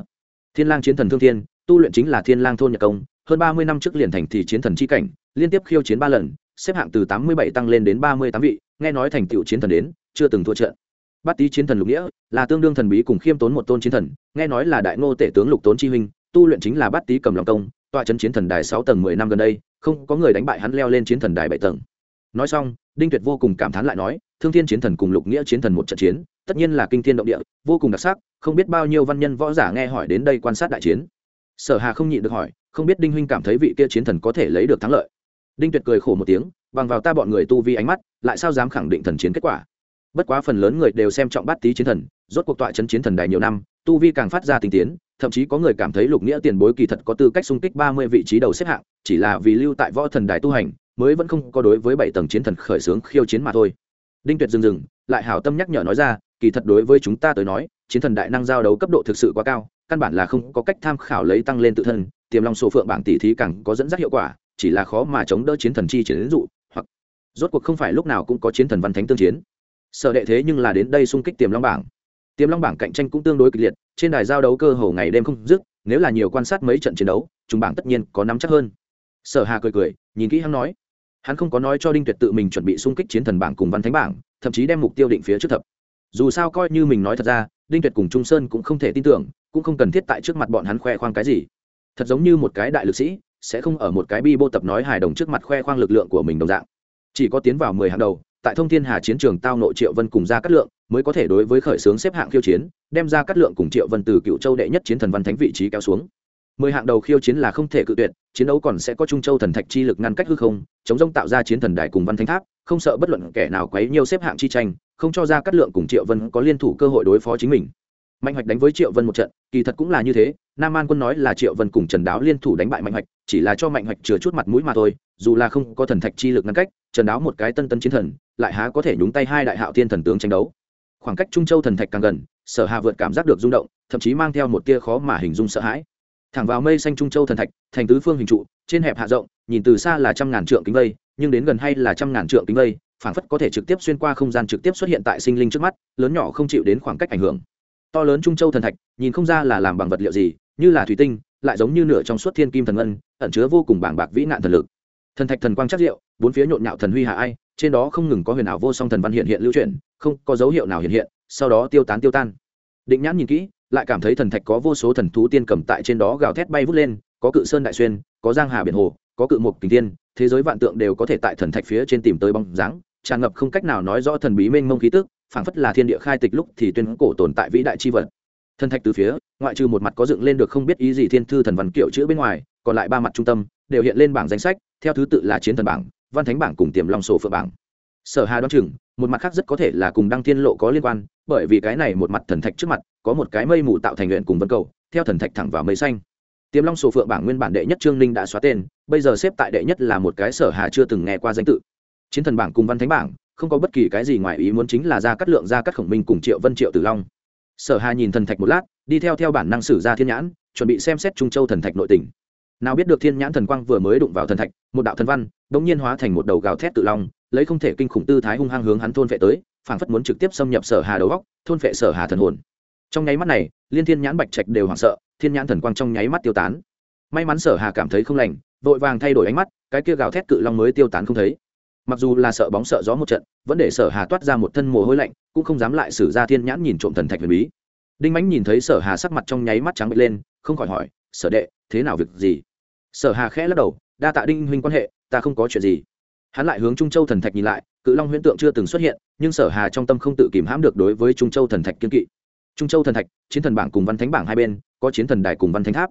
Thiên lang chiến thần thương thiên, tu luyện chính là thiên lang thôn nhật công, hơn ba mươi năm trước liền thành thì chiến thần chi cảnh, liên tiếp khiêu chiến ba lần, xếp hạng từ tám mươi bảy tăng lên đến ba mươi tám vị, nghe nói thành tựu chiến thần đến, chưa từng thua trận. Bát tý chiến thần lục nghĩa, là tương đương thần bí cùng khiêm tốn một tôn chiến thần, nghe nói là đại ngô tể tướng lục tốn chi huynh, tu luyện chính là bát tý cầm lòng công, tọa chấn chiến thần đài sáu tầng mười năm gần đây, không có người đánh bại hắn leo lên chiến thần đài bảy tầng. Nói xong, đinh tuyệt vô cùng cảm thán lại nói thương thiên chiến thần cùng lục nghĩa chiến thần một trận chiến, tất nhiên là kinh thiên động địa, vô cùng đặc sắc, không biết bao nhiêu văn nhân võ giả nghe hỏi đến đây quan sát đại chiến. Sở hà không nhịn được hỏi, không biết đinh huynh cảm thấy vị kia chiến thần có thể lấy được thắng lợi. Đinh tuyệt cười khổ một tiếng, bằng vào ta bọn người tu vi ánh mắt, lại sao dám khẳng định thần chiến kết quả? Bất quá phần lớn người đều xem trọng bát tý chiến thần, rốt cuộc tọa chấn chiến thần đài nhiều năm, tu vi càng phát ra tinh tiến, thậm chí có người cảm thấy lục nghĩa tiền bối kỳ thật có tư cách xung kích ba mươi vị trí đầu xếp hạng, chỉ là vì lưu tại võ thần đài tu hành, mới vẫn không có đối với bảy tầng chiến thần khởi xướng khiêu chiến mà thôi đinh tuyệt dừng dừng, lại hảo tâm nhắc nhở nói ra, kỳ thật đối với chúng ta tới nói, chiến thần đại năng giao đấu cấp độ thực sự quá cao, căn bản là không có cách tham khảo lấy tăng lên tự thân, tiềm long sổ phượng bảng tỷ thí càng có dẫn dắt hiệu quả, chỉ là khó mà chống đỡ chiến thần chi chiến dụ, hoặc rốt cuộc không phải lúc nào cũng có chiến thần văn thánh tương chiến. Sở đệ thế nhưng là đến đây xung kích tiềm long bảng. Tiềm long bảng cạnh tranh cũng tương đối kịch liệt, trên đài giao đấu cơ hồ ngày đêm không dứt, nếu là nhiều quan sát mấy trận chiến đấu, chúng bảng tất nhiên có nắm chắc hơn. Sở hà cười cười, nhìn kỹ hắn nói hắn không có nói cho đinh tuyệt tự mình chuẩn bị xung kích chiến thần bảng cùng văn thánh bảng, thậm chí đem mục tiêu định phía trước thập. Dù sao coi như mình nói thật ra, đinh tuyệt cùng trung sơn cũng không thể tin tưởng, cũng không cần thiết tại trước mặt bọn hắn khoe khoang cái gì. Thật giống như một cái đại lực sĩ, sẽ không ở một cái bi bô tập nói hài đồng trước mặt khoe khoang lực lượng của mình đồng dạng. Chỉ có tiến vào mười hàng đầu, tại thông thiên hà chiến trường tao nội triệu vân cùng ra cát lượng, mới có thể đối với khởi xướng xếp hạng khiêu chiến, đem ra cát lượng cùng triệu vân từ cựu châu đệ nhất chiến thần văn thánh vị trí kéo xuống mười hạng đầu khiêu chiến là không thể cự tuyệt, chiến đấu còn sẽ có trung châu thần thạch chi lực ngăn cách hư không, chống rông tạo ra chiến thần đài cùng văn thánh tháp, không sợ bất luận kẻ nào quấy nhiều xếp hạng chi tranh, không cho ra cát lượng cùng triệu vân có liên thủ cơ hội đối phó chính mình. Mạnh hoạch đánh với triệu vân một trận, kỳ thật cũng là như thế, nam an quân nói là triệu vân cùng trần đáo liên thủ đánh bại mạnh hoạch, chỉ là cho mạnh hoạch chừa chút mặt mũi mà thôi, dù là không có thần thạch chi lực ngăn cách, trần đáo một cái tân tân chiến thần, lại há có thể nhúng tay hai đại hạo thiên thần tướng tranh đấu. Khoảng cách trung châu thần thạch càng gần, sở hà vượt cảm giác được rung động, thậm chí mang theo một tia khó mà hình dung sợ hãi thẳng vào mây xanh trung châu thần thạch, thành tứ phương hình trụ, trên hẹp hạ rộng, nhìn từ xa là trăm ngàn trượng kính vây, nhưng đến gần hay là trăm ngàn trượng kính vây, phảng phất có thể trực tiếp xuyên qua không gian trực tiếp xuất hiện tại sinh linh trước mắt, lớn nhỏ không chịu đến khoảng cách ảnh hưởng. To lớn trung châu thần thạch, nhìn không ra là làm bằng vật liệu gì, như là thủy tinh, lại giống như nửa trong suốt thiên kim thần ngân, ẩn chứa vô cùng bảng bạc vĩ nạn thần lực. Thần thạch thần quang chắc diệu, bốn phía nhộn nhạo thần huy hạ ai, trên đó không ngừng có huyền ảo vô song thần văn hiện hiện lưu chuyển, không có dấu hiệu nào hiện hiện, sau đó tiêu tán tiêu tan. Định nhãn nhìn kỹ lại cảm thấy thần thạch có vô số thần thú tiên cầm tại trên đó gào thét bay vút lên, có cự sơn đại xuyên, có giang hà biển hồ, có cự mục kình tiên thế giới vạn tượng đều có thể tại thần thạch phía trên tìm tới bóng dáng. Tràn ngập không cách nào nói rõ thần bí mênh mông khí tức, phảng phất là thiên địa khai tịch lúc thì tuyên cổ tồn tại vĩ đại chi vật. Thần thạch từ phía, ngoại trừ một mặt có dựng lên được không biết ý gì thiên thư thần văn kiểu chữ bên ngoài, còn lại ba mặt trung tâm đều hiện lên bảng danh sách, theo thứ tự là chiến thần bảng, văn thánh bảng cùng tiềm long sổ phượng bảng. Sở hà đoán chừng, một mặt khác rất có thể là cùng đăng thiên lộ có liên quan, bởi vì cái này một mặt thần thạch trước mặt có một cái mây mù tạo thành luyện cùng vân cầu, theo thần thạch thẳng vào mây xanh. Tiềm long sổ phượng bảng nguyên bản đệ nhất trương ninh đã xóa tên, bây giờ xếp tại đệ nhất là một cái sở hà chưa từng nghe qua danh tự. Chiến thần bảng cùng văn thánh bảng, không có bất kỳ cái gì ngoài ý muốn chính là ra cắt lượng ra cắt khổng minh cùng triệu vân, triệu tử long. Sở hà nhìn thần thạch một lát, đi theo theo bản năng sử ra thiên nhãn, chuẩn bị xem xét trung châu thần thạch nội tình. Nào biết được thiên nhãn thần quang vừa mới đụng vào thần thạch, một đạo thần văn bỗng nhiên hóa thành một đầu gào thét tự long, lấy không thể kinh khủng tư thái hung hăng hướng hắn thôn vệ tới, phảng phất muốn trực tiếp xâm nhập sở hà đầu góc thôn vệ sở hà thần hồn trong nháy mắt này, liên thiên nhãn bạch trạch đều hoảng sợ, thiên nhãn thần quang trong nháy mắt tiêu tán. May mắn sở hà cảm thấy không lành, vội vàng thay đổi ánh mắt, cái kia gào thét cự long mới tiêu tán không thấy. Mặc dù là sợ bóng sợ gió một trận, vẫn để sở hà toát ra một thân mồ hôi lạnh, cũng không dám lại xử ra thiên nhãn nhìn trộm thần thạch huyền bí. Đinh mãnh nhìn thấy sở hà sắc mặt trong nháy mắt trắng bệch lên, không khỏi hỏi, sở đệ, thế nào việc gì? Sở hà khẽ lắc đầu, đa tạ đinh huynh quan hệ, ta không có chuyện gì. Hắn lại hướng trung châu thần thạch nhìn lại, cự long huyễn tượng chưa từng xuất hiện, nhưng sở hà trong tâm không tự kìm hãm được đối với trung châu thần thạch kiên kỵ trung châu thần thạch, chiến thần bảng cùng văn thánh bảng hai bên, có chiến thần đài cùng văn thánh tháp.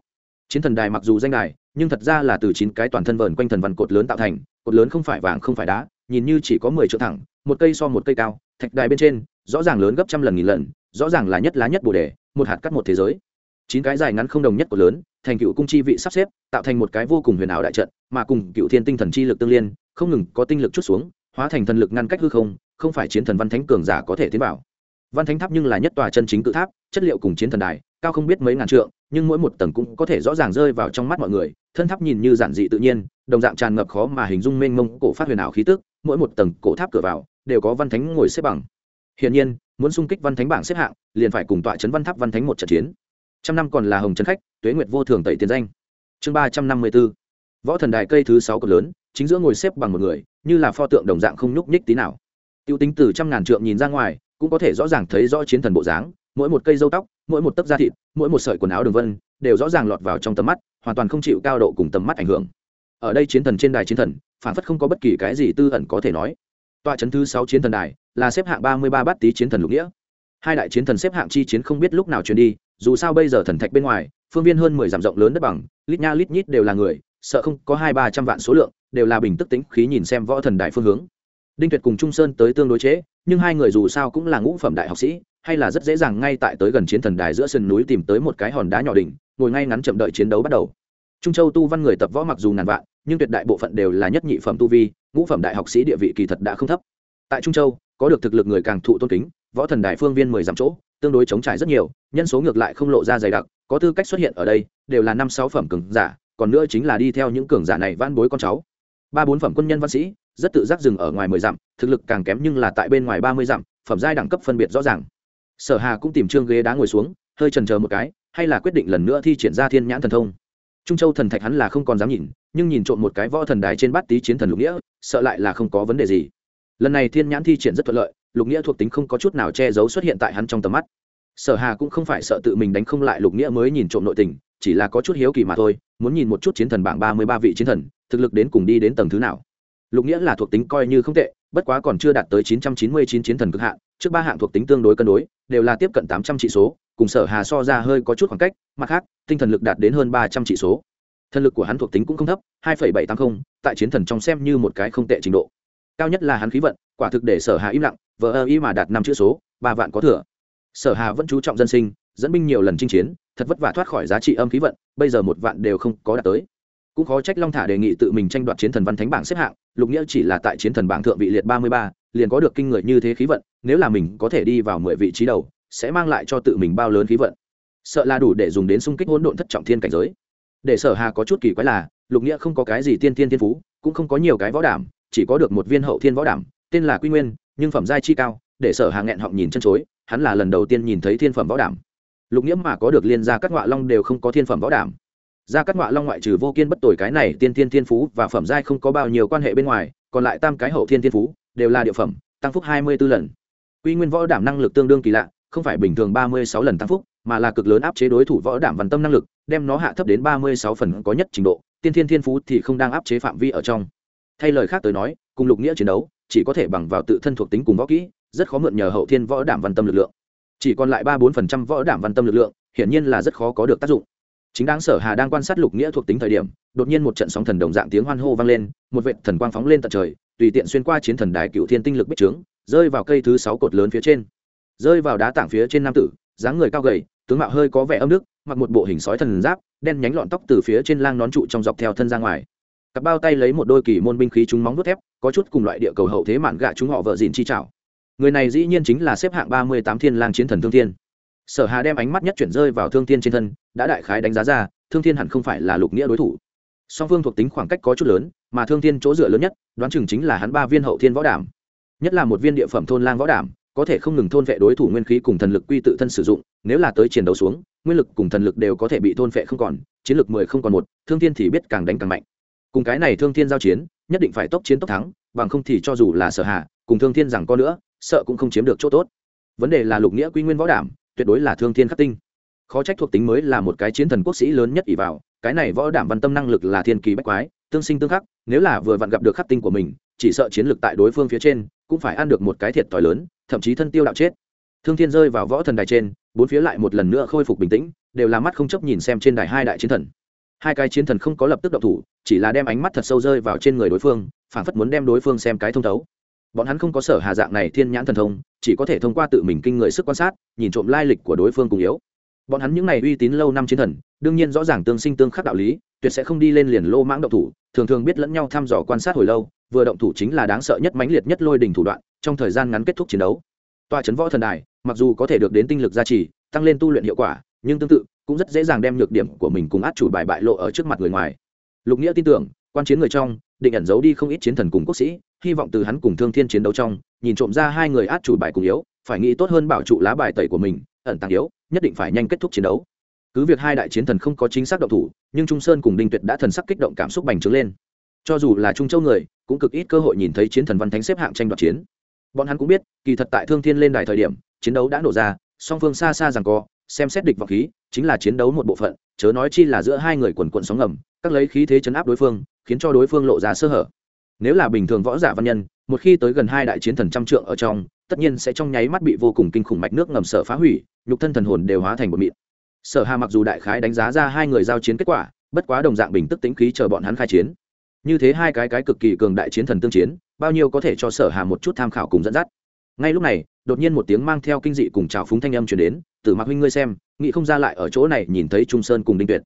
Chiến thần đài mặc dù danh đài, nhưng thật ra là từ chín cái toàn thân vờn quanh thần văn cột lớn tạo thành, cột lớn không phải vàng, không phải đá, nhìn như chỉ có mười triệu thẳng, một cây so một cây cao, thạch đài bên trên, rõ ràng lớn gấp trăm lần nghìn lần, rõ ràng là nhất lá nhất bồ đề, một hạt cắt một thế giới. Chín cái dài ngắn không đồng nhất của lớn, thành cựu cung chi vị sắp xếp, tạo thành một cái vô cùng huyền ảo đại trận, mà cùng cựu thiên tinh thần chi lực tương liên, không ngừng có tinh lực chút xuống, hóa thành thần lực ngăn cách hư không không phải chiến thần văn thánh cường giả có thể tiến vào văn thánh tháp nhưng là nhất tòa chân chính cự tháp, chất liệu cùng chiến thần đài, cao không biết mấy ngàn trượng, nhưng mỗi một tầng cũng có thể rõ ràng rơi vào trong mắt mọi người, thân tháp nhìn như giản dị tự nhiên, đồng dạng tràn ngập khó mà hình dung mênh mông cổ phát huyền ảo khí tức, mỗi một tầng cổ tháp cửa vào đều có văn thánh ngồi xếp bằng. Hiển nhiên, muốn xung kích văn thánh bảng xếp hạng, liền phải cùng tọa chấn văn tháp văn thánh một trận chiến. Trăm năm còn là hồng trấn khách, tuế nguyệt vô thường tẩy tiền danh. Chương ba trăm năm mươi b ố võ thần đài cây thứ sáu cực lớn, chính giữa ngồi xếp bằng một người, như là pho tượng đồng dạng không nhúc nhích tí nào. T i ê u tính từ trăm ngàn trượng nhìn ra ngoài cũng có thể rõ ràng thấy rõ chiến thần bộ dáng, mỗi một cây dâu tóc, mỗi một tấc da thịt, mỗi một sợi quần áo đường vân, đều rõ ràng lọt vào trong tầm mắt, hoàn toàn không chịu cao độ cùng tầm mắt ảnh hưởng. Ở đây chiến thần trên đài chiến thần, phản phất không có bất kỳ cái gì tư ẩn có thể nói. Tọa chấn thứ sáu chiến thần đài là xếp hạng ba mươi ba bát tý chiến thần lục nghĩa. Hai đại chiến thần xếp hạng chi chiến không biết lúc nào truyền đi, dù sao bây giờ thần thạch bên ngoài, phương viên hơn mười dặm rộng lớn đất bằng, lít nha lít nhít đều là người, sợ không có hai ba trăm vạn số lượng, đều là bình tức tính khí nhìn xem võ thần đại phương hướng đinh tuyệt cùng trung sơn tới tương đối chế, nhưng hai người dù sao cũng là ngũ phẩm đại học sĩ, hay là rất dễ dàng ngay tại tới gần chiến thần đài giữa sườn núi tìm tới một cái hòn đá nhỏ đỉnh, ngồi ngay ngắn chậm đợi chiến đấu bắt đầu. Trung châu tu văn người tập võ mặc dù ngàn vạn, nhưng tuyệt đại bộ phận đều là nhất nhị phẩm tu vi, ngũ phẩm đại học sĩ địa vị kỳ thật đã không thấp. Tại trung châu, có được thực lực người càng thụ tôn kính, võ thần đại phương viên mười dặm chỗ, tương đối chống trải rất nhiều, nhân số ngược lại không lộ ra dày đặc, có tư cách xuất hiện ở đây, đều là năm sáu phẩm cường giả, còn nữa chính là đi theo những cường giả này van bối con cháu. Ba bốn phẩm quân nhân văn sĩ rất tự giác dừng ở ngoài mười dặm, thực lực càng kém nhưng là tại bên ngoài ba mươi dặm, phẩm giai đẳng cấp phân biệt rõ ràng. Sở hà cũng tìm trương ghế đá ngồi xuống, hơi trần chờ một cái, hay là quyết định lần nữa thi triển ra thiên nhãn thần thông. Trung châu thần thạch hắn là không còn dám nhìn, nhưng nhìn trộm một cái võ thần đài trên bát tý chiến thần lục nghĩa, sợ lại là không có vấn đề gì. Lần này thiên nhãn thi triển rất thuận lợi, lục nghĩa thuộc tính không có chút nào che giấu xuất hiện tại hắn trong tầm mắt. Sở hà cũng không phải sợ tự mình đánh không lại lục nghĩa mới nhìn trộm nội tình, chỉ là có chút hiếu kỳ mà thôi, muốn nhìn một chút chiến thần bảng ba mươi ba vị chiến thần, thực lực đến cùng đi đến tầng thứ nào lục nghĩa là thuộc tính coi như không tệ, bất quá còn chưa đạt tới chín trăm chín mươi chín chiến thần cực hạn, trước ba hạng thuộc tính tương đối cân đối, đều là tiếp cận tám trăm trị số, cùng sở hà so ra hơi có chút khoảng cách, mặt khác, tinh thần lực đạt đến hơn ba trăm trị số. Thần lực của hắn thuộc tính cũng không thấp, hai bảy tám mươi tại chiến thần trong xem như một cái không tệ trình độ. Cao nhất là hắn khí vận, quả thực để sở hà im lặng, vờ ơ y mà đạt năm chữ số, ba vạn có thừa. Sở hà vẫn chú trọng dân sinh, dẫn binh nhiều lần chinh chiến, thật vất vả thoát khỏi giá trị âm khí vận, bây giờ một vạn đều không có đạt tới cũng khó trách long thả đề nghị tự mình tranh đoạt chiến thần văn thánh bảng xếp hạng, lục nghĩa chỉ là tại chiến thần bảng thượng vị liệt ba mươi ba, liền có được kinh người như thế khí vận, nếu là mình có thể đi vào mười vị trí đầu, sẽ mang lại cho tự mình bao lớn khí vận. Sợ là đủ để dùng đến xung kích hỗn độn thất trọng thiên cảnh giới. Để sở hà có chút kỳ quái là, lục nghĩa không có cái gì tiên tiên thiên phú, cũng không có nhiều cái võ đảm, chỉ có được một viên hậu thiên võ đảm, tên là quy nguyên, nhưng phẩm giai chi cao, để sở hà nghẹn họng nhìn chân chối, hắn là lần đầu tiên nhìn thấy thiên phẩm võ đảm. Lục nghĩa mà có được liên gia các ngọa long đều không có thiên phẩm võ đảm gia các ngọa long ngoại trừ vô kiên bất tồi cái này tiên thiên thiên phú và phẩm giai không có bao nhiêu quan hệ bên ngoài, còn lại tam cái hậu thiên thiên phú đều là địa phẩm, tăng phúc hai mươi 24 lần. Quy nguyên võ đảm năng lực tương đương kỳ lạ, không phải bình thường ba mươi sáu lần tăng phúc, mà là cực lớn áp chế đối thủ võ đảm văn tâm năng lực, đem nó hạ thấp đến ba mươi sáu phần có nhất trình độ, tiên thiên thiên phú thì không đang áp chế phạm vi ở trong. Thay lời khác tới nói, cùng lục nghĩa chiến đấu, chỉ có thể bằng vào tự thân thuộc tính cùng võ kỹ, rất khó mượn nhờ hậu thiên võ đảm văn tâm lực lượng. Chỉ còn lại ba bốn phần trăm võ đảm văn tâm lực lượng, hiển nhiên là rất khó có được tác dụng chính đáng sở hà đang quan sát lục nghĩa thuộc tính thời điểm, đột nhiên một trận sóng thần đồng dạng tiếng hoan hô vang lên, một vệ thần quang phóng lên tận trời, tùy tiện xuyên qua chiến thần đài cựu thiên tinh lực bích trướng, rơi vào cây thứ sáu cột lớn phía trên. Rơi vào đá tảng phía trên nam tử, dáng người cao gầy, tướng mạo hơi có vẻ âm đức, mặc một bộ hình sói thần giáp, đen nhánh lọn tóc từ phía trên lang nón trụ trong dọc theo thân ra ngoài. Cặp bao tay lấy một đôi kỳ môn binh khí trúng móng đốt thép, có chút cùng loại địa cầu hậu thế mạn gạ chúng họ vợ dìn chi trảo. Người này dĩ nhiên chính là xếp hạng ba mươi tám thiên lang chiến thần thương thiên sở hà đem ánh mắt nhất chuyển rơi vào thương thiên trên thân, đã đại khái đánh giá ra, thương thiên hẳn không phải là lục nghĩa đối thủ. Song phương thuộc tính khoảng cách có chút lớn, mà thương thiên chỗ dựa lớn nhất, đoán chừng chính là hắn ba viên hậu thiên võ đảm. Nhất là một viên địa phẩm thôn lang võ đảm, có thể không ngừng thôn vệ đối thủ nguyên khí cùng thần lực quy tự thân sử dụng, nếu là tới chiến đấu xuống, nguyên lực cùng thần lực đều có thể bị thôn vệ không còn, chiến lực mười không còn một, thương thiên thì biết càng đánh càng mạnh. Cùng cái này thương thiên giao chiến, nhất định phải tốc chiến tốc thắng, bằng không thì cho dù là sở hạ cùng thương thiên rằng có nữa, sợ cũng không chiếm được chỗ tốt. Vấn đề là lục nghĩa quy nguyên võ đảm tuyệt đối là thương thiên khắc tinh. Khó trách thuộc tính mới là một cái chiến thần quốc sĩ lớn nhất ỷ vào, cái này võ đảm văn tâm năng lực là thiên kỳ bách quái, tương sinh tương khắc, nếu là vừa vặn gặp được khắc tinh của mình, chỉ sợ chiến lực tại đối phương phía trên, cũng phải ăn được một cái thiệt thòi lớn, thậm chí thân tiêu đạo chết. Thương thiên rơi vào võ thần đài trên, bốn phía lại một lần nữa khôi phục bình tĩnh, đều là mắt không chấp nhìn xem trên đài hai đại chiến thần. Hai cái chiến thần không có lập tức động thủ, chỉ là đem ánh mắt thật sâu rơi vào trên người đối phương, phảng phất muốn đem đối phương xem cái thông thấu bọn hắn không có sở hà dạng này thiên nhãn thần thông, chỉ có thể thông qua tự mình kinh người sức quan sát, nhìn trộm lai lịch của đối phương cùng yếu. Bọn hắn những này uy tín lâu năm chiến thần, đương nhiên rõ ràng tương sinh tương khắc đạo lý, tuyệt sẽ không đi lên liền lô mãng động thủ, thường thường biết lẫn nhau thăm dò quan sát hồi lâu, vừa động thủ chính là đáng sợ nhất mãnh liệt nhất lôi đình thủ đoạn, trong thời gian ngắn kết thúc chiến đấu. Tòa chấn võ thần đài, mặc dù có thể được đến tinh lực gia trì, tăng lên tu luyện hiệu quả, nhưng tương tự, cũng rất dễ dàng đem nhược điểm của mình cùng át chủ bài bại lộ ở trước mặt người ngoài. Lục nghĩa tin tưởng, quan chiến người trong, định ẩn giấu đi không ít chiến thần cùng quốc sĩ hy vọng từ hắn cùng thương thiên chiến đấu trong, nhìn trộm ra hai người át chủ bài cùng yếu, phải nghĩ tốt hơn bảo trụ lá bài tẩy của mình, ẩn tàng yếu, nhất định phải nhanh kết thúc chiến đấu. Cứ việc hai đại chiến thần không có chính xác động thủ, nhưng trung sơn cùng đinh tuyệt đã thần sắc kích động cảm xúc bành trướng lên. Cho dù là trung châu người, cũng cực ít cơ hội nhìn thấy chiến thần văn thánh xếp hạng tranh đoạt chiến. Bọn hắn cũng biết, kỳ thật tại thương thiên lên đài thời điểm, chiến đấu đã nổ ra, song phương xa xa rằng co, xem xét địch vọng khí, chính là chiến đấu một bộ phận, chớ nói chi là giữa hai người quần quận sóng ngầm, các lấy khí thế chấn áp đối phương, khiến cho đối phương lộ ra sơ hở nếu là bình thường võ giả văn nhân, một khi tới gần hai đại chiến thần trăm trượng ở trong, tất nhiên sẽ trong nháy mắt bị vô cùng kinh khủng mạch nước ngầm sở phá hủy, nhục thân thần hồn đều hóa thành một mịn. Sở hà mặc dù đại khái đánh giá ra hai người giao chiến kết quả, bất quá đồng dạng bình tức tính khí chờ bọn hắn khai chiến. Như thế hai cái cái cực kỳ cường đại chiến thần tương chiến, bao nhiêu có thể cho sở hà một chút tham khảo cùng dẫn dắt. Ngay lúc này, đột nhiên một tiếng mang theo kinh dị cùng trào phúng thanh âm chuyển đến, tử mạc huynh ngươi xem, nghĩ không ra lại ở chỗ này nhìn thấy trung sơn cùng đinh tuyệt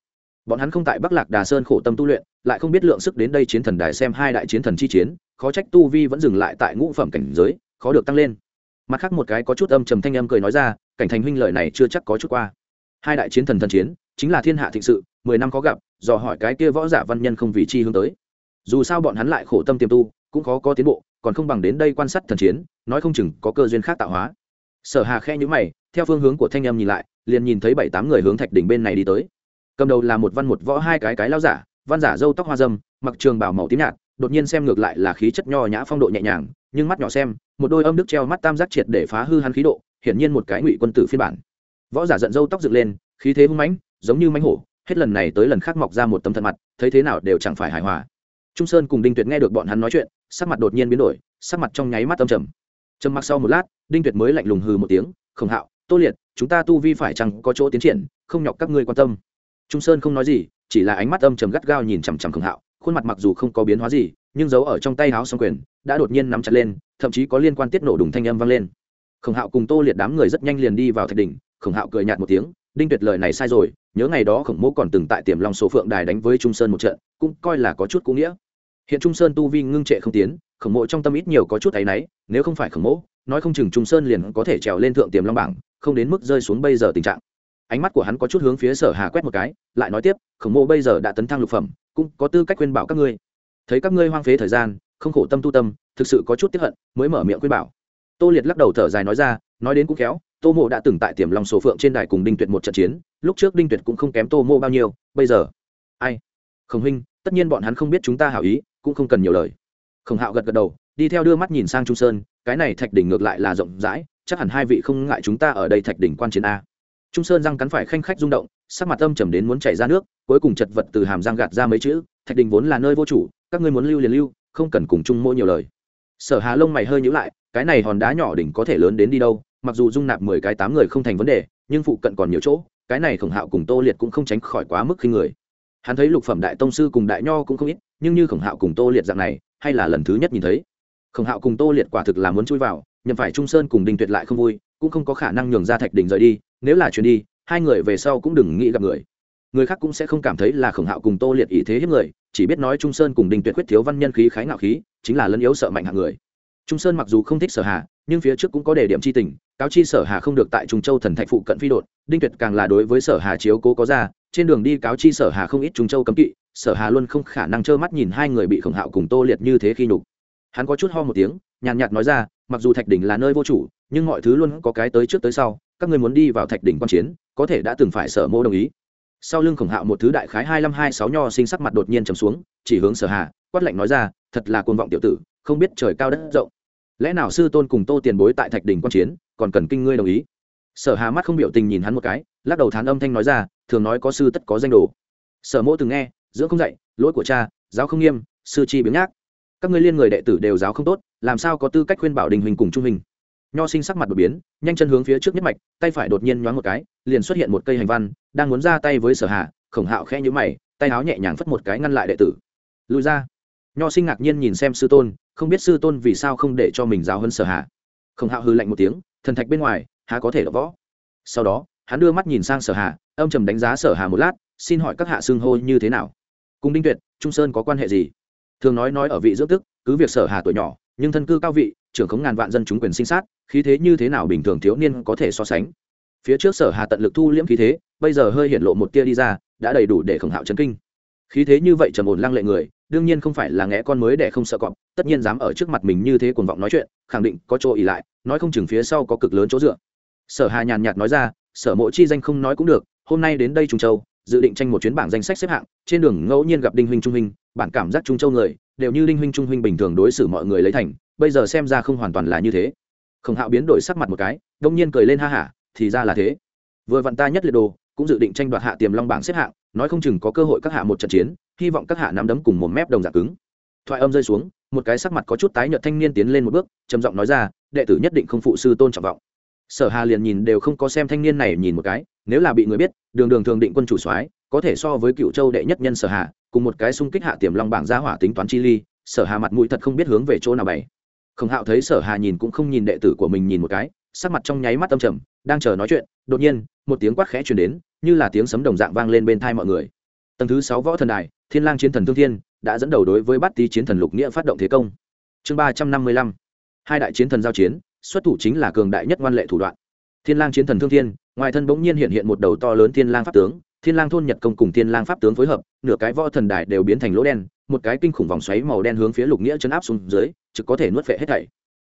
bọn hắn không tại bắc lạc đà sơn khổ tâm tu luyện, lại không biết lượng sức đến đây chiến thần đài xem hai đại chiến thần chi chiến, khó trách tu vi vẫn dừng lại tại ngũ phẩm cảnh giới, khó được tăng lên. Mặt khác một cái có chút âm trầm thanh âm cười nói ra, cảnh thành huynh lợi này chưa chắc có chút qua. Hai đại chiến thần thần chiến, chính là thiên hạ thịnh sự, mười năm có gặp, dò hỏi cái kia võ giả văn nhân không vì chi hướng tới. Dù sao bọn hắn lại khổ tâm tiềm tu, cũng khó có tiến bộ, còn không bằng đến đây quan sát thần chiến, nói không chừng có cơ duyên khác tạo hóa. Sở hà khe nhữ mày, theo phương hướng của thanh em nhìn lại, liền nhìn thấy bảy tám người hướng thạch đỉnh bên này đi tới cầm đầu là một văn một võ hai cái cái lao giả, văn giả dâu tóc hoa dâm, mặc trường bảo màu tím nhạt, đột nhiên xem ngược lại là khí chất nho nhã phong độ nhẹ nhàng, nhưng mắt nhỏ xem, một đôi âm đức treo mắt tam giác triệt để phá hư hắn khí độ, hiển nhiên một cái ngụy quân tử phiên bản. Võ giả giận dâu tóc dựng lên, khí thế hung mãnh, giống như mãnh hổ, hết lần này tới lần khác mọc ra một tấm thật mặt, thấy thế nào đều chẳng phải hài hòa. Trung sơn cùng đinh tuyệt nghe được bọn hắn nói chuyện, sắc mặt đột nhiên biến đổi, sắc mặt trong nháy mắt âm trầm. Trầm mặc sau một lát, đinh tuyệt mới lạnh lùng hừ một tiếng không hạo, tô liệt, chúng ta tu vi phải chăng có chỗ tiến triển, không nhọc các ngươi quan tâm trung sơn không nói gì, chỉ là ánh mắt âm trầm gắt gao nhìn chằm chằm khổng hạo, khuôn mặt mặc dù không có biến hóa gì, nhưng giấu ở trong tay áo song quyền đã đột nhiên nắm chặt lên, thậm chí có liên quan tiết nổ đùng thanh âm vang lên. Khổng hạo cùng tô liệt đám người rất nhanh liền đi vào thạch đỉnh khổng hạo cười nhạt một tiếng, đinh tuyệt lời này sai rồi, nhớ ngày đó khổng mỗ còn từng tại tiềm long số phượng đài đánh với trung sơn một trận, cũng coi là có chút cũ nghĩa. Hiện trung sơn tu vi ngưng trệ không tiến, khổng mộ trong tâm ít nhiều có chút áy náy, nếu không phải khổng mỗ, nói không chừng trung sơn liền có thể trèo lên thượng tiềm long bảng, không đến mức rơi xuống bây giờ tình trạng ánh mắt của hắn có chút hướng phía sở hà quét một cái, lại nói tiếp, khổng mộ bây giờ đã tấn thăng lục phẩm, cũng có tư cách khuyên bảo các ngươi. Thấy các ngươi hoang phế thời gian, không khổ tâm tu tâm, thực sự có chút tiếp hận, mới mở miệng khuyên bảo. Tô liệt lắc đầu thở dài nói ra, nói đến cũng khéo, tô mộ đã từng tại tiềm long sổ phượng trên đài cùng đinh tuyệt một trận chiến, lúc trước đinh tuyệt cũng không kém tô mộ bao nhiêu, bây giờ, ai? Khổng huynh, tất nhiên bọn hắn không biết chúng ta hảo ý, cũng không cần nhiều lời. Khổng hạo gật gật đầu, đi theo đưa mắt nhìn sang trung sơn, cái này thạch đỉnh ngược lại là rộng rãi, chắc hẳn hai vị không ngại chúng ta ở đây thạch đỉnh quan chiến a trung sơn răng cắn phải khanh khách rung động, sắc mặt âm trầm đến muốn chảy ra nước, cuối cùng chật vật từ hàm răng gạt ra mấy chữ, thạch đình vốn là nơi vô chủ, các ngươi muốn lưu liền lưu, không cần cùng trung mô nhiều lời. Sở hà lông mày hơi nhữ lại, cái này hòn đá nhỏ đỉnh có thể lớn đến đi đâu, mặc dù dung nạp mười cái tám người không thành vấn đề, nhưng phụ cận còn nhiều chỗ, cái này khổng hạo cùng tô liệt cũng không tránh khỏi quá mức khi người. Hắn thấy lục phẩm đại tông sư cùng đại nho cũng không ít, nhưng như khổng hạo cùng tô liệt dạng này, hay là lần thứ nhất nhìn thấy. Khổng hạo cùng tô liệt quả thực là muốn chui vào, nhằm phải trung sơn cùng đình tuyệt lại không vui, cũng không có khả năng nhường ra thạch đình rời đi nếu là chuyến đi, hai người về sau cũng đừng nghĩ gặp người. Người khác cũng sẽ không cảm thấy là khổng hạo cùng tô liệt ý thế hiếp người, chỉ biết nói trung sơn cùng đình tuyệt quyết thiếu văn nhân khí khái ngạo khí, chính là lân yếu sợ mạnh hạng người. Trung sơn mặc dù không thích sở hà, nhưng phía trước cũng có đề điểm chi tình, cáo chi sở hà không được tại trung châu thần thạch phụ cận phi đột đinh tuyệt càng là đối với sở hà chiếu cố có ra, trên đường đi cáo chi sở hà không ít trung châu cấm kỵ, sở hà luôn không khả năng trơ mắt nhìn hai người bị khổng hạo cùng tô liệt như thế khi nhục. Hắn có chút ho một tiếng, nhàn nhạt nói ra mặc dù thạch đỉnh là nơi vô chủ, nhưng mọi thứ luôn có cái tới trước tới sau, các ngươi muốn đi vào thạch đỉnh quan chiến, có thể đã từng phải sở mô đồng ý. Sau lưng khổng hạo một thứ đại khái hai năm hai sáu nho sinh sắc mặt đột nhiên trầm xuống, chỉ hướng sở hà, quát lạnh nói ra, thật là côn vọng tiểu tử, không biết trời cao đất rộng. Lẽ nào sư tôn cùng tô tiền bối tại thạch đỉnh quan chiến, còn cần kinh ngươi đồng ý? Sở hà mắt không biểu tình nhìn hắn một cái, lắc đầu thán âm thanh nói ra, thường nói có sư tất có danh đồ. Sở mỗ từng nghe giữa không dạy lỗi của cha, giáo không nghiêm, sư chi biếng nhác. Các ngươi liên người đệ tử đều giáo không tốt làm sao có tư cách khuyên bảo đình hình cùng trung hình nho sinh sắc mặt đột biến, nhanh chân hướng phía trước nhất mạch, tay phải đột nhiên nhoáng một cái, liền xuất hiện một cây hành văn, đang muốn ra tay với sở hạ khổng hạo khẽ nhữ mày, tay áo nhẹ nhàng phất một cái ngăn lại đệ tử. Lùi ra. Nho sinh ngạc nhiên nhìn xem sư tôn, không biết sư tôn vì sao không để cho mình giáo hơn sở hạ khổng hạo hư lạnh một tiếng, thần thạch bên ngoài, há có thể đ võ. Sau đó, hắn đưa mắt nhìn sang sở hạ âm trầm đánh giá sở hà một lát, xin hỏi các hạ xương hô như thế nào? Cùng đinh tuyệt, trung sơn có quan hệ gì? Thường nói nói ở vị dưỡng tức, cứ việc sở hà tuổi nhỏ nhưng thân cư cao vị, trưởng khống ngàn vạn dân chúng quyền sinh sát, khí thế như thế nào bình thường thiếu niên có thể so sánh. Phía trước sở hà tận lực thu liễm khí thế, bây giờ hơi hiện lộ một tia đi ra, đã đầy đủ để khổng hạo chấn kinh. Khí thế như vậy trầm ổn lăng lệ người, đương nhiên không phải là ngẽ con mới để không sợ cọp, tất nhiên dám ở trước mặt mình như thế cuồng vọng nói chuyện, khẳng định có chỗ ỉ lại, nói không chừng phía sau có cực lớn chỗ dựa. Sở hà nhàn nhạt nói ra, sở mộ chi danh không nói cũng được, hôm nay đến đây trung châu, dự định tranh một chuyến bảng danh sách xếp hạng, trên đường ngẫu nhiên gặp đinh huynh trung huynh, bản cảm giác trung châu người đều như linh huynh trung huynh bình thường đối xử mọi người lấy thành, bây giờ xem ra không hoàn toàn là như thế. Khổng hạo biến đổi sắc mặt một cái, đông nhiên cười lên ha hả, thì ra là thế. Vừa vặn ta nhất liệt đồ, cũng dự định tranh đoạt hạ tiềm long bảng xếp hạng, nói không chừng có cơ hội các hạ một trận chiến, hy vọng các hạ nắm đấm cùng một mép đồng giả cứng. Thoại âm rơi xuống, một cái sắc mặt có chút tái nhợt thanh niên tiến lên một bước, trầm giọng nói ra, đệ tử nhất định không phụ sư tôn trọng vọng. Sở hà liền nhìn đều không có xem thanh niên này nhìn một cái, nếu là bị người biết, đường đường thường định quân chủ soái, có thể so với cựu châu đệ nhất nhân sở hà cùng một cái xung kích hạ tiềm long bảng giá hỏa tính toán chi ly, sở hà mặt mũi thật không biết hướng về chỗ nào bày. Khổng hạo thấy sở hà nhìn cũng không nhìn đệ tử của mình nhìn một cái, sắc mặt trong nháy mắt âm trầm, đang chờ nói chuyện, đột nhiên, một tiếng quát khẽ chuyển đến, như là tiếng sấm đồng dạng vang lên bên thai mọi người. Tầng thứ sáu võ thần đài, thiên lang chiến thần thương thiên, đã dẫn đầu đối với bát tý chiến thần lục nghĩa phát động thế công. Chương ba trăm năm mươi lăm, hai đại chiến thần giao chiến, xuất thủ chính là cường đại nhất ngoan lệ thủ đoạn. Thiên lang chiến thần thương thiên, ngoài thân bỗng nhiên hiện hiện một đầu to lớn thiên lang pháp tướng thiên lang thôn nhật công cùng thiên lang pháp tướng phối hợp, nửa cái võ thần đài đều biến thành lỗ đen, một cái kinh khủng vòng xoáy màu đen hướng phía lục nghĩa chấn áp xuống dưới, trực có thể nuốt vệ hết thảy.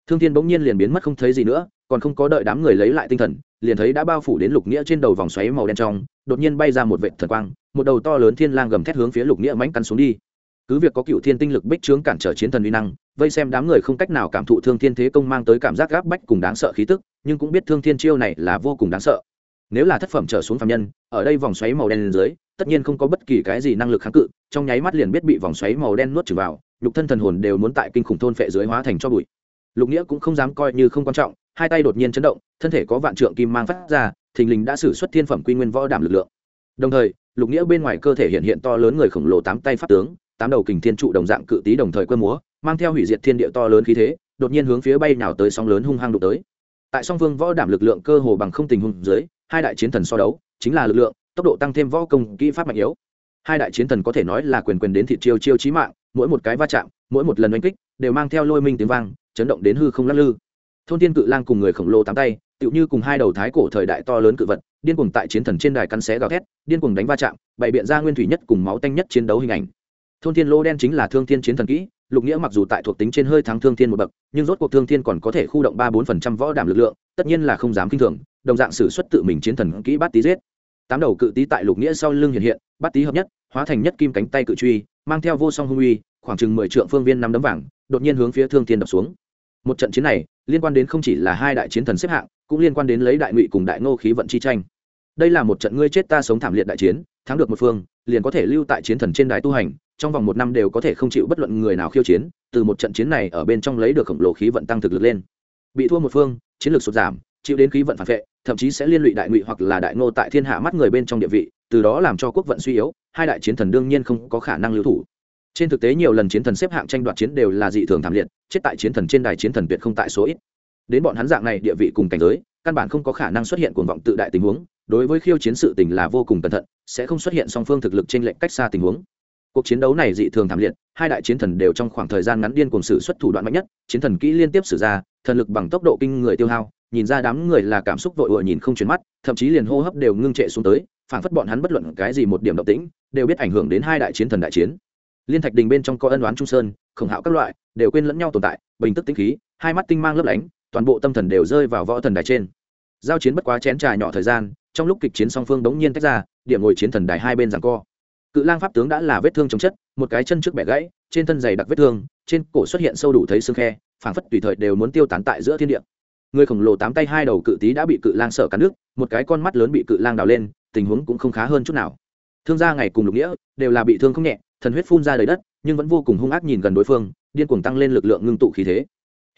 Thương thiên bỗng nhiên liền biến mất không thấy gì nữa, còn không có đợi đám người lấy lại tinh thần, liền thấy đã bao phủ đến lục nghĩa trên đầu vòng xoáy màu đen trong, đột nhiên bay ra một vệ thần quang, một đầu to lớn thiên lang gầm thét hướng phía lục nghĩa mãnh cắn xuống đi. Cứ việc có cựu thiên tinh lực bích trướng cản trở chiến thần uy năng, vây xem đám người không cách nào cảm thụ thương thiên thế công mang tới cảm giác gáp bách cùng đáng sợ khí tức, nhưng cũng biết thương thiên chiêu này là vô cùng đáng sợ nếu là thất phẩm trở xuống phạm nhân, ở đây vòng xoáy màu đen lên dưới, tất nhiên không có bất kỳ cái gì năng lực kháng cự, trong nháy mắt liền biết bị vòng xoáy màu đen nuốt trừng vào, nhục thân thần hồn đều muốn tại kinh khủng thôn phệ dưới hóa thành cho bụi. Lục nghĩa cũng không dám coi như không quan trọng, hai tay đột nhiên chấn động, thân thể có vạn trượng kim mang phát ra, thình lình đã xử xuất thiên phẩm quy nguyên võ đảm lực lượng. Đồng thời, lục nghĩa bên ngoài cơ thể hiện hiện to lớn người khổng lồ tám tay pháp tướng, tám đầu kình thiên trụ đồng dạng cự tý đồng thời cơ múa, mang theo hủy diệt thiên địa to lớn khí thế, đột nhiên hướng phía bay nào tới sóng lớn hung hăng đụng tới. Tại song phương võ đảm lực lượng cơ hồ bằng không tình hùng dưới hai đại chiến thần so đấu chính là lực lượng, tốc độ tăng thêm võ công, kỹ pháp mạnh yếu. Hai đại chiến thần có thể nói là quyền quyền đến thị chiêu chiêu chí mạng, mỗi một cái va chạm, mỗi một lần oanh kích, đều mang theo lôi minh tiếng vang, chấn động đến hư không lắc lư. Thôn thiên cự lang cùng người khổng lồ tám tay, tựu như cùng hai đầu thái cổ thời đại to lớn cự vật, điên cuồng tại chiến thần trên đài cắn xé gào thét, điên cuồng đánh va chạm, bày biện ra nguyên thủy nhất cùng máu tanh nhất chiến đấu hình ảnh. Thôn thiên lô đen chính là thương thiên chiến thần kỹ, lục nghĩa mặc dù tại thuộc tính trên hơi thắng thương thiên một bậc, nhưng rốt cuộc thương thiên còn có thể khu động ba bốn phần trăm võ đảm lực lượng, tất nhiên là không dám kinh thường đồng dạng sử xuất tự mình chiến thần kỹ bát tý giết. Tám đầu cự tý tại lục nghĩa sau lưng hiện hiện, bát tý hợp nhất, hóa thành nhất kim cánh tay cự truy, mang theo vô song hung uy, khoảng chừng mười trượng phương viên năm đấm vàng, đột nhiên hướng phía thương thiên đập xuống. Một trận chiến này, liên quan đến không chỉ là hai đại chiến thần xếp hạng, cũng liên quan đến lấy đại ngụy cùng đại ngô khí vận chi tranh. Đây là một trận ngươi chết ta sống thảm liệt đại chiến, thắng được một phương, liền có thể lưu tại chiến thần trên đài tu hành, trong vòng một năm đều có thể không chịu bất luận người nào khiêu chiến, từ một trận chiến này ở bên trong lấy được khổng lồ khí vận tăng thực lực lên. Bị thua một phương, chiến lược sụt giảm, chịu đến khí vận phản vệ thậm chí sẽ liên lụy đại ngụy hoặc là đại ngô tại thiên hạ mắt người bên trong địa vị, từ đó làm cho quốc vận suy yếu, hai đại chiến thần đương nhiên không có khả năng lưu thủ. Trên thực tế nhiều lần chiến thần xếp hạng tranh đoạt chiến đều là dị thường thảm liệt, chết tại chiến thần trên đài chiến thần tuyệt không tại số ít. Đến bọn hắn dạng này địa vị cùng cảnh giới, căn bản không có khả năng xuất hiện cuồng vọng tự đại tình huống, đối với khiêu chiến sự tình là vô cùng cẩn thận, sẽ không xuất hiện song phương thực lực trên lệnh cách xa tình huống. Cuộc chiến đấu này dị thường thảm liệt, hai đại chiến thần đều trong khoảng thời gian ngắn điên cùng sự xuất thủ đoạn mạnh nhất, chiến thần kỹ liên tiếp sử ra, thần lực bằng tốc độ kinh người tiêu hao nhìn ra đám người là cảm xúc vội vội nhìn không chuyển mắt, thậm chí liền hô hấp đều ngưng trệ xuống tới, phảng phất bọn hắn bất luận cái gì một điểm động tĩnh, đều biết ảnh hưởng đến hai đại chiến thần đại chiến. Liên thạch đình bên trong có ân đoán trung sơn, khổng hạo các loại, đều quên lẫn nhau tồn tại, bình tức tinh khí, hai mắt tinh mang lấp lánh, toàn bộ tâm thần đều rơi vào võ thần đài trên. Giao chiến bất quá chén trà nhỏ thời gian, trong lúc kịch chiến song phương đống nhiên tách ra, điểm ngồi chiến thần đài hai bên giằng co. Cự lang pháp tướng đã là vết thương chống chất, một cái chân trước bẻ gãy, trên thân dày đặc vết thương, trên cổ xuất hiện sâu đủ thấy xương khe, phảng phất tùy thời đều muốn tiêu tán tại giữa thiên địa người khổng lồ tám tay hai đầu cự tí đã bị cự lang sợ cắn nước, một cái con mắt lớn bị cự lang đào lên, tình huống cũng không khá hơn chút nào. Thương gia ngày cùng lục nghĩa đều là bị thương không nhẹ, thần huyết phun ra đầy đất, nhưng vẫn vô cùng hung ác nhìn gần đối phương, điên cuồng tăng lên lực lượng ngưng tụ khí thế.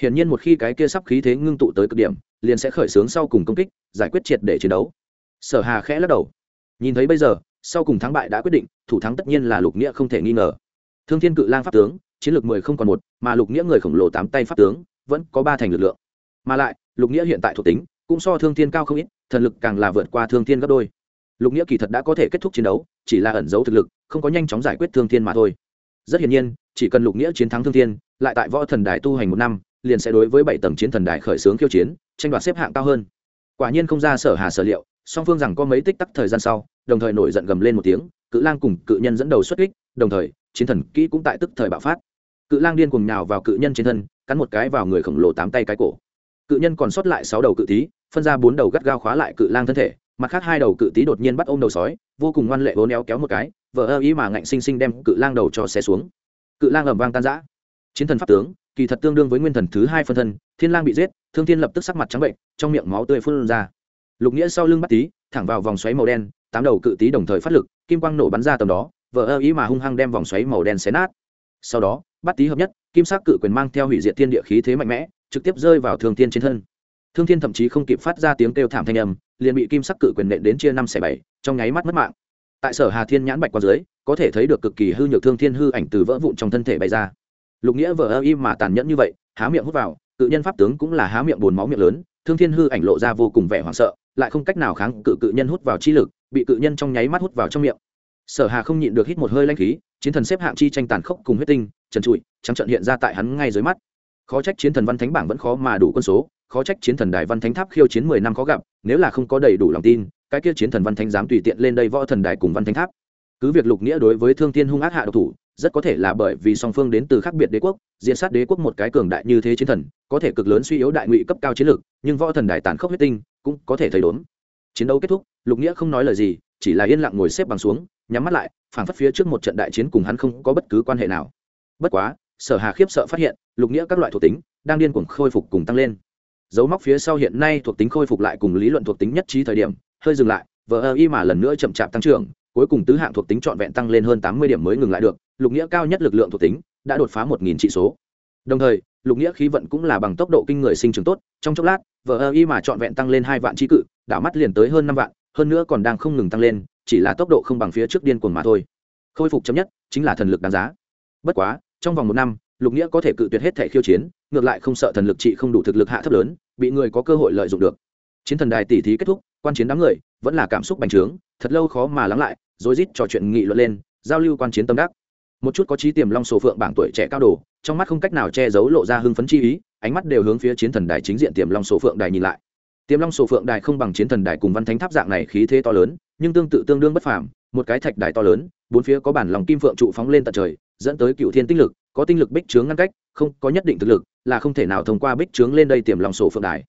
Hiển nhiên một khi cái kia sắp khí thế ngưng tụ tới cực điểm, liền sẽ khởi xướng sau cùng công kích, giải quyết triệt để chiến đấu. Sở hà khẽ lắc đầu. Nhìn thấy bây giờ, sau cùng thắng bại đã quyết định, thủ thắng tất nhiên là lục nghĩa không thể nghi ngờ. Thương thiên cự lang pháp tướng, chiến lược mười không còn một, mà lục nghĩa người khổng lồ tám tay pháp tướng, vẫn có ba thành lực lượng. Mà lại lục nghĩa hiện tại thuộc tính cũng so thương thiên cao không ít, thần lực càng là vượt qua thương thiên gấp đôi. Lục nghĩa kỳ thật đã có thể kết thúc chiến đấu, chỉ là ẩn giấu thực lực, không có nhanh chóng giải quyết thương thiên mà thôi. Rất hiển nhiên, chỉ cần lục nghĩa chiến thắng thương thiên, lại tại võ thần đài tu hành một năm, liền sẽ đối với bảy tầng chiến thần đài khởi xướng khiêu chiến, tranh đoạt xếp hạng cao hơn. Quả nhiên không ra sở hà sở liệu, song phương rằng có mấy tích tắc thời gian sau, đồng thời nổi giận gầm lên một tiếng, cự lang cùng cự nhân dẫn đầu xuất kích, đồng thời, chiến thần kỹ cũng tại tức thời bạo phát. Cự lang điên cùng nhào vào cự nhân trên thân, cắn một cái vào người khổng lồ tám tay cái cổ cự nhân còn sót lại sáu đầu cự tí phân ra bốn đầu gắt gao khóa lại cự lang thân thể, mặt khác hai đầu cự tí đột nhiên bắt ôm đầu sói, vô cùng ngoan lệ vốn éo kéo một cái vợ ơ ý mà ngạnh xinh xinh đem cự lang đầu cho xe xuống. Cự lang ầm vang tan giã chiến thần pháp tướng, kỳ thật tương đương với nguyên thần thứ hai phân thân, thiên lang bị giết, thương thiên lập tức sắc mặt trắng bệnh, trong miệng máu tươi phun ra. Lục nghĩa sau lưng bắt tí, thẳng vào vòng xoáy màu đen, tám đầu cự tí đồng thời phát lực, kim quang nổ bắn ra tầm đó vợ ơ ý mà hung hăng đem vòng xoáy màu đen xé nát. Sau đó, bắt tí hợp nhất, kim sắc cự quyền mang theo hủy diệt thiên địa khí thế mạnh mẽ trực tiếp rơi vào thương thiên trên thân. Thương thiên thậm chí không kịp phát ra tiếng kêu thảm thanh âm, liền bị kim sắc cự quyền nện đến chia năm xẻ bảy, trong nháy mắt mất mạng. Tại sở hà thiên nhãn bạch qua dưới, có thể thấy được cực kỳ hư nhược thương thiên hư ảnh từ vỡ vụn trong thân thể bay ra. Lục nghĩa vờ ơ im mà tàn nhẫn như vậy, há miệng hút vào cự nhân pháp tướng cũng là há miệng bồn máu miệng lớn, thương thiên hư ảnh lộ ra vô cùng vẻ hoảng sợ, lại không cách nào kháng cự cự nhân hút vào chi lực, bị cự nhân trong nháy mắt hút vào trong miệng. Sở hà không nhịn được hít một hơi lanh khí, chiến thần xếp hạng chi tranh tàn khốc cùng huyết tinh, trần trụi, trắng trận hiện ra tại hắn ngay dưới mắt khó trách chiến thần văn thánh bảng vẫn khó mà đủ quân số, khó trách chiến thần đài văn thánh tháp khiêu chiến mười năm khó gặp, nếu là không có đầy đủ lòng tin, cái kia chiến thần văn thánh dám tùy tiện lên đây võ thần đài cùng văn thánh tháp. Cứ việc lục nghĩa đối với thương thiên hung ác hạ độc thủ, rất có thể là bởi vì song phương đến từ khác biệt đế quốc diện sát đế quốc một cái cường đại như thế chiến thần, có thể cực lớn suy yếu đại ngụy cấp cao chiến lược, nhưng võ thần đài tàn khốc huyết tinh, cũng có thể thấy đốn chiến đấu kết thúc, lục nghĩa không nói lời gì, chỉ là yên lặng ngồi xếp bằng xuống, nhắm mắt lại, phảng phất phía trước một trận đại chiến cùng hắn không có bất cứ quan hệ nào. Bất quá sở hà khiếp sợ phát hiện, lục nghĩa các loại thuộc tính, đang điên cuồng khôi phục cùng tăng lên. Dấu móc phía sau hiện nay thuộc tính khôi phục lại cùng lý luận thuộc tính nhất trí thời điểm, hơi dừng lại, vờ ơ y mà lần nữa chậm chạp tăng trưởng, cuối cùng tứ hạng thuộc tính trọn vẹn tăng lên hơn tám mươi điểm mới ngừng lại được, lục nghĩa cao nhất lực lượng thuộc tính đã đột phá một nghìn trị số. Đồng thời, lục nghĩa khí vận cũng là bằng tốc độ kinh người sinh trưởng tốt, trong chốc lát, vờ ơ y mà trọn vẹn tăng lên hai vạn trí cự, đảo mắt liền tới hơn năm vạn, hơn nữa còn đang không ngừng tăng lên, chỉ là tốc độ không bằng phía trước điên cuồng mà thôi. Khôi phục chấm nhất chính là thần lực đáng giá. Bất quá trong vòng một năm, lục nghĩa có thể cự tuyệt hết thể khiêu chiến, ngược lại không sợ thần lực trị không đủ thực lực hạ thấp lớn, bị người có cơ hội lợi dụng được. Chiến thần đài tỷ thí kết thúc, quan chiến đám người vẫn là cảm xúc bành trướng, thật lâu khó mà lắng lại rối rít trò chuyện nghị luận lên, giao lưu quan chiến tâm đắc. Một chút có trí tiềm long sổ phượng bảng tuổi trẻ cao đồ, trong mắt không cách nào che giấu lộ ra hưng phấn chi ý, ánh mắt đều hướng phía chiến thần đài chính diện tiềm long sổ phượng đài nhìn lại. Tiềm long sổ phượng đài không bằng chiến thần đài cùng văn thánh tháp dạng này khí thế to lớn, nhưng tương tự tương đương bất phàm, một cái thạch đài to lớn, bốn phía có bản lòng kim phượng trụ phóng lên tận trời dẫn tới cựu thiên tinh lực, có tinh lực bích trướng ngăn cách, không, có nhất định thực lực, là không thể nào thông qua bích trướng lên đây tiềm lòng sổ phượng đài.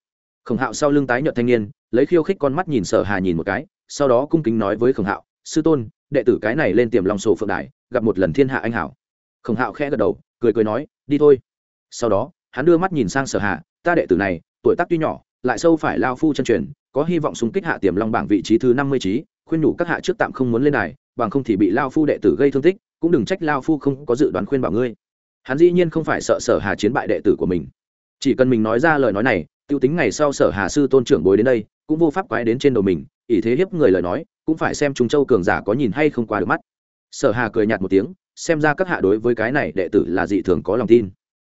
Khổng hạo sau lưng tái nhợt thanh niên, lấy khiêu khích con mắt nhìn sở hà nhìn một cái, sau đó cung kính nói với khổng hạo, sư tôn, đệ tử cái này lên tiềm lòng sổ phượng đài, gặp một lần thiên hạ anh hảo. Khổng hạo khẽ gật đầu, cười cười nói, đi thôi. Sau đó, hắn đưa mắt nhìn sang sở hà, ta đệ tử này, tuổi tác tuy nhỏ, lại sâu phải lao phu chân truyền, có hy vọng xung kích hạ tiềm long bảng vị trí thứ năm mươi trí, khuyên nhủ các hạ trước tạm không muốn lên đài, bằng không thì bị lao phu đệ tử gây thương tích cũng đừng trách lao phu không có dự đoán khuyên bảo ngươi. Hắn dĩ nhiên không phải sợ sở hà chiến bại đệ tử của mình. Chỉ cần mình nói ra lời nói này t i ê u tính ngày sau sở hà sư tôn trưởng bối đến đây, cũng vô pháp quái đến trên đầu mình, ỷ thế hiếp người lời nói, cũng phải xem trung châu cường giả có nhìn hay không qua được mắt. Sở hà cười nhạt một tiếng, xem ra các hạ đối với cái này đệ tử là dị thường có lòng tin.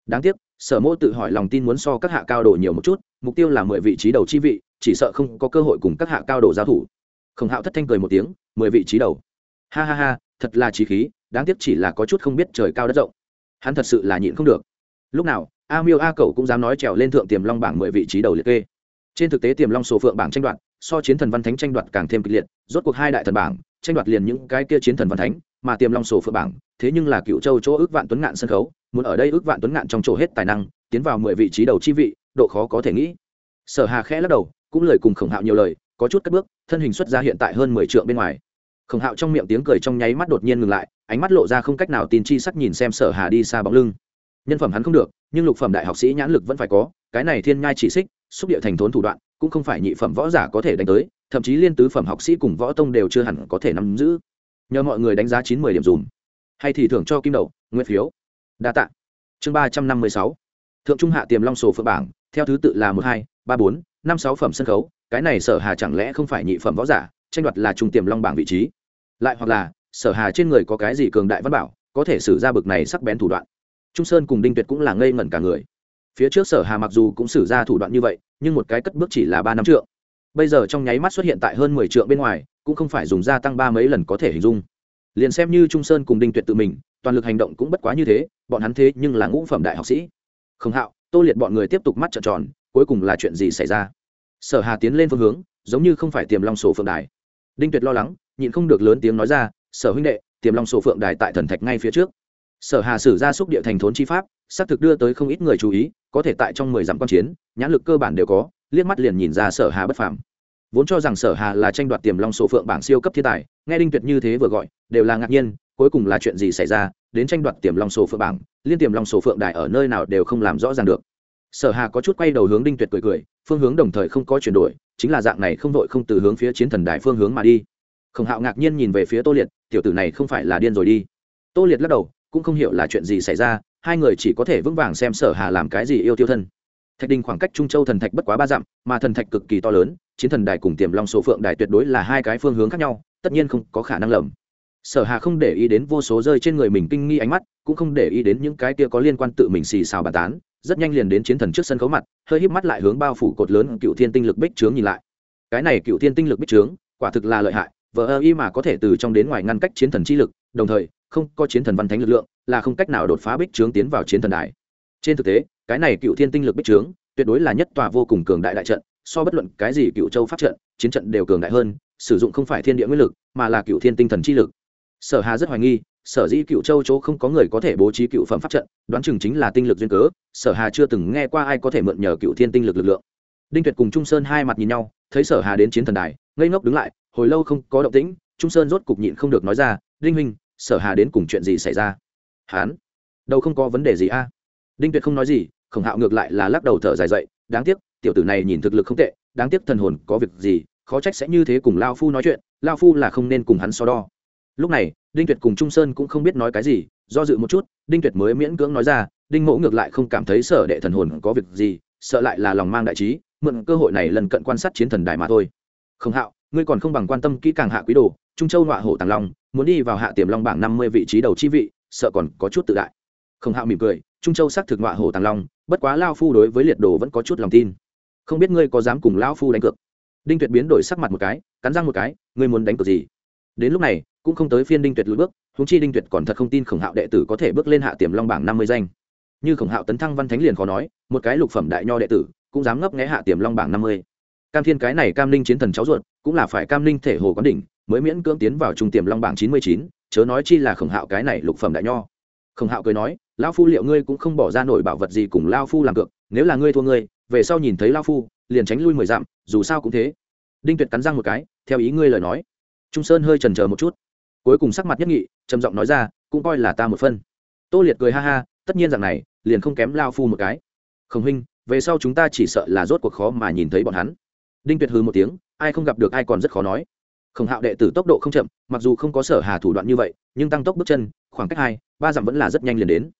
Đáng tiếc, sở mô tự hỏi lòng tin muốn so các hạ cao độ nhiều một chút, mục tiêu là mười vị trí đầu chi vị, chỉ sợ không có cơ hội cùng các hạ cao độ giao thủ. Khổng hạo thất thanh cười một tiếng, mười vị trí đầu. Ha ha ha thật là trí khí, đáng tiếc chỉ là có chút không biết trời cao đất rộng. Hắn thật sự là nhịn không được. Lúc nào, a miêu a cầu cũng dám nói trèo lên thượng tiềm long bảng mười vị trí đầu liệt kê. Trên thực tế tiềm long sổ phượng bảng tranh đoạt, so chiến thần văn thánh tranh đoạt càng thêm kịch liệt, rốt cuộc hai đại thần bảng, tranh đoạt liền những cái kia chiến thần văn thánh, mà tiềm long sổ phượng bảng, thế nhưng là cựu châu chỗ ước vạn tuấn ngạn sân khấu, muốn ở đây ước vạn tuấn ngạn trong chỗ hết tài năng, tiến vào mười vị trí đầu chi vị, độ khó có thể nghĩ. Sở hà khẽ lắc đầu, cũng lời cùng khổng hạo nhiều lời, có chút cất bước, thân hình xuất ra hiện tại hơn mười triệu bên ngoài khổng hạo trong miệng tiếng cười trong nháy mắt đột nhiên ngừng lại, ánh mắt lộ ra không cách nào tin chi sắc nhìn xem sở hà đi xa bóng lưng. Nhân phẩm hắn không được, nhưng lục phẩm đại học sĩ nhãn lực vẫn phải có, cái này thiên nhai chỉ xích, xúc địa thành thốn thủ đoạn, cũng không phải nhị phẩm võ giả có thể đánh tới, thậm chí liên tứ phẩm học sĩ cùng võ tông đều chưa hẳn có thể nắm giữ. Nhờ mọi người đánh giá chín mươi điểm dùm. Hay thì thưởng cho kim đầu nguyên phiếu. Đa tạ. Chương ba trăm năm mươi sáu. Thượng trung hạ tiềm long sổ phượng bảng, theo thứ tự là một hai, ba bốn, năm sáu phẩm sân khấu, cái này sở hà chẳng lẽ không phải nhị phẩm võ giả, tranh đoạt là trung tiềm long bảng vị trí? Lại hoặc là, sở hà trên người có cái gì cường đại văn bảo, có thể xử ra bực này sắc bén thủ đoạn. Trung sơn cùng đinh tuyệt cũng là ngây ngẩn cả người. Phía trước sở hà mặc dù cũng xử ra thủ đoạn như vậy, nhưng một cái cất bước chỉ là ba năm trượng. Bây giờ trong nháy mắt xuất hiện tại hơn mười trượng bên ngoài, cũng không phải dùng gia tăng ba mấy lần có thể hình dung. Liền xem như trung sơn cùng đinh tuyệt tự mình, toàn lực hành động cũng bất quá như thế, bọn hắn thế nhưng là ngũ phẩm đại học sĩ. Không hạo, tô liệt bọn người tiếp tục mắt trợn tròn, cuối cùng là chuyện gì xảy ra? Sở hà tiến lên phương hướng, giống như không phải tiềm long sổ phượng đài. Đinh tuyệt lo lắng nhịn không được lớn tiếng nói ra, sở huynh đệ, tiềm long sổ phượng đài tại thần thạch ngay phía trước. Sở hà sử ra xúc địa thành thốn chi pháp, xác thực đưa tới không ít người chú ý, có thể tại trong mười dặm quan chiến, nhãn lực cơ bản đều có, liếc mắt liền nhìn ra sở hà bất phàm. Vốn cho rằng sở hà là tranh đoạt tiềm long sổ phượng bảng siêu cấp thiên tài, nghe đinh tuyệt như thế vừa gọi, đều là ngạc nhiên, cuối cùng là chuyện gì xảy ra, đến tranh đoạt tiềm long sổ phượng bảng, liên tiềm long sổ phượng đài ở nơi nào đều không làm rõ ràng được. Sở hà có chút quay đầu hướng đinh tuyệt cười cười, phương hướng đồng thời không có chuyển đổi, chính là dạng này không đội không từ hướng phía chiến thần đài phương hướng mà đi khổng hạo ngạc nhiên nhìn về phía tô liệt, tiểu tử này không phải là điên rồi đi. Tô liệt lắc đầu, cũng không hiểu là chuyện gì xảy ra, hai người chỉ có thể vững vàng xem sở hà làm cái gì yêu tiêu thân. Thạch đình khoảng cách trung châu thần thạch bất quá ba dặm, mà thần thạch cực kỳ to lớn, chiến thần đài cùng tiềm long số phượng đài tuyệt đối là hai cái phương hướng khác nhau, tất nhiên không có khả năng lầm. Sở hà không để ý đến vô số rơi trên người mình kinh nghi ánh mắt, cũng không để ý đến những cái kia có liên quan tự mình xì xào bàn tán, rất nhanh liền đến chiến thần trước sân khấu mặt, hơi híp mắt lại hướng bao phủ cột lớn cựu thiên tinh lực bích trướng nhìn lại. Cái này cựu thiên tinh lực bích trướng, quả thực là lợi hại vờ ơ y mà có thể từ trong đến ngoài ngăn cách chiến thần chi lực, đồng thời, không có chiến thần văn thánh lực lượng, là không cách nào đột phá bích trướng tiến vào chiến thần đài. Trên thực tế, cái này cựu thiên tinh lực bích trướng, tuyệt đối là nhất tòa vô cùng cường đại đại trận, so bất luận cái gì cựu châu pháp trận, chiến trận đều cường đại hơn, sử dụng không phải thiên địa nguyên lực, mà là cựu thiên tinh thần chi lực. Sở hà rất hoài nghi, sở dĩ cựu châu chỗ không có người có thể bố trí cựu phẩm pháp trận, đoán chừng chính là tinh lực duyên cớ, sở hà chưa từng nghe qua ai có thể mượn nhờ cựu thiên tinh lực lực lượng. Đinh tuyệt cùng trung sơn hai mặt nhìn nhau, thấy sở hà đến chiến thần đài ngây ngốc đứng lại, hồi lâu không có động tĩnh, trung sơn rốt cục nhịn không được nói ra, đinh huynh, sở hà đến cùng chuyện gì xảy ra? Hán, đâu không có vấn đề gì a? Đinh tuyệt không nói gì, khổng hạo ngược lại là lắc đầu thở dài dậy, đáng tiếc, tiểu tử này nhìn thực lực không tệ, đáng tiếc thần hồn có việc gì, khó trách sẽ như thế cùng lao phu nói chuyện, lao phu là không nên cùng hắn so đo. Lúc này, đinh tuyệt cùng trung sơn cũng không biết nói cái gì, do dự một chút, đinh tuyệt mới miễn cưỡng nói ra, đinh mẫu ngược lại không cảm thấy sở đệ thần hồn có việc gì, sợ lại là lòng mang đại trí, mượn cơ hội này lần cận quan sát chiến thần đài mà thôi không hạo, ngươi còn không bằng quan tâm kỹ càng hạ quý đồ, trung châu nọa hổ tàng long, muốn đi vào hạ tiềm long bảng năm mươi vị trí đầu chi vị, sợ còn có chút tự đại. Không hạo mỉm cười, trung châu xác thực nọa hổ tàng long, bất quá lao phu đối với liệt đồ vẫn có chút lòng tin. Không biết ngươi có dám cùng lao phu đánh cược? Đinh tuyệt biến đổi sắc mặt một cái, cắn răng một cái, ngươi muốn đánh cược gì? Đến lúc này, cũng không tới phiên đinh tuyệt lùi bước húng chi đinh tuyệt còn thật không tin khổng hạo đệ tử có thể bước lên hạ tiềm long bảng năm mươi danh. Như khổng hạo tấn thăng văn thánh liền khó nói, một cái lục phẩm đại nho đệ tử, cũng dám ngấp nghé hạ tiềm long bảng năm mươi cam thiên cái này cam linh chiến thần cháu ruột, cũng là phải cam linh thể hồ quán đỉnh, mới miễn cưỡng tiến vào trung tiềm long bảng chín mươi chín, chớ nói chi là khổng hạo cái này lục phẩm đại nho. Khổng hạo cười nói lao phu liệu ngươi cũng không bỏ ra nổi bảo vật gì cùng lao phu làm cược, nếu là ngươi thua ngươi, về sau nhìn thấy lao phu, liền tránh lui mười dặm, dù sao cũng thế. Đinh tuyệt cắn răng một cái, theo ý ngươi lời nói. Trung sơn hơi trần c một chút. Cuối cùng sắc mặt nhất nghị, trầm giọng nói ra, cũng coi là ta một phân. Tô liệt cười ha ha, tất nhiên rằng này, liền không kém lao phu một cái. Khổng huynh, về sau chúng ta chỉ sợ là rốt cuộc khó mà nhìn thấy bọn hắn đinh tuyệt hư một tiếng, ai không gặp được ai còn rất khó nói. Khổng hạo đệ tử tốc độ không chậm, mặc dù không có sở hà thủ đoạn như vậy, nhưng tăng tốc bước chân, khoảng cách hai, ba dặm vẫn là rất nhanh liền đến.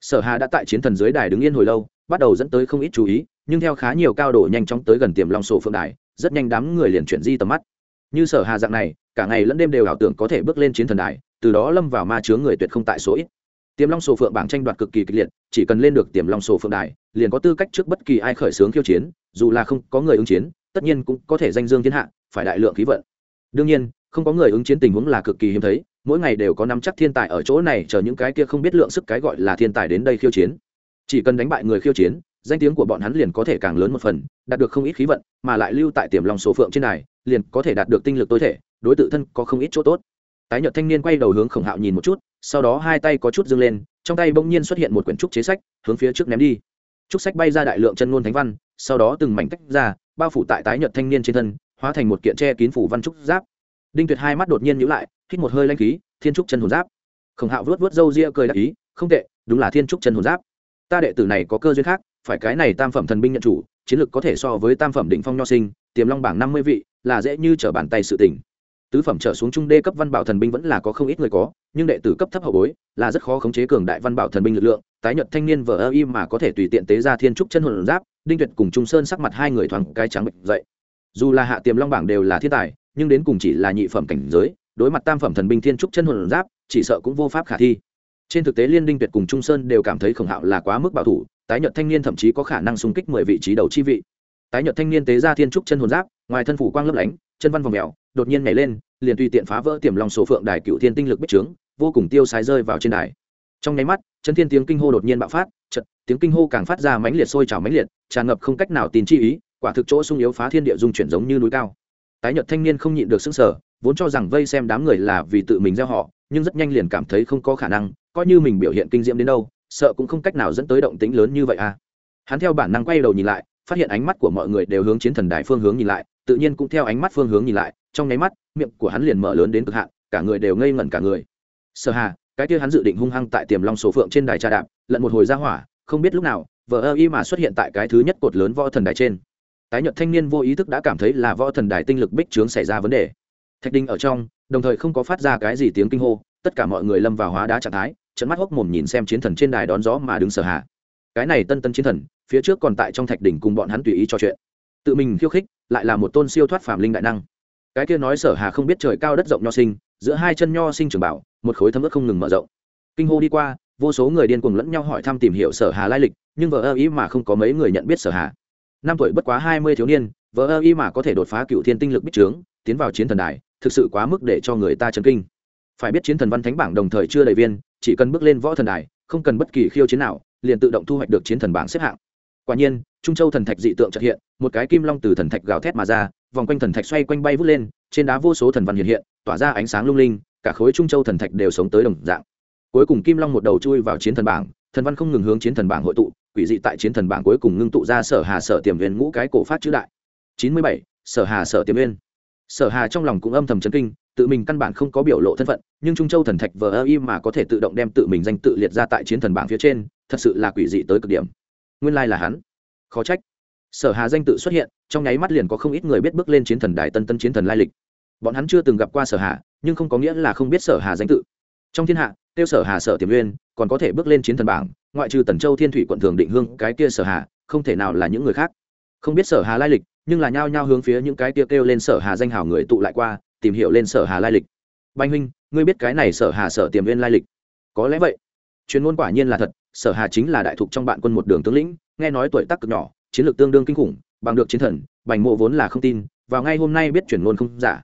Sở hà đã tại chiến thần dưới đài đứng yên hồi lâu, bắt đầu dẫn tới không ít chú ý, nhưng theo khá nhiều cao độ nhanh chóng tới gần tiềm long sổ phượng đài, rất nhanh đám người liền chuyển di tầm mắt. Như sở hà dạng này, cả ngày lẫn đêm đều ảo tưởng có thể bước lên chiến thần đài, từ đó lâm vào ma chướng người tuyệt không tại số ít. Tiềm long sổ phượng bảng tranh đoạt cực kỳ kịch liệt, chỉ cần lên được tiềm long sổ phượng đài, liền có tư cách trước bất kỳ ai khởi xướng khiêu chiến, dù là không có người ứng chiến tất nhiên cũng có thể danh dương thiên hạ, phải đại lượng khí vận. Đương nhiên, không có người ứng chiến tình huống là cực kỳ hiếm thấy, mỗi ngày đều có năm chắc thiên tài ở chỗ này chờ những cái kia không biết lượng sức cái gọi là thiên tài đến đây khiêu chiến. Chỉ cần đánh bại người khiêu chiến, danh tiếng của bọn hắn liền có thể càng lớn một phần, đạt được không ít khí vận, mà lại lưu tại tiềm lòng số phượng trên này, liền có thể đạt được tinh lực tối thể, đối tự thân có không ít chỗ tốt. Tái nhợt thanh niên quay đầu hướng khổng hạo nhìn một chút, sau đó hai tay có chút dâng lên, trong tay bỗng nhiên xuất hiện một quyển trúc chế sách, hướng phía trước ném đi trúc sách bay ra đại lượng chân ngôn thánh văn, sau đó từng mảnh tách ra, bao phủ tại tái nhợt thanh niên trên thân, hóa thành một kiện tre kín phủ văn trúc giáp. Đinh tuyệt hai mắt đột nhiên nhíu lại, hít một hơi lanh khí, thiên trúc chân hồn giáp. Khổng hạo vớt vớt râu ria cười đáp ý, không tệ, đúng là thiên trúc chân hồn giáp. Ta đệ tử này có cơ duyên khác, phải cái này tam phẩm thần binh nhận chủ, chiến lược có thể so với tam phẩm đỉnh phong nho sinh, tiềm long bảng năm mươi vị, là dễ như trở bàn tay sự tỉnh tứ phẩm trở xuống trung đê cấp văn bảo thần binh vẫn là có không ít người có, nhưng đệ tử cấp thấp hậu bối, là rất khó khống chế cường đại văn bảo thần binh lực lượng tái nhật thanh niên vờ ơ im mà có thể tùy tiện tế ra thiên trúc chân hồn giáp, đinh tuyệt cùng trung sơn sắc mặt hai người thoáng cái trắng bệnh dậy. Dù là hạ tiềm long bảng đều là thiên tài, nhưng đến cùng chỉ là nhị phẩm cảnh giới, đối mặt tam phẩm thần binh thiên trúc chân hồn giáp, chỉ sợ cũng vô pháp khả thi. Trên thực tế liên đinh tuyệt cùng trung sơn đều cảm thấy khổng hạo là quá mức bảo thủ, tái nhật thanh niên thậm chí có khả năng xung kích mười vị trí đầu chi vị. Tái nhật thanh niên tế ra thiên trúc chân hồn giáp, ngoài thân phủ quang lấp lánh, chân văn vòng mèo, đột nhiên nhảy lên, liền tùy tiện phá vỡ tiềm lòng sổ phượng đài cựu thiên tinh lực bích trướng, vô cùng tiêu sái rơi vào trên đài. Trong nháy mắt chân thiên tiếng kinh hô đột nhiên bạo phát chật tiếng kinh hô càng phát ra mãnh liệt sôi trào mãnh liệt, tràn ngập không cách nào tin chi ý, quả thực chỗ sung yếu phá thiên địa dung chuyển giống như núi cao. Tái nhật thanh niên không nhịn được xứng sở vốn cho rằng vây xem đám người là vì tự mình gieo họ, nhưng rất nhanh liền cảm thấy không có khả năng, coi như mình biểu hiện kinh diễm đến đâu, sợ cũng không cách nào dẫn tới động tĩnh lớn như vậy à. Hắn theo bản năng quay đầu nhìn lại, phát hiện ánh mắt của mọi người đều hướng chiến thần đài phương hướng nhìn lại, tự nhiên cũng theo ánh mắt phương hướng nhìn lại, trong nháy mắt, miệng của hắn liền mở lớn đến cực hạn, cả người đều ngây ngẩn cả người. Sở hà cái kia hắn dự định hung hăng tại tiềm long số phượng trên đài trà đạp lận một hồi ra hỏa, không biết lúc nào vợ ơ y mà xuất hiện tại cái thứ nhất cột lớn võ thần đài trên. Tái nhuận thanh niên vô ý thức đã cảm thấy là võ thần đài tinh lực bích trướng xảy ra vấn đề. Thạch đinh ở trong, đồng thời không có phát ra cái gì tiếng kinh hô, tất cả mọi người lâm vào hóa đá trạng thái trận mắt hốc mồm nhìn xem chiến thần trên đài đón gió mà đứng sở hạ. Cái này tân tân chiến thần, phía trước còn tại trong thạch đỉnh cùng bọn hắn tùy ý trò chuyện. Tự mình khiêu khích, lại là một tôn siêu thoát phàm linh đại năng. Cái kia nói sở hà không biết trời cao đất rộng nho sinh giữa hai chân nho sinh trường bảo, một khối thấm ướt không ngừng mở rộng. Kinh hô đi qua, vô số người điên cuồng lẫn nhau hỏi thăm tìm hiểu sở hà lai lịch, nhưng vợ ơ ý mà không có mấy người nhận biết sở hà. Năm tuổi bất quá hai mươi thiếu niên, vợ ơ ý mà có thể đột phá cựu thiên tinh lực bích trướng, tiến vào chiến thần đài, thực sự quá mức để cho người ta chấn kinh. Phải biết chiến thần văn thánh bảng đồng thời chưa đầy viên, chỉ cần bước lên võ thần đài, không cần bất kỳ khiêu chiến nào, liền tự động thu hoạch được chiến thần bảng xếp hạng. Quả nhiên, trung châu thần thạch dị tượng trật hiện, một cái kim long từ thần thạch gào thét mà ra, vòng quanh thần thạch xoay quanh bay vút lên, trên đá vô số thần văn hiện hiện tỏa ra ánh sáng lung linh, cả khối trung châu thần thạch đều sống tới đồng dạng. Cuối cùng kim long một đầu chui vào chiến thần bảng, thần văn không ngừng hướng chiến thần bảng hội tụ, quỷ dị tại chiến thần bảng cuối cùng ngưng tụ ra sở hà sở tiềm viên ngũ cái cổ phát chữ đại. Chín mươi bảy, sở hà sở tiềm viên sở hà trong lòng cũng âm thầm chấn kinh, tự mình căn bản không có biểu lộ thân phận, nhưng trung châu thần thạch vờ ơ y mà có thể tự động đem tự mình danh tự liệt ra tại chiến thần bảng phía trên, thật sự là quỷ dị tới cực điểm. Nguyên lai là hắn. Khó trách. Sở hà danh tự xuất hiện, trong nháy mắt liền có không ít người biết bước lên chiến thần đài tân tân chiến thần lai lịch bọn hắn chưa từng gặp qua sở hà, nhưng không có nghĩa là không biết sở hà danh tự. Trong thiên hạ, tiêu sở hà sở tiềm nguyên, còn có thể bước lên chiến thần bảng, ngoại trừ tần châu, thiên thủy quận thường định hương, cái kia sở hà, không thể nào là những người khác. Không biết sở hà lai lịch, nhưng là nhao nhao hướng phía những cái kia kêu lên sở hà danh hào người tụ lại qua, tìm hiểu lên sở hà lai lịch. Banh huynh, ngươi biết cái này sở hà sở tiềm viên lai lịch? Có lẽ vậy. Chuyên môn quả nhiên là thật, sở hà chính là đại thục trong bạn quân một đường tướng lĩnh, nghe nói tuổi tác cực nhỏ, chiến lược tương đương kinh khủng, bằng được chiến thần, bành mộ vốn là không tin, vào ngay hôm nay biết chuyển ngôn không giả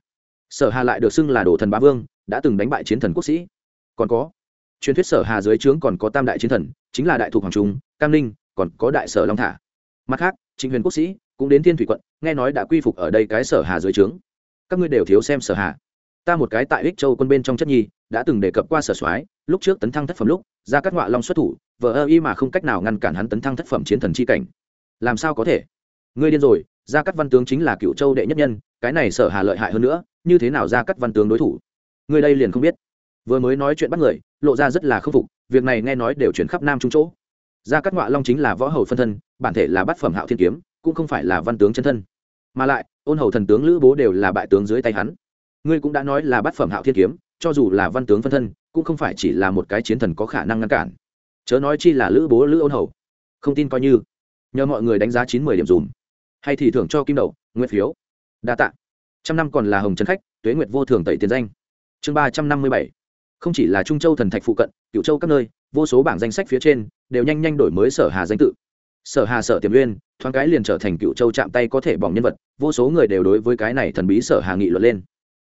sở hà lại được xưng là đồ thần bá vương, đã từng đánh bại chiến thần quốc sĩ. Còn có, truyền thuyết sở hà dưới trướng còn có tam đại chiến thần, chính là đại thục hoàng trung, cam ninh, còn có đại sở long thả. Mặt khác, trịnh huyền quốc sĩ cũng đến thiên thủy quận, nghe nói đã quy phục ở đây cái sở hà dưới trướng. Các ngươi đều thiếu xem sở hà. Ta một cái tại ích châu quân bên trong chất nhi, đã từng đề cập qua sở soái, lúc trước tấn thăng thất phẩm lúc, ra các họa long xuất thủ vợ ơ y mà không cách nào ngăn cản hắn tấn thăng thất phẩm chiến thần chi cảnh. Làm sao có thể? Ngươi điên rồi, Ra cắt văn tướng chính là cựu châu đệ nhất nhân cái này sở hà lợi hại hơn nữa, như thế nào gia cắt văn tướng đối thủ? Người đây liền không biết. Vừa mới nói chuyện bắt người, lộ ra rất là khâm phục, việc này nghe nói đều chuyển khắp nam trung chỗ. Gia cắt ngọa long chính là võ hầu phân thân, bản thể là bát phẩm hạo thiên kiếm, cũng không phải là văn tướng chân thân. Mà lại, ôn hầu thần tướng lữ bố đều là bại tướng dưới tay hắn. Ngươi cũng đã nói là bát phẩm hạo thiên kiếm, cho dù là văn tướng phân thân, cũng không phải chỉ là một cái chiến thần có khả năng ngăn cản. Chớ nói chi là lữ bố, lữ ôn hầu. Không tin coi như. Nhờ mọi người đánh giá chín mười điểm dùm. Hay thì thưởng cho kim đầu nguyên phiếu đa tạ. trăm năm còn là hồng trấn khách, tuế nguyệt vô thường tẩy tiền danh. Chương ba trăm năm mươi bảy. Không chỉ là trung châu thần thạch phụ cận cựu châu các nơi, vô số bảng danh sách phía trên, đều nhanh nhanh đổi mới sở hà danh tự. Sở hà sở tiềm uyên thoáng cái liền trở thành cựu châu chạm tay có thể bỏng nhân vật, vô số người đều đối với cái này thần bí sở hà nghị luận lên.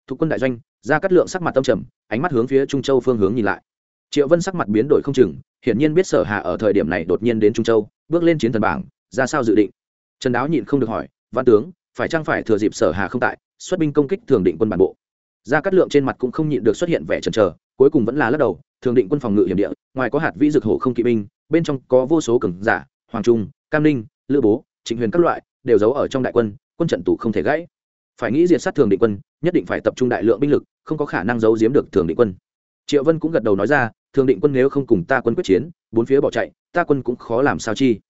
Thuộc quân đại doanh ra cắt lượng sắc mặt tâm trầm, ánh mắt hướng phía trung châu phương hướng nhìn lại. Triệu vân sắc mặt biến đổi không chừng, hiển nhiên biết sở hà ở thời điểm này đột nhiên đến trung châu, bước lên chiến thần bảng, ra sao dự định? Trần đáo nhịn không được hỏi, văn tướng phải chăng phải thừa dịp sở hà không tại, xuất binh công kích thường định quân bản bộ. Ra cắt lượng trên mặt cũng không nhịn được xuất hiện vẻ chần chờ, cuối cùng vẫn là lắc đầu, thường định quân phòng ngự hiểm địa, ngoài có hạt vĩ dược hổ không kỵ binh, bên trong có vô số cường giả, hoàng trung, cam ninh, lữ bố, trịnh huyền các loại, đều giấu ở trong đại quân quân trận tụ không thể gãy. Phải nghĩ diệt sát thường định quân, nhất định phải tập trung đại lượng binh lực, không có khả năng giấu giếm được thường định quân. Triệu vân cũng gật đầu nói ra, thường định quân nếu không cùng ta quân quyết chiến, bốn phía bỏ chạy, ta quân cũng khó làm sao chi.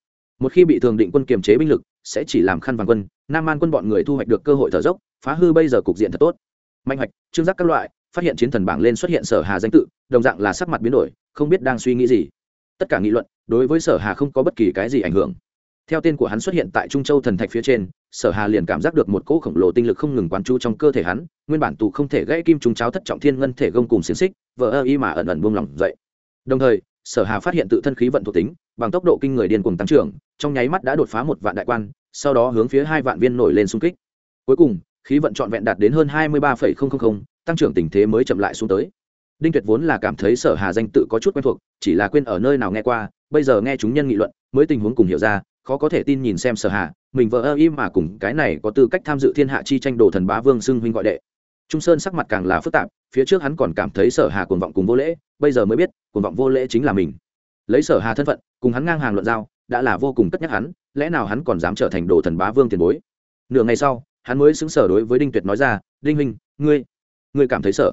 Một khi bị thường định quân kiềm chế binh lực, sẽ chỉ làm khăn vàng quân nam man quân bọn người thu hoạch được cơ hội thở dốc, phá hư bây giờ cục diện thật tốt. Mạnh hoạch, trương giác các loại, phát hiện chiến thần bảng lên xuất hiện sở hà danh tự, đồng dạng là sắc mặt biến đổi, không biết đang suy nghĩ gì. Tất cả nghị luận, đối với sở hà không có bất kỳ cái gì ảnh hưởng. Theo tên của hắn xuất hiện tại trung châu thần thạch phía trên, sở hà liền cảm giác được một cỗ khổng lồ tinh lực không ngừng quán chú trong cơ thể hắn, nguyên bản tù không thể gãy kim trúng cháo thất trọng thiên ngân thể gông cùng xiềng xích vỡ ơ y mà ẩn ẩn buông lỏng dậy. Đồng thời, sở hà phát hiện tự thân khí vận thuộc tính, bằng tốc độ kinh người điên cuồng tăng trưởng, trong nháy mắt đã đột phá một vạn đại quan sau đó hướng phía hai vạn viên nổi lên xung kích. Cuối cùng, khí vận trọn vẹn đạt đến hơn hai mươi ba tăng trưởng tình thế mới chậm lại xuống tới. Đinh tuyệt vốn là cảm thấy sở hà danh tự có chút quen thuộc, chỉ là quên ở nơi nào nghe qua, bây giờ nghe chúng nhân nghị luận, mới tình huống cùng hiểu ra, khó có thể tin nhìn xem sở hà, mình vợ ơ im mà cùng cái này có tư cách tham dự thiên hạ chi tranh đồ thần bá vương xưng huynh gọi đệ. Trung sơn sắc mặt càng là phức tạp, phía trước hắn còn cảm thấy sở hà cuồng vọng cùng vô lễ, bây giờ mới biết, cuồng vọng vô lễ chính là mình. Lấy sở hà thân phận, cùng hắn ngang hàng luận giao, đã là vô cùng cất nhắc hắn lẽ nào hắn còn dám trở thành đồ thần bá vương tiền bối? Nửa ngày sau, hắn mới xứng sở đối với đinh tuyệt nói ra, đinh huynh, ngươi ngươi cảm thấy sợ?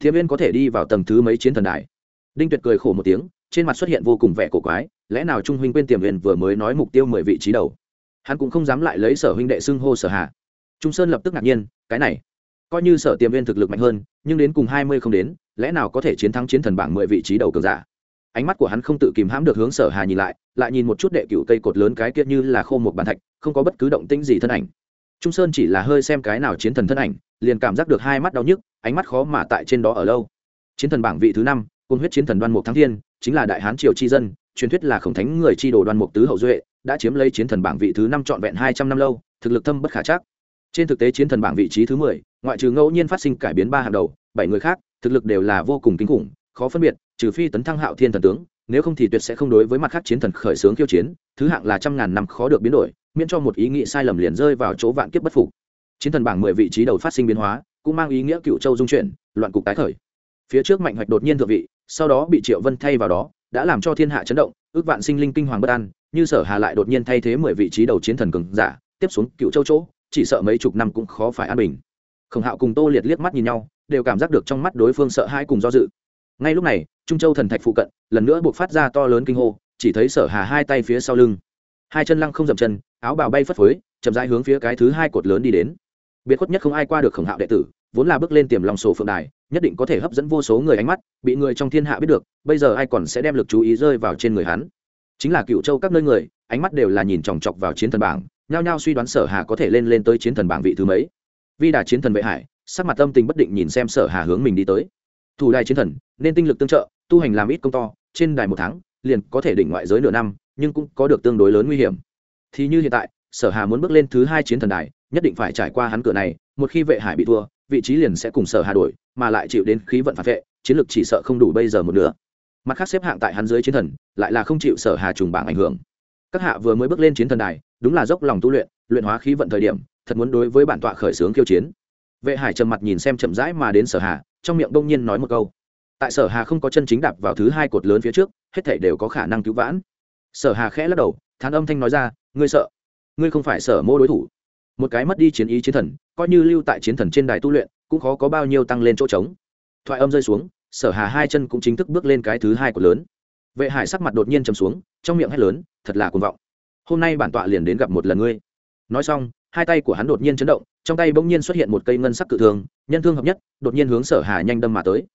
Thiếm viên có thể đi vào tầng thứ mấy chiến thần đại? Đinh tuyệt cười khổ một tiếng, trên mặt xuất hiện vô cùng vẻ cổ quái, lẽ nào trung huynh quên tiềm viên vừa mới nói mục tiêu mười vị trí đầu? Hắn cũng không dám lại lấy sở huynh đệ xưng hô sở hạ. Trung sơn lập tức ngạc nhiên, cái này, coi như sở tiềm viên thực lực mạnh hơn, nhưng đến cùng hai mươi không đến, lẽ nào có thể chiến thắng chiến thần bảng mười vị trí đầu cường giả? Ánh mắt của hắn không tự kìm hãm được hướng sở hà nhìn lại lại nhìn một chút đệ cựu cây cột lớn cái kia như là khô một bàn thạch, không có bất cứ động tĩnh gì thân ảnh. Trung sơn chỉ là hơi xem cái nào chiến thần thân ảnh, liền cảm giác được hai mắt đau nhức, ánh mắt khó mà tại trên đó ở lâu. Chiến thần bảng vị thứ năm, côn huyết chiến thần đoan mục thắng thiên, chính là đại hán triều chi dân, truyền thuyết là khổng thánh người chi đồ đoan mục tứ hậu duệ, đã chiếm lấy chiến thần bảng vị thứ năm trọn vẹn hai trăm năm lâu, thực lực thâm bất khả chắc. Trên thực tế chiến thần bảng vị trí thứ mười, ngoại trừ ngẫu nhiên phát sinh cải biến ba hàng đầu, bảy người khác, thực lực đều là vô cùng kinh khủng, khó phân biệt trừ phi tấn thăng hạo thiên thần tướng, nếu không thì tuyệt sẽ không đối với mặt khác chiến thần khởi xướng khiêu chiến, thứ hạng là trăm ngàn năm khó được biến đổi, miễn cho một ý nghĩ sai lầm liền rơi vào chỗ vạn kiếp bất phục. Chiến thần bảng mười vị trí đầu phát sinh biến hóa, cũng mang ý nghĩa cựu châu dung chuyển, loạn cục tái khởi. Phía trước mạnh hoạch đột nhiên thượng vị, sau đó bị triệu vân thay vào đó, đã làm cho thiên hạ chấn động, ước vạn sinh linh kinh hoàng bất an, như sở hà lại đột nhiên thay thế mười vị trí đầu chiến thần cường giả, tiếp xuống cựu châu chỗ, chỉ sợ mấy chục năm cũng khó phải an bình. Khổng hạo cùng tô liệt liếc mắt nhìn nhau, đều cảm giác được trong mắt đối phương sợ hãi cùng do dự ngay lúc này, trung châu thần thạch phụ cận, lần nữa buộc phát ra to lớn kinh hô, chỉ thấy sở hà hai tay phía sau lưng. Hai chân lăng không dậm chân, áo bào bay phất phới, chậm rãi hướng phía cái thứ hai cột lớn đi đến. Biệt khuất nhất không ai qua được khổng hạo đệ tử, vốn là bước lên tiềm lòng sổ phượng đài, nhất định có thể hấp dẫn vô số người ánh mắt, bị người trong thiên hạ biết được, bây giờ ai còn sẽ đem lực chú ý rơi vào trên người hắn. Chính là cựu châu các nơi người, ánh mắt đều là nhìn chòng chọc vào chiến thần bảng, nhao nhao suy đoán sở hà có thể lên lên tới chiến thần bảng vị thứ mấy. Vi đà chiến thần vệ hải, sắc mặt tâm tình bất định nhìn xem sở hà hướng mình đi tới thủ đài chiến thần, nên tinh lực tương trợ, tu hành làm ít công to, trên đài một tháng, liền có thể đỉnh ngoại giới nửa năm, nhưng cũng có được tương đối lớn nguy hiểm. Thì như hiện tại, sở hà muốn bước lên thứ hai chiến thần đài, nhất định phải trải qua hắn cửa này, một khi vệ hải bị thua, vị trí liền sẽ cùng sở hà đổi, mà lại chịu đến khí vận phản vệ, chiến lược chỉ sợ không đủ bây giờ một nửa. mặt khác xếp hạng tại hắn dưới chiến thần, lại là không chịu sở hà trùng bảng ảnh hưởng. Các hạ vừa mới bước lên chiến thần đài, đúng là dốc lòng tu luyện luyện hóa khí vận thời điểm, thật muốn đối với bản tọa khởi xướng khiêu chiến. Vệ hải trầm mặt nhìn xem chậm rãi mà đến sở hà trong miệng đông nhiên nói một câu. Tại sở hà không có chân chính đạp vào thứ hai cột lớn phía trước, hết thảy đều có khả năng cứu vãn. Sở hà khẽ lắc đầu, thán âm thanh nói ra, ngươi sợ? Ngươi không phải sở mô đối thủ. Một cái mất đi chiến ý chiến thần, coi như lưu tại chiến thần trên đài tu luyện, cũng khó có bao nhiêu tăng lên chỗ trống. Thoại âm rơi xuống, sở hà hai chân cũng chính thức bước lên cái thứ hai của lớn. Vệ hải sắc mặt đột nhiên chầm xuống, trong miệng hét lớn, thật là cuồng vọng. Hôm nay bản tọa liền đến gặp một lần ngươi. Nói xong hai tay của hắn đột nhiên chấn động, trong tay bỗng nhiên xuất hiện một cây ngân sắc cự thương nhân thương hợp nhất, đột nhiên hướng sở hà nhanh đâm mà tới.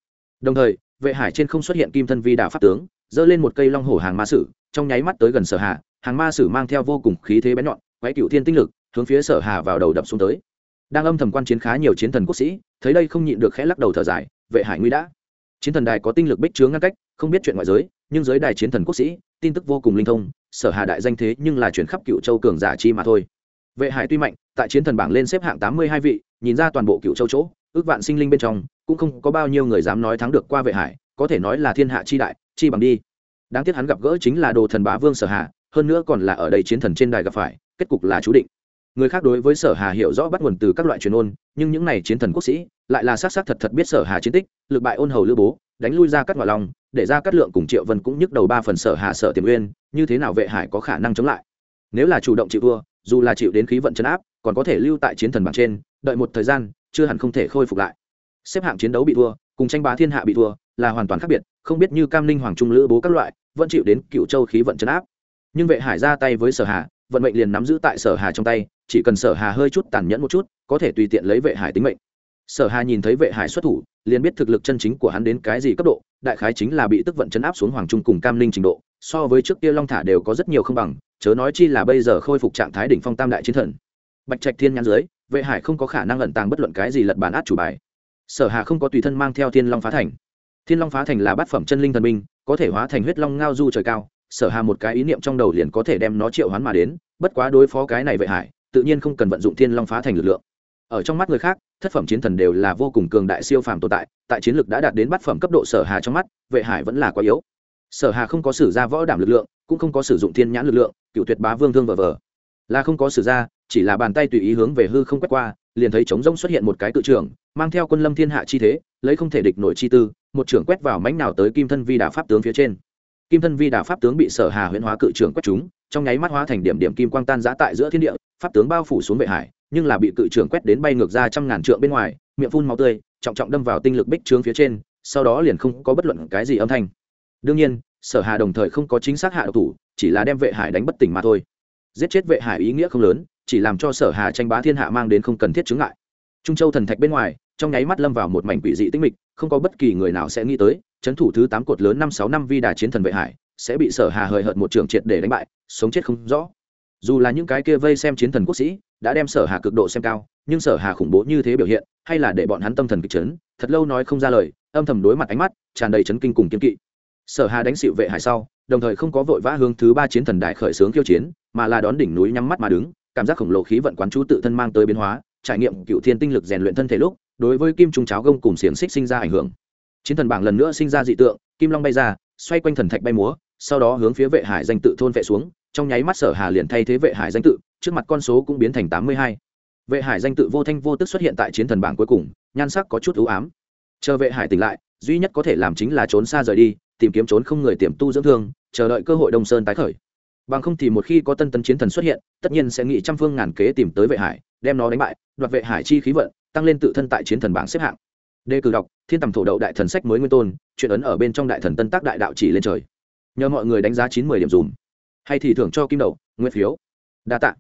Đồng thời, vệ hải trên không xuất hiện kim thân vi đạo pháp tướng, giơ lên một cây long hổ hàng ma sử, trong nháy mắt tới gần sở hà, hàng ma sử mang theo vô cùng khí thế bén nhọn, quái cựu thiên tinh lực, hướng phía sở hà vào đầu đập xuống tới. Đang âm thầm quan chiến khá nhiều chiến thần quốc sĩ, thấy đây không nhịn được khẽ lắc đầu thở dài, vệ hải nguy đã. Chiến thần đài có tinh lực bích chướng ngăn cách, không biết chuyện ngoại giới, nhưng giới đài chiến thần quốc sĩ, tin tức vô cùng linh thông, sở hà đại danh thế nhưng là chuyển khắp cựu châu cường giả chi mà thôi vệ hải tuy mạnh, tại chiến thần bảng lên xếp hạng tám mươi hai vị, nhìn ra toàn bộ cựu châu chỗ, ước vạn sinh linh bên trong, cũng không có bao nhiêu người dám nói thắng được qua vệ hải, có thể nói là thiên hạ chi đại, chi bằng đi. Đáng tiếc hắn gặp gỡ chính là đồ thần bá vương sở hà, hơn nữa còn là ở đây chiến thần trên đài gặp phải, kết cục là chú định. Người khác đối với sở hà hiểu rõ bắt nguồn từ các loại truyền ôn, nhưng những này chiến thần quốc sĩ, lại là xác xác thật thật biết sở hà chiến tích, lực bại ôn hầu lữ bố, đánh lui ra cắt ngoại lòng để ra cắt lượng cùng triệu vân cũng nhức đầu ba phần sở hà sở tiềm uyên, như thế nào vệ hải có khả năng chống lại? Nếu là chủ động chịu thua dù là chịu đến khí vận chấn áp, còn có thể lưu tại chiến thần bảng trên, đợi một thời gian, chưa hẳn không thể khôi phục lại. Xếp hạng chiến đấu bị thua, cùng tranh bá thiên hạ bị thua, là hoàn toàn khác biệt, không biết như cam ninh hoàng trung lữ bố các loại, vẫn chịu đến cựu châu khí vận chấn áp. Nhưng vệ hải ra tay với sở hà, vận mệnh liền nắm giữ tại sở hà trong tay, chỉ cần sở hà hơi chút tàn nhẫn một chút, có thể tùy tiện lấy vệ hải tính mệnh. Sở hà nhìn thấy vệ hải xuất thủ liền biết thực lực chân chính của hắn đến cái gì cấp độ, đại khái chính là bị tức vận chấn áp xuống hoàng trung cùng cam ninh trình độ, so với trước kia long thả đều có rất nhiều không bằng, chớ nói chi là bây giờ khôi phục trạng thái đỉnh phong tam đại chiến thần. Bạch trạch thiên nhãn dưới, vệ hải không có khả năng ẩn tàng bất luận cái gì lật bàn át chủ bài. Sở hà không có tùy thân mang theo thiên long phá thành. Thiên long phá thành là bát phẩm chân linh thần minh có thể hóa thành huyết long ngao du trời cao, sở hà một cái ý niệm trong đầu liền có thể đem nó triệu hoán mà đến, bất quá đối phó cái này vệ hải, tự nhiên không cần vận dụng thiên long phá thành lực lượng ở trong mắt người khác, thất phẩm chiến thần đều là vô cùng cường đại siêu phàm tồn tại tại chiến lược đã đạt đến bát phẩm cấp độ sở hà trong mắt, vệ hải vẫn là quá yếu. Sở hà không có sử ra võ đảm lực lượng, cũng không có sử dụng thiên nhãn lực lượng, cựu tuyệt bá vương thương vờ vờ. Là không có sử ra, chỉ là bàn tay tùy ý hướng về hư không quét qua, liền thấy trống rông xuất hiện một cái cự trưởng, mang theo quân lâm thiên hạ chi thế, lấy không thể địch nổi chi tư, một trưởng quét vào mánh nào tới kim thân vi đà pháp tướng phía trên. Kim thân vi đà pháp tướng bị sở hà huyễn hóa cự trưởng quét chúng trong nháy mắt hóa thành điểm điểm kim quang tan giã tại giữa thiên địa, pháp tướng bao phủ xuống vệ hải nhưng là bị cự trưởng quét đến bay ngược ra trăm ngàn trượng bên ngoài, miệng phun máu tươi, trọng trọng đâm vào tinh lực bích trướng phía trên, sau đó liền không có bất luận cái gì âm thanh. Đương nhiên, sở hà đồng thời không có chính xác hạ độc thủ, chỉ là đem vệ hải đánh bất tỉnh mà thôi. Giết chết vệ hải ý nghĩa không lớn, chỉ làm cho sở hà tranh bá thiên hạ mang đến không cần thiết chứng ngại. Trung châu thần thạch bên ngoài, trong nháy mắt lâm vào một mảnh quỷ dị tĩnh mịch, không có bất kỳ người nào sẽ nghĩ tới, chấn thủ thứ tám cột lớn năm sáu năm vi đà chiến thần vệ hải, sẽ bị sở hà hời hợt một trường triệt để đánh bại, sống chết không rõ. Dù là những cái kia vây xem chiến thần quốc sĩ đã đem sở hà cực độ xem cao, nhưng sở hà khủng bố như thế biểu hiện, hay là để bọn hắn tâm thần kịch chấn, thật lâu nói không ra lời, âm thầm đối mặt ánh mắt, tràn đầy chấn kinh cùng kiên kỵ. Sở hà đánh xịu vệ hải sau, đồng thời không có vội vã hướng thứ ba chiến thần đại khởi sướng khiêu chiến, mà là đón đỉnh núi nhắm mắt mà đứng, cảm giác khổng lồ khí vận quán chú tự thân mang tới biến hóa, trải nghiệm cựu thiên tinh lực rèn luyện thân thể lúc, đối với kim trung cháo gông cùng xiềng xích sinh ra ảnh hưởng. Chiến thần bảng lần nữa sinh ra dị tượng, kim long bay ra, xoay quanh thần thạch bay múa, sau đó hướng phía vệ hải danh tự thôn vệ xuống, trong nháy mắt sở hà liền thay thế vệ hải danh tự trước mặt con số cũng biến thành tám mươi hai. Vệ hải danh tự vô thanh vô tức xuất hiện tại chiến thần bảng cuối cùng nhan sắc có chút ưu ám. Chờ vệ hải tỉnh lại duy nhất có thể làm chính là trốn xa rời đi tìm kiếm trốn không người tiềm tu dưỡng thương chờ đợi cơ hội đông sơn tái khởi. Bằng không thì một khi có tân tấn chiến thần xuất hiện tất nhiên sẽ nghĩ trăm phương ngàn kế tìm tới vệ hải đem nó đánh bại đoạt vệ hải chi khí vận tăng lên tự thân tại chiến thần bảng xếp hạng. Đề cử đọc thiên tầm thổ đậu đại thần sách mới nguyên tôn chuyện ấn ở bên trong đại thần tân tác đại đạo chỉ lên trời. Nhờ mọi người đánh giá chín mươi điểm dùm. Hay thì thưởng cho kim đầu, nguyên phiếu. Đa tạ.